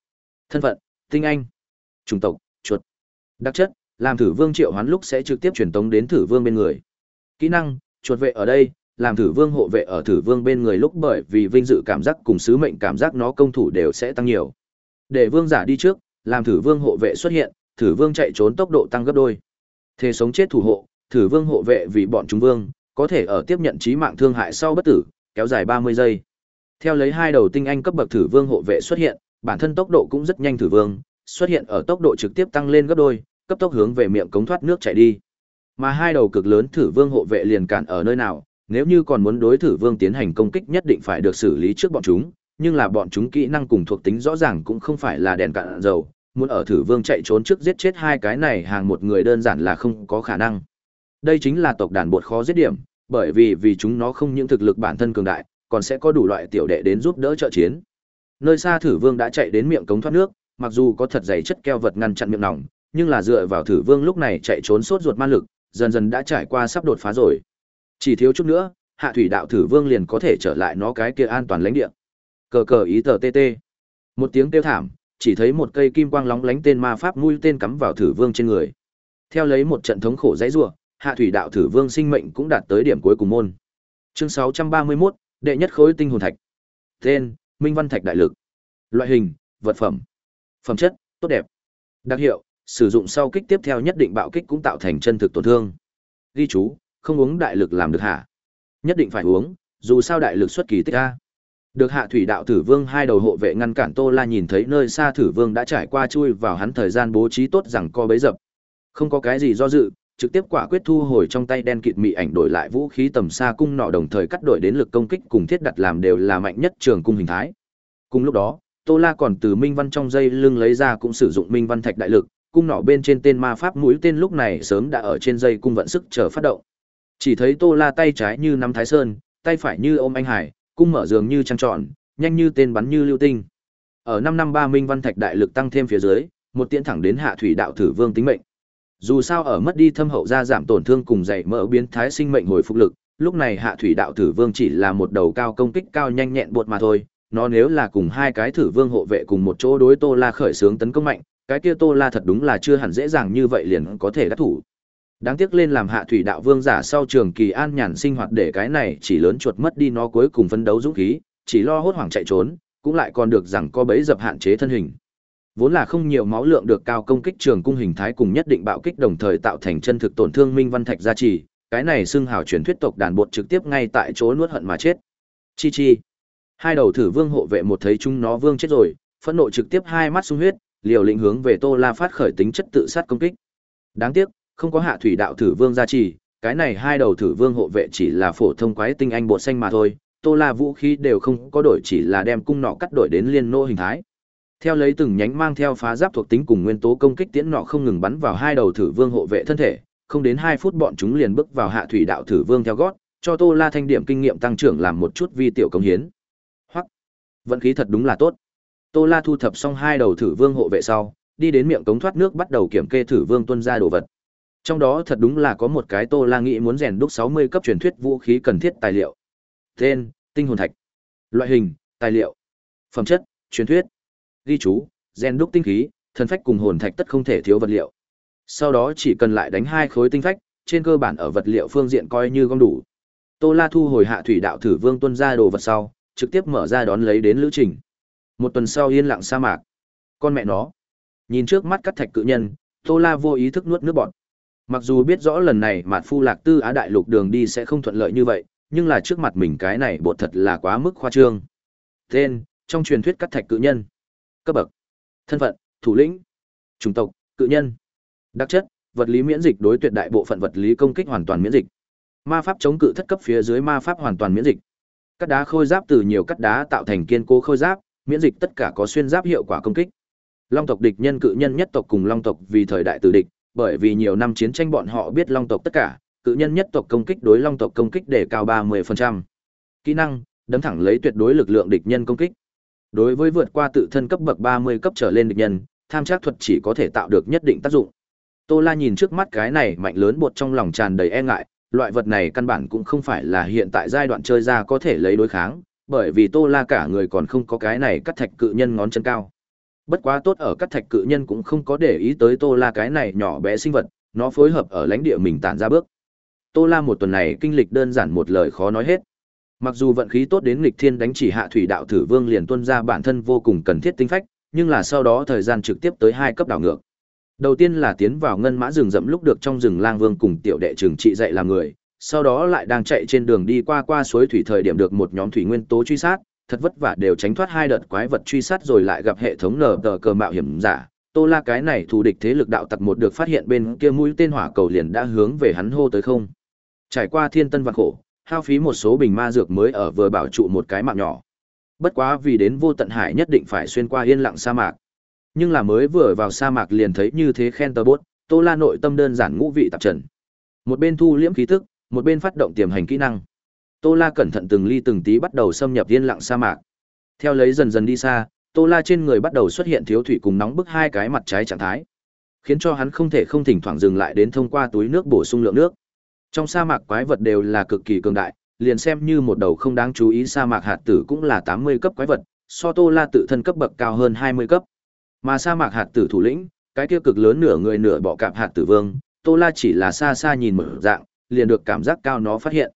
Speaker 1: Thân phận: Tinh anh. Chủng tộc: Chuột. Đặc chất: Làm thử vương triệu hoán lúc sẽ trực tiếp truyền tống đến thử vương bên người. Kỹ năng: Chuột vệ ở đây, làm thử vương hộ vệ ở thử vương bên người lúc bởi vì vinh dự cảm giác cùng sứ mệnh cảm giác nó công thủ đều sẽ tăng nhiều để vương giả đi trước làm thử vương hộ vệ xuất hiện thử vương chạy trốn tốc độ tăng gấp đôi thế sống chết thủ hộ thử vương hộ vệ vì bọn chúng vương có thể ở tiếp nhận trí mạng thương hại sau bất tử kéo dài ba mươi giây theo lấy hai đầu tinh anh cấp bậc thử vương hộ vệ xuất hiện bản thân tốc độ cũng rất nhanh thử vương xuất hiện ở tốc độ trực tiếp tăng lên gấp đôi cấp tốc hướng về miệng cống thoát nước chạy đi mà hai đầu cực lớn thử vương hộ vệ liền cản ở nơi nào nếu như còn muốn đối thử vương tiến hành công kích nhất định phải được xử lý trước bọn chúng nhưng là bọn chúng kỹ năng cùng thuộc tính rõ ràng cũng không phải là đèn cạn dầu muốn ở thử vương chạy trốn trước giết chết hai cái này hàng một người đơn giản là không có khả năng đây chính là tộc đàn bột khó giết điểm bởi vì vì chúng nó không những thực lực bản thân cường đại còn sẽ có đủ loại tiểu đệ đến giúp đỡ trợ chiến nơi xa thử vương đã chạy đến miệng cống thoát nước mặc dù có thật dày chất keo vật ngăn chặn miệng nòng nhưng là dựa vào thử vương lúc này chạy trốn sốt ruột ma lực dần dần đã trải qua sắp đột phá rồi chỉ thiếu chút nữa hạ thủy đạo thử vương liền có thể trở lại nó cái kia an toàn lãnh địa cờ cờ ý tờ tt một tiếng kêu thảm chỉ thấy một cây kim quang lóng lánh tên ma pháp mũi tên cắm vào thử vương trên người theo lấy một trận thống khổ dãy rủa hạ thủy đạo thử vương sinh mệnh cũng đạt tới điểm cuối cùng môn chương sáu trăm ba mươi 631, đệ nhất khối tinh hồn thạch tên minh văn thạch đại lực loại hình vật phẩm phẩm chất tốt đẹp đặc hiệu sử dụng sau kích tiếp theo nhất định bạo kích cũng tạo thành chân thực tổn thương ghi chú không uống đại lực làm được hả? Nhất định phải uống, dù sao đại lực xuất kỳ tích a. Được hạ thủy đạo tử vương hai đầu hộ vệ ngăn cản Tô La nhìn thấy nơi xa thử vương đã trải qua chui vào hắn thời gian bố trí tốt rằng co bấy dập. Không có cái gì do dự, trực tiếp quả quyết thu hồi trong tay đen kịt mị ảnh đổi lại vũ khí tầm xa cung nọ đồng thời cắt đổi đến lực công kích cùng thiết đặt làm đều là mạnh nhất trường cung hình thái. Cùng lúc đó, Tô La còn từ Minh Văn trong dây lưng lấy ra cũng sử dụng Minh Văn Thạch đại lực, cung nỏ bên trên tên ma pháp mũi tên lúc này sớm đã ở trên dây cung vận sức chờ phát động. Chỉ thấy Tô La tay trái như nắm Thái Sơn, tay phải như ôm anh hải, cung mở dường như trăng trọn, nhanh như tên bắn như lưu tinh. Ở năm năm ba Minh Văn Thạch đại lực tăng thêm phía dưới, một tiễn thẳng đến Hạ Thủy đạo thử vương tính mệnh. Dù sao ở mất đi thâm hậu ra giảm tổn thương cùng dày mỡ biến thái sinh mệnh hồi phục lực, lúc này Hạ Thủy đạo thử vương chỉ là một đầu cao công kích cao nhanh nhẹn bột mà thôi, nó nếu là cùng hai cái thử vương hộ vệ cùng một chỗ đối Tô La khởi sướng tấn công mạnh, cái kia Tô La thật đúng là chưa hẳn dễ dàng như vậy liền có thể đắc thủ. Đáng tiếc lên làm hạ thủy đạo vương giả sau trường kỳ an nhàn sinh hoạt để cái này chỉ lớn chuột mất đi nó cuối cùng phấn đấu dũng khí, chỉ lo hốt hoảng chạy trốn, cũng lại còn được rằng có bấy dập hạn chế thân hình. Vốn là không nhiều máu lượng được cao công kích trường cung hình thái cùng nhất định bạo kích đồng thời tạo thành chân thực tổn thương minh văn thạch gia trì, cái này xưng hào truyền thuyết tộc đàn bột trực tiếp ngay tại chỗ nuốt hận mà chết. Chi chi. Hai đầu thử vương hộ vệ một thấy chúng nó vương chết rồi, phẫn nộ trực tiếp hai mắt xung huyết, liều lĩnh hướng về Tô La phát khởi tính chất tự sát công kích. Đáng tiếc, không có hạ thủy đạo thử vương gia trì cái này hai đầu thử vương hộ vệ chỉ là phổ thông quái tinh anh bột xanh mà thôi tô la vũ khí đều không có đổi chỉ là đem cung nọ cắt đổi đến liên nô hình thái theo lấy từng nhánh mang theo phá giáp thuộc tính cùng nguyên tố công kích tiễn nọ không ngừng bắn vào hai đầu thử vương hộ vệ thân thể không đến hai phút bọn chúng liền bước vào hạ thủy đạo thử vương theo gót cho tô la thanh điểm kinh nghiệm tăng trưởng làm một chút vi tiểu công hiến hoặc vận khí thật đúng là tốt tô la thu thập xong hai đầu thử vương hộ vệ sau đi đến miệng cống thoát nước bắt đầu kiểm kê thử vương tuân ra đồ vật trong đó thật đúng là có một cái Tô La nghĩ muốn rèn đúc 60 cấp truyền thuyết vũ khí cần thiết tài liệu. Tên: Tinh hồn thạch. Loại hình: Tài liệu. Phẩm chất: Truyền thuyết. Ghi chú: Rèn đúc tinh khí, thần phách cùng hồn thạch tất không thể thiếu vật liệu. Sau đó chỉ cần lại đánh hai khối tinh phách, trên cơ bản ở vật liệu phương diện coi như gom đủ. Tô La thu hồi hạ thủy đạo thử vương tuân ra đồ vật sau, trực tiếp mở ra đón lấy đến lữ trình. Một tuần sau yên lặng sa mạc. Con mẹ nó. Nhìn trước mắt cắt thạch cự nhân, Tô La vô ý thức nuốt nước bọt. Mặc dù biết rõ lần này Mạt Phu Lạc Tư Á đại lục đường đi sẽ không thuận lợi như vậy, nhưng là trước mặt mình cái này bộ thật là quá mức khoa trương. Tên, trong truyền thuyết cắt thạch cự nhân. Cấp bậc, thân phận, thủ lĩnh, chủng tộc, cự nhân. Đặc chất, vật lý miễn dịch đối tuyệt đại bộ phận vật lý công kích hoàn toàn miễn dịch. Ma pháp chống cự thất cấp phía dưới ma pháp hoàn toàn miễn dịch. Cắt đá khôi giáp từ nhiều cắt đá tạo thành kiên cố khôi giáp, miễn dịch tất cả có xuyên giáp hiệu quả công kích. Long tộc địch nhân cự nhân nhất tộc cùng long tộc vì thời đại tử địch, bởi vì nhiều năm chiến tranh bọn họ biết long tộc tất cả, cự nhân nhất tộc công kích đối long tộc công kích để cao 30%. Kỹ năng, đấm thẳng lấy tuyệt đối lực lượng địch nhân công kích. Đối với vượt qua tự thân cấp bậc 30 cấp trở lên địch nhân, tham trác thuật chỉ có thể tạo được nhất định tác dụng. Tô La nhìn trước mắt cái này mạnh lớn bột trong lòng tràn đầy e ngại, loại vật này căn bản cũng không phải là hiện tại giai đoạn chơi ra có thể lấy đối kháng, bởi vì Tô La cả người còn không có cái này cắt thạch cự nhân ngón chân cao. Bất quá tốt ở các thạch cự nhân cũng không có để ý tới Tô La cái này nhỏ bé sinh vật, nó phối hợp ở lãnh địa mình tản ra bước. Tô La một tuần này kinh lịch đơn giản một lời khó nói hết. Mặc dù vận khí tốt đến nghịch thiên đánh chỉ hạ thủy đạo thử vương liền tuân ra bản thân vô cùng cần thiết tinh phách, nhưng là sau đó thời gian trực tiếp tới hai cấp đảo ngược. Đầu tiên là tiến vào ngân mã rừng rậm lúc được trong rừng lang vương cùng tiểu đệ trường trị dạy làm người, sau đó lại đang chạy trên đường đi qua qua suối thủy thời điểm được một nhóm thủy nguyên tố truy sát, thật vất vả đều tránh thoát hai đợt quái vật truy sát rồi lại gặp hệ thống nở tờ cờ mạo hiểm giả tô la cái này thù địch thế lực đạo tặc một được phát hiện bên kia mũi tên hỏa cầu liền đã hướng về hắn hô tới không trải qua thiên tân vạn khổ hao phí một số bình ma dược mới ở vừa bảo trụ một cái mạng nhỏ bất quá vì đến vô tận hải nhất định phải xuyên qua yên lặng sa mạc nhưng là mới vừa vào sa mạc liền thấy như thế khen tơ bốt tô la nội tâm đơn giản ngũ vị tạp trần một bên thu liễm khí thức một bên phát động tiềm hành kỹ năng Tô La cẩn thận từng ly từng tí bắt đầu xâm nhập yên lặng sa mạc. Theo lấy dần dần đi xa, Tô La trên người bắt đầu xuất hiện thiếu thủy cùng nóng bức hai cái mặt trái trạng thái, khiến cho hắn không thể không thỉnh thoảng dừng lại đến thông qua túi nước bổ sung lượng nước. Trong sa mạc quái vật đều là cực kỳ cường đại, liền xem như một đầu không đáng chú ý sa mạc hạt tử cũng là 80 cấp quái vật, so Tô La tự thân cấp bậc cao hơn 20 cấp. Mà sa mạc hạt tử thủ lĩnh, cái kia cực lớn nửa người nửa bọ cạp hạt tử vương, Tô La chỉ là xa xa nhìn mở dạng, liền được cảm giác cao nó phát hiện.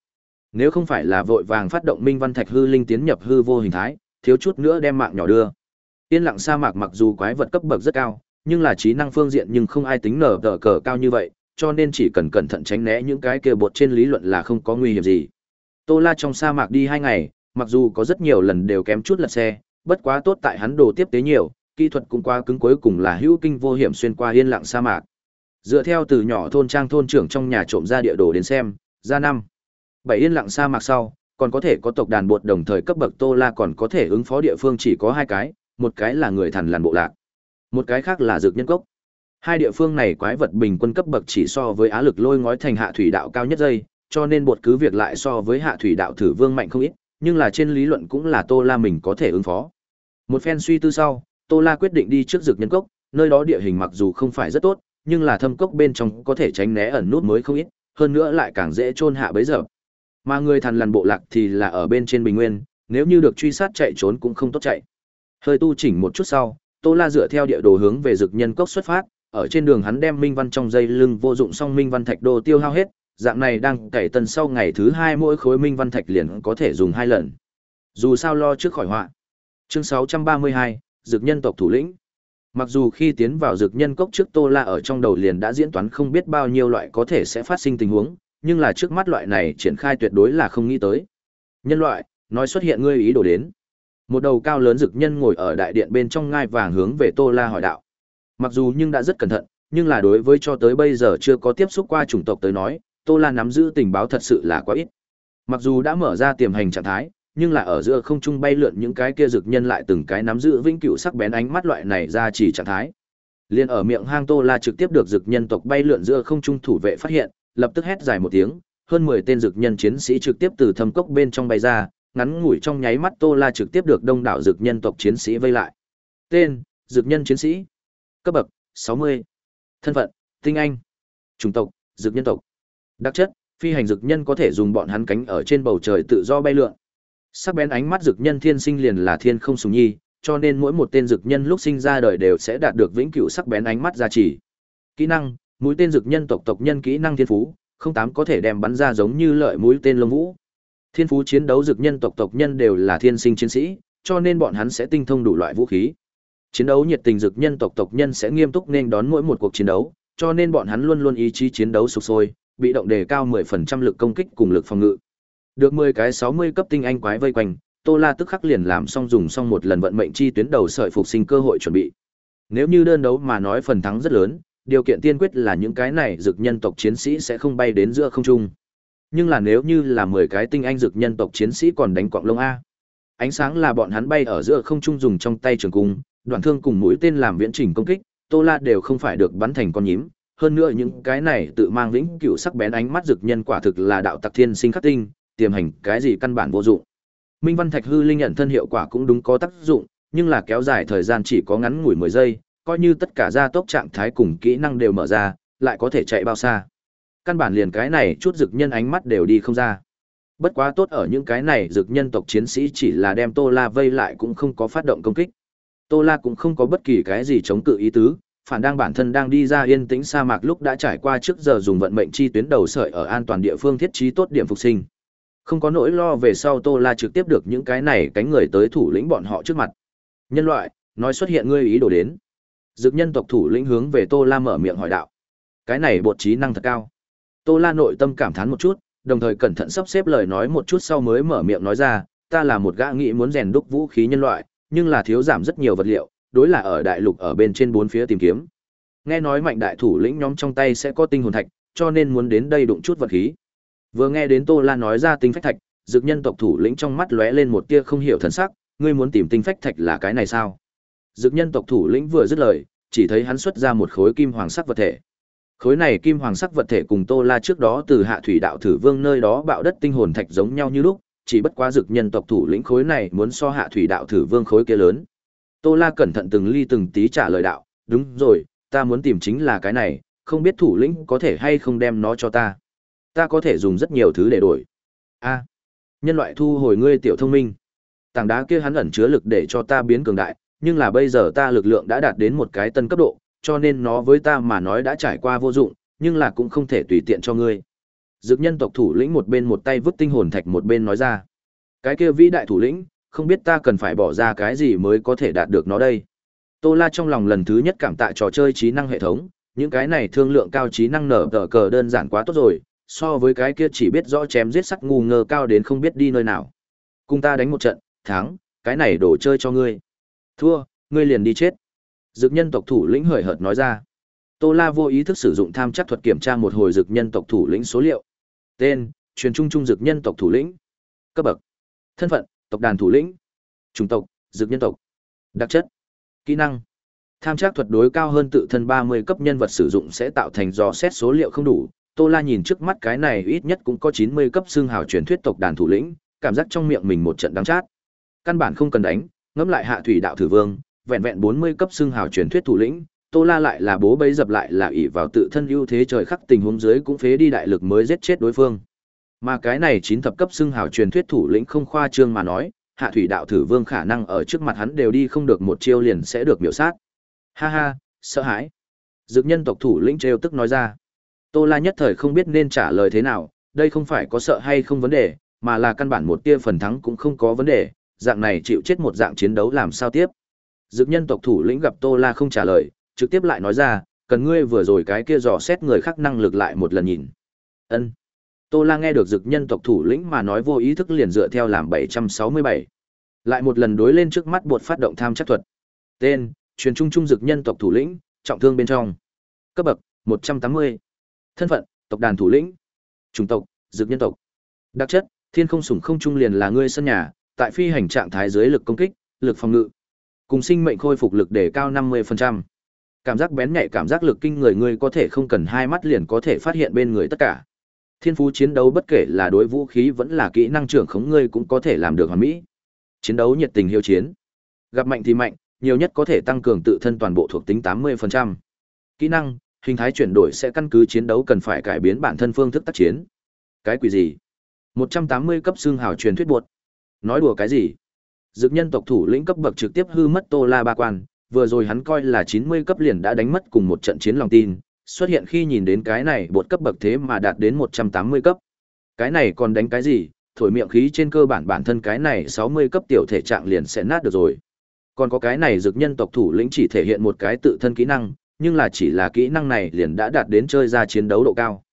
Speaker 1: Nếu không phải là vội vàng phát động Minh Văn Thạch hư linh tiến nhập hư vô hình thái, thiếu chút nữa đem mạng nhỏ đưa. Tiên lặng sa mạc mặc dù quái vật cấp bậc rất cao, nhưng là trí năng phương diện nhưng không ai tính nở tờ cờ cao như vậy, cho nên chỉ cần cẩn thận tránh né những cái kia bột trên lý luận là không có nguy hiểm gì. Tô La trong sa mạc đi hai ngày, mặc dù có rất nhiều lần đều kém chút lật xe, bất quá tốt tại hắn đồ tiếp tế nhiều, kỹ thuật cũng qua cứng cuối cùng là hữu kinh vô hiểm xuyên qua yên lặng sa mạc. Dựa theo từ nhỏ thôn trang thôn trưởng trong nhà trộm ra địa đồ đến xem, ra năm. Bảy yên lặng sa mạc sau, còn có thể có tộc đàn bột đồng thời cấp bậc Tô La còn có thể ứng phó địa phương chỉ có hai cái, một cái là người thần làn bộ lạc, một cái khác là dược nhân cốc. Hai địa phương này quái vật bình quân cấp bậc chỉ so với á lực lôi ngói thành hạ thủy đạo cao nhất dây, cho nên bột cứ việc lại so với hạ thủy đạo thử vương mạnh không ít, nhưng là trên lý luận cũng là Tô La mình có thể ứng phó. Một phen suy tư sau, Tô La quyết định đi trước dược nhân cốc, nơi đó địa hình mặc dù không phải rất tốt, nhưng là thâm cốc bên trong có thể tránh né ẩn nút mới không ít, hơn nữa lại càng dễ chôn hạ bấy giờ. Mà người thần lằn bộ lạc thì là ở bên trên bình nguyên, nếu như được truy sát chạy trốn cũng không tốt chạy. Hơi tu chỉnh một chút sau, Tô La dựa theo địa đồ hướng về Dực Nhân Cốc xuất phát, ở trên đường hắn đem minh văn trong dây lưng vô dụng xong minh văn thạch đồ tiêu hao hết, dạng này đang cải tần sau ngày thứ hai mỗi khối minh văn thạch liền có thể dùng hai lần. Dù sao lo trước khỏi họa. Chương 632, Dực Nhân tộc thủ lĩnh. Mặc dù khi tiến vào Dực Nhân Cốc trước Tô La ở trong đầu liền đã diễn toán không biết bao nhiêu loại có thể sẽ phát sinh tình huống, nhưng là trước mắt loại này triển khai tuyệt đối là không nghĩ tới. Nhân loại, nói xuất hiện ngươi ý đồ đến. Một đầu cao lớn rực nhân ngồi ở đại điện bên trong ngai vàng hướng về Tô La hỏi đạo. Mặc dù nhưng đã rất cẩn thận, nhưng là đối với cho tới bây giờ chưa có tiếp xúc qua chủng tộc tới nói, Tô La nắm giữ tình báo thật sự là quá ít. Mặc dù đã mở ra tiềm hành trạng thái, nhưng là ở giữa không trung bay lượn những cái kia rực nhân lại từng cái nắm giữ vĩnh cửu sắc bén ánh mắt loại này ra chỉ trạng thái. Liên ở miệng hang Tô La trực tiếp được rực nhân tộc bay lượn giữa không trung thủ vệ phát hiện, lập tức hét dài một tiếng, hơn 10 tên dược nhân chiến sĩ trực tiếp từ thâm cốc bên trong bay ra, ngắn ngủi trong nháy mắt Tô La trực tiếp được đông đảo dược nhân tộc chiến sĩ vây lại. Tên: Dược nhân chiến sĩ. Cấp bậc: 60. Thân phận: Tinh anh. Chủng tộc: Dược nhân tộc. Đặc chất: Phi hành dược nhân có thể dùng bọn hắn cánh ở trên bầu trời tự do bay lượn. Sắc bén ánh mắt dược nhân thiên sinh liền là thiên không sùng nhi, cho nên mỗi một tên dược nhân lúc sinh ra đời đều sẽ đạt được vĩnh cửu sắc bén ánh mắt gia trì. Kỹ năng: mũi tên dực nhân tộc tộc nhân kỹ năng thiên phú không tám có thể đem bắn ra giống như lợi mũi tên lông vũ thiên phú chiến đấu dực nhân tộc tộc nhân đều là thiên sinh chiến sĩ cho nên bọn hắn sẽ tinh thông đủ loại vũ khí chiến đấu nhiệt tình dực nhân tộc tộc nhân sẽ nghiêm túc nên đón mỗi một cuộc chiến đấu cho nên bọn hắn luôn luôn ý chí chiến đấu sụp sôi bị động đề cao 10% lực công kích cùng lực phòng ngự được 10 cái 60 cấp tinh anh quái vây quanh tô la tức khắc liền làm xong dùng xong một lần vận mệnh chi tuyến đầu sợi phục sinh cơ hội chuẩn bị nếu như đơn đấu mà nói phần thắng rất lớn điều kiện tiên quyết là những cái này dược nhân tộc chiến sĩ sẽ không bay đến giữa không trung. Nhưng là nếu như là mười cái tinh anh dược nhân tộc chiến sĩ còn đánh quạng lông A. Ánh sáng là bọn hắn bay ở giữa không trung dùng trong tay trường cung, đoạn thương cùng mũi tên làm viễn trình công kích, Tô La đều không phải được bắn thành con nhím. Hơn nữa những cái này tự mang vĩnh cửu sắc bén ánh mắt dược nhân quả thực là đạo tặc thiên sinh khắc tinh, tiềm hành cái gì căn bản vô dụng. Minh Văn Thạch hư linh nhận thân hiệu quả cũng đúng có tác dụng, nhưng là kéo dài thời gian chỉ có ngắn ngủi 10 giây, coi như tất cả gia tốc trạng thái cùng kỹ năng đều mở ra, lại có thể chạy bao xa. Căn bản liền cái này chút dực nhân ánh mắt đều đi không ra. Bất quá tốt ở những cái này dực nhân tộc chiến sĩ chỉ là đem Tô La vây lại cũng không có phát động công kích. Tô La cũng không có bất kỳ cái gì chống cự ý tứ, phản đang bản thân đang đi ra yên tĩnh sa mạc lúc đã trải qua trước giờ dùng vận mệnh chi tuyến đầu sợi ở an toàn địa phương thiết trí tốt điểm phục sinh. Không có nỗi lo về sau Tô La trực tiếp được những cái này cánh người tới thủ lĩnh bọn họ trước mặt. Nhân loại, nói xuất hiện ngươi ý đồ đến. Dực nhân tộc thủ lĩnh hướng về Tô La mở miệng hỏi đạo. Cái này bột trí năng thật cao. Tô La nội tâm cảm thán một chút, đồng thời cẩn thận sắp xếp lời nói một chút sau mới mở miệng nói ra, ta là một gã nghĩ muốn rèn đúc vũ khí nhân loại, nhưng là thiếu giảm rất nhiều vật liệu, đối là ở đại lục ở bên trên bốn phía tìm kiếm. Nghe nói mạnh đại thủ lĩnh nhóm trong tay sẽ có tinh hồn thạch, cho nên muốn đến đây đụng chút vật khí. Vừa nghe đến Tô La nói ra tinh phách thạch, dược nhân tộc thủ lĩnh trong mắt lóe lên một tia không hiểu thần sắc, ngươi muốn tìm tinh phách thạch là cái này sao? Dực nhân tộc thủ lĩnh vừa dứt lời, chỉ thấy hắn xuất ra một khối kim hoàng sắc vật thể. Khối này kim hoàng sắc vật thể cùng Tô La trước đó từ Hạ Thủy đạo thử vương nơi đó bạo đất tinh hồn thạch giống nhau như lúc, chỉ bất quá dực nhân tộc thủ lĩnh khối này muốn so Hạ Thủy đạo thử vương khối kia lớn. Tô La cẩn thận từng ly từng tí trả lời đạo, "Đúng rồi, ta muốn tìm chính là cái này, không biết thủ lĩnh có thể hay không đem nó cho ta. Ta có thể dùng rất nhiều thứ để đổi." "A, nhân loại thu hồi ngươi tiểu thông minh." Tảng đá kia hắn ẩn chứa lực để cho ta biến cường đại, nhưng là bây giờ ta lực lượng đã đạt đến một cái tân cấp độ, cho nên nó với ta mà nói đã trải qua vô dụng, nhưng là cũng không thể tùy tiện cho ngươi. Dược nhân tộc thủ lĩnh một bên một tay vứt tinh hồn thạch một bên nói ra. Cái kia vĩ đại thủ lĩnh, không biết ta cần phải bỏ ra cái gì mới có thể đạt được nó đây. Tô La trong lòng lần thứ nhất cảm tạ trò chơi trí năng hệ thống, những cái này thương lượng cao trí năng nở tờ cờ đơn giản quá tốt rồi, so với cái kia chỉ biết rõ chém giết sắc ngu ngơ cao đến không biết đi nơi nào. Cùng ta đánh một trận, thắng, cái này đổ chơi cho ngươi thua ngươi liền đi chết dực nhân tộc thủ lĩnh hời hợt nói ra tô la vô ý thức sử dụng tham chắc thuật kiểm tra một hồi dực nhân tộc thủ lĩnh số liệu tên truyền trung trung dực nhân tộc thủ lĩnh cấp bậc thân phận tộc đàn thủ lĩnh chủng tộc dực nhân tộc đặc chất kỹ năng tham chắc thuật đối cao hơn tự thân ba mươi cấp nhân vật sử dụng sẽ tạo thành dò xét số liệu không đủ tô la nhìn trước mắt cái này ít nhất cũng có chín mươi cấp xương hào truyền thuyết tộc đàn thủ lĩnh cảm giác trong miệng mình một trận đắng chát căn bản không cần đánh ngẫm lại hạ thủy đạo thử vương, vẹn vẹn bốn mươi cấp xưng hào truyền thuyết thủ lĩnh, Tô La lại là bố bấy dập lại là ỷ vào tự thân ưu thế trời khắc tình huống dưới cũng phế đi đại lực mới giết chết đối phương. Mà cái này chín thập cấp xưng hào truyền thuyết thủ lĩnh không khoa trương mà nói, hạ thủy đạo thử vương khả năng ở trước mặt hắn đều đi không được một chiêu liền sẽ được miểu sát. Ha ha, sợ hãi. Dực nhân tộc thủ lĩnh trêu tức nói ra. Tô La nhất thời không biết nên trả lời thế nào, đây không phải có sợ hay không vấn đề, mà là căn bản một tia phần thắng cũng không có vấn đề, dạng này chịu chết một dạng chiến đấu làm sao tiếp. Dực nhân tộc thủ lĩnh gặp Tô La không trả lời, trực tiếp lại nói ra, cần ngươi vừa rồi cái kia dò xét người khác năng lực lại một lần nhìn. Ân. Tô La nghe được dực nhân tộc thủ lĩnh mà nói vô ý thức liền dựa theo làm 767. Lại một lần đối lên trước mắt buộc phát động tham chắc thuật. Tên, truyền trung trung dực nhân tộc thủ lĩnh, trọng thương bên trong. Cấp bậc, 180. Thân phận, tộc đàn thủ lĩnh. Chủng tộc, dực nhân tộc. Đặc chất, thiên không sủng không trung liền là ngươi sân nhà, tại phi hành trạng thái dưới lực công kích, lực phòng ngự, cùng sinh mệnh khôi phục lực để cao 50%. Cảm giác bén nhạy cảm giác lực kinh người người có thể không cần hai mắt liền có thể phát hiện bên người tất cả. Thiên phú chiến đấu bất kể là đối vũ khí vẫn là kỹ năng trưởng khống ngươi cũng có thể làm được hoàn mỹ. Chiến đấu nhiệt tình hiếu chiến. Gặp mạnh thì mạnh, nhiều nhất có thể tăng cường tự thân toàn bộ thuộc tính 80%. Kỹ năng, hình thái chuyển đổi sẽ căn cứ chiến đấu cần phải cải biến bản thân phương thức tác chiến. Cái quỷ gì? 180 cấp xương hào truyền thuyết buộc, Nói đùa cái gì? Dực nhân tộc thủ lĩnh cấp bậc trực tiếp hư mất Tô La ba quan, vừa rồi hắn coi là 90 cấp liền đã đánh mất cùng một trận chiến lòng tin, xuất hiện khi nhìn đến cái này bột cấp bậc thế mà đạt đến 180 cấp. Cái này còn đánh cái gì, thổi miệng khí trên cơ bản bản thân cái này 60 cấp tiểu thể trạng liền sẽ nát được rồi. Còn có cái này dược nhân tộc thủ lĩnh chỉ thể hiện một cái tự thân kỹ năng, nhưng là chỉ là kỹ năng này liền đã đạt đến chơi ra chiến đấu độ cao.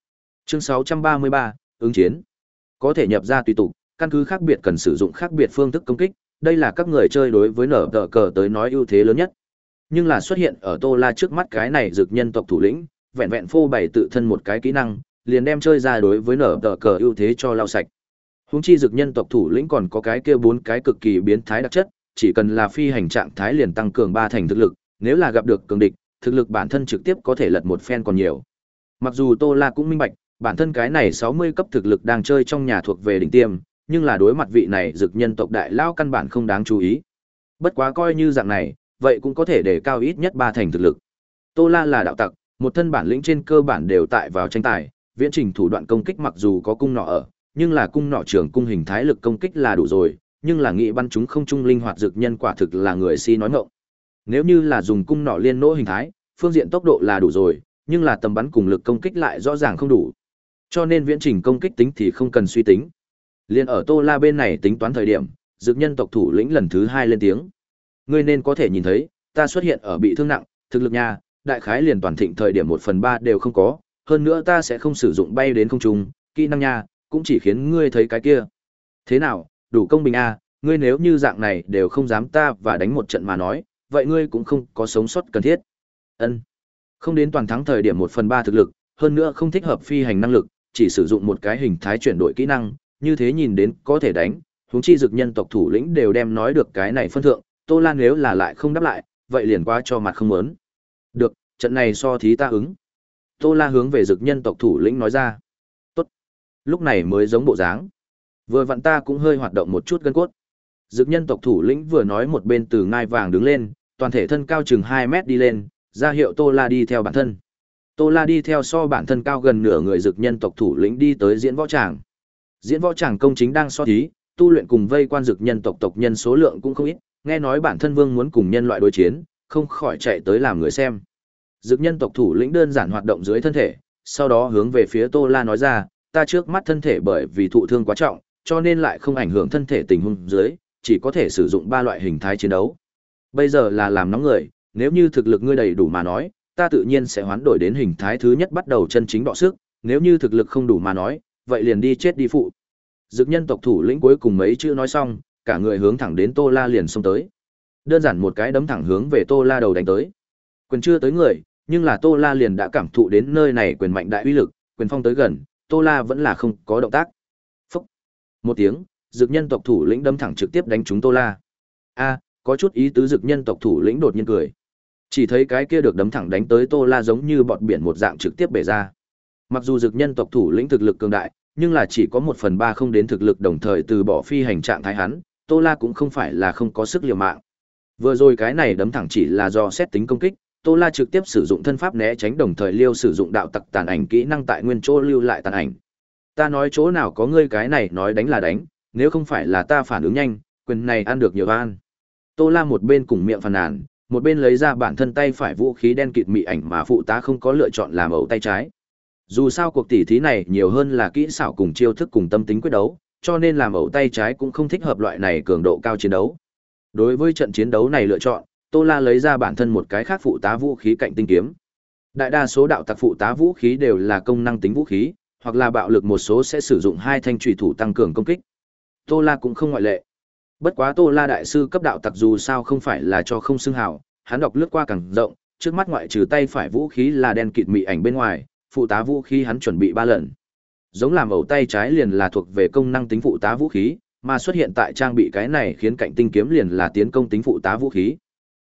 Speaker 1: Chương 633, ứng chiến. Có thể nhập ra tùy tục, căn cứ khác biệt cần sử dụng khác biệt phương thức công kích, đây là các người chơi đối với nở tờ cờ tới nói ưu thế lớn nhất. Nhưng là xuất hiện ở Tô La trước mắt cái này dược nhân tộc thủ lĩnh, vẹn vẹn phô bày tự thân một cái kỹ năng, liền đem chơi ra đối với nở tờ cờ ưu thế cho lao sạch. Huống chi dược nhân tộc thủ lĩnh còn có cái kia bốn cái cực kỳ biến thái đặc chất, chỉ cần là phi hành trạng thái liền tăng cường ba thành thực lực, nếu là gặp được cường địch, thực lực bản thân trực tiếp có thể lật một phen còn nhiều. Mặc dù Tô La cũng minh bạch, bản thân cái này 60 cấp thực lực đang chơi trong nhà thuộc về đỉnh tiêm, nhưng là đối mặt vị này dực nhân tộc đại lao căn bản không đáng chú ý. Bất quá coi như dạng này, vậy cũng có thể để cao ít nhất ba thành thực lực. Tô La là đạo tặc, một thân bản lĩnh trên cơ bản đều tại vào tranh tài, viễn trình thủ đoạn công kích mặc dù có cung nọ ở, nhưng là cung nọ trưởng cung hình thái lực công kích là đủ rồi, nhưng là nghị bắn chúng không trung linh hoạt dược nhân quả thực là người si nói ngọng. Nếu như là dùng cung nọ liên nỗ hình thái, phương diện tốc độ là đủ rồi, nhưng là tầm bắn cùng lực công kích lại rõ ràng không đủ. Cho nên viễn trình công kích tính thì không cần suy tính, Liên ở Tô La bên này tính toán thời điểm, dược nhân tộc thủ lĩnh lần thứ hai lên tiếng. Ngươi nên có thể nhìn thấy, ta xuất hiện ở bị thương nặng, thực lực nha, đại khái liền toàn thịnh thời điểm một phần ba đều không có, hơn nữa ta sẽ không sử dụng bay đến không trung, kỹ năng nha, cũng chỉ khiến ngươi thấy cái kia. Thế nào, đủ công bình a, à, ngươi nếu như dạng này đều không dám ta và đánh một trận mà nói, vậy ngươi cũng không có sống sót cần thiết. Ân. Không đến toàn thắng thời điểm một phần ba thực lực, hơn nữa không thích hợp phi hành năng lực, chỉ sử dụng một cái hình thái chuyển đổi kỹ năng, như thế nhìn đến có thể đánh, huống chi dực nhân tộc thủ lĩnh đều đem nói được cái này phân thượng, Tô Lan nếu là lại không đáp lại, vậy liền quá cho mặt không muốn. Được, trận này so thí ta ứng. Tô La hướng về dực nhân tộc thủ lĩnh nói ra. Tốt. Lúc này mới giống bộ dáng. Vừa vặn ta cũng hơi hoạt động một chút gân cốt. Dực nhân tộc thủ lĩnh vừa nói một bên từ ngai vàng đứng lên, toàn thể thân cao chừng 2 mét đi lên, ra hiệu Tô La đi theo bản thân. Tô La đi theo so bản thân cao gần nửa người dực nhân tộc thủ lĩnh đi tới diễn võ tràng. Diễn võ tràng công chính đang so thí, tu luyện cùng vây quan dực nhân tộc tộc nhân số lượng cũng không ít, nghe nói bản thân vương muốn cùng nhân loại đối chiến, không khỏi chạy tới làm người xem. Dực nhân tộc thủ lĩnh đơn giản hoạt động dưới thân thể, sau đó hướng về phía Tô La nói ra, ta trước mắt thân thể bởi vì thụ thương quá trọng, cho nên lại không ảnh hưởng thân thể tình huống dưới, chỉ có thể sử dụng ba loại hình thái chiến đấu. Bây giờ là làm nóng người, nếu như thực lực ngươi đầy đủ mà nói, ta tự nhiên sẽ hoán đổi đến hình thái thứ nhất bắt đầu chân chính đọ sức, nếu như thực lực không đủ mà nói, vậy liền đi chết đi phụ dực nhân tộc thủ lĩnh cuối cùng mấy chữ nói xong cả người hướng thẳng đến tô la liền xông tới đơn giản một cái đấm thẳng hướng về tô la đầu đánh tới quyền chưa tới người nhưng là tô la liền đã cảm thụ đến nơi này quyền mạnh đại uy lực quyền phong tới gần tô la vẫn là không có động tác phúc một tiếng dực nhân tộc thủ lĩnh đấm thẳng trực tiếp đánh trúng tô la a có chút ý tứ dực nhân tộc thủ lĩnh đột nhiên cười chỉ thấy cái kia được đấm thẳng đánh tới tô la giống như bọt biển một dạng trực tiếp bể ra Mặc dù dực nhân tộc thủ lĩnh thực lực cường đại, nhưng là chỉ có một phần ba không đến thực lực đồng thời từ bỏ phi hành trạng thái hắn, Tô La cũng không phải là không có sức liều mạng. Vừa rồi cái này đấm thẳng chỉ là do xét tính công kích, Tô La trực tiếp sử dụng thân pháp né tránh đồng thời liêu sử dụng đạo tặc tàn ảnh kỹ năng tại nguyên chỗ lưu lại tàn ảnh. Ta nói chỗ nào có ngươi cái này nói đánh là đánh, nếu không phải là ta phản ứng nhanh, quyền này ăn được nhiều an. Tô La một bên cùng miệng phàn nàn, một bên lấy ra bản thân tay phải vũ khí đen kịt mị ảnh mà phụ tá không có lựa chọn làm ẩu tay trái. Dù sao cuộc tỉ thí này nhiều hơn là kỹ xảo cùng chiêu thức cùng tâm tính quyết đấu, cho nên làm ẩu tay trái cũng không thích hợp loại này cường độ cao chiến đấu. Đối với trận chiến đấu này lựa chọn, Tô La lấy ra bản thân một cái khác phụ tá vũ khí cạnh tinh kiếm. Đại đa số đạo tặc phụ tá vũ khí đều là công năng tính vũ khí, hoặc là bạo lực một số sẽ sử dụng hai thanh trùy thủ tăng cường công kích. Tô La cũng không ngoại lệ. Bất quá Tô La đại sư cấp đạo tặc dù sao không phải là cho không xưng hào, hắn đọc lướt qua càng rộng, trước mắt ngoại trừ tay phải vũ khí là đen kịt mị ảnh bên ngoài, phụ tá vũ khí hắn chuẩn bị ba lần giống làm ẩu tay trái liền là thuộc về công năng tính phụ tá vũ khí mà xuất hiện tại trang bị cái này khiến cạnh tinh kiếm liền là tiến công tính phụ tá vũ khí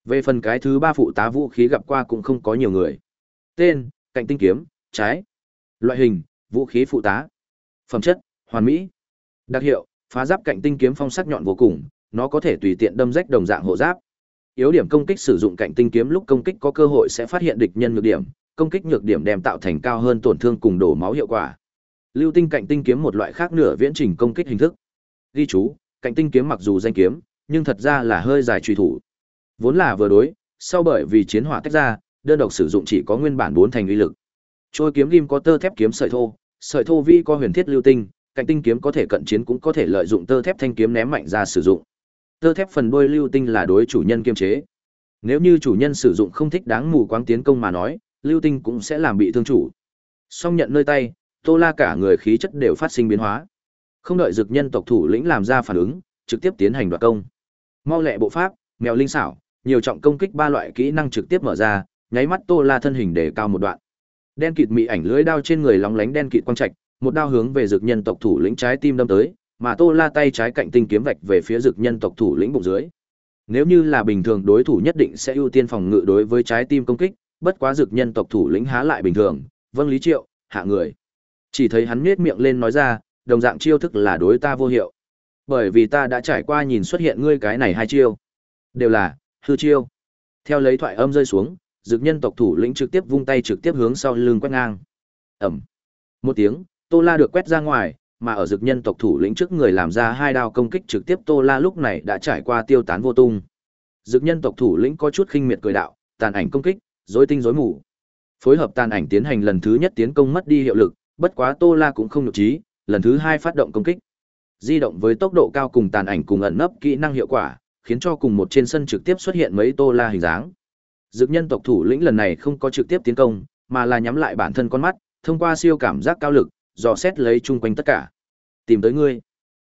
Speaker 1: về phần cái thứ ba phụ tá vũ khí gặp qua cũng không có nhiều người tên cạnh tinh kiếm trái loại hình vũ khí phụ tá phẩm chất hoàn mỹ đặc hiệu phá giáp cạnh tinh kiếm phong sắc nhọn vô cùng nó có thể tùy tiện đâm rách đồng dạng hộ giáp yếu điểm công kích sử dụng cạnh tinh kiếm lúc công kích có cơ hội sẽ phát hiện địch nhân nhược điểm công kích nhược điểm đem tạo thành cao hơn tổn thương cùng đổ máu hiệu quả. Lưu tinh cạnh tinh kiếm một loại khác nửa viễn trình công kích hình thức. Ghi chú, cạnh tinh kiếm mặc dù danh kiếm, nhưng thật ra là hơi dài truy thủ. Vốn là vừa đối, sau bởi vì chiến hỏa tách ra, đơn độc sử dụng chỉ có nguyên bản bốn thành uy lực. Trôi kiếm lim có tơ thép kiếm sợi thô, sợi thô vi có huyền thiết lưu tinh, cạnh tinh kiếm có thể cận chiến cũng có thể lợi dụng tơ thép thanh kiếm ném mạnh ra sử dụng. Tơ thép phần đuôi lưu tinh là đối chủ nhân kiêm chế. Nếu như chủ nhân sử dụng không thích đáng mù quáng tiến công mà nói, lưu tinh cũng sẽ làm bị thương chủ. Song nhận nơi tay, Tô La cả người khí chất đều phát sinh biến hóa. Không đợi dực nhân tộc thủ lĩnh làm ra phản ứng, trực tiếp tiến hành đoạt công. Mau lẹ bộ pháp, mèo linh xảo, nhiều trọng công kích ba loại kỹ năng trực tiếp mở ra, nháy mắt Tô La thân hình để cao một đoạn. Đen kịt mị ảnh lưỡi đao trên người lóng lánh đen kịt quang trạch, một đao hướng về dực nhân tộc thủ lĩnh trái tim đâm tới, mà Tô La tay trái cạnh tinh kiếm vạch về phía dực nhân tộc thủ lĩnh bụng dưới. Nếu như là bình thường đối thủ nhất định sẽ ưu tiên phòng ngự đối với trái tim công kích, bất quá dực nhân tộc thủ lĩnh há lại bình thường, vâng lý triệu, hạ người. Chỉ thấy hắn nhếch miệng lên nói ra, đồng dạng chiêu thức là đối ta vô hiệu. Bởi vì ta đã trải qua nhìn xuất hiện ngươi cái này hai chiêu. Đều là, hư chiêu. Theo lấy thoại âm rơi xuống, dực nhân tộc thủ lĩnh trực tiếp vung tay trực tiếp hướng sau lưng quét ngang. Ẩm. Một tiếng, Tô La được quét ra ngoài, mà ở dực nhân tộc thủ lĩnh trước người làm ra hai đao công kích trực tiếp Tô La lúc này đã trải qua tiêu tán vô tung. Dực nhân tộc thủ lĩnh có chút khinh miệt cười đạo, tàn ảnh công kích, dối tinh dối mù. Phối hợp tàn ảnh tiến hành lần thứ nhất tiến công mất đi hiệu lực, bất quá Tô La cũng không nhục trí, lần thứ hai phát động công kích. Di động với tốc độ cao cùng tàn ảnh cùng ẩn nấp kỹ năng hiệu quả, khiến cho cùng một trên sân trực tiếp xuất hiện mấy Tô La hình dáng. Dực nhân tộc thủ lĩnh lần này không có trực tiếp tiến công, mà là nhắm lại bản thân con mắt, thông qua siêu cảm giác cao lực, dò xét lấy chung quanh tất cả. Tìm tới ngươi.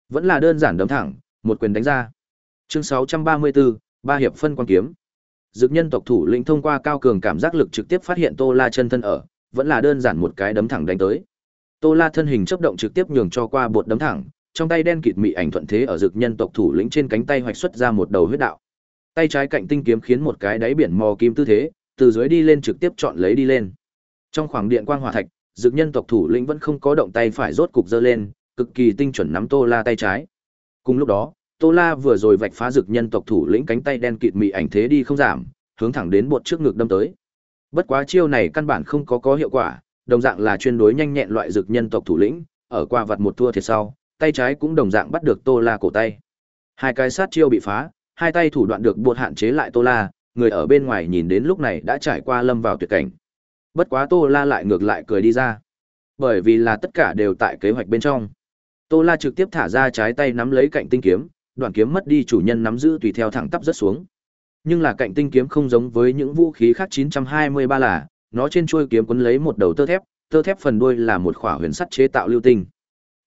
Speaker 1: Vẫn là đơn giản đấm thẳng, một quyền đánh ra. Chương 634, ba hiệp phân quan kiếm dược nhân tộc thủ lĩnh thông qua cao cường cảm giác lực trực tiếp phát hiện Tô La chân thân ở, vẫn là đơn giản một cái đấm thẳng đánh tới. Tô La thân hình chớp động trực tiếp nhường cho qua bột đấm thẳng, trong tay đen kịt mị ảnh thuận thế ở dược nhân tộc thủ lĩnh trên cánh tay hoạch xuất ra một đầu huyết đạo. Tay trái cạnh tinh kiếm khiến một cái đáy biển mò kim tư thế, từ dưới đi lên trực tiếp chọn lấy đi lên. Trong khoảng điện quang hòa thạch, dược nhân tộc thủ lĩnh vẫn không có động tay phải rốt cục giơ lên, cực kỳ tinh chuẩn nắm Tô La tay trái. Cùng lúc đó, Tô La vừa rồi vạch phá rực nhân tộc thủ lĩnh cánh tay đen kịt mị ảnh thế đi không giảm, hướng thẳng đến bột trước ngực đâm tới. Bất quá chiêu này căn bản không có có hiệu quả, đồng dạng là chuyên đối nhanh nhẹn loại rực nhân tộc thủ lĩnh, ở qua vật một thua thiệt sau, tay trái cũng đồng dạng bắt được Tô La cổ tay. Hai cái sát chiêu bị phá, hai tay thủ đoạn được bột hạn chế lại Tô La, người ở bên ngoài nhìn đến lúc này đã trải qua lâm vào tuyệt cảnh. Bất quá Tô La lại ngược lại cười đi ra. Bởi vì là tất cả đều tại kế hoạch bên trong. Tô La trực tiếp thả ra trái tay nắm lấy cạnh tinh kiếm, đoạn kiếm mất đi chủ nhân nắm giữ tùy theo thẳng tắp rất xuống. Nhưng là cạnh tinh kiếm không giống với những vũ khí khác 923 là, nó trên chuôi kiếm cuốn lấy một đầu tơ thép, tơ thép phần đuôi là một khỏa huyền sắt chế tạo lưu tinh.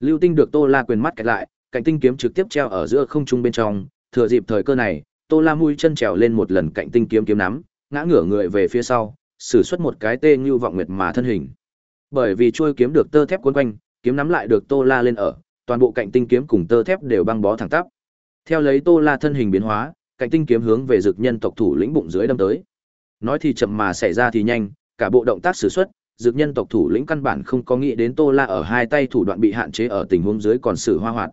Speaker 1: Lưu tinh được Tô La quyền mắt kẹt lại, cạnh tinh kiếm trực tiếp treo ở giữa không trung bên trong, thừa dịp thời cơ này, Tô La mũi chân trèo lên một lần cạnh tinh kiếm kiếm nắm, ngã ngửa người về phía sau, sử xuất một cái tê như vọng nguyệt mà thân hình. Bởi vì chuôi kiếm được tơ thép cuốn quanh, kiếm nắm lại được Tô La lên ở, toàn bộ cạnh tinh kiếm cùng tơ thép đều băng bó thẳng tắp. Theo lấy Tô La thân hình biến hóa, cạnh tinh kiếm hướng về dực nhân tộc thủ lĩnh bụng dưới đâm tới. Nói thì chậm mà xảy ra thì nhanh, cả bộ động tác xử xuất, dược nhân tộc thủ lĩnh căn bản không có nghĩ đến Tô La ở hai tay thủ đoạn bị hạn chế ở tình huống dưới còn xử hoa hoạt.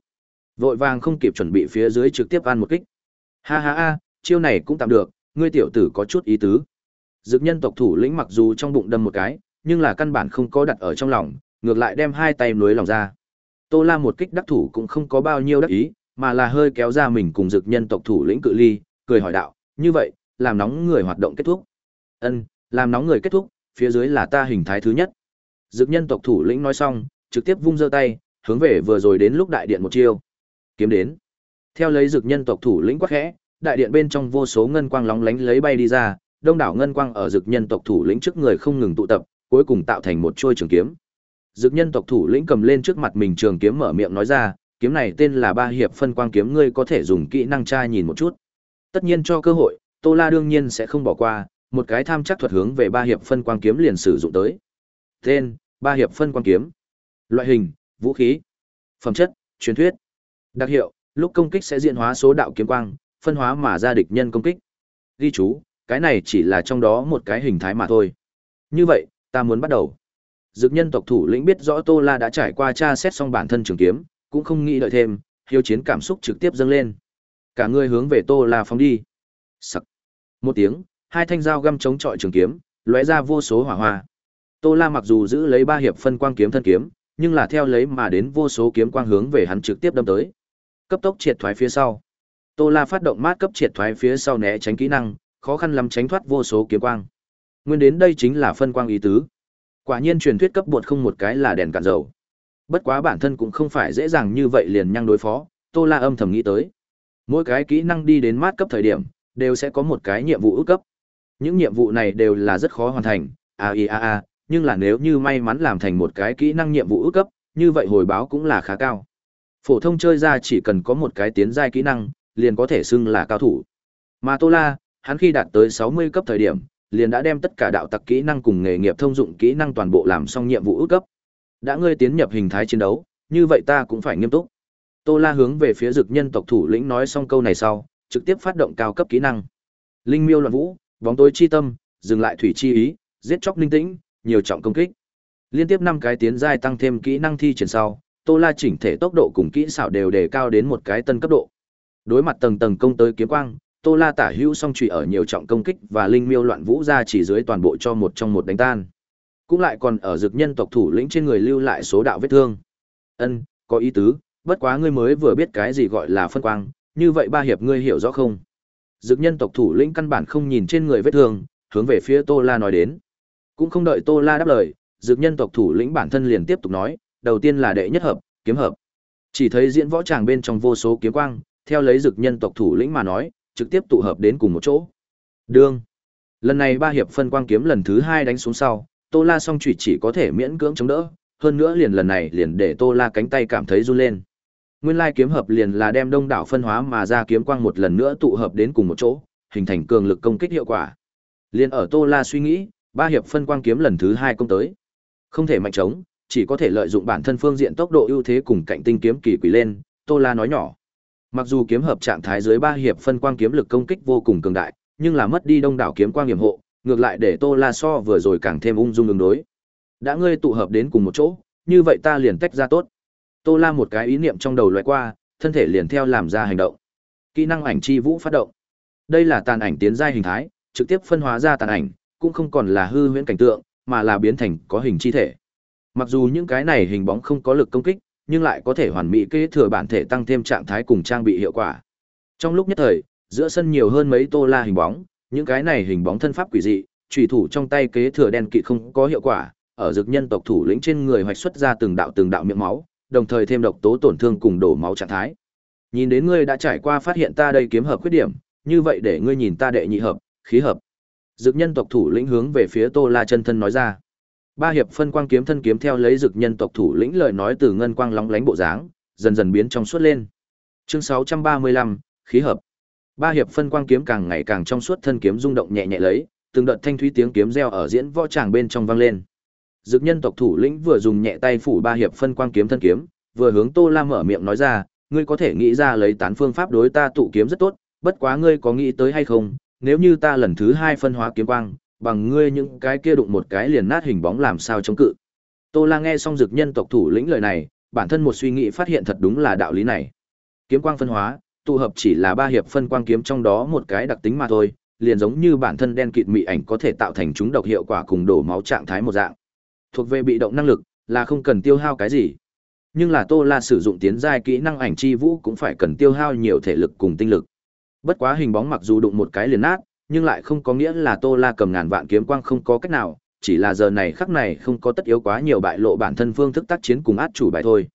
Speaker 1: Vội vàng không kịp chuẩn bị phía dưới trực tiếp ăn một kích. Ha ha ha, chiêu này cũng tạm được, ngươi tiểu tử có chút ý tứ. Dược nhân tộc thủ lĩnh mặc dù trong bụng đâm một cái, nhưng là căn bản không có đặt ở trong lòng, ngược lại đem hai tay nuối lòng ra. Tô La một kích đắc thủ cũng không có bao nhiêu đắc ý, mà là hơi kéo ra mình cùng dực nhân tộc thủ lĩnh cự ly, cười hỏi đạo, như vậy, làm nóng người hoạt động kết thúc. Ân, làm nóng người kết thúc, phía dưới là ta hình thái thứ nhất. Dực nhân tộc thủ lĩnh nói xong, trực tiếp vung giơ tay, hướng về vừa rồi đến lúc đại điện một chiêu. Kiếm đến. Theo lấy dực nhân tộc thủ lĩnh quát khẽ, đại điện bên trong vô số ngân quang lóng lánh lấy bay đi ra, đông đảo ngân quang ở dực nhân tộc thủ lĩnh trước người không ngừng tụ tập, cuối cùng tạo thành một chuôi trường kiếm. Dực nhân tộc thủ lĩnh cầm lên trước mặt mình trường kiếm mở miệng nói ra, kiếm này tên là ba hiệp phân quang kiếm ngươi có thể dùng kỹ năng tra nhìn một chút. Tất nhiên cho cơ hội, Tô La đương nhiên sẽ không bỏ qua, một cái tham chắc thuật hướng về ba hiệp phân quang kiếm liền sử dụng tới. Tên: Ba hiệp phân quang kiếm. Loại hình: Vũ khí. Phẩm chất: Truyền thuyết. Đặc hiệu: Lúc công kích sẽ diễn hóa số đạo kiếm quang, phân hóa mà ra địch nhân công kích. Ghi chú: Cái này chỉ là trong đó một cái hình thái mà thôi. Như vậy, ta muốn bắt đầu. Dược nhân tộc thủ lĩnh biết rõ Tô La đã trải qua tra xét xong bản thân trường kiếm, cũng không nghĩ đợi thêm, hiếu chiến cảm xúc trực tiếp dâng lên. Cả người hướng về Tô La phóng đi. Sặc. Một tiếng, hai thanh dao găm chống chọi trường kiếm, lóe ra vô số hỏa hoa. Tô La mặc dù giữ lấy ba hiệp phân quang kiếm thân kiếm, nhưng là theo lấy mà đến vô số kiếm quang hướng về hắn trực tiếp đâm tới. Cấp tốc triệt thoái phía sau. Tô La phát động mát cấp triệt thoái phía sau né tránh kỹ năng, khó khăn lắm tránh thoát vô số kiếm quang. Nguyên đến đây chính là phân quang ý tứ. Quả nhiên truyền thuyết cấp bột không một cái là đèn cạn dầu. Bất quá bản thân cũng không phải dễ dàng như vậy liền nhăng đối phó, Tô La âm thầm nghĩ tới. Mỗi cái kỹ năng đi đến mát cấp thời điểm, đều sẽ có một cái nhiệm vụ ước cấp. Những nhiệm vụ này đều là rất khó hoàn thành, a i a a, nhưng là nếu như may mắn làm thành một cái kỹ năng nhiệm vụ ước cấp, như vậy hồi báo cũng là khá cao. Phổ thông chơi ra chỉ cần có một cái tiến giai kỹ năng, liền có thể xưng là cao thủ. Mà Tô La, hắn khi đạt tới 60 cấp thời điểm, liền đã đem tất cả đạo tặc kỹ năng cùng nghề nghiệp thông dụng kỹ năng toàn bộ làm xong nhiệm vụ ước cấp đã ngươi tiến nhập hình thái chiến đấu như vậy ta cũng phải nghiêm túc tô la hướng về phía dực nhân tộc thủ lĩnh nói xong câu này sau trực tiếp phát động cao cấp kỹ năng linh miêu loạn vũ bóng tối chi tâm dừng lại thủy chi ý giết chóc linh tĩnh nhiều trọng công kích liên tiếp năm cái tiến giai tăng thêm kỹ năng thi triển sau tô la chỉnh thể tốc độ cùng kỹ xảo đều đề cao đến một cái tân cấp độ đối mặt tầng tầng công tới kiếm quang tô la tả hữu song trụy ở nhiều trọng công kích và linh miêu loạn vũ ra chỉ dưới toàn bộ cho một trong một đánh tan cũng lại còn ở dược nhân tộc thủ lĩnh trên người lưu lại số đạo vết thương. Ân, có ý tứ, bất quá ngươi mới vừa biết cái gì gọi là phân quang, như vậy ba hiệp ngươi hiểu rõ không? Dược nhân tộc thủ lĩnh căn bản không nhìn trên người vết thương, hướng về phía Tô La nói đến. Cũng không đợi Tô La đáp lời, dược nhân tộc thủ lĩnh bản thân liền tiếp tục nói, đầu tiên là đệ nhất hợp, kiếm hợp. Chỉ thấy diễn võ tràng bên trong vô số kiếm quang, theo lấy dược nhân tộc thủ lĩnh mà nói, trực tiếp tụ hợp đến cùng một chỗ. Đương. Lần này ba hiệp phân quang kiếm lần thứ hai đánh xuống sau, Tô La song chủy chỉ có thể miễn cưỡng chống đỡ, hơn nữa liền lần này liền để Tô La cánh tay cảm thấy run lên. Nguyên lai kiếm hợp liền là đem đông đảo phân hóa mà ra kiếm quang một lần nữa tụ hợp đến cùng một chỗ, hình thành cường lực công kích hiệu quả. Liên ở Tô La suy nghĩ, ba hiệp phân quang kiếm lần thứ hai công tới. Không thể mạnh chống, chỉ có thể lợi dụng bản thân phương diện tốc độ ưu thế cùng cạnh tinh kiếm kỳ quỷ lên, Tô La nói nhỏ. Mặc dù kiếm hợp trạng thái dưới ba hiệp phân quang kiếm lực công kích vô cùng cường đại, nhưng là mất đi đông đảo kiếm quang hiểm hộ, ngược lại để Tô La so vừa rồi càng thêm ung dung ứng đối. Đã ngươi tụ hợp đến cùng một chỗ, như vậy ta liền tách ra tốt. Tô La một cái ý niệm trong đầu lóe qua, thân thể liền theo làm ra hành động. Kỹ năng ảnh chi vũ phát động. Đây là tàn ảnh tiến giai hình thái, trực tiếp phân hóa ra tàn ảnh, cũng không còn là hư huyễn cảnh tượng, mà là biến thành có hình chi thể. Mặc dù những cái này hình bóng không có lực công kích, nhưng lại có thể hoàn mỹ kế thừa bản thể tăng thêm trạng thái cùng trang bị hiệu quả. Trong lúc nhất thời, giữa sân nhiều hơn mấy Tô La hình bóng, những cái này hình bóng thân pháp quỷ dị trùy thủ trong tay kế thừa đen kỵ không có hiệu quả ở dực nhân tộc thủ lĩnh trên người hoạch xuất ra từng đạo từng đạo miệng máu đồng thời thêm độc tố tổn thương cùng đổ máu trạng thái nhìn đến ngươi đã trải qua phát hiện ta đây kiếm hợp khuyết điểm như vậy để ngươi nhìn ta đệ nhị hợp khí hợp dực nhân tộc thủ lĩnh hướng về phía tô la chân thân nói ra ba hiệp phân quang kiếm thân kiếm theo lấy dực nhân tộc thủ lĩnh lời nói từ ngân quang lóng lánh bộ dáng dần dần biến trong suốt lên chương 635, khí hợp Ba hiệp phân quang kiếm càng ngày càng trong suốt thân kiếm rung động nhẹ nhẹ lấy, từng đợt thanh thúy tiếng kiếm reo ở diễn võ tràng bên trong vang lên. Dực nhân tộc thủ lĩnh vừa dùng nhẹ tay phủ ba hiệp phân quang kiếm thân kiếm, vừa hướng Tô Lam mở miệng nói ra, ngươi có thể nghĩ ra lấy tán phương pháp đối ta tụ kiếm rất tốt, bất quá ngươi có nghĩ tới hay không, nếu như ta lần thứ hai phân hóa kiếm quang, bằng ngươi những cái kia đụng một cái liền nát hình bóng làm sao chống cự. Tô La nghe xong dực nhân tộc thủ lĩnh lời này, bản thân một suy nghĩ phát hiện thật đúng là đạo lý này. Kiếm quang phân hóa, tụ hợp chỉ là ba hiệp phân quang kiếm trong đó một cái đặc tính mà thôi, liền giống như bản thân đen kịt mị ảnh có thể tạo thành chúng độc hiệu quả cùng đổ máu trạng thái một dạng. Thuộc về bị động năng lực, là không cần tiêu hao cái gì. Nhưng là Tô La sử dụng tiến giai kỹ năng ảnh chi vũ cũng phải cần tiêu hao nhiều thể lực cùng tinh lực. Bất quá hình bóng mặc dù đụng một cái liền nát, nhưng lại không có nghĩa là Tô La cầm ngàn vạn kiếm quang không có cách nào, chỉ là giờ này khắc này không có tất yếu quá nhiều bại lộ bản thân phương thức tác chiến cùng át chủ bài thôi.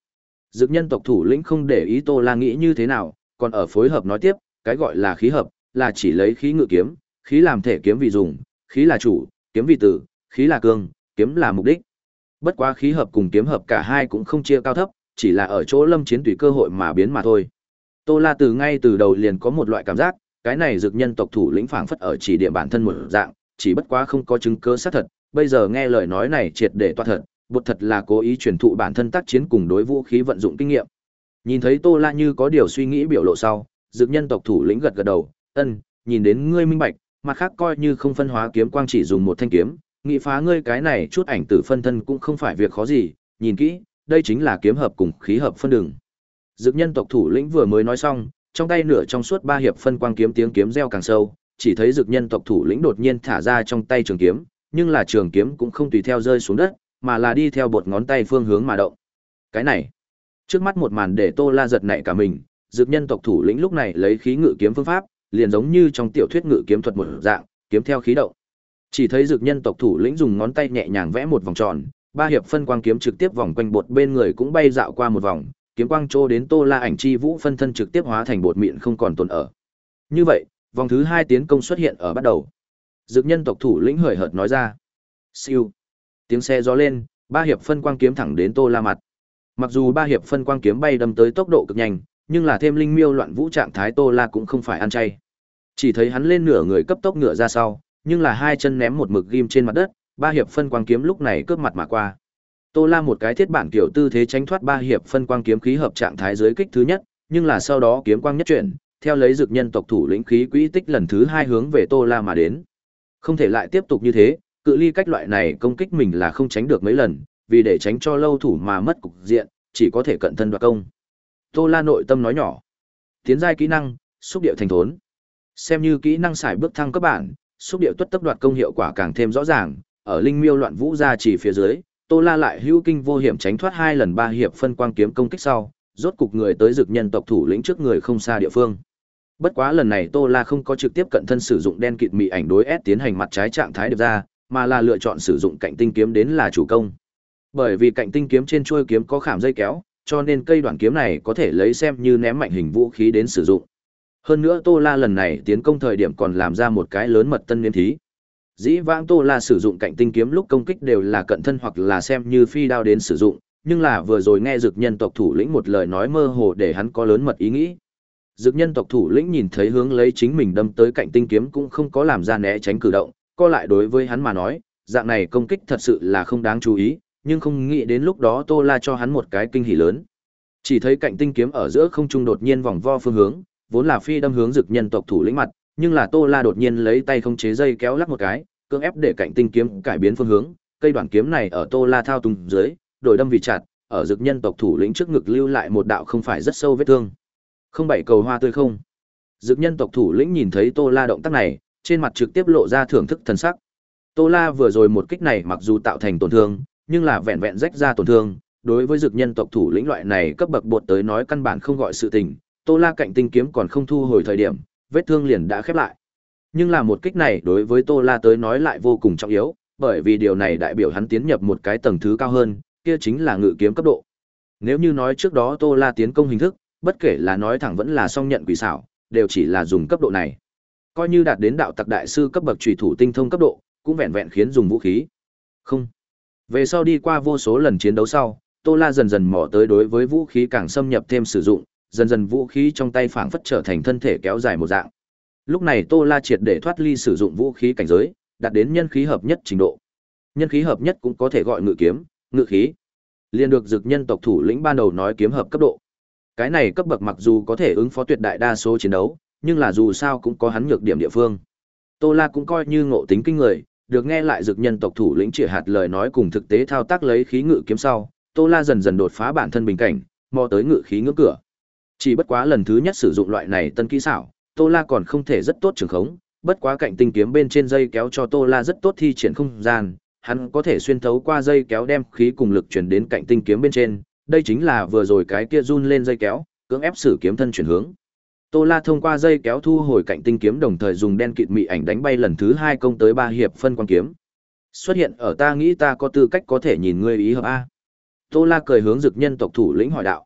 Speaker 1: Dực nhân tộc thủ lĩnh không để ý Tô La nghĩ như thế nào, còn ở phối hợp nói tiếp, cái gọi là khí hợp, là chỉ lấy khí ngự kiếm, khí làm thể kiếm vì dùng, khí là chủ, kiếm vì tử, khí là cương, kiếm là mục đích. Bất quá khí hợp cùng kiếm hợp cả hai cũng không chia cao thấp, chỉ là ở chỗ lâm chiến tùy cơ hội mà biến mà thôi. Tô La từ ngay từ đầu liền có một loại cảm giác, cái này dược nhân tộc thủ lĩnh phảng phất ở chỉ địa bản thân một dạng, chỉ bất quá không có chứng cứ xác thật, bây giờ nghe lời nói này triệt để toát thật, bột thật là cố ý truyền thụ bản thân tác chiến cùng đối vũ khí vận dụng kinh nghiệm. Nhìn thấy Tô La như có điều suy nghĩ biểu lộ sau, dược nhân tộc thủ lĩnh gật gật đầu, ân, nhìn đến ngươi minh bạch, mặt khác coi như không phân hóa kiếm quang chỉ dùng một thanh kiếm, nghị phá ngươi cái này chút ảnh tử phân thân cũng không phải việc khó gì, nhìn kỹ, đây chính là kiếm hợp cùng khí hợp phân đường. Dược nhân tộc thủ lĩnh vừa mới nói xong, trong tay nửa trong suốt ba hiệp phân quang kiếm tiếng kiếm reo càng sâu, chỉ thấy dược nhân tộc thủ lĩnh đột nhiên thả ra trong tay trường kiếm, nhưng là trường kiếm cũng không tùy theo rơi xuống đất, mà là đi theo bột ngón tay phương hướng mà động. Cái này Trước mắt một màn để Tô La giật nảy cả mình, dược nhân tộc thủ lĩnh lúc này lấy khí ngự kiếm phương pháp, liền giống như trong tiểu thuyết ngự kiếm thuật một dạng, kiếm theo khí động. Chỉ thấy dược nhân tộc thủ lĩnh dùng ngón tay nhẹ nhàng vẽ một vòng tròn, ba hiệp phân quang kiếm trực tiếp vòng quanh bột bên người cũng bay dạo qua một vòng, kiếm quang trô đến Tô La ảnh chi vũ phân thân trực tiếp hóa thành bột mịn không còn tồn ở. Như vậy, vòng thứ hai tiến công xuất hiện ở bắt đầu. Dược nhân tộc thủ lĩnh hời hợt nói ra. Siêu. Tiếng xe gió lên, ba hiệp phân quang kiếm thẳng đến Tô La mặt. Mặc dù ba hiệp phân quang kiếm bay đâm tới tốc độ cực nhanh, nhưng là thêm linh miêu loạn vũ trạng thái Tô La cũng không phải ăn chay. Chỉ thấy hắn lên nửa người cấp tốc ngựa ra sau, nhưng là hai chân ném một mực ghim trên mặt đất, ba hiệp phân quang kiếm lúc này cướp mặt mà qua. Tô La một cái thiết bản kiểu tư thế tránh thoát ba hiệp phân quang kiếm khí hợp trạng thái giới kích thứ nhất, nhưng là sau đó kiếm quang nhất chuyển, theo lấy dược nhân tộc thủ lĩnh khí quỹ tích lần thứ hai hướng về Tô La mà đến. Không thể lại tiếp tục như thế, cự ly cách loại này công kích mình là không tránh được mấy lần, vì để tránh cho lâu thủ mà mất cục diện, chỉ có thể cận thân đoạt công. Tô La nội tâm nói nhỏ. Tiến giai kỹ năng, xúc điệu thành thốn. Xem như kỹ năng xài bước thăng các bạn xúc điệu tuất tốc đoạt công hiệu quả càng thêm rõ ràng, ở linh miêu loạn vũ ra chỉ phía dưới, Tô La lại hữu kinh vô hiểm tránh thoát hai lần ba hiệp phân quang kiếm công kích sau, rốt cục người tới dực nhân tộc thủ lĩnh trước người không xa địa phương. Bất quá lần này Tô La không có trực tiếp cận thân sử dụng đen kịt mị ảnh đối S tiến hành mặt trái trạng thái được ra, mà là lựa chọn sử dụng cạnh tinh kiếm đến là chủ công. Bởi vì cạnh tinh kiếm trên chuôi kiếm có khảm dây kéo, cho nên cây đoạn kiếm này có thể lấy xem như ném mạnh hình vũ khí đến sử dụng. Hơn nữa Tô La lần này tiến công thời điểm còn làm ra một cái lớn mật tân niên thí. Dĩ vãng Tô La sử dụng cạnh tinh kiếm lúc công kích đều là cận thân hoặc là xem như phi đao đến sử dụng, nhưng là vừa rồi nghe dực nhân tộc thủ lĩnh một lời nói mơ hồ để hắn có lớn mật ý nghĩ. Dực nhân tộc thủ lĩnh nhìn thấy hướng lấy chính mình đâm tới cạnh tinh kiếm cũng không có làm ra né tránh cử động, co lại đối với hắn mà nói, dạng này công kích thật sự là không đáng chú ý, nhưng không nghĩ đến lúc đó Tô La cho hắn một cái kinh hỉ lớn. Chỉ thấy cạnh tinh kiếm ở giữa không trung đột nhiên vòng vo phương hướng, vốn là phi đâm hướng dực nhân tộc thủ lĩnh mặt, nhưng là Tô La đột nhiên lấy tay không chế dây kéo lắc một cái, cưỡng ép để cạnh tinh kiếm cải biến phương hướng, cây đoạn kiếm này ở Tô La thao túng dưới, đổi đâm vì chặt, ở dực nhân tộc thủ lĩnh trước ngực lưu lại một đạo không phải rất sâu vết thương. Không bảy cầu hoa tươi không. Dực nhân tộc thủ lĩnh nhìn thấy Tô La động tác này, trên mặt trực tiếp lộ ra thưởng thức thần sắc. Tô La vừa rồi một kích này mặc dù tạo thành tổn thương, nhưng là vẹn vẹn rách ra tổn thương, đối với dược nhân tộc thủ lĩnh loại này cấp bậc bột tới nói căn bản không gọi sự tình, Tô La cạnh tinh kiếm còn không thu hồi thời điểm, vết thương liền đã khép lại. Nhưng là một kích này đối với Tô La tới nói lại vô cùng trọng yếu, bởi vì điều này đại biểu hắn tiến nhập một cái tầng thứ cao hơn, kia chính là ngự kiếm cấp độ. Nếu như nói trước đó Tô La tiến công hình thức, bất kể là nói thẳng vẫn là song nhận quỷ xảo, đều chỉ là dùng cấp độ này. Coi như đạt đến đạo tặc đại sư cấp bậc trùy thủ tinh thông cấp độ, cũng vẹn vẹn khiến dùng vũ khí. Không. Về sau đi qua vô số lần chiến đấu sau, Tô La dần dần mò tới đối với vũ khí càng xâm nhập thêm sử dụng, dần dần vũ khí trong tay phảng phất trở thành thân thể kéo dài một dạng. Lúc này Tô La triệt để thoát ly sử dụng vũ khí cảnh giới, đạt đến nhân khí hợp nhất trình độ. Nhân khí hợp nhất cũng có thể gọi ngự kiếm, ngự khí. Liên được dược nhân tộc thủ lĩnh ban đầu nói kiếm hợp cấp độ. Cái này cấp bậc mặc dù có thể ứng phó tuyệt đại đa số chiến đấu, nhưng là dù sao cũng có hắn nhược điểm địa phương. Tô La cũng coi như ngộ tính kinh người, được nghe lại dược nhân tộc thủ lĩnh trịa hạt lời nói cùng thực tế thao tác lấy khí ngự kiếm sau, Tô La dần dần đột phá bản thân bình cảnh, mò tới ngự khí ngưỡng cửa. Chỉ bất quá lần thứ nhất sử dụng loại này tân kỹ xảo, Tô La còn không thể rất tốt trường khống, bất quá cạnh tinh kiếm bên trên dây kéo cho Tô La rất tốt thi triển không gian, hắn có thể xuyên thấu qua dây kéo đem khí cùng lực truyền đến cạnh tinh kiếm bên trên, đây chính là vừa rồi cái kia run lên dây kéo, cưỡng ép sử kiếm thân chuyển hướng. Tô La thông qua dây kéo thu hồi cạnh tinh kiếm đồng thời dùng đen kịt mị ảnh đánh bay lần thứ hai công tới ba hiệp phân quan kiếm. Xuất hiện ở ta nghĩ ta có tư cách có thể nhìn ngươi ý hợp a. Tô La cười hướng dực nhân tộc thủ lĩnh hỏi đạo.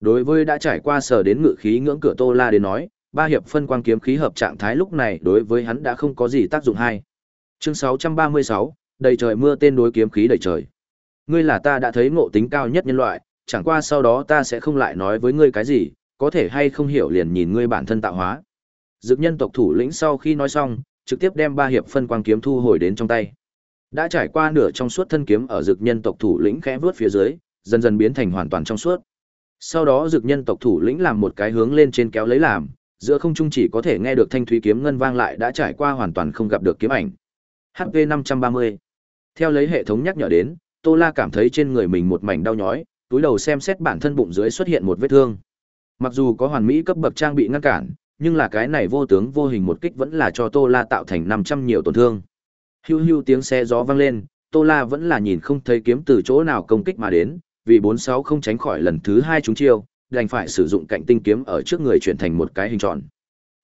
Speaker 1: Đối với đã trải qua sở đến ngự khí ngưỡng cửa Tô La đến nói, ba hiệp phân quan kiếm khí hợp trạng thái lúc này đối với hắn đã không có gì tác dụng hay. Chương 636, đầy trời mưa tên đối kiếm khí đầy trời. Ngươi là ta đã thấy ngộ tính cao nhất nhân loại, chẳng qua sau đó ta sẽ không lại nói với ngươi cái gì, có thể hay không hiểu liền nhìn ngươi bản thân tạo hóa. Dực nhân tộc thủ lĩnh sau khi nói xong, trực tiếp đem ba hiệp phân quang kiếm thu hồi đến trong tay. Đã trải qua nửa trong suốt thân kiếm ở dực nhân tộc thủ lĩnh khẽ vướt phía dưới, dần dần biến thành hoàn toàn trong suốt. Sau đó dực nhân tộc thủ lĩnh làm một cái hướng lên trên kéo lấy làm, giữa không trung chỉ có thể nghe được thanh thúy kiếm ngân vang lại đã trải qua hoàn toàn không gặp được kiếm ảnh. HP 530. Theo lấy hệ thống nhắc nhở đến, Tô La cảm thấy trên người mình một mảnh đau nhói, túi đầu xem xét bản thân bụng dưới xuất hiện một vết thương. Mặc dù có hoàn mỹ cấp bậc trang bị ngăn cản, nhưng là cái này vô tướng vô hình một kích vẫn là cho Tô La tạo thành năm trăm nhiều tổn thương. Hưu hưu tiếng xe gió vang lên, Tô La vẫn là nhìn không thấy kiếm từ chỗ nào công kích mà đến, vì bốn sáu không tránh khỏi lần thứ hai chúng chiêu, đành phải sử dụng cạnh tinh kiếm ở trước người chuyển thành một cái hình tròn.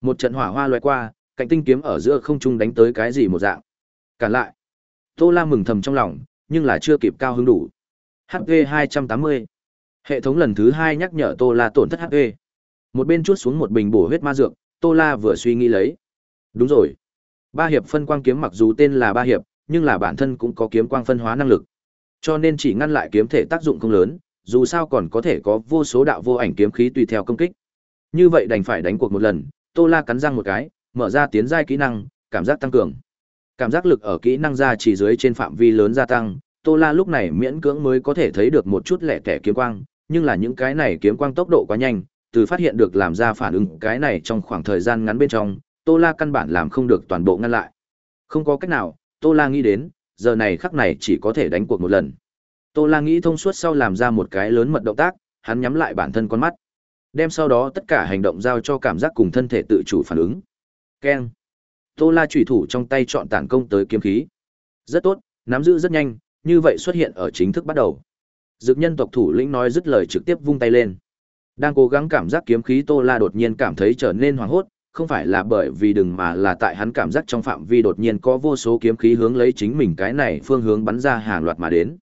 Speaker 1: Một trận hỏa hoa lóe qua, cạnh tinh kiếm ở giữa không trung đánh tới cái gì một dạng. Cản lại. Tô La mừng thầm trong lòng, nhưng là chưa kịp cao hứng đủ. hai trăm tám mươi Hệ thống lần thứ hai nhắc nhở Tô La tổn thất HP. Một bên chuốt xuống một bình bổ huyết ma dược, Tô La vừa suy nghĩ lấy. Đúng rồi. Ba hiệp phân quang kiếm mặc dù tên là ba hiệp, nhưng là bản thân cũng có kiếm quang phân hóa năng lực. Cho nên chỉ ngăn lại kiếm thể tác dụng không lớn, dù sao còn có thể có vô số đạo vô ảnh kiếm khí tùy theo công kích. Như vậy đành phải đánh cuộc một lần, Tô La cắn răng một cái, mở ra tiến giai kỹ năng, cảm giác tăng cường. Cảm giác lực ở kỹ năng ra chỉ dưới trên phạm vi lớn gia tăng, Tô La lúc này miễn cưỡng mới có thể thấy được một chút lẻ tẻ kiếm quang, nhưng là những cái này kiếm quang tốc độ quá nhanh, từ phát hiện được làm ra phản ứng cái này trong khoảng thời gian ngắn bên trong, Tô La căn bản làm không được toàn bộ ngăn lại. Không có cách nào, Tô La nghĩ đến, giờ này khắc này chỉ có thể đánh cuộc một lần. Tô La nghĩ thông suốt sau làm ra một cái lớn mật động tác, hắn nhắm lại bản thân con mắt. Đem sau đó tất cả hành động giao cho cảm giác cùng thân thể tự chủ phản ứng. Keng. Tô La chủy thủ trong tay chọn tản công tới kiếm khí. Rất tốt, nắm giữ rất nhanh, như vậy xuất hiện ở chính thức bắt đầu. Dực nhân tộc thủ lĩnh nói dứt lời trực tiếp vung tay lên. Đang cố gắng cảm giác kiếm khí Tô La đột nhiên cảm thấy trở nên hoảng hốt, không phải là bởi vì đừng mà là tại hắn cảm giác trong phạm vi đột nhiên có vô số kiếm khí hướng lấy chính mình cái này phương hướng bắn ra hàng loạt mà đến.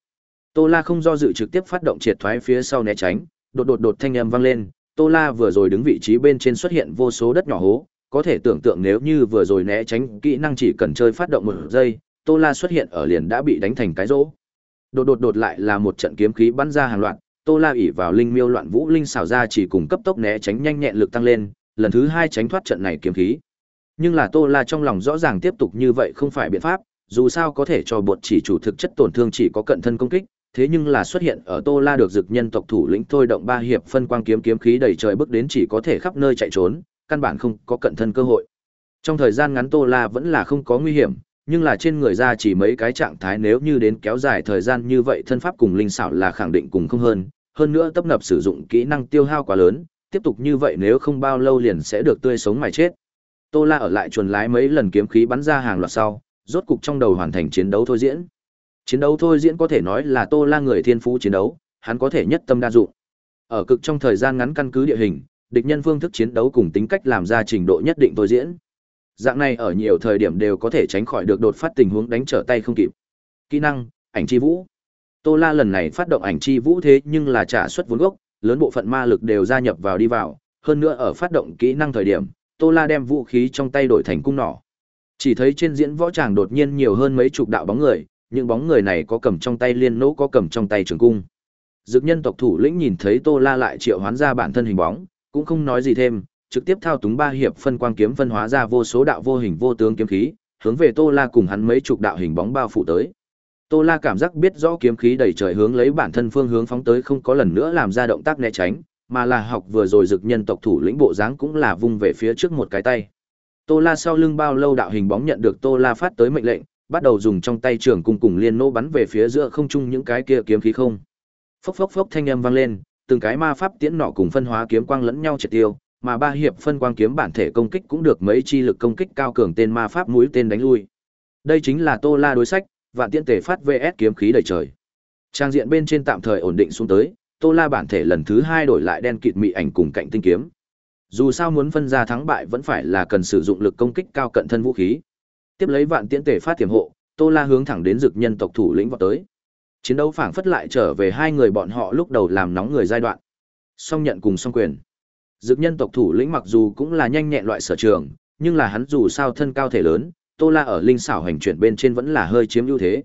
Speaker 1: Tô La không do dự trực tiếp phát động triệt thoái phía sau né tránh, đột đột đột thanh âm vang lên, Tô La vừa rồi đứng vị trí bên trên xuất hiện vô số đất nhỏ hố, có thể tưởng tượng nếu như vừa rồi né tránh kỹ năng chỉ cần chơi phát động một giây, Tô La xuất hiện ở liền đã bị đánh thành cái rỗ đột đột đột lại là một trận kiếm khí bắn ra hàng loạt, Tô La ỉ vào linh miêu loạn vũ linh xảo ra chỉ cùng cấp tốc né tránh nhanh nhẹn lực tăng lên, lần thứ hai tránh thoát trận này kiếm khí. Nhưng là Tô La trong lòng rõ ràng tiếp tục như vậy không phải biện pháp, dù sao có thể cho bột chỉ chủ thực chất tổn thương chỉ có cận thân công kích, thế nhưng là xuất hiện ở Tô La được dực nhân tộc thủ lĩnh thôi động ba hiệp phân quang kiếm kiếm khí đầy trời bước đến chỉ có thể khắp nơi chạy trốn, căn bản không có cận thân cơ hội. Trong thời gian ngắn Tô La vẫn là không có nguy hiểm, nhưng là trên người ra chỉ mấy cái trạng thái nếu như đến kéo dài thời gian như vậy thân pháp cùng linh xảo là khẳng định cùng không hơn, hơn nữa tấp nập sử dụng kỹ năng tiêu hao quá lớn, tiếp tục như vậy nếu không bao lâu liền sẽ được tươi sống mà chết. Tô La ở lại chuồn lái mấy lần kiếm khí bắn ra hàng loạt sau, rốt cục trong đầu hoàn thành chiến đấu thôi diễn. Chiến đấu thôi diễn có thể nói là Tô La người thiên phú chiến đấu, hắn có thể nhất tâm đa dụng. Ở cực trong thời gian ngắn căn cứ địa hình, địch nhân phương thức chiến đấu cùng tính cách làm ra trình độ nhất định thôi diễn dạng này ở nhiều thời điểm đều có thể tránh khỏi được đột phát tình huống đánh trở tay không kịp kỹ năng ảnh chi vũ tô la lần này phát động ảnh chi vũ thế nhưng là trả xuất vốn gốc lớn bộ phận ma lực đều gia nhập vào đi vào hơn nữa ở phát động kỹ năng thời điểm tô la đem vũ khí trong tay đổi thành cung nỏ chỉ thấy trên diễn võ tràng đột nhiên nhiều hơn mấy chục đạo bóng người những bóng người này có cầm trong tay liên nỗ có cầm trong tay trường cung dực nhân tộc thủ lĩnh nhìn thấy tô la lại triệu hoán ra bản thân hình bóng cũng không nói gì thêm trực tiếp thao túng ba hiệp phân quang kiếm phân hóa ra vô số đạo vô hình vô tướng kiếm khí, hướng về Tô La cùng hắn mấy chục đạo hình bóng bao phủ tới. Tô La cảm giác biết rõ kiếm khí đầy trời hướng lấy bản thân phương hướng phóng tới không có lần nữa làm ra động tác né tránh, mà là học vừa rồi dực nhân tộc thủ lĩnh bộ dáng cũng là vung về phía trước một cái tay. Tô La sau lưng bao lâu đạo hình bóng nhận được Tô La phát tới mệnh lệnh, bắt đầu dùng trong tay trường cung cùng liên nô bắn về phía giữa không trung những cái kia kiếm khí không. Phốc phốc phốc thanh âm vang lên, từng cái ma pháp tiễn nọ cùng phân hóa kiếm quang lẫn nhau triệt tiêu, mà ba hiệp phân quang kiếm bản thể công kích cũng được mấy chi lực công kích cao cường tên ma pháp mũi tên đánh lui. Đây chính là Tô La đối sách, vạn tiện thể phát VS kiếm khí đầy trời. Trang diện bên trên tạm thời ổn định xuống tới, Tô La bản thể lần thứ hai đổi lại đen kịt mị ảnh cùng cạnh tinh kiếm. Dù sao muốn phân ra thắng bại vẫn phải là cần sử dụng lực công kích cao cận thân vũ khí. Tiếp lấy vạn tiện thể phát tiềm hộ, Tô La hướng thẳng đến dực nhân tộc thủ lĩnh vọt tới. Chiến đấu phảng phất lại trở về hai người bọn họ lúc đầu làm nóng người giai đoạn. Song nhận cùng song quyền Dực nhân tộc thủ lĩnh mặc dù cũng là nhanh nhẹn loại sở trường, nhưng là hắn dù sao thân cao thể lớn, Tô La ở linh xảo hành chuyển bên trên vẫn là hơi chiếm ưu thế.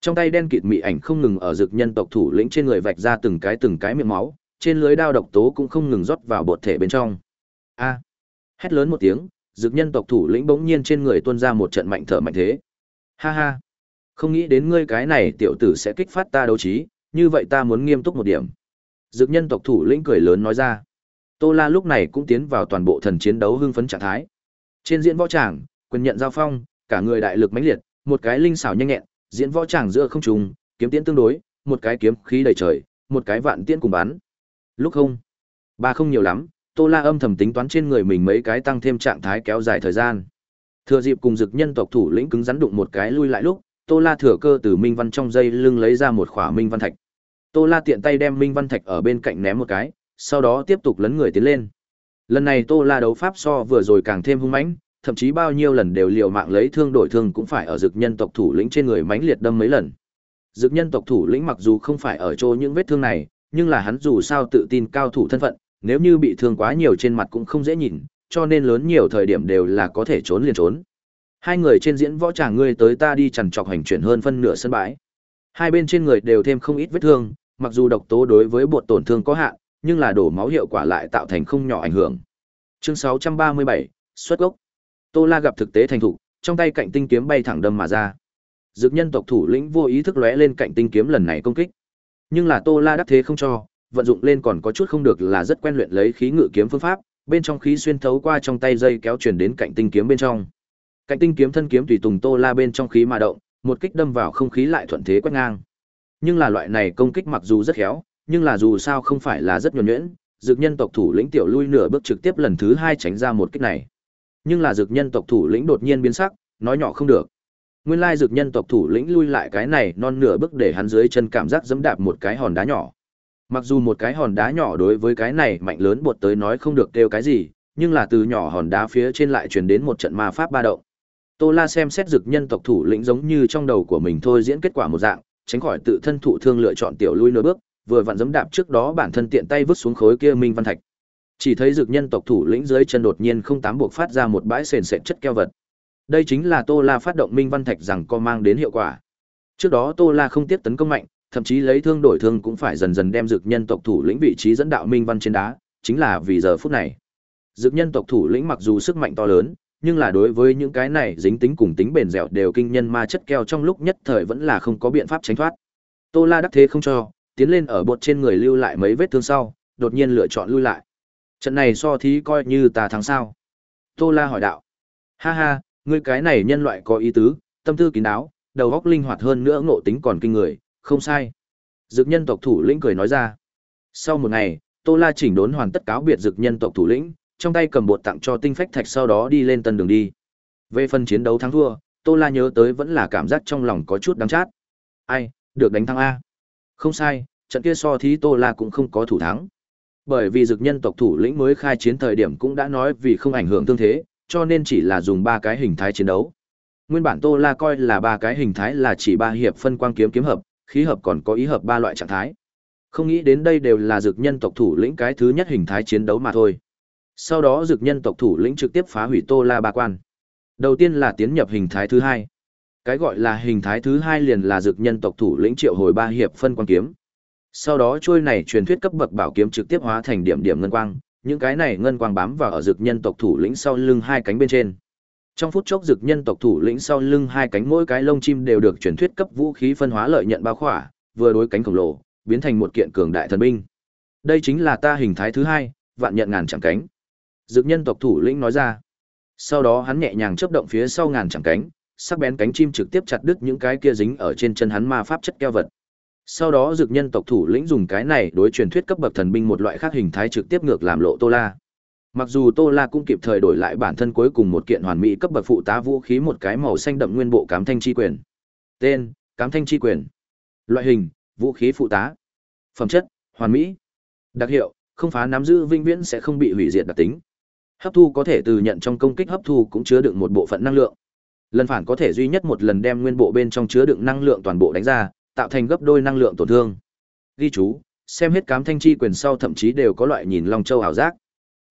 Speaker 1: Trong tay đen kịt mị ảnh không ngừng ở dực nhân tộc thủ lĩnh trên người vạch ra từng cái từng cái miệng máu, trên lưới đao độc tố cũng không ngừng rót vào bột thể bên trong. A! Hét lớn một tiếng, dực nhân tộc thủ lĩnh bỗng nhiên trên người tuôn ra một trận mạnh thở mạnh thế. Ha ha! Không nghĩ đến ngươi cái này tiểu tử sẽ kích phát ta đấu trí, như vậy ta muốn nghiêm túc một điểm. Dực nhân tộc thủ lĩnh cười lớn nói ra. Tô La lúc này cũng tiến vào toàn bộ thần chiến đấu hưng phấn trạng thái. Trên diễn võ tràng, quyền nhận giao phong, cả người đại lực mãnh liệt, một cái linh xảo nhanh nhẹn, diễn võ tràng giữa không trung, kiếm tiễn tương đối, một cái kiếm khí đầy trời, một cái vạn tiễn cùng bắn. Lúc không, ba không nhiều lắm, Tô La âm thầm tính toán trên người mình mấy cái tăng thêm trạng thái kéo dài thời gian. Thừa dịp cùng dực nhân tộc thủ lĩnh cứng rắn đụng một cái lui lại lúc, Tô La thừa cơ từ Minh Văn trong dây lưng lấy ra một khỏa Minh Văn thạch. Tô La tiện tay đem Minh Văn thạch ở bên cạnh ném một cái, sau đó tiếp tục lấn người tiến lên. Lần này Tô La đấu pháp so vừa rồi càng thêm hung mãnh, thậm chí bao nhiêu lần đều liều mạng lấy thương đổi thương cũng phải ở dực nhân tộc thủ lĩnh trên người mãnh liệt đâm mấy lần. Dực nhân tộc thủ lĩnh mặc dù không phải ở chỗ những vết thương này, nhưng là hắn dù sao tự tin cao thủ thân phận, nếu như bị thương quá nhiều trên mặt cũng không dễ nhìn, cho nên lớn nhiều thời điểm đều là có thể trốn liền trốn. Hai người trên diễn võ tràng ngươi tới ta đi chằn trọc hành chuyển hơn phân nửa sân bãi. Hai bên trên người đều thêm không ít vết thương, mặc dù độc tố đối với bộ tổn thương có hạn, nhưng là đổ máu hiệu quả lại tạo thành không nhỏ ảnh hưởng. Chương 637, xuất gốc. Tô La gặp thực tế thành thủ, trong tay cạnh tinh kiếm bay thẳng đâm mà ra. Dược nhân tộc thủ lĩnh vô ý thức lóe lên cạnh tinh kiếm lần này công kích. Nhưng là Tô La đắc thế không cho, vận dụng lên còn có chút không được là rất quen luyện lấy khí ngự kiếm phương pháp, bên trong khí xuyên thấu qua trong tay dây kéo truyền đến cạnh tinh kiếm bên trong. Cạnh tinh kiếm thân kiếm tùy tùng Tô La bên trong khí mà động, một kích đâm vào không khí lại thuận thế quét ngang. Nhưng là loại này công kích mặc dù rất khéo, nhưng là dù sao không phải là rất nhuần nhuyễn, dược nhân tộc thủ lĩnh tiểu lui nửa bước trực tiếp lần thứ hai tránh ra một kích này. Nhưng là dược nhân tộc thủ lĩnh đột nhiên biến sắc, nói nhỏ không được. Nguyên lai dược nhân tộc thủ lĩnh lui lại cái này non nửa bước để hắn dưới chân cảm giác dẫm đạp một cái hòn đá nhỏ. Mặc dù một cái hòn đá nhỏ đối với cái này mạnh lớn bột tới nói không được kêu cái gì, nhưng là từ nhỏ hòn đá phía trên lại truyền đến một trận ma pháp ba động. Tô La xem xét dược nhân tộc thủ lĩnh giống như trong đầu của mình thôi diễn kết quả một dạng, tránh khỏi tự thân thụ thương lựa chọn tiểu lui nửa bước, vừa vặn giẫm đạp trước đó bản thân tiện tay vứt xuống khối kia minh văn thạch. Chỉ thấy dược nhân tộc thủ lĩnh dưới chân đột nhiên không tám buộc phát ra một bãi sền sệt chất keo vật. Đây chính là Tô La phát động minh văn thạch rằng có mang đến hiệu quả. Trước đó Tô La không tiếp tấn công mạnh, thậm chí lấy thương đổi thương cũng phải dần dần đem dược nhân tộc thủ lĩnh vị trí dẫn đạo minh văn trên đá, chính là vì giờ phút này. Dược nhân tộc thủ lĩnh mặc dù sức mạnh to lớn, nhưng là đối với những cái này dính tính cùng tính bền dẻo đều kinh nhân ma chất keo trong lúc nhất thời vẫn là không có biện pháp tránh thoát. Tô La đắc thế không cho, tiến lên ở bột trên người lưu lại mấy vết thương sau, đột nhiên lựa chọn lui lại. Trận này so thí coi như ta thắng sao? Tô La hỏi đạo. Ha ha, ngươi cái này nhân loại có ý tứ, tâm tư kín đáo, đầu óc linh hoạt hơn nữa ngộ tính còn kinh người, không sai. Dực nhân tộc thủ lĩnh cười nói ra. Sau một ngày, Tô La chỉnh đốn hoàn tất cáo biệt dực nhân tộc thủ lĩnh, trong tay cầm bột tặng cho tinh phách thạch sau đó đi lên tân đường đi. Về phần chiến đấu thắng thua, Tô La nhớ tới vẫn là cảm giác trong lòng có chút đắng chát. Ai, được đánh thắng A. Không sai, trận kia so thí Tô La cũng không có thủ thắng. Bởi vì dược nhân tộc thủ lĩnh mới khai chiến thời điểm cũng đã nói vì không ảnh hưởng tương thế, cho nên chỉ là dùng ba cái hình thái chiến đấu. Nguyên bản Tô La coi là ba cái hình thái là chỉ ba hiệp phân quang kiếm kiếm hợp, khí hợp còn có ý hợp ba loại trạng thái. Không nghĩ đến đây đều là dược nhân tộc thủ lĩnh cái thứ nhất hình thái chiến đấu mà thôi. Sau đó dược nhân tộc thủ lĩnh trực tiếp phá hủy Tô La ba quan. Đầu tiên là tiến nhập hình thái thứ hai. Cái gọi là hình thái thứ hai liền là dược nhân tộc thủ lĩnh triệu hồi ba hiệp phân quan kiếm. Sau đó trôi này truyền thuyết cấp bậc bảo kiếm trực tiếp hóa thành điểm điểm ngân quang, những cái này ngân quang bám vào ở dược nhân tộc thủ lĩnh sau lưng hai cánh bên trên. Trong phút chốc dược nhân tộc thủ lĩnh sau lưng hai cánh mỗi cái lông chim đều được truyền thuyết cấp vũ khí phân hóa lợi nhận bao khỏa, vừa đối cánh khổng lồ, biến thành một kiện cường đại thần binh. Đây chính là ta hình thái thứ hai, vạn nhận ngàn chẳng cánh. Dược nhân tộc thủ lĩnh nói ra. Sau đó hắn nhẹ nhàng chớp động phía sau ngàn chẳng cánh, sắc bén cánh chim trực tiếp chặt đứt những cái kia dính ở trên chân hắn ma pháp chất keo vật. Sau đó dược nhân tộc thủ lĩnh dùng cái này đối truyền thuyết cấp bậc thần binh một loại khác hình thái trực tiếp ngược làm lộ Tô La. Mặc dù Tô La cũng kịp thời đổi lại bản thân cuối cùng một kiện hoàn mỹ cấp bậc phụ tá vũ khí một cái màu xanh đậm nguyên bộ cám thanh chi quyền. Tên: Cám thanh chi quyền. Loại hình: Vũ khí phụ tá. Phẩm chất: Hoàn mỹ. Đặc hiệu: Không phá nắm giữ vĩnh viễn sẽ không bị hủy diệt đặc tính. Hấp thu có thể từ nhận trong công kích hấp thu cũng chứa đựng một bộ phận năng lượng lần phản có thể duy nhất một lần đem nguyên bộ bên trong chứa đựng năng lượng toàn bộ đánh ra tạo thành gấp đôi năng lượng tổn thương ghi chú xem hết cám thanh chi quyền sau thậm chí đều có loại nhìn long châu ảo giác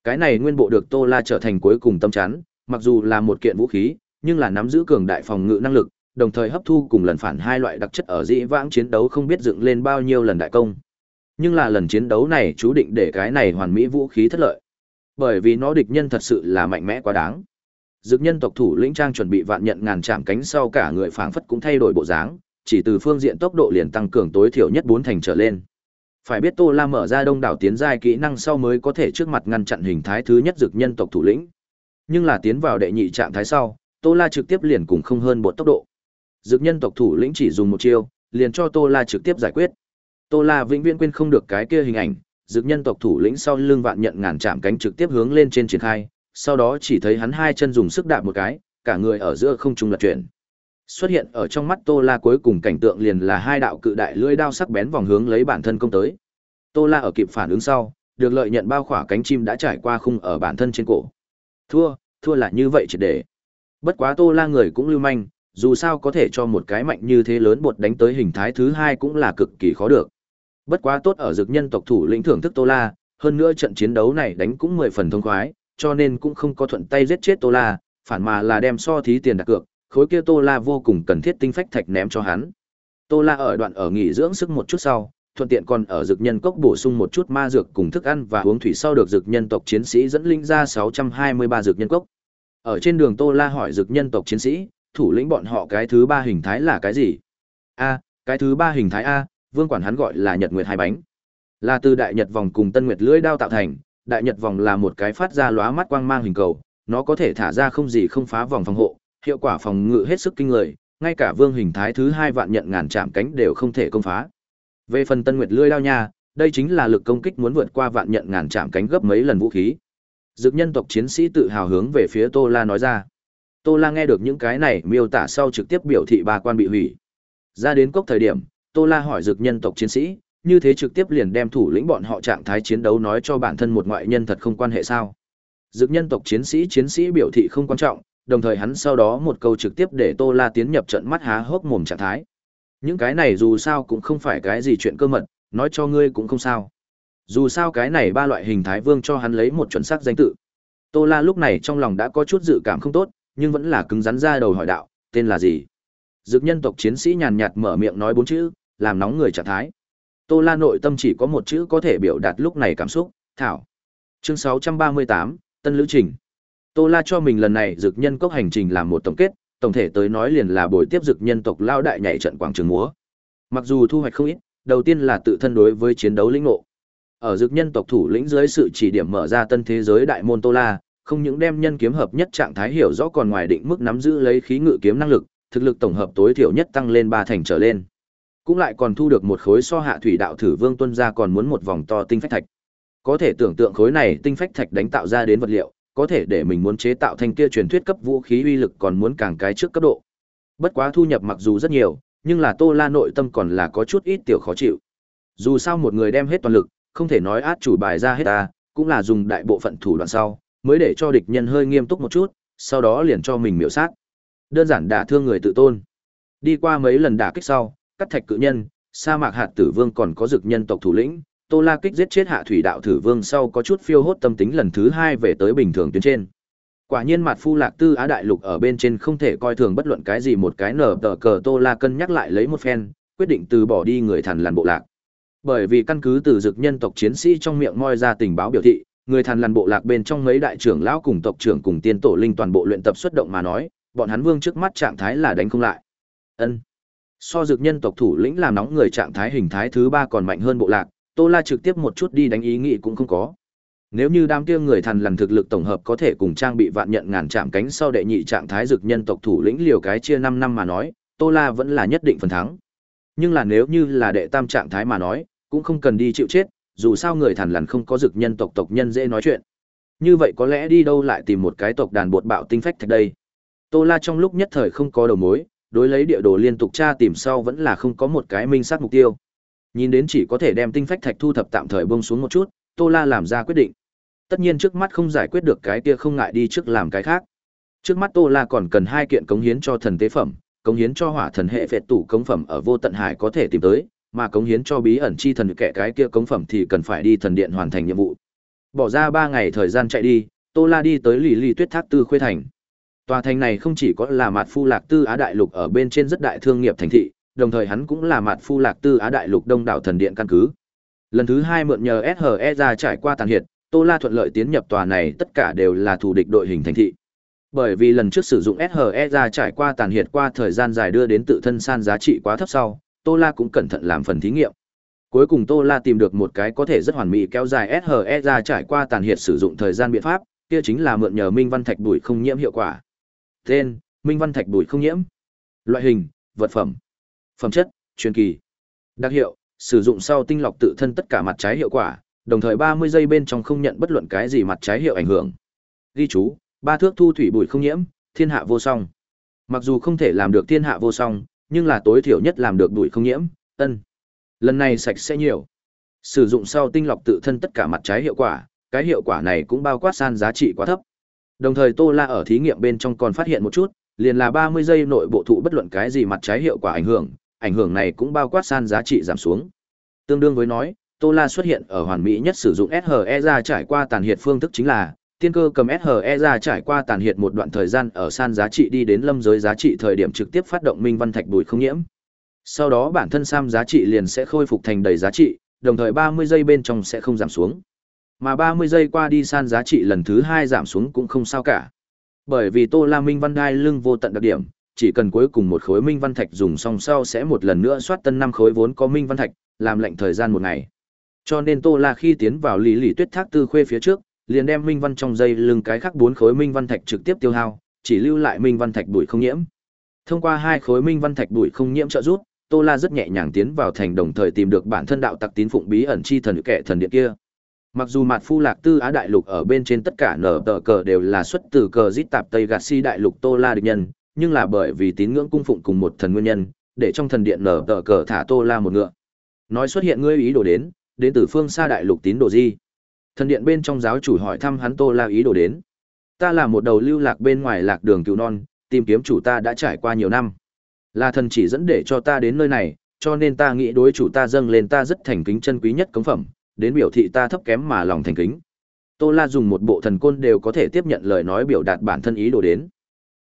Speaker 1: cái này nguyên bộ được tô la trở thành cuối cùng tâm chắn mặc dù là một kiện vũ khí nhưng là nắm giữ cường đại phòng ngự năng lực đồng thời hấp thu cùng lần phản hai loại đặc chất ở dĩ vãng chiến đấu không biết dựng lên bao nhiêu lần đại công nhưng là lần chiến đấu này chú định để cái này hoàn mỹ vũ khí thất lợi bởi vì nó địch nhân thật sự là mạnh mẽ quá đáng dực nhân tộc thủ lĩnh trang chuẩn bị vạn nhận ngàn chạm cánh sau cả người phảng phất cũng thay đổi bộ dáng chỉ từ phương diện tốc độ liền tăng cường tối thiểu nhất bốn thành trở lên phải biết tô la mở ra đông đảo tiến giai kỹ năng sau mới có thể trước mặt ngăn chặn hình thái thứ nhất dực nhân tộc thủ lĩnh nhưng là tiến vào đệ nhị trạng thái sau tô la trực tiếp liền cùng không hơn một tốc độ dực nhân tộc thủ lĩnh chỉ dùng một chiêu liền cho tô la trực tiếp giải quyết tô la vĩnh viễn quên không được cái kia hình ảnh dực nhân tộc thủ lĩnh sau lưng vạn nhận ngàn chạm cánh trực tiếp hướng lên trên triển khai sau đó chỉ thấy hắn hai chân dùng sức đạp một cái, cả người ở giữa không trung lật chuyển. Xuất hiện ở trong mắt Tô La cuối cùng cảnh tượng liền là hai đạo cự đại lưỡi đao sắc bén vòng hướng lấy bản thân công tới. Tô La ở kịp phản ứng sau, được lợi nhận bao khỏa cánh chim đã trải qua khung ở bản thân trên cổ. Thua, thua là như vậy chỉ để. Bất quá Tô La người cũng lưu manh, dù sao có thể cho một cái mạnh như thế lớn bột đánh tới hình thái thứ hai cũng là cực kỳ khó được. Bất quá tốt ở dực nhân tộc thủ lĩnh thưởng thức Tô La, hơn nữa trận chiến đấu này đánh cũng mười phần thông khoái, cho nên cũng không có thuận tay giết chết Tô La, phản mà là đem so thí tiền đặt cược, khối kia Tô La vô cùng cần thiết tinh phách thạch ném cho hắn. Tô La ở đoạn ở nghỉ dưỡng sức một chút sau, thuận tiện còn ở dược nhân cốc bổ sung một chút ma dược cùng thức ăn và uống thủy sau được dược nhân tộc chiến sĩ dẫn linh ra 623 dược nhân cốc. Ở trên đường Tô La hỏi dược nhân tộc chiến sĩ, thủ lĩnh bọn họ cái thứ ba hình thái là cái gì? A, cái thứ ba hình thái a, vương quản hắn gọi là Nhật Nguyệt hai bánh. Là từ đại Nhật vòng cùng Tân Nguyệt lưỡi đao tạo thành, đại nhật vòng là một cái phát ra lóa mắt quang mang hình cầu, nó có thể thả ra không gì không phá vòng phòng hộ, hiệu quả phòng ngự hết sức kinh người, ngay cả vương hình thái thứ hai vạn nhận ngàn chạm cánh đều không thể công phá. Về phần Tân Nguyệt lưỡi đao nha, đây chính là lực công kích muốn vượt qua vạn nhận ngàn chạm cánh gấp mấy lần vũ khí. Dực nhân tộc chiến sĩ tự hào hướng về phía Tô La nói ra. Tô La nghe được những cái này miêu tả sau trực tiếp biểu thị bà quan bị hủy. Ra đến cốc thời điểm, Tô La hỏi dực nhân tộc chiến sĩ, như thế trực tiếp liền đem thủ lĩnh bọn họ trạng thái chiến đấu nói cho bản thân một ngoại nhân thật không quan hệ sao dực nhân tộc chiến sĩ chiến sĩ biểu thị không quan trọng đồng thời hắn sau đó một câu trực tiếp để tô la tiến nhập trận mắt há hốc mồm trạng thái những cái này dù sao cũng không phải cái gì chuyện cơ mật nói cho ngươi cũng không sao dù sao cái này ba loại hình thái vương cho hắn lấy một chuẩn xác danh tự tô la lúc này trong lòng đã có chút dự cảm không tốt nhưng vẫn là cứng rắn ra đầu hỏi đạo tên là gì dực nhân tộc chiến sĩ nhàn nhạt mở miệng nói bốn chữ làm nóng người trạng thái Tô La nội tâm chỉ có một chữ có thể biểu đạt lúc này cảm xúc, thảo. Chương 638, Tân Lữ Trình. Tô La cho mình lần này dược nhân cốc hành trình làm một tổng kết, tổng thể tới nói liền là buổi tiếp dược nhân tộc lao đại nhảy trận quảng trường múa. Mặc dù thu hoạch không ít, đầu tiên là tự thân đối với chiến đấu lĩnh ngộ. Ở dược nhân tộc thủ lĩnh dưới sự chỉ điểm mở ra tân thế giới đại môn Tô La, không những đem nhân kiếm hợp nhất trạng thái hiểu rõ còn ngoài định mức nắm giữ lấy khí ngự kiếm năng lực, thực lực tổng hợp tối thiểu nhất tăng lên 3 thành trở lên cũng lại còn thu được một khối so hạ thủy đạo thử vương tuân gia còn muốn một vòng to tinh phách thạch có thể tưởng tượng khối này tinh phách thạch đánh tạo ra đến vật liệu có thể để mình muốn chế tạo thành kia truyền thuyết cấp vũ khí uy lực còn muốn càng cái trước cấp độ bất quá thu nhập mặc dù rất nhiều nhưng là tô la nội tâm còn là có chút ít tiểu khó chịu dù sao một người đem hết toàn lực không thể nói át chủ bài ra hết ta cũng là dùng đại bộ phận thủ đoạn sau mới để cho địch nhân hơi nghiêm túc một chút sau đó liền cho mình miểu sát đơn giản đả thương người tự tôn đi qua mấy lần đả kích sau cắt thạch cự nhân, sa mạc hạt tử vương còn có dực nhân tộc thủ lĩnh, Tô La Kích giết chết hạ thủy đạo thử vương sau có chút phiêu hốt tâm tính lần thứ hai về tới bình thường tuyến trên. Quả nhiên mặt phu lạc tư á đại lục ở bên trên không thể coi thường bất luận cái gì một cái nở tờ cờ Tô La cân nhắc lại lấy một phen, quyết định từ bỏ đi người thần lằn bộ lạc. Bởi vì căn cứ từ dực nhân tộc chiến sĩ trong miệng moi ra tình báo biểu thị, người thần lằn bộ lạc bên trong mấy đại trưởng lão cùng tộc trưởng cùng tiên tổ linh toàn bộ luyện tập xuất động mà nói, bọn hắn vương trước mắt trạng thái là đánh không lại. Ân. So dược nhân tộc thủ lĩnh làm nóng người trạng thái hình thái thứ ba còn mạnh hơn bộ lạc, Tô La trực tiếp một chút đi đánh ý nghĩ cũng không có. Nếu như đám kia người thần lần thực lực tổng hợp có thể cùng trang bị vạn nhận ngàn chạm cánh sau đệ nhị trạng thái dược nhân tộc thủ lĩnh liều cái chia 5 năm mà nói, Tô La vẫn là nhất định phần thắng. Nhưng là nếu như là đệ tam trạng thái mà nói, cũng không cần đi chịu chết, dù sao người thần lần không có dược nhân tộc tộc nhân dễ nói chuyện. Như vậy có lẽ đi đâu lại tìm một cái tộc đàn bột bạo tinh phách thật đây. Tô La trong lúc nhất thời không có đầu mối, đối lấy địa đồ liên tục tra tìm sau vẫn là không có một cái minh xác mục tiêu. Nhìn đến chỉ có thể đem tinh phách thạch thu thập tạm thời bông xuống một chút, Tô La làm ra quyết định. Tất nhiên trước mắt không giải quyết được cái kia không ngại đi trước làm cái khác. Trước mắt Tô La còn cần hai kiện cống hiến cho thần tế phẩm, cống hiến cho hỏa thần hệ phệ tủ cống phẩm ở vô tận hải có thể tìm tới, mà cống hiến cho bí ẩn chi thần kẻ cái kia cống phẩm thì cần phải đi thần điện hoàn thành nhiệm vụ. Bỏ ra ba ngày thời gian chạy đi, Tô La đi tới Lì Lì Tuyết Thác Tư Khuê Thành. Tòa thành này không chỉ có là mạt phu lạc tư Á đại lục ở bên trên rất đại thương nghiệp thành thị, đồng thời hắn cũng là mạt phu lạc tư Á đại lục đông đảo thần điện căn cứ. Lần thứ hai mượn nhờ SHE ra trải qua tàn hiệt, Tô La thuận lợi tiến nhập tòa này tất cả đều là thủ địch đội hình thành thị. Bởi vì lần trước sử dụng SHE ra trải qua tàn hiệt qua thời gian dài đưa đến tự thân san giá trị quá thấp sau, Tô La cũng cẩn thận làm phần thí nghiệm. Cuối cùng Tô La tìm được một cái có thể rất hoàn mỹ kéo dài SHE ra trải qua tàn hiệt sử dụng thời gian biện pháp, kia chính là mượn nhờ minh văn thạch đuổi không nhiễm hiệu quả. Tên, Minh Văn Thạch Bùi không nhiễm. Loại hình, vật phẩm. Phẩm chất, truyền kỳ. Đặc hiệu, sử dụng sau tinh lọc tự thân tất cả mặt trái hiệu quả, đồng thời 30 giây bên trong không nhận bất luận cái gì mặt trái hiệu ảnh hưởng. Ghi chú, ba thước thu thủy bùi không nhiễm, thiên hạ vô song. Mặc dù không thể làm được thiên hạ vô song, nhưng là tối thiểu nhất làm được bụi không nhiễm, ân. Lần này sạch sẽ nhiều. Sử dụng sau tinh lọc tự thân tất cả mặt trái hiệu quả, cái hiệu quả này cũng bao quát san giá trị quá thấp. Đồng thời Tô La ở thí nghiệm bên trong còn phát hiện một chút, liền là 30 giây nội bộ thụ bất luận cái gì mặt trái hiệu quả ảnh hưởng, ảnh hưởng này cũng bao quát san giá trị giảm xuống. Tương đương với nói, Tô La xuất hiện ở hoàn mỹ nhất sử dụng SHE ra trải qua tàn hiệt phương thức chính là, tiên cơ cầm SHE ra trải qua tàn hiệt một đoạn thời gian ở san giá trị đi đến lâm giới giá trị thời điểm trực tiếp phát động minh văn thạch bụi không nhiễm. Sau đó bản thân sam giá trị liền sẽ khôi phục thành đầy giá trị, đồng thời 30 giây bên trong sẽ không giảm xuống. Mà 30 giây qua đi san giá trị lần thứ 2 giảm xuống cũng không sao cả. Bởi vì Tô La Minh Văn đai lưng vô tận đặc điểm, chỉ cần cuối cùng một khối Minh Văn Thạch dùng xong sau sẽ một lần nữa soát tân năm khối vốn có Minh Văn Thạch, làm lệnh thời gian một ngày. Cho nên Tô La khi tiến vào Lý Lý Tuyết Thác Tư Khuê phía trước, liền đem Minh Văn trong dây lưng cái khác bốn khối Minh Văn Thạch trực tiếp tiêu hao, chỉ lưu lại Minh Văn Thạch bụi không nhiễm. Thông qua hai khối Minh Văn Thạch bụi không nhiễm trợ giúp, Tô La rất nhẹ nhàng tiến vào thành đồng thời tìm được bản thân đạo tặc tín phụng bí ẩn chi thần kẻ thần điện kia mặc dù mặt phu lạc tư á đại lục ở bên trên tất cả nở tờ cờ đều là xuất từ cờ dít tạp tây gạt si đại lục tô la địch nhân nhưng là bởi vì tín ngưỡng cung phụng cùng một thần nguyên nhân để trong thần điện nở tờ cờ thả tô la một ngựa nói xuất hiện ngươi ý đồ đến đến từ phương xa đại lục tín đồ di thần điện bên trong giáo chủ hỏi thăm hắn tô la ý đồ đến ta là một đầu lưu lạc bên ngoài lạc đường cựu non tìm kiếm chủ ta đã trải qua nhiều năm là thần chỉ dẫn để cho ta đến nơi này cho nên ta nghĩ đối chủ ta dâng lên ta rất thành kính chân quý nhất cống phẩm đến biểu thị ta thấp kém mà lòng thành kính. Tô La dùng một bộ thần côn đều có thể tiếp nhận lời nói biểu đạt bản thân ý đồ đến.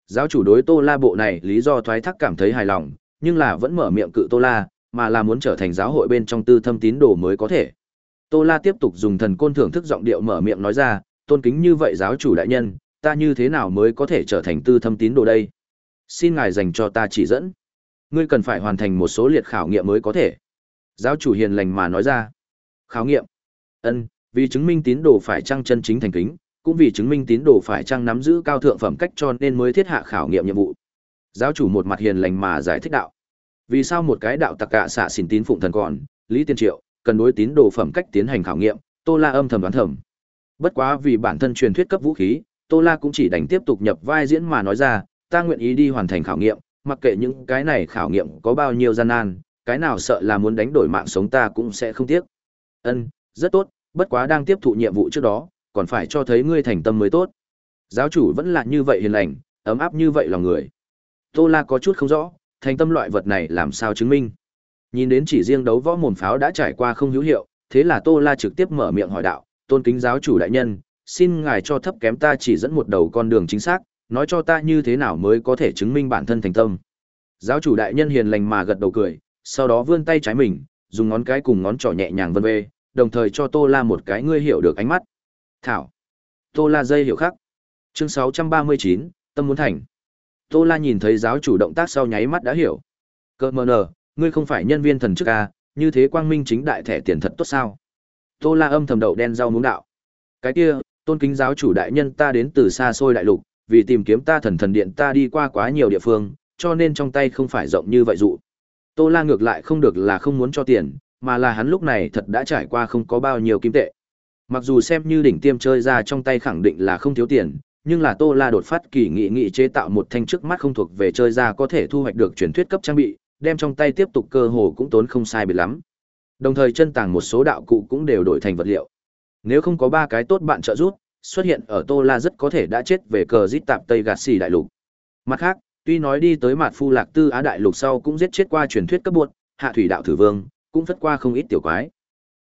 Speaker 1: Giáo chủ đối Tô La bộ này lý do thoái thác cảm thấy hài lòng, nhưng là vẫn mở miệng cự Tô La, mà là muốn trở thành giáo hội bên trong tư thâm tín đồ mới có thể. Tô La tiếp tục dùng thần côn thưởng thức giọng điệu mở miệng nói ra, tôn kính như vậy giáo chủ đại nhân, ta như thế nào mới có thể trở thành tư thâm tín đồ đây? Xin ngài dành cho ta chỉ dẫn. Ngươi cần phải hoàn thành một số liệt khảo nghiệm mới có thể. Giáo chủ hiền lành mà nói ra khảo nghiệm ân vì chứng minh tín đồ phải trăng chân chính thành kính cũng vì chứng minh tín đồ phải trăng nắm giữ cao thượng phẩm cách cho nên mới thiết hạ khảo nghiệm nhiệm vụ giáo chủ một mặt hiền lành mà giải thích đạo vì sao một cái đạo tặc cạ xạ xin tín phụng thần còn lý tiên triệu cần đối tín đồ phẩm cách tiến hành khảo nghiệm tô la âm thầm đoán thầm bất quá vì bản thân truyền thuyết cấp vũ khí tô la cũng chỉ đành tiếp tục nhập vai diễn mà nói ra ta nguyện ý đi hoàn thành khảo nghiệm mặc kệ những cái này khảo nghiệm có bao nhiêu gian nan cái nào sợ là muốn đánh đổi mạng sống ta cũng sẽ không tiếc ân rất tốt bất quá đang tiếp thụ nhiệm vụ trước đó còn phải cho thấy ngươi thành tâm mới tốt giáo chủ vẫn là như vậy hiền lành ấm áp như vậy lòng người tô la có chút không rõ thành tâm loại vật này làm sao chứng minh nhìn đến chỉ riêng đấu võ mồm pháo đã trải qua không hữu hiệu thế là tô la trực tiếp mở miệng hỏi đạo tôn kính giáo chủ đại nhân xin ngài cho thấp kém ta chỉ dẫn một đầu con đường chính xác nói cho ta như thế nào mới có thể chứng minh bản thân thành tâm giáo chủ đại nhân hiền lành mà gật đầu cười sau đó vươn tay trái mình dùng ngón cái cùng ngón trỏ nhẹ nhàng vân vê, đồng thời cho Tô La một cái ngươi hiểu được ánh mắt. Thảo. Tô La dây hiểu khắc. Chương 639, Tâm muốn thành. Tô La nhìn thấy giáo chủ động tác sau nháy mắt đã hiểu. Cơ mờ nở, ngươi không phải nhân viên thần chức à, như thế quang minh chính đại thẻ tiền thật tốt sao. Tô La âm thầm đậu đen rau muống đạo. Cái kia, tôn kính giáo chủ đại nhân ta đến từ xa xôi đại lục, vì tìm kiếm ta thần thần điện ta đi qua quá nhiều địa phương, cho nên trong tay không phải rộng như vậy dụ. Tô La ngược lại không được là không muốn cho tiền, mà là hắn lúc này thật đã trải qua không có bao nhiêu kim tệ. Mặc dù xem như đỉnh tiêm chơi ra trong tay khẳng định là không thiếu tiền, nhưng là Tô La đột phát kỳ nghị nghị chế tạo một thanh trước mắt không thuộc về chơi ra có thể thu hoạch được truyền thuyết cấp trang bị, đem trong tay tiếp tục cơ hồ cũng tốn không sai biệt lắm. Đồng thời chân tàng một số đạo cụ cũng đều đổi thành vật liệu. Nếu không có ba cái tốt bạn trợ giúp, xuất hiện ở Tô La rất có thể đã chết về cờ giết tạm Tây gạt xì đại lục. Mặt khác, Tuy nói đi tới mặt phu lạc tư Á đại lục sau cũng giết chết qua truyền thuyết cấp buộc, hạ thủy đạo thử vương, cũng phất qua không ít tiểu quái.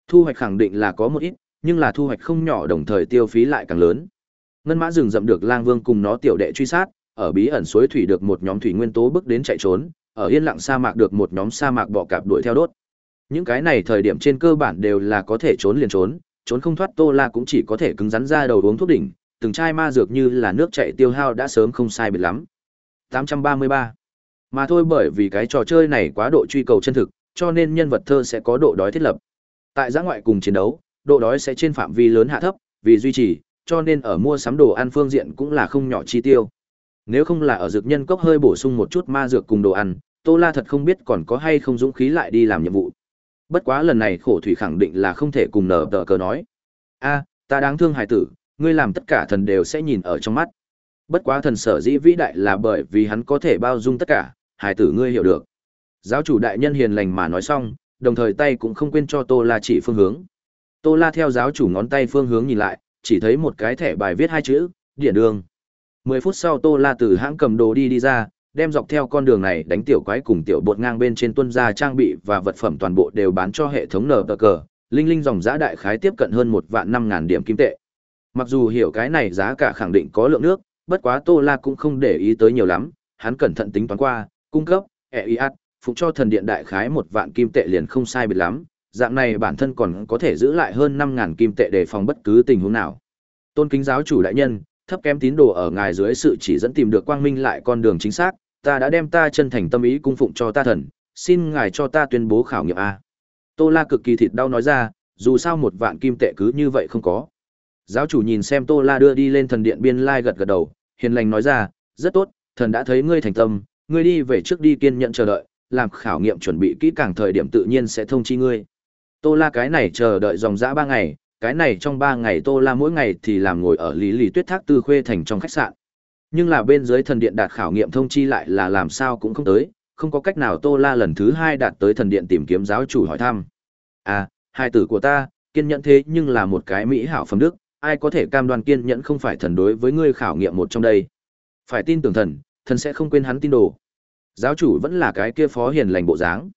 Speaker 1: Thu hoạch khẳng định là có một ít, nhưng là thu hoạch không nhỏ đồng thời tiêu phí lại càng lớn. Ngân mã rừng rậm được lang vương cùng nó tiểu đệ truy sát, ở bí ẩn suối thủy được một nhóm thủy nguyên tố bước đến chạy trốn, ở yên lặng sa mạc được một nhóm sa mạc bọ cạp đuổi theo đốt. Những cái này thời điểm trên cơ bản đều là có thể trốn liền trốn, trốn không thoát Tô La cũng chỉ có thể cứng rắn ra đầu uống thuốc đỉnh, từng chai ma dược như là nước chảy tiêu hao đã sớm không sai biệt lắm. 833. Mà thôi bởi vì cái trò chơi này quá độ truy cầu chân thực, cho nên nhân vật thơ sẽ có độ đói thiết lập. Tại giã ngoại cùng chiến đấu, độ đói sẽ trên phạm vi lớn hạ thấp, vì duy trì, cho nên ở mua sắm đồ ăn phương diện cũng là không nhỏ chi tiêu. Nếu không là ở dược nhân cốc hơi bổ sung một chút ma dược cùng đồ ăn, Tô La thật không biết còn có hay không dũng khí lại đi làm nhiệm vụ. Bất quá lần này khổ thủy khẳng định là không thể cùng nở tờ cờ nói. a ta đáng thương hài tử, ngươi làm tất cả thần đều sẽ nhìn ở trong mắt. Bất quá thần sở dĩ vĩ đại là bởi vì hắn có thể bao dung tất cả, hài tử ngươi hiểu được. Giáo chủ đại nhân hiền lành mà nói xong, đồng thời tay cũng không quên cho Tô La chỉ phương hướng. Tô La theo giáo chủ ngón tay phương hướng nhìn lại, chỉ thấy một cái thẻ bài viết hai chữ, điển đường. Mười phút sau Tô La từ hãng cầm đồ đi đi ra, đem dọc theo con đường này đánh tiểu quái cùng tiểu bột ngang bên trên tuân gia trang bị và vật phẩm toàn bộ đều bán cho hệ thống nờ cờ, linh linh dòng giá đại khái tiếp cận hơn một vạn năm ngàn điểm kim tệ. Mặc dù hiểu cái này giá cả khẳng định có lượng nước, bất quá Tô La cũng không để ý tới nhiều lắm, hắn cẩn thận tính toán qua, cung cấp, EIAT, phục cho thần điện đại khái một vạn kim tệ liền không sai biệt lắm, dạng này bản thân còn có thể giữ lại hơn 5000 kim tệ để phòng bất cứ tình huống nào. Tôn kính giáo chủ đại nhân, thấp kém tín đồ ở ngài dưới sự chỉ dẫn tìm được quang minh lại con đường chính xác, ta đã đem ta chân thành tâm ý cung phụng cho ta thần, xin ngài cho ta tuyên bố khảo nghiệm a. Tô La cực kỳ thịt đau nói ra, dù sao một vạn kim tệ cứ như vậy không có. Giáo chủ nhìn xem Tô La đưa đi lên thần điện biên lai gật gật đầu, hiền lành nói ra, rất tốt, thần đã thấy ngươi thành tâm, ngươi đi về trước đi kiên nhẫn chờ đợi, làm khảo nghiệm chuẩn bị kỹ càng thời điểm tự nhiên sẽ thông chi ngươi. Tô La cái này chờ đợi dòng dã ba ngày, cái này trong ba ngày Tô La mỗi ngày thì làm ngồi ở Lý Lý Tuyết Thác Tư Khuê thành trong khách sạn. Nhưng là bên dưới thần điện đạt khảo nghiệm thông chi lại là làm sao cũng không tới, không có cách nào Tô La lần thứ hai đạt tới thần điện tìm kiếm giáo chủ hỏi thăm. À, hai tử của ta, kiên nhẫn thế nhưng là một cái mỹ hảo phẩm đức, ai có thể cam đoan kiên nhẫn không phải thần đối với ngươi khảo nghiệm một trong đây. Phải tin tưởng thần, thần sẽ không quên hắn tin đồ. Giáo chủ vẫn là cái kia phó hiền lành bộ dáng.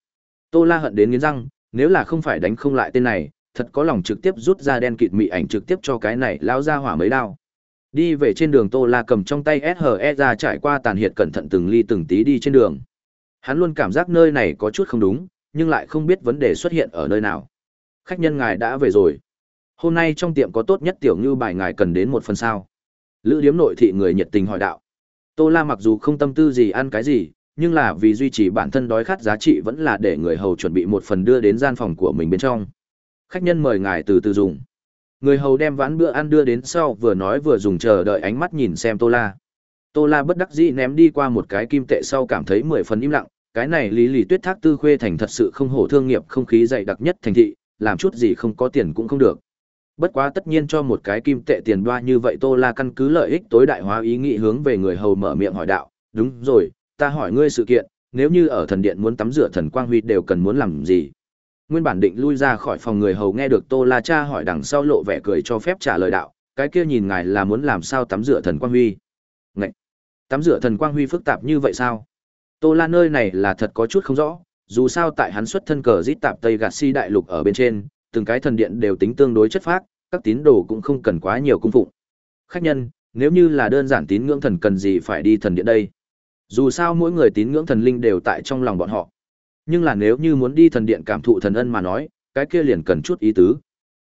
Speaker 1: Tô La hận đến nghiến răng, nếu là không phải đánh không lại tên này, thật có lòng trực tiếp rút ra đen kịt mị ảnh trực tiếp cho cái này lao ra hỏa mới đao. Đi về trên đường Tô La cầm trong tay SHE ra trải qua tàn hiệt cẩn thận từng ly từng tí đi trên đường. Hắn luôn cảm giác nơi này có chút không đúng, nhưng lại không biết vấn đề xuất hiện ở nơi nào. Khách nhân ngài đã về rồi hôm nay trong tiệm có tốt nhất tiểu ngư bài ngài cần đến một phần sao lữ điếm nội thị người nhiệt tình hỏi đạo tô la mặc dù không tâm tư gì ăn cái gì nhưng là vì duy trì bản thân đói khát giá trị vẫn là để người hầu chuẩn bị một phần đưa đến gian phòng của mình bên trong khách nhân mời ngài từ từ dùng người hầu đem ván bữa ăn đưa đến sau vừa nói vừa dùng chờ đợi ánh mắt nhìn xem tô la tô la bất đắc dĩ ném đi qua một cái kim tệ sau cảm thấy mười phần im lặng cái này lý lì tuyết thác tư khuê thành thật sự không hổ thương nghiệp không khí dày đặc nhất thành thị làm chút gì không có tiền cũng không được Bất quá tất nhiên cho một cái kim tệ tiền đoa như vậy Tô La căn cứ lợi ích tối đại hóa ý nghĩ hướng về người hầu mở miệng hỏi đạo, đúng rồi, ta hỏi ngươi sự kiện, nếu như ở thần điện muốn tắm rửa thần quang huy đều cần muốn làm gì? Nguyên bản định lui ra khỏi phòng người hầu nghe được Tô La cha hỏi đằng sau lộ vẻ cười cho phép trả lời đạo, cái kia nhìn ngài là muốn làm sao tắm rửa thần quang huy. Ngậy! Tắm rửa thần quang huy phức tạp như vậy sao? Tô La nơi này là thật có chút không rõ, dù sao tại hắn xuất thân cờ rít tạp Tây Gạt Si đại lục ở bên trên, từng cái thần điện đều tính tương đối chất phác, các tín đồ cũng không cần quá nhiều cung phụng. Khách nhân, nếu như là đơn giản tín ngưỡng thần cần gì phải đi thần điện đây? Dù sao mỗi người tín ngưỡng thần linh đều tại trong lòng bọn họ. Nhưng là nếu như muốn đi thần điện cảm thụ thần ân mà nói, cái kia liền cần chút ý tứ.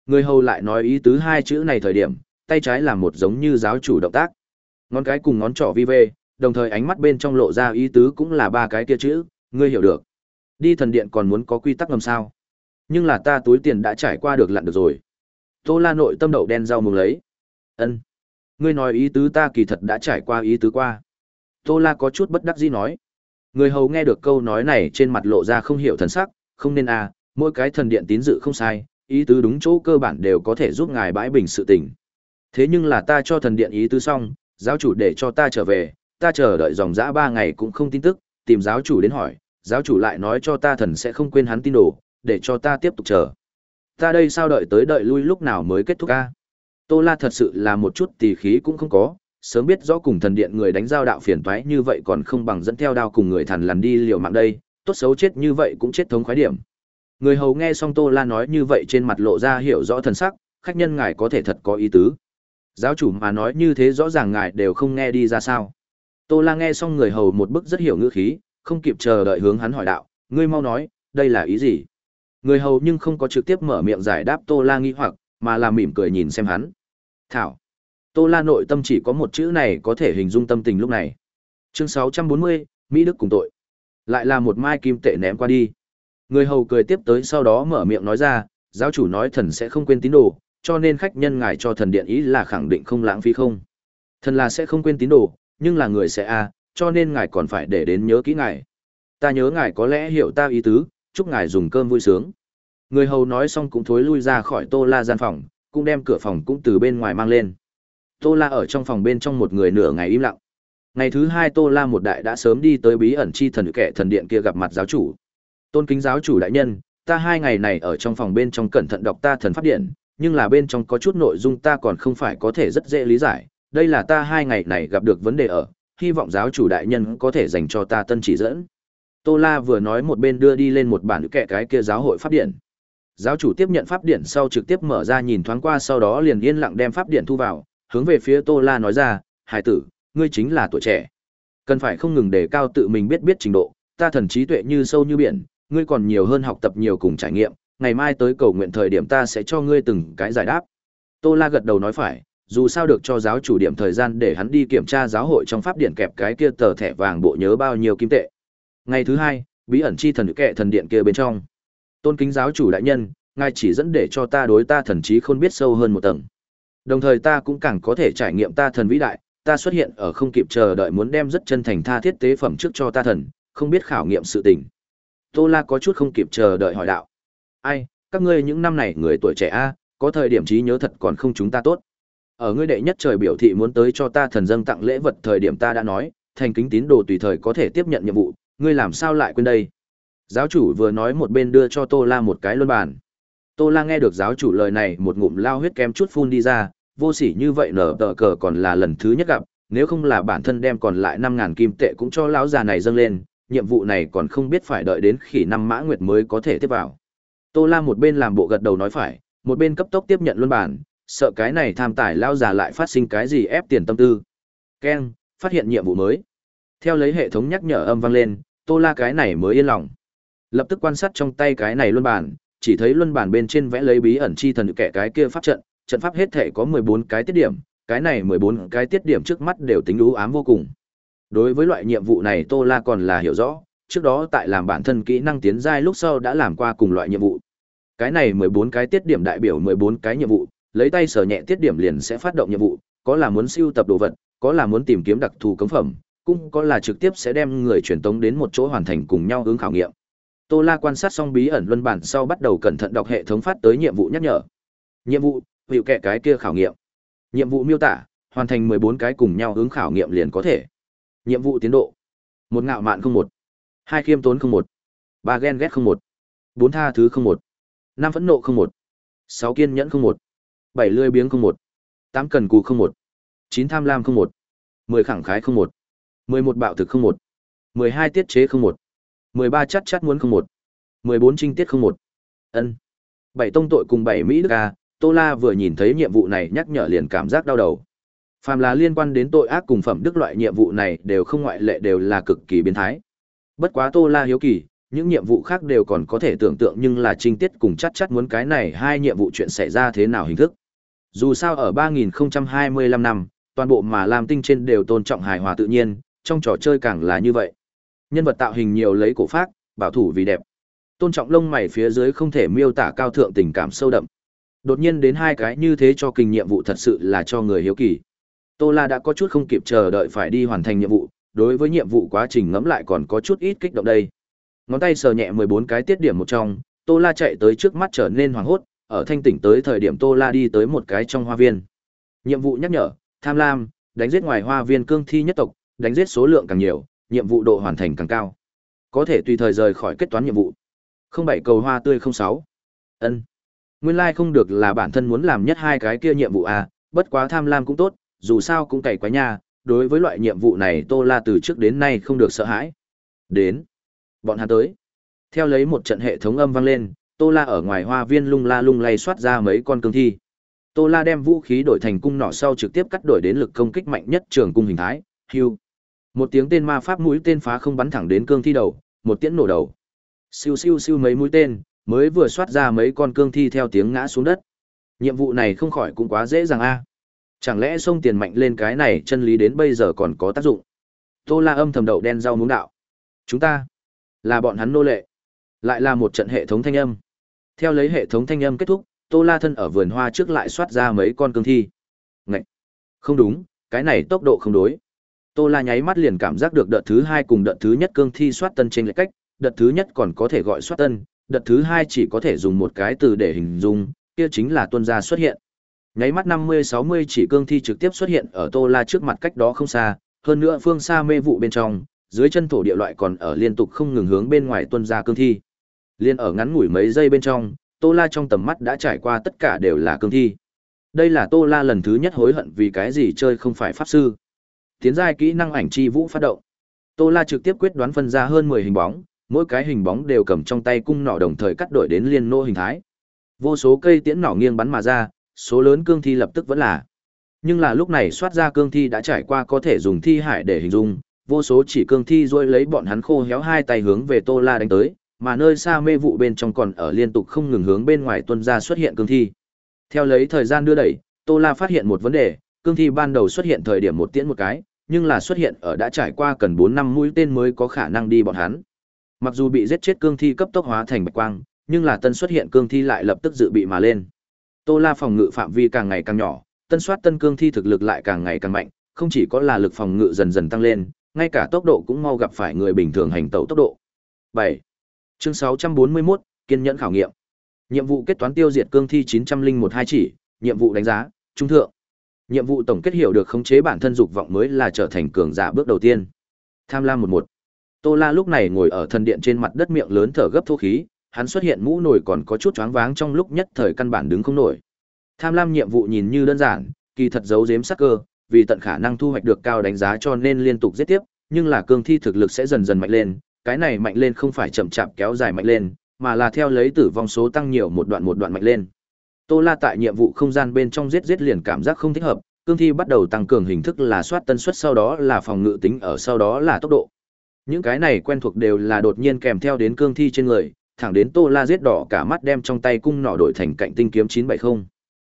Speaker 1: Người hầu lại nói ý tứ hai chữ này thời điểm, tay trái làm một giống như giáo chủ động tác. Ngón cái cùng ngón trỏ vi về, đồng thời ánh mắt bên trong lộ ra ý tứ cũng là ba cái kia chữ, ngươi hiểu được. Đi thần điện còn muốn có quy tắc làm sao? Nhưng là ta túi tiền đã trải qua được lặn được rồi. Tô La nội tâm đậu đen rau mùng lấy. Ân, ngươi nói ý tứ ta kỳ thật đã trải qua ý tứ qua. Tô La có chút bất đắc dĩ nói. Người hầu nghe được câu nói này trên mặt lộ ra không hiểu thần sắc, không nên à, mỗi cái thần điện tín dự không sai, ý tứ đúng chỗ cơ bản đều có thể giúp ngài bãi bình sự tình. Thế nhưng là ta cho thần điện ý tứ xong, giáo chủ để cho ta trở về, ta chờ đợi dòng dã ba ngày cũng không tin tức, tìm giáo chủ đến hỏi, giáo chủ lại nói cho ta thần sẽ không quên hắn tin đồ, để cho ta tiếp tục chờ ta đây sao đợi tới đợi lui lúc nào mới kết thúc a tô la thật sự là một chút tì khí cũng không có sớm biết rõ cùng thần điện người đánh giao đạo phiền toái như vậy còn không bằng dẫn theo đao cùng người thằn lằn đi liều mạng đây tốt xấu chết như vậy cũng chết thống khoái điểm người hầu nghe xong tô la nói như vậy trên mặt lộ ra hiểu rõ thần sắc khách nhân ngài có thể thật có ý tứ giáo chủ mà nói như thế rõ ràng ngài đều không nghe đi ra sao tô la nghe xong người hầu một bức rất hiểu ngữ khí không kịp chờ đợi hướng hắn hỏi đạo ngươi mau nói đây là ý gì Người hầu nhưng không có trực tiếp mở miệng giải đáp Tô La nghi hoặc, mà là mỉm cười nhìn xem hắn. Thảo. Tô La nội tâm chỉ có một chữ này có thể hình dung tâm tình lúc này. Chương 640, Mỹ Đức cùng tội. Lại là một mai kim tệ ném qua đi. Người hầu cười tiếp tới sau đó mở miệng nói ra, giáo chủ nói thần sẽ không quên tín đồ, cho nên khách nhân ngài cho thần điện ý là khẳng định không lãng phí không. Thần là sẽ không quên tín đồ, nhưng là người sẽ a, à, cho nên ngài còn phải để đến nhớ kỹ ngài. Ta nhớ ngài có lẽ hiểu ta ý tứ, chúc ngài dùng cơm vui sướng. Người hầu nói xong cũng thối lui ra khỏi Tô La gian phòng, cũng đem cửa phòng cũng từ bên ngoài mang lên. Tô La ở trong phòng bên trong một người nửa ngày im lặng. Ngày thứ hai Tô La một đại đã sớm đi tới bí ẩn chi thần kẻ thần điện kia gặp mặt giáo chủ. Tôn kính giáo chủ đại nhân, ta hai ngày này ở trong phòng bên trong cẩn thận đọc ta thần pháp điện, nhưng là bên trong có chút nội dung ta còn không phải có thể rất dễ lý giải. Đây là ta hai ngày này gặp được vấn đề ở, hy vọng giáo chủ đại nhân có thể dành cho ta tân chỉ dẫn. Tô La vừa nói một bên đưa đi lên một bản kệ cái kia giáo hội pháp điển. Giáo chủ tiếp nhận pháp điển sau trực tiếp mở ra nhìn thoáng qua sau đó liền yên lặng đem pháp điển thu vào, hướng về phía Tô La nói ra, "Hải tử, ngươi chính là tuổi trẻ. Cần phải không ngừng đề cao tự mình biết biết trình độ, ta thần trí tuệ như sâu như biển, ngươi còn nhiều hơn học tập nhiều cùng trải nghiệm, ngày mai tới cầu nguyện thời điểm ta sẽ cho ngươi từng cái giải đáp." Tô La gật đầu nói phải, dù sao được cho giáo chủ điểm thời gian để hắn đi kiểm tra giáo hội trong pháp điển kẹp cái kia tờ thẻ vàng bộ nhớ bao nhiêu kim tệ ngày thứ hai bí ẩn chi thần kệ thần điện kia bên trong tôn kính giáo chủ đại nhân ngài chỉ dẫn để cho ta đối ta thần trí không biết sâu hơn một tầng đồng thời ta cũng càng có thể trải nghiệm ta thần vĩ đại ta xuất hiện ở không kịp chờ đợi muốn đem rất chân thành tha thiết tế phẩm trước cho ta thần không biết khảo nghiệm sự tình tô la có chút không kịp chờ đợi hỏi đạo ai các ngươi những năm này người tuổi trẻ a có thời điểm trí nhớ thật còn không chúng ta tốt ở ngươi đệ nhất trời biểu thị muốn tới cho ta thần dâng tặng lễ vật thời điểm ta đã nói thành kính tín đồ tùy thời có thể tiếp nhận nhiệm vụ ngươi làm sao lại quên đây giáo chủ vừa nói một bên đưa cho tô la một cái luân bàn tô la nghe được giáo chủ lời này một ngụm lao huyết kém chút phun đi ra vô sỉ như vậy nở tờ cờ còn là lần thứ nhất gặp nếu không là bản thân đem còn lại năm ngàn kim tệ cũng cho lão già này dâng lên nhiệm vụ này còn không biết phải đợi đến khi năm mã nguyệt mới có thể tiếp vào tô la một bên làm bộ gật đầu nói phải một bên cấp tốc tiếp nhận luân bản sợ cái này tham tài lao già lại phát sinh cái gì ép tiền tâm tư keng phát hiện nhiệm vụ mới theo lấy hệ thống nhắc nhở âm vang lên Tô La cái này mới yên lòng. Lập tức quan sát trong tay cái này luân bản, chỉ thấy luân bản bên trên vẽ lấy bí ẩn chi thần kẻ cái kia pháp trận, trận pháp hết thể có 14 cái tiết điểm, cái này 14 cái tiết điểm trước mắt đều tính u ám vô cùng. Đối với loại nhiệm vụ này Tô La còn là hiểu rõ, trước đó tại làm bản thân kỹ năng tiến giai lúc sau đã làm qua cùng loại nhiệm vụ. Cái này 14 cái tiết điểm đại biểu 14 cái nhiệm vụ, lấy tay sở nhẹ tiết điểm liền sẽ phát động nhiệm vụ, có là muốn siêu tập đồ vật, có là muốn tìm kiếm đặc thù cống phẩm, cũng có là trực tiếp sẽ đem người truyền tống đến một chỗ hoàn thành cùng nhau hướng khảo nghiệm. Tô La quan sát xong bí ẩn luân bản sau bắt đầu cẩn thận đọc hệ thống phát tới nhiệm vụ nhắc nhở. Nhiệm vụ, hữu kẻ cái kia khảo nghiệm. Nhiệm vụ miêu tả, hoàn thành 14 cái cùng nhau hướng khảo nghiệm liền có thể. Nhiệm vụ tiến độ. Một ngạo mạn không một, hai khiêm tốn không một, ba ghen ghét không một, bốn tha thứ không một, năm phẫn nộ không một, sáu kiên nhẫn không một, bảy lười biếng không một, tám cần cù không một, chín tham lam không một, mười khẳng khái không một. 11 bạo thực không 01. 12 tiết chế không 01. 13 chắt chắt muốn không 01. 14 trinh tiết không 01. Ân. Bảy tông tội cùng bảy Mỹ Đức A, Tô La vừa nhìn thấy nhiệm vụ này nhắc nhở liền cảm giác đau đầu. Phàm là liên quan đến tội ác cùng phẩm đức loại nhiệm vụ này đều không ngoại lệ đều là cực kỳ biến thái. Bất quá Tô La hiếu kỳ, những nhiệm vụ khác đều còn có thể tưởng tượng nhưng là trinh tiết cùng chắc chắc muốn cái này hai nhiệm vụ chuyện xảy ra thế nào hình thức. Dù sao ở 3025 năm, toàn bộ mà làm tinh trên đều tôn trọng hài hòa tự nhiên, trong trò chơi càng là như vậy. Nhân vật tạo hình nhiều lấy cổ phác, bảo thủ vì đẹp. Tôn Trọng lông mày phía dưới không thể miêu tả cao thượng tình cảm sâu đậm. Đột nhiên đến hai cái như thế cho kinh nhiệm vụ thật sự là cho người hiếu kỳ. Tô La đã có chút không kịp chờ đợi phải đi hoàn thành nhiệm vụ, đối với nhiệm vụ quá trình ngẫm lại còn có chút ít kích động đây. Ngón tay sờ nhẹ 14 cái tiết điểm một trong, Tô La chạy tới trước mắt trở nên hoảng hốt, ở thanh tỉnh tới thời điểm Tô La đi tới một cái trong hoa viên. Nhiệm vụ nhắc nhở, tham lam, đánh giết ngoài hoa viên cương thi nhất tộc, đánh giết số lượng càng nhiều, nhiệm vụ độ hoàn thành càng cao. Có thể tùy thời rời khỏi kết toán nhiệm vụ. Không bảy cầu hoa tươi không sáu. Ân. Nguyên lai like không được là bản thân muốn làm nhất hai cái kia nhiệm vụ à, bất quá tham lam cũng tốt, dù sao cũng cày quá nha, đối với loại nhiệm vụ này Tô La từ trước đến nay không được sợ hãi. Đến. Bọn hắn tới. Theo lấy một trận hệ thống âm vang lên, Tô La ở ngoài hoa viên lung la lung lay soát ra mấy con cương thi. Tô La đem vũ khí đổi thành cung nỏ sau trực tiếp cắt đổi đến lực công kích mạnh nhất trường cung hình thái, hưu. Một tiếng tên ma pháp mũi tên phá không bắn thẳng đến cương thi đầu, một tiễn nổ đầu. Siêu siêu siêu mấy mũi tên, mới vừa xoát ra mấy con cương thi theo tiếng ngã xuống đất. Nhiệm vụ này không khỏi cũng quá dễ dàng a. À. Chẳng lẽ xông tiền mạnh lên cái này chân lý đến bây giờ còn có tác dụng? Tô La âm thầm đậu đen rau muống đạo. Chúng ta là bọn hắn nô lệ. Lại là một trận hệ thống thanh âm. Theo lấy hệ thống thanh âm kết thúc, Tô La thân ở vườn hoa trước lại xoát ra mấy con cương thi. Ngậy. Không đúng, cái này tốc độ không đối. Tô La nháy mắt liền cảm giác được đợt thứ hai cùng đợt thứ nhất cương thi soát tân trên lệch cách, đợt thứ nhất còn có thể gọi soát tân, đợt thứ hai chỉ có thể dùng một cái từ để hình dung, kia chính là tuân gia xuất hiện. Nháy mắt năm mươi sáu mươi chỉ cương thi trực tiếp xuất hiện ở Tô La trước mặt cách đó không xa, hơn nữa phương xa mê vụ bên trong, dưới chân thổ địa loại còn ở liên tục không ngừng hướng bên ngoài tuân gia cương thi. Liên ở ngắn ngủi mấy giây bên trong, Tô La trong tầm mắt đã trải qua tất cả đều là cương thi. Đây là Tô La lần thứ nhất hối hận vì cái gì chơi không phải pháp sư. Tiến giai kỹ năng ảnh chi vũ phát động. Tô La trực tiếp quyết đoán phân ra hơn 10 hình bóng, mỗi cái hình bóng đều cầm trong tay cung nỏ đồng thời cắt đổi đến liên nô hình thái. Vô số cây tiễn nỏ nghiêng bắn mà ra, số lớn cương thi lập tức vẫn là. Nhưng là lúc này soát ra cương thi đã trải qua có thể dùng thi hải để hình dung, vô số chỉ cương thi rôi lấy bọn hắn khô héo hai tay hướng về Tô La đánh tới, mà nơi xa mê vụ bên trong còn ở liên tục không ngừng hướng bên ngoài tuân ra xuất hiện cương thi. Theo lấy thời gian đưa đẩy, Tô La phát hiện một vấn đề, cương thi ban đầu xuất hiện thời điểm một tiễn một cái, nhưng là xuất hiện ở đã trải qua cần bốn năm mũi tên mới có khả năng đi bọn hắn. Mặc dù bị giết chết cương thi cấp tốc hóa thành bạch quang, nhưng là tân xuất hiện cương thi lại lập tức dự bị mà lên. Tô La phòng ngự phạm vi càng ngày càng nhỏ, tân soát tân cương thi thực lực lại càng ngày càng mạnh, không chỉ có là lực phòng ngự dần dần tăng lên, ngay cả tốc độ cũng mau gặp phải người bình thường hành tẩu tốc độ. 7. Chương 641, kiên nhẫn khảo nghiệm. Nhiệm vụ kết toán tiêu diệt cương thi 901 hai chỉ, nhiệm vụ đánh giá, trung thượng nhiệm vụ tổng kết hiểu được khống chế bản thân dục vọng mới là trở thành cường giả bước đầu tiên tham lam một một tô la lúc này ngồi ở thần điện trên mặt đất miệng lớn thở gấp thô khí hắn xuất hiện mũ nổi còn có chút choáng váng trong lúc nhất thời căn bản đứng không nổi tham lam nhiệm vụ nhìn như đơn giản kỳ thật giấu giếm sắc cơ vì tận khả năng thu hoạch được cao đánh giá cho nên liên tục giết tiếp nhưng là cương thi thực lực sẽ dần dần mạnh lên cái này mạnh lên không phải chậm chạp kéo dài mạnh lên mà là theo lấy tử vong số tăng nhiều một đoạn một đoạn mạnh lên Tô La tại nhiệm vụ không gian bên trong giết giết liền cảm giác không thích hợp, cương thi bắt đầu tăng cường hình thức là soát tần suất sau đó là phòng ngự tính ở sau đó là tốc độ. Những cái này quen thuộc đều là đột nhiên kèm theo đến cương thi trên người, thẳng đến Tô La giết đỏ cả mắt đem trong tay cung nỏ đổi thành cạnh tinh kiếm 970.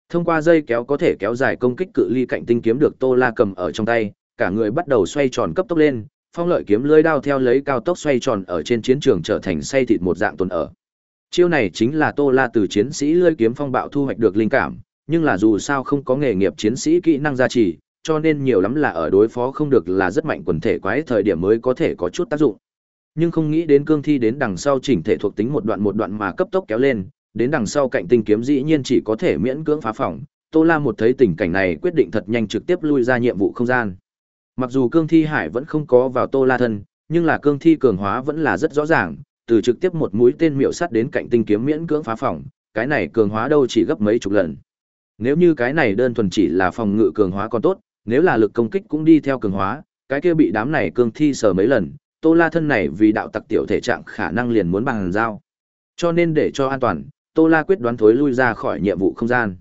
Speaker 1: Thông qua dây kéo có thể kéo dài công kích cự ly cạnh tinh kiếm được Tô La cầm ở trong tay, cả người bắt đầu xoay tròn cấp tốc lên, phong lợi kiếm lưỡi đao theo lấy cao tốc xoay tròn ở trên chiến trường trở thành xoay thịt một dạng tồn ở chiêu này chính là Tô La từ chiến sĩ lưỡi kiếm phong bạo thu hoạch được linh cảm, nhưng là dù sao không có nghề nghiệp chiến sĩ kỹ năng gia trì, cho nên nhiều lắm là ở đối phó không được là rất mạnh quần thể quái thời điểm mới có thể có chút tác dụng. Nhưng không nghĩ đến cương thi đến đằng sau chỉnh thể thuộc tính một đoạn một đoạn mà cấp tốc kéo lên, đến đằng sau cạnh tinh kiếm dĩ nhiên chỉ có thể miễn cưỡng phá phòng, Tô La một thấy tình cảnh này quyết định thật nhanh trực tiếp lui ra nhiệm vụ không gian. Mặc dù cương thi hải vẫn không có vào Tô La thân, nhưng là cương thi cường hóa vẫn là rất rõ ràng, từ trực tiếp một mũi tên miệu sắt đến cạnh tinh kiếm miễn cưỡng phá phòng, cái này cường hóa đâu chỉ gấp mấy chục lần. Nếu như cái này đơn thuần chỉ là phòng ngự cường hóa còn tốt, nếu là lực công kích cũng đi theo cường hóa, cái kia bị đám này cường thi sờ mấy lần, Tô La thân này vì đạo tặc tiểu thể trạng khả năng liền muốn bằng dao. Cho nên để cho an toàn, Tô La quyết đoán thối lui ra khỏi nhiệm vụ không gian.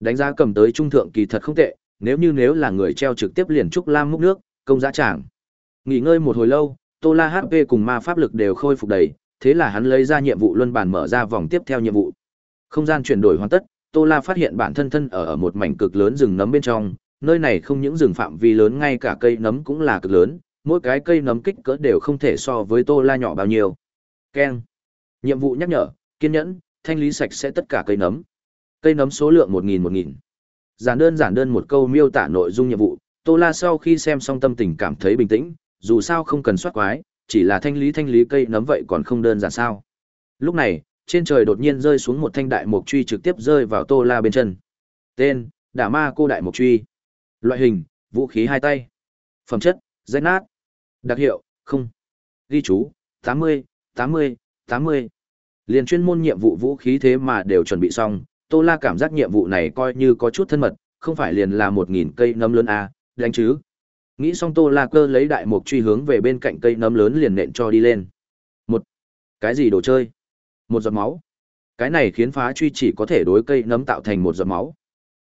Speaker 1: Đánh giá cầm tới trung thượng kỳ thật không tệ, nếu như nếu là người treo trực tiếp liền trúc lam múc nước, công giá chẳng. Nghỉ ngơi một hồi lâu, Tô La HP cùng ma pháp lực đều khôi phục đầy, thế là hắn lấy ra nhiệm vụ luân bản mở ra vòng tiếp theo nhiệm vụ. Không gian chuyển đổi hoàn tất, Tô La phát hiện bản thân thân ở ở một mảnh cực lớn rừng nấm bên trong, nơi này không những rừng phạm vi lớn ngay cả cây nấm cũng là cực lớn, mỗi cái cây nấm kích cỡ đều không thể so với Tô La nhỏ bao nhiêu. Keng. Nhiệm vụ nhắc nhở, kiên nhẫn, thanh lý sạch sẽ tất cả cây nấm. Cây nấm số lượng 1000 1000. Giản đơn giản đơn một câu miêu tả nội dung nhiệm vụ, Tô La sau khi xem xong tâm tình cảm thấy bình tĩnh, dù sao không cần soát quái, chỉ là thanh lý thanh lý cây nấm vậy còn không đơn giản sao. Lúc này, trên trời đột nhiên rơi xuống một thanh đại mộc truy trực tiếp rơi vào Tô La bên chân. Tên, Đả Ma Cô Đại Mộc Truy. Loại hình, vũ khí hai tay. Phẩm chất, rách nát. Đặc hiệu, không. Ghi chú, tám mươi tám mươi tám mươi Liền chuyên môn nhiệm vụ vũ khí thế mà đều chuẩn bị xong, Tô La cảm giác nhiệm vụ này coi như có chút thân mật, không phải liền là một nghìn cây nấm lớn à, đánh chứ, nghĩ xong tô la cơ lấy đại mục truy hướng về bên cạnh cây nấm lớn liền nện cho đi lên một cái gì đồ chơi một giọt máu cái này khiến phá truy chỉ có thể đối cây nấm tạo thành một giọt máu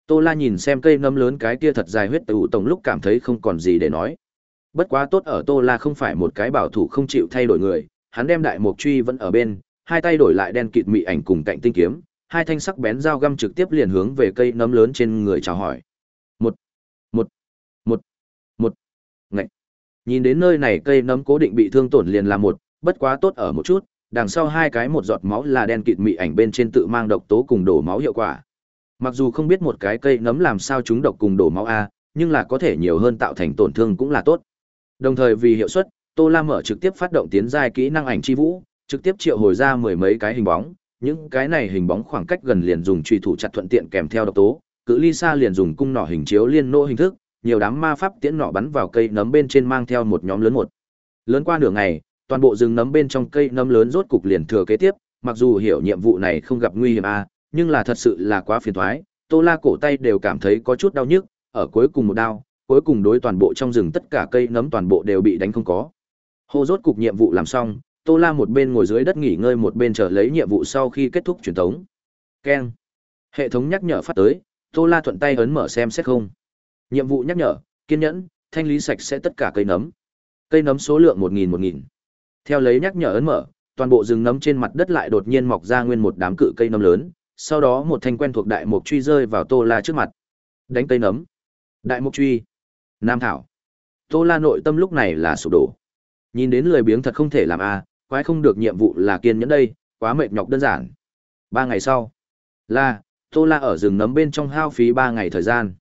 Speaker 1: tô la nhìn xem cây nấm lớn cái kia thật dài huyết tụ tổng lúc cảm thấy không còn gì để nói bất quá tốt ở tô la không phải một cái bảo thủ không chịu thay đổi người hắn đem đại mục truy vẫn ở bên hai tay đổi lại đen kịt mị ảnh cùng cạnh tinh kiếm hai thanh sắc bén dao găm trực tiếp liền hướng về cây nấm lớn trên người chào hỏi Ngậy! Nhìn đến nơi này cây nấm cố định bị thương tổn liền là một, bất quá tốt ở một chút, đằng sau hai cái một giọt máu là đen kịt mị ảnh bên trên tự mang độc tố cùng đổ máu hiệu quả. Mặc dù không biết một cái cây nấm làm sao chúng độc cùng đổ máu a, nhưng là có thể nhiều hơn tạo thành tổn thương cũng là tốt. Đồng thời vì hiệu suất, Tô Lam mở trực tiếp phát động tiến giai kỹ năng ảnh chi vũ, trực tiếp triệu hồi ra mười mấy cái hình bóng, những cái này hình bóng khoảng cách gần liền dùng truy thủ chặt thuận tiện kèm theo độc tố, cự ly xa liền dùng cung nỏ hình chiếu liên nô hình thức, nhiều đám ma pháp tiễn nọ bắn vào cây nấm bên trên mang theo một nhóm lớn một. Lớn qua nửa ngày, toàn bộ rừng nấm bên trong cây nấm lớn rốt cục liền thừa kế tiếp, mặc dù hiểu nhiệm vụ này không gặp nguy hiểm a, à, nhưng là thật sự là quá phiền toái, Tô La cổ tay đều cảm thấy có chút đau nhức, ở cuối cùng một đao, cuối cùng đối toàn bộ trong rừng tất cả cây nấm toàn bộ đều bị đánh không có. Hô rốt cục nhiệm vụ làm xong, Tô La một bên ngồi dưới đất nghỉ ngơi một bên chờ lấy nhiệm vụ sau khi kết thúc truyền tống. Keng. Hệ thống nhắc nhở phát tới, Tô La thuận tay ấn mở xem xét không. Nhiệm vụ nhắc nhở, kiên nhẫn, thanh lý sạch sẽ tất cả cây nấm. Cây nấm số lượng một nghìn một nghìn Theo lấy nhắc nhở ấn mở, toàn bộ rừng nấm trên mặt đất lại đột nhiên mọc ra nguyên một đám cự cây nấm lớn, sau đó một thanh quen thuộc đại mục truy rơi vào Tô La trước mặt. Đánh cây nấm. Đại mục truy. Nam thảo. Tô La nội tâm lúc này là sụp đổ. Nhìn đến lười biếng thật không thể làm a, à, quái không được nhiệm vụ là kiên nhẫn đây, quá mệt nhọc đơn giản. Ba ngày sau. La, Tô La ở rừng nấm bên trong hao phí ba ngày thời gian.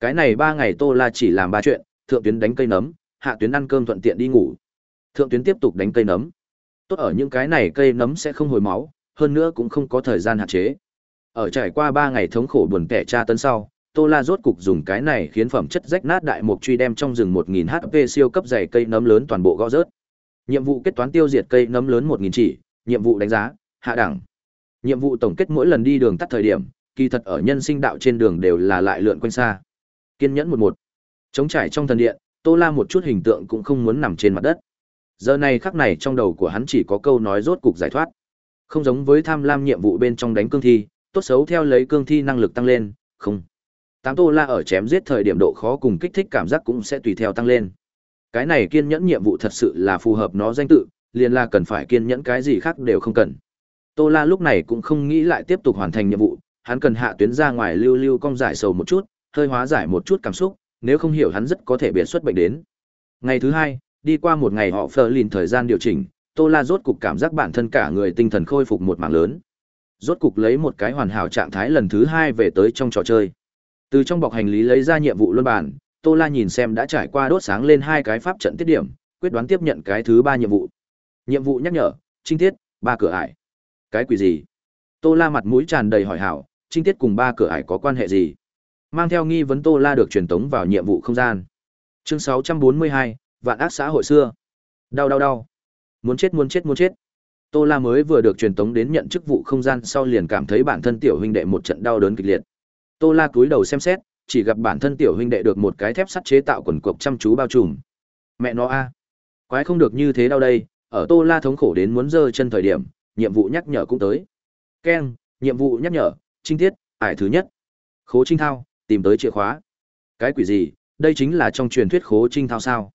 Speaker 1: Cái này ba ngày Tô La chỉ làm ba chuyện, thượng tuyến đánh cây nấm, hạ tuyến ăn cơm thuận tiện đi ngủ. Thượng tuyến tiếp tục đánh cây nấm. Tốt ở những cái này cây nấm sẽ không hồi máu, hơn nữa cũng không có thời gian hạn chế. Ở trải qua ba ngày thống khổ buồn tẻ tra tấn sau, Tô La rốt cục dùng cái này khiến phẩm chất rách nát đại mục truy đem trong rừng một nghìn HP siêu cấp dày cây nấm lớn toàn bộ gõ rớt. Nhiệm vụ kết toán tiêu diệt cây nấm lớn một nghìn chỉ, nhiệm vụ đánh giá, hạ đẳng. Nhiệm vụ tổng kết mỗi lần đi đường tắt thời điểm, kỳ thật ở nhân sinh đạo trên đường đều là lại lượn quanh xa. Kiên nhẫn một một. chống trải trong thần điện, Tô La một chút hình tượng cũng không muốn nằm trên mặt đất. Giờ này khắc này trong đầu của hắn chỉ có câu nói rốt cục giải thoát. Không giống với tham lam nhiệm vụ bên trong đánh cương thi, tốt xấu theo lấy cương thi năng lực tăng lên, không. Tám Tô La ở chém giết thời điểm độ khó cùng kích thích cảm giác cũng sẽ tùy theo tăng lên. Cái này kiên nhẫn nhiệm vụ thật sự là phù hợp nó danh tự, liền là cần phải kiên nhẫn cái gì khác đều không cần. Tô La lúc này cũng không nghĩ lại tiếp tục hoàn thành nhiệm vụ, hắn cần hạ tuyến ra ngoài lưu lưu cong giải sầu một chút, hơi hóa giải một chút cảm xúc, nếu không hiểu hắn rất có thể biện xuất bệnh đến. Ngày thứ hai, đi qua một ngày họ phờ lìn thời gian điều chỉnh, Tô La rốt cục cảm giác bản thân cả người tinh thần khôi phục một mảng lớn. Rốt cục lấy một cái hoàn hảo trạng thái lần thứ hai về tới trong trò chơi. Từ trong bọc hành lý lấy ra nhiệm vụ luân bản, Tô La nhìn xem đã trải qua đốt sáng lên hai cái pháp trận tiết điểm, quyết đoán tiếp nhận cái thứ ba nhiệm vụ. Nhiệm vụ nhắc nhở, trinh tiết, ba cửa ải. Cái quỷ gì? Tô La mặt mũi tràn đầy hỏi hảo, trinh tiết cùng ba cửa ải có quan hệ gì? Mang theo nghi vấn Tô La được truyền tống vào nhiệm vụ không gian. Chương 642, vạn ác xã hội xưa. Đau đau đau. Muốn chết muốn chết muốn chết. Tô La mới vừa được truyền tống đến nhận chức vụ không gian sau liền cảm thấy bản thân tiểu huynh đệ một trận đau đớn kịch liệt. Tô La cúi đầu xem xét, chỉ gặp bản thân tiểu huynh đệ được một cái thép sắt chế tạo quần cộc chăm chú bao trùm. Mẹ nó a, à. quái không được như thế đâu đây, ở Tô La thống khổ đến muốn giơ chân thời điểm, nhiệm vụ nhắc nhở cũng tới. Keng, nhiệm vụ nhắc nhở, trinh tiết, ải thứ nhất. Khố Trinh Thao, tìm tới chìa khóa. Cái quỷ gì, đây chính là trong truyền thuyết khố trinh thao sao?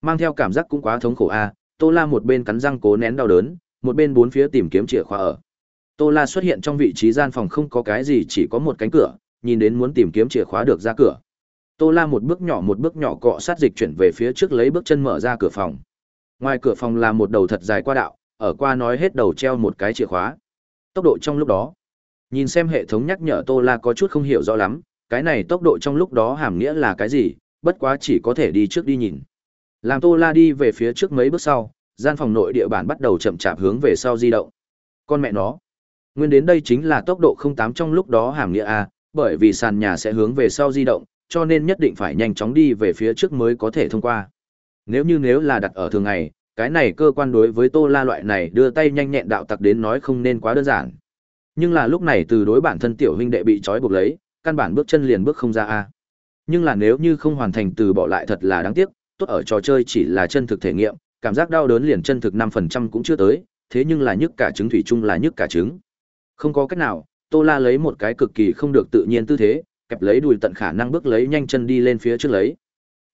Speaker 1: Mang theo cảm giác cũng quá thống khổ a, à. Tô La một bên cắn răng cố nén đau đớn, một bên bốn phía tìm kiếm chìa khóa ở. Tô La xuất hiện trong vị trí gian phòng không có cái gì chỉ có một cánh cửa, nhìn đến muốn tìm kiếm chìa khóa được ra cửa. Tô La một bước nhỏ một bước nhỏ cọ sát dịch chuyển về phía trước lấy bước chân mở ra cửa phòng. Ngoài cửa phòng là một đầu thật dài qua đạo, ở qua nói hết đầu treo một cái chìa khóa. Tốc độ trong lúc đó, nhìn xem hệ thống nhắc nhở Tô La có chút không hiểu rõ lắm, cái này tốc độ trong lúc đó hàm nghĩa là cái gì bất quá chỉ có thể đi trước đi nhìn làm tô la đi về phía trước mấy bước sau gian phòng nội địa bản bắt đầu chậm chạp hướng về sau di động con mẹ nó nguyên đến đây chính là tốc độ không tám trong lúc đó hàm nghĩa a à, bởi vì sàn nhà sẽ hướng về sau di động cho nên nhất định phải nhanh chóng đi về phía trước mới có thể thông qua nếu như nếu là đặt ở thường ngày cái này cơ quan đối với tô la loại này đưa tay nhanh nhẹn đạo tặc đến nói không nên quá đơn giản nhưng là lúc này từ đối bản thân tiểu huynh đệ bị trói buộc lấy căn bản bước chân liền bước không ra a nhưng là nếu như không hoàn thành từ bỏ lại thật là đáng tiếc tốt ở trò chơi chỉ là chân thực thể nghiệm cảm giác đau đớn liền chân thực năm phần trăm cũng chưa tới thế nhưng là nhức cả trứng thủy chung là nhức cả trứng không có cách nào tô la lấy một cái cực kỳ không được tự nhiên tư thế kẹp lấy đùi tận khả năng bước lấy nhanh chân đi lên phía trước lấy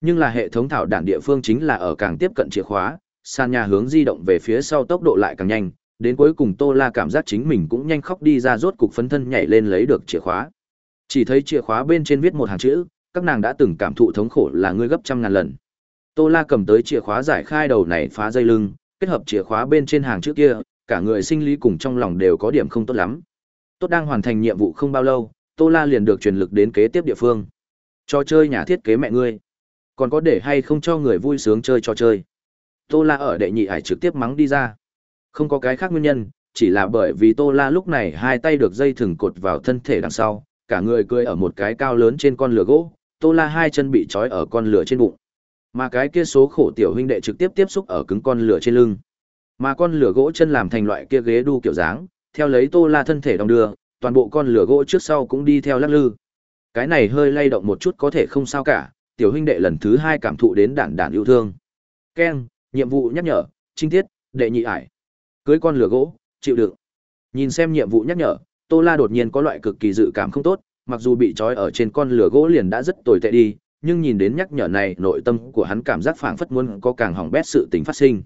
Speaker 1: nhưng là hệ thống thảo đản địa phương chính là ở càng tiếp cận chìa khóa sàn nhà hướng di động về phía sau tốc độ lại càng nhanh đến cuối cùng tô la cảm giác chính mình cũng nhanh khóc đi ra rốt cục phấn thân nhảy lên lấy được chìa khóa chỉ thấy chìa khóa bên trên viết một hàng chữ, các nàng đã từng cảm thụ thống khổ là ngươi gấp trăm ngàn lần. Tô La cầm tới chìa khóa giải khai đầu này phá dây lưng, kết hợp chìa khóa bên trên hàng chữ kia, cả người sinh lý cùng trong lòng đều có điểm không tốt lắm. Tốt đang hoàn thành nhiệm vụ không bao lâu, Tô La liền được truyền lực đến kế tiếp địa phương. Trò chơi nhà thiết kế mẹ ngươi, còn có để hay không cho người vui sướng chơi trò chơi. Tô La ở đệ nhị hải trực tiếp mắng đi ra. Không có cái khác nguyên nhân, chỉ là bởi vì Tô La lúc này hai tay được dây thừng cột vào thân thể đằng sau, cả người cười ở một cái cao lớn trên con lửa gỗ, Tô La hai chân bị trói ở con lửa trên bụng. Mà cái kia số khổ tiểu huynh đệ trực tiếp tiếp xúc ở cứng con lửa trên lưng. Mà con lửa gỗ chân làm thành loại kia ghế đu kiểu dáng, theo lấy Tô La thân thể đồng đưa, toàn bộ con lửa gỗ trước sau cũng đi theo lắc lư. Cái này hơi lay động một chút có thể không sao cả, tiểu huynh đệ lần thứ hai cảm thụ đến đản đản yêu thương. Ken, nhiệm vụ nhắc nhở, trinh tiết, đệ nhị ải. Cưới con lửa gỗ, chịu đựng. Nhìn xem nhiệm vụ nhắc nhở, Tô La đột nhiên có loại cực kỳ dự cảm không tốt, mặc dù bị trói ở trên con lửa gỗ liền đã rất tồi tệ đi, nhưng nhìn đến nhắc nhở này, nội tâm của hắn cảm giác phảng phất muốn có càng hỏng bét sự tình phát sinh.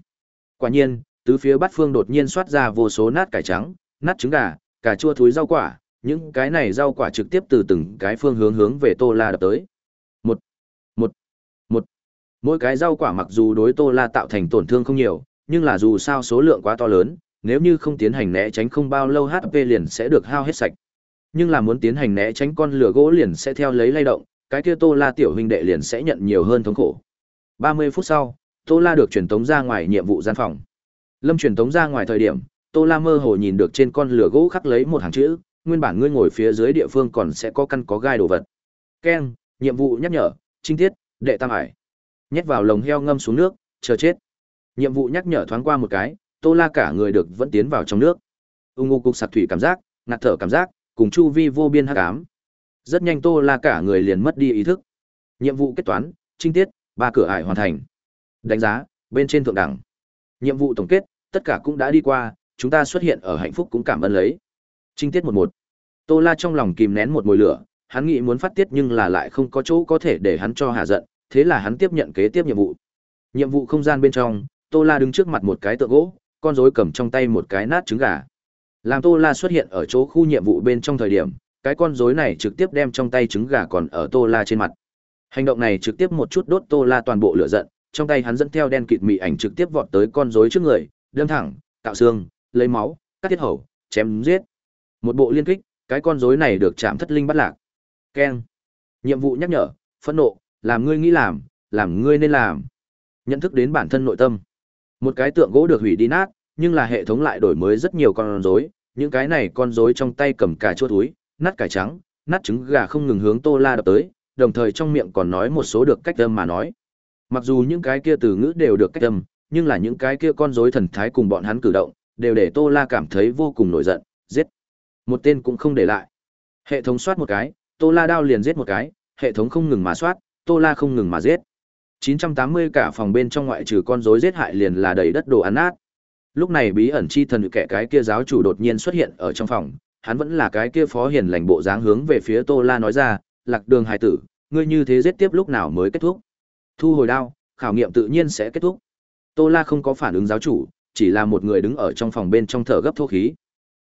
Speaker 1: Quả nhiên, tứ phía bát phương đột nhiên xoát ra vô số nát cải trắng, nát trứng gà, cà chua thối rau quả, những cái này rau quả trực tiếp từ từng cái phương hướng hướng về Tô La đập tới. Một, một, một. Mỗi cái rau quả mặc dù đối Tô La tạo thành tổn thương không nhiều, nhưng là dù sao số lượng quá to lớn, nếu như không tiến hành né tránh không bao lâu HP liền sẽ được hao hết sạch. Nhưng là muốn tiến hành né tránh con lửa gỗ liền sẽ theo lấy lay động, cái kia Tô La tiểu huynh đệ liền sẽ nhận nhiều hơn thống khổ. 30 phút sau, Tô La được truyền tống ra ngoài nhiệm vụ gian phòng. Lâm truyền tống ra ngoài thời điểm, Tô La mơ hồ nhìn được trên con lửa gỗ khắc lấy một hàng chữ, nguyên bản ngươi ngồi phía dưới địa phương còn sẽ có căn có gai đồ vật. keng nhiệm vụ nhắc nhở, trinh tiết, đệ tam hải. Nhét vào lồng heo ngâm xuống nước, chờ chết. Nhiệm vụ nhắc nhở thoáng qua một cái, tô la cả người được vẫn tiến vào trong nước ung ung cục sạc thủy cảm giác ngạt thở cảm giác cùng chu vi vô biên hắc ám rất nhanh tô la cả người liền mất đi ý thức nhiệm vụ kết toán trinh tiết ba cửa ải hoàn thành đánh giá bên trên thượng đẳng nhiệm vụ tổng kết tất cả cũng đã đi qua chúng ta xuất hiện ở hạnh phúc cũng cảm ơn lấy trinh tiết một một tô la trong lòng kìm nén một mồi lửa hắn nghĩ muốn phát tiết nhưng là lại không có chỗ có thể để hắn cho hạ giận thế là hắn tiếp nhận kế tiếp nhiệm vụ nhiệm vụ không gian bên trong tô la đứng trước mặt một cái tượng gỗ con rối cầm trong tay một cái nát trứng gà. Làm Tô La xuất hiện ở chỗ khu nhiệm vụ bên trong thời điểm, cái con rối này trực tiếp đem trong tay trứng gà còn ở Tô La trên mặt. Hành động này trực tiếp một chút đốt Tô La toàn bộ lửa giận, trong tay hắn dẫn theo đen kịt mị ảnh trực tiếp vọt tới con rối trước người, đâm thẳng, tạo xương, lấy máu, cắt tiết hầu, chém giết. Một bộ liên kích, cái con rối này được chạm thất linh bắt lạc. Ken, Nhiệm vụ nhắc nhở, phẫn nộ, làm ngươi nghĩ làm, làm ngươi nên làm. Nhận thức đến bản thân nội tâm. Một cái tượng gỗ được hủy đi nát, nhưng là hệ thống lại đổi mới rất nhiều con rối, những cái này con rối trong tay cầm cả chua túi, nát cải trắng, nát trứng gà không ngừng hướng Tô La đập tới, đồng thời trong miệng còn nói một số được cách âm mà nói. Mặc dù những cái kia từ ngữ đều được cách âm, nhưng là những cái kia con rối thần thái cùng bọn hắn cử động, đều để Tô La cảm thấy vô cùng nổi giận, giết. Một tên cũng không để lại. Hệ thống soát một cái, Tô La đao liền giết một cái, hệ thống không ngừng mà soát, Tô La không ngừng mà giết. 980 cả phòng bên trong ngoại trừ con rối giết hại liền là đầy đất đồ ăn nát. Lúc này bí ẩn chi thần kẻ cái kia giáo chủ đột nhiên xuất hiện ở trong phòng, hắn vẫn là cái kia phó hiền lành bộ dáng hướng về phía Tô La nói ra, "Lạc Đường hài tử, ngươi như thế giết tiếp lúc nào mới kết thúc?" Thu hồi đao, khảo nghiệm tự nhiên sẽ kết thúc. Tô La không có phản ứng giáo chủ, chỉ là một người đứng ở trong phòng bên trong thở gấp thô khí.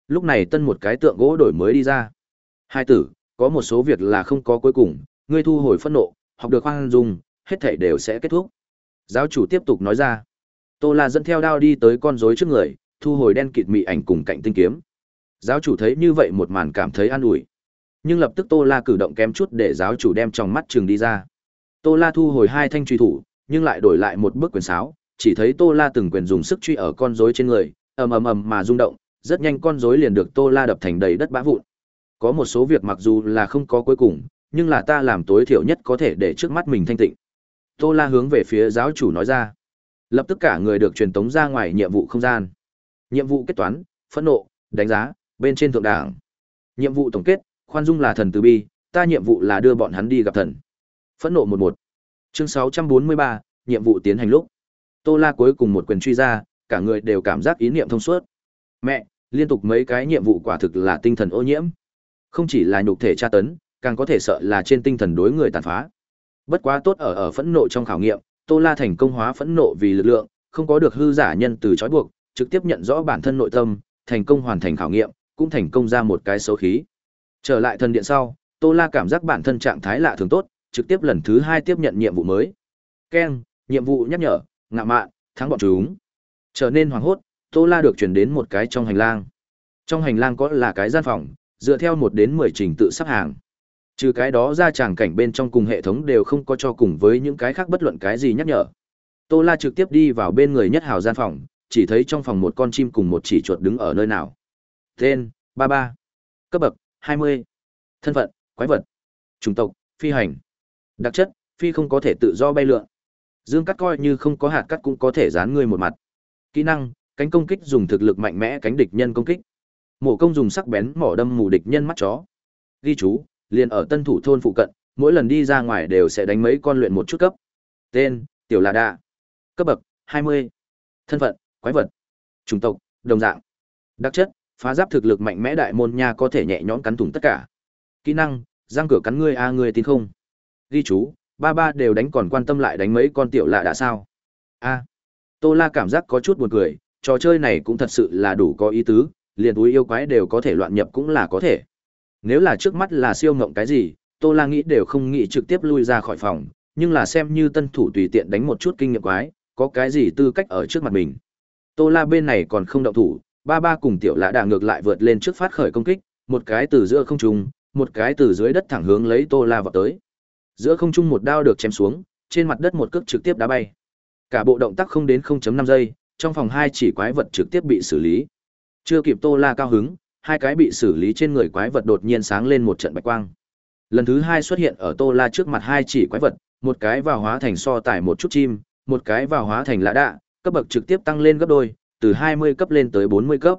Speaker 1: Lúc này tân một cái tượng gỗ đổi mới đi ra. "Hai tử, có một số việc là không có cuối cùng, ngươi thu hồi phẫn nộ, học được khoan dung, hết thảy đều sẽ kết thúc. Giáo chủ tiếp tục nói ra. Tô La dẫn theo đao đi tới con rối trước người, thu hồi đen kịt mị ảnh cùng cạnh tinh kiếm. Giáo chủ thấy như vậy một màn cảm thấy an ủi. Nhưng lập tức Tô La cử động kém chút để giáo chủ đem trong mắt trường đi ra. Tô La thu hồi hai thanh truy thủ, nhưng lại đổi lại một bước quyền sáo, chỉ thấy Tô La từng quyền dùng sức truy ở con rối trên người, ầm ầm ầm mà rung động, rất nhanh con rối liền được Tô La đập thành đầy đất bã vụn. Có một số việc mặc dù là không có cuối cùng, nhưng là ta làm tối thiểu nhất có thể để trước mắt mình thanh tịnh. Tô La hướng về phía giáo chủ nói ra. Lập tức cả người được truyền tống ra ngoài nhiệm vụ không gian. Nhiệm vụ kết toán, phẫn nộ, đánh giá, bên trên thượng đảng. Nhiệm vụ tổng kết, khoan dung là thần từ bi, ta nhiệm vụ là đưa bọn hắn đi gặp thần. Phẫn nộ một một Chương 643, nhiệm vụ tiến hành lúc. Tô La cuối cùng một quyền truy ra, cả người đều cảm giác ý niệm thông suốt. Mẹ, liên tục mấy cái nhiệm vụ quả thực là tinh thần ô nhiễm. Không chỉ là nhục thể tra tấn, càng có thể sợ là trên tinh thần đối người tàn phá. Bất quá tốt ở ở phẫn nộ trong khảo nghiệm, Tô La thành công hóa phẫn nộ vì lực lượng, không có được hư giả nhân từ trói buộc, trực tiếp nhận rõ bản thân nội tâm, thành công hoàn thành khảo nghiệm, cũng thành công ra một cái số khí. Trở lại thân điện sau, Tô La cảm giác bản thân trạng thái lạ thường tốt, trực tiếp lần thứ hai tiếp nhận nhiệm vụ mới. Keng, nhiệm vụ nhắc nhở, ngạ mạn, thắng bọn chúng. Trở nên hoảng hốt, Tô La được chuyển đến một cái trong hành lang. Trong hành lang có là cái gian phòng, dựa theo một đến mười trình tự sắp hàng trừ cái đó ra chàng cảnh bên trong cùng hệ thống đều không có cho cùng với những cái khác bất luận cái gì nhắc nhở tô la trực tiếp đi vào bên người nhất hào gian phòng chỉ thấy trong phòng một con chim cùng một chỉ chuột đứng ở nơi nào tên ba ba cấp bậc hai mươi thân phận quái vật chủng tộc phi hành đặc chất phi không có thể tự do bay lượn dương cắt coi như không có hạt cắt cũng có thể dán người một mặt kỹ năng cánh công kích dùng thực lực mạnh mẽ cánh địch nhân công kích mổ công dùng sắc bén mỏ đâm mù địch nhân mắt chó ghi chú liền ở tân thủ thôn phụ cận, mỗi lần đi ra ngoài đều sẽ đánh mấy con luyện một chút cấp. Tên, Tiểu Là Đạ. Cấp bậc, hai mươi Thân phận, quái vật. Chủng tộc, đồng dạng. Đặc chất, phá giáp thực lực mạnh mẽ đại môn nha có thể nhẹ nhõm cắn thủng tất cả. Kỹ năng, giang cửa cắn ngươi a à ngươi tin không? Ghi chú, ba ba đều đánh còn quan tâm lại đánh mấy con tiểu lạ đã sao? A. À. Tô La cảm giác có chút buồn cười, trò chơi này cũng thật sự là đủ có ý tứ, liền túi yêu quái đều có thể loạn nhập cũng là có thể. Nếu là trước mắt là siêu ngộng cái gì, Tô La nghĩ đều không nghĩ trực tiếp lui ra khỏi phòng, nhưng là xem như tân thủ tùy tiện đánh một chút kinh nghiệm quái, có cái gì tư cách ở trước mặt mình. Tô La bên này còn không động thủ, ba ba cùng tiểu lã đà ngược lại vượt lên trước phát khởi công kích, một cái từ giữa không trung, một cái từ dưới đất thẳng hướng lấy Tô La vào tới. Giữa không trung một đao được chém xuống, trên mặt đất một cước trực tiếp đá bay. Cả bộ động tác không đến 0.5 giây, trong phòng hai chỉ quái vật trực tiếp bị xử lý. Chưa kịp Tô La cao hứng, hai cái bị xử lý trên người quái vật đột nhiên sáng lên một trận bạch quang. Lần thứ hai xuất hiện ở Tô La trước mặt hai chỉ quái vật, một cái vào hóa thành so tải một chút chim, một cái vào hóa thành lã đạ, cấp bậc trực tiếp tăng lên gấp đôi, từ 20 cấp lên tới 40 cấp.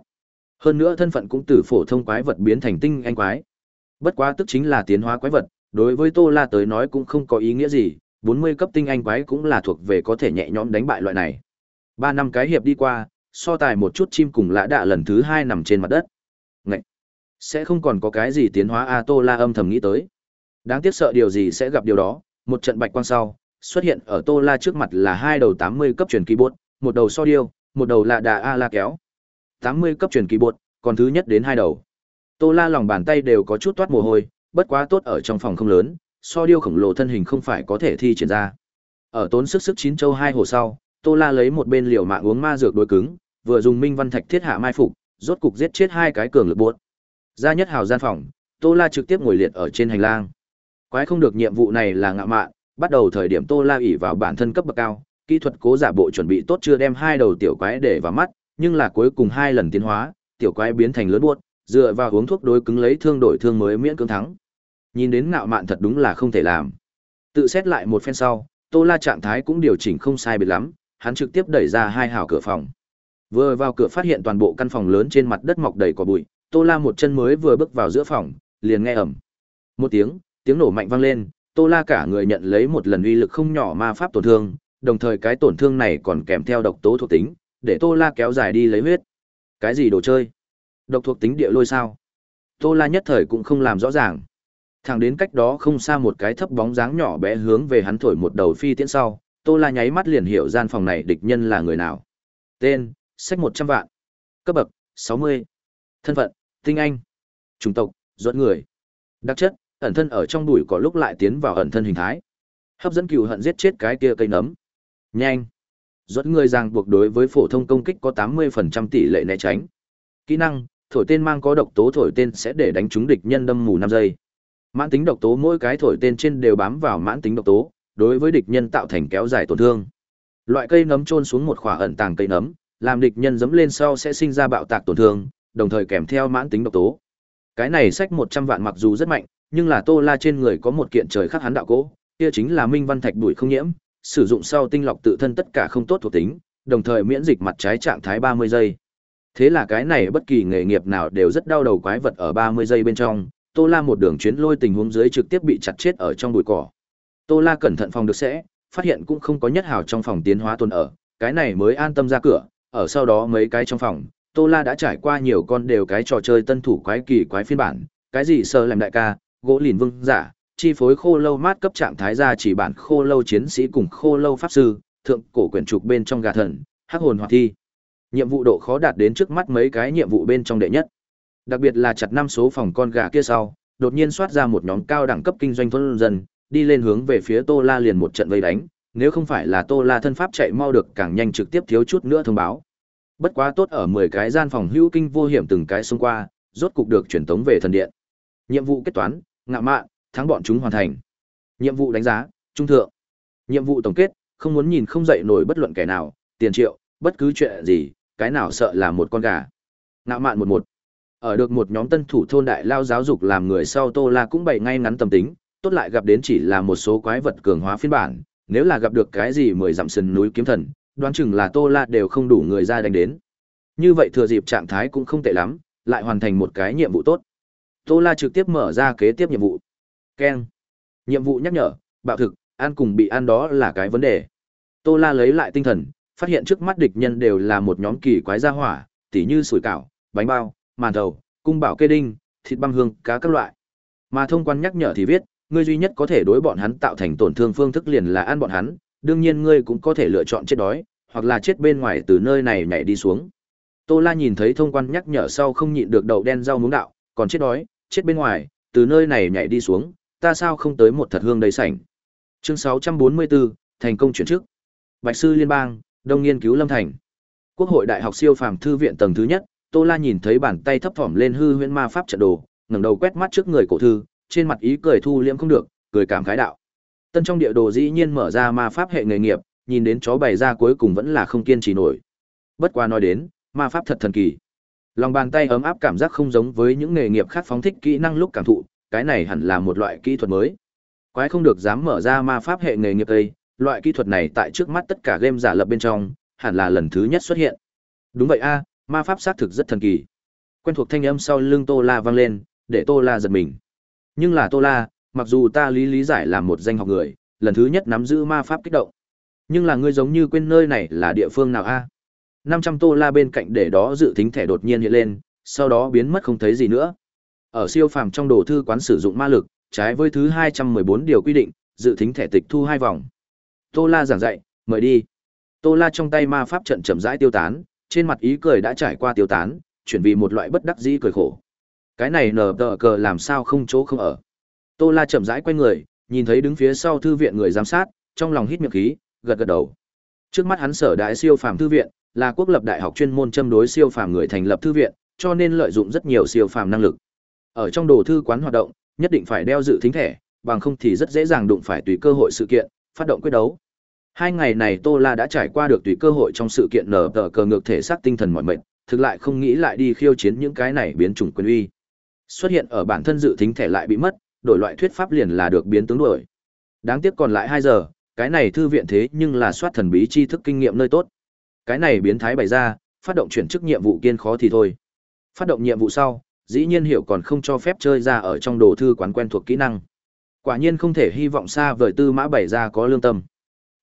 Speaker 1: Hơn nữa thân phận cũng từ phổ thông quái vật biến thành tinh anh quái. Bất quá tức chính là tiến hóa quái vật, đối với Tô La tới nói cũng không có ý nghĩa gì, 40 cấp tinh anh quái cũng là thuộc về có thể nhẹ nhõm đánh bại loại này. 3 năm cái hiệp đi qua, so tài một chút chim cùng lã đạ lần thứ hai nằm trên mặt đất sẽ không còn có cái gì tiến hóa a tô la âm thầm nghĩ tới đáng tiếc sợ điều gì sẽ gặp điều đó một trận bạch quang sau xuất hiện ở tô la trước mặt là hai đầu tám mươi cấp truyền kỳ bột một đầu so điêu một đầu là đà a la kéo tám mươi cấp truyền kỳ bột còn thứ nhất đến hai đầu tô la lòng bàn tay đều có chút toát mồ hôi bất quá tốt ở trong phòng không lớn so điêu khổng lồ thân hình không phải có thể thi triển ra ở tốn sức sức chín châu hai hồ sau tô la lấy một bên liều mạng uống ma dược đối cứng vừa dùng minh văn thạch thiết hạ mai phục rốt cục giết chết hai cái cường lực buốt ra nhất hào gian phòng, Tô La trực tiếp ngồi liệt ở trên hành lang. Quái không được nhiệm vụ này là ngạ mạn, bắt đầu thời điểm Tô La ỷ vào bản thân cấp bậc cao, kỹ thuật cố giả bộ chuẩn bị tốt chưa đem hai đầu tiểu quái để vào mắt, nhưng là cuối cùng hai lần tiến hóa, tiểu quái biến thành lớn buốt, dựa vào uống thuốc đối cứng lấy thương đổi thương mới miễn cưỡng thắng. Nhìn đến ngạo mạn thật đúng là không thể làm. Tự xét lại một phen sau, Tô La trạng thái cũng điều chỉnh không sai biệt lắm, hắn trực tiếp đẩy ra hai hào cửa phòng. Vừa vào cửa phát hiện toàn bộ căn phòng lớn trên mặt đất mọc đầy cỏ bụi, Tô La một chân mới vừa bước vào giữa phòng, liền nghe ầm. Một tiếng, tiếng nổ mạnh vang lên, Tô La cả người nhận lấy một lần uy lực không nhỏ ma pháp tổn thương, đồng thời cái tổn thương này còn kèm theo độc tố thuộc tính, để Tô La kéo dài đi lấy huyết. Cái gì đồ chơi? Độc thuộc tính địa lôi sao? Tô La nhất thời cũng không làm rõ ràng. Thẳng đến cách đó không xa một cái thấp bóng dáng nhỏ bé hướng về hắn thổi một đầu phi tiễn sau, Tô La nháy mắt liền hiểu gian phòng này địch nhân là người nào. Tên, sách 100 vạn. Cấp bậc, 60. Thân phận, tinh anh chủng tộc dẫn người đặc chất ẩn thân ở trong đùi có lúc lại tiến vào ẩn thân hình thái hấp dẫn cừu hận giết chết cái kia cây nấm nhanh dẫn người ràng buộc đối với phổ thông công kích có tám mươi phần trăm tỷ lệ né tránh kỹ năng thổi tên mang có độc tố thổi tên sẽ để đánh trúng địch nhân đâm mù năm giây mãn tính độc tố mỗi cái thổi tên trên đều bám vào mãn tính độc tố đối với địch nhân tạo thành kéo dài tổn thương loại cây nấm trôn xuống một khỏa ẩn tàng cây nấm làm địch nhân dẫm lên sau sẽ sinh ra bạo tạc tổn thương đồng thời kèm theo mãn tính độc tố. Cái này sách 100 vạn mặc dù rất mạnh, nhưng là Tô La trên người có một kiện trời khắc hắn đạo cố, kia chính là minh văn thạch đuổi không nhiễm, sử dụng sau tinh lọc tự thân tất cả không tốt thuộc tính, đồng thời miễn dịch mặt trái trạng thái 30 giây. Thế là cái này bất kỳ nghề nghiệp nào đều rất đau đầu quái vật ở 30 giây bên trong, Tô La một đường chuyến lôi tình huống dưới trực tiếp bị chặt chết ở trong bụi cỏ. Tô La cẩn thận phòng được sẽ, phát hiện cũng không có nhất hảo trong phòng tiến hóa tuần ở, cái này mới an tâm ra cửa, ở sau đó mấy cái trong phòng, Tô La đã trải qua nhiều con đều cái trò chơi tân thủ quái kỳ quái phiên bản, cái gì sơ làm đại ca, gỗ lìn vương giả, chi phối khô lâu mát cấp trạng thái ra chỉ bản khô lâu chiến sĩ cùng khô lâu pháp sư, thượng cổ quyển trục bên trong gà thần, hắc hồn hoạt thi. Nhiệm vụ độ khó đạt đến trước mắt mấy cái nhiệm vụ bên trong đệ nhất. Đặc biệt là chặt năm số phòng con gà kia sau, đột nhiên soát ra một nhóm cao đẳng cấp kinh doanh thôn dân, đi lên hướng về phía Tô La liền một trận vây đánh, nếu không phải là Tô La thân pháp chạy mau được càng nhanh trực tiếp thiếu chút nữa thông báo. Bất quá tốt ở 10 cái gian phòng hữu kinh vô hiểm từng cái xông qua, rốt cục được truyền tống về thần điện. Nhiệm vụ kết toán, ngạ mạn, thắng bọn chúng hoàn thành. Nhiệm vụ đánh giá, trung thượng. Nhiệm vụ tổng kết, không muốn nhìn không dậy nổi bất luận kẻ nào, tiền triệu, bất cứ chuyện gì, cái nào sợ là một con gà. Ngạ mạn một một. Ở được một nhóm tân thủ thôn đại lao giáo dục làm người sau Tô La cũng bày ngay ngắn tầm tính, tốt lại gặp đến chỉ là một số quái vật cường hóa phiên bản, nếu là gặp được cái gì mười dặm sườn núi kiếm thần, đoán chừng là Tô La đều không đủ người ra đánh đến. Như vậy thừa dịp trạng thái cũng không tệ lắm, lại hoàn thành một cái nhiệm vụ tốt. Tô La trực tiếp mở ra kế tiếp nhiệm vụ. Keng. Nhiệm vụ nhắc nhở, bạo thực, ăn cùng bị ăn đó là cái vấn đề. Tô La lấy lại tinh thần, phát hiện trước mắt địch nhân đều là một nhóm kỳ quái gia hỏa, tỉ như sủi cảo, bánh bao, màn thầu, cung bảo kê đinh, thịt băm hương, cá các loại. Mà thông quan nhắc nhở thì viết, người duy nhất có thể đối bọn hắn tạo thành tổn thương phương thức liền là ăn bọn hắn, đương nhiên ngươi cũng có thể lựa chọn chết đói, hoặc là chết bên ngoài từ nơi này nhảy đi xuống. Tô La nhìn thấy thông quan nhắc nhở sau không nhịn được đầu đen rau muống đạo, còn chết đói, chết bên ngoài, từ nơi này nhảy đi xuống, ta sao không tới một thật hương đầy sảnh. Chương 644, thành công chuyển chức. Bạch sư liên bang, đông nghiên cứu Lâm Thành. Quốc hội đại học siêu phàm thư viện tầng thứ nhất, Tô La nhìn thấy bàn tay thấp thỏm lên hư huyễn ma pháp trận đồ, ngẩng đầu quét mắt trước người cổ thư, trên mặt ý cười thu liễm không được, cười cảm khái đạo. Tân trong địa đồ dĩ nhiên mở ra ma pháp hệ nghề nghiệp, nhìn đến chó bày ra cuối cùng vẫn là không kiên trì nổi. Bất qua nói đến, ma pháp thật thần kỳ. Lòng bàn tay ấm áp cảm giác không giống với những nghề nghiệp khác phóng thích kỹ năng lúc cảm thụ, cái này hẳn là một loại kỹ thuật mới. Quái không được dám mở ra ma pháp hệ nghề nghiệp đây, loại kỹ thuật này tại trước mắt tất cả game giả lập bên trong, hẳn là lần thứ nhất xuất hiện. Đúng vậy a, ma pháp xác thực rất thần kỳ. Quen thuộc thanh âm sau lưng Tô La vang lên, để Tô La giật mình. Nhưng là Tô La, mặc dù ta lý lý giải là một danh học người, lần thứ nhất nắm giữ ma pháp kích động nhưng là ngươi giống như quên nơi này là địa phương nào a năm trăm tô la bên cạnh để đó dự tính thẻ đột nhiên hiện lên sau đó biến mất không thấy gì nữa ở siêu phàm trong đồ thư quán sử dụng ma lực trái với thứ hai trăm mười bốn điều quy định dự tính thẻ tịch thu hai vòng tô la giảng dạy mời đi tô la trong tay ma pháp trận chậm rãi tiêu tán trên mặt ý cười đã trải qua tiêu tán chuyển vì một loại bất đắc dĩ cười khổ cái này nở tờ cờ làm sao không chỗ không ở tô la chậm rãi quay người nhìn thấy đứng phía sau thư viện người giám sát trong lòng hít miệng khí gật gật đầu. Trước mắt hắn sở đại siêu phàm thư viện, là quốc lập đại học chuyên môn châm đối siêu phàm người thành lập thư viện, cho nên lợi dụng rất nhiều siêu phàm năng lực. Ở trong đồ thư quán hoạt động, nhất định phải đeo dự thính thẻ, bằng không thì rất dễ dàng đụng phải tùy cơ hội sự kiện, phát động quyết đấu. Hai ngày này Tô La đã trải qua được tùy cơ hội trong sự kiện nở tờ cờ ngược thể xác tinh thần mọi mệnh, thực lại không nghĩ lại đi khiêu chiến những cái này biến chủng quyền uy. Xuất hiện ở bản thân dự thính thẻ lại bị mất, đổi loại thuyết pháp liền là được biến tướng đổi. Đáng tiếc còn lại 2 giờ, cái này thư viện thế nhưng là soát thần bí tri thức kinh nghiệm nơi tốt cái này biến thái bày ra phát động chuyển chức nhiệm vụ kiên khó thì thôi phát động nhiệm vụ sau dĩ nhiên hiệu còn không cho phép chơi ra ở trong đồ thư quán quen thuộc kỹ năng quả nhiên không thể hy vọng xa vời tư mã bày ra có lương tâm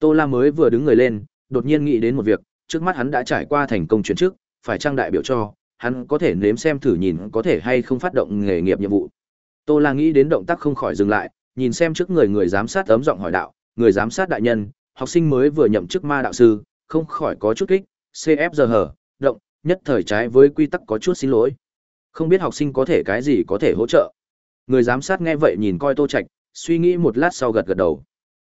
Speaker 1: tô la mới vừa đứng người lên đột nhiên nghĩ đến một việc trước mắt hắn đã trải qua thành công chuyển chức phải trang đại biểu cho hắn có thể nếm xem thử nhìn có thể hay không phát động nghề nghiệp nhiệm vụ tô la nghĩ đến động tác không khỏi dừng lại nhìn xem trước người người giám sát ấm giọng hỏi đạo người giám sát đại nhân, học sinh mới vừa nhậm chức ma đạo sư, không khỏi có chút kích, CF giờ hở, động, nhất thời trái với quy tắc có chút xin lỗi. Không biết học sinh có thể cái gì có thể hỗ trợ. Người giám sát nghe vậy nhìn coi Tô Trạch, suy nghĩ một lát sau gật gật đầu.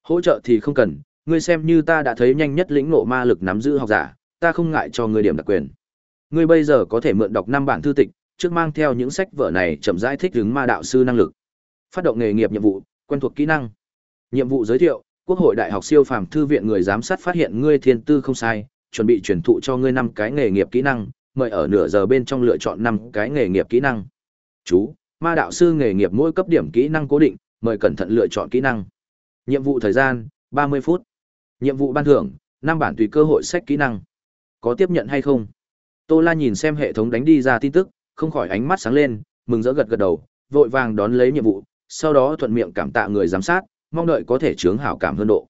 Speaker 1: Hỗ trợ thì không cần, ngươi xem như ta đã thấy nhanh nhất lĩnh ngộ ma lực nắm giữ học giả, ta không ngại cho ngươi điểm đặc quyền. Ngươi bây giờ có thể mượn đọc năm bản thư tịch, trước mang theo những sách vở này chậm rãi thích ứng ma đạo sư năng lực. Phát động nghề nghiệp nhiệm vụ, quen thuộc kỹ năng. Nhiệm vụ giới thiệu, Quốc hội Đại học siêu phàm thư viện người giám sát phát hiện ngươi thiên tư không sai, chuẩn bị truyền thụ cho ngươi năm cái nghề nghiệp kỹ năng, mời ở nửa giờ bên trong lựa chọn năm cái nghề nghiệp kỹ năng. Chú, ma đạo sư nghề nghiệp mỗi cấp điểm kỹ năng cố định, mời cẩn thận lựa chọn kỹ năng. Nhiệm vụ thời gian, 30 phút. Nhiệm vụ ban thưởng, năm bản tùy cơ hội sách kỹ năng. Có tiếp nhận hay không? Tô La nhìn xem hệ thống đánh đi ra tin tức, không khỏi ánh mắt sáng lên, mừng rỡ gật gật đầu, vội vàng đón lấy nhiệm vụ, sau đó thuận miệng cảm tạ người giám sát, mong đợi có thể chướng hảo cảm hơn độ.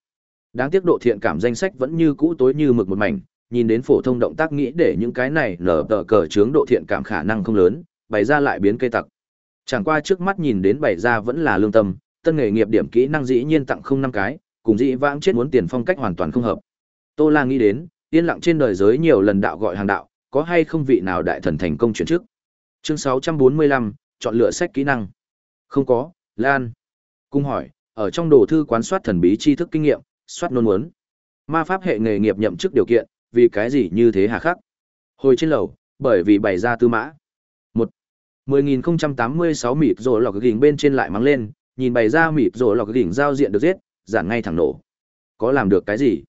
Speaker 1: Đáng tiếc độ thiện cảm danh sách vẫn như cũ tối như mực một mảnh, nhìn đến phổ thông động tác nghĩ để những cái này nở tờ cờ chướng độ thiện cảm khả năng không lớn, bày ra lại biến cây tặc. Chẳng qua trước mắt nhìn đến bày ra vẫn là lương tâm, tân nghề nghiệp điểm kỹ năng dĩ nhiên tặng không năm cái, cùng dĩ vãng chết muốn tiền phong cách hoàn toàn không hợp. Tô La nghĩ đến, yên lặng trên đời giới nhiều lần đạo gọi hàng đạo, có hay không vị nào đại thần thành công chuyển trước. Chương 645, chọn lựa sách kỹ năng. Không có, Lan. Cung hỏi, ở trong đồ thư quán soát thần bí tri thức kinh nghiệm soát nôn muốn ma pháp hệ nghề nghiệp nhậm chức điều kiện vì cái gì như thế hà khắc hồi trên lầu bởi vì bày ra tư mã một mười nghìn không trăm tám mươi sáu mịp rồi lọc gỉnh bên trên lại mắng lên nhìn bày ra mịp rồi lọc gỉnh giao diện được giết giản ngay thẳng nổ có làm được cái gì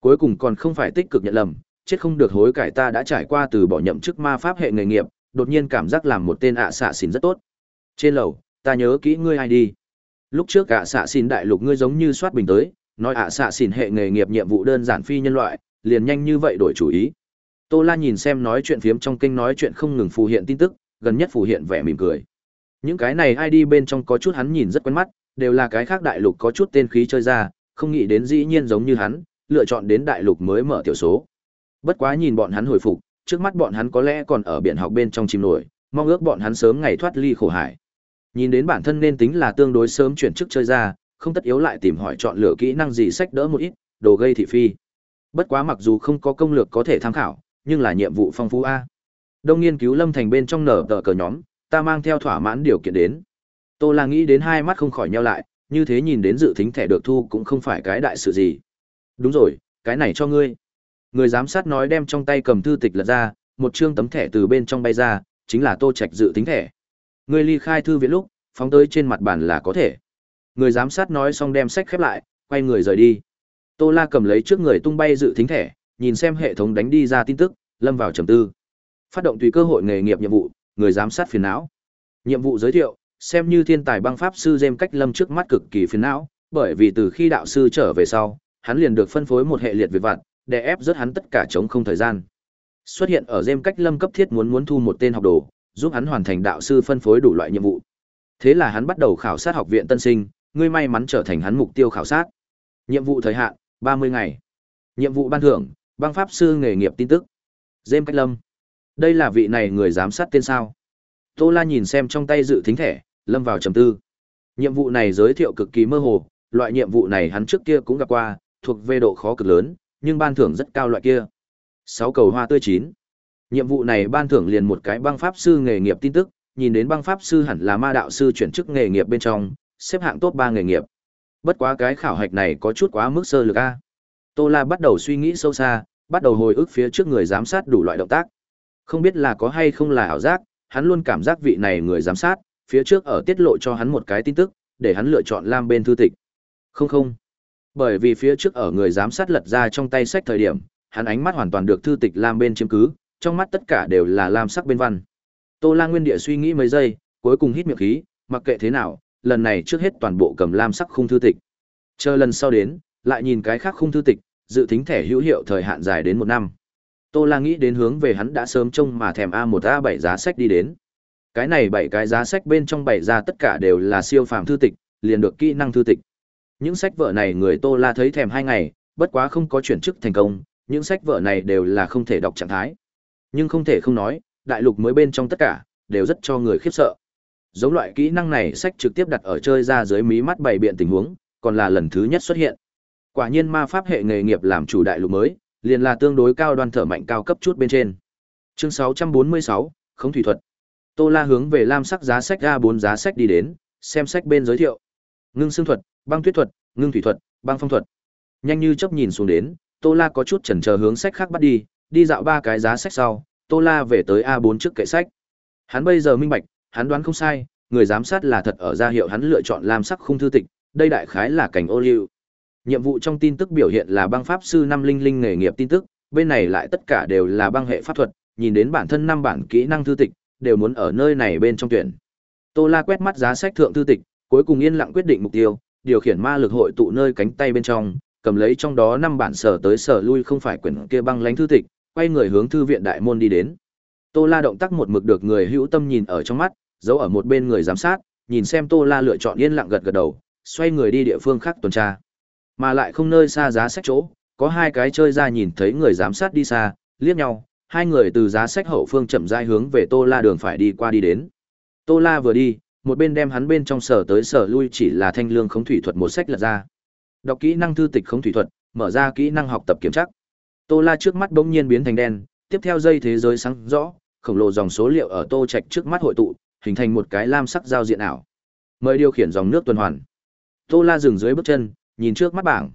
Speaker 1: cuối cùng còn không phải tích cực nhận lầm chết không được hối cải ta đã trải qua từ bỏ nhậm chức ma pháp hệ nghề nghiệp đột nhiên cảm giác làm một tên ạ xạ xỉn rất tốt trên lầu ta nhớ kỹ ngươi ai đi lúc trước ạ xạ xin đại lục ngươi giống như soát bình tới nói ạ xạ xin hệ nghề nghiệp nhiệm vụ đơn giản phi nhân loại liền nhanh như vậy đổi chủ ý tô la nhìn xem nói chuyện phiếm trong kênh nói chuyện không ngừng phù hiện tin tức gần nhất phù hiện vẻ mỉm cười những cái này ai đi bên trong có chút hắn nhìn rất quen mắt đều là cái khác đại lục có chút tên khí chơi ra không nghĩ đến dĩ nhiên giống như hắn lựa chọn đến đại lục mới mở tiểu số bất quá nhìn bọn hắn hồi phục trước mắt bọn hắn có lẽ còn ở biển học bên trong chìm nổi mong ước bọn hắn sớm ngày thoát ly khổ hải Nhìn đến bản thân nên tính là tương đối sớm chuyển chức chơi ra, không tất yếu lại tìm hỏi chọn lựa kỹ năng gì sách đỡ một ít, đồ gây thị phi. Bất quá mặc dù không có công lược có thể tham khảo, nhưng là nhiệm vụ phong phú a. Đông nghiên cứu Lâm Thành bên trong nở tờ cờ nhóm, ta mang theo thỏa mãn điều kiện đến. Tô La nghĩ đến hai mắt không khỏi nheo lại, như thế nhìn đến dự thính thẻ được thu cũng không phải cái đại sự gì. Đúng rồi, cái này cho ngươi. Người giám sát nói đem trong tay cầm thư tịch lật ra, một chương tấm thẻ từ bên trong bay ra, chính là Tô Trạch dự thính thẻ. Ngươi ly khai thư viện lúc, phóng tới trên mặt bàn là có thể. Người giám sát nói xong đem sách khép lại, quay người rời đi. Tô La cầm lấy trước người tung bay dự thính thẻ, nhìn xem hệ thống đánh đi ra tin tức, lâm vào trầm tư. Phát động tùy cơ hội nghề nghiệp nhiệm vụ, người giám sát phiền não. Nhiệm vụ giới thiệu, xem như thiên tài băng pháp sư Gem cách lâm trước mắt cực kỳ phiền não, bởi vì từ khi đạo sư trở về sau, hắn liền được phân phối một hệ liệt việc vặt, để ép rất hắn tất cả chống không thời gian. Xuất hiện ở Gem cách lâm cấp thiết muốn muốn thu một tên học đồ, giúp hắn hoàn thành đạo sư phân phối đủ loại nhiệm vụ. Thế là hắn bắt đầu khảo sát học viện tân sinh, ngươi may mắn trở thành hắn mục tiêu khảo sát. Nhiệm vụ thời hạn, 30 ngày. Nhiệm vụ ban thưởng, băng pháp sư nghề nghiệp tin tức. Dêm Cách Lâm. Đây là vị này người giám sát tên sao? Tô La nhìn xem trong tay dự thính thẻ, lâm vào trầm tư. Nhiệm vụ này giới thiệu cực kỳ mơ hồ, loại nhiệm vụ này hắn trước kia cũng gặp qua, thuộc về độ khó cực lớn, nhưng ban thưởng rất cao loại kia. 6 cầu hoa tươi chín. Nhiệm vụ này ban thưởng liền một cái băng pháp sư nghề nghiệp tin tức, nhìn đến băng pháp sư hẳn là ma đạo sư chuyển chức nghề nghiệp bên trong, xếp hạng top ba nghề nghiệp. Bất quá cái khảo hạch này có chút quá mức sơ lược a. Tô La bắt đầu suy nghĩ sâu xa, bắt đầu hồi ức phía trước người giám sát đủ loại động tác. Không biết là có hay không là ảo giác, hắn luôn cảm giác vị này người giám sát, phía trước ở tiết lộ cho hắn một cái tin tức, để hắn lựa chọn lam bên thư tịch. Không không. Bởi vì phía trước ở người giám sát lật ra trong tay sách thời điểm, hắn ánh mắt hoàn toàn được thư tịch lam bên chiếm cứ, trong mắt tất cả đều là lam sắc bên văn. Tô La Nguyên Địa suy nghĩ mấy giây, cuối cùng hít miệng khí, mặc kệ thế nào, lần này trước hết toàn bộ cầm lam sắc khung thư tịch. Chờ lần sau đến, lại nhìn cái khác khung thư tịch, dự tính thẻ hữu hiệu thời hạn dài đến một năm. Tô La nghĩ đến hướng về hắn đã sớm trông mà thèm A1A7 giá sách đi đến. Cái này bảy cái giá sách bên trong bảy ra tất cả đều là siêu phàm thư tịch, liền được kỹ năng thư tịch. Những sách vở này người Tô La thấy thèm hai ngày, bất quá không có chuyển chức thành công, những sách vở này đều là không thể đọc trạng thái, nhưng không thể không nói đại lục mới bên trong tất cả đều rất cho người khiếp sợ giống loại kỹ năng này sách trực tiếp đặt ở chơi ra dưới mí mắt bày biện tình huống còn là lần thứ nhất xuất hiện quả nhiên ma pháp hệ nghề nghiệp làm chủ đại lục mới liền là tương đối cao đoan thở mạnh cao cấp chút bên trên chương 646, không thủy thuật tô la hướng về lam sắc giá sách a bốn giá sách đi đến xem sách bên giới thiệu ngưng xương thuật băng tuyết thuật ngưng thủy thuật băng phong thuật nhanh như chấp nhìn xuống đến tô la có chút chần chờ hướng sách khác bắt đi đi dạo ba cái giá sách sau, Tô La về tới A4 trước kệ sách. Hắn bây giờ minh bạch, hắn đoán không sai, người giám sát là thật ở gia hiệu hắn lựa chọn làm sắc khung thư tịch, đây đại khái là cảnh ô liu. Nhiệm vụ trong tin tức biểu hiện là băng pháp sư năm linh linh nghề nghiệp tin tức, bên này lại tất cả đều là băng hệ pháp thuật, nhìn đến bản thân năm bản kỹ năng thư tịch, đều muốn ở nơi này bên trong tuyển. Tô La quét mắt giá sách thượng thư tịch, cuối cùng yên lặng quyết định mục tiêu, điều khiển ma lực hội tụ nơi cánh tay bên trong, cầm lấy trong đó năm bản sở tới sở lui không phải quyển kia băng lãnh thư tịch, quay người hướng thư viện đại môn đi đến. Tô La động tác một mực được người hữu tâm nhìn ở trong mắt, giấu ở một bên người giám sát, nhìn xem Tô La lựa chọn yên lặng gật gật đầu, xoay người đi địa phương khác tuần tra. Mà lại không nơi xa giá sách chỗ, có hai cái chơi ra nhìn thấy người giám sát đi xa, liếc nhau, hai người từ giá sách hậu phương chậm rãi hướng về Tô La đường phải đi qua đi đến. Tô La vừa đi, một bên đem hắn bên trong sở tới sở lui chỉ là thanh lương khống thủy thuật một sách lật ra. Đọc kỹ năng thư tịch khống thủy thuật, mở ra kỹ năng học tập kiểm chắc. Tô La trước mắt bỗng nhiên biến thành đen, tiếp theo dây thế giới sáng rõ, khổng lồ dòng số liệu ở Tô Trạch trước mắt hội tụ, hình thành một cái lam sắc giao diện ảo. Mời điều khiển dòng nước tuần hoàn. Tô La dừng dưới bước chân, nhìn trước mắt bảng.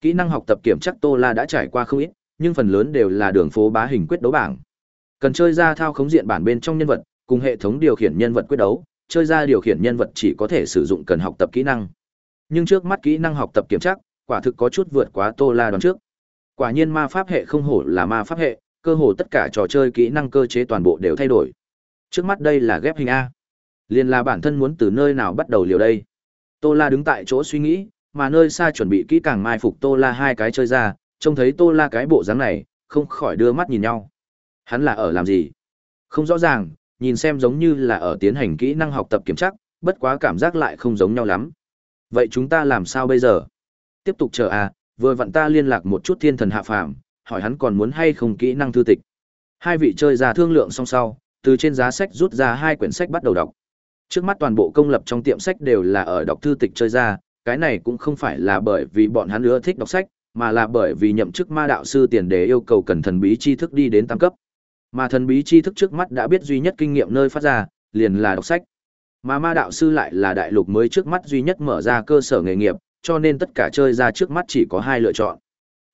Speaker 1: Kỹ năng học tập kiểm chắc Tô La đã trải qua không ít, nhưng phần lớn đều là đường phố bá hình quyết đấu bảng. Cần chơi ra thao khống diện bản bên trong nhân vật, cùng hệ thống điều khiển nhân vật quyết đấu, chơi ra điều khiển nhân vật chỉ có thể sử dụng cần học tập kỹ năng. Nhưng trước mắt kỹ năng học tập kiểm tra, quả thực có chút vượt quá Tô La đoán trước. Quả nhiên ma pháp hệ không hổ là ma pháp hệ, cơ hồ tất cả trò chơi kỹ năng cơ chế toàn bộ đều thay đổi. Trước mắt đây là ghép hình A. liền là bản thân muốn từ nơi nào bắt đầu liều đây. Tô La đứng tại chỗ suy nghĩ, mà nơi xa chuẩn bị kỹ càng mai phục Tô La hai cái chơi ra, trông thấy Tô La cái bộ dáng này, không khỏi đưa mắt nhìn nhau. Hắn là ở làm gì? Không rõ ràng, nhìn xem giống như là ở tiến hành kỹ năng học tập kiểm tra, bất quá cảm giác lại không giống nhau lắm. Vậy chúng ta làm sao bây giờ? Tiếp tục chờ à, vừa vặn ta liên lạc một chút thiên thần hạ phàm, hỏi hắn còn muốn hay không kỹ năng thư tịch. Hai vị chơi ra thương lượng song sau, từ trên giá sách rút ra hai quyển sách bắt đầu đọc. Trước mắt toàn bộ công lập trong tiệm sách đều là ở đọc thư tịch chơi ra, cái này cũng không phải là bởi vì bọn hắn ưa thích đọc sách, mà là bởi vì nhậm chức ma đạo sư tiền đề yêu cầu cần thần bí tri thức đi đến tam cấp. Mà thần bí tri thức trước mắt đã biết duy nhất kinh nghiệm nơi phát ra, liền là đọc sách. Mà ma đạo sư lại là đại lục mới trước mắt duy nhất mở ra cơ sở nghề nghiệp, cho nên tất cả chơi ra trước mắt chỉ có hai lựa chọn.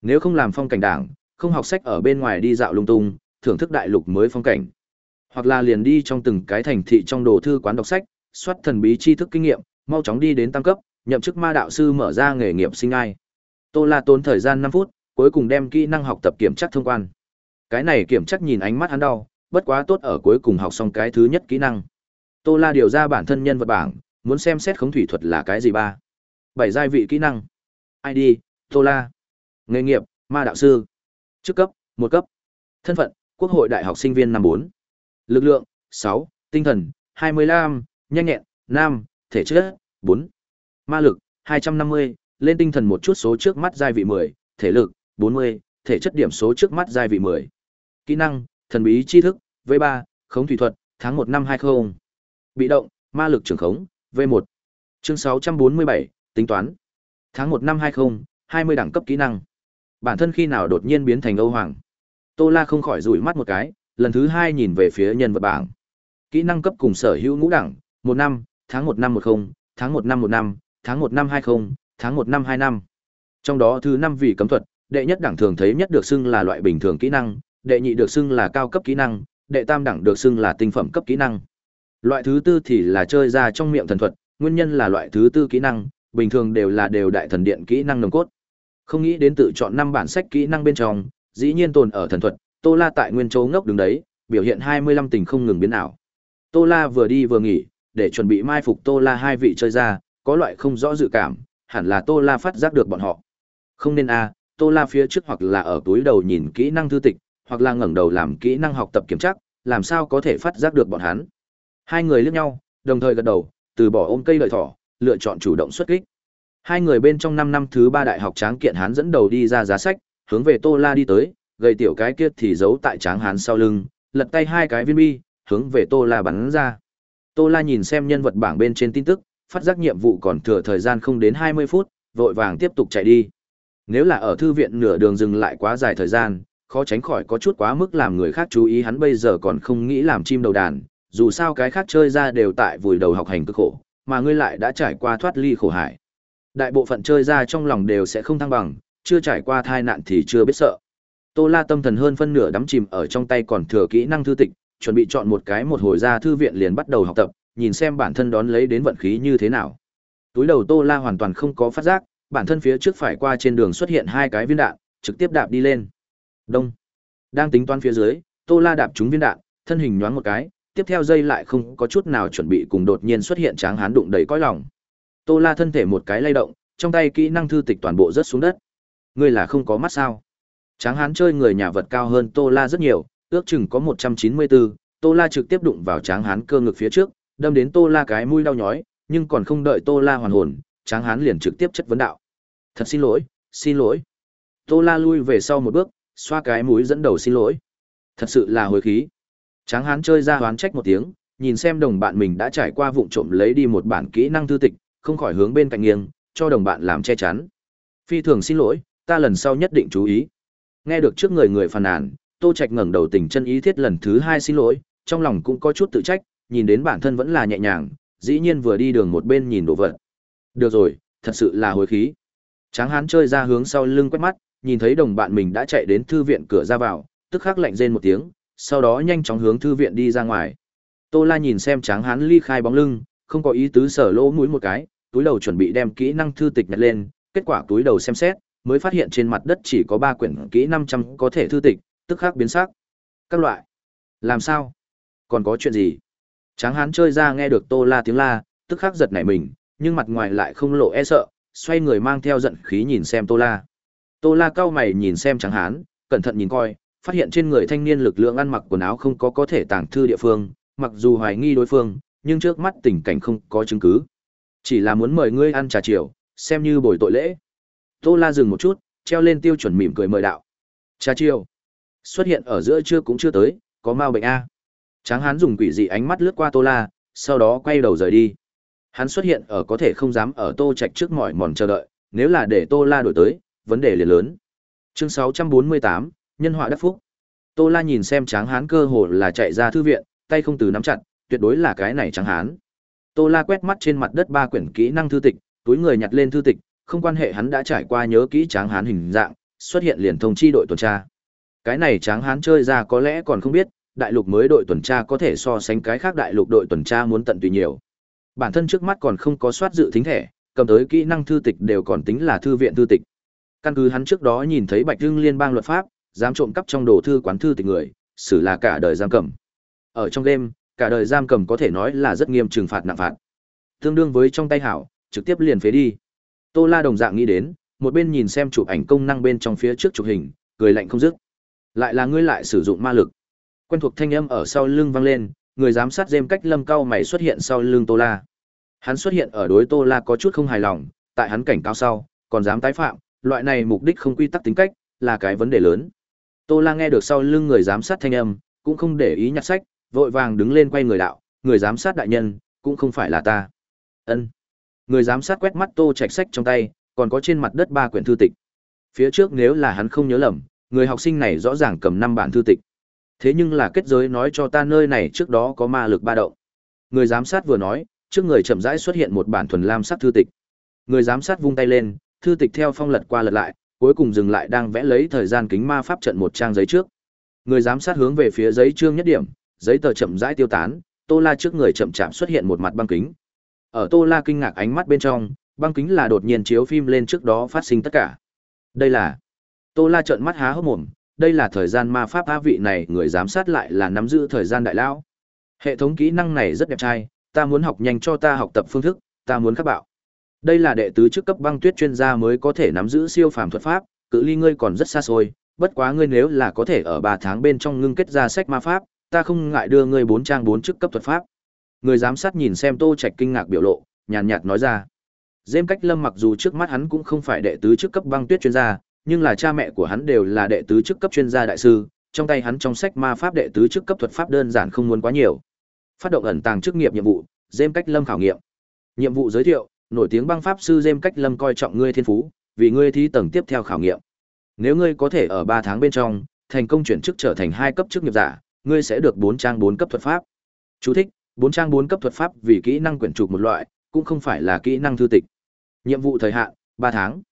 Speaker 1: Nếu không làm phong cảnh đảng, không học sách ở bên ngoài đi dạo lung tung, thưởng thức đại lục mới phong cảnh. Hoặc là liền đi trong từng cái thành thị trong đồ thư quán đọc sách, soát thần bí tri thức kinh nghiệm, mau chóng đi đến tăng cấp, nhậm chức ma đạo sư mở ra nghề nghiệp sinh ai. Tô La tốn thời gian 5 phút, cuối cùng đem kỹ năng học tập kiểm tra thông quan. Cái này kiểm tra nhìn ánh mắt hắn đau, bất quá tốt ở cuối cùng học xong cái thứ nhất kỹ năng. Tô La điều ra bản thân nhân vật bảng, muốn xem xét khống thủy thuật là cái gì ba bảy giai vị kỹ năng id tô la nghề nghiệp ma đạo sư chức cấp một cấp thân phận quốc hội đại học sinh viên năm bốn lực lượng sáu tinh thần hai mươi lăm nhanh nhẹn nam thể chất bốn ma lực hai trăm năm mươi lên tinh thần một chút số trước mắt giai vị mười thể lực bốn mươi thể chất điểm số trước mắt giai vị mười kỹ năng thần bí tri thức v ba khống thủy thuật tháng một năm hai không bị động ma lực trưởng khống v một chương sáu trăm bốn mươi bảy tính toán tháng một năm hai không hai mươi đẳng cấp kỹ năng bản thân khi nào đột nhiên biến thành âu hoàng tô la không khỏi rủi mắt một cái lần thứ hai nhìn về phía nhân vật bảng kỹ năng cấp cùng sở hữu ngũ đẳng một năm tháng một năm một không tháng một năm một năm tháng một năm hai không tháng một năm hai năm trong đó thứ năm vì cấm thuật đệ nhất đẳng thường thấy nhất được xưng là loại bình thường kỹ năng đệ nhị được xưng là cao cấp kỹ năng đệ tam đẳng được xưng là tinh phẩm cấp kỹ năng loại thứ tư thì là chơi ra trong miệng thần thuật nguyên nhân là loại thứ tư kỹ năng bình thường đều là đều đại thần điện kỹ năng nồng cốt. Không nghĩ đến tự chọn năm bản sách kỹ năng bên trong, dĩ nhiên tồn ở thần thuật, Tô La tại nguyên chỗ ngốc đứng đấy, biểu hiện 25 tình không ngừng biến ảo. Tô La vừa đi vừa nghỉ, để chuẩn bị mai phục Tô La hai vị chơi ra, có loại không rõ dự cảm, hẳn là Tô La phát giác được bọn họ. Không nên a, à, Tô La phía trước hoặc là ở túi đầu nhìn kỹ năng thư tịch, hoặc là ngẩng đầu làm kỹ năng học tập kiểm chắc, làm sao có thể phát giác được bọn hắn. Hai người liếc nhau, đồng thời gật đầu, từ bỏ ôm cây lợi thỏ, lựa chọn chủ động xuất kích. Hai người bên trong 5 năm thứ 3 đại học Tráng Kiện Hán dẫn đầu đi ra giá sách, hướng về Tô La đi tới, gầy tiểu cái kia thì giấu tại Tráng Hán sau lưng, lật tay hai cái viên bi, hướng về Tô La bắn ra. Tô La nhìn xem nhân vật bảng bên trên tin tức, phát giác nhiệm vụ còn thừa thời gian không đến 20 phút, vội vàng tiếp tục chạy đi. Nếu là ở thư viện nửa đường dừng lại quá dài thời gian, khó tránh khỏi có chút quá mức làm người khác chú ý hắn bây giờ còn không nghĩ làm chim đầu đàn, dù sao cái khác chơi ra đều tại vùi đầu học hành cực khổ, mà ngươi lại đã trải qua thoát ly khổ hải. Đại bộ phận chơi ra trong lòng đều sẽ không thăng bằng, chưa trải qua thai nạn thì chưa biết sợ. Tô La tâm thần hơn phân nửa đắm chìm ở trong tay còn thừa kỹ năng thư tịch, chuẩn bị chọn một cái một hồi ra thư viện liền bắt đầu học tập, nhìn xem bản thân đón lấy đến vận khí như thế nào. Túi đầu Tô La hoàn toàn không có phát giác, bản thân phía trước phải qua trên đường xuất hiện hai cái viên đạn, trực tiếp đạp đi lên. Đông. Đang tính toán phía dưới, Tô La đạp trúng viên đạn, thân hình nhoáng một cái, tiếp theo dây lại không có chút nào chuẩn bị cùng đột nhiên xuất hiện tráng hán đụng đầy cõi lòng. Tô La thân thể một cái lay động, trong tay kỹ năng thư tịch toàn bộ rớt xuống đất. Ngươi là không có mắt sao? Tráng hán chơi người nhà vật cao hơn Tô La rất nhiều, ước chừng có 194, Tô La trực tiếp đụng vào tráng hán cơ ngực phía trước, đâm đến Tô La cái mũi đau nhói, nhưng còn không đợi Tô La hoàn hồn, tráng hán liền trực tiếp chất vấn đạo. Thật xin lỗi, xin lỗi. Tô La lui về sau một bước, xoa cái mũi dẫn đầu xin lỗi. Thật sự là hồi khí. Tráng hán chơi ra hoán trách một tiếng, nhìn xem đồng bạn mình đã trải qua vụng trộm lấy đi một bản kỹ năng thư tịch, không khỏi hướng bên cạnh nghiêng, cho đồng bạn làm che chắn. Phi thường xin lỗi, ta lần sau nhất định chú ý. Nghe được trước người người phàn nàn, Tô Trạch ngẩng đầu tỉnh chân ý thiết lần thứ hai xin lỗi, trong lòng cũng có chút tự trách, nhìn đến bản thân vẫn là nhẹ nhàng, dĩ nhiên vừa đi đường một bên nhìn đồ vật. Được rồi, thật sự là hối khí. Tráng hán chơi ra hướng sau lưng quét mắt, nhìn thấy đồng bạn mình đã chạy đến thư viện cửa ra vào, tức khắc lạnh rên một tiếng, sau đó nhanh chóng hướng thư viện đi ra ngoài. Tô La nhìn xem tráng hán ly khai bóng lưng, không có ý tứ sở lỗ mũi một cái, túi đầu chuẩn bị đem kỹ năng thư tịch nhặt lên, kết quả túi đầu xem xét, mới phát hiện trên mặt đất chỉ có ba quyển kỹ năm trăm có thể thư tịch, tức khắc biến sắc. Các loại. Làm sao? Còn có chuyện gì? Tráng hán chơi ra nghe được Tô La tiếng la, tức khắc giật nảy mình, nhưng mặt ngoài lại không lộ e sợ, xoay người mang theo giận khí nhìn xem Tô La. Tô La cao mày nhìn xem tráng hán, cẩn thận nhìn coi, phát hiện trên người thanh niên lực lượng ăn mặc quần áo không có có thể tàng thư địa phương, mặc dù hoài nghi đối phương, nhưng trước mắt tình cảnh không có chứng cứ. Chỉ là muốn mời ngươi ăn trà chiều, xem như bồi tội lễ. Tô La dừng một chút, treo lên tiêu chuẩn mỉm cười mời đạo. Trà chiều. Xuất hiện ở giữa trưa cũng chưa tới, có mau bệnh a. Tráng Hán dùng quỷ dị ánh mắt lướt qua Tô La, sau đó quay đầu rời đi. Hắn xuất hiện ở có thể không dám ở Tô Trạch trước mỏi mòn chờ đợi, nếu là để Tô La đổi tới, vấn đề liền lớn. Chương 648, nhân họa đắc phúc tô la nhìn xem tráng hán cơ hồ là chạy ra thư viện tay không từ nắm chặt tuyệt đối là cái này tráng hán tô la quét mắt trên mặt đất ba quyển kỹ năng thư tịch túi người nhặt lên thư tịch không quan hệ hắn đã trải qua nhớ kỹ tráng hán hình dạng xuất hiện liền thông chi đội tuần tra cái này tráng hán chơi ra có lẽ còn không biết đại lục mới đội tuần tra có thể so sánh cái khác đại lục đội tuần tra muốn tận tùy nhiều bản thân trước mắt còn không có soát dự thính thẻ cầm tới kỹ năng thư tịch đều còn tính là thư viện thư tịch căn cứ hắn trước đó nhìn thấy bạch dương liên bang luật pháp dám trộm cắp trong đồ thư quán thư tịch người, xử là cả đời giam cầm. Ở trong game, cả đời giam cầm có thể nói là rất nghiêm trừng phạt nặng phạt. Tương đương với trong tay hảo, trực tiếp liền phế đi. Tô La đồng dạng nghĩ đến, một bên nhìn xem chụp ảnh công năng bên trong phía trước chụp hình, cười lạnh không dứt. Lại là ngươi lại sử dụng ma lực. Quen thuộc thanh âm ở sau lưng vang lên, người giám sát diêm cách Lâm Cao mày xuất hiện sau lưng Tô La. Hắn xuất hiện ở đối Tô La có chút không hài lòng, tại hắn cảnh cáo sau, còn dám tái phạm, loại này mục đích không quy tắc tính cách, là cái vấn đề lớn. Tô La nghe được sau lưng người giám sát thanh âm, cũng không để ý nhặt sách, vội vàng đứng lên quay người đạo, người giám sát đại nhân, cũng không phải là ta. Ân. Người giám sát quét mắt Tô Trạch sách trong tay, còn có trên mặt đất ba quyển thư tịch. Phía trước nếu là hắn không nhớ lầm, người học sinh này rõ ràng cầm năm bản thư tịch. Thế nhưng là kết giới nói cho ta nơi này trước đó có ma lực ba động. Người giám sát vừa nói, trước người chậm rãi xuất hiện một bản thuần lam sắc thư tịch. Người giám sát vung tay lên, thư tịch theo phong lật qua lật lại, cuối cùng dừng lại đang vẽ lấy thời gian kính ma pháp trận một trang giấy trước. Người giám sát hướng về phía giấy trương nhất điểm, giấy tờ chậm rãi tiêu tán, Tô La trước người chậm chạm xuất hiện một mặt băng kính. Ở Tô La kinh ngạc ánh mắt bên trong, băng kính là đột nhiên chiếu phim lên trước đó phát sinh tất cả. Đây là Tô La trợn mắt há hốc mồm, đây là thời gian ma pháp á vị này, người giám sát lại là nắm giữ thời gian đại lão. Hệ thống kỹ năng này rất đẹp trai, ta muốn học nhanh cho ta học tập phương thức, ta muốn các bạo. Đây là đệ tứ chức cấp băng tuyết chuyên gia mới có thể nắm giữ siêu phàm thuật pháp, cự ly ngươi còn rất xa xôi, bất quá ngươi nếu là có thể ở ba tháng bên trong ngưng kết ra sách ma pháp, ta không ngại đưa ngươi bốn trang bốn chức cấp thuật pháp. Người giám sát nhìn xem Tô Trạch kinh ngạc biểu lộ, nhàn nhạt nói ra. Dêm Cách Lâm mặc dù trước mắt hắn cũng không phải đệ tứ chức cấp băng tuyết chuyên gia, nhưng là cha mẹ của hắn đều là đệ tứ chức cấp chuyên gia đại sư, trong tay hắn trong sách ma pháp đệ tứ chức cấp thuật pháp đơn giản không muốn quá nhiều. Phát động ẩn tàng chức nghiệp nhiệm vụ, Dêm Cách Lâm khảo nghiệm. Nhiệm vụ giới thiệu, nổi tiếng băng pháp sư James Cách Lâm coi trọng ngươi thiên phú, vì ngươi thi tầng tiếp theo khảo nghiệm. Nếu ngươi có thể ở 3 tháng bên trong thành công chuyển chức trở thành hai cấp chức nghiệp giả, ngươi sẽ được 4 trang 4 cấp thuật pháp. Chú thích: 4 trang 4 cấp thuật pháp vì kỹ năng quyển trục một loại, cũng không phải là kỹ năng thư tịch. Nhiệm vụ thời hạn: 3 tháng.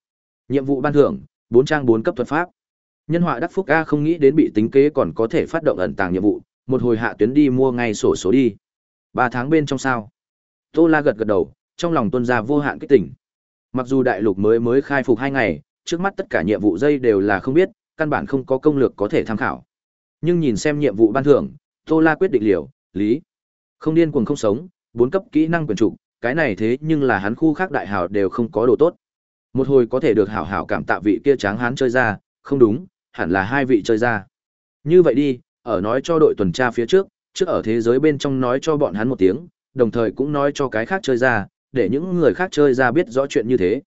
Speaker 1: Nhiệm vụ ban thưởng: 4 trang 4 cấp thuật pháp. Nhân họa đắc phúc a không nghĩ đến bị tính kế còn có thể phát động ẩn tàng nhiệm vụ, một hồi hạ tuyến đi mua ngay sổ số đi. 3 tháng bên trong sao? Tô La gật gật đầu, trong lòng tuân ra vô hạn kích tỉnh. Mặc dù đại lục mới mới khai phục hai ngày, trước mắt tất cả nhiệm vụ dây đều là không biết, căn bản không có công lược có thể tham khảo. Nhưng nhìn xem nhiệm vụ ban thưởng, Tô La quyết định liệu lý. Không điên cuồng không sống, bốn cấp kỹ năng quyền trụ, cái này thế nhưng là hắn khu khác đại hảo đều không có đồ tốt. Một hồi có thể được hảo hảo cảm tạ vị kia tráng hắn chơi ra, không đúng, hẳn là hai vị chơi ra. Như vậy đi, ở nói cho đội tuần tra phía trước, trước ở thế giới bên trong nói cho bọn hắn một tiếng, đồng thời cũng nói cho cái khác chơi ra, để những người khác chơi ra biết rõ chuyện như thế.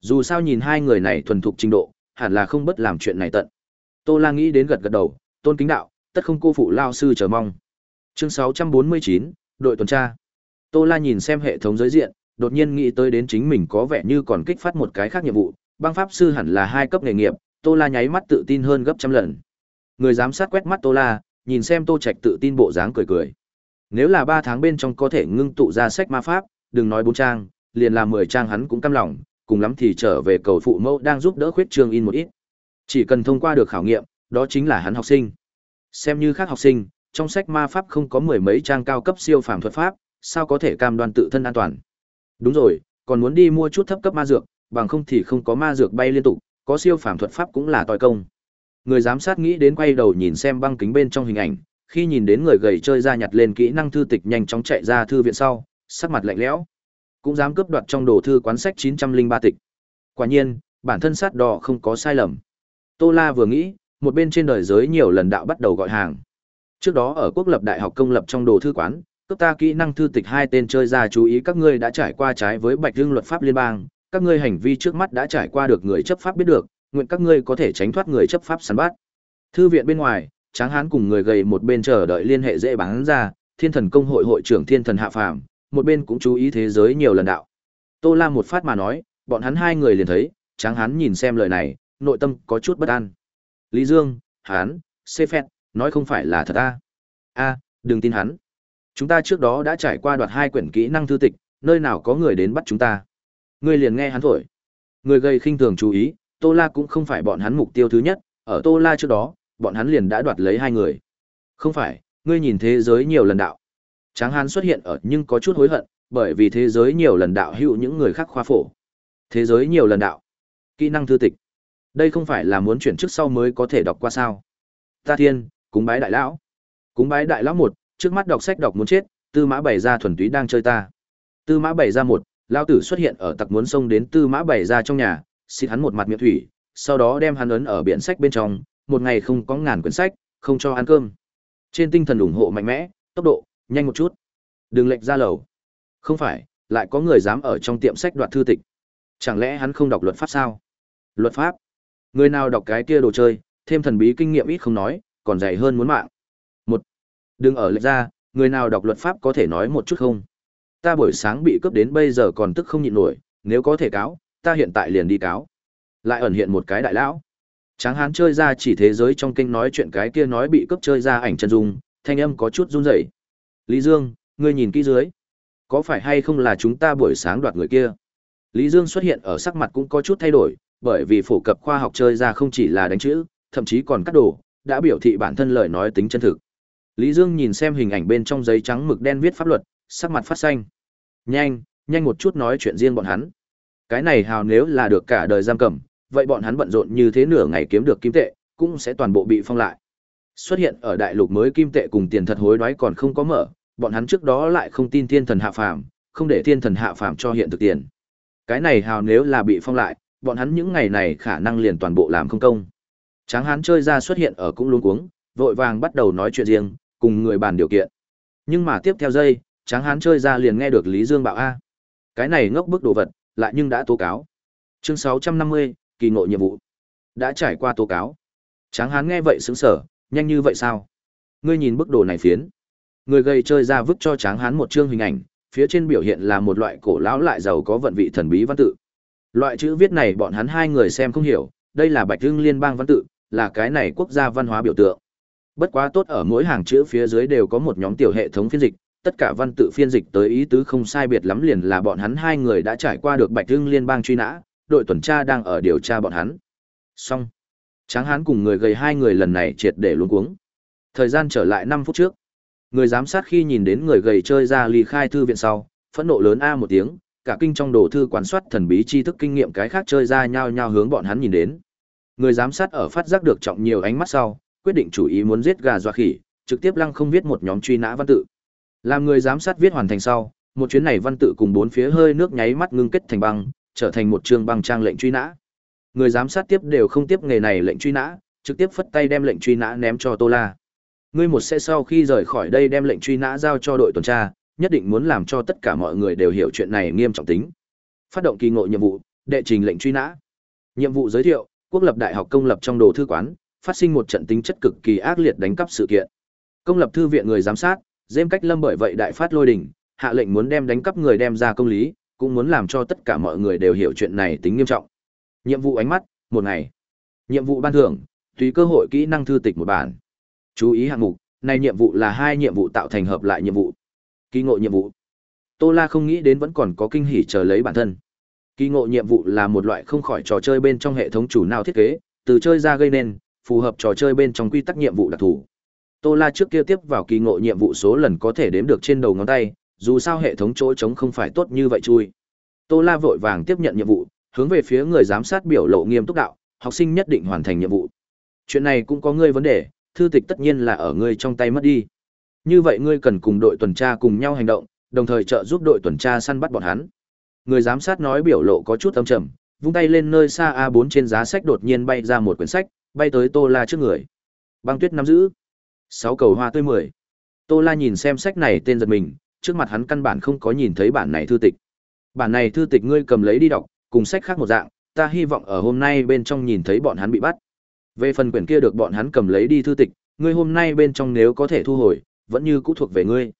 Speaker 1: Dù sao nhìn hai người này thuần thục trình độ, hẳn là không bất làm chuyện này tận. Tô La nghĩ đến gật gật đầu, tôn kính đạo, tất không cô phụ lao sư chờ mong. Chương 649, đội tuần tra. Tô La nhìn xem hệ thống giới diện, đột nhiên nghĩ tới đến chính mình có vẻ như còn kích phát một cái khác nhiệm vụ, băng pháp sư hẳn là hai cấp nghề nghiệp, Tô La nháy mắt tự tin hơn gấp trăm lần. Người giám sát quét mắt Tô La, nhìn xem Tô Trạch tự tin bộ dáng cười cười. Nếu là 3 tháng bên trong có thể ngưng tụ ra sách ma pháp, đừng nói bốn trang, liền làm mười trang hắn cũng cam lòng, cùng lắm thì trở về cầu phụ mẫu đang giúp đỡ khuyết trương in một ít. Chỉ cần thông qua được khảo nghiệm, đó chính là hắn học sinh. Xem như khác học sinh, trong sách ma pháp không có mười mấy trang cao cấp siêu phàm thuật pháp, sao có thể cam đoan tự thân an toàn. Đúng rồi, còn muốn đi mua chút thấp cấp ma dược, bằng không thì không có ma dược bay liên tục, có siêu phàm thuật pháp cũng là tòi công. Người giám sát nghĩ đến quay đầu nhìn xem băng kính bên trong hình ảnh, khi nhìn đến người gầy chơi ra nhặt lên kỹ năng thư tịch nhanh chóng chạy ra thư viện sau, sắc mặt lạnh lẽo cũng dám cướp đoạt trong đồ thư quán sách 903 tịch. Quả nhiên, bản thân sát đỏ không có sai lầm. Tô La vừa nghĩ, một bên trên đời giới nhiều lần đạo bắt đầu gọi hàng. Trước đó ở quốc lập đại học công lập trong đồ thư quán, cấp ta kỹ năng thư tịch hai tên chơi ra chú ý các ngươi đã trải qua trái với Bạch Dương luật pháp liên bang, các ngươi hành vi trước mắt đã trải qua được người chấp pháp biết được, nguyện các ngươi có thể tránh thoát người chấp pháp săn bắt. Thư viện bên ngoài, Tráng Hán cùng người gầy một bên chờ đợi liên hệ dễ bán ra, Thiên Thần công hội hội trưởng Thiên Thần hạ phàm, một bên cũng chú ý thế giới nhiều lần đạo. Tô Lam một phát mà nói, bọn hắn hai người liền thấy, tráng hắn nhìn xem lời này, nội tâm có chút bất an. Lý Dương, hắn, xê nói không phải là thật a a đừng tin hắn. Chúng ta trước đó đã trải qua đoạt hai quyển kỹ năng thư tịch, nơi nào có người đến bắt chúng ta. Người liền nghe hắn thổi. Người gây khinh thường chú ý, Tô La cũng không phải bọn hắn mục tiêu thứ nhất, ở Tô La trước đó, bọn hắn liền đã đoạt lấy hai người. Không phải, ngươi nhìn thế giới nhiều lần đạo. Tráng Hán xuất hiện ở nhưng có chút hối hận, bởi vì thế giới nhiều lần đạo hữu những người khác khoa phổ. Thế giới nhiều lần đạo. Kỹ năng thư tịch. Đây không phải là muốn chuyển trước sau mới có thể đọc qua sao? Ta thiên, cúng bái đại lão. Cúng bái đại lão một, trước mắt đọc sách đọc muốn chết, Tư Mã Bảy gia thuần túy đang chơi ta. Tư Mã Bảy gia một, lão tử xuất hiện ở tặc muốn sông đến Tư Mã Bảy gia trong nhà, xin hắn một mặt miệng thủy, sau đó đem hắn ấn ở biển sách bên trong, một ngày không có ngàn quyển sách, không cho ăn cơm. Trên tinh thần ủng hộ mạnh mẽ, tốc độ, nhanh một chút đừng lệnh ra lầu không phải lại có người dám ở trong tiệm sách đoạt thư tịch chẳng lẽ hắn không đọc luật pháp sao luật pháp người nào đọc cái kia đồ chơi thêm thần bí kinh nghiệm ít không nói còn dày hơn muốn mạng một đừng ở lệch ra người nào đọc luật pháp có thể nói một chút không ta buổi sáng bị cướp đến bây giờ còn tức không nhịn nổi nếu có thể cáo ta hiện tại liền đi cáo lại ẩn hiện một cái đại lão tráng hán chơi ra chỉ thế giới trong kinh nói chuyện cái kia nói bị cướp chơi ra ảnh chân dung thanh âm có chút run rẩy Lý Dương, ngươi nhìn kỹ dưới. Có phải hay không là chúng ta buổi sáng đoạt người kia? Lý Dương xuất hiện ở sắc mặt cũng có chút thay đổi, bởi vì phổ cập khoa học chơi ra không chỉ là đánh chữ, thậm chí còn cắt đồ, đã biểu thị bản thân lời nói tính chân thực. Lý Dương nhìn xem hình ảnh bên trong giấy trắng mực đen viết pháp luật, sắc mặt phát xanh. Nhanh, nhanh một chút nói chuyện riêng bọn hắn. Cái này hào nếu là được cả đời giam cầm, vậy bọn hắn bận rộn như thế nửa ngày kiếm được kim tệ, cũng sẽ toàn bộ bị phong lại. Xuất hiện ở đại lục mới kim tệ cùng tiền thật hối đoái còn không có mở, bọn hắn trước đó lại không tin thiên thần hạ phàm, không để thiên thần hạ phàm cho hiện thực tiền. Cái này hào nếu là bị phong lại, bọn hắn những ngày này khả năng liền toàn bộ làm không công. Tráng hán chơi ra xuất hiện ở cũng luống cuống, vội vàng bắt đầu nói chuyện riêng, cùng người bàn điều kiện. Nhưng mà tiếp theo dây, tráng hán chơi ra liền nghe được Lý Dương bảo a. Cái này ngốc bức đồ vật, lại nhưng đã tố cáo. Chương 650, kỳ nội nhiệm vụ. Đã trải qua tố cáo. Tráng hán nghe vậy sững sở, nhanh như vậy sao ngươi nhìn bức đồ này phiến người gây chơi ra vứt cho tráng hán một chương hình ảnh phía trên biểu hiện là một loại cổ lão lại giàu có vận vị thần bí văn tự loại chữ viết này bọn hắn hai người xem không hiểu đây là bạch hưng liên bang văn tự là cái này quốc gia văn hóa biểu tượng bất quá tốt ở mỗi hàng chữ phía dưới đều có một nhóm tiểu hệ thống phiên dịch tất cả văn tự phiên dịch tới ý tứ không sai biệt lắm liền là bọn hắn hai người đã trải qua được bạch hưng liên bang truy nã đội tuần tra đang ở điều tra bọn hắn xong Tráng hán cùng người gầy hai người lần này triệt để luống cuống. Thời gian trở lại năm phút trước. Người giám sát khi nhìn đến người gầy chơi ra ly khai thư viện sau, phẫn nộ lớn a một tiếng, cả kinh trong đồ thư quán soát thần bí tri thức kinh nghiệm cái khác chơi ra nhao nhao hướng bọn hắn nhìn đến. Người giám sát ở phát giác được trọng nhiều ánh mắt sau, quyết định chủ ý muốn giết gà dọa khỉ, trực tiếp lăng không viết một nhóm truy nã văn tự. Làm người giám sát viết hoàn thành sau, một chuyến này văn tự cùng bốn phía hơi nước nháy mắt ngưng kết thành băng, trở thành một trường băng trang lệnh truy nã. Người giám sát tiếp đều không tiếp nghề này lệnh truy nã, trực tiếp phất tay đem lệnh truy nã ném cho Tô La. Ngươi một sẽ sau khi rời khỏi đây đem lệnh truy nã giao cho đội tuần tra, nhất định muốn làm cho tất cả mọi người đều hiểu chuyện này nghiêm trọng tính. Phát động kỳ ngộ nhiệm vụ, đệ trình lệnh truy nã. Nhiệm vụ giới thiệu, quốc lập đại học công lập trong đồ thư quán, phát sinh một trận tính chất cực kỳ ác liệt đánh cắp sự kiện. Công lập thư viện người giám sát, Dêm Cách Lâm bởi vậy đại phát lôi đình, hạ lệnh muốn đem đánh cắp người đem ra công lý, cũng muốn làm cho tất cả mọi người đều hiểu chuyện này tính nghiêm trọng nhiệm vụ ánh mắt một ngày nhiệm vụ ban thưởng tùy cơ hội kỹ năng thư tịch một bản chú ý hạng mục này nhiệm vụ là hai nhiệm vụ tạo thành hợp lại nhiệm vụ kỳ ngộ nhiệm vụ tô la không nghĩ đến vẫn còn có kinh hỉ chờ lấy bản thân kỳ ngộ nhiệm vụ là một loại không khỏi trò chơi bên trong hệ thống chủ nào thiết kế từ chơi ra gây nên phù hợp trò chơi bên trong quy tắc nhiệm vụ đặc thù tô la trước kia tiếp vào kỳ ngộ nhiệm vụ số lần có thể đếm được trên đầu ngón tay dù sao hệ thống chỗ trống không phải tốt như vậy chui tô la vội vàng tiếp nhận nhiệm vụ hướng về phía người giám sát biểu lộ nghiêm túc đạo, học sinh nhất định hoàn thành nhiệm vụ. Chuyện này cũng có ngươi vấn đề, thư tịch tất nhiên là ở ngươi trong tay mất đi. Như vậy ngươi cần cùng đội tuần tra cùng nhau hành động, đồng thời trợ giúp đội tuần tra săn bắt bọn hắn. Người giám sát nói biểu lộ có chút âm trầm, vung tay lên nơi xa a bốn trên giá sách đột nhiên bay ra một quyển sách, bay tới Tô La trước người. Băng tuyết nắm giữ. Sáu cầu hoa tươi mười. Tô La nhìn xem sách này tên giật mình, trước mặt hắn căn bản không có nhìn thấy bản này thư tịch. Bản này thư tịch ngươi cầm lấy đi đọc, cùng sách khác một dạng, ta hy vọng ở hôm nay bên trong nhìn thấy bọn hắn bị bắt. Về phần quyển kia được bọn hắn cầm lấy đi thư tịch, ngươi hôm nay bên trong nếu có thể thu hồi, vẫn như cũ thuộc về ngươi.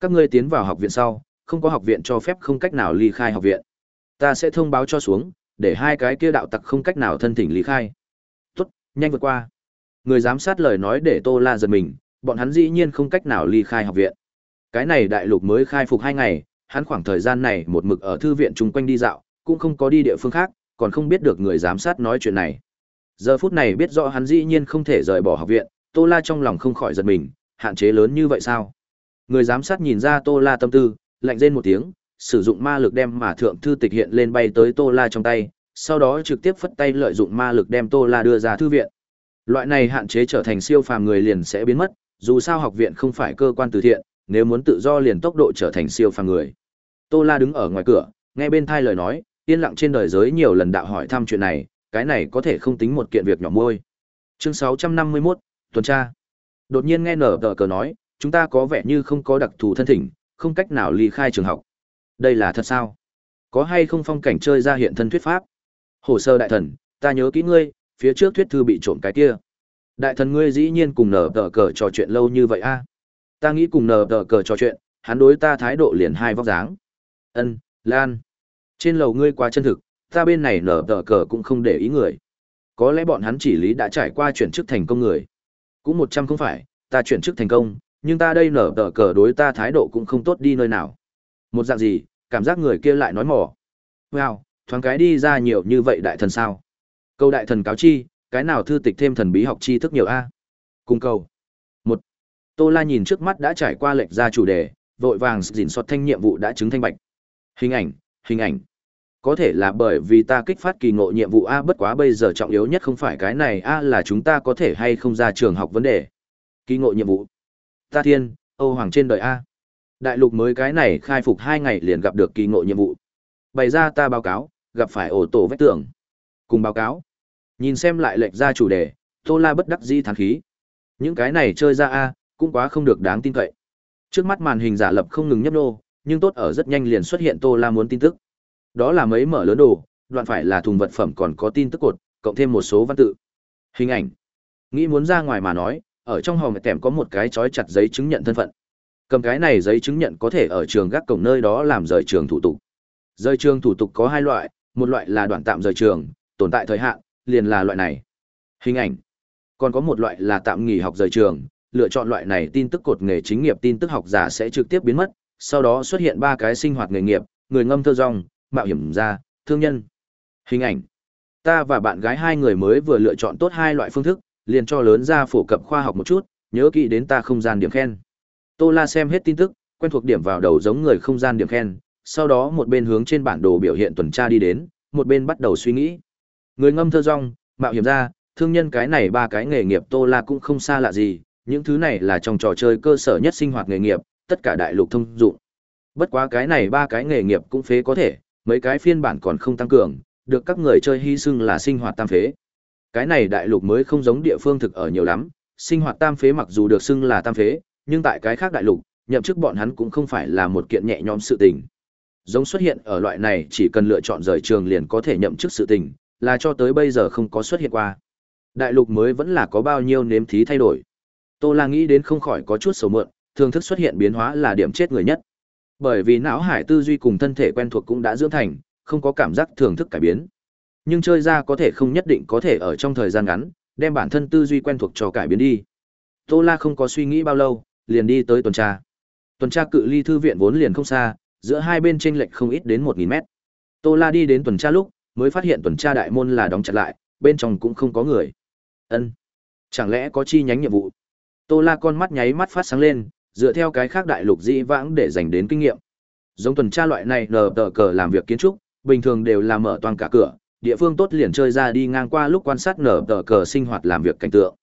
Speaker 1: Các ngươi tiến vào học viện sau, không có học viện cho phép không cách nào ly khai học viện. Ta sẽ thông báo cho xuống, để hai cái kia đạo tặc không cách nào thân thỉnh ly khai. Tốt, nhanh vượt qua. Người giám sát lời nói để Tô La giật mình, bọn hắn dĩ nhiên không cách nào ly khai học viện. Cái này đại lục mới khai phục hai ngày, hắn khoảng thời gian này một mực ở thư viện chung quanh đi dạo, cũng không có đi địa phương khác, còn không biết được người giám sát nói chuyện này. Giờ phút này biết rõ hắn dĩ nhiên không thể rời bỏ học viện, Tô La trong lòng không khỏi giật mình, hạn chế lớn như vậy sao? Người giám sát nhìn ra Tô La tâm tư, lạnh rên một tiếng, sử dụng ma lực đem mà thượng thư tịch hiện lên bay tới Tô La trong tay, sau đó trực tiếp phất tay lợi dụng ma lực đem Tô La đưa ra thư viện. Loại này hạn chế trở thành siêu phàm người liền sẽ biến mất, dù sao học viện không phải cơ quan từ thiện, nếu muốn tự do liền tốc độ trở thành siêu phàm người. Tô La đứng ở ngoài cửa, nghe bên thai lời nói, Yên lặng trên đời giới nhiều lần đạo hỏi thăm chuyện này, cái này có thể không tính một kiện việc nhỏ môi. Chương 651, tuần tra. Đột nhiên nghe nở tờ cờ nói, chúng ta có vẻ như không có đặc thù thân thỉnh, không cách nào ly khai trường học. Đây là thật sao? Có hay không phong cảnh chơi ra hiện thân thuyết pháp? Hồ sơ đại thần, ta nhớ kỹ ngươi, phía trước thuyết thư bị trộm cái kia. Đại thần ngươi dĩ nhiên cùng nở tờ cờ trò chuyện lâu như vậy a? À? Ta nghĩ cùng nở tờ cờ trò chuyện, hắn đối ta thái độ liền hai vóc dáng. Ân, Lan. Trên lầu ngươi quá chân thực, ta bên này nở tờ cờ cũng không để ý người. Có lẽ bọn hắn chỉ lý đã trải qua chuyển chức thành công người. Cũng một trăm không phải, ta chuyển chức thành công, nhưng ta đây nở tờ cờ đối ta thái độ cũng không tốt đi nơi nào. Một dạng gì, cảm giác người kia lại nói mỏ. Wow, thoáng cái đi ra nhiều như vậy đại thần sao. Câu đại thần cáo chi, cái nào thư tịch thêm thần bí học chi thức nhiều a à? cung cầu một tô la nhìn trước mắt đã trải qua lệch ra chủ đề vội vàng dình soát thanh nhiệm vụ đã chứng thanh bạch hình ảnh hình ảnh có thể là bởi vì ta kích phát kỳ ngộ nhiệm vụ a bất quá bây giờ trọng yếu nhất không phải cái này a là chúng ta có thể hay không ra trường học vấn đề kỳ ngộ nhiệm vụ ta thiên âu hoàng trên đời a đại lục mới cái này khai phục hai ngày liền gặp được kỳ ngộ nhiệm vụ bày ra ta báo cáo gặp phải ổ tổ vách tường cùng báo cáo nhìn xem lại lệch ra chủ đề tô la bất đắc di thán khí những cái này chơi ra a cũng quá không được đáng tin cậy trước mắt màn hình giả lập không ngừng nhấp nô nhưng tốt ở rất nhanh liền xuất hiện tô la muốn tin tức đó là mấy mở lớn đồ, đoạn phải là thùng vật phẩm còn có tin tức cột, cộng thêm một số văn tự. Hình ảnh. Nghĩ muốn ra ngoài mà nói, ở trong hòm tẻm có một cái trói chặt giấy chứng nhận thân phận. Cầm cái này giấy chứng nhận có thể ở trường gác cổng nơi đó làm rời trường thủ tục. Rời trường thủ tục có hai loại, một loại là đoạn tạm rời trường, tồn tại thời hạn, liền là loại này. Hình ảnh. Còn có một loại là tạm nghỉ học rời trường, lựa chọn loại này tin tức cột nghề chính nghiệp tin tức học giả sẽ trực tiếp biến mất, sau đó xuất hiện ba cái sinh hoạt nghề nghiệp, người ngâm thơ rong, mạo hiểm ra, thương nhân. Hình ảnh. Ta và bạn gái hai người mới vừa lựa chọn tốt hai loại phương thức, liền cho lớn ra phổ cập khoa học một chút, nhớ kỹ đến ta không gian điểm khen. Tô La xem hết tin tức, quen thuộc điểm vào đầu giống người không gian điểm khen, sau đó một bên hướng trên bản đồ biểu hiện tuần tra đi đến, một bên bắt đầu suy nghĩ. Người ngâm thơ rong, mạo hiểm ra, thương nhân cái này ba cái nghề nghiệp Tô La cũng không xa lạ gì, những thứ này là trong trò chơi cơ sở nhất sinh hoạt nghề nghiệp, tất cả đại lục thông dụng. Bất quá cái này ba cái nghề nghiệp cũng phế có thể, mấy cái phiên bản còn không tăng cường được các người chơi hy sinh là sinh hoạt tam phế cái này đại lục mới không giống địa phương thực ở nhiều lắm sinh hoạt tam phế mặc dù được xưng là tam phế nhưng tại cái khác đại lục nhậm chức bọn hắn cũng không phải là một kiện nhẹ nhõm sự tình giống xuất hiện ở loại này chỉ cần lựa chọn rời trường liền có thể nhậm chức sự tình là cho tới bây giờ không có xuất hiện qua đại lục mới vẫn là có bao nhiêu nếm thí thay đổi tô la nghĩ đến không khỏi có chút sầu mượn thường thức xuất hiện biến hóa là điểm chết người nhất bởi vì não hải tư duy cùng thân thể quen thuộc cũng đã dưỡng thành, không có cảm giác thưởng thức cải biến. Nhưng chơi ra có thể không nhất định có thể ở trong thời gian ngắn, đem bản thân tư duy quen thuộc cho cải biến đi. Tô La không có suy nghĩ bao lâu, liền đi tới tuần tra. Tuần tra cự ly thư viện vốn liền không xa, giữa hai bên chênh lệch không ít đến một nghìn mét. Tô La đi đến tuần tra lúc, mới phát hiện tuần tra đại môn là đóng chặt lại, bên trong cũng không có người. Ân, chẳng lẽ có chi nhánh nhiệm vụ? Tô La con mắt nháy mắt phát sáng lên, dựa theo cái khác đại lục dĩ vãng để dành đến kinh nghiệm. Giống tuần tra loại này nờ tờ cờ làm việc kiến trúc, bình thường đều là mở toàn cả cửa, địa phương tốt liền chơi ra đi ngang qua lúc quan sát nở tờ cờ sinh hoạt làm việc cảnh tượng.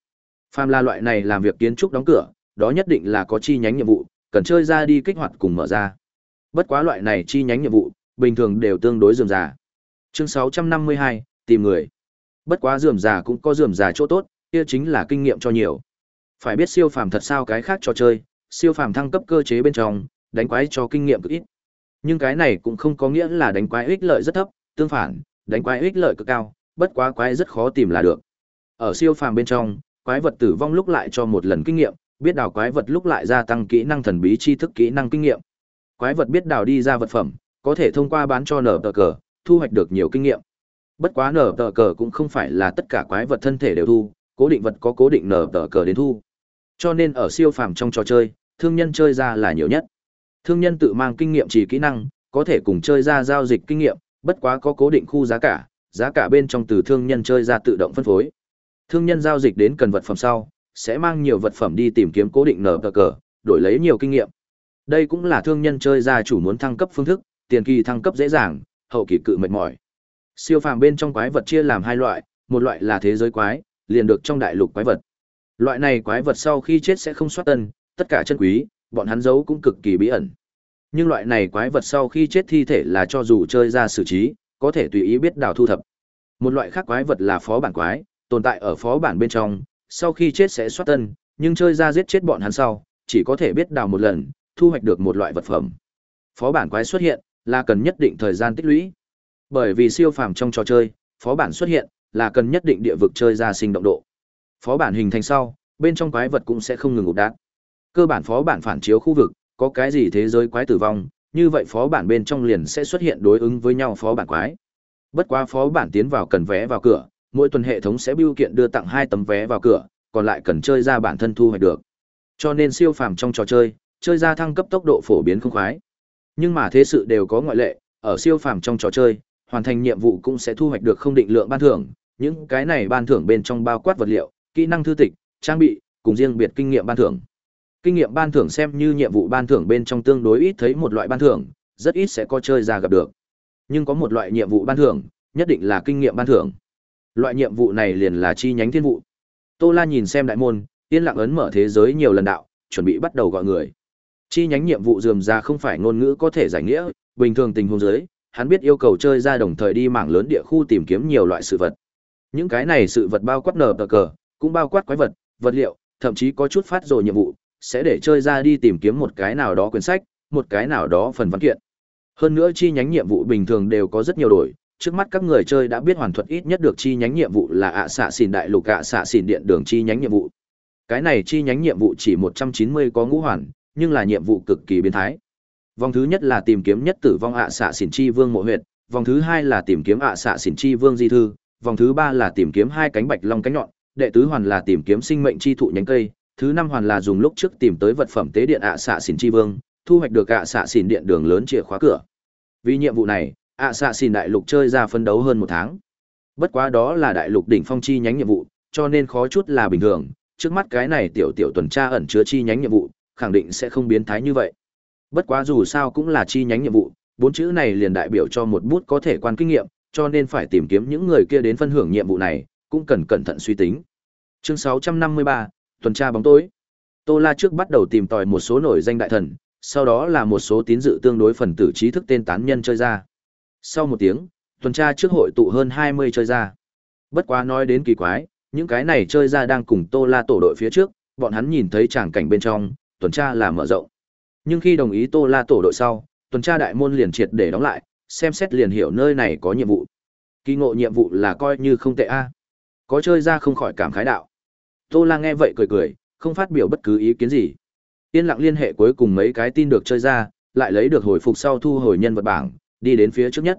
Speaker 1: pham la loại này làm việc kiến trúc đóng cửa, đó nhất định là có chi nhánh nhiệm vụ, cần chơi ra đi kích hoạt cùng mở ra. Bất quá loại này chi nhánh nhiệm vụ, bình thường đều tương đối rườm rà. Chương 652, tìm người. Bất quá rườm rà cũng có rườm rà chỗ tốt, kia chính là kinh nghiệm cho nhiều. Phải biết siêu phàm thật sao cái khác cho chơi, siêu phàm thăng cấp cơ chế bên trong, đánh quái cho kinh nghiệm cực ít. Nhưng cái này cũng không có nghĩa là đánh quái ích lợi rất thấp, tương phản, đánh quái ích lợi cực cao, bất quá quái rất khó tìm là được. Ở siêu phàm bên trong, quái vật tử vong lúc lại cho một lần kinh nghiệm, biết đào quái vật lúc lại gia tăng kỹ năng thần bí tri thức kỹ năng kinh nghiệm. Quái vật biết đào đi ra vật phẩm, có thể thông qua bán cho nở tờ cờ, thu hoạch được nhiều kinh nghiệm. Bất quá nở tờ cờ cũng không phải là tất cả quái vật thân thể đều thu, cố định vật có cố định nở tờ cờ đến thu. Cho nên ở siêu phàm trong trò chơi, thương nhân chơi ra là nhiều nhất. Thương nhân tự mang kinh nghiệm chỉ kỹ năng, có thể cùng chơi ra giao dịch kinh nghiệm, bất quá có cố định khu giá cả, giá cả bên trong từ thương nhân chơi ra tự động phân phối. Thương nhân giao dịch đến cần vật phẩm sau, sẽ mang nhiều vật phẩm đi tìm kiếm cố định nở cờ cờ, đổi lấy nhiều kinh nghiệm. Đây cũng là thương nhân chơi ra chủ muốn thăng cấp phương thức, tiền kỳ thăng cấp dễ dàng, hậu kỳ cự mệt mỏi. Siêu phàm bên trong quái vật chia làm hai loại, một loại là thế giới quái, liền được trong đại lục quái vật. Loại này quái vật sau khi chết sẽ không xuất tân, tất cả chân quý, bọn hắn giấu cũng cực kỳ bí ẩn. Nhưng loại này quái vật sau khi chết thi thể là cho dù chơi ra xử trí, có thể tùy ý biết đào thu thập. Một loại khác quái vật là phó bản quái, tồn tại ở phó bản bên trong, sau khi chết sẽ xuất tân, nhưng chơi ra giết chết bọn hắn sau, chỉ có thể biết đào một lần, thu hoạch được một loại vật phẩm. Phó bản quái xuất hiện là cần nhất định thời gian tích lũy. Bởi vì siêu phàm trong trò chơi, phó bản xuất hiện là cần nhất định địa vực chơi ra sinh động độ. Phó bản hình thành sau, bên trong quái vật cũng sẽ không ngừng ngủ đạn. Cơ bản phó bản phản chiếu khu vực, có cái gì thế giới quái tử vong, như vậy phó bản bên trong liền sẽ xuất hiện đối ứng với nhau phó bản quái. Bất quá phó bản tiến vào cần vé vào cửa, mỗi tuần hệ thống sẽ bưu kiện đưa tặng hai tấm vé vào cửa, còn lại cần chơi ra bản thân thu hoạch được. Cho nên siêu phàm trong trò chơi, chơi ra thăng cấp tốc độ phổ biến không khoái. Nhưng mà thế sự đều có ngoại lệ, ở siêu phàm trong trò chơi, hoàn thành nhiệm vụ cũng sẽ thu hoạch được không định lượng ban thưởng, những cái này ban thưởng bên trong bao quát vật liệu, kỹ năng thư tịch, trang bị, cùng riêng biệt kinh nghiệm ban thưởng kinh nghiệm ban thưởng xem như nhiệm vụ ban thưởng bên trong tương đối ít thấy một loại ban thưởng rất ít sẽ có chơi ra gặp được nhưng có một loại nhiệm vụ ban thưởng nhất định là kinh nghiệm ban thưởng loại nhiệm vụ này liền là chi nhánh thiên vụ tô la nhìn xem đại môn yên lặng ấn mở thế giới nhiều lần đạo chuẩn bị bắt đầu gọi người chi nhánh nhiệm vụ dườm ra không phải ngôn ngữ có thể giải nghĩa bình thường tình huống giới hắn biết yêu cầu chơi ra đồng thời đi mảng lớn địa khu tìm kiếm nhiều loại sự vật những cái này sự vật bao quát nở cờ cũng bao quát quái vật vật liệu thậm chí có chút phát rồi nhiệm vụ sẽ để chơi ra đi tìm kiếm một cái nào đó quyển sách, một cái nào đó phần văn kiện. Hơn nữa chi nhánh nhiệm vụ bình thường đều có rất nhiều đổi, trước mắt các người chơi đã biết hoàn thuật ít nhất được chi nhánh nhiệm vụ là ạ xạ xỉn đại lục ạ xạ xỉn điện đường chi nhánh nhiệm vụ. Cái này chi nhánh nhiệm vụ chỉ 190 có ngũ hoàn, nhưng là nhiệm vụ cực kỳ biến thái. Vòng thứ nhất là tìm kiếm nhất tử vong ạ xạ xỉn chi vương mộ huyệt, vòng thứ hai là tìm kiếm ạ xạ xỉn chi vương di thư, vòng thứ ba là tìm kiếm hai cánh bạch long cánh nhọn, đệ tứ hoàn là tìm kiếm sinh mệnh chi thụ nhánh cây, thứ năm hoàn là dùng lúc trước tìm tới vật phẩm tế điện ạ à xạ xỉn chi vương thu hoạch được ạ à xạ xỉn điện đường lớn chìa khóa cửa vì nhiệm vụ này ạ à xạ xỉn đại lục chơi ra phân đấu hơn một tháng bất quá đó là đại lục đỉnh phong chi nhánh nhiệm vụ cho nên khó chút là bình thường trước mắt cái này tiểu tiểu tuần tra ẩn chứa chi nhánh nhiệm vụ khẳng định sẽ không biến thái như vậy bất quá dù sao cũng là chi nhánh nhiệm vụ bốn chữ này liền đại biểu cho một bút có thể quan kinh nghiệm cho nên phải tìm kiếm những người kia đến phân hưởng nhiệm vụ này cũng cần cẩn thận suy tính chương sáu trăm năm mươi ba tuần tra bóng tối. Tô La trước bắt đầu tìm tòi một số nổi danh đại thần, sau đó là một số tín dự tương đối phần tử trí thức tên tán nhân chơi ra. Sau một tiếng, tuần tra trước hội tụ hơn 20 chơi ra. Bất quá nói đến kỳ quái, những cái này chơi ra đang cùng Tô La tổ đội phía trước, bọn hắn nhìn thấy tràng cảnh bên trong, tuần tra là mở rộng. Nhưng khi đồng ý Tô La tổ đội sau, tuần tra đại môn liền triệt để đóng lại, xem xét liền hiểu nơi này có nhiệm vụ. Kỳ ngộ nhiệm vụ là coi như không tệ a. Có chơi ra không khỏi cảm khái đạo. Tô La nghe vậy cười cười, không phát biểu bất cứ ý kiến gì. Yên lặng liên hệ cuối cùng mấy cái tin được chơi ra, lại lấy được hồi phục sau thu hồi nhân vật bảng, đi đến phía trước nhất.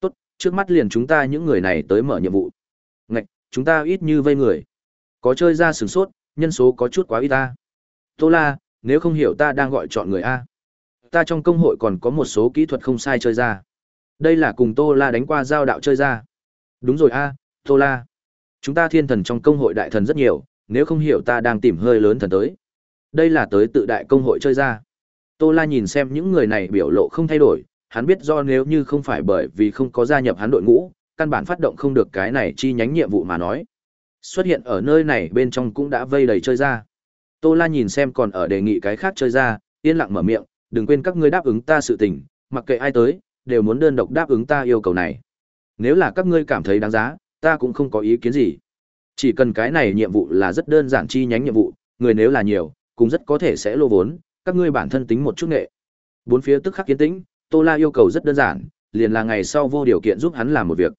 Speaker 1: Tốt, trước mắt liền chúng ta những người này tới mở nhiệm vụ. Ngạch, chúng ta ít như vây người. Có chơi ra sừng sốt, nhân số có chút quá ít ta. Tô La, nếu không hiểu ta đang gọi chọn người A. Ta trong công hội còn có một số kỹ thuật không sai chơi ra. Đây là cùng Tô La đánh qua giao đạo chơi ra. Đúng rồi A, Tô La. Chúng ta thiên thần trong công hội đại thần rất nhiều, nếu không hiểu ta đang tìm hơi lớn thần tới. Đây là tới tự đại công hội chơi ra. Tô La nhìn xem những người này biểu lộ không thay đổi, hắn biết do nếu như không phải bởi vì không có gia nhập hắn đội ngũ, căn bản phát động không được cái này chi nhánh nhiệm vụ mà nói. Xuất hiện ở nơi này bên trong cũng đã vây đầy chơi ra. Tô La nhìn xem còn ở đề nghị cái khác chơi ra, yên lặng mở miệng, đừng quên các ngươi đáp ứng ta sự tình, mặc kệ ai tới, đều muốn đơn độc đáp ứng ta yêu cầu này. Nếu là các ngươi cảm thấy đáng giá, ta cũng không có ý kiến gì. Chỉ cần cái này nhiệm vụ là rất đơn giản chi nhánh nhiệm vụ, người nếu là nhiều, cũng rất có thể sẽ lô vốn, các ngươi bản thân tính một chút nghệ. Bốn phía tức khắc kiến tĩnh, Tô La yêu cầu rất đơn giản, liền là ngày sau vô điều kiện giúp hắn làm một việc.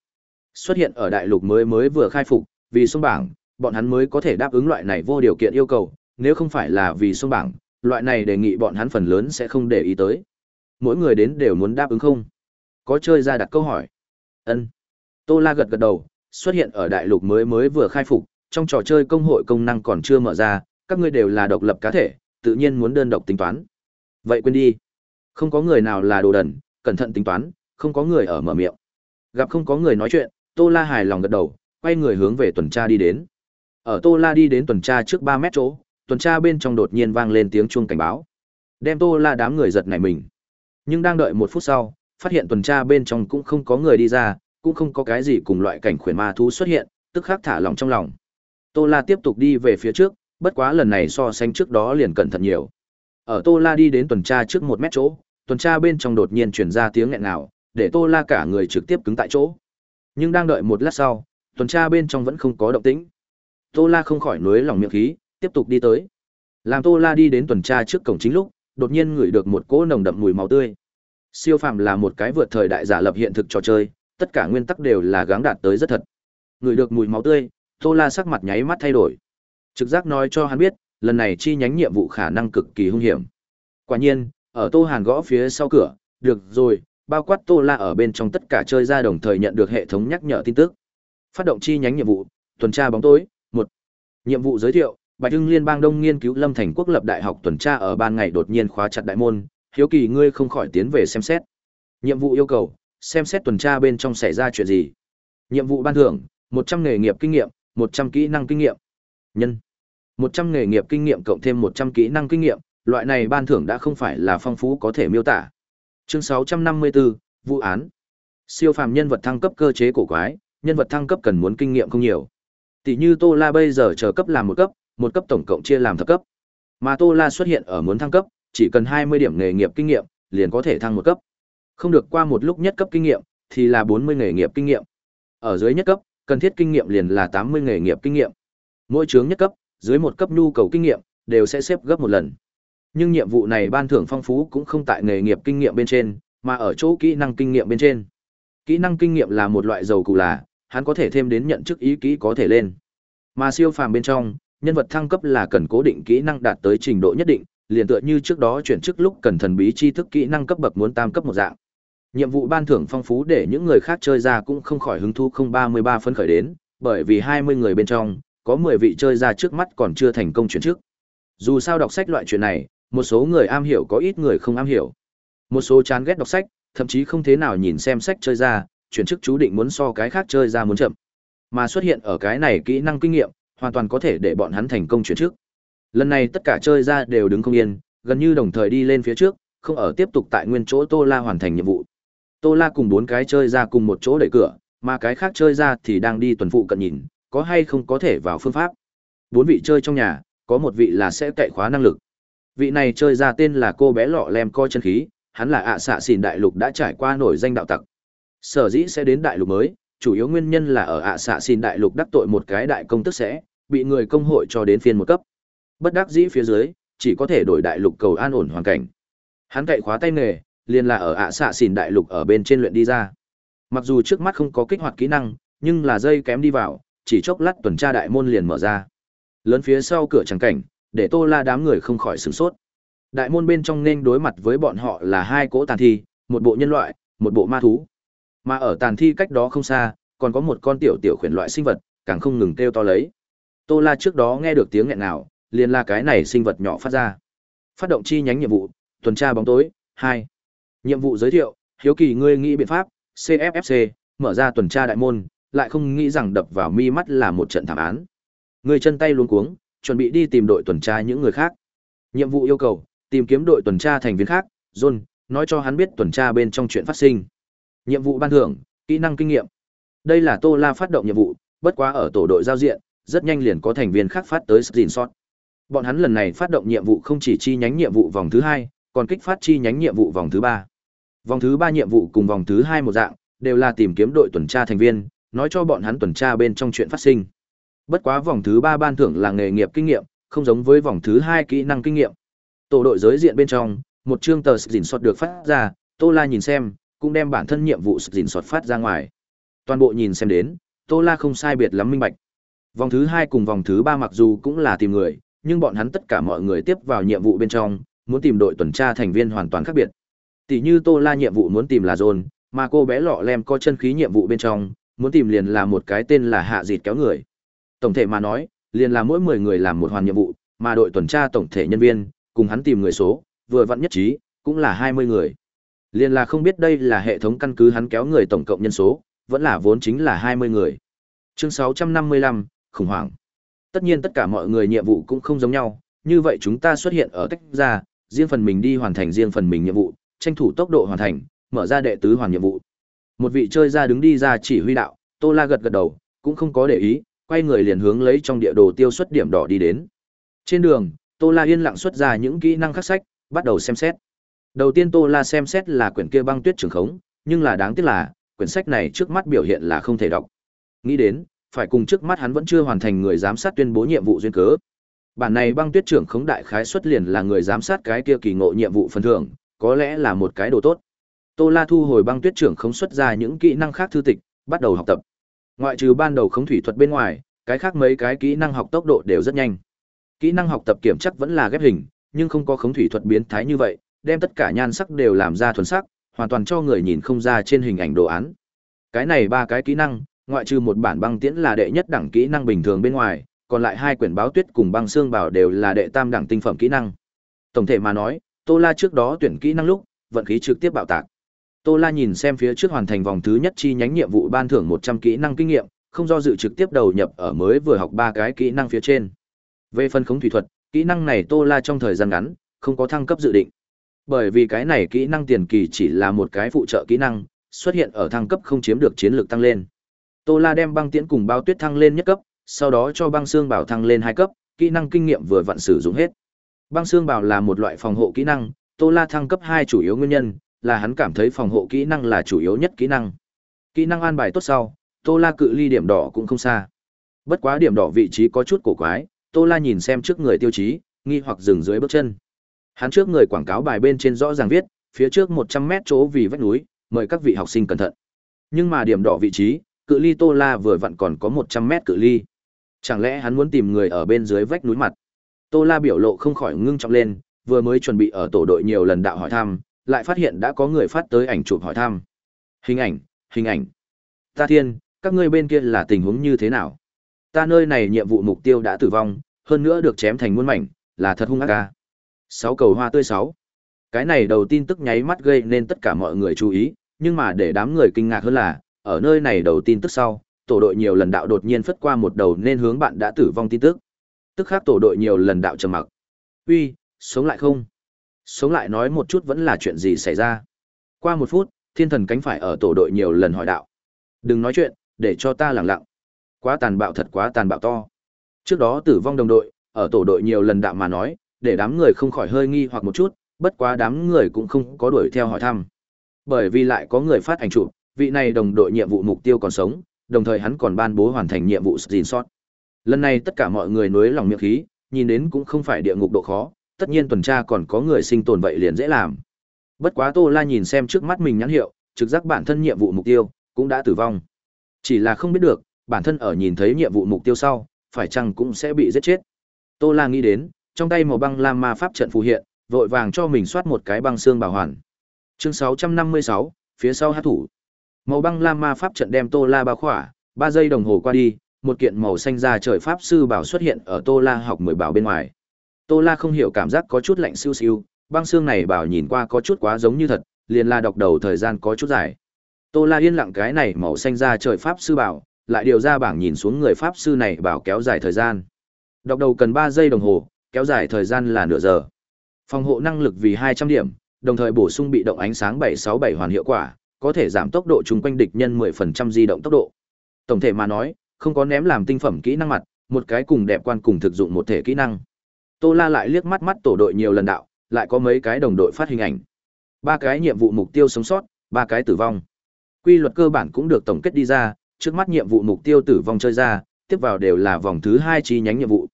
Speaker 1: Xuất hiện ở đại lục mới mới vừa khai phục, vì sông bảng, bọn hắn mới có thể đáp ứng loại này vô điều kiện yêu cầu, nếu không phải là vì sông bảng, loại này đề nghị bọn hắn phần lớn sẽ không để ý tới. Mỗi người đến đều muốn đáp ứng không? Có chơi ra đặt câu hỏi. Ân. Tô La gật gật đầu, xuất hiện ở đại lục mới mới vừa khai phục, trong trò chơi công hội công năng còn chưa mở ra, các ngươi đều là độc lập cá thể, tự nhiên muốn đơn độc tính toán. Vậy quên đi. Không có người nào là đồ đần, cẩn thận tính toán, không có người ở mở miệng. Gặp không có người nói chuyện, Tô La hài lòng gật đầu, quay người hướng về tuần tra đi đến. Ở Tô La đi đến tuần tra trước 3 mét chỗ, tuần tra bên trong đột nhiên vang lên tiếng chuông cảnh báo. Đem Tô La đám người giật nảy mình. Nhưng đang đợi một phút sau, phát hiện tuần tra bên trong cũng không có người đi ra, cũng không có cái gì cùng loại cảnh khuyển ma thú xuất hiện, tức khắc thả lòng trong lòng. Tô La tiếp tục đi về phía trước, bất quá lần này so sánh trước đó liền cẩn thận nhiều. Ở Tô La đi đến tuần tra trước một mét chỗ, tuần tra bên trong đột nhiên truyền ra tiếng nghẹn nào, để Tô La cả người trực tiếp cứng tại chỗ. Nhưng đang đợi một lát sau, tuần tra bên trong vẫn không có động tĩnh. Tô La không khỏi nuối lòng miệng khí, tiếp tục đi tới. Làm Tô La đi đến tuần tra trước cổng chính lúc, đột nhiên ngửi được một cỗ nồng đậm mùi máu tươi. Siêu phàm là một cái vượt thời đại giả lập hiện thực trò chơi, tất cả nguyên tắc đều là gắng đạt tới rất thật. Người được mùi máu tươi, Tô La sắc mặt nháy mắt thay đổi. Trực giác nói cho hắn biết, lần này chi nhánh nhiệm vụ khả năng cực kỳ hung hiểm. Quả nhiên, ở Tô Hàn gõ phía sau cửa, được rồi, bao quát Tô La ở bên trong tất cả chơi ra đồng thời nhận được hệ thống nhắc nhở tin tức. Phát động chi nhánh nhiệm vụ, tuần tra bóng tối, một Nhiệm vụ giới thiệu, Bạch Hưng Liên bang Đông nghiên cứu Lâm Thành Quốc lập đại học tuần tra ở ban ngày đột nhiên khóa chặt đại môn, hiếu kỳ ngươi không khỏi tiến về xem xét. Nhiệm vụ yêu cầu, xem xét tuần tra bên trong xảy ra chuyện gì. Nhiệm vụ ban thưởng, một trăm nghề nghiệp kinh nghiệm, một trăm kỹ năng kinh nghiệm. Nhân. một trăm nghề nghiệp kinh nghiệm cộng thêm một trăm kỹ năng kinh nghiệm, loại này ban thưởng đã không phải là phong phú có thể miêu tả. Chương sáu trăm năm mươi bốn vụ án. Siêu phàm nhân vật thăng cấp cơ chế cổ quái, nhân vật thăng cấp cần muốn kinh nghiệm không nhiều. Tỷ như Tô La bây giờ chờ cấp làm một cấp, một cấp tổng cộng chia làm thập cấp. Mà Tô La xuất hiện ở muốn thăng cấp, chỉ cần hai mươi điểm nghề nghiệp kinh nghiệm, liền có thể thăng một cấp. Không được qua một lúc nhất cấp kinh nghiệm, thì là 40 nghề nghiệp kinh nghiệm. Ở dưới nhất cấp, cần thiết kinh nghiệm liền là 80 nghề nghiệp kinh nghiệm. Mỗi chướng nhất cấp, dưới một cấp nhu cầu kinh nghiệm, đều sẽ xếp gấp một lần. Nhưng nhiệm vụ này ban thưởng phong phú cũng không tại nghề nghiệp kinh nghiệm bên trên, mà ở chỗ kỹ năng kinh nghiệm bên trên. Kỹ năng kinh nghiệm là một loại dầu cụ là, hắn có thể thêm đến nhận chức ý kỹ có thể lên. Mà siêu phàm bên trong, nhân vật thăng cấp là cần cố định kỹ năng đạt tới trình độ nhất định, liền tựa như trước đó chuyển chức lúc cần thần bí tri thức kỹ năng cấp bậc muốn tam cấp một dạng. Nhiệm vụ ban thưởng phong phú để những người khác chơi ra cũng không khỏi hứng thú không ba mươi ba phân khởi đến, bởi vì hai mươi người bên trong, có mười vị chơi ra trước mắt còn chưa thành công chuyển trước. Dù sao đọc sách loại chuyện này, một số người am hiểu có ít người không am hiểu. Một số chán ghét đọc sách, thậm chí không thế nào nhìn xem sách chơi ra, chuyển chức chú định muốn so cái khác chơi ra muốn chậm. Mà xuất hiện ở cái này kỹ năng kinh nghiệm, hoàn toàn có thể để bọn hắn thành công chuyển trước. Lần này tất cả chơi ra đều đứng không yên, gần như đồng thời đi lên phía trước, không ở tiếp tục tại nguyên chỗ Tô La hoàn thành nhiệm vụ, Tô La cùng bốn cái chơi ra cùng một chỗ đẩy cửa, mà cái khác chơi ra thì đang đi tuần phụ cận nhìn, có hay không có thể vào phương pháp. Bốn vị chơi trong nhà, có một vị là sẽ cậy khóa năng lực. Vị này chơi ra tên là cô bé lọ lem coi chân khí, hắn là ạ xạ xìn đại lục đã trải qua nổi danh đạo tặc. Sở dĩ sẽ đến đại lục mới, chủ yếu nguyên nhân là ở ạ xạ xìn đại lục đắc tội một cái đại công tức sẽ, bị người công hội cho đến phiên một cấp. Bất đắc dĩ phía dưới, chỉ có thể đổi đại lục cầu an ổn hoàn cảnh. Hắn cậy khóa tay nghề, liền là ở ạ xạ xỉn đại lục ở bên trên luyện đi ra mặc dù trước mắt không có kích hoạt kỹ năng nhưng là dây kém đi vào chỉ chốc lát tuần tra đại môn liền mở ra lớn phía sau cửa trắng cảnh để tô la đám người không khỏi sửng sốt đại môn bên trong nên đối mặt với bọn họ là hai cỗ tàn thi một bộ nhân loại một bộ ma thú mà ở tàn thi cách đó không xa còn có một con tiểu tiểu khuyển loại sinh vật càng không ngừng kêu to lấy tô la trước đó nghe được tiếng nghẹn nào liền là cái này sinh vật nhỏ phát ra phát động chi nhánh nhiệm vụ tuần tra bóng tối hai nhiệm vụ giới thiệu hiếu kỳ ngươi nghĩ biện pháp cffc mở ra tuần tra đại môn lại không nghĩ rằng đập vào mi mắt là một trận thảm án người chân tay luống cuống chuẩn bị đi tìm đội tuần tra những người khác nhiệm vụ yêu cầu tìm kiếm đội tuần tra thành viên khác john nói cho hắn biết tuần tra bên trong chuyện phát sinh nhiệm vụ ban thưởng kỹ năng kinh nghiệm đây là tô la phát động nhiệm vụ bất quá ở tổ đội giao diện rất nhanh liền có thành viên khác phát tới xin sót bọn hắn lần này phát động nhiệm vụ không chỉ chi nhánh nhiệm vụ vòng thứ hai còn kích phát chi nhánh nhiệm vụ vòng thứ ba Vòng thứ ba nhiệm vụ cùng vòng thứ hai một dạng, đều là tìm kiếm đội tuần tra thành viên, nói cho bọn hắn tuần tra bên trong chuyện phát sinh. Bất quá vòng thứ ba ban thưởng là nghề nghiệp kinh nghiệm, không giống với vòng thứ hai kỹ năng kinh nghiệm. Tổ đội giới diện bên trong, một chương tờ dỉn sọt được phát ra, Tô La nhìn xem, cũng đem bản thân nhiệm vụ dỉn sọt phát ra ngoài. Toàn bộ nhìn xem đến, Tô La không sai biệt lắm minh bạch. Vòng thứ hai cùng vòng thứ ba mặc dù cũng là tìm người, nhưng bọn hắn tất cả mọi người tiếp vào nhiệm vụ bên trong, muốn tìm đội tuần tra thành viên hoàn toàn khác biệt tỉ như Tô La nhiệm vụ muốn tìm là John, mà cô bé lọ lem có chân khí nhiệm vụ bên trong, muốn tìm liền là một cái tên là hạ dịt kéo người. Tổng thể mà nói, liền là mỗi 10 người làm một hoàn nhiệm vụ, mà đội tuần tra tổng thể nhân viên, cùng hắn tìm người số, vừa vặn nhất trí, cũng là 20 người. Liền là không biết đây là hệ thống căn cứ hắn kéo người tổng cộng nhân số, vẫn là vốn chính là 20 người. Chương 655, khủng hoảng. Tất nhiên tất cả mọi người nhiệm vụ cũng không giống nhau, như vậy chúng ta xuất hiện ở tách ra, riêng phần mình đi hoàn thành riêng phần mình nhiệm vụ, tranh thủ tốc độ hoàn thành, mở ra đệ tứ hoàn nhiệm vụ. Một vị chơi ra đứng đi ra chỉ huy đạo, Tô La gật gật đầu, cũng không có để ý, quay người liền hướng lấy trong địa đồ tiêu xuất điểm đỏ đi đến. Trên đường, Tô La yên lặng xuất ra những kỹ năng khắc sách, bắt đầu xem xét. Đầu tiên Tô La xem xét là quyển kia băng tuyết trường khống, nhưng là đáng tiếc là, quyển sách này trước mắt biểu hiện là không thể đọc. Nghĩ đến, phải cùng trước mắt hắn vẫn chưa hoàn thành người giám sát tuyên bố nhiệm vụ duyên cớ. Bản này băng tuyết trưởng khống đại khái xuất liền là người giám sát cái kia kỳ ngộ nhiệm vụ phần thưởng, có lẽ là một cái đồ tốt. Tô La thu hồi băng tuyết trưởng khống xuất ra những kỹ năng khác thư tịch, bắt đầu học tập. Ngoại trừ ban đầu khống thủy thuật bên ngoài, cái khác mấy cái kỹ năng học tốc độ đều rất nhanh. Kỹ năng học tập kiểm chắc vẫn là ghép hình, nhưng không có khống thủy thuật biến thái như vậy, đem tất cả nhan sắc đều làm ra thuần sắc, hoàn toàn cho người nhìn không ra trên hình ảnh đồ án. Cái này ba cái kỹ năng, ngoại trừ một bản băng tiễn là đệ nhất đẳng kỹ năng bình thường bên ngoài, còn lại hai quyển báo tuyết cùng băng xương bảo đều là đệ tam đẳng tinh phẩm kỹ năng. Tổng thể mà nói, Tô La trước đó tuyển kỹ năng lúc, vận khí trực tiếp bạo tạc. Tô La nhìn xem phía trước hoàn thành vòng thứ nhất chi nhánh nhiệm vụ ban thưởng 100 kỹ năng kinh nghiệm, không do dự trực tiếp đầu nhập ở mới vừa học ba cái kỹ năng phía trên. Về phân khống thủy thuật, kỹ năng này Tô La trong thời gian ngắn không có thăng cấp dự định. Bởi vì cái này kỹ năng tiền kỳ chỉ là một cái phụ trợ kỹ năng, xuất hiện ở thăng cấp không chiếm được chiến lược tăng lên. Tô La đem băng tiễn cùng bao tuyết thăng lên nhất cấp, sau đó cho băng xương bảo thăng lên hai cấp, kỹ năng kinh nghiệm vừa vặn sử dụng hết. Băng xương bảo là một loại phòng hộ kỹ năng, Tô La thăng cấp 2 chủ yếu nguyên nhân là hắn cảm thấy phòng hộ kỹ năng là chủ yếu nhất kỹ năng. Kỹ năng an bài tốt sau, Tô La cự ly điểm đỏ cũng không xa. Bất quá điểm đỏ vị trí có chút cổ quái, Tô La nhìn xem trước người tiêu chí, nghi hoặc dừng dưới bước chân. Hắn trước người quảng cáo bài bên trên rõ ràng viết, phía trước 100 mét chỗ vì vách núi, mời các vị học sinh cẩn thận. Nhưng mà điểm đỏ vị trí, cự ly Tô La vừa vặn còn có 100 mét cự ly. Chẳng lẽ hắn muốn tìm người ở bên dưới vách núi mặt? Tô La biểu lộ không khỏi ngưng trọng lên, vừa mới chuẩn bị ở tổ đội nhiều lần đạo hỏi thăm, lại phát hiện đã có người phát tới ảnh chụp hỏi thăm. Hình ảnh, hình ảnh. Ta thiên, các ngươi bên kia là tình huống như thế nào? Ta nơi này nhiệm vụ mục tiêu đã tử vong, hơn nữa được chém thành muôn mảnh, là thật hung ác ca. Sáu cầu hoa tươi sáu. Cái này đầu tin tức nháy mắt gây nên tất cả mọi người chú ý, nhưng mà để đám người kinh ngạc hơn là, ở nơi này đầu tin tức sau, tổ đội nhiều lần đạo đột nhiên phất qua một đầu nên hướng bạn đã tử vong tin tức tức khắc tổ đội nhiều lần đạo trầm mặc uy sống lại không sống lại nói một chút vẫn là chuyện gì xảy ra qua một phút thiên thần cánh phải ở tổ đội nhiều lần hỏi đạo đừng nói chuyện để cho ta lặng lặng quá tàn bạo thật quá tàn bạo to trước đó tử vong đồng đội ở tổ đội nhiều lần đạo mà nói để đám người không khỏi hơi nghi hoặc một chút bất quá đám người cũng không có đuổi theo hỏi thăm bởi vì lại có người phát ảnh chụp vị này đồng đội nhiệm vụ mục tiêu còn sống đồng thời hắn còn ban bố hoàn thành nhiệm vụ xin sót Lần này tất cả mọi người nuối lòng miệng khí, nhìn đến cũng không phải địa ngục độ khó, tất nhiên tuần tra còn có người sinh tồn vậy liền dễ làm. Bất quá Tô La nhìn xem trước mắt mình nhãn hiệu, trực giác bản thân nhiệm vụ mục tiêu cũng đã tử vong. Chỉ là không biết được, bản thân ở nhìn thấy nhiệm vụ mục tiêu sau, phải chăng cũng sẽ bị giết chết. Tô La nghĩ đến, trong tay màu băng lam ma pháp trận phù hiện, vội vàng cho mình soát một cái băng xương bảo hoàn. Chương 656, phía sau hát thủ. Màu băng lam ma pháp trận đem Tô La bao khỏa, 3 giây đồng hồ qua đi, một kiện màu xanh da trời pháp sư bảo xuất hiện ở Tô La học mười bảo bên ngoài. Tô La không hiểu cảm giác có chút lạnh siêu siêu, băng xương này bảo nhìn qua có chút quá giống như thật, liền la đọc đầu thời gian có chút dài. Tô La yên lặng cái này màu xanh da trời pháp sư bảo, lại điều ra bảng nhìn xuống người pháp sư này bảo kéo dài thời gian. Đọc đầu cần 3 giây đồng hồ, kéo dài thời gian là nửa giờ. Phòng hộ năng lực vì 200 điểm, đồng thời bổ sung bị động ánh sáng 767 hoàn hiệu quả, có thể giảm tốc độ chung quanh địch nhân 10% di động tốc độ. Tổng thể mà nói, không có ném làm tinh phẩm kỹ năng mặt, một cái cùng đẹp quan cùng thực dụng một thể kỹ năng. Tô La lại liếc mắt mắt tổ đội nhiều lần đạo, lại có mấy cái đồng đội phát hình ảnh. Ba cái nhiệm vụ mục tiêu sống sót, ba cái tử vong. Quy luật cơ bản cũng được tổng kết đi ra, trước mắt nhiệm vụ mục tiêu tử vong chơi ra, tiếp vào đều là vòng thứ hai chi nhánh nhiệm vụ.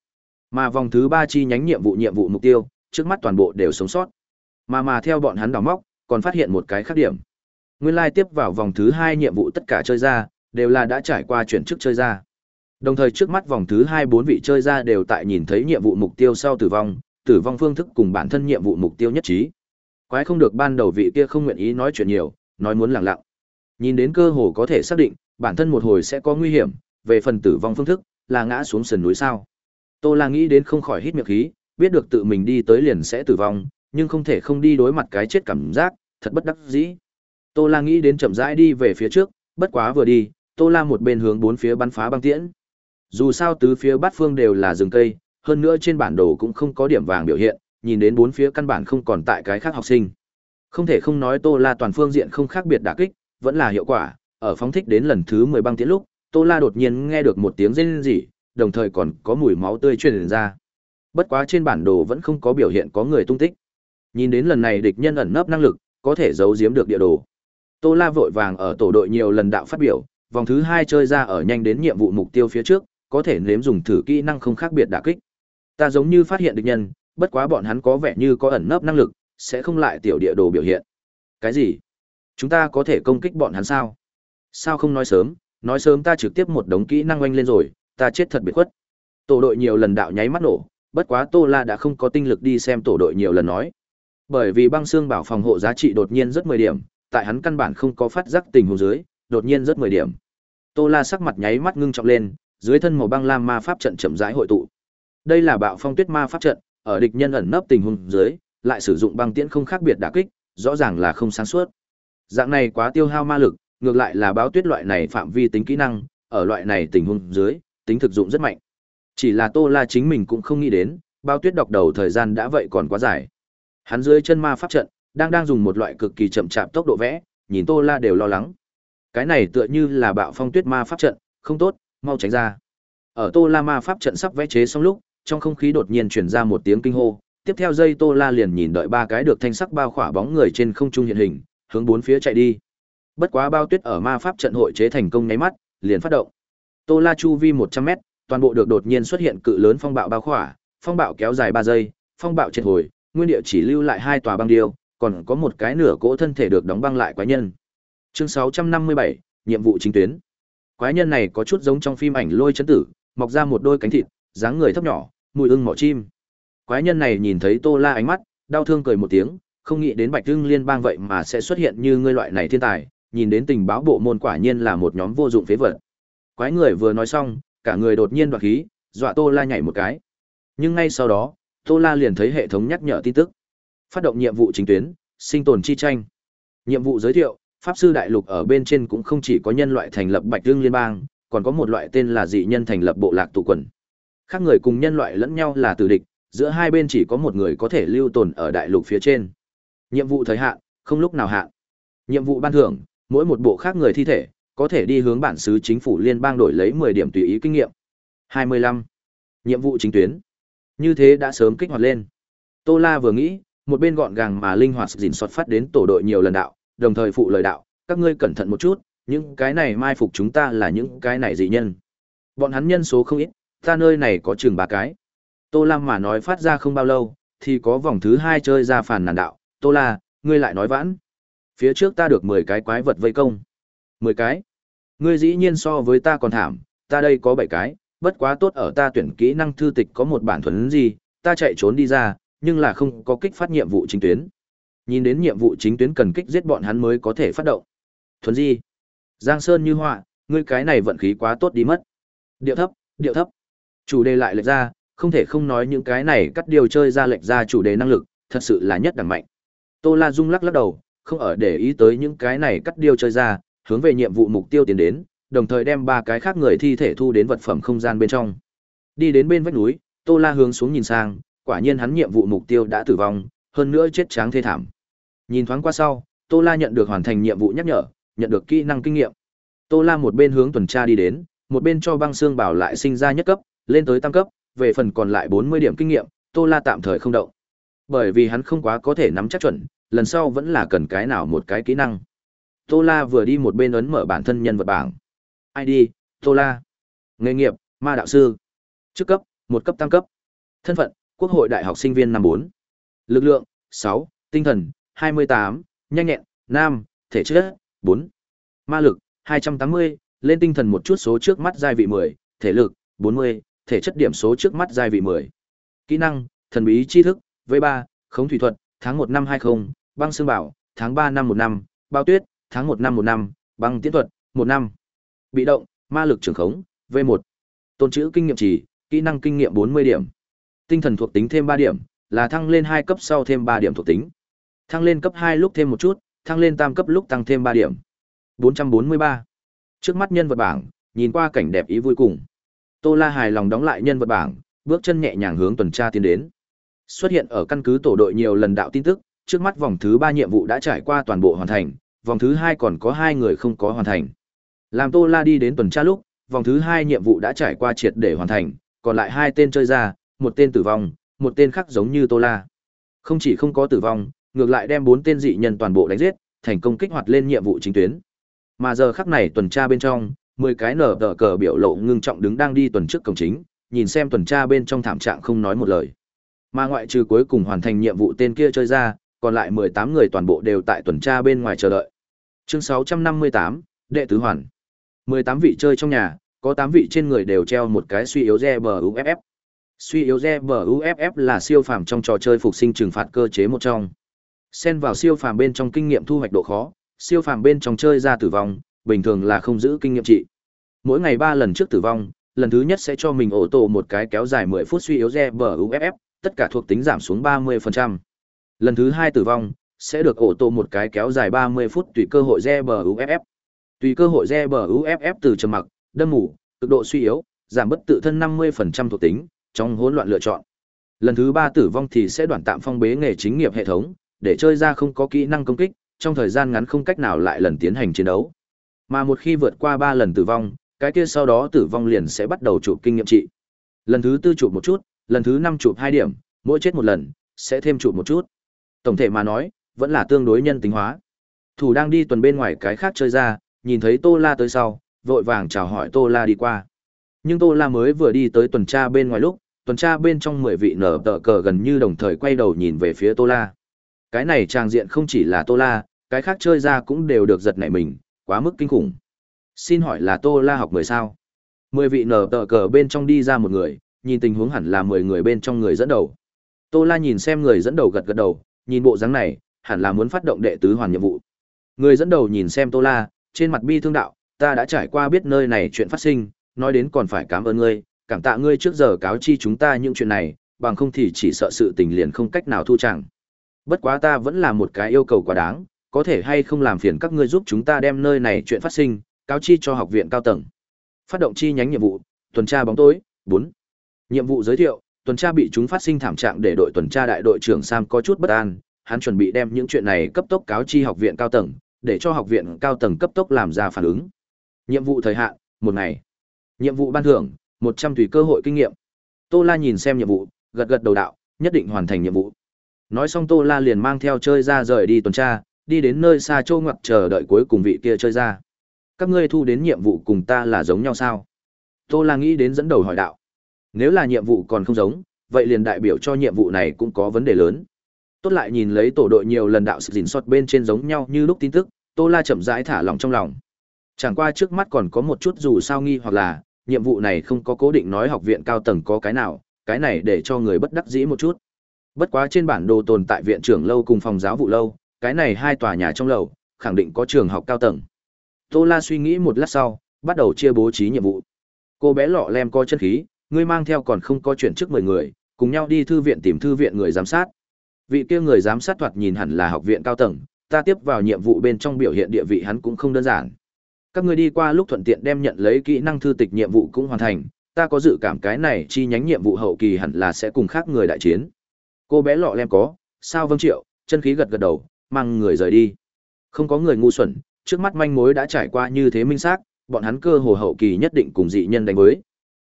Speaker 1: Mà vòng thứ ba chi nhánh nhiệm vụ nhiệm vụ mục tiêu, trước mắt toàn bộ đều sống sót. Mà mà theo bọn hắn đào móc, còn phát hiện một cái khác điểm. Nguyên lai like tiếp vào vòng thứ hai nhiệm vụ tất cả chơi ra, đều là đã trải qua chuyển chức chơi ra. Đồng thời trước mắt vòng thứ hai bốn vị chơi ra đều tại nhìn thấy nhiệm vụ mục tiêu sau tử vong, tử vong phương thức cùng bản thân nhiệm vụ mục tiêu nhất trí. Quái không được ban đầu vị kia không nguyện ý nói chuyện nhiều, nói muốn lặng lặng. Nhìn đến cơ hồ có thể xác định, bản thân một hồi sẽ có nguy hiểm, về phần tử vong phương thức, là ngã xuống sườn núi sao. Tô La nghĩ đến không khỏi hít miệng khí, biết được tự mình đi tới liền sẽ tử vong, nhưng không thể không đi đối mặt cái chết cảm giác, thật bất đắc dĩ. Tô La nghĩ đến chậm rãi đi về phía trước, bất quá vừa đi, Tô Lam một bên hướng bốn phía bắn phá băng tiễn. Dù sao tứ phía bát phương đều là rừng cây, hơn nữa trên bản đồ cũng không có điểm vàng biểu hiện, nhìn đến bốn phía căn bản không còn tại cái khác học sinh. Không thể không nói Tô La toàn phương diện không khác biệt đả kích, vẫn là hiệu quả. Ở phóng thích đến lần thứ 10 băng tiễn lúc, Tô La đột nhiên nghe được một tiếng rên rỉ, đồng thời còn có mùi máu tươi truyền ra. Bất quá trên bản đồ vẫn không có biểu hiện có người tung tích. Nhìn đến lần này địch nhân ẩn nấp năng lực, có thể giấu giếm được địa đồ. Tô La vội vàng ở tổ đội nhiều lần đạo phát biểu, vòng thứ hai chơi ra ở nhanh đến nhiệm vụ mục tiêu phía trước, có thể nếm dùng thử kỹ năng không khác biệt đả kích. Ta giống như phát hiện được nhân, bất quá bọn hắn có vẻ như có ẩn nấp năng lực, sẽ không lại tiểu địa đồ biểu hiện. Cái gì? Chúng ta có thể công kích bọn hắn sao? Sao không nói sớm, nói sớm ta trực tiếp một đống kỹ năng oanh lên rồi, ta chết thật biệt khuất. Tổ đội nhiều lần đạo nháy mắt nổ, bất quá Tô La đã không có tinh lực đi xem tổ đội nhiều lần nói. Bởi vì băng xương bảo phòng hộ giá trị đột nhiên rất 10 điểm, tại hắn căn bản không có phát giác tình huống dưới, đột nhiên rất mười điểm. Tô La sắc mặt nháy mắt ngưng trọng lên, dưới thân màu băng lam ma pháp trận chậm rãi hội tụ. Đây là bạo phong tuyết ma pháp trận, ở địch nhân ẩn nấp tình huống dưới, lại sử dụng băng tiễn không khác biệt đả kích, rõ ràng là không sáng suốt. Dạng này quá tiêu hao ma lực, ngược lại là báo tuyết loại này phạm vi tính kỹ năng, ở loại này tình huống dưới, tính thực dụng rất mạnh. Chỉ là Tô La chính mình cũng không nghĩ đến, báo tuyết đọc đầu thời gian đã vậy còn quá dài. Hắn dưới chân ma pháp trận, đang đang dùng một loại cực kỳ chậm chạp tốc độ vẽ, nhìn Tô La đều lo lắng cái này tựa như là bạo phong tuyết ma pháp trận không tốt mau tránh ra ở tô la ma pháp trận sắp vẽ chế xong lúc trong không khí đột nhiên chuyển ra một tiếng kinh hô tiếp theo dây tô la liền nhìn đợi ba cái được thanh sắc bao khỏa bóng người trên không trung hiện hình hướng bốn phía chạy đi bất quá bao tuyết ở ma pháp trận hội chế thành công nháy mắt liền phát động tô la chu vi một trăm mét toàn bộ được đột nhiên xuất hiện cự lớn phong bạo bao khỏa phong bạo kéo dài ba giây phong bạo triệt hồi nguyên địa chỉ lưu lại hai tòa băng điêu còn có một cái nửa cỗ thân thể được đóng băng lại quái nhân chương 657, nhiệm vụ chính tuyến quái nhân này có chút giống trong phim ảnh lôi chấn tử mọc ra một đôi cánh thịt dáng người thấp nhỏ mùi ưng mỏ chim quái nhân này nhìn thấy tô la ánh mắt đau thương cười một tiếng không nghĩ đến bạch hưng liên bang vậy mà sẽ xuất hiện như ngươi loại này thiên tài nhìn đến tình báo bộ môn quả nhiên là một nhóm vô dụng phế vật quái người vừa nói xong cả người đột nhiên đoạt khí dọa tô la nhảy một cái nhưng ngay sau đó tô la liền thấy hệ thống nhắc nhở tin tức phát động nhiệm vụ chính tuyến sinh tồn chi tranh nhiệm vụ giới thiệu Pháp sư đại lục ở bên trên cũng không chỉ có nhân loại thành lập Bạch Dương Liên bang, còn có một loại tên là dị nhân thành lập bộ lạc tụ quần. Khác người cùng nhân loại lẫn nhau là tử địch, giữa hai bên chỉ có một người có thể lưu tồn ở đại lục phía trên. Nhiệm vụ thời hạn, không lúc nào hạn. Nhiệm vụ ban thưởng, mỗi một bộ khác người thi thể có thể đi hướng bản xứ chính phủ liên bang đổi lấy mười điểm tùy ý kinh nghiệm. Hai mươi lăm. Nhiệm vụ chính tuyến. Như thế đã sớm kích hoạt lên. Tô La vừa nghĩ, một bên gọn gàng mà linh hoạt dình soát phát đến tổ đội nhiều lần đạo, đồng thời phụ lời đạo, các ngươi cẩn thận một chút, những cái này mai phục chúng ta là những cái này dị nhân. Bọn hắn nhân số không ít, ta nơi này có chừng ba cái. Tô Lam mà nói phát ra không bao lâu, thì có vòng thứ hai chơi ra phản nàn đạo, Tô La, ngươi lại nói vãn. Phía trước ta được mười cái quái vật vây công. mười cái? Ngươi dĩ nhiên so với ta còn thảm, ta đây có bảy cái, bất quá tốt ở ta tuyển kỹ năng thư tịch có một bản thuấn gì, ta chạy trốn đi ra, nhưng là không có kích phát nhiệm vụ chính tuyến. Nhìn đến nhiệm vụ chính tuyến cần kích giết bọn hắn mới có thể phát động. Thuần Di, Giang Sơn như họa, ngươi cái này vận khí quá tốt đi mất. Điệu thấp, điệu thấp. Chủ đề lại lệch ra, không thể không nói những cái này cắt điều chơi ra lệch ra chủ đề năng lực, thật sự là nhất đẳng mạnh. Tô La Dung lắc lắc đầu, không ở để ý tới những cái này cắt điều chơi ra, hướng về nhiệm vụ mục tiêu tiến đến, đồng thời đem ba cái khác người thi thể thu đến vật phẩm không gian bên trong. Đi đến bên vách núi, Tô La hướng xuống nhìn sang, quả nhiên hắn nhiệm vụ mục tiêu đã tử vong, hơn nữa chết tráng thê thảm. Nhìn thoáng qua sau, Tô La nhận được hoàn thành nhiệm vụ nhắc nhở, nhận được kỹ năng kinh nghiệm. Tô La một bên hướng tuần tra đi đến, một bên cho băng xương bảo lại sinh ra nhất cấp, lên tới tăng cấp, về phần còn lại 40 điểm kinh nghiệm, Tô La tạm thời không động. Bởi vì hắn không quá có thể nắm chắc chuẩn, lần sau vẫn là cần cái nào một cái kỹ năng. Tô La vừa đi một bên ấn mở bản thân nhân vật bảng. ID: Tô La. Nghề nghiệp: Ma đạo sư. Chức cấp: một cấp tăng cấp. Thân phận: Quốc hội đại học sinh viên năm 4 lực lượng 6, tinh thần 28, nhanh nhẹn 5, thể chất 4, ma lực 280, lên tinh thần một chút số trước mắt giai vị 10, thể lực 40, thể chất điểm số trước mắt giai vị 10. Kỹ năng, thần bí tri thức, V3, khống thủy thuật, tháng 1 năm 20, băng xương bảo, tháng 3 năm 1 năm, bao tuyết, tháng 1 năm 1 năm, băng tiến thuật, 1 năm. Bị động, ma lực trưởng khống, V1. Tôn trữ kinh nghiệm chỉ, kỹ năng kinh nghiệm 40 điểm. Tinh thần thuộc tính thêm 3 điểm, là thăng lên hai cấp sau thêm ba điểm thuộc tính. Thăng lên cấp hai lúc thêm một chút, thăng lên tam cấp lúc tăng thêm ba điểm. 443. Trước mắt nhân vật bảng, nhìn qua cảnh đẹp ý vui cùng. Tô La hài lòng đóng lại nhân vật bảng, bước chân nhẹ nhàng hướng tuần tra tiến đến. Xuất hiện ở căn cứ tổ đội nhiều lần đạo tin tức, trước mắt vòng thứ ba nhiệm vụ đã trải qua toàn bộ hoàn thành, vòng thứ hai còn có hai người không có hoàn thành. Làm Tô La đi đến tuần tra lúc, vòng thứ hai nhiệm vụ đã trải qua triệt để hoàn thành, còn lại hai tên chơi ra, một tên tử vong, một tên khác giống như Tô La. Không chỉ không có tử vong, ngược lại đem bốn tên dị nhân toàn bộ đánh giết, thành công kích hoạt lên nhiệm vụ chính tuyến. Mà giờ khắc này tuần tra bên trong, 10 cái nở tờ cờ biểu lộ ngưng trọng đứng đang đi tuần trước cổng chính, nhìn xem tuần tra bên trong thảm trạng không nói một lời. Mà ngoại trừ cuối cùng hoàn thành nhiệm vụ tên kia chơi ra, còn lại 18 người toàn bộ đều tại tuần tra bên ngoài chờ đợi. Chương 658, đệ tứ hoàn. 18 vị chơi trong nhà, có 8 vị trên người đều treo một cái suy yếu re bờ Suy yếu ZBUFF là siêu phàm trong trò chơi phục sinh trừng phạt cơ chế một trong. Xen vào siêu phàm bên trong kinh nghiệm thu hoạch độ khó, siêu phàm bên trong chơi ra tử vong, bình thường là không giữ kinh nghiệm trị. Mỗi ngày ba lần trước tử vong, lần thứ nhất sẽ cho mình ổ tổ một cái kéo dài mười phút suy yếu ZBUFF, tất cả thuộc tính giảm xuống 30%. Lần thứ hai tử vong, sẽ được ổ tổ một cái kéo dài 30 phút tùy cơ hội ZBUFF. Tùy cơ hội ZBUFF từ trầm mặc, đâm ngủ, cực độ suy yếu, giảm bất tự thân 50% thuộc tính, trong hỗn loạn lựa chọn. Lần thứ ba tử vong thì sẽ đoạn tạm phong bế nghề chính nghiệp hệ thống, để chơi ra không có kỹ năng công kích, trong thời gian ngắn không cách nào lại lần tiến hành chiến đấu. Mà một khi vượt qua ba lần tử vong, cái kia sau đó tử vong liền sẽ bắt đầu chụp kinh nghiệm trị. Lần thứ tư chụp một chút, lần thứ năm chụp hai điểm, mỗi chết một lần, sẽ thêm chụp một chút. Tổng thể mà nói, vẫn là tương đối nhân tính hóa. Thủ đang đi tuần bên ngoài cái khác chơi ra, nhìn thấy Tô La tới sau, vội vàng chào hỏi Tô La đi qua. Nhưng Tô La mới vừa đi tới tuần tra bên ngoài lúc, tuần tra bên trong 10 vị nở tờ cờ gần như đồng thời quay đầu nhìn về phía Tô La. Cái này trang diện không chỉ là Tô La, cái khác chơi ra cũng đều được giật nảy mình, quá mức kinh khủng. Xin hỏi là Tô La học mười sao? Mười vị nở tờ cờ bên trong đi ra một người, nhìn tình huống hẳn là 10 người bên trong người dẫn đầu. Tô La nhìn xem người dẫn đầu gật gật đầu, nhìn bộ dáng này, hẳn là muốn phát động đệ tứ hoàn nhiệm vụ. Người dẫn đầu nhìn xem Tô La, trên mặt bi thương đạo, ta đã trải qua biết nơi này chuyện phát sinh, nói đến còn phải cảm ơn ngươi, cảm tạ ngươi trước giờ cáo chi chúng ta những chuyện này, bằng không thì chỉ sợ sự tình liền không cách nào thu chẳng. Bất quá ta vẫn là một cái yêu cầu quá đáng, có thể hay không làm phiền các ngươi giúp chúng ta đem nơi này chuyện phát sinh, cáo chi cho học viện cao tầng. Phát động chi nhánh nhiệm vụ, tuần tra bóng tối, 4. Nhiệm vụ giới thiệu, tuần tra bị chúng phát sinh thảm trạng để đội tuần tra đại đội trưởng Sam có chút bất an, hắn chuẩn bị đem những chuyện này cấp tốc cáo chi học viện cao tầng, để cho học viện cao tầng cấp tốc làm ra phản ứng. Nhiệm vụ thời hạn, một ngày nhiệm vụ ban thưởng một trăm tùy cơ hội kinh nghiệm tô la nhìn xem nhiệm vụ gật gật đầu đạo nhất định hoàn thành nhiệm vụ nói xong tô la liền mang theo chơi ra rời đi tuần tra đi đến nơi xa châu ngoặt chờ đợi cuối cùng vị kia chơi ra các ngươi thu đến nhiệm vụ cùng ta là giống nhau sao tô la nghĩ đến dẫn đầu hỏi đạo nếu là nhiệm vụ còn không giống vậy liền đại biểu cho nhiệm vụ này cũng có vấn đề lớn tốt lại nhìn lấy tổ đội nhiều lần đạo sự dình xót bên trên giống nhau như lúc tin tức tô la chậm rãi thả lòng trong lòng chẳng qua trước mắt còn có một chút dù sao nghi hoặc là nhiệm vụ này không có cố định nói học viện cao tầng có cái nào, cái này để cho người bất đắc dĩ một chút. Bất quá trên bản đồ tồn tại viện trưởng lâu cùng phòng giáo vụ lâu, cái này hai tòa nhà trong lầu, khẳng định có trường học cao tầng. Tô La suy nghĩ một lát sau, bắt đầu chia bố trí nhiệm vụ. Cô bé lọ lem có chân khí, ngươi mang theo còn không có chuyện trước 10 người, cùng nhau đi thư viện tìm thư viện người giám sát. Vị kia người giám sát thoạt nhìn hẳn là học viện cao tầng, ta tiếp vào nhiệm vụ bên trong biểu hiện địa vị hắn cũng không đơn giản các ngươi đi qua lúc thuận tiện đem nhận lấy kỹ năng thư tịch nhiệm vụ cũng hoàn thành ta có dự cảm cái này chi nhánh nhiệm vụ hậu kỳ hẳn là sẽ cùng khác người đại chiến cô bé lọ lem có sao vâng triệu chân khí gật gật đầu mang người rời đi không có người ngu xuẩn trước mắt manh mối đã trải qua như thế minh xác bọn hắn cơ hồ hậu kỳ nhất định cùng dị nhân đánh mới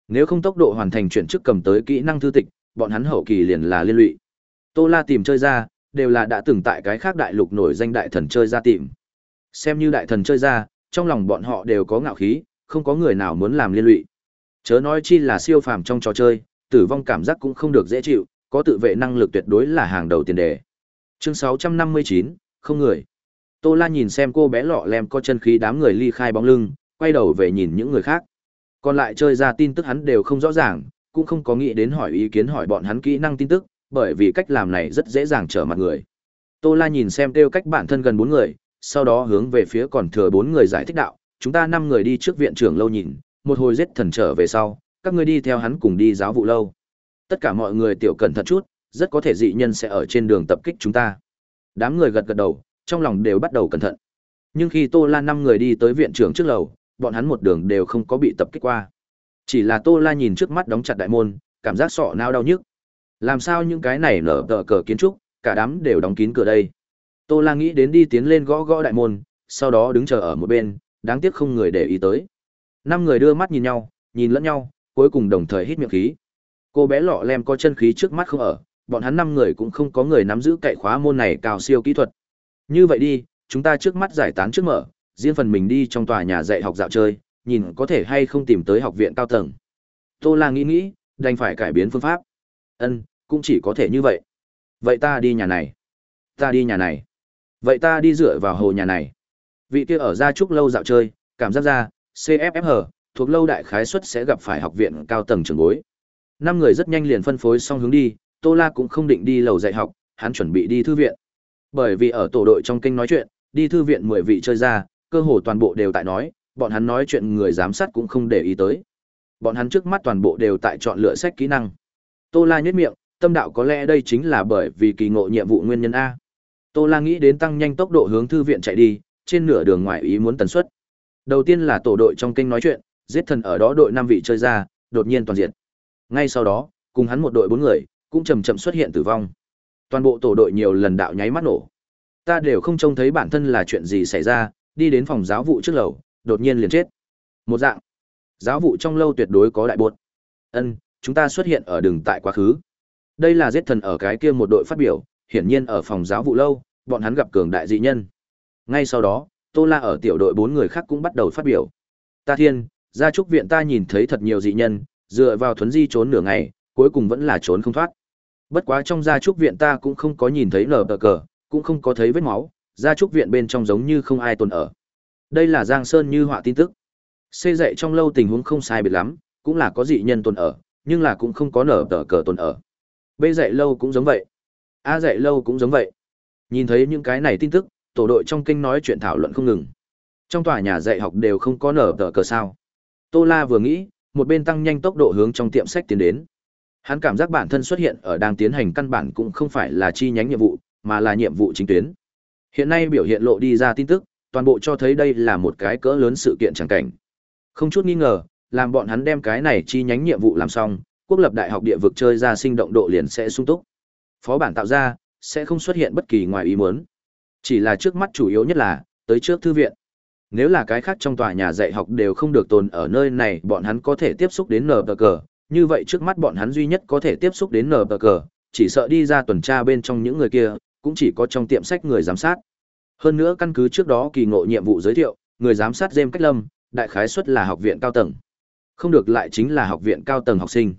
Speaker 1: nếu không tốc độ hoàn thành chuyển chức cầm tới kỹ năng thư tịch bọn hắn hậu kỳ liền là liên lụy tô la tìm chơi ra đều là đã từng tại cái khác đại lục nổi danh đại thần chơi ra tìm xem như đại thần chơi ra trong lòng bọn họ đều có ngạo khí, không có người nào muốn làm liên lụy. Chớ nói chi là siêu phàm trong trò chơi, tử vong cảm giác cũng không được dễ chịu, có tự vệ năng lực tuyệt đối là hàng đầu tiền đề. Chương 659, không người. Tô La nhìn xem cô bé lọ lem có chân khí đám người ly khai bóng lưng, quay đầu về nhìn những người khác. Còn lại chơi ra tin tức hắn đều không rõ ràng, cũng không có nghĩ đến hỏi ý kiến hỏi bọn hắn kỹ năng tin tức, bởi vì cách làm này rất dễ dàng trở mặt người. Tô La nhìn xem kêu cách bản thân gần bốn người, sau đó hướng về phía còn thừa bốn người giải thích đạo, chúng ta năm người đi trước viện trưởng lâu nhìn, một hồi giết thần trở về sau, các ngươi đi theo hắn cùng đi giáo vụ lâu. Tất cả mọi người tiểu cẩn thật chút, rất có thể dị nhân sẽ ở trên đường tập kích chúng ta. Đám người gật gật đầu, trong lòng đều bắt đầu cẩn thận. Nhưng khi Tô La năm người đi tới viện trưởng trước lầu, bọn hắn một đường đều không có bị tập kích qua. Chỉ là Tô La nhìn trước mắt đóng chặt đại môn, cảm giác sọ nao đau nhức. Làm sao những cái này nở tờ cờ kiến trúc, cả đám đều đóng kín cửa đây? Tô La nghĩ đến đi tiến lên gõ gõ đại môn, sau đó đứng chờ ở một bên, đáng tiếc không người để ý tới. Năm người đưa mắt nhìn nhau, nhìn lẫn nhau, cuối cùng đồng thời hít miệng khí. Cô bé lọ lem có chân khí trước mắt không ở, bọn hắn năm người cũng không có người nắm giữ cậy khóa môn này cao siêu kỹ thuật. Như vậy đi, chúng ta trước mắt giải tán trước mở, riêng phần mình đi trong tòa nhà dạy học dạo chơi, nhìn có thể hay không tìm tới học viện cao tầng. Tô La nghĩ nghĩ, đành phải cải biến phương pháp. Ân, cũng chỉ có thể như vậy. Vậy ta đi nhà này. Ta đi nhà này vậy ta đi dựa vào hồ nhà này vị kia ở gia trúc lâu dạo chơi cảm giác ra cffh thuộc lâu đại khái suất sẽ gặp phải học viện cao tầng trường bối năm người rất nhanh liền phân phối xong hướng đi tô la cũng không định đi lầu dạy học hắn chuẩn bị đi thư viện bởi vì ở tổ đội trong kênh nói chuyện đi thư viện mười vị chơi ra cơ hồ toàn bộ đều tại nói bọn hắn nói chuyện người giám sát cũng không để ý tới bọn hắn trước mắt toàn bộ đều tại chọn lựa sách kỹ năng tô la nhất miệng tâm đạo có lẽ đây chính là bởi vì kỳ ngộ nhiệm vụ nguyên nhân a Tô La nghĩ đến tăng nhanh tốc độ hướng thư viện chạy đi, trên nửa đường ngoài ý muốn tần suất. Đầu tiên là tổ đội trong kênh nói chuyện, giết thần ở đó đội năm vị chơi ra, đột nhiên toàn diện. Ngay sau đó, cùng hắn một đội bốn người, cũng chậm chậm xuất hiện tử vong. Toàn bộ tổ đội nhiều lần đạo nháy mắt nổ. Ta đều không trông thấy bản thân là chuyện gì xảy ra, đi đến phòng giáo vụ trước lầu, đột nhiên liền chết. Một dạng, giáo vụ trong lâu tuyệt đối có đại buột. Ân, chúng ta xuất hiện ở đường tại quá khứ. Đây là giết thần ở cái kia một đội phát biểu, hiển nhiên ở phòng giáo vụ lâu, bọn hắn gặp cường đại dị nhân. Ngay sau đó, Tô La ở tiểu đội bốn người khác cũng bắt đầu phát biểu. Ta thiên, gia trúc viện ta nhìn thấy thật nhiều dị nhân, dựa vào thuấn di trốn nửa ngày, cuối cùng vẫn là trốn không thoát. Bất quá trong gia trúc viện ta cũng không có nhìn thấy nở tờ cờ, cũng không có thấy vết máu, gia trúc viện bên trong giống như không ai tồn ở. Đây là Giang Sơn như họa tin tức. Xê dậy trong lâu tình huống không sai biệt lắm, cũng là có dị nhân tồn ở, nhưng là cũng không có nở tờ cờ tồn ở. Bê dậy lâu cũng giống vậy. A dạy lâu cũng giống vậy. Nhìn thấy những cái này tin tức, tổ đội trong kinh nói chuyện thảo luận không ngừng. Trong tòa nhà dạy học đều không có nở tờ cờ sao. Tô La vừa nghĩ, một bên tăng nhanh tốc độ hướng trong tiệm sách tiến đến. Hắn cảm giác bản thân xuất hiện ở đang tiến hành căn bản cũng không phải là chi nhánh nhiệm vụ, mà là nhiệm vụ chính tuyến. Hiện nay biểu hiện lộ đi ra tin tức, toàn bộ cho thấy đây là một cái cỡ lớn sự kiện chẳng cảnh. Không chút nghi ngờ, làm bọn hắn đem cái này chi nhánh nhiệm vụ làm xong, quốc lập đại học địa vực chơi ra sinh động độ liền sẽ sung túc. Phó bản tạo ra, sẽ không xuất hiện bất kỳ ngoài ý muốn. Chỉ là trước mắt chủ yếu nhất là, tới trước thư viện. Nếu là cái khác trong tòa nhà dạy học đều không được tồn ở nơi này, bọn hắn có thể tiếp xúc đến nở cờ, như vậy trước mắt bọn hắn duy nhất có thể tiếp xúc đến nở cờ, chỉ sợ đi ra tuần tra bên trong những người kia, cũng chỉ có trong tiệm sách người giám sát. Hơn nữa căn cứ trước đó kỳ ngộ nhiệm vụ giới thiệu, người giám sát Dêm Cách Lâm, đại khái suất là học viện cao tầng. Không được lại chính là học viện cao tầng học sinh.